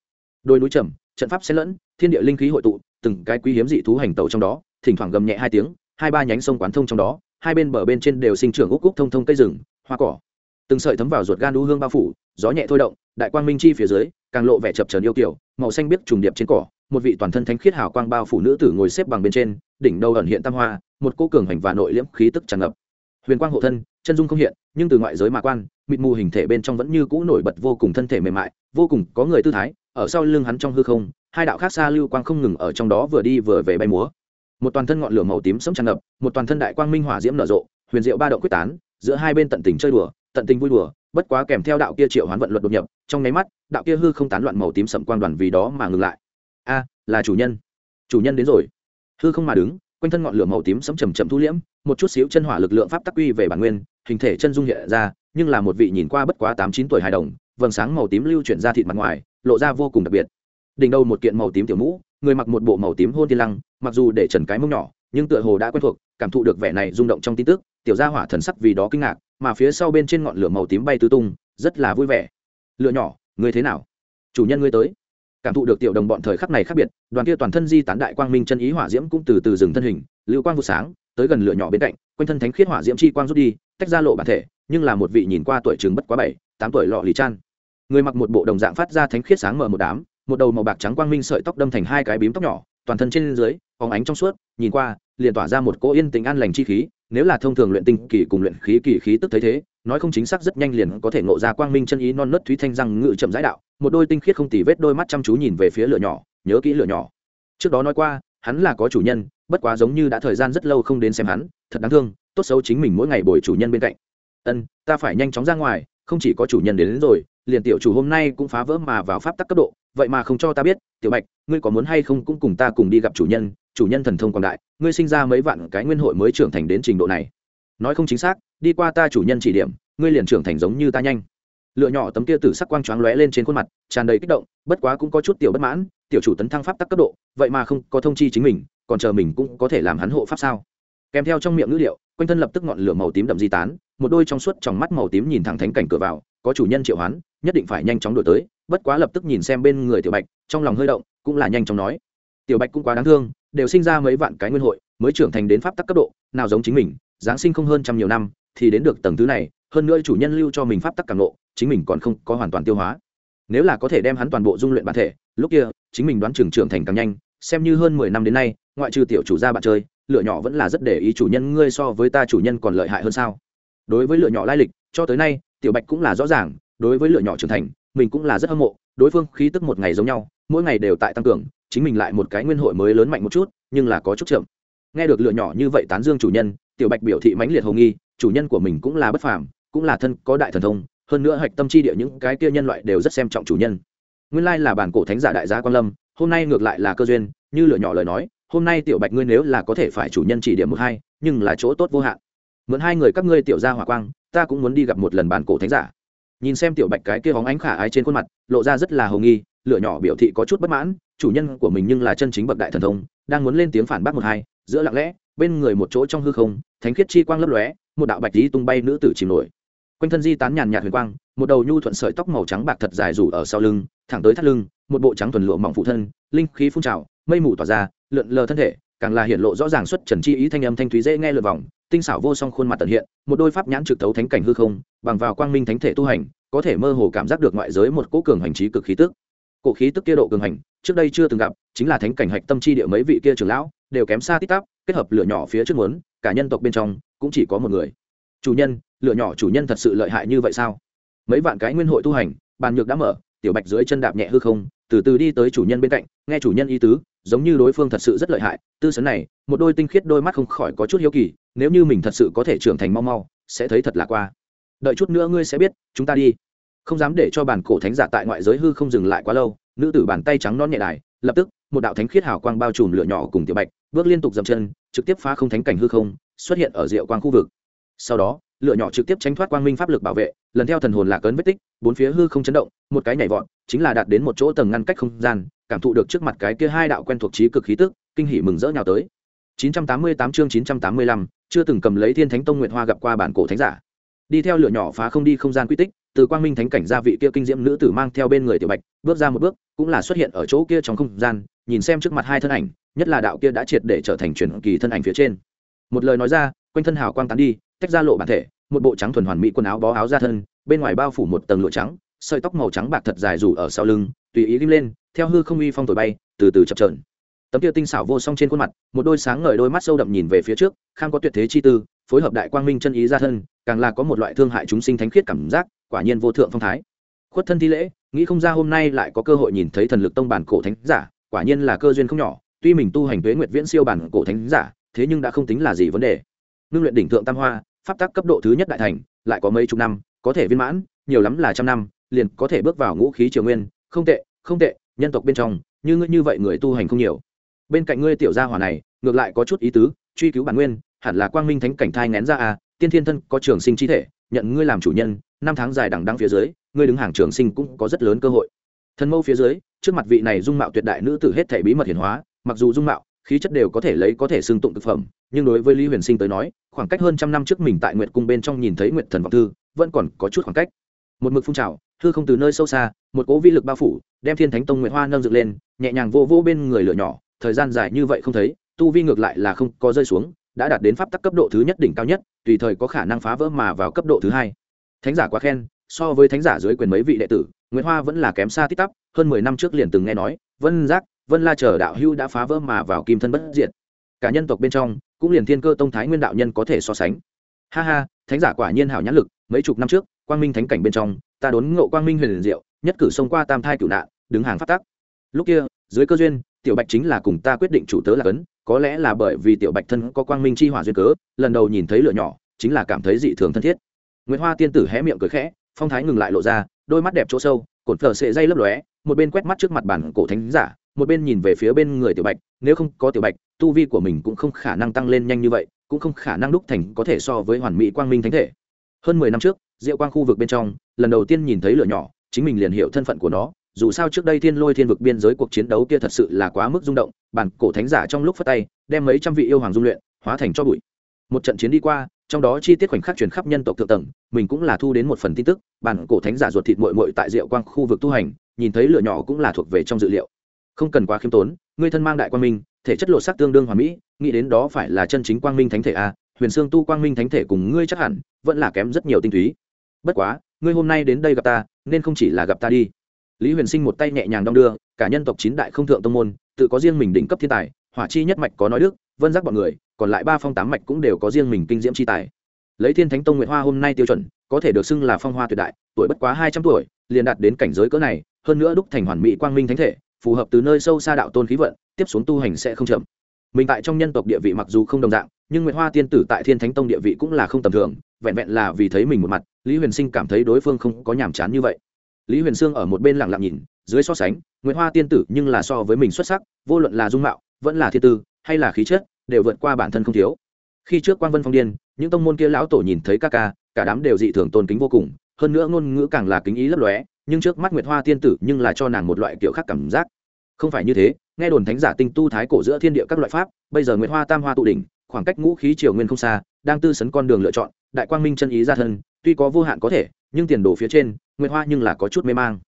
Đôi núi trầm, trận pháp xen lẫn, thiên địa linh khí hội tụ, từng cái quý hiếm dị thú hành tẩu trong đó, thỉnh thoảng gầm nhẹ hai tiếng, hai ba nhánh sông quán thông trong đó, hai bên bờ bên trên đều sinh trưởng úc úc thông thông cây rừng, hoa cỏ. Từng sợi thấm vào ruột gan đu hương bao phủ, gió nhẹ thôi động, đại quang minh chi phía dưới, càng lộ vẻ chập trần yêu kiểu màu xanh biếc trùng điệp trên cỏ một vị toàn thân thánh khiết hào quang bao phủ nữ tử ngồi xếp bằng bên trên, đỉnh đầu ẩn hiện tam hoa, một cô cường hành và nội liễm khí tức tràn ngập. Huyền quang hộ thân, chân dung không hiện, nhưng từ ngoại giới mà quan, mịt mù hình thể bên trong vẫn như cũ nổi bật vô cùng thân thể mềm mại, vô cùng có người tư thái, ở sau lưng hắn trong hư không, hai đạo khác xa lưu quang không ngừng ở trong đó vừa đi vừa về bay múa. Một toàn thân ngọn lửa màu tím sẫm tràn ngập, một toàn thân đại quang minh hỏa diễm nở rộ, huyền diệu ba động quyết tán, giữa hai bên tận tình chơi đùa, tận tình vui đùa, bất quá kèm theo đạo kia triệu hoán vận luật đột nhập, trong nháy mắt, đạo kia hư không tán loạn màu tím sẫm quang đoàn vì đó mà ngừng lại a, là chủ nhân. Chủ nhân đến rồi. Hư không mà đứng, quanh thân ngọn lửa màu tím sẫm chầm chậm thu liễm, một chút xíu chân hỏa lực lượng pháp tắc quy về bản nguyên, hình thể chân dung hiện ra, nhưng là một vị nhìn qua bất quá tám chín tuổi hài đồng, vầng sáng màu tím lưu chuyển ra thịt mặt ngoài, lộ ra vô cùng đặc biệt. Đỉnh đầu một kiện màu tím tiểu mũ, người mặc một bộ màu tím hôn tiên lăng, mặc dù để trần cái mông nhỏ, nhưng tựa hồ đã quen thuộc, cảm thụ được vẻ này rung động trong tin tức, tiểu gia hỏa thần sắc vì đó kinh ngạc, mà phía sau bên trên ngọn lửa màu tím bay tứ tung, rất là vui vẻ. Lựa nhỏ, ngươi thế nào? Chủ nhân ngươi tới cảm thụ được tiểu đồng bọn thời khắc này khác biệt, đoàn kia toàn thân di tán đại quang minh chân ý hỏa diễm cũng từ từ dừng thân hình, lưu quang vụ sáng, tới gần lửa nhỏ bên cạnh, quanh thân thánh khiết hỏa diễm chi quang rút đi, tách ra lộ bản thể, nhưng là một vị nhìn qua tuổi chừng bất quá bảy, tám tuổi lọ lì chan. Người mặc một bộ đồng dạng phát ra thánh khiết sáng mở một đám, một đầu màu bạc trắng quang minh sợi tóc đâm thành hai cái bím tóc nhỏ, toàn thân trên dưới, phóng ánh trong suốt, nhìn qua, liền tỏa ra một cỗ yên tĩnh an lành chi khí, nếu là thông thường luyện tinh kỳ cùng luyện khí kỳ khí tức thấy thế, nói không chính xác rất nhanh liền có thể ngộ ra quang minh chân ý non nớt thúy thanh răng ngự chậm rãi đạo một đôi tinh khiết không tì vết đôi mắt chăm chú nhìn về phía lửa nhỏ nhớ kỹ lửa nhỏ. Trước đó nói qua hắn là có chủ nhân bất quá giống như đã thời gian rất lâu không đến xem hắn thật đáng thương tốt xấu chính mình mỗi ngày bồi chủ nhân bên cạnh. Ân ta phải nhanh chóng ra ngoài không chỉ có chủ nhân đến, đến rồi liền tiểu chủ hôm nay cũng phá vỡ mà vào pháp tắc cấp độ vậy mà không cho ta biết tiểu bạch ngươi có muốn hay không cũng cùng ta cùng đi gặp chủ nhân chủ nhân thần thông quảng đại ngươi sinh ra mấy vạn cái nguyên hội mới trưởng thành đến trình độ này. Nói không chính xác đi qua ta chủ nhân chỉ điểm ngươi liền trưởng thành giống như ta nhanh lựa nhỏ tấm kia tử sắc quang choáng lóe lên trên khuôn mặt, tràn đầy kích động, bất quá cũng có chút tiểu bất mãn, tiểu chủ tấn thăng pháp tắc cấp độ, vậy mà không có thông chi chính mình, còn chờ mình cũng có thể làm hắn hộ pháp sao? Kèm theo trong miệng ngữ liệu, quanh thân lập tức ngọn lửa màu tím đậm di tán, một đôi trong suốt trong mắt màu tím nhìn thẳng thánh cảnh cửa vào, có chủ nhân triệu hoán, nhất định phải nhanh chóng đổi tới, bất quá lập tức nhìn xem bên người tiểu bạch, trong lòng hơi động, cũng là nhanh chóng nói. Tiểu bạch cũng quá đáng thương, đều sinh ra mấy vạn cái nguyên hội, mới trưởng thành đến pháp tắc cấp độ, nào giống chính mình, giáng sinh không hơn trăm nhiều năm thì đến được tầng thứ này hơn nữa chủ nhân lưu cho mình pháp tắc càng lộ, chính mình còn không có hoàn toàn tiêu hóa. Nếu là có thể đem hắn toàn bộ dung luyện bản thể lúc kia chính mình đoán trưởng trưởng thành càng nhanh xem như hơn mười năm đến nay ngoại trừ tiểu chủ gia bạn chơi lựa nhỏ vẫn là rất để ý chủ nhân ngươi so với ta chủ nhân còn lợi hại hơn sao. Đối với lựa nhỏ lai lịch cho tới nay tiểu bạch cũng là rõ ràng đối với lựa nhỏ trưởng thành mình cũng là rất hâm mộ đối phương khí tức một ngày giống nhau mỗi ngày đều tại tăng cường chính mình lại một cái nguyên hội mới lớn mạnh một chút nhưng là có chút chậm. Nghe được lựa nhỏ như vậy tán dương chủ nhân tiểu bạch biểu thị mãnh liệt hồng nghi chủ nhân của mình cũng là bất phàm, cũng là thân có đại thần thông, hơn nữa hạch tâm chi địa những cái kia nhân loại đều rất xem trọng chủ nhân. Nguyên lai là bản cổ thánh giả đại gia quan lâm, hôm nay ngược lại là cơ duyên, như lựa nhỏ lời nói, hôm nay tiểu bạch ngươi nếu là có thể phải chủ nhân chỉ điểm một hai, nhưng là chỗ tốt vô hạn. Mượn hai người các ngươi tiểu gia hỏa quang, ta cũng muốn đi gặp một lần bản cổ thánh giả. Nhìn xem tiểu bạch cái kia hóng ánh khả ái trên khuôn mặt, lộ ra rất là hồng nghi lựa nhỏ biểu thị có chút bất mãn, chủ nhân của mình nhưng là chân chính bậc đại thần thông, đang muốn lên tiếng phản bác một hai, giữa lặng lẽ, bên người một chỗ trong hư không, thánh khiết chi quang lấp lóe một đạo bạch lý tung bay nữ tử chìm nổi. Quanh thân di tán nhàn nhạt huyền quang, một đầu nhu thuận sợi tóc màu trắng bạc thật dài rủ ở sau lưng, thẳng tới thắt lưng, một bộ trắng thuần lụa mỏng phụ thân, linh khí phun trào, mây mù tỏa ra, lượn lờ thân thể, càng là hiện lộ rõ ràng xuất trần chi ý thanh âm thanh thúy dễ nghe lượt vòng, tinh xảo vô song khuôn mặt tận hiện, một đôi pháp nhãn trực tấu thánh cảnh hư không, bằng vào quang minh thánh thể tu hành, có thể mơ hồ cảm giác được ngoại giới một cỗ cường hành trí cực khí tức. Cổ khí tức kia độ cường hành, trước đây chưa từng gặp, chính là thánh cảnh hạch tâm chi địa mấy vị kia trưởng lão, đều kém xa tít tắp, kết hợp lửa nhỏ phía trước muốn, cả nhân tộc bên trong cũng chỉ có một người. Chủ nhân lựa nhỏ chủ nhân thật sự lợi hại như vậy sao? Mấy vạn cái nguyên hội tu hành, bàn nhược đã mở, tiểu bạch dưới chân đạp nhẹ hư không, từ từ đi tới chủ nhân bên cạnh, nghe chủ nhân ý tứ, giống như đối phương thật sự rất lợi hại, tư sấn này, một đôi tinh khiết đôi mắt không khỏi có chút hiếu kỳ, nếu như mình thật sự có thể trưởng thành mau mau, sẽ thấy thật là qua. Đợi chút nữa ngươi sẽ biết, chúng ta đi. Không dám để cho bản cổ thánh giả tại ngoại giới hư không dừng lại quá lâu, nữ tử bàn tay trắng non nhẹ đài, lập tức, một đạo thánh khiết hào quang bao trùm lửa nhỏ cùng tiểu bạch, bước liên tục dậm chân, trực tiếp phá không thánh cảnh hư không xuất hiện ở diệu quang khu vực. Sau đó lửa nhỏ trực tiếp tránh thoát quang minh pháp lực bảo vệ lần theo thần hồn lạc ấn vết tích bốn phía hư không chấn động một cái nhảy vọt chính là đạt đến một chỗ tầng ngăn cách không gian cảm thụ được trước mặt cái kia hai đạo quen thuộc trí cực khí tức kinh hỉ mừng rỡ nhào tới. 988 chương 985, chưa từng cầm lấy thiên thánh tông nguyệt hoa gặp qua bản cổ thánh giả. Đi theo lửa nhỏ phá không đi không gian quy tích từ quang minh thánh cảnh gia vị kia kinh diễm nữ tử mang theo bên người tiểu bạch bước ra một bước cũng là xuất hiện ở chỗ kia trong không gian nhìn xem trước mặt hai thân ảnh nhất là đạo kia đã triệt để trở thành truyền kỳ thân ảnh phía trên một lời nói ra, quanh thân hào quang tán đi, tách ra lộ bản thể, một bộ trắng thuần hoàn mỹ quần áo bó áo ra thân, bên ngoài bao phủ một tầng lụa trắng, sợi tóc màu trắng bạc thật dài rủ ở sau lưng, tùy ý lim lên, theo hư không uy phong thổi bay, từ từ chập trờn tấm tiêu tinh xảo vô song trên khuôn mặt, một đôi sáng ngời đôi mắt sâu đậm nhìn về phía trước, khang có tuyệt thế chi tư, phối hợp đại quang minh chân ý ra thân, càng là có một loại thương hại chúng sinh thánh khiết cảm giác, quả nhiên vô thượng phong thái. Khuất thân thi lễ, nghĩ không ra hôm nay lại có cơ hội nhìn thấy thần lực tông bản cổ thánh giả, quả nhiên là cơ duyên không nhỏ, tuy mình tu hành tuế nguyệt viễn siêu bản cổ thánh giả thế nhưng đã không tính là gì vấn đề. Ngưng luyện đỉnh thượng tam hoa, pháp tắc cấp độ thứ nhất đại thành, lại có mấy chục năm, có thể viên mãn, nhiều lắm là trăm năm, liền có thể bước vào ngũ khí triều nguyên. Không tệ không tệ, nhân tộc bên trong, như ngươi như vậy người tu hành không nhiều. Bên cạnh ngươi tiểu gia hỏa này, ngược lại có chút ý tứ, truy cứu bản nguyên, hẳn là quang minh thánh cảnh thai ngén ra à tiên thiên thân có trường sinh chi thể, nhận ngươi làm chủ nhân, năm tháng dài đằng đăng phía dưới, ngươi đứng hàng trường sinh cũng có rất lớn cơ hội. Thần mâu phía dưới, trước mặt vị này dung mạo tuyệt đại nữ tử hết thể bí mật hiển hóa, mặc dù dung mạo khí chất đều có thể lấy có thể xưng tụng thực phẩm, nhưng đối với lý huyền sinh tới nói, khoảng cách hơn trăm năm trước mình tại nguyệt cung bên trong nhìn thấy nguyệt thần vọng thư, vẫn còn có chút khoảng cách. Một mực phun trào, Thư không từ nơi sâu xa, một cố vi lực bao phủ, đem thiên thánh tông nguyệt hoa nâng dựng lên, nhẹ nhàng vô vô bên người lửa nhỏ, thời gian dài như vậy không thấy, tu vi ngược lại là không có rơi xuống, đã đạt đến pháp tắc cấp độ thứ nhất đỉnh cao nhất, tùy thời có khả năng phá vỡ mà vào cấp độ thứ hai. Thánh giả quá khen, so với thánh giả dưới quyền mấy vị đệ tử nguyễn hoa vẫn là kém xa tít tắp, hơn mười năm trước liền từng nghe nói, vân giác vân la chờ đạo hưu đã phá vỡ mà vào kim thân bất diệt. Cả nhân tộc bên trong, cũng liền thiên cơ tông thái nguyên đạo nhân có thể so sánh. Ha ha, thánh giả quả nhiên hảo nhãn lực, mấy chục năm trước, quang minh thánh cảnh bên trong, ta đốn ngộ quang minh huyền liền diệu, nhất cử xông qua tam thai cửu nạn, đứng hàng phát tác lúc kia, dưới cơ duyên, tiểu bạch chính là cùng ta quyết định chủ tớ là cấn có lẽ là bởi vì tiểu bạch thân có quang minh chi hỏa duyên cớ, lần đầu nhìn thấy lửa nhỏ, chính là cảm thấy dị thường thân thiết. Nguyễn hoa tiên tử hé miệng cười khẽ, phong thái ngừng lại lộ ra, đôi mắt đẹp chỗ sâu, cột phở sệ dây lấp lóe, một bên quét mắt trước mặt bản cổ thánh giả một bên nhìn về phía bên người tiểu bạch, nếu không có tiểu bạch, tu vi của mình cũng không khả năng tăng lên nhanh như vậy, cũng không khả năng đúc thành có thể so với hoàn mỹ quang minh thánh thể. Hơn mười năm trước, diệu quang khu vực bên trong, lần đầu tiên nhìn thấy lửa nhỏ, chính mình liền hiểu thân phận của nó, dù sao trước đây thiên lôi thiên vực biên giới cuộc chiến đấu kia thật sự là quá mức rung động, bản cổ thánh giả trong lúc phát tay, đem mấy trăm vị yêu hoàng dung luyện, hóa thành cho bụi. Một trận chiến đi qua, trong đó chi tiết khoảnh khắc truyền khắp nhân tộc thượng tầng, mình cũng là thu đến một phần tin tức, bản cổ thánh giả ruột thịt mội mội tại diệu quang khu vực tu hành, nhìn thấy lửa nhỏ cũng là thuộc về trong dự liệu không cần quá khiêm tốn, ngươi thân mang đại quang minh, thể chất lộ sắc tương đương hòa mỹ, nghĩ đến đó phải là chân chính quang minh thánh thể a huyền sương tu quang minh thánh thể cùng ngươi chắc hẳn, vẫn là kém rất nhiều tinh túy. Bất quá, ngươi hôm nay đến đây gặp ta, nên không chỉ là gặp ta đi. Lý huyền sinh một tay nhẹ nhàng đong đưa, cả nhân tộc chín đại không thượng tông môn, tự có riêng mình đỉnh cấp thiên tài, hỏa chi nhất mạch có nói đức, vân giác bọn người, còn lại ba phong tám mạch cũng đều có riêng mình kinh diễm chi tài. Lấy thiên thánh tông nguyệt hoa hôm nay tiêu chuẩn, có thể được xưng là phong hoa tuyệt đại, tuổi bất quá hai trăm tuổi, liền đạt đến cảnh giới cỡ này, hơn nữa đúc thành hoàn mỹ quang minh thánh thể phù hợp từ nơi sâu xa đạo tôn khí vận, tiếp xuống tu hành sẽ không chậm. Mình tại trong nhân tộc địa vị mặc dù không đồng dạng, nhưng nguyệt hoa tiên tử tại thiên thánh tông địa vị cũng là không tầm thường, vẹn vẹn là vì thấy mình một mặt, lý huyền sinh cảm thấy đối phương không có nhàm chán như vậy. Lý huyền sương ở một bên lặng lặng nhìn, dưới so sánh, nguyệt hoa tiên tử nhưng là so với mình xuất sắc, vô luận là dung mạo, vẫn là thiên tư, hay là khí chất, đều vượt qua bản thân không thiếu. Khi trước quang vân phong điên, những tông môn kia lão tổ nhìn thấy ca ca, cả đám đều dị thường tôn kính vô cùng hơn nữa ngôn ngữ càng là kính ý lấp lóe, nhưng trước mắt nguyệt hoa tiên tử nhưng là cho nàng một loại kiểu khác cảm giác. Không phải như thế, nghe đồn thánh giả tinh tu thái cổ giữa thiên địa các loại pháp, bây giờ nguyệt hoa tam hoa tụ đỉnh, khoảng cách ngũ khí triều nguyên không xa, đang tư sấn con đường lựa chọn, đại quang minh chân ý ra thân, tuy có vô hạn có thể, nhưng tiền đồ phía trên, nguyệt hoa nhưng là có chút mê mang.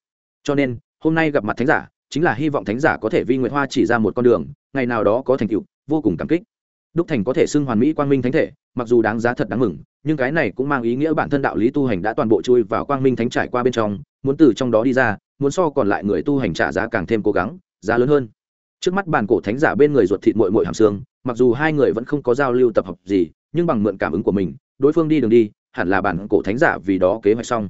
Cho nên, hôm nay gặp mặt thánh giả, chính là hy vọng thánh giả có thể vi nguyệt hoa chỉ ra một con đường, ngày nào đó có thành tựu, vô cùng cảm kích. Đúc thành có thể xưng hoàn mỹ quang minh thánh thể, mặc dù đáng giá thật đáng mừng nhưng cái này cũng mang ý nghĩa bản thân đạo lý tu hành đã toàn bộ chui vào quang minh thánh trải qua bên trong, muốn từ trong đó đi ra, muốn so còn lại người tu hành trả giá càng thêm cố gắng, giá lớn hơn. Trước mắt bàn cổ thánh giả bên người ruột thịt mội mội hàm xương, mặc dù hai người vẫn không có giao lưu tập hợp gì, nhưng bằng mượn cảm ứng của mình, đối phương đi đường đi, hẳn là bản cổ thánh giả vì đó kế hoạch xong.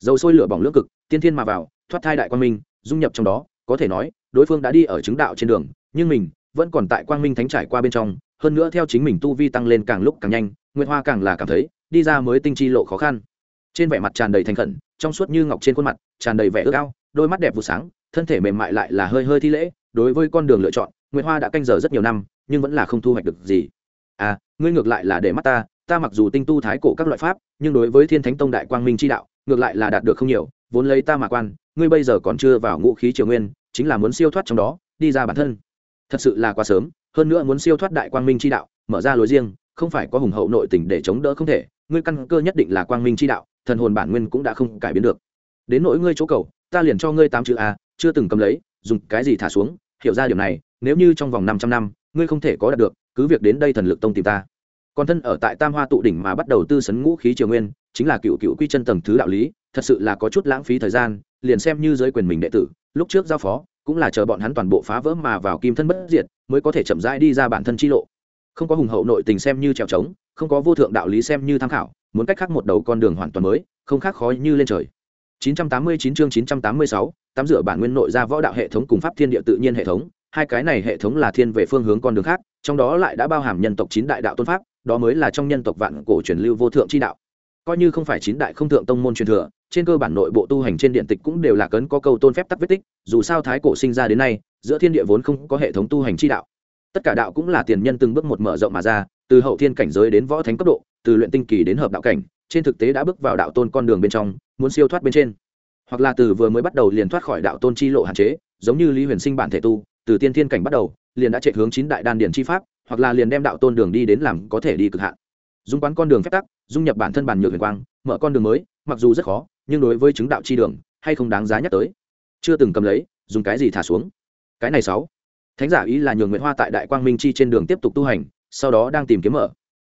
Dầu sôi lửa bỏng lưỡng cực, tiên thiên mà vào, thoát thai đại quang minh, dung nhập trong đó, có thể nói, đối phương đã đi ở chứng đạo trên đường, nhưng mình vẫn còn tại quang minh thánh trải qua bên trong, hơn nữa theo chính mình tu vi tăng lên càng lúc càng nhanh nguyệt hoa càng là cảm thấy, đi ra mới tinh chi lộ khó khăn. Trên vẻ mặt tràn đầy thành khẩn, trong suốt như ngọc trên khuôn mặt, tràn đầy vẻ ước ao, đôi mắt đẹp vụ sáng, thân thể mềm mại lại là hơi hơi thi lễ, đối với con đường lựa chọn, nguyệt hoa đã canh giờ rất nhiều năm, nhưng vẫn là không thu hoạch được gì. À ngươi ngược lại là để mắt ta ta mặc dù tinh tu thái cổ các loại pháp, nhưng đối với thiên thánh tông đại quang minh chi đạo, ngược lại là đạt được không nhiều, vốn lấy ta mà quan, ngươi bây giờ còn chưa vào ngũ khí triều nguyên, chính là muốn siêu thoát trong đó, đi ra bản thân. Thật sự là quá sớm, hơn nữa muốn siêu thoát đại quang minh chi đạo, mở ra lối riêng không phải có hùng hậu nội tình để chống đỡ không thể, ngươi căn cơ nhất định là quang minh chi đạo, thần hồn bản nguyên cũng đã không cải biến được. Đến nỗi ngươi chỗ cầu, ta liền cho ngươi tám chữ a, chưa từng cầm lấy, dùng cái gì thả xuống, hiểu ra điều này, nếu như trong vòng 500 năm, ngươi không thể có đạt được, cứ việc đến đây thần lực tông tìm ta. Còn thân ở tại tam hoa tụ đỉnh mà bắt đầu tư sấn ngũ khí triều nguyên, chính là cựu cựu quy chân tầng thứ đạo lý, thật sự là có chút lãng phí thời gian, liền xem như giới quyền mình đệ tử, lúc trước giao phó, cũng là chờ bọn hắn toàn bộ phá vỡ mà vào kim thân bất diệt, mới có thể chậm rãi đi ra bản thân chi lộ không có hùng hậu nội tình xem như trèo trống không có vô thượng đạo lý xem như tham khảo muốn cách khác một đầu con đường hoàn toàn mới không khác khó như lên trời. 989 chương 986, tắm rửa bản nguyên nội ra võ đạo hệ thống cùng pháp thiên địa tự nhiên hệ thống hai cái này hệ thống là thiên về phương hướng con đường khác trong đó lại đã bao hàm nhân tộc chín đại đạo tôn pháp đó mới là trong nhân tộc vạn cổ truyền lưu vô thượng chi đạo. Coi như không phải chín đại không thượng tông môn truyền thừa trên cơ bản nội bộ tu hành trên điện tịch cũng đều là cấn có câu tôn phép tắc vết tích dù sao thái cổ sinh ra đến nay giữa thiên địa vốn không có hệ thống tu hành chi đạo tất cả đạo cũng là tiền nhân từng bước một mở rộng mà ra, từ hậu thiên cảnh giới đến võ thánh cấp độ, từ luyện tinh kỳ đến hợp đạo cảnh, trên thực tế đã bước vào đạo tôn con đường bên trong, muốn siêu thoát bên trên. Hoặc là từ vừa mới bắt đầu liền thoát khỏi đạo tôn chi lộ hạn chế, giống như lý huyền sinh bản thể tu, từ tiên thiên cảnh bắt đầu, liền đã chạy hướng chín đại đan điển chi pháp, hoặc là liền đem đạo tôn đường đi đến làm có thể đi cực hạn. Dung quán con đường phép tắc, dung nhập bản thân bản nhược huyền quang, mở con đường mới, mặc dù rất khó, nhưng đối với chứng đạo chi đường, hay không đáng giá nhắc tới. Chưa từng cầm lấy, dùng cái gì thả xuống. Cái này sáu thánh giả ý là nhường nguyễn hoa tại đại quang minh chi trên đường tiếp tục tu hành, sau đó đang tìm kiếm mở.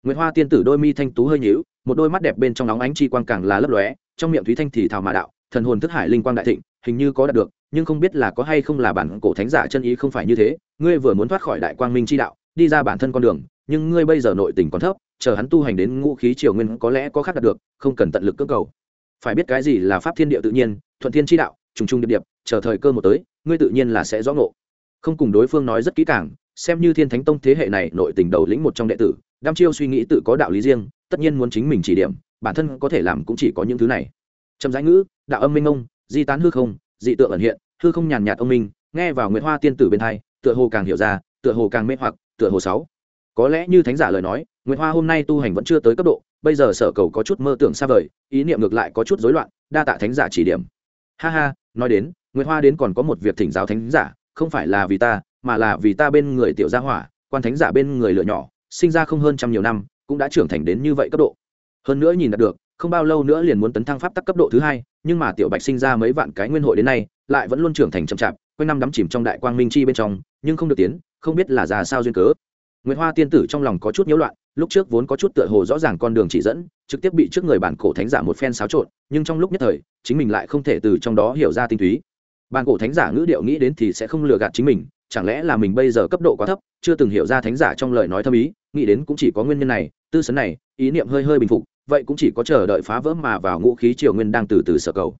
Nguyễn hoa tiên tử đôi mi thanh tú hơi nhíu, một đôi mắt đẹp bên trong nóng ánh chi quang càng là lấp lóe, trong miệng thúy thanh thì thào mà đạo, thần hồn thức hải linh quang đại thịnh, hình như có đạt được, nhưng không biết là có hay không là bản cổ thánh giả chân ý không phải như thế, ngươi vừa muốn thoát khỏi đại quang minh chi đạo, đi ra bản thân con đường, nhưng ngươi bây giờ nội tình còn thấp, chờ hắn tu hành đến ngũ khí triều nguyên có lẽ có khác đạt được, không cần tận lực cơ cầu. Phải biết cái gì là pháp thiên địa tự nhiên, thuận thiên chi đạo, trùng trùng điệp điệp, chờ thời cơ một tới, ngươi tự nhiên là sẽ rõ ngộ không cùng đối phương nói rất kỹ càng, xem như thiên thánh tông thế hệ này nội tình đầu lĩnh một trong đệ tử đam chiêu suy nghĩ tự có đạo lý riêng, tất nhiên muốn chính mình chỉ điểm, bản thân có thể làm cũng chỉ có những thứ này. Trầm giái ngữ, đạo âm minh ông, di tán hư không, dị tượng ẩn hiện, hư không nhàn nhạt ông minh, nghe vào nguyễn hoa tiên tử bên hai, tựa hồ càng hiểu ra, tựa hồ càng mê hoặc, tựa hồ sáu. Có lẽ như thánh giả lời nói nguyễn hoa hôm nay tu hành vẫn chưa tới cấp độ, bây giờ sở cầu có chút mơ tưởng xa vời, ý niệm ngược lại có chút rối loạn, đa tạ thánh giả chỉ điểm. Ha ha, nói đến nguyễn hoa đến còn có một việc thỉnh giáo thánh giả không phải là vì ta, mà là vì ta bên người tiểu gia hỏa, quan thánh giả bên người Lựa nhỏ, sinh ra không hơn trăm nhiều năm, cũng đã trưởng thành đến như vậy cấp độ. Hơn nữa nhìn đạt được, không bao lâu nữa liền muốn tấn thăng pháp tắc cấp độ thứ hai, nhưng mà tiểu bạch sinh ra mấy vạn cái nguyên hội đến nay, lại vẫn luôn trưởng thành chậm chạp, quanh năm đắm chìm trong đại quang minh chi bên trong, nhưng không được tiến, không biết là già sao duyên cớ. Nguyễn hoa tiên tử trong lòng có chút nhiễu loạn, lúc trước vốn có chút tựa hồ rõ ràng con đường chỉ dẫn, trực tiếp bị trước người bản cổ thánh giả một phen xáo trộn, nhưng trong lúc nhất thời, chính mình lại không thể từ trong đó hiểu ra tinh túy bàn cổ thánh giả ngữ điệu nghĩ đến thì sẽ không lừa gạt chính mình, chẳng lẽ là mình bây giờ cấp độ quá thấp, chưa từng hiểu ra thánh giả trong lời nói thâm ý, nghĩ đến cũng chỉ có nguyên nhân này, tư sấn này, ý niệm hơi hơi bình phục, vậy cũng chỉ có chờ đợi phá vỡ mà vào ngũ khí triều nguyên đang từ từ sở cầu.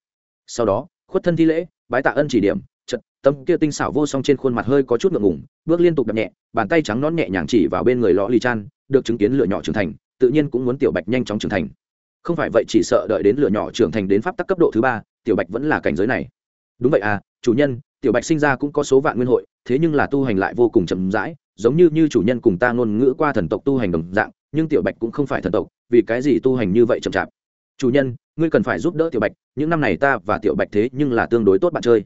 Sau đó, khuất thân thi lễ, bái tạ ân chỉ điểm chật tâm kia tinh xảo vô song trên khuôn mặt hơi có chút ngượng ngùng, bước liên tục đập nhẹ, bàn tay trắng nón nhẹ nhàng chỉ vào bên người lọ lì chan, được chứng kiến lửa nhỏ trưởng thành, tự nhiên cũng muốn tiểu bạch nhanh chóng trưởng thành. Không phải vậy chỉ sợ đợi đến lửa nhỏ trưởng thành đến pháp tắc cấp độ thứ ba, tiểu bạch vẫn là cảnh giới này đúng vậy à chủ nhân, tiểu bạch sinh ra cũng có số vạn nguyên hội, thế nhưng là tu hành lại vô cùng chậm rãi, giống như như chủ nhân cùng ta ngôn ngữ qua thần tộc tu hành đồng dạng, nhưng tiểu bạch cũng không phải thần tộc, vì cái gì tu hành như vậy chậm chạp? Chủ nhân, ngươi cần phải giúp đỡ tiểu bạch, những năm này ta và tiểu bạch thế nhưng là tương đối tốt bạn chơi.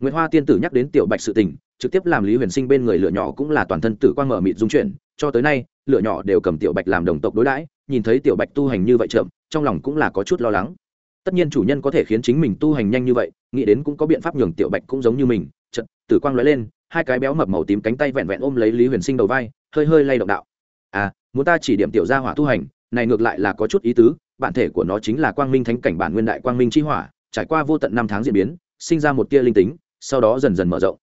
Nguyễn hoa tiên tử nhắc đến tiểu bạch sự tình, trực tiếp làm lý huyền sinh bên người lửa nhỏ cũng là toàn thân tử quang mở mịt dung chuyển, cho tới nay, lửa nhỏ đều cầm tiểu bạch làm đồng tộc đối đãi, nhìn thấy tiểu bạch tu hành như vậy chậm, trong lòng cũng là có chút lo lắng tất nhiên chủ nhân có thể khiến chính mình tu hành nhanh như vậy, nghĩ đến cũng có biện pháp nhường tiểu bạch cũng giống như mình Trận. tử quang lóe lên, hai cái béo mập màu tím cánh tay vẹn vẹn ôm lấy lý huyền sinh đầu vai, hơi hơi lay động đạo à muốn ta chỉ điểm tiểu gia hỏa tu hành, này ngược lại là có chút ý tứ, bản thể của nó chính là quang minh thánh cảnh bản nguyên đại quang minh chi hỏa, trải qua vô tận năm tháng diễn biến, sinh ra một tia linh tính, sau đó dần dần mở rộng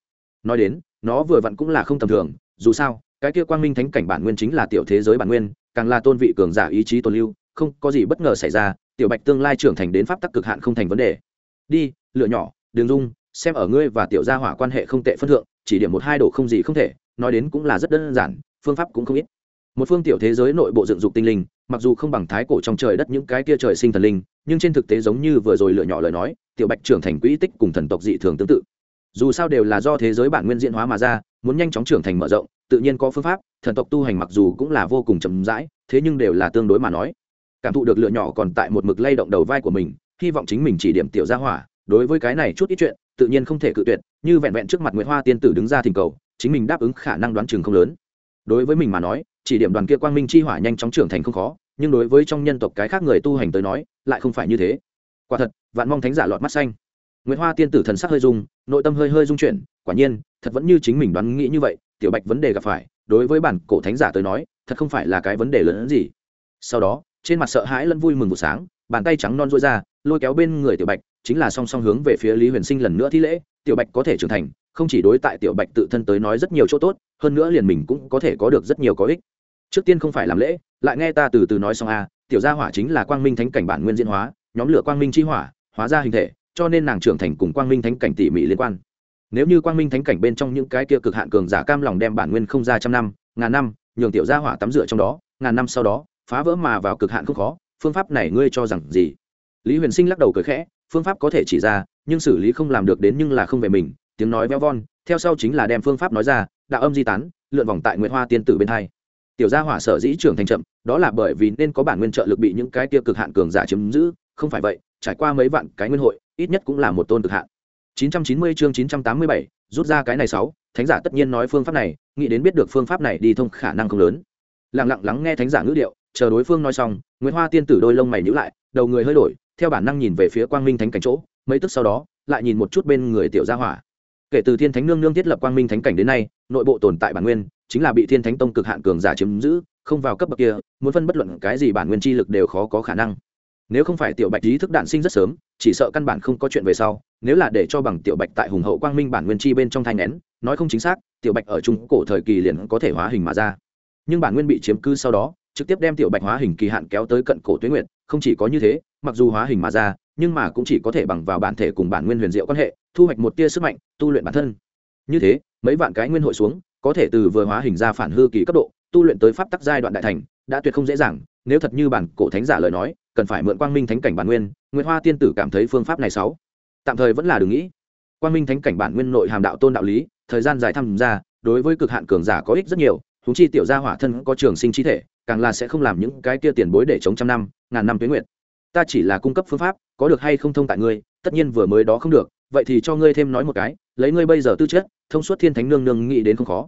nói đến, nó vừa vặn cũng là không tầm thường, dù sao, cái kia quang minh thánh cảnh bản nguyên chính là tiểu thế giới bản nguyên, càng là tôn vị cường giả ý chí tồn lưu, không có gì bất ngờ xảy ra tiểu bạch tương lai trưởng thành đến pháp tắc cực hạn không thành vấn đề. Đi, lựa nhỏ đường dung, xem ở ngươi và tiểu gia hỏa quan hệ không tệ phân thượng, chỉ điểm một hai đồ không gì không thể, nói đến cũng là rất đơn giản, phương pháp cũng không ít. Một phương tiểu thế giới nội bộ dựng dục tinh linh, mặc dù không bằng thái cổ trong trời đất những cái kia trời sinh thần linh, nhưng trên thực tế giống như vừa rồi lựa nhỏ lời nói, tiểu bạch trưởng thành quỹ tích cùng thần tộc dị thường tương tự. Dù sao đều là do thế giới bản nguyên diễn hóa mà ra, muốn nhanh chóng trưởng thành mở rộng, tự nhiên có phương pháp, thần tộc tu hành mặc dù cũng là vô cùng chậm rãi, thế nhưng đều là tương đối mà nói cảm thụ được lựa nhỏ còn tại một mực lay động đầu vai của mình, hy vọng chính mình chỉ điểm tiểu gia hỏa. Đối với cái này chút ít chuyện, tự nhiên không thể cự tuyệt, như vẹn vẹn trước mặt nguyễn hoa tiên tử đứng ra thỉnh cầu, chính mình đáp ứng khả năng đoán chừng không lớn. Đối với mình mà nói, chỉ điểm đoàn kia quang minh chi hỏa nhanh chóng trưởng thành không khó, nhưng đối với trong nhân tộc cái khác người tu hành tới nói, lại không phải như thế. Quả thật, vạn mong thánh giả lọt mắt xanh. Nguyễn hoa tiên tử thần sắc hơi rung, nội tâm hơi hơi rung chuyển, quả nhiên, thật vẫn như chính mình đoán nghĩ như vậy, tiểu bạch vấn đề gặp phải, đối với bản cổ thánh giả tới nói, thật không phải là cái vấn đề lớn hơn gì. Sau đó trên mặt sợ hãi lẫn vui mừng buổi sáng, bàn tay trắng non rối ra, lôi kéo bên người tiểu bạch, chính là song song hướng về phía lý huyền sinh lần nữa thi lễ, tiểu bạch có thể trưởng thành, không chỉ đối tại tiểu bạch tự thân tới nói rất nhiều chỗ tốt, hơn nữa liền mình cũng có thể có được rất nhiều có ích. Trước tiên không phải làm lễ, lại nghe ta từ từ nói xong a, tiểu gia hỏa chính là quang minh thánh cảnh bản nguyên diễn hóa, nhóm lửa quang minh chi hỏa, hóa ra hình thể, cho nên nàng trưởng thành cùng quang minh thánh cảnh tỉ mỉ liên quan. Nếu như quang minh thánh cảnh bên trong những cái kia cực hạn cường giả cam lòng đem bản nguyên không ra trăm năm, ngàn năm, nhường tiểu gia hỏa tắm rửa trong đó, ngàn năm sau đó phá vỡ mà vào cực hạn không khó phương pháp này ngươi cho rằng gì? Lý huyền sinh lắc đầu cười khẽ phương pháp có thể chỉ ra nhưng xử lý không làm được đến nhưng là không về mình tiếng nói véo von theo sau chính là đem phương pháp nói ra đạo âm di tán lượn vòng tại nguyễn hoa tiên tử bên hai. Tiểu gia hỏa sở dĩ trưởng thành chậm đó là bởi vì nên có bản nguyên trợ lực bị những cái tiêu cực hạn cường giả chiếm giữ không phải vậy trải qua mấy vạn cái nguyên hội ít nhất cũng là một tôn cực hạn. 990 chương 987, rút ra cái này sáu thánh giả tất nhiên nói phương pháp này nghĩ đến biết được phương pháp này đi thông khả năng không lớn. Lặng lặng lắng nghe thánh giả ngữ điệu chờ đối phương nói xong nguyễn hoa tiên tử đôi lông mày nhíu lại, đầu người hơi đổi, theo bản năng nhìn về phía quang minh thánh cảnh chỗ, mấy tức sau đó, lại nhìn một chút bên người tiểu gia hỏa. Kể từ thiên thánh nương nương thiết lập quang minh thánh cảnh đến nay, nội bộ tồn tại bản nguyên, chính là bị thiên thánh tông cực hạn cường giả chiếm giữ, không vào cấp bậc kia, muốn phân bất luận cái gì bản nguyên chi lực đều khó có khả năng. Nếu không phải tiểu bạch ý thức đạn sinh rất sớm, chỉ sợ căn bản không có chuyện về sau, nếu là để cho bằng tiểu bạch tại hùng hậu quang minh bản nguyên chi bên trong thai nén nói không chính xác, tiểu bạch ở trung cổ thời kỳ liền có thể hóa hình mà ra. Nhưng bản nguyên bị chiếm cư sau đó trực tiếp đem tiểu bạch hóa hình kỳ hạn kéo tới cận cổ tuyến nguyện không chỉ có như thế, mặc dù hóa hình mà ra, nhưng mà cũng chỉ có thể bằng vào bản thể cùng bản nguyên huyền diệu quan hệ, thu hoạch một tia sức mạnh, tu luyện bản thân. Như thế, mấy vạn cái nguyên hội xuống, có thể từ vừa hóa hình ra phản hư kỳ cấp độ, tu luyện tới pháp tắc giai đoạn đại thành, đã tuyệt không dễ dàng, nếu thật như bản cổ thánh giả lời nói, cần phải mượn quang minh thánh cảnh bản nguyên nguyễn hoa tiên tử cảm thấy phương pháp này sáu tạm thời vẫn là đừng nghĩ. Quang minh thánh cảnh bản nguyên nội hàm đạo tôn đạo lý, thời gian dài tham gia, đối với cực hạn cường giả có ích rất nhiều thúng chi tiểu gia hỏa thân có trường sinh chi thể càng là sẽ không làm những cái kia tiền bối để chống trăm năm, ngàn năm tuyến nguyện ta chỉ là cung cấp phương pháp, có được hay không thông tại ngươi, tất nhiên vừa mới đó không được, vậy thì cho ngươi thêm nói một cái, lấy ngươi bây giờ tư chất, thông suốt thiên thánh nương nương nghĩ đến không khó.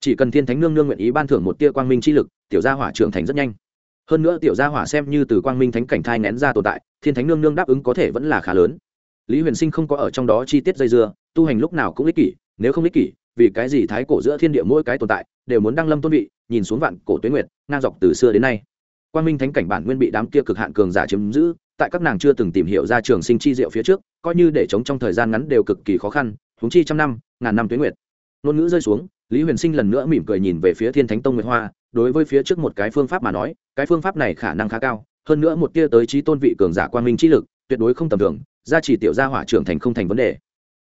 Chỉ cần thiên thánh nương nương nguyện ý ban thưởng một tia quang minh chi lực, tiểu gia hỏa trưởng thành rất nhanh. Hơn nữa tiểu gia hỏa xem như từ quang minh thánh cảnh thai nén ra tồn tại, thiên thánh nương nương đáp ứng có thể vẫn là khá lớn. Lý huyền sinh không có ở trong đó chi tiết dây dưa, tu hành lúc nào cũng ích kỷ, nếu không ích kỷ, vì cái gì thái cổ giữa thiên địa mỗi cái tồn tại, đều muốn đăng lâm tôn vị nhìn xuống vạn cổ tuyến nguyệt, ngang dọc từ xưa đến nay. Quang minh thánh cảnh bản nguyên bị đám kia cực hạn cường giả chiếm giữ, tại các nàng chưa từng tìm hiểu ra trường sinh chi diệu phía trước, coi như để chống trong thời gian ngắn đều cực kỳ khó khăn húng chi trăm năm, ngàn năm tuyến nguyệt. Ngôn ngữ rơi xuống, lý huyền sinh lần nữa mỉm cười nhìn về phía thiên thánh tông nguyệt hoa, đối với phía trước một cái phương pháp mà nói, cái phương pháp này khả năng khá cao, hơn nữa một tia tới trí tôn vị cường giả quang minh chi lực, tuyệt đối không tầm thường, gia trì tiểu gia hỏa trưởng thành không thành vấn đề.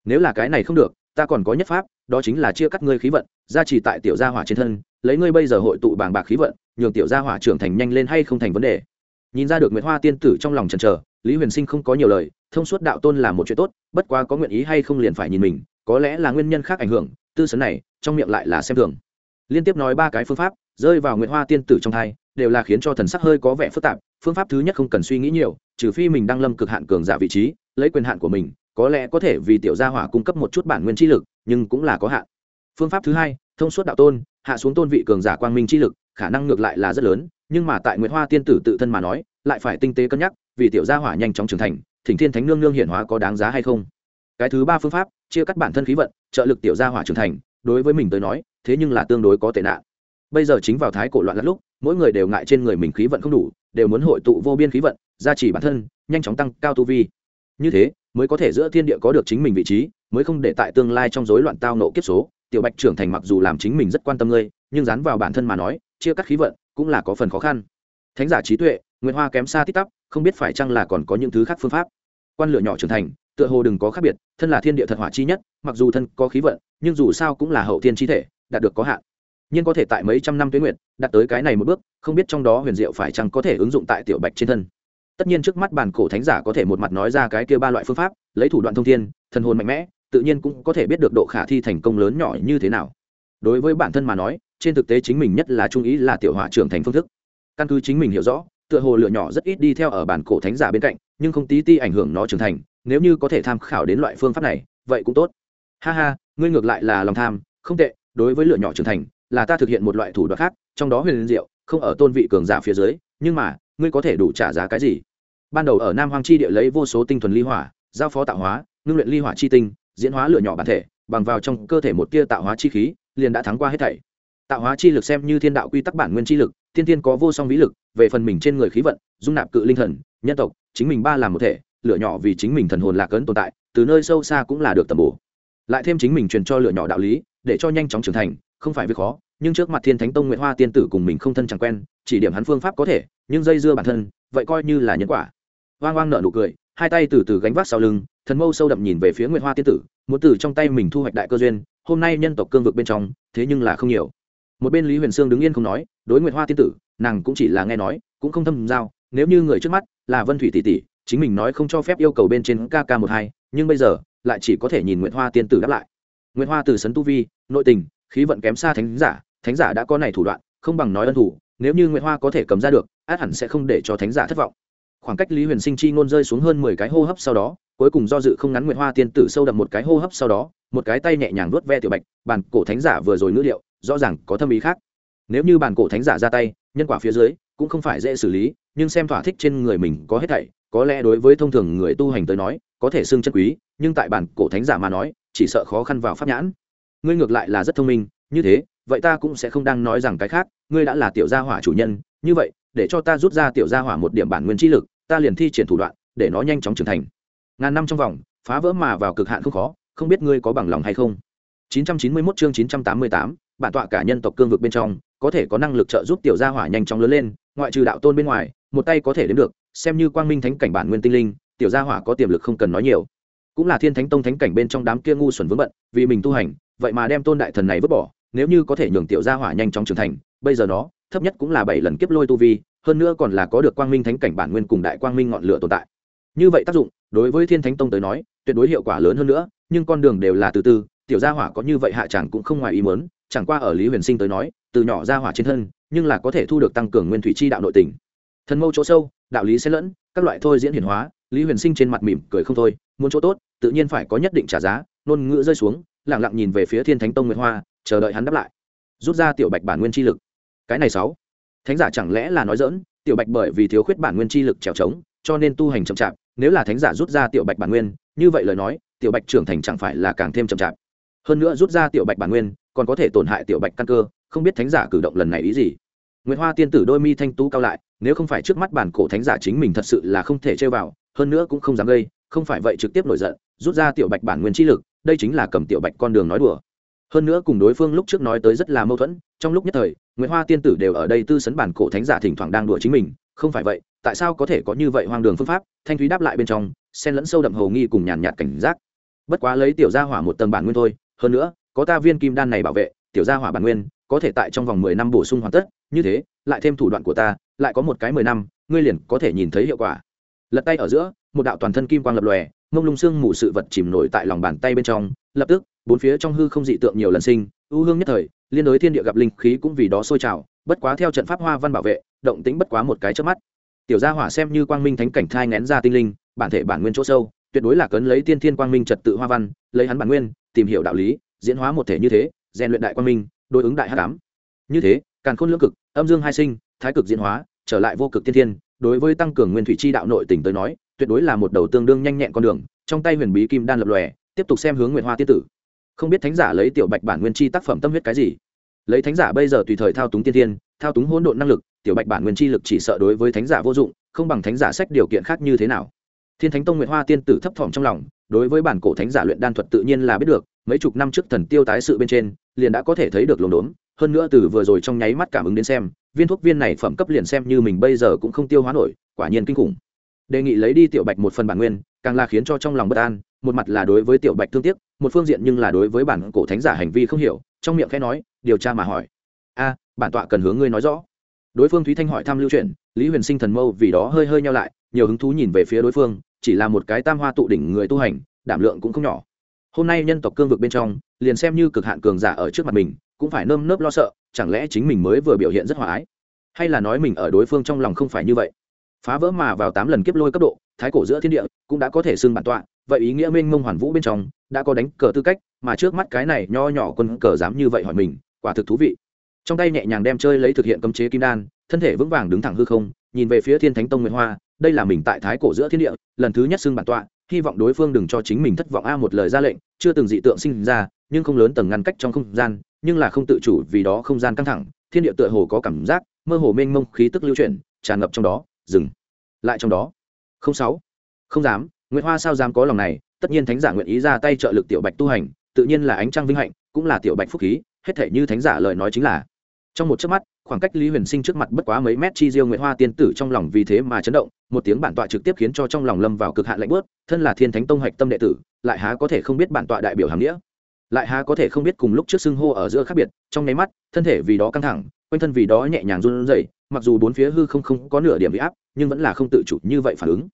Nếu là cái này không được, ta còn có nhất pháp, đó chính là chia cắt ngươi khí vận, gia trì tại tiểu gia hỏa trên thân lấy ngươi bây giờ hội tụ bàng bạc khí vận, nhường tiểu gia hỏa trưởng thành nhanh lên hay không thành vấn đề. Nhìn ra được nguyễn hoa tiên tử trong lòng chần chờ, lý huyền sinh không có nhiều lời, thông suốt đạo tôn là một chuyện tốt, bất quá có nguyện ý hay không liền phải nhìn mình, có lẽ là nguyên nhân khác ảnh hưởng, tư sấn này, trong miệng lại là xem thường. Liên tiếp nói ba cái phương pháp, rơi vào nguyễn hoa tiên tử trong thai, đều là khiến cho thần sắc hơi có vẻ phức tạp, phương pháp thứ nhất không cần suy nghĩ nhiều, trừ phi mình đang lâm cực hạn cường giả vị trí, lấy quyền hạn của mình, có lẽ có thể vì tiểu gia hỏa cung cấp một chút bản nguyên chi lực, nhưng cũng là có hạn. Phương pháp thứ hai thông suốt đạo tôn, hạ xuống tôn vị cường giả quang minh chi lực, khả năng ngược lại là rất lớn, nhưng mà tại nguyễn hoa tiên tử tự thân mà nói, lại phải tinh tế cân nhắc, vì tiểu gia hỏa nhanh chóng trưởng thành, thỉnh thiên thánh nương nương hiển hóa có đáng giá hay không? Cái thứ ba phương pháp, chia cắt bản thân khí vận, trợ lực tiểu gia hỏa trưởng thành, đối với mình tới nói, thế nhưng là tương đối có tệ nạn. Bây giờ chính vào thái cổ loạn lắm lúc, mỗi người đều ngại trên người mình khí vận không đủ, đều muốn hội tụ vô biên khí vận, gia trì bản thân, nhanh chóng tăng cao tu vi. Như thế, mới có thể giữa thiên địa có được chính mình vị trí, mới không để tại tương lai trong rối loạn tao nộ kiếp số tiểu bạch trưởng thành mặc dù làm chính mình rất quan tâm ngươi, nhưng dán vào bản thân mà nói, chia cắt khí vận cũng là có phần khó khăn. Thánh giả trí tuệ nguyễn hoa kém xa tít tắp, không biết phải chăng là còn có những thứ khác phương pháp. Quan lựa nhỏ trưởng thành, tựa hồ đừng có khác biệt, thân là thiên địa thật hỏa chi nhất, mặc dù thân có khí vận, nhưng dù sao cũng là hậu thiên chi thể, đạt được có hạn. Nhưng có thể tại mấy trăm năm tuyến nguyện đạt tới cái này một bước, không biết trong đó huyền diệu phải chăng có thể ứng dụng tại tiểu bạch trên thân. Tất nhiên trước mắt bản cổ thánh giả có thể một mặt nói ra cái kia ba loại phương pháp, lấy thủ đoạn thông thiên, thần hồn mạnh mẽ tự nhiên cũng có thể biết được độ khả thi thành công lớn nhỏ như thế nào. Đối với bản thân mà nói, trên thực tế chính mình nhất là trung ý là tiểu hỏa trưởng thành phương thức. Căn cứ chính mình hiểu rõ, tựa hồ lựa nhỏ rất ít đi theo ở bản cổ thánh giả bên cạnh, nhưng không tí ti ảnh hưởng nó trưởng thành, nếu như có thể tham khảo đến loại phương pháp này, vậy cũng tốt. Ha ha, ngươi ngược lại là lòng tham, không tệ, đối với lựa nhỏ trưởng thành, là ta thực hiện một loại thủ đoạn khác, trong đó huyền liên diệu, không ở tôn vị cường giả phía dưới, nhưng mà, ngươi có thể đủ trả giá cái gì? Ban đầu ở nam hoang chi địa lấy vô số tinh thuần ly hỏa, giao phó tạo hóa, ngưng luyện ly hỏa chi tinh diễn hóa lửa nhỏ bản thể, bằng vào trong cơ thể một tia tạo hóa chi khí, liền đã thắng qua hết thảy. Tạo hóa chi lực xem như thiên đạo quy tắc bản nguyên chi lực tiên tiên có vô song vĩ lực, về phần mình trên người khí vận, dung nạp cự linh thần, nhân tộc, chính mình ba làm một thể, lửa nhỏ vì chính mình thần hồn lạc ấn tồn tại, từ nơi sâu xa cũng là được tầm bổ. Lại thêm chính mình truyền cho lửa nhỏ đạo lý, để cho nhanh chóng trưởng thành, không phải việc khó, nhưng trước mặt thiên thánh tông nguyễn hoa tiên tử cùng mình không thân chẳng quen, chỉ điểm hắn phương pháp có thể, nhưng dây dưa bản thân, vậy coi như là nhân quả. Hoang hoang nợ nụ cười, hai tay từ từ gánh vác sau lưng thần mâu sâu đậm nhìn về phía Nguyệt hoa tiên tử, muốn từ trong tay mình thu hoạch đại cơ duyên, hôm nay nhân tộc cương vực bên trong, thế nhưng là không nhiều. Một bên lý huyền sương đứng yên không nói, đối Nguyệt hoa tiên tử, nàng cũng chỉ là nghe nói, cũng không thâm giao, nếu như người trước mắt là vân thủy tỷ tỷ, chính mình nói không cho phép yêu cầu bên trên kk một hai, nhưng bây giờ, lại chỉ có thể nhìn Nguyệt hoa tiên tử đáp lại. Nguyệt hoa từ sấn tu vi, nội tình, khí vận kém xa thánh giả thánh giả đã có này thủ đoạn, không bằng nói ân thủ, nếu như Nguyệt hoa có thể cầm ra được, át hẳn sẽ không để cho thánh giả thất vọng. Khoảng cách lý huyền sinh chi ngôn rơi xuống hơn mười cái hô hấp sau đó cuối cùng do dự không ngắn nguyện hoa tiên tử sâu đậm một cái hô hấp sau đó, một cái tay nhẹ nhàng vuốt ve tiểu bạch, bàn cổ thánh giả vừa rồi ngữ liệu rõ ràng có thâm ý khác. Nếu như bàn cổ thánh giả ra tay, nhân quả phía dưới cũng không phải dễ xử lý, nhưng xem thỏa thích trên người mình có hết thảy, có lẽ đối với thông thường người tu hành tới nói, có thể xưng chân quý, nhưng tại bản cổ thánh giả mà nói, chỉ sợ khó khăn vào pháp nhãn. Ngươi ngược lại là rất thông minh, như thế, vậy ta cũng sẽ không đang nói rằng cái khác, ngươi đã là tiểu gia hỏa chủ nhân, như vậy, để cho ta rút ra tiểu gia hỏa một điểm bản nguyên trí lực, ta liền thi triển thủ đoạn, để nó nhanh chóng trưởng thành ngàn năm trong vòng phá vỡ mà vào cực hạn không khó không biết ngươi có bằng lòng hay không. 991 chương 988, bản tọa cả nhân tộc cương vực bên trong có thể có năng lực trợ giúp tiểu gia hỏa nhanh chóng lớn lên ngoại trừ đạo tôn bên ngoài một tay có thể đến được xem như quang minh thánh cảnh bản nguyên tinh linh tiểu gia hỏa có tiềm lực không cần nói nhiều. Cũng là thiên thánh tông thánh cảnh bên trong đám kia ngu xuẩn vướng bận vì mình tu hành vậy mà đem tôn đại thần này vứt bỏ nếu như có thể nhường tiểu gia hỏa nhanh chóng trưởng thành bây giờ nó thấp nhất cũng là bảy lần kiếp lôi tu vi hơn nữa còn là có được quang minh thánh cảnh bản nguyên cùng đại quang minh ngọn lửa tồn tại. Như vậy tác dụng đối với thiên thánh tông tới nói, tuyệt đối hiệu quả lớn hơn nữa, nhưng con đường đều là từ từ, tiểu gia hỏa có như vậy hạ chẳng cũng không ngoài ý muốn, chẳng qua ở lý huyền sinh tới nói, từ nhỏ gia hỏa trên thân, nhưng là có thể thu được tăng cường nguyên thủy chi đạo nội tình. Thần mâu chỗ sâu, đạo lý xen lẫn, các loại thôi diễn hiển hóa, lý huyền sinh trên mặt mỉm cười không thôi, muốn chỗ tốt, tự nhiên phải có nhất định trả giá nôn ngữ rơi xuống lẳng lặng nhìn về phía thiên thánh tông nguyệt hoa, chờ đợi hắn đáp lại. Rút ra tiểu bạch bản nguyên chi lực. Cái này sáu. Thánh giả chẳng lẽ là nói dỡn tiểu bạch bởi vì thiếu khuyết bản nguyên chi lực trèo trống, cho nên tu hành chậm chạp nếu là thánh giả rút ra tiểu bạch bản nguyên như vậy lời nói tiểu bạch trưởng thành chẳng phải là càng thêm chậm chạp hơn nữa rút ra tiểu bạch bản nguyên còn có thể tổn hại tiểu bạch căn cơ không biết thánh giả cử động lần này ý gì Nguyệt Hoa tiên tử đôi mi thanh tú cao lại, nếu không phải trước mắt bản cổ thánh giả chính mình thật sự là không thể chơi vào, hơn nữa cũng không dám gây, không phải vậy trực tiếp nổi giận, rút ra tiểu bạch bản nguyên chi lực, đây chính là cầm tiểu bạch con đường nói đùa. Hơn nữa cùng đối phương lúc trước nói tới rất là mâu thuẫn, trong lúc nhất thời, Nguyệt Hoa tiên tử đều ở đây tư sấn bản cổ thánh giả thỉnh thoảng đang đùa chính mình, không phải vậy, tại sao có thể có như vậy hoang đường phương pháp? Thanh Thúy đáp lại bên trong, xen lẫn sâu đậm hồ nghi cùng nhàn nhạt cảnh giác. bất quá lấy tiểu gia hỏa một tầng bản nguyên thôi hơn nữa có ta viên kim đan này bảo vệ tiểu gia hỏa bản nguyên có thể tại trong vòng mười năm bổ sung hoàn tất như thế lại thêm thủ đoạn của ta lại có một cái mười năm ngươi liền có thể nhìn thấy hiệu quả lật tay ở giữa một đạo toàn thân kim quang lập lòe mông lung xương mù sự vật chìm nổi tại lòng bàn tay bên trong lập tức bốn phía trong hư không dị tượng nhiều lần sinh U hương nhất thời, liên đối thiên địa gặp linh khí cũng vì đó sôi trào, bất quá theo trận pháp hoa văn bảo vệ, động tĩnh bất quá một cái trước mắt. Tiểu gia hỏa xem như quang minh thánh cảnh thai ngén ra tinh linh, bản thể bản nguyên chỗ sâu, tuyệt đối là cấn lấy tiên thiên quang minh trật tự hoa văn, lấy hắn bản nguyên, tìm hiểu đạo lý, diễn hóa một thể như thế, rèn luyện đại quang minh, đối ứng đại hắc ám. Như thế, càn khôn lưỡng cực, âm dương hai sinh, thái cực diễn hóa, trở lại vô cực tiên thiên, đối với tăng cường nguyên thủy chi đạo nội tỉnh tới nói, tuyệt đối là một đầu tương đương nhanh nhẹn con đường, trong tay huyền bí kim đan lập lòe, tiếp tục xem hướng nguyện hoa tiên tử không biết thánh giả lấy tiểu bạch bản nguyên chi tác phẩm tâm huyết cái gì. Lấy thánh giả bây giờ tùy thời thao túng tiên thiên, thao túng hỗn độn năng lực, tiểu bạch bản nguyên chi lực chỉ sợ đối với thánh giả vô dụng, không bằng thánh giả sách điều kiện khác như thế nào. Thiên thánh tông nguyện hoa tiên tử thấp thỏm trong lòng, đối với bản cổ thánh giả luyện đan thuật tự nhiên là biết được, mấy chục năm trước thần tiêu tái sự bên trên, liền đã có thể thấy được lồn đốn, hơn nữa từ vừa rồi trong nháy mắt cảm ứng đến xem, viên thuốc viên này phẩm cấp liền xem như mình bây giờ cũng không tiêu hóa nổi, quả nhiên kinh khủng. Đề nghị lấy đi tiểu bạch một phần bản nguyên, càng là khiến cho trong lòng bất an một mặt là đối với tiểu bạch thương tiếc, một phương diện nhưng là đối với bản cổ thánh giả hành vi không hiểu, trong miệng khẽ nói, điều tra mà hỏi. A, bản tọa cần hướng ngươi nói rõ. Đối phương thúy thanh hỏi thăm lưu truyền, lý huyền sinh thần mâu vì đó hơi hơi nhau lại, nhiều hứng thú nhìn về phía đối phương, chỉ là một cái tam hoa tụ đỉnh người tu hành, đảm lượng cũng không nhỏ. Hôm nay nhân tộc cương vực bên trong, liền xem như cực hạn cường giả ở trước mặt mình, cũng phải nơm nớp lo sợ, chẳng lẽ chính mình mới vừa biểu hiện rất hòa ái? Hay là nói mình ở đối phương trong lòng không phải như vậy? Phá vỡ mà vào tám lần kiếp lôi cấp độ, thái cổ giữa thiên địa cũng đã có thể xưng bản tọa, vậy ý nghĩa minh mông hoàn vũ bên trong đã có đánh cờ tư cách, mà trước mắt cái này nho nhỏ quân cờ dám như vậy hỏi mình, quả thực thú vị. Trong tay nhẹ nhàng đem chơi lấy thực hiện cấm chế kim đan, thân thể vững vàng đứng thẳng hư không, nhìn về phía thiên thánh tông nguyễn hoa, đây là mình tại thái cổ giữa thiên địa, lần thứ nhất xưng bản tọa, hy vọng đối phương đừng cho chính mình thất vọng a một lời ra lệnh, chưa từng dị tượng sinh ra, nhưng không lớn tầng ngăn cách trong không gian, nhưng là không tự chủ vì đó không gian căng thẳng, thiên địa tựa hồ có cảm giác, mơ hồ mênh mông khí tức lưu chuyển, tràn ngập trong đó dừng. Lại trong đó. Không sáu. Không dám. Nguyễn hoa sao dám có lòng này? Tất nhiên thánh giả nguyện ý ra tay trợ lực tiểu bạch tu hành, tự nhiên là ánh trăng vinh hạnh, cũng là tiểu bạch phúc khí, hết thể như thánh giả lời nói chính là. Trong một chớp mắt, khoảng cách lý huyền sinh trước mặt bất quá mấy mét chi diêu nguyễn hoa tiên tử trong lòng vì thế mà chấn động, một tiếng bản tọa trực tiếp khiến cho trong lòng lâm vào cực hạn lạnh bớt thân là thiên thánh tông hạch tâm đệ tử, lại há có thể không biết bản tọa đại biểu hàm nghĩa. Lại há có thể không biết cùng lúc trước xưng hô ở giữa khác biệt, trong nháy mắt, thân thể vì đó căng thẳng, quanh thân vì đó nhẹ nhàng run rẩy mặc dù bốn phía hư không không có nửa điểm bị áp, nhưng vẫn là không tự chủ như vậy phản ứng.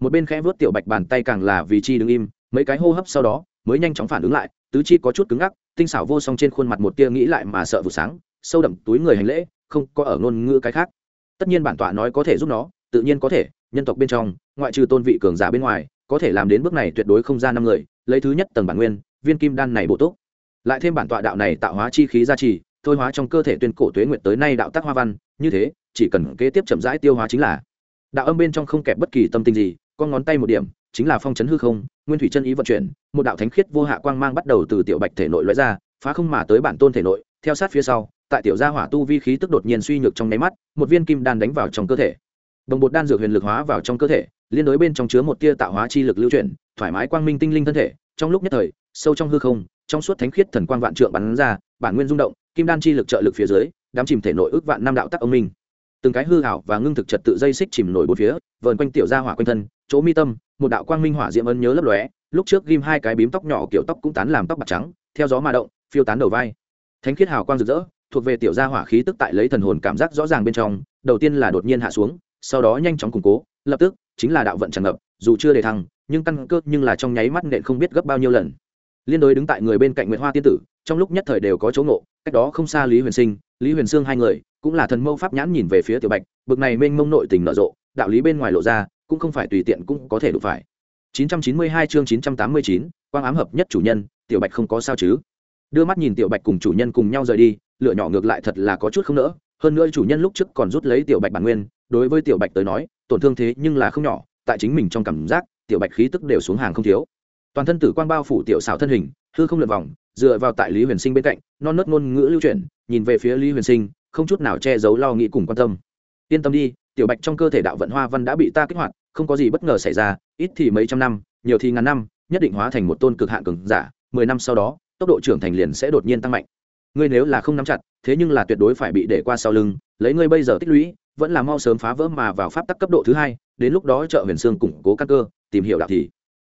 Một bên khẽ vớt tiểu bạch bàn tay càng là vì chi đứng im, mấy cái hô hấp sau đó, mới nhanh chóng phản ứng lại, tứ chi có chút cứng ngắc, tinh xảo vô song trên khuôn mặt một tia nghĩ lại mà sợ vụ sáng, sâu đậm túi người hành lễ, không có ở ngôn ngữ cái khác. Tất nhiên bản tọa nói có thể giúp nó, tự nhiên có thể, nhân tộc bên trong, ngoại trừ tôn vị cường giả bên ngoài, có thể làm đến bước này tuyệt đối không ra năm người, lấy thứ nhất tầng bản nguyên, viên kim đan này bổ túc. Lại thêm bản tọa đạo này tạo hóa chi khí gia trì, thôi hóa trong cơ thể tuyên cổ tuế nguyện tới nay đạo tác hoa văn như thế, chỉ cần kế tiếp chậm rãi tiêu hóa chính là. Đạo âm bên trong không kẹp bất kỳ tâm tình gì, con ngón tay một điểm, chính là phong chấn hư không, nguyên thủy chân ý vận chuyển, một đạo thánh khiết vô hạ quang mang bắt đầu từ tiểu bạch thể nội loại ra, phá không mà tới bản tôn thể nội, theo sát phía sau, tại tiểu gia hỏa tu vi khí tức đột nhiên suy nhược trong nháy mắt, một viên kim đan đánh vào trong cơ thể. Đồng bột đan dược huyền lực hóa vào trong cơ thể, liên đối bên trong chứa một tia tạo hóa chi lực lưu chuyển, thoải mái quang minh tinh linh thân thể, trong lúc nhất thời, sâu trong hư không, trong suốt thánh khiết thần quang vạn trượng bắn ra, bản nguyên rung động, kim đan chi lực trợ lực phía dưới đám chìm thể nội ước vạn năm đạo tắc ông minh. Từng cái hư hảo và ngưng thực trật tự dây xích chìm nổi bốn phía, vờn quanh tiểu gia hỏa quanh thân, chỗ mi tâm, một đạo quang minh hỏa diệm ân nhớ lấp lóe, lúc trước ghim hai cái bím tóc nhỏ kiểu tóc cũng tán làm tóc bạc trắng, theo gió mà động, phiêu tán đầu vai. Thánh khiết hào quang rực rỡ, thuộc về tiểu gia hỏa khí tức tại lấy thần hồn cảm giác rõ ràng bên trong, đầu tiên là đột nhiên hạ xuống, sau đó nhanh chóng củng cố, lập tức, chính là đạo vận tràn ngập, dù chưa đề thăng, nhưng căn cơ nhưng là trong nháy mắt nện không biết gấp bao nhiêu lần. Liên đối đứng tại người bên cạnh nguyễn hoa tiên tử, trong lúc nhất thời đều có chỗ ngộ, cách đó không xa lý huyền sinh lý huyền sương hai người cũng là thần mâu pháp nhãn nhìn về phía tiểu bạch bực này mênh mông nội tình nở rộ đạo lý bên ngoài lộ ra cũng không phải tùy tiện cũng có thể đụng phải. 992 chương 989, quang ám hợp nhất chủ nhân tiểu bạch không có sao chứ? Đưa mắt nhìn tiểu bạch cùng chủ nhân cùng nhau rời đi lựa nhỏ ngược lại thật là có chút không nỡ hơn nữa chủ nhân lúc trước còn rút lấy tiểu bạch bản nguyên đối với tiểu bạch tới nói tổn thương thế nhưng là không nhỏ tại chính mình trong cảm giác tiểu bạch khí tức đều xuống hàng không thiếu. Toàn thân tử quang bao phủ tiểu xảo thân hình hư không lượt vòng dựa vào tại lý huyền sinh bên cạnh, non nớt ngôn ngữ lưu chuyển, nhìn về phía lý huyền sinh, không chút nào che giấu lo nghĩ cùng quan tâm. Yên tâm đi, tiểu bạch trong cơ thể đạo vận hoa văn đã bị ta kích hoạt, không có gì bất ngờ xảy ra, ít thì mấy trăm năm, nhiều thì ngàn năm, nhất định hóa thành một tôn cực hạn cường giả, mười năm sau đó, tốc độ trưởng thành liền sẽ đột nhiên tăng mạnh. Ngươi nếu là không nắm chặt, thế nhưng là tuyệt đối phải bị để qua sau lưng, lấy ngươi bây giờ tích lũy, vẫn là mau sớm phá vỡ mà vào pháp tắc cấp độ thứ hai, đến lúc đó trợ huyền xương củng cố các cơ, tìm hiểu đạo thì.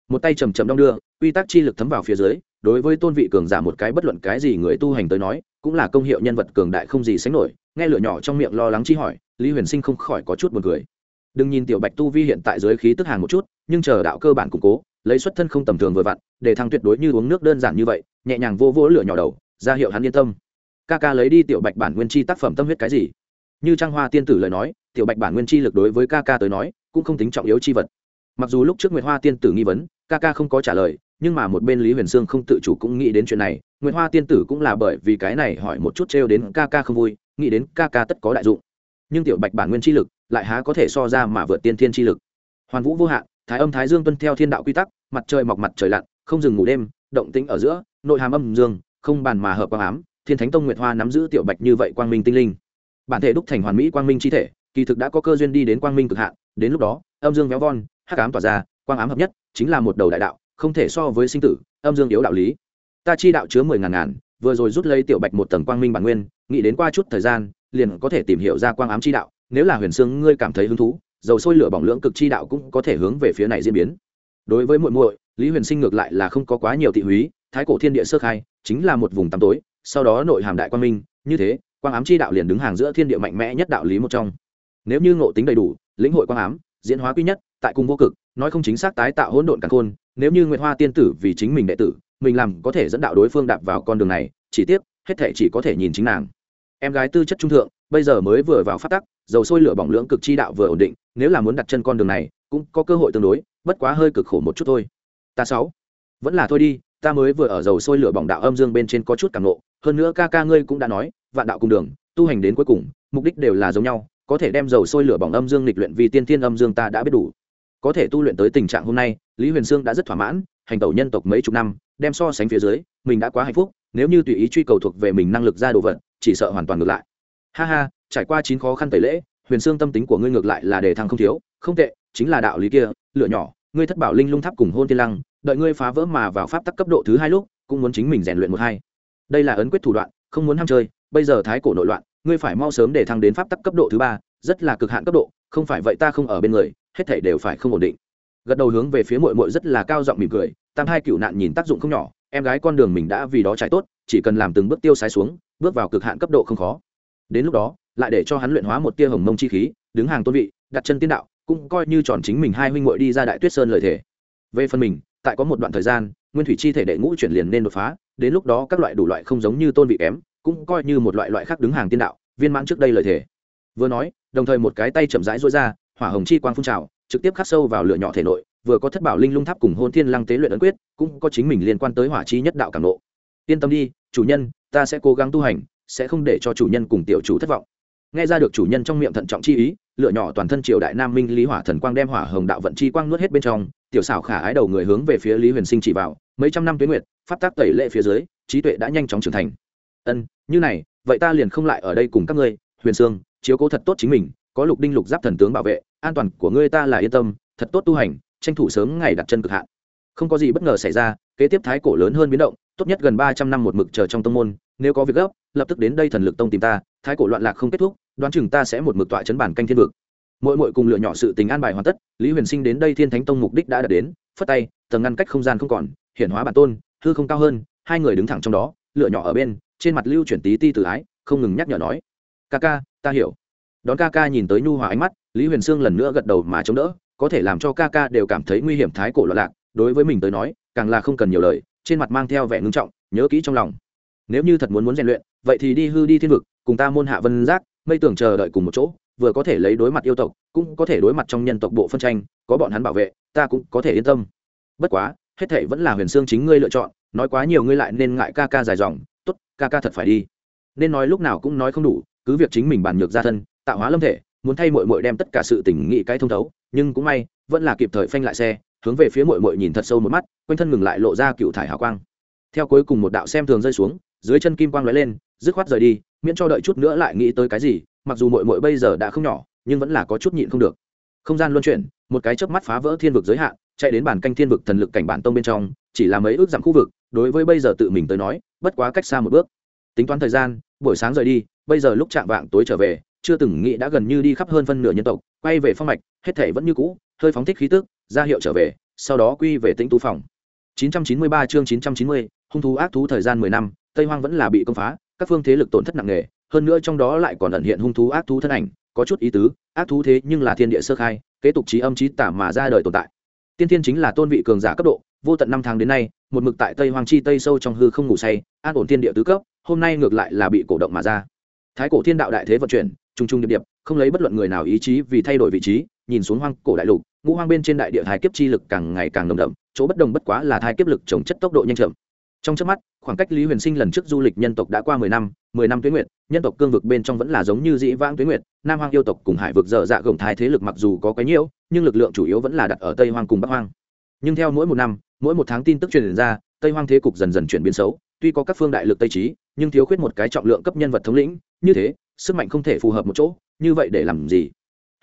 Một tay chầm chầm đong đưa, quy tắc chi lực thấm vào phía dưới đối với tôn vị cường giả một cái bất luận cái gì người tu hành tới nói, cũng là công hiệu nhân vật cường đại không gì sánh nổi, nghe lửa nhỏ trong miệng lo lắng chi hỏi, lý huyền sinh không khỏi có chút buồn cười. Đừng nhìn tiểu bạch tu vi hiện tại dưới khí tức hàng một chút, nhưng chờ đạo cơ bản củng cố, lấy xuất thân không tầm thường vừa vặn, để thăng tuyệt đối như uống nước đơn giản như vậy, nhẹ nhàng vô vô lửa nhỏ đầu, ra hiệu hắn yên tâm. Ca ca lấy đi tiểu bạch bản nguyên chi tác phẩm tâm huyết cái gì? Như trang hoa tiên tử lời nói, tiểu bạch bản nguyên chi lực đối với ca ca tới nói, cũng không tính trọng yếu chi vật. Mặc dù lúc trước nguyệt hoa tiên tử nghi vấn, ca ca không có trả lời nhưng mà một bên lý huyền sương không tự chủ cũng nghĩ đến chuyện này, nguyệt hoa tiên tử cũng là bởi vì cái này hỏi một chút trêu đến ca ca không vui, nghĩ đến ca ca tất có đại dụng. Nhưng tiểu bạch bản nguyên chi lực lại há có thể so ra mà vượt tiên thiên chi lực. Hoàn vũ vô hạn, thái âm thái dương tuân theo thiên đạo quy tắc, mặt trời mọc mặt trời lặn, không dừng ngủ đêm, động tĩnh ở giữa, nội hàm âm dương, không bàn mà hợp quang ám, thiên thánh tông nguyệt hoa nắm giữ tiểu bạch như vậy quang minh tinh linh. Bản thể đúc thành hoàn mỹ quang minh chi thể, kỳ thực đã có cơ duyên đi đến quang minh cực hạn, đến lúc đó, âm dương véo von, hắc ám tỏa ra, quang ám hợp nhất, chính là một đầu đại đạo không thể so với sinh tử, âm dương yếu đạo lý. Ta chi đạo chứa mười ngàn ngàn, vừa rồi rút lấy tiểu bạch một tầng quang minh bản nguyên, nghĩ đến qua chút thời gian, liền có thể tìm hiểu ra quang ám chi đạo, nếu là huyền sương ngươi cảm thấy hứng thú, dầu sôi lửa bỏng lưỡng cực chi đạo cũng có thể hướng về phía này diễn biến. Đối với muội muội, lý huyền sinh ngược lại là không có quá nhiều thị húy, thái cổ thiên địa sơ khai, chính là một vùng tăm tối, sau đó nội hàm đại quang minh, như thế, quang ám chi đạo liền đứng hàng giữa thiên địa mạnh mẽ nhất đạo lý một trong. Nếu như ngộ tính đầy đủ, lĩnh hội quang ám, diễn hóa quy nhất, tại cung vô cực, nói không chính xác tái tạo hỗn độn cả khôn nếu như nguyệt hoa tiên tử vì chính mình đệ tử, mình làm có thể dẫn đạo đối phương đạp vào con đường này, chỉ tiếc, hết thể chỉ có thể nhìn chính nàng. Em gái tư chất trung thượng, bây giờ mới vừa vào phát tắc, dầu sôi lửa bỏng lưỡng cực chi đạo vừa ổn định, nếu là muốn đặt chân con đường này, cũng có cơ hội tương đối, bất quá hơi cực khổ một chút thôi. Ta sáu, vẫn là thôi đi, ta mới vừa ở dầu sôi lửa bỏng đạo âm dương bên trên có chút cảm nộ hơn nữa ca ca ngươi cũng đã nói, vạn đạo cùng đường, tu hành đến cuối cùng, mục đích đều là giống nhau, có thể đem dầu sôi lửa bỏng âm dương lịch luyện vì tiên tiên âm dương ta đã biết đủ. Có thể tu luyện tới tình trạng hôm nay lý huyền sương đã rất thỏa mãn, hành tẩu nhân tộc mấy chục năm, đem so sánh phía dưới, mình đã quá hạnh phúc, nếu như tùy ý truy cầu thuộc về mình năng lực ra đồ vật, chỉ sợ hoàn toàn ngược lại. Ha ha, trải qua chín khó khăn tẩy lễ, huyền Sương tâm tính của ngươi ngược lại là đề thăng không thiếu, không tệ, chính là đạo lý kia, lựa nhỏ, ngươi thất bảo linh lung tháp cùng hôn thiên lăng, đợi ngươi phá vỡ mà vào pháp tắc cấp độ thứ hai lúc, cũng muốn chính mình rèn luyện một hai. Đây là ấn quyết thủ đoạn, không muốn ham chơi, bây giờ thái cổ nội loạn, ngươi phải mau sớm để thăng đến pháp tắc cấp độ thứ ba, rất là cực hạn cấp độ, không phải vậy ta không ở bên người, hết thảy đều phải không ổn định gật đầu hướng về phía muội muội rất là cao giọng mỉm cười, tam hai cựu nạn nhìn tác dụng không nhỏ, em gái con đường mình đã vì đó trải tốt, chỉ cần làm từng bước tiêu sái xuống, bước vào cực hạn cấp độ không khó. Đến lúc đó, lại để cho hắn luyện hóa một tia hồng mông chi khí, đứng hàng tôn vị, đặt chân tiên đạo, cũng coi như tròn chính mình hai huynh muội đi ra đại tuyết sơn lợi thể. Về phần mình, tại có một đoạn thời gian, nguyên thủy chi thể đệ ngũ chuyển liền nên đột phá, đến lúc đó các loại đủ loại không giống như tôn vị kém, cũng coi như một loại loại khác đứng hàng tiên đạo, viên mãn trước đây lợi thể. Vừa nói, đồng thời một cái tay chậm rãi rối ra, hỏa hồng chi quang phun trào trực tiếp khắc sâu vào lửa nhỏ thể nội, vừa có thất bảo linh lung tháp cùng hôn thiên lăng tế luyện ấn quyết, cũng có chính mình liên quan tới hỏa chi nhất đạo càng nộ yên tâm đi, chủ nhân, ta sẽ cố gắng tu hành, sẽ không để cho chủ nhân cùng tiểu chủ thất vọng. Nghe ra được chủ nhân trong miệng thận trọng chi ý lựa nhỏ toàn thân triều đại nam minh lý hỏa thần quang đem hỏa hồng đạo vận chi quang nuốt hết bên trong, tiểu xảo khả ái đầu người hướng về phía lý huyền sinh chỉ vào, mấy trăm năm tuyến nguyệt, pháp tác tẩy lệ phía dưới, trí tuệ đã nhanh chóng trưởng thành. Ân, như này, vậy ta liền không lại ở đây cùng các ngươi, huyền sương, chiếu cố thật tốt chính mình có lục đinh lục giáp thần tướng bảo vệ, an toàn của ngươi ta là yên tâm, thật tốt tu hành, tranh thủ sớm ngày đặt chân cực hạn. Không có gì bất ngờ xảy ra, kế tiếp thái cổ lớn hơn biến động, tốt nhất gần ba trăm năm một mực chờ trong tông môn, nếu có việc gấp, lập tức đến đây thần lực tông tìm ta, thái cổ loạn lạc không kết thúc, đoán chừng ta sẽ một mực tọa chấn bản canh thiên vực. Mỗi mỗi cùng lựa nhỏ sự tình an bài hoàn tất, lý huyền sinh đến đây thiên thánh tông mục đích đã đạt đến, phất tay, tầng ngăn cách không gian không còn, hiển hóa bản tôn, hư không cao hơn, hai người đứng thẳng trong đó, lựa nhỏ ở bên, trên mặt lưu chuyển tí ti tự ái, không ngừng nhắc nhở nói, ca ca, ta hiểu đón ca ca nhìn tới nhu hòa ánh mắt, lý huyền sương lần nữa gật đầu mà chống đỡ, có thể làm cho ca ca đều cảm thấy nguy hiểm thái cổ loạn lạc, đối với mình tới nói, càng là không cần nhiều lời, trên mặt mang theo vẻ ngưng trọng, nhớ kỹ trong lòng. Nếu như thật muốn muốn rèn luyện, vậy thì đi hư đi thiên vực, cùng ta môn hạ vân giác, mây tưởng chờ đợi cùng một chỗ, vừa có thể lấy đối mặt yêu tộc, cũng có thể đối mặt trong nhân tộc bộ phân tranh, có bọn hắn bảo vệ, ta cũng có thể yên tâm. Bất quá, hết thệ vẫn là huyền xương chính ngươi lựa chọn, nói quá nhiều ngươi lại nên ngại ca ca dài dòng, tốt, ca ca thật phải đi. Nên nói lúc nào cũng nói không đủ cứ việc chính mình bản nhược ra thân, tạo hóa lâm thể, muốn thay mội mội đem tất cả sự tình nghị cái thông thấu, nhưng cũng may, vẫn là kịp thời phanh lại xe, hướng về phía mội mội nhìn thật sâu một mắt, quanh thân ngừng lại lộ ra cựu thải hào quang. Theo cuối cùng một đạo xem thường rơi xuống, dưới chân kim quang lóe lên, dứt khoát rời đi, miễn cho đợi chút nữa lại nghĩ tới cái gì, mặc dù mội mội bây giờ đã không nhỏ, nhưng vẫn là có chút nhịn không được. Không gian luân chuyển, một cái chớp mắt phá vỡ thiên vực giới hạn, chạy đến bản canh thiên vực thần lực cảnh bản tông bên trong, chỉ là mấy ước giảm khu vực, đối với bây giờ tự mình tới nói, bất quá cách xa một bước. Tính toán thời gian, buổi sáng rời đi bây giờ lúc chạm vạng tối trở về chưa từng nghĩ đã gần như đi khắp hơn phân nửa nhân tộc quay về phong mạch hết thể vẫn như cũ hơi phóng thích khí tức ra hiệu trở về sau đó quy về tĩnh tu phòng 993 chương 990, hung thú ác thú thời gian 10 năm, Tây Hoang vẫn là bị công phá, các phương thế lực tổn thất nặng nề, hơn nữa trong đó lại còn ẩn hiện hung thú ác thú thân ảnh, có chút ý tứ, ác thú thế nhưng là thiên địa sơ khai, kế tục trí âm trí tả mà ra đời tồn tại. Tiên thiên chính là tôn vị cường giả cấp độ, vô tận năm tháng đến nay, một mực tại Tây Hoang chi tây sâu trong hư không ngủ say, an ổn thiên địa tứ cấp, hôm nay ngược lại là bị cổ động mà ra. Thái cổ thiên đạo đại thế vận chuyển, trung trung điệp điệp, không lấy bất luận người nào ý chí vì thay đổi vị trí, nhìn xuống hoang cổ đại lục, ngũ hoang bên trên đại địa thái kiếp chi lực càng ngày càng nồng đậm, chỗ bất đồng bất quá là thái kiếp lực trồng chất tốc độ nhanh chậm. Trong chớp mắt khoảng cách lý huyền sinh lần trước du lịch nhân tộc đã qua mười năm mười năm tuyến nguyện nhân tộc cương vực bên trong vẫn là giống như dĩ vãng tuyến nguyện nam hoang yêu tộc cùng hải vực dở dạ gồng thái thế lực mặc dù có cái nhiễu nhưng lực lượng chủ yếu vẫn là đặt ở tây hoang cùng bắc hoang. Nhưng theo mỗi một năm mỗi một tháng tin tức truyền ra tây hoang thế cục dần dần chuyển biến xấu tuy có các phương đại lực tây trí nhưng thiếu khuyết một cái trọng lượng cấp nhân vật thống lĩnh, như thế, sức mạnh không thể phù hợp một chỗ, như vậy để làm gì?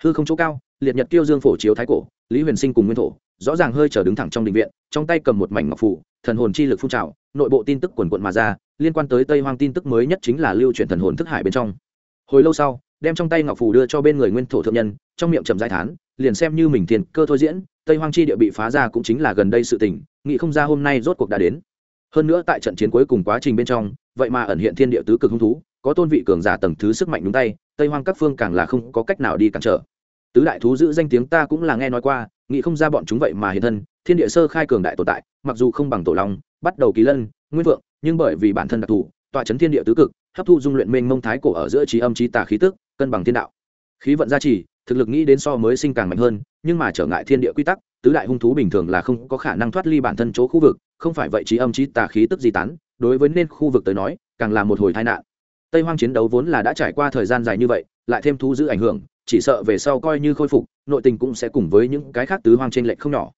Hư không chỗ cao, liệt nhật tiêu dương phổ chiếu thái cổ, lý huyền sinh cùng nguyên thổ, rõ ràng hơi chờ đứng thẳng trong đình viện, trong tay cầm một mảnh ngọc phủ, thần hồn chi lực phun trào, nội bộ tin tức quần quận mà ra, liên quan tới tây hoang tin tức mới nhất chính là lưu chuyển thần hồn thức hải bên trong. Hồi lâu sau, đem trong tay ngọc phủ đưa cho bên người nguyên thổ thượng nhân, trong miệng trầm giải thán, liền xem như mình tiền cơ thôi diễn, tây hoang chi địa bị phá ra cũng chính là gần đây sự tình, nghĩ không ra hôm nay rốt cuộc đã đến hơn nữa tại trận chiến cuối cùng quá trình bên trong, vậy mà ẩn hiện thiên địa tứ cực hung thú, có tôn vị cường giả tầng thứ sức mạnh đúng tay, tây hoang các phương càng là không có cách nào đi cản trở. Tứ đại thú giữ danh tiếng ta cũng là nghe nói qua, nghĩ không ra bọn chúng vậy mà hiện thân, thiên địa sơ khai cường đại tồn tại, mặc dù không bằng tổ long, bắt đầu kỳ lân, nguyên vượng nhưng bởi vì bản thân đặc thù, tọa chấn thiên địa tứ cực, hấp thu dung luyện mênh mông thái cổ ở giữa trí âm trí tà khí tức, cân bằng thiên đạo. Khí vận gia trì, thực lực nghĩ đến so mới sinh càng mạnh hơn nhưng mà trở ngại thiên địa quy tắc, tứ đại hung thú bình thường là không có khả năng thoát ly bản thân chỗ khu vực, không phải vậy trí âm trí tà khí tức di tán, đối với nên khu vực tới nói, càng là một hồi tai nạn. Tây hoang chiến đấu vốn là đã trải qua thời gian dài như vậy, lại thêm thú giữ ảnh hưởng, chỉ sợ về sau coi như khôi phục, nội tình cũng sẽ cùng với những cái khác tứ hoang trên lệnh không nhỏ.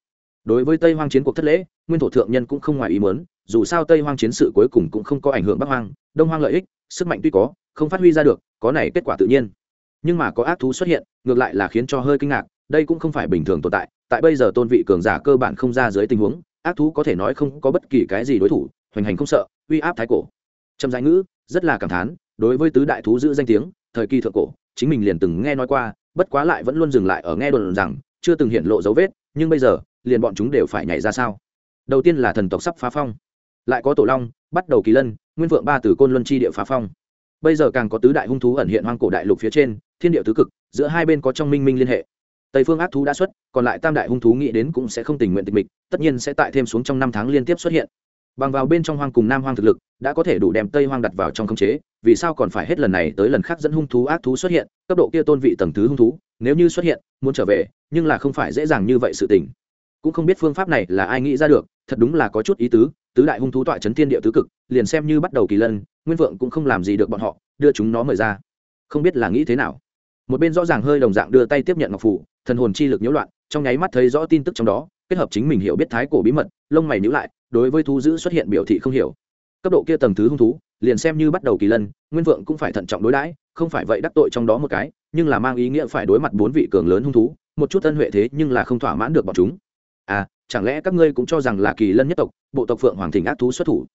Đối với tây hoang chiến cuộc thất lễ, nguyên thổ thượng nhân cũng không ngoài ý muốn, dù sao tây hoang chiến sự cuối cùng cũng không có ảnh hưởng bắc hoang, đông hoang lợi ích, sức mạnh tuy có, không phát huy ra được, có này kết quả tự nhiên. Nhưng mà có ác thú xuất hiện, ngược lại là khiến cho hơi kinh ngạc đây cũng không phải bình thường tồn tại tại bây giờ tôn vị cường giả cơ bản không ra dưới tình huống, ác thú có thể nói không có bất kỳ cái gì đối thủ, hoành hành không sợ, uy áp thái cổ. Trầm giải ngữ, rất là cảm thán, đối với tứ đại thú giữ danh tiếng, thời kỳ thượng cổ, chính mình liền từng nghe nói qua, bất quá lại vẫn luôn dừng lại ở nghe đồn rằng, chưa từng hiện lộ dấu vết, nhưng bây giờ, liền bọn chúng đều phải nhảy ra sao? Đầu tiên là thần tộc sắp phá phong, lại có tổ long, bắt đầu kỳ lân, nguyên vượng ba từ côn luân chi địa phá phong. Bây giờ càng có tứ đại hung thú ẩn hiện hoang cổ đại lục phía trên, thiên địa tứ cực, giữa hai bên có trong minh minh liên hệ tây phương ác thú đã xuất, còn lại tam đại hung thú nghĩ đến cũng sẽ không tình nguyện tịch mịch, tất nhiên sẽ tại thêm xuống trong năm tháng liên tiếp xuất hiện. Bằng vào bên trong hoang cùng nam hoang thực lực, đã có thể đủ đem tây hoang đặt vào trong khống chế, vì sao còn phải hết lần này tới lần khác dẫn hung thú ác thú xuất hiện, cấp độ kia tôn vị tầng thứ hung thú, nếu như xuất hiện, muốn trở về, nhưng là không phải dễ dàng như vậy sự tình. Cũng không biết phương pháp này là ai nghĩ ra được, thật đúng là có chút ý tứ tứ đại hung thú tọa chấn thiên địa tứ cực, liền xem như bắt đầu kỳ lân, nguyên vượng cũng không làm gì được bọn họ, đưa chúng nó mời ra. Không biết là nghĩ thế nào. Một bên rõ ràng hơi đồng dạng đưa tay tiếp nhận ngọc phủ thần hồn chi lực nhiễu loạn, trong nháy mắt thấy rõ tin tức trong đó, kết hợp chính mình hiểu biết thái cổ bí mật, lông mày nhíu lại, đối với thú dữ xuất hiện biểu thị không hiểu. Cấp độ kia tầng thứ hung thú, liền xem như bắt đầu kỳ lân, nguyên vượng cũng phải thận trọng đối đãi, không phải vậy đắc tội trong đó một cái, nhưng là mang ý nghĩa phải đối mặt bốn vị cường lớn hung thú, một chút ân huệ thế nhưng là không thỏa mãn được bọn chúng. À chẳng lẽ các ngươi cũng cho rằng là kỳ lân nhất tộc, bộ tộc phượng hoàng thỉnh ác thú xuất thủ?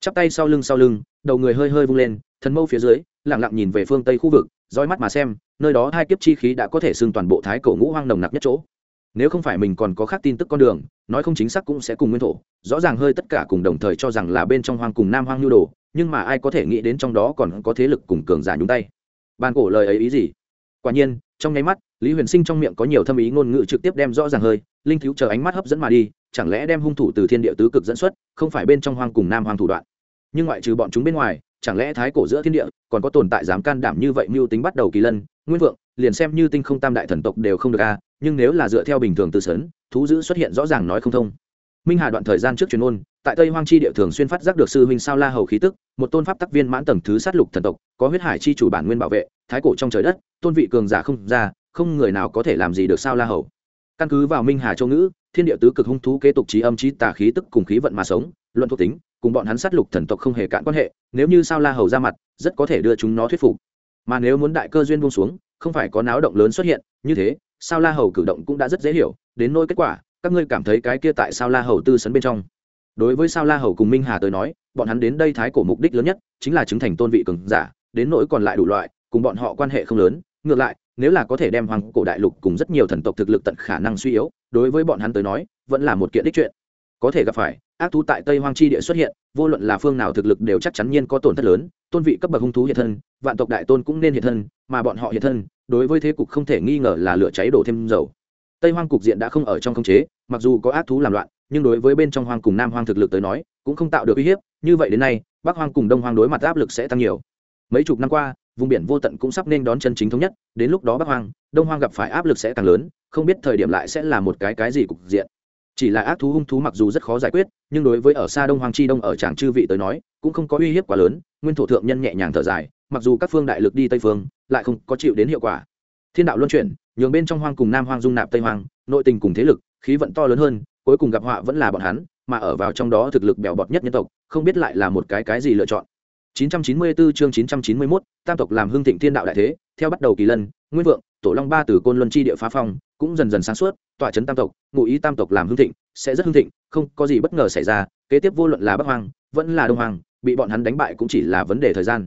Chắp tay sau lưng sau lưng, đầu người hơi hơi vung lên, thần mâu phía dưới lẳng lặng nhìn về phương tây khu vực roi mắt mà xem nơi đó hai kiếp chi khí đã có thể xưng toàn bộ thái cổ ngũ hoang nồng nặc nhất chỗ. Nếu không phải mình còn có khác tin tức con đường, nói không chính xác cũng sẽ cùng nguyên thổ, rõ ràng hơi tất cả cùng đồng thời cho rằng là bên trong hoang cùng nam hoang nhu đồ, nhưng mà ai có thể nghĩ đến trong đó còn có thế lực cùng cường giả nhúng tay. Bàn cổ lời ấy ý gì? Quả nhiên, trong nháy mắt, lý huyền sinh trong miệng có nhiều thâm ý ngôn ngữ trực tiếp đem rõ ràng hơi, linh thiếu chờ ánh mắt hấp dẫn mà đi, chẳng lẽ đem hung thủ từ thiên địa tứ cực dẫn xuất, không phải bên trong hoang cùng nam hoang thủ đoạn? Nhưng ngoại trừ bọn chúng bên ngoài, chẳng lẽ thái cổ giữa thiên địa còn có tồn tại dám can đảm như vậy mưu tính bắt đầu kỳ lân nguyên vượng liền xem như tinh không tam đại thần tộc đều không được a nhưng nếu là dựa theo bình thường tư sấn, thú dữ xuất hiện rõ ràng nói không thông. Minh hà đoạn thời gian trước truyền ôn tại tây hoang chi địa thường xuyên phát giác được sư huynh sao la hầu khí tức một tôn pháp tắc viên mãn tầng thứ sát lục thần tộc có huyết hải chi chủ bản nguyên bảo vệ thái cổ trong trời đất tôn vị cường giả không ra không người nào có thể làm gì được sao la hầu. Căn cứ vào minh hà châu ngữ thiên địa tứ cực hung thú kế tục trí âm trí tà khí tức cùng khí vận mà sống luận thuộc tính cùng bọn hắn sát lục thần tộc không hề cạn quan hệ nếu như sao la hầu ra mặt rất có thể đưa chúng nó thuyết phục mà nếu muốn đại cơ duyên buông xuống, không phải có náo động lớn xuất hiện, như thế, sao la hầu cử động cũng đã rất dễ hiểu, đến nỗi kết quả, các ngươi cảm thấy cái kia tại sao la hầu tư sấn bên trong. Đối với sao la hầu cùng minh hà tới nói, bọn hắn đến đây thái cổ mục đích lớn nhất chính là chứng thành tôn vị cường giả, đến nỗi còn lại đủ loại, cùng bọn họ quan hệ không lớn, ngược lại, nếu là có thể đem hoàng cổ đại lục cùng rất nhiều thần tộc thực lực tận khả năng suy yếu, đối với bọn hắn tới nói, vẫn là một kiện đích chuyện. Có thể gặp phải ác thú tại tây hoang chi địa xuất hiện, vô luận là phương nào thực lực đều chắc chắn nhiên có tổn thất lớn, tôn vị cấp bậc hung thú hiện thân, vạn tộc đại tôn cũng nên hiện thân, mà bọn họ hiện thân, đối với thế cục không thể nghi ngờ là lửa cháy đổ thêm dầu. Tây hoang cục diện đã không ở trong khống chế, mặc dù có ác thú làm loạn, nhưng đối với bên trong hoang cùng nam hoang thực lực tới nói, cũng không tạo được uy hiếp, như vậy đến nay, bắc hoang cùng đông hoang đối mặt áp lực sẽ tăng nhiều. Mấy chục năm qua, vùng biển vô tận cũng sắp nên đón chân chính thống nhất, đến lúc đó bắc hoang, đông hoang gặp phải áp lực sẽ càng lớn, không biết thời điểm lại sẽ là một cái cái gì cục diện chỉ là ác thú hung thú mặc dù rất khó giải quyết, nhưng đối với ở xa đông hoàng chi đông ở tràng chư vị tới nói, cũng không có uy hiếp quá lớn, nguyên thổ thượng nhân nhẹ nhàng thở dài, mặc dù các phương đại lực đi tây phương, lại không có chịu đến hiệu quả. Thiên đạo luân chuyển, nhường bên trong hoang cùng nam hoang dung nạp tây hoang, nội tình cùng thế lực, khí vận to lớn hơn, cuối cùng gặp họa vẫn là bọn hắn, mà ở vào trong đó thực lực bèo bọt nhất nhân tộc, không biết lại là một cái cái gì lựa chọn. 994 chương 991, tam tộc làm hưng thịnh thiên đạo đại thế theo bắt đầu kỳ lân nguyên vượng tổ long ba từ côn luân chi địa phá phong cũng dần dần sáng suốt tỏa chấn tam tộc ngụ ý tam tộc làm hưng thịnh sẽ rất hưng thịnh không có gì bất ngờ xảy ra kế tiếp vô luận là bắc hoàng vẫn là đông hoàng bị bọn hắn đánh bại cũng chỉ là vấn đề thời gian.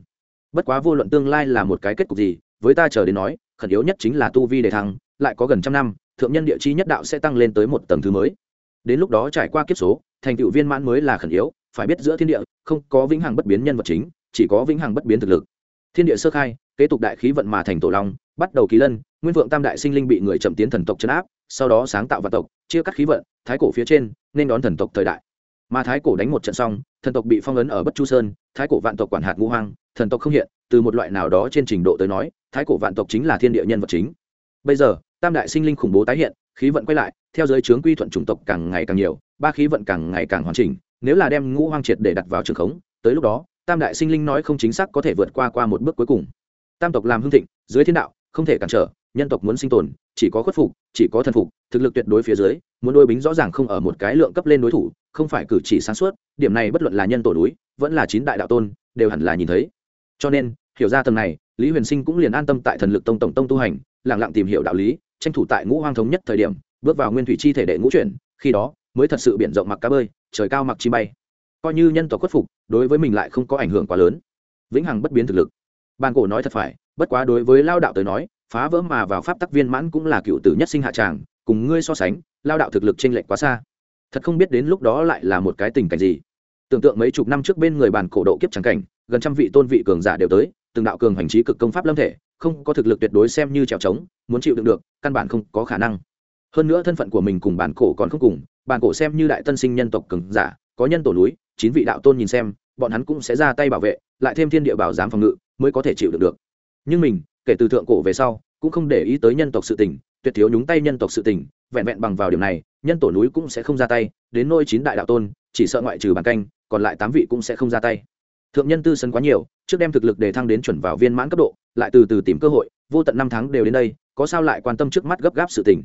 Bất quá vô luận tương lai là một cái kết cục gì với ta chờ đến nói khẩn yếu nhất chính là tu vi đề thăng lại có gần trăm năm thượng nhân địa chi nhất đạo sẽ tăng lên tới một tầng thứ mới. Đến lúc đó trải qua kiếp số thành tựu viên mãn mới là khẩn yếu phải biết giữa thiên địa, không có vĩnh hằng bất biến nhân vật chính, chỉ có vĩnh hằng bất biến thực lực. Thiên địa sơ khai, kế tục đại khí vận mà thành tổ long, bắt đầu kỳ lân, nguyên vượng tam đại sinh linh bị người chậm tiến thần tộc chấn áp, sau đó sáng tạo vạn tộc, chia cắt khí vận, thái cổ phía trên, nên đón thần tộc thời đại. Mà thái cổ đánh một trận xong, thần tộc bị phong ấn ở bất chu sơn, thái cổ vạn tộc quản hạt ngũ hoang, thần tộc không hiện, từ một loại nào đó trên trình độ tới nói, thái cổ vạn tộc chính là thiên địa nhân vật chính. Bây giờ, tam đại sinh linh khủng bố tái hiện, khí vận quay lại, theo giới trướng quy thuận chủng tộc càng ngày càng nhiều, ba khí vận càng ngày càng hoàn chỉnh nếu là đem ngũ hoang triệt để đặt vào trường khống, tới lúc đó, tam đại sinh linh nói không chính xác có thể vượt qua qua một bước cuối cùng. Tam tộc làm hưng thịnh, dưới thiên đạo, không thể cản trở, nhân tộc muốn sinh tồn, chỉ có khuất phục, chỉ có thần phục, thực lực tuyệt đối phía dưới, muốn đôi bính rõ ràng không ở một cái lượng cấp lên đối thủ, không phải cử chỉ sáng suốt, điểm này bất luận là nhân tổ núi, vẫn là chín đại đạo tôn, đều hẳn là nhìn thấy. Cho nên, hiểu ra tầng này, lý huyền sinh cũng liền an tâm tại thần lực tông tổng tông tu hành lẳng lặng tìm hiểu đạo lý, tranh thủ tại ngũ hoang thống nhất thời điểm, bước vào nguyên thủy chi thể đệ ngũ chuyển, khi đó, mới thật sự biển rộng mặc cá bơi trời cao mặc chi bay. Coi như nhân tộc khuất phục, đối với mình lại không có ảnh hưởng quá lớn. Vĩnh hằng bất biến thực lực. Bàn cổ nói thật phải, bất quá đối với lao đạo tới nói, phá vỡ mà vào pháp tắc viên mãn cũng là cựu tử nhất sinh hạ tràng, cùng ngươi so sánh, lao đạo thực lực t r ê n lệch quá xa. Thật không biết đến lúc đó lại là một cái tình cảnh gì. Tưởng tượng mấy chục năm trước bên người bàn cổ độ kiếp tràng cảnh, gần trăm vị tôn vị cường giả đều tới, từng đạo cường hành trí cực công pháp lâm thể, không có thực lực tuyệt đối xem như trèo trống, muốn chịu đựng được, căn bản không có khả năng. Hơn nữa thân phận của mình cùng bản cổ còn không cùng bản cổ xem như đại tân sinh nhân tộc cường giả, có nhân tổ núi, chín vị đạo tôn nhìn xem, bọn hắn cũng sẽ ra tay bảo vệ, lại thêm thiên địa bảo giám phòng ngự mới có thể chịu được được. Nhưng mình, kể từ thượng cổ về sau, cũng không để ý tới nhân tộc sự tình, tuyệt thiếu nhúng tay nhân tộc sự tình, vẹn vẹn bằng vào điểm này, nhân tổ núi cũng sẽ không ra tay, đến nôi chín đại đạo tôn, chỉ sợ ngoại trừ bàn canh, còn lại tám vị cũng sẽ không ra tay. Thượng nhân tư sân quá nhiều, trước đem thực lực để thăng đến chuẩn vào viên mãn cấp độ, lại từ từ tìm cơ hội, vô tận năm tháng đều đến đây, có sao lại quan tâm trước mắt gấp gáp sự tình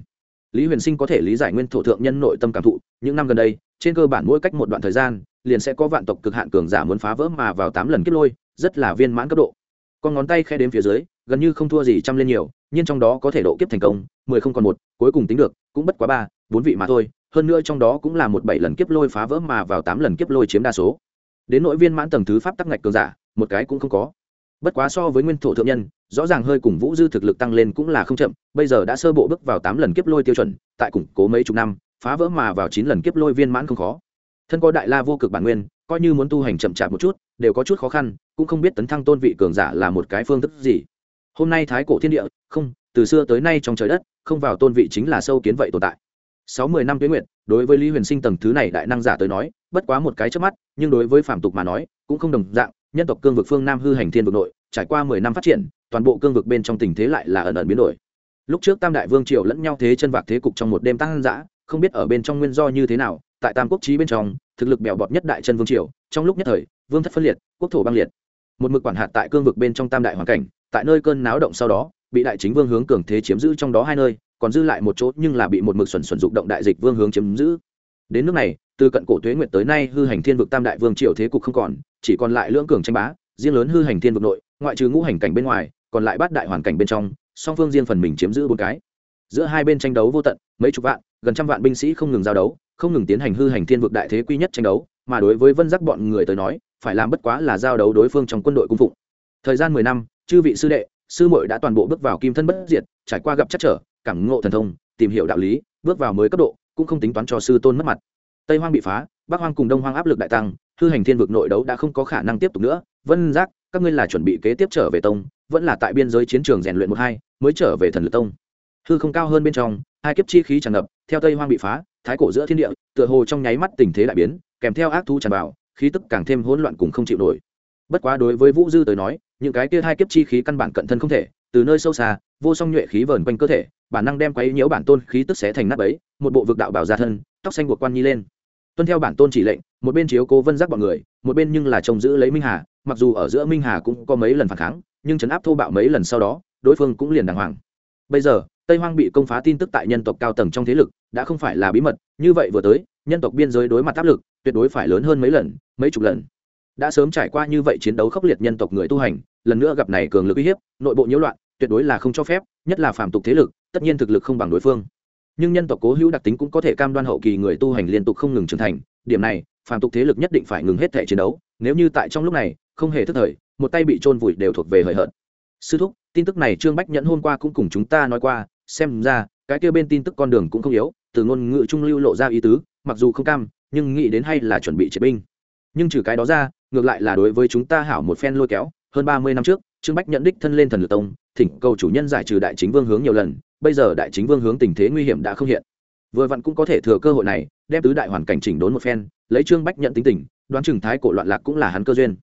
lý huyền sinh có thể lý giải nguyên thổ thượng nhân nội tâm cảm thụ, những năm gần đây, trên cơ bản mỗi cách một đoạn thời gian, liền sẽ có vạn tộc cực hạn cường giả muốn phá vỡ mà vào tám lần kết lôi, rất là viên mãn cấp độ. Con ngón tay khe đến phía dưới, gần như không thua gì trăm lên nhiều, nhưng trong đó có thể độ kiếp thành công, mười không còn một, cuối cùng tính được, cũng bất quá ba, bốn vị mà thôi, hơn nữa trong đó cũng là một bảy lần kiếp lôi phá vỡ mà vào tám lần kiếp lôi chiếm đa số. Đến nội viên mãn tầng thứ pháp tắc ngạch cường giả, một cái cũng không có. Bất quá so với nguyên thổ thượng nhân rõ ràng hơi cùng vũ dư thực lực tăng lên cũng là không chậm, bây giờ đã sơ bộ bước vào tám lần kiếp lôi tiêu chuẩn, tại củng cố mấy chục năm, phá vỡ mà vào chín lần kiếp lôi viên mãn không khó. Thân có đại la vô cực bản nguyên, coi như muốn tu hành chậm chạp một chút, đều có chút khó khăn, cũng không biết tấn thăng tôn vị cường giả là một cái phương thức gì. Hôm nay thái cổ thiên địa, không, từ xưa tới nay trong trời đất, không vào tôn vị chính là sâu kiến vậy tồn tại. Sáu mươi năm tuyến nguyện đối với lý huyền sinh tầng thứ này đại năng giả tới nói, bất quá một cái trước mắt, nhưng đối với phạm tục mà nói, cũng không đồng dạng, nhân tộc cương vực phương nam hư hành thiên vực nội trải qua mười năm phát triển, toàn bộ cương vực bên trong tình thế lại là ẩn ẩn biến đổi. Lúc trước tam đại vương triều lẫn nhau thế chân vạc thế cục trong một đêm tăng giã không biết ở bên trong nguyên do như thế nào, tại tam quốc trí bên trong, thực lực bèo bọt nhất đại chân vương triều, trong lúc nhất thời, vương thất phân liệt, quốc thổ băng liệt. Một mực quản hạt tại cương vực bên trong tam đại hoàn cảnh, tại nơi cơn náo động sau đó, bị đại chính vương hướng cường thế chiếm giữ trong đó hai nơi, còn dư lại một chỗ nhưng là bị một mực xuẩn xuẩn dục động đại dịch vương hướng chiếm giữ. Đến nước này, từ cận cổ tuế nguyệt tới nay hư hành thiên vực tam đại vương triều thế cục không còn, chỉ còn lại lưỡng cường tranh bá, riêng lớn hư hành thiên vực nội ngoại trừ ngũ hành cảnh bên ngoài, còn lại bát đại hoàn cảnh bên trong, song phương riêng phần mình chiếm giữ bốn cái. Giữa hai bên tranh đấu vô tận, mấy chục vạn, gần trăm vạn binh sĩ không ngừng giao đấu, không ngừng tiến hành hư hành thiên vực đại thế quy nhất tranh đấu, mà đối với vân giác bọn người tới nói, phải làm bất quá là giao đấu đối phương trong quân đội cung phụng. Thời gian mười năm, chư vị sư đệ, sư muội đã toàn bộ bước vào kim thân bất diệt, trải qua gặp chắc trở, cảm ngộ thần thông, tìm hiểu đạo lý, bước vào mới cấp độ, cũng không tính toán cho sư tôn mất mặt. Tây hoang bị phá, bắc hoang cùng đông hoang áp lực đại tăng, hư hành thiên vực nội đấu đã không có khả năng tiếp tục nữa, vân giác các ngươi là chuẩn bị kế tiếp trở về tông, vẫn là tại biên giới chiến trường rèn luyện một hai, mới trở về thần lực tông. Hư không cao hơn bên trong, hai kiếp chi khí tràn ngập, theo tây hoang bị phá, thái cổ giữa thiên địa, tựa hồ trong nháy mắt tình thế đại biến, kèm theo ác thu tràn vào, khí tức càng thêm hỗn loạn cùng không chịu nổi. Bất quá đối với vũ dư tới nói, những cái kia hai kiếp chi khí căn bản cận thân không thể, từ nơi sâu xa, vô song nhuệ khí vờn quanh cơ thể, bản năng đem quấy nhiễu bản tôn khí tức xé thành nắp ấy một bộ vực đạo bảo ra thân, tóc xanh buộc quan nhi lên. Tuân theo bản tôn chỉ lệnh, một bên chiếu cố vân giác bọn người một bên nhưng là trông giữ lấy minh hà mặc dù ở giữa minh hà cũng có mấy lần phản kháng nhưng chấn áp thô bạo mấy lần sau đó đối phương cũng liền đàng hoàng bây giờ tây hoang bị công phá tin tức tại nhân tộc cao tầng trong thế lực đã không phải là bí mật như vậy vừa tới nhân tộc biên giới đối mặt áp lực tuyệt đối phải lớn hơn mấy lần mấy chục lần đã sớm trải qua như vậy chiến đấu khốc liệt nhân tộc người tu hành lần nữa gặp này cường lực uy hiếp nội bộ nhiễu loạn tuyệt đối là không cho phép nhất là phàm tục thế lực tất nhiên thực lực không bằng đối phương nhưng nhân tộc cố hữu đặc tính cũng có thể cam đoan hậu kỳ người tu hành liên tục không ngừng trưởng thành điểm này, phàm tục thế lực nhất định phải ngừng hết thể chiến đấu, nếu như tại trong lúc này, không hề thức thời, một tay bị trôn vùi đều thuộc về hời hợt. Sư thúc, tin tức này trương bách nhẫn hôm qua cũng cùng chúng ta nói qua, xem ra, cái kia bên tin tức con đường cũng không yếu, từ ngôn ngữ trung lưu lộ ra ý tứ, mặc dù không cam, nhưng nghĩ đến hay là chuẩn bị chế binh. Nhưng trừ cái đó ra, ngược lại là đối với chúng ta hảo một phen lôi kéo, hơn ba mươi năm trước, trương bách nhận đích thân lên thần lực tông, thỉnh cầu chủ nhân giải trừ đại chính vương hướng nhiều lần, bây giờ đại chính vương hướng tình thế nguy hiểm đã không hiện vừa vặn cũng có thể thừa cơ hội này, đem tứ đại hoàn cảnh chỉnh đốn một phen, lấy trương bách nhận tính tình, đoán chừng thái cổ loạn lạc cũng là hắn cơ duyên.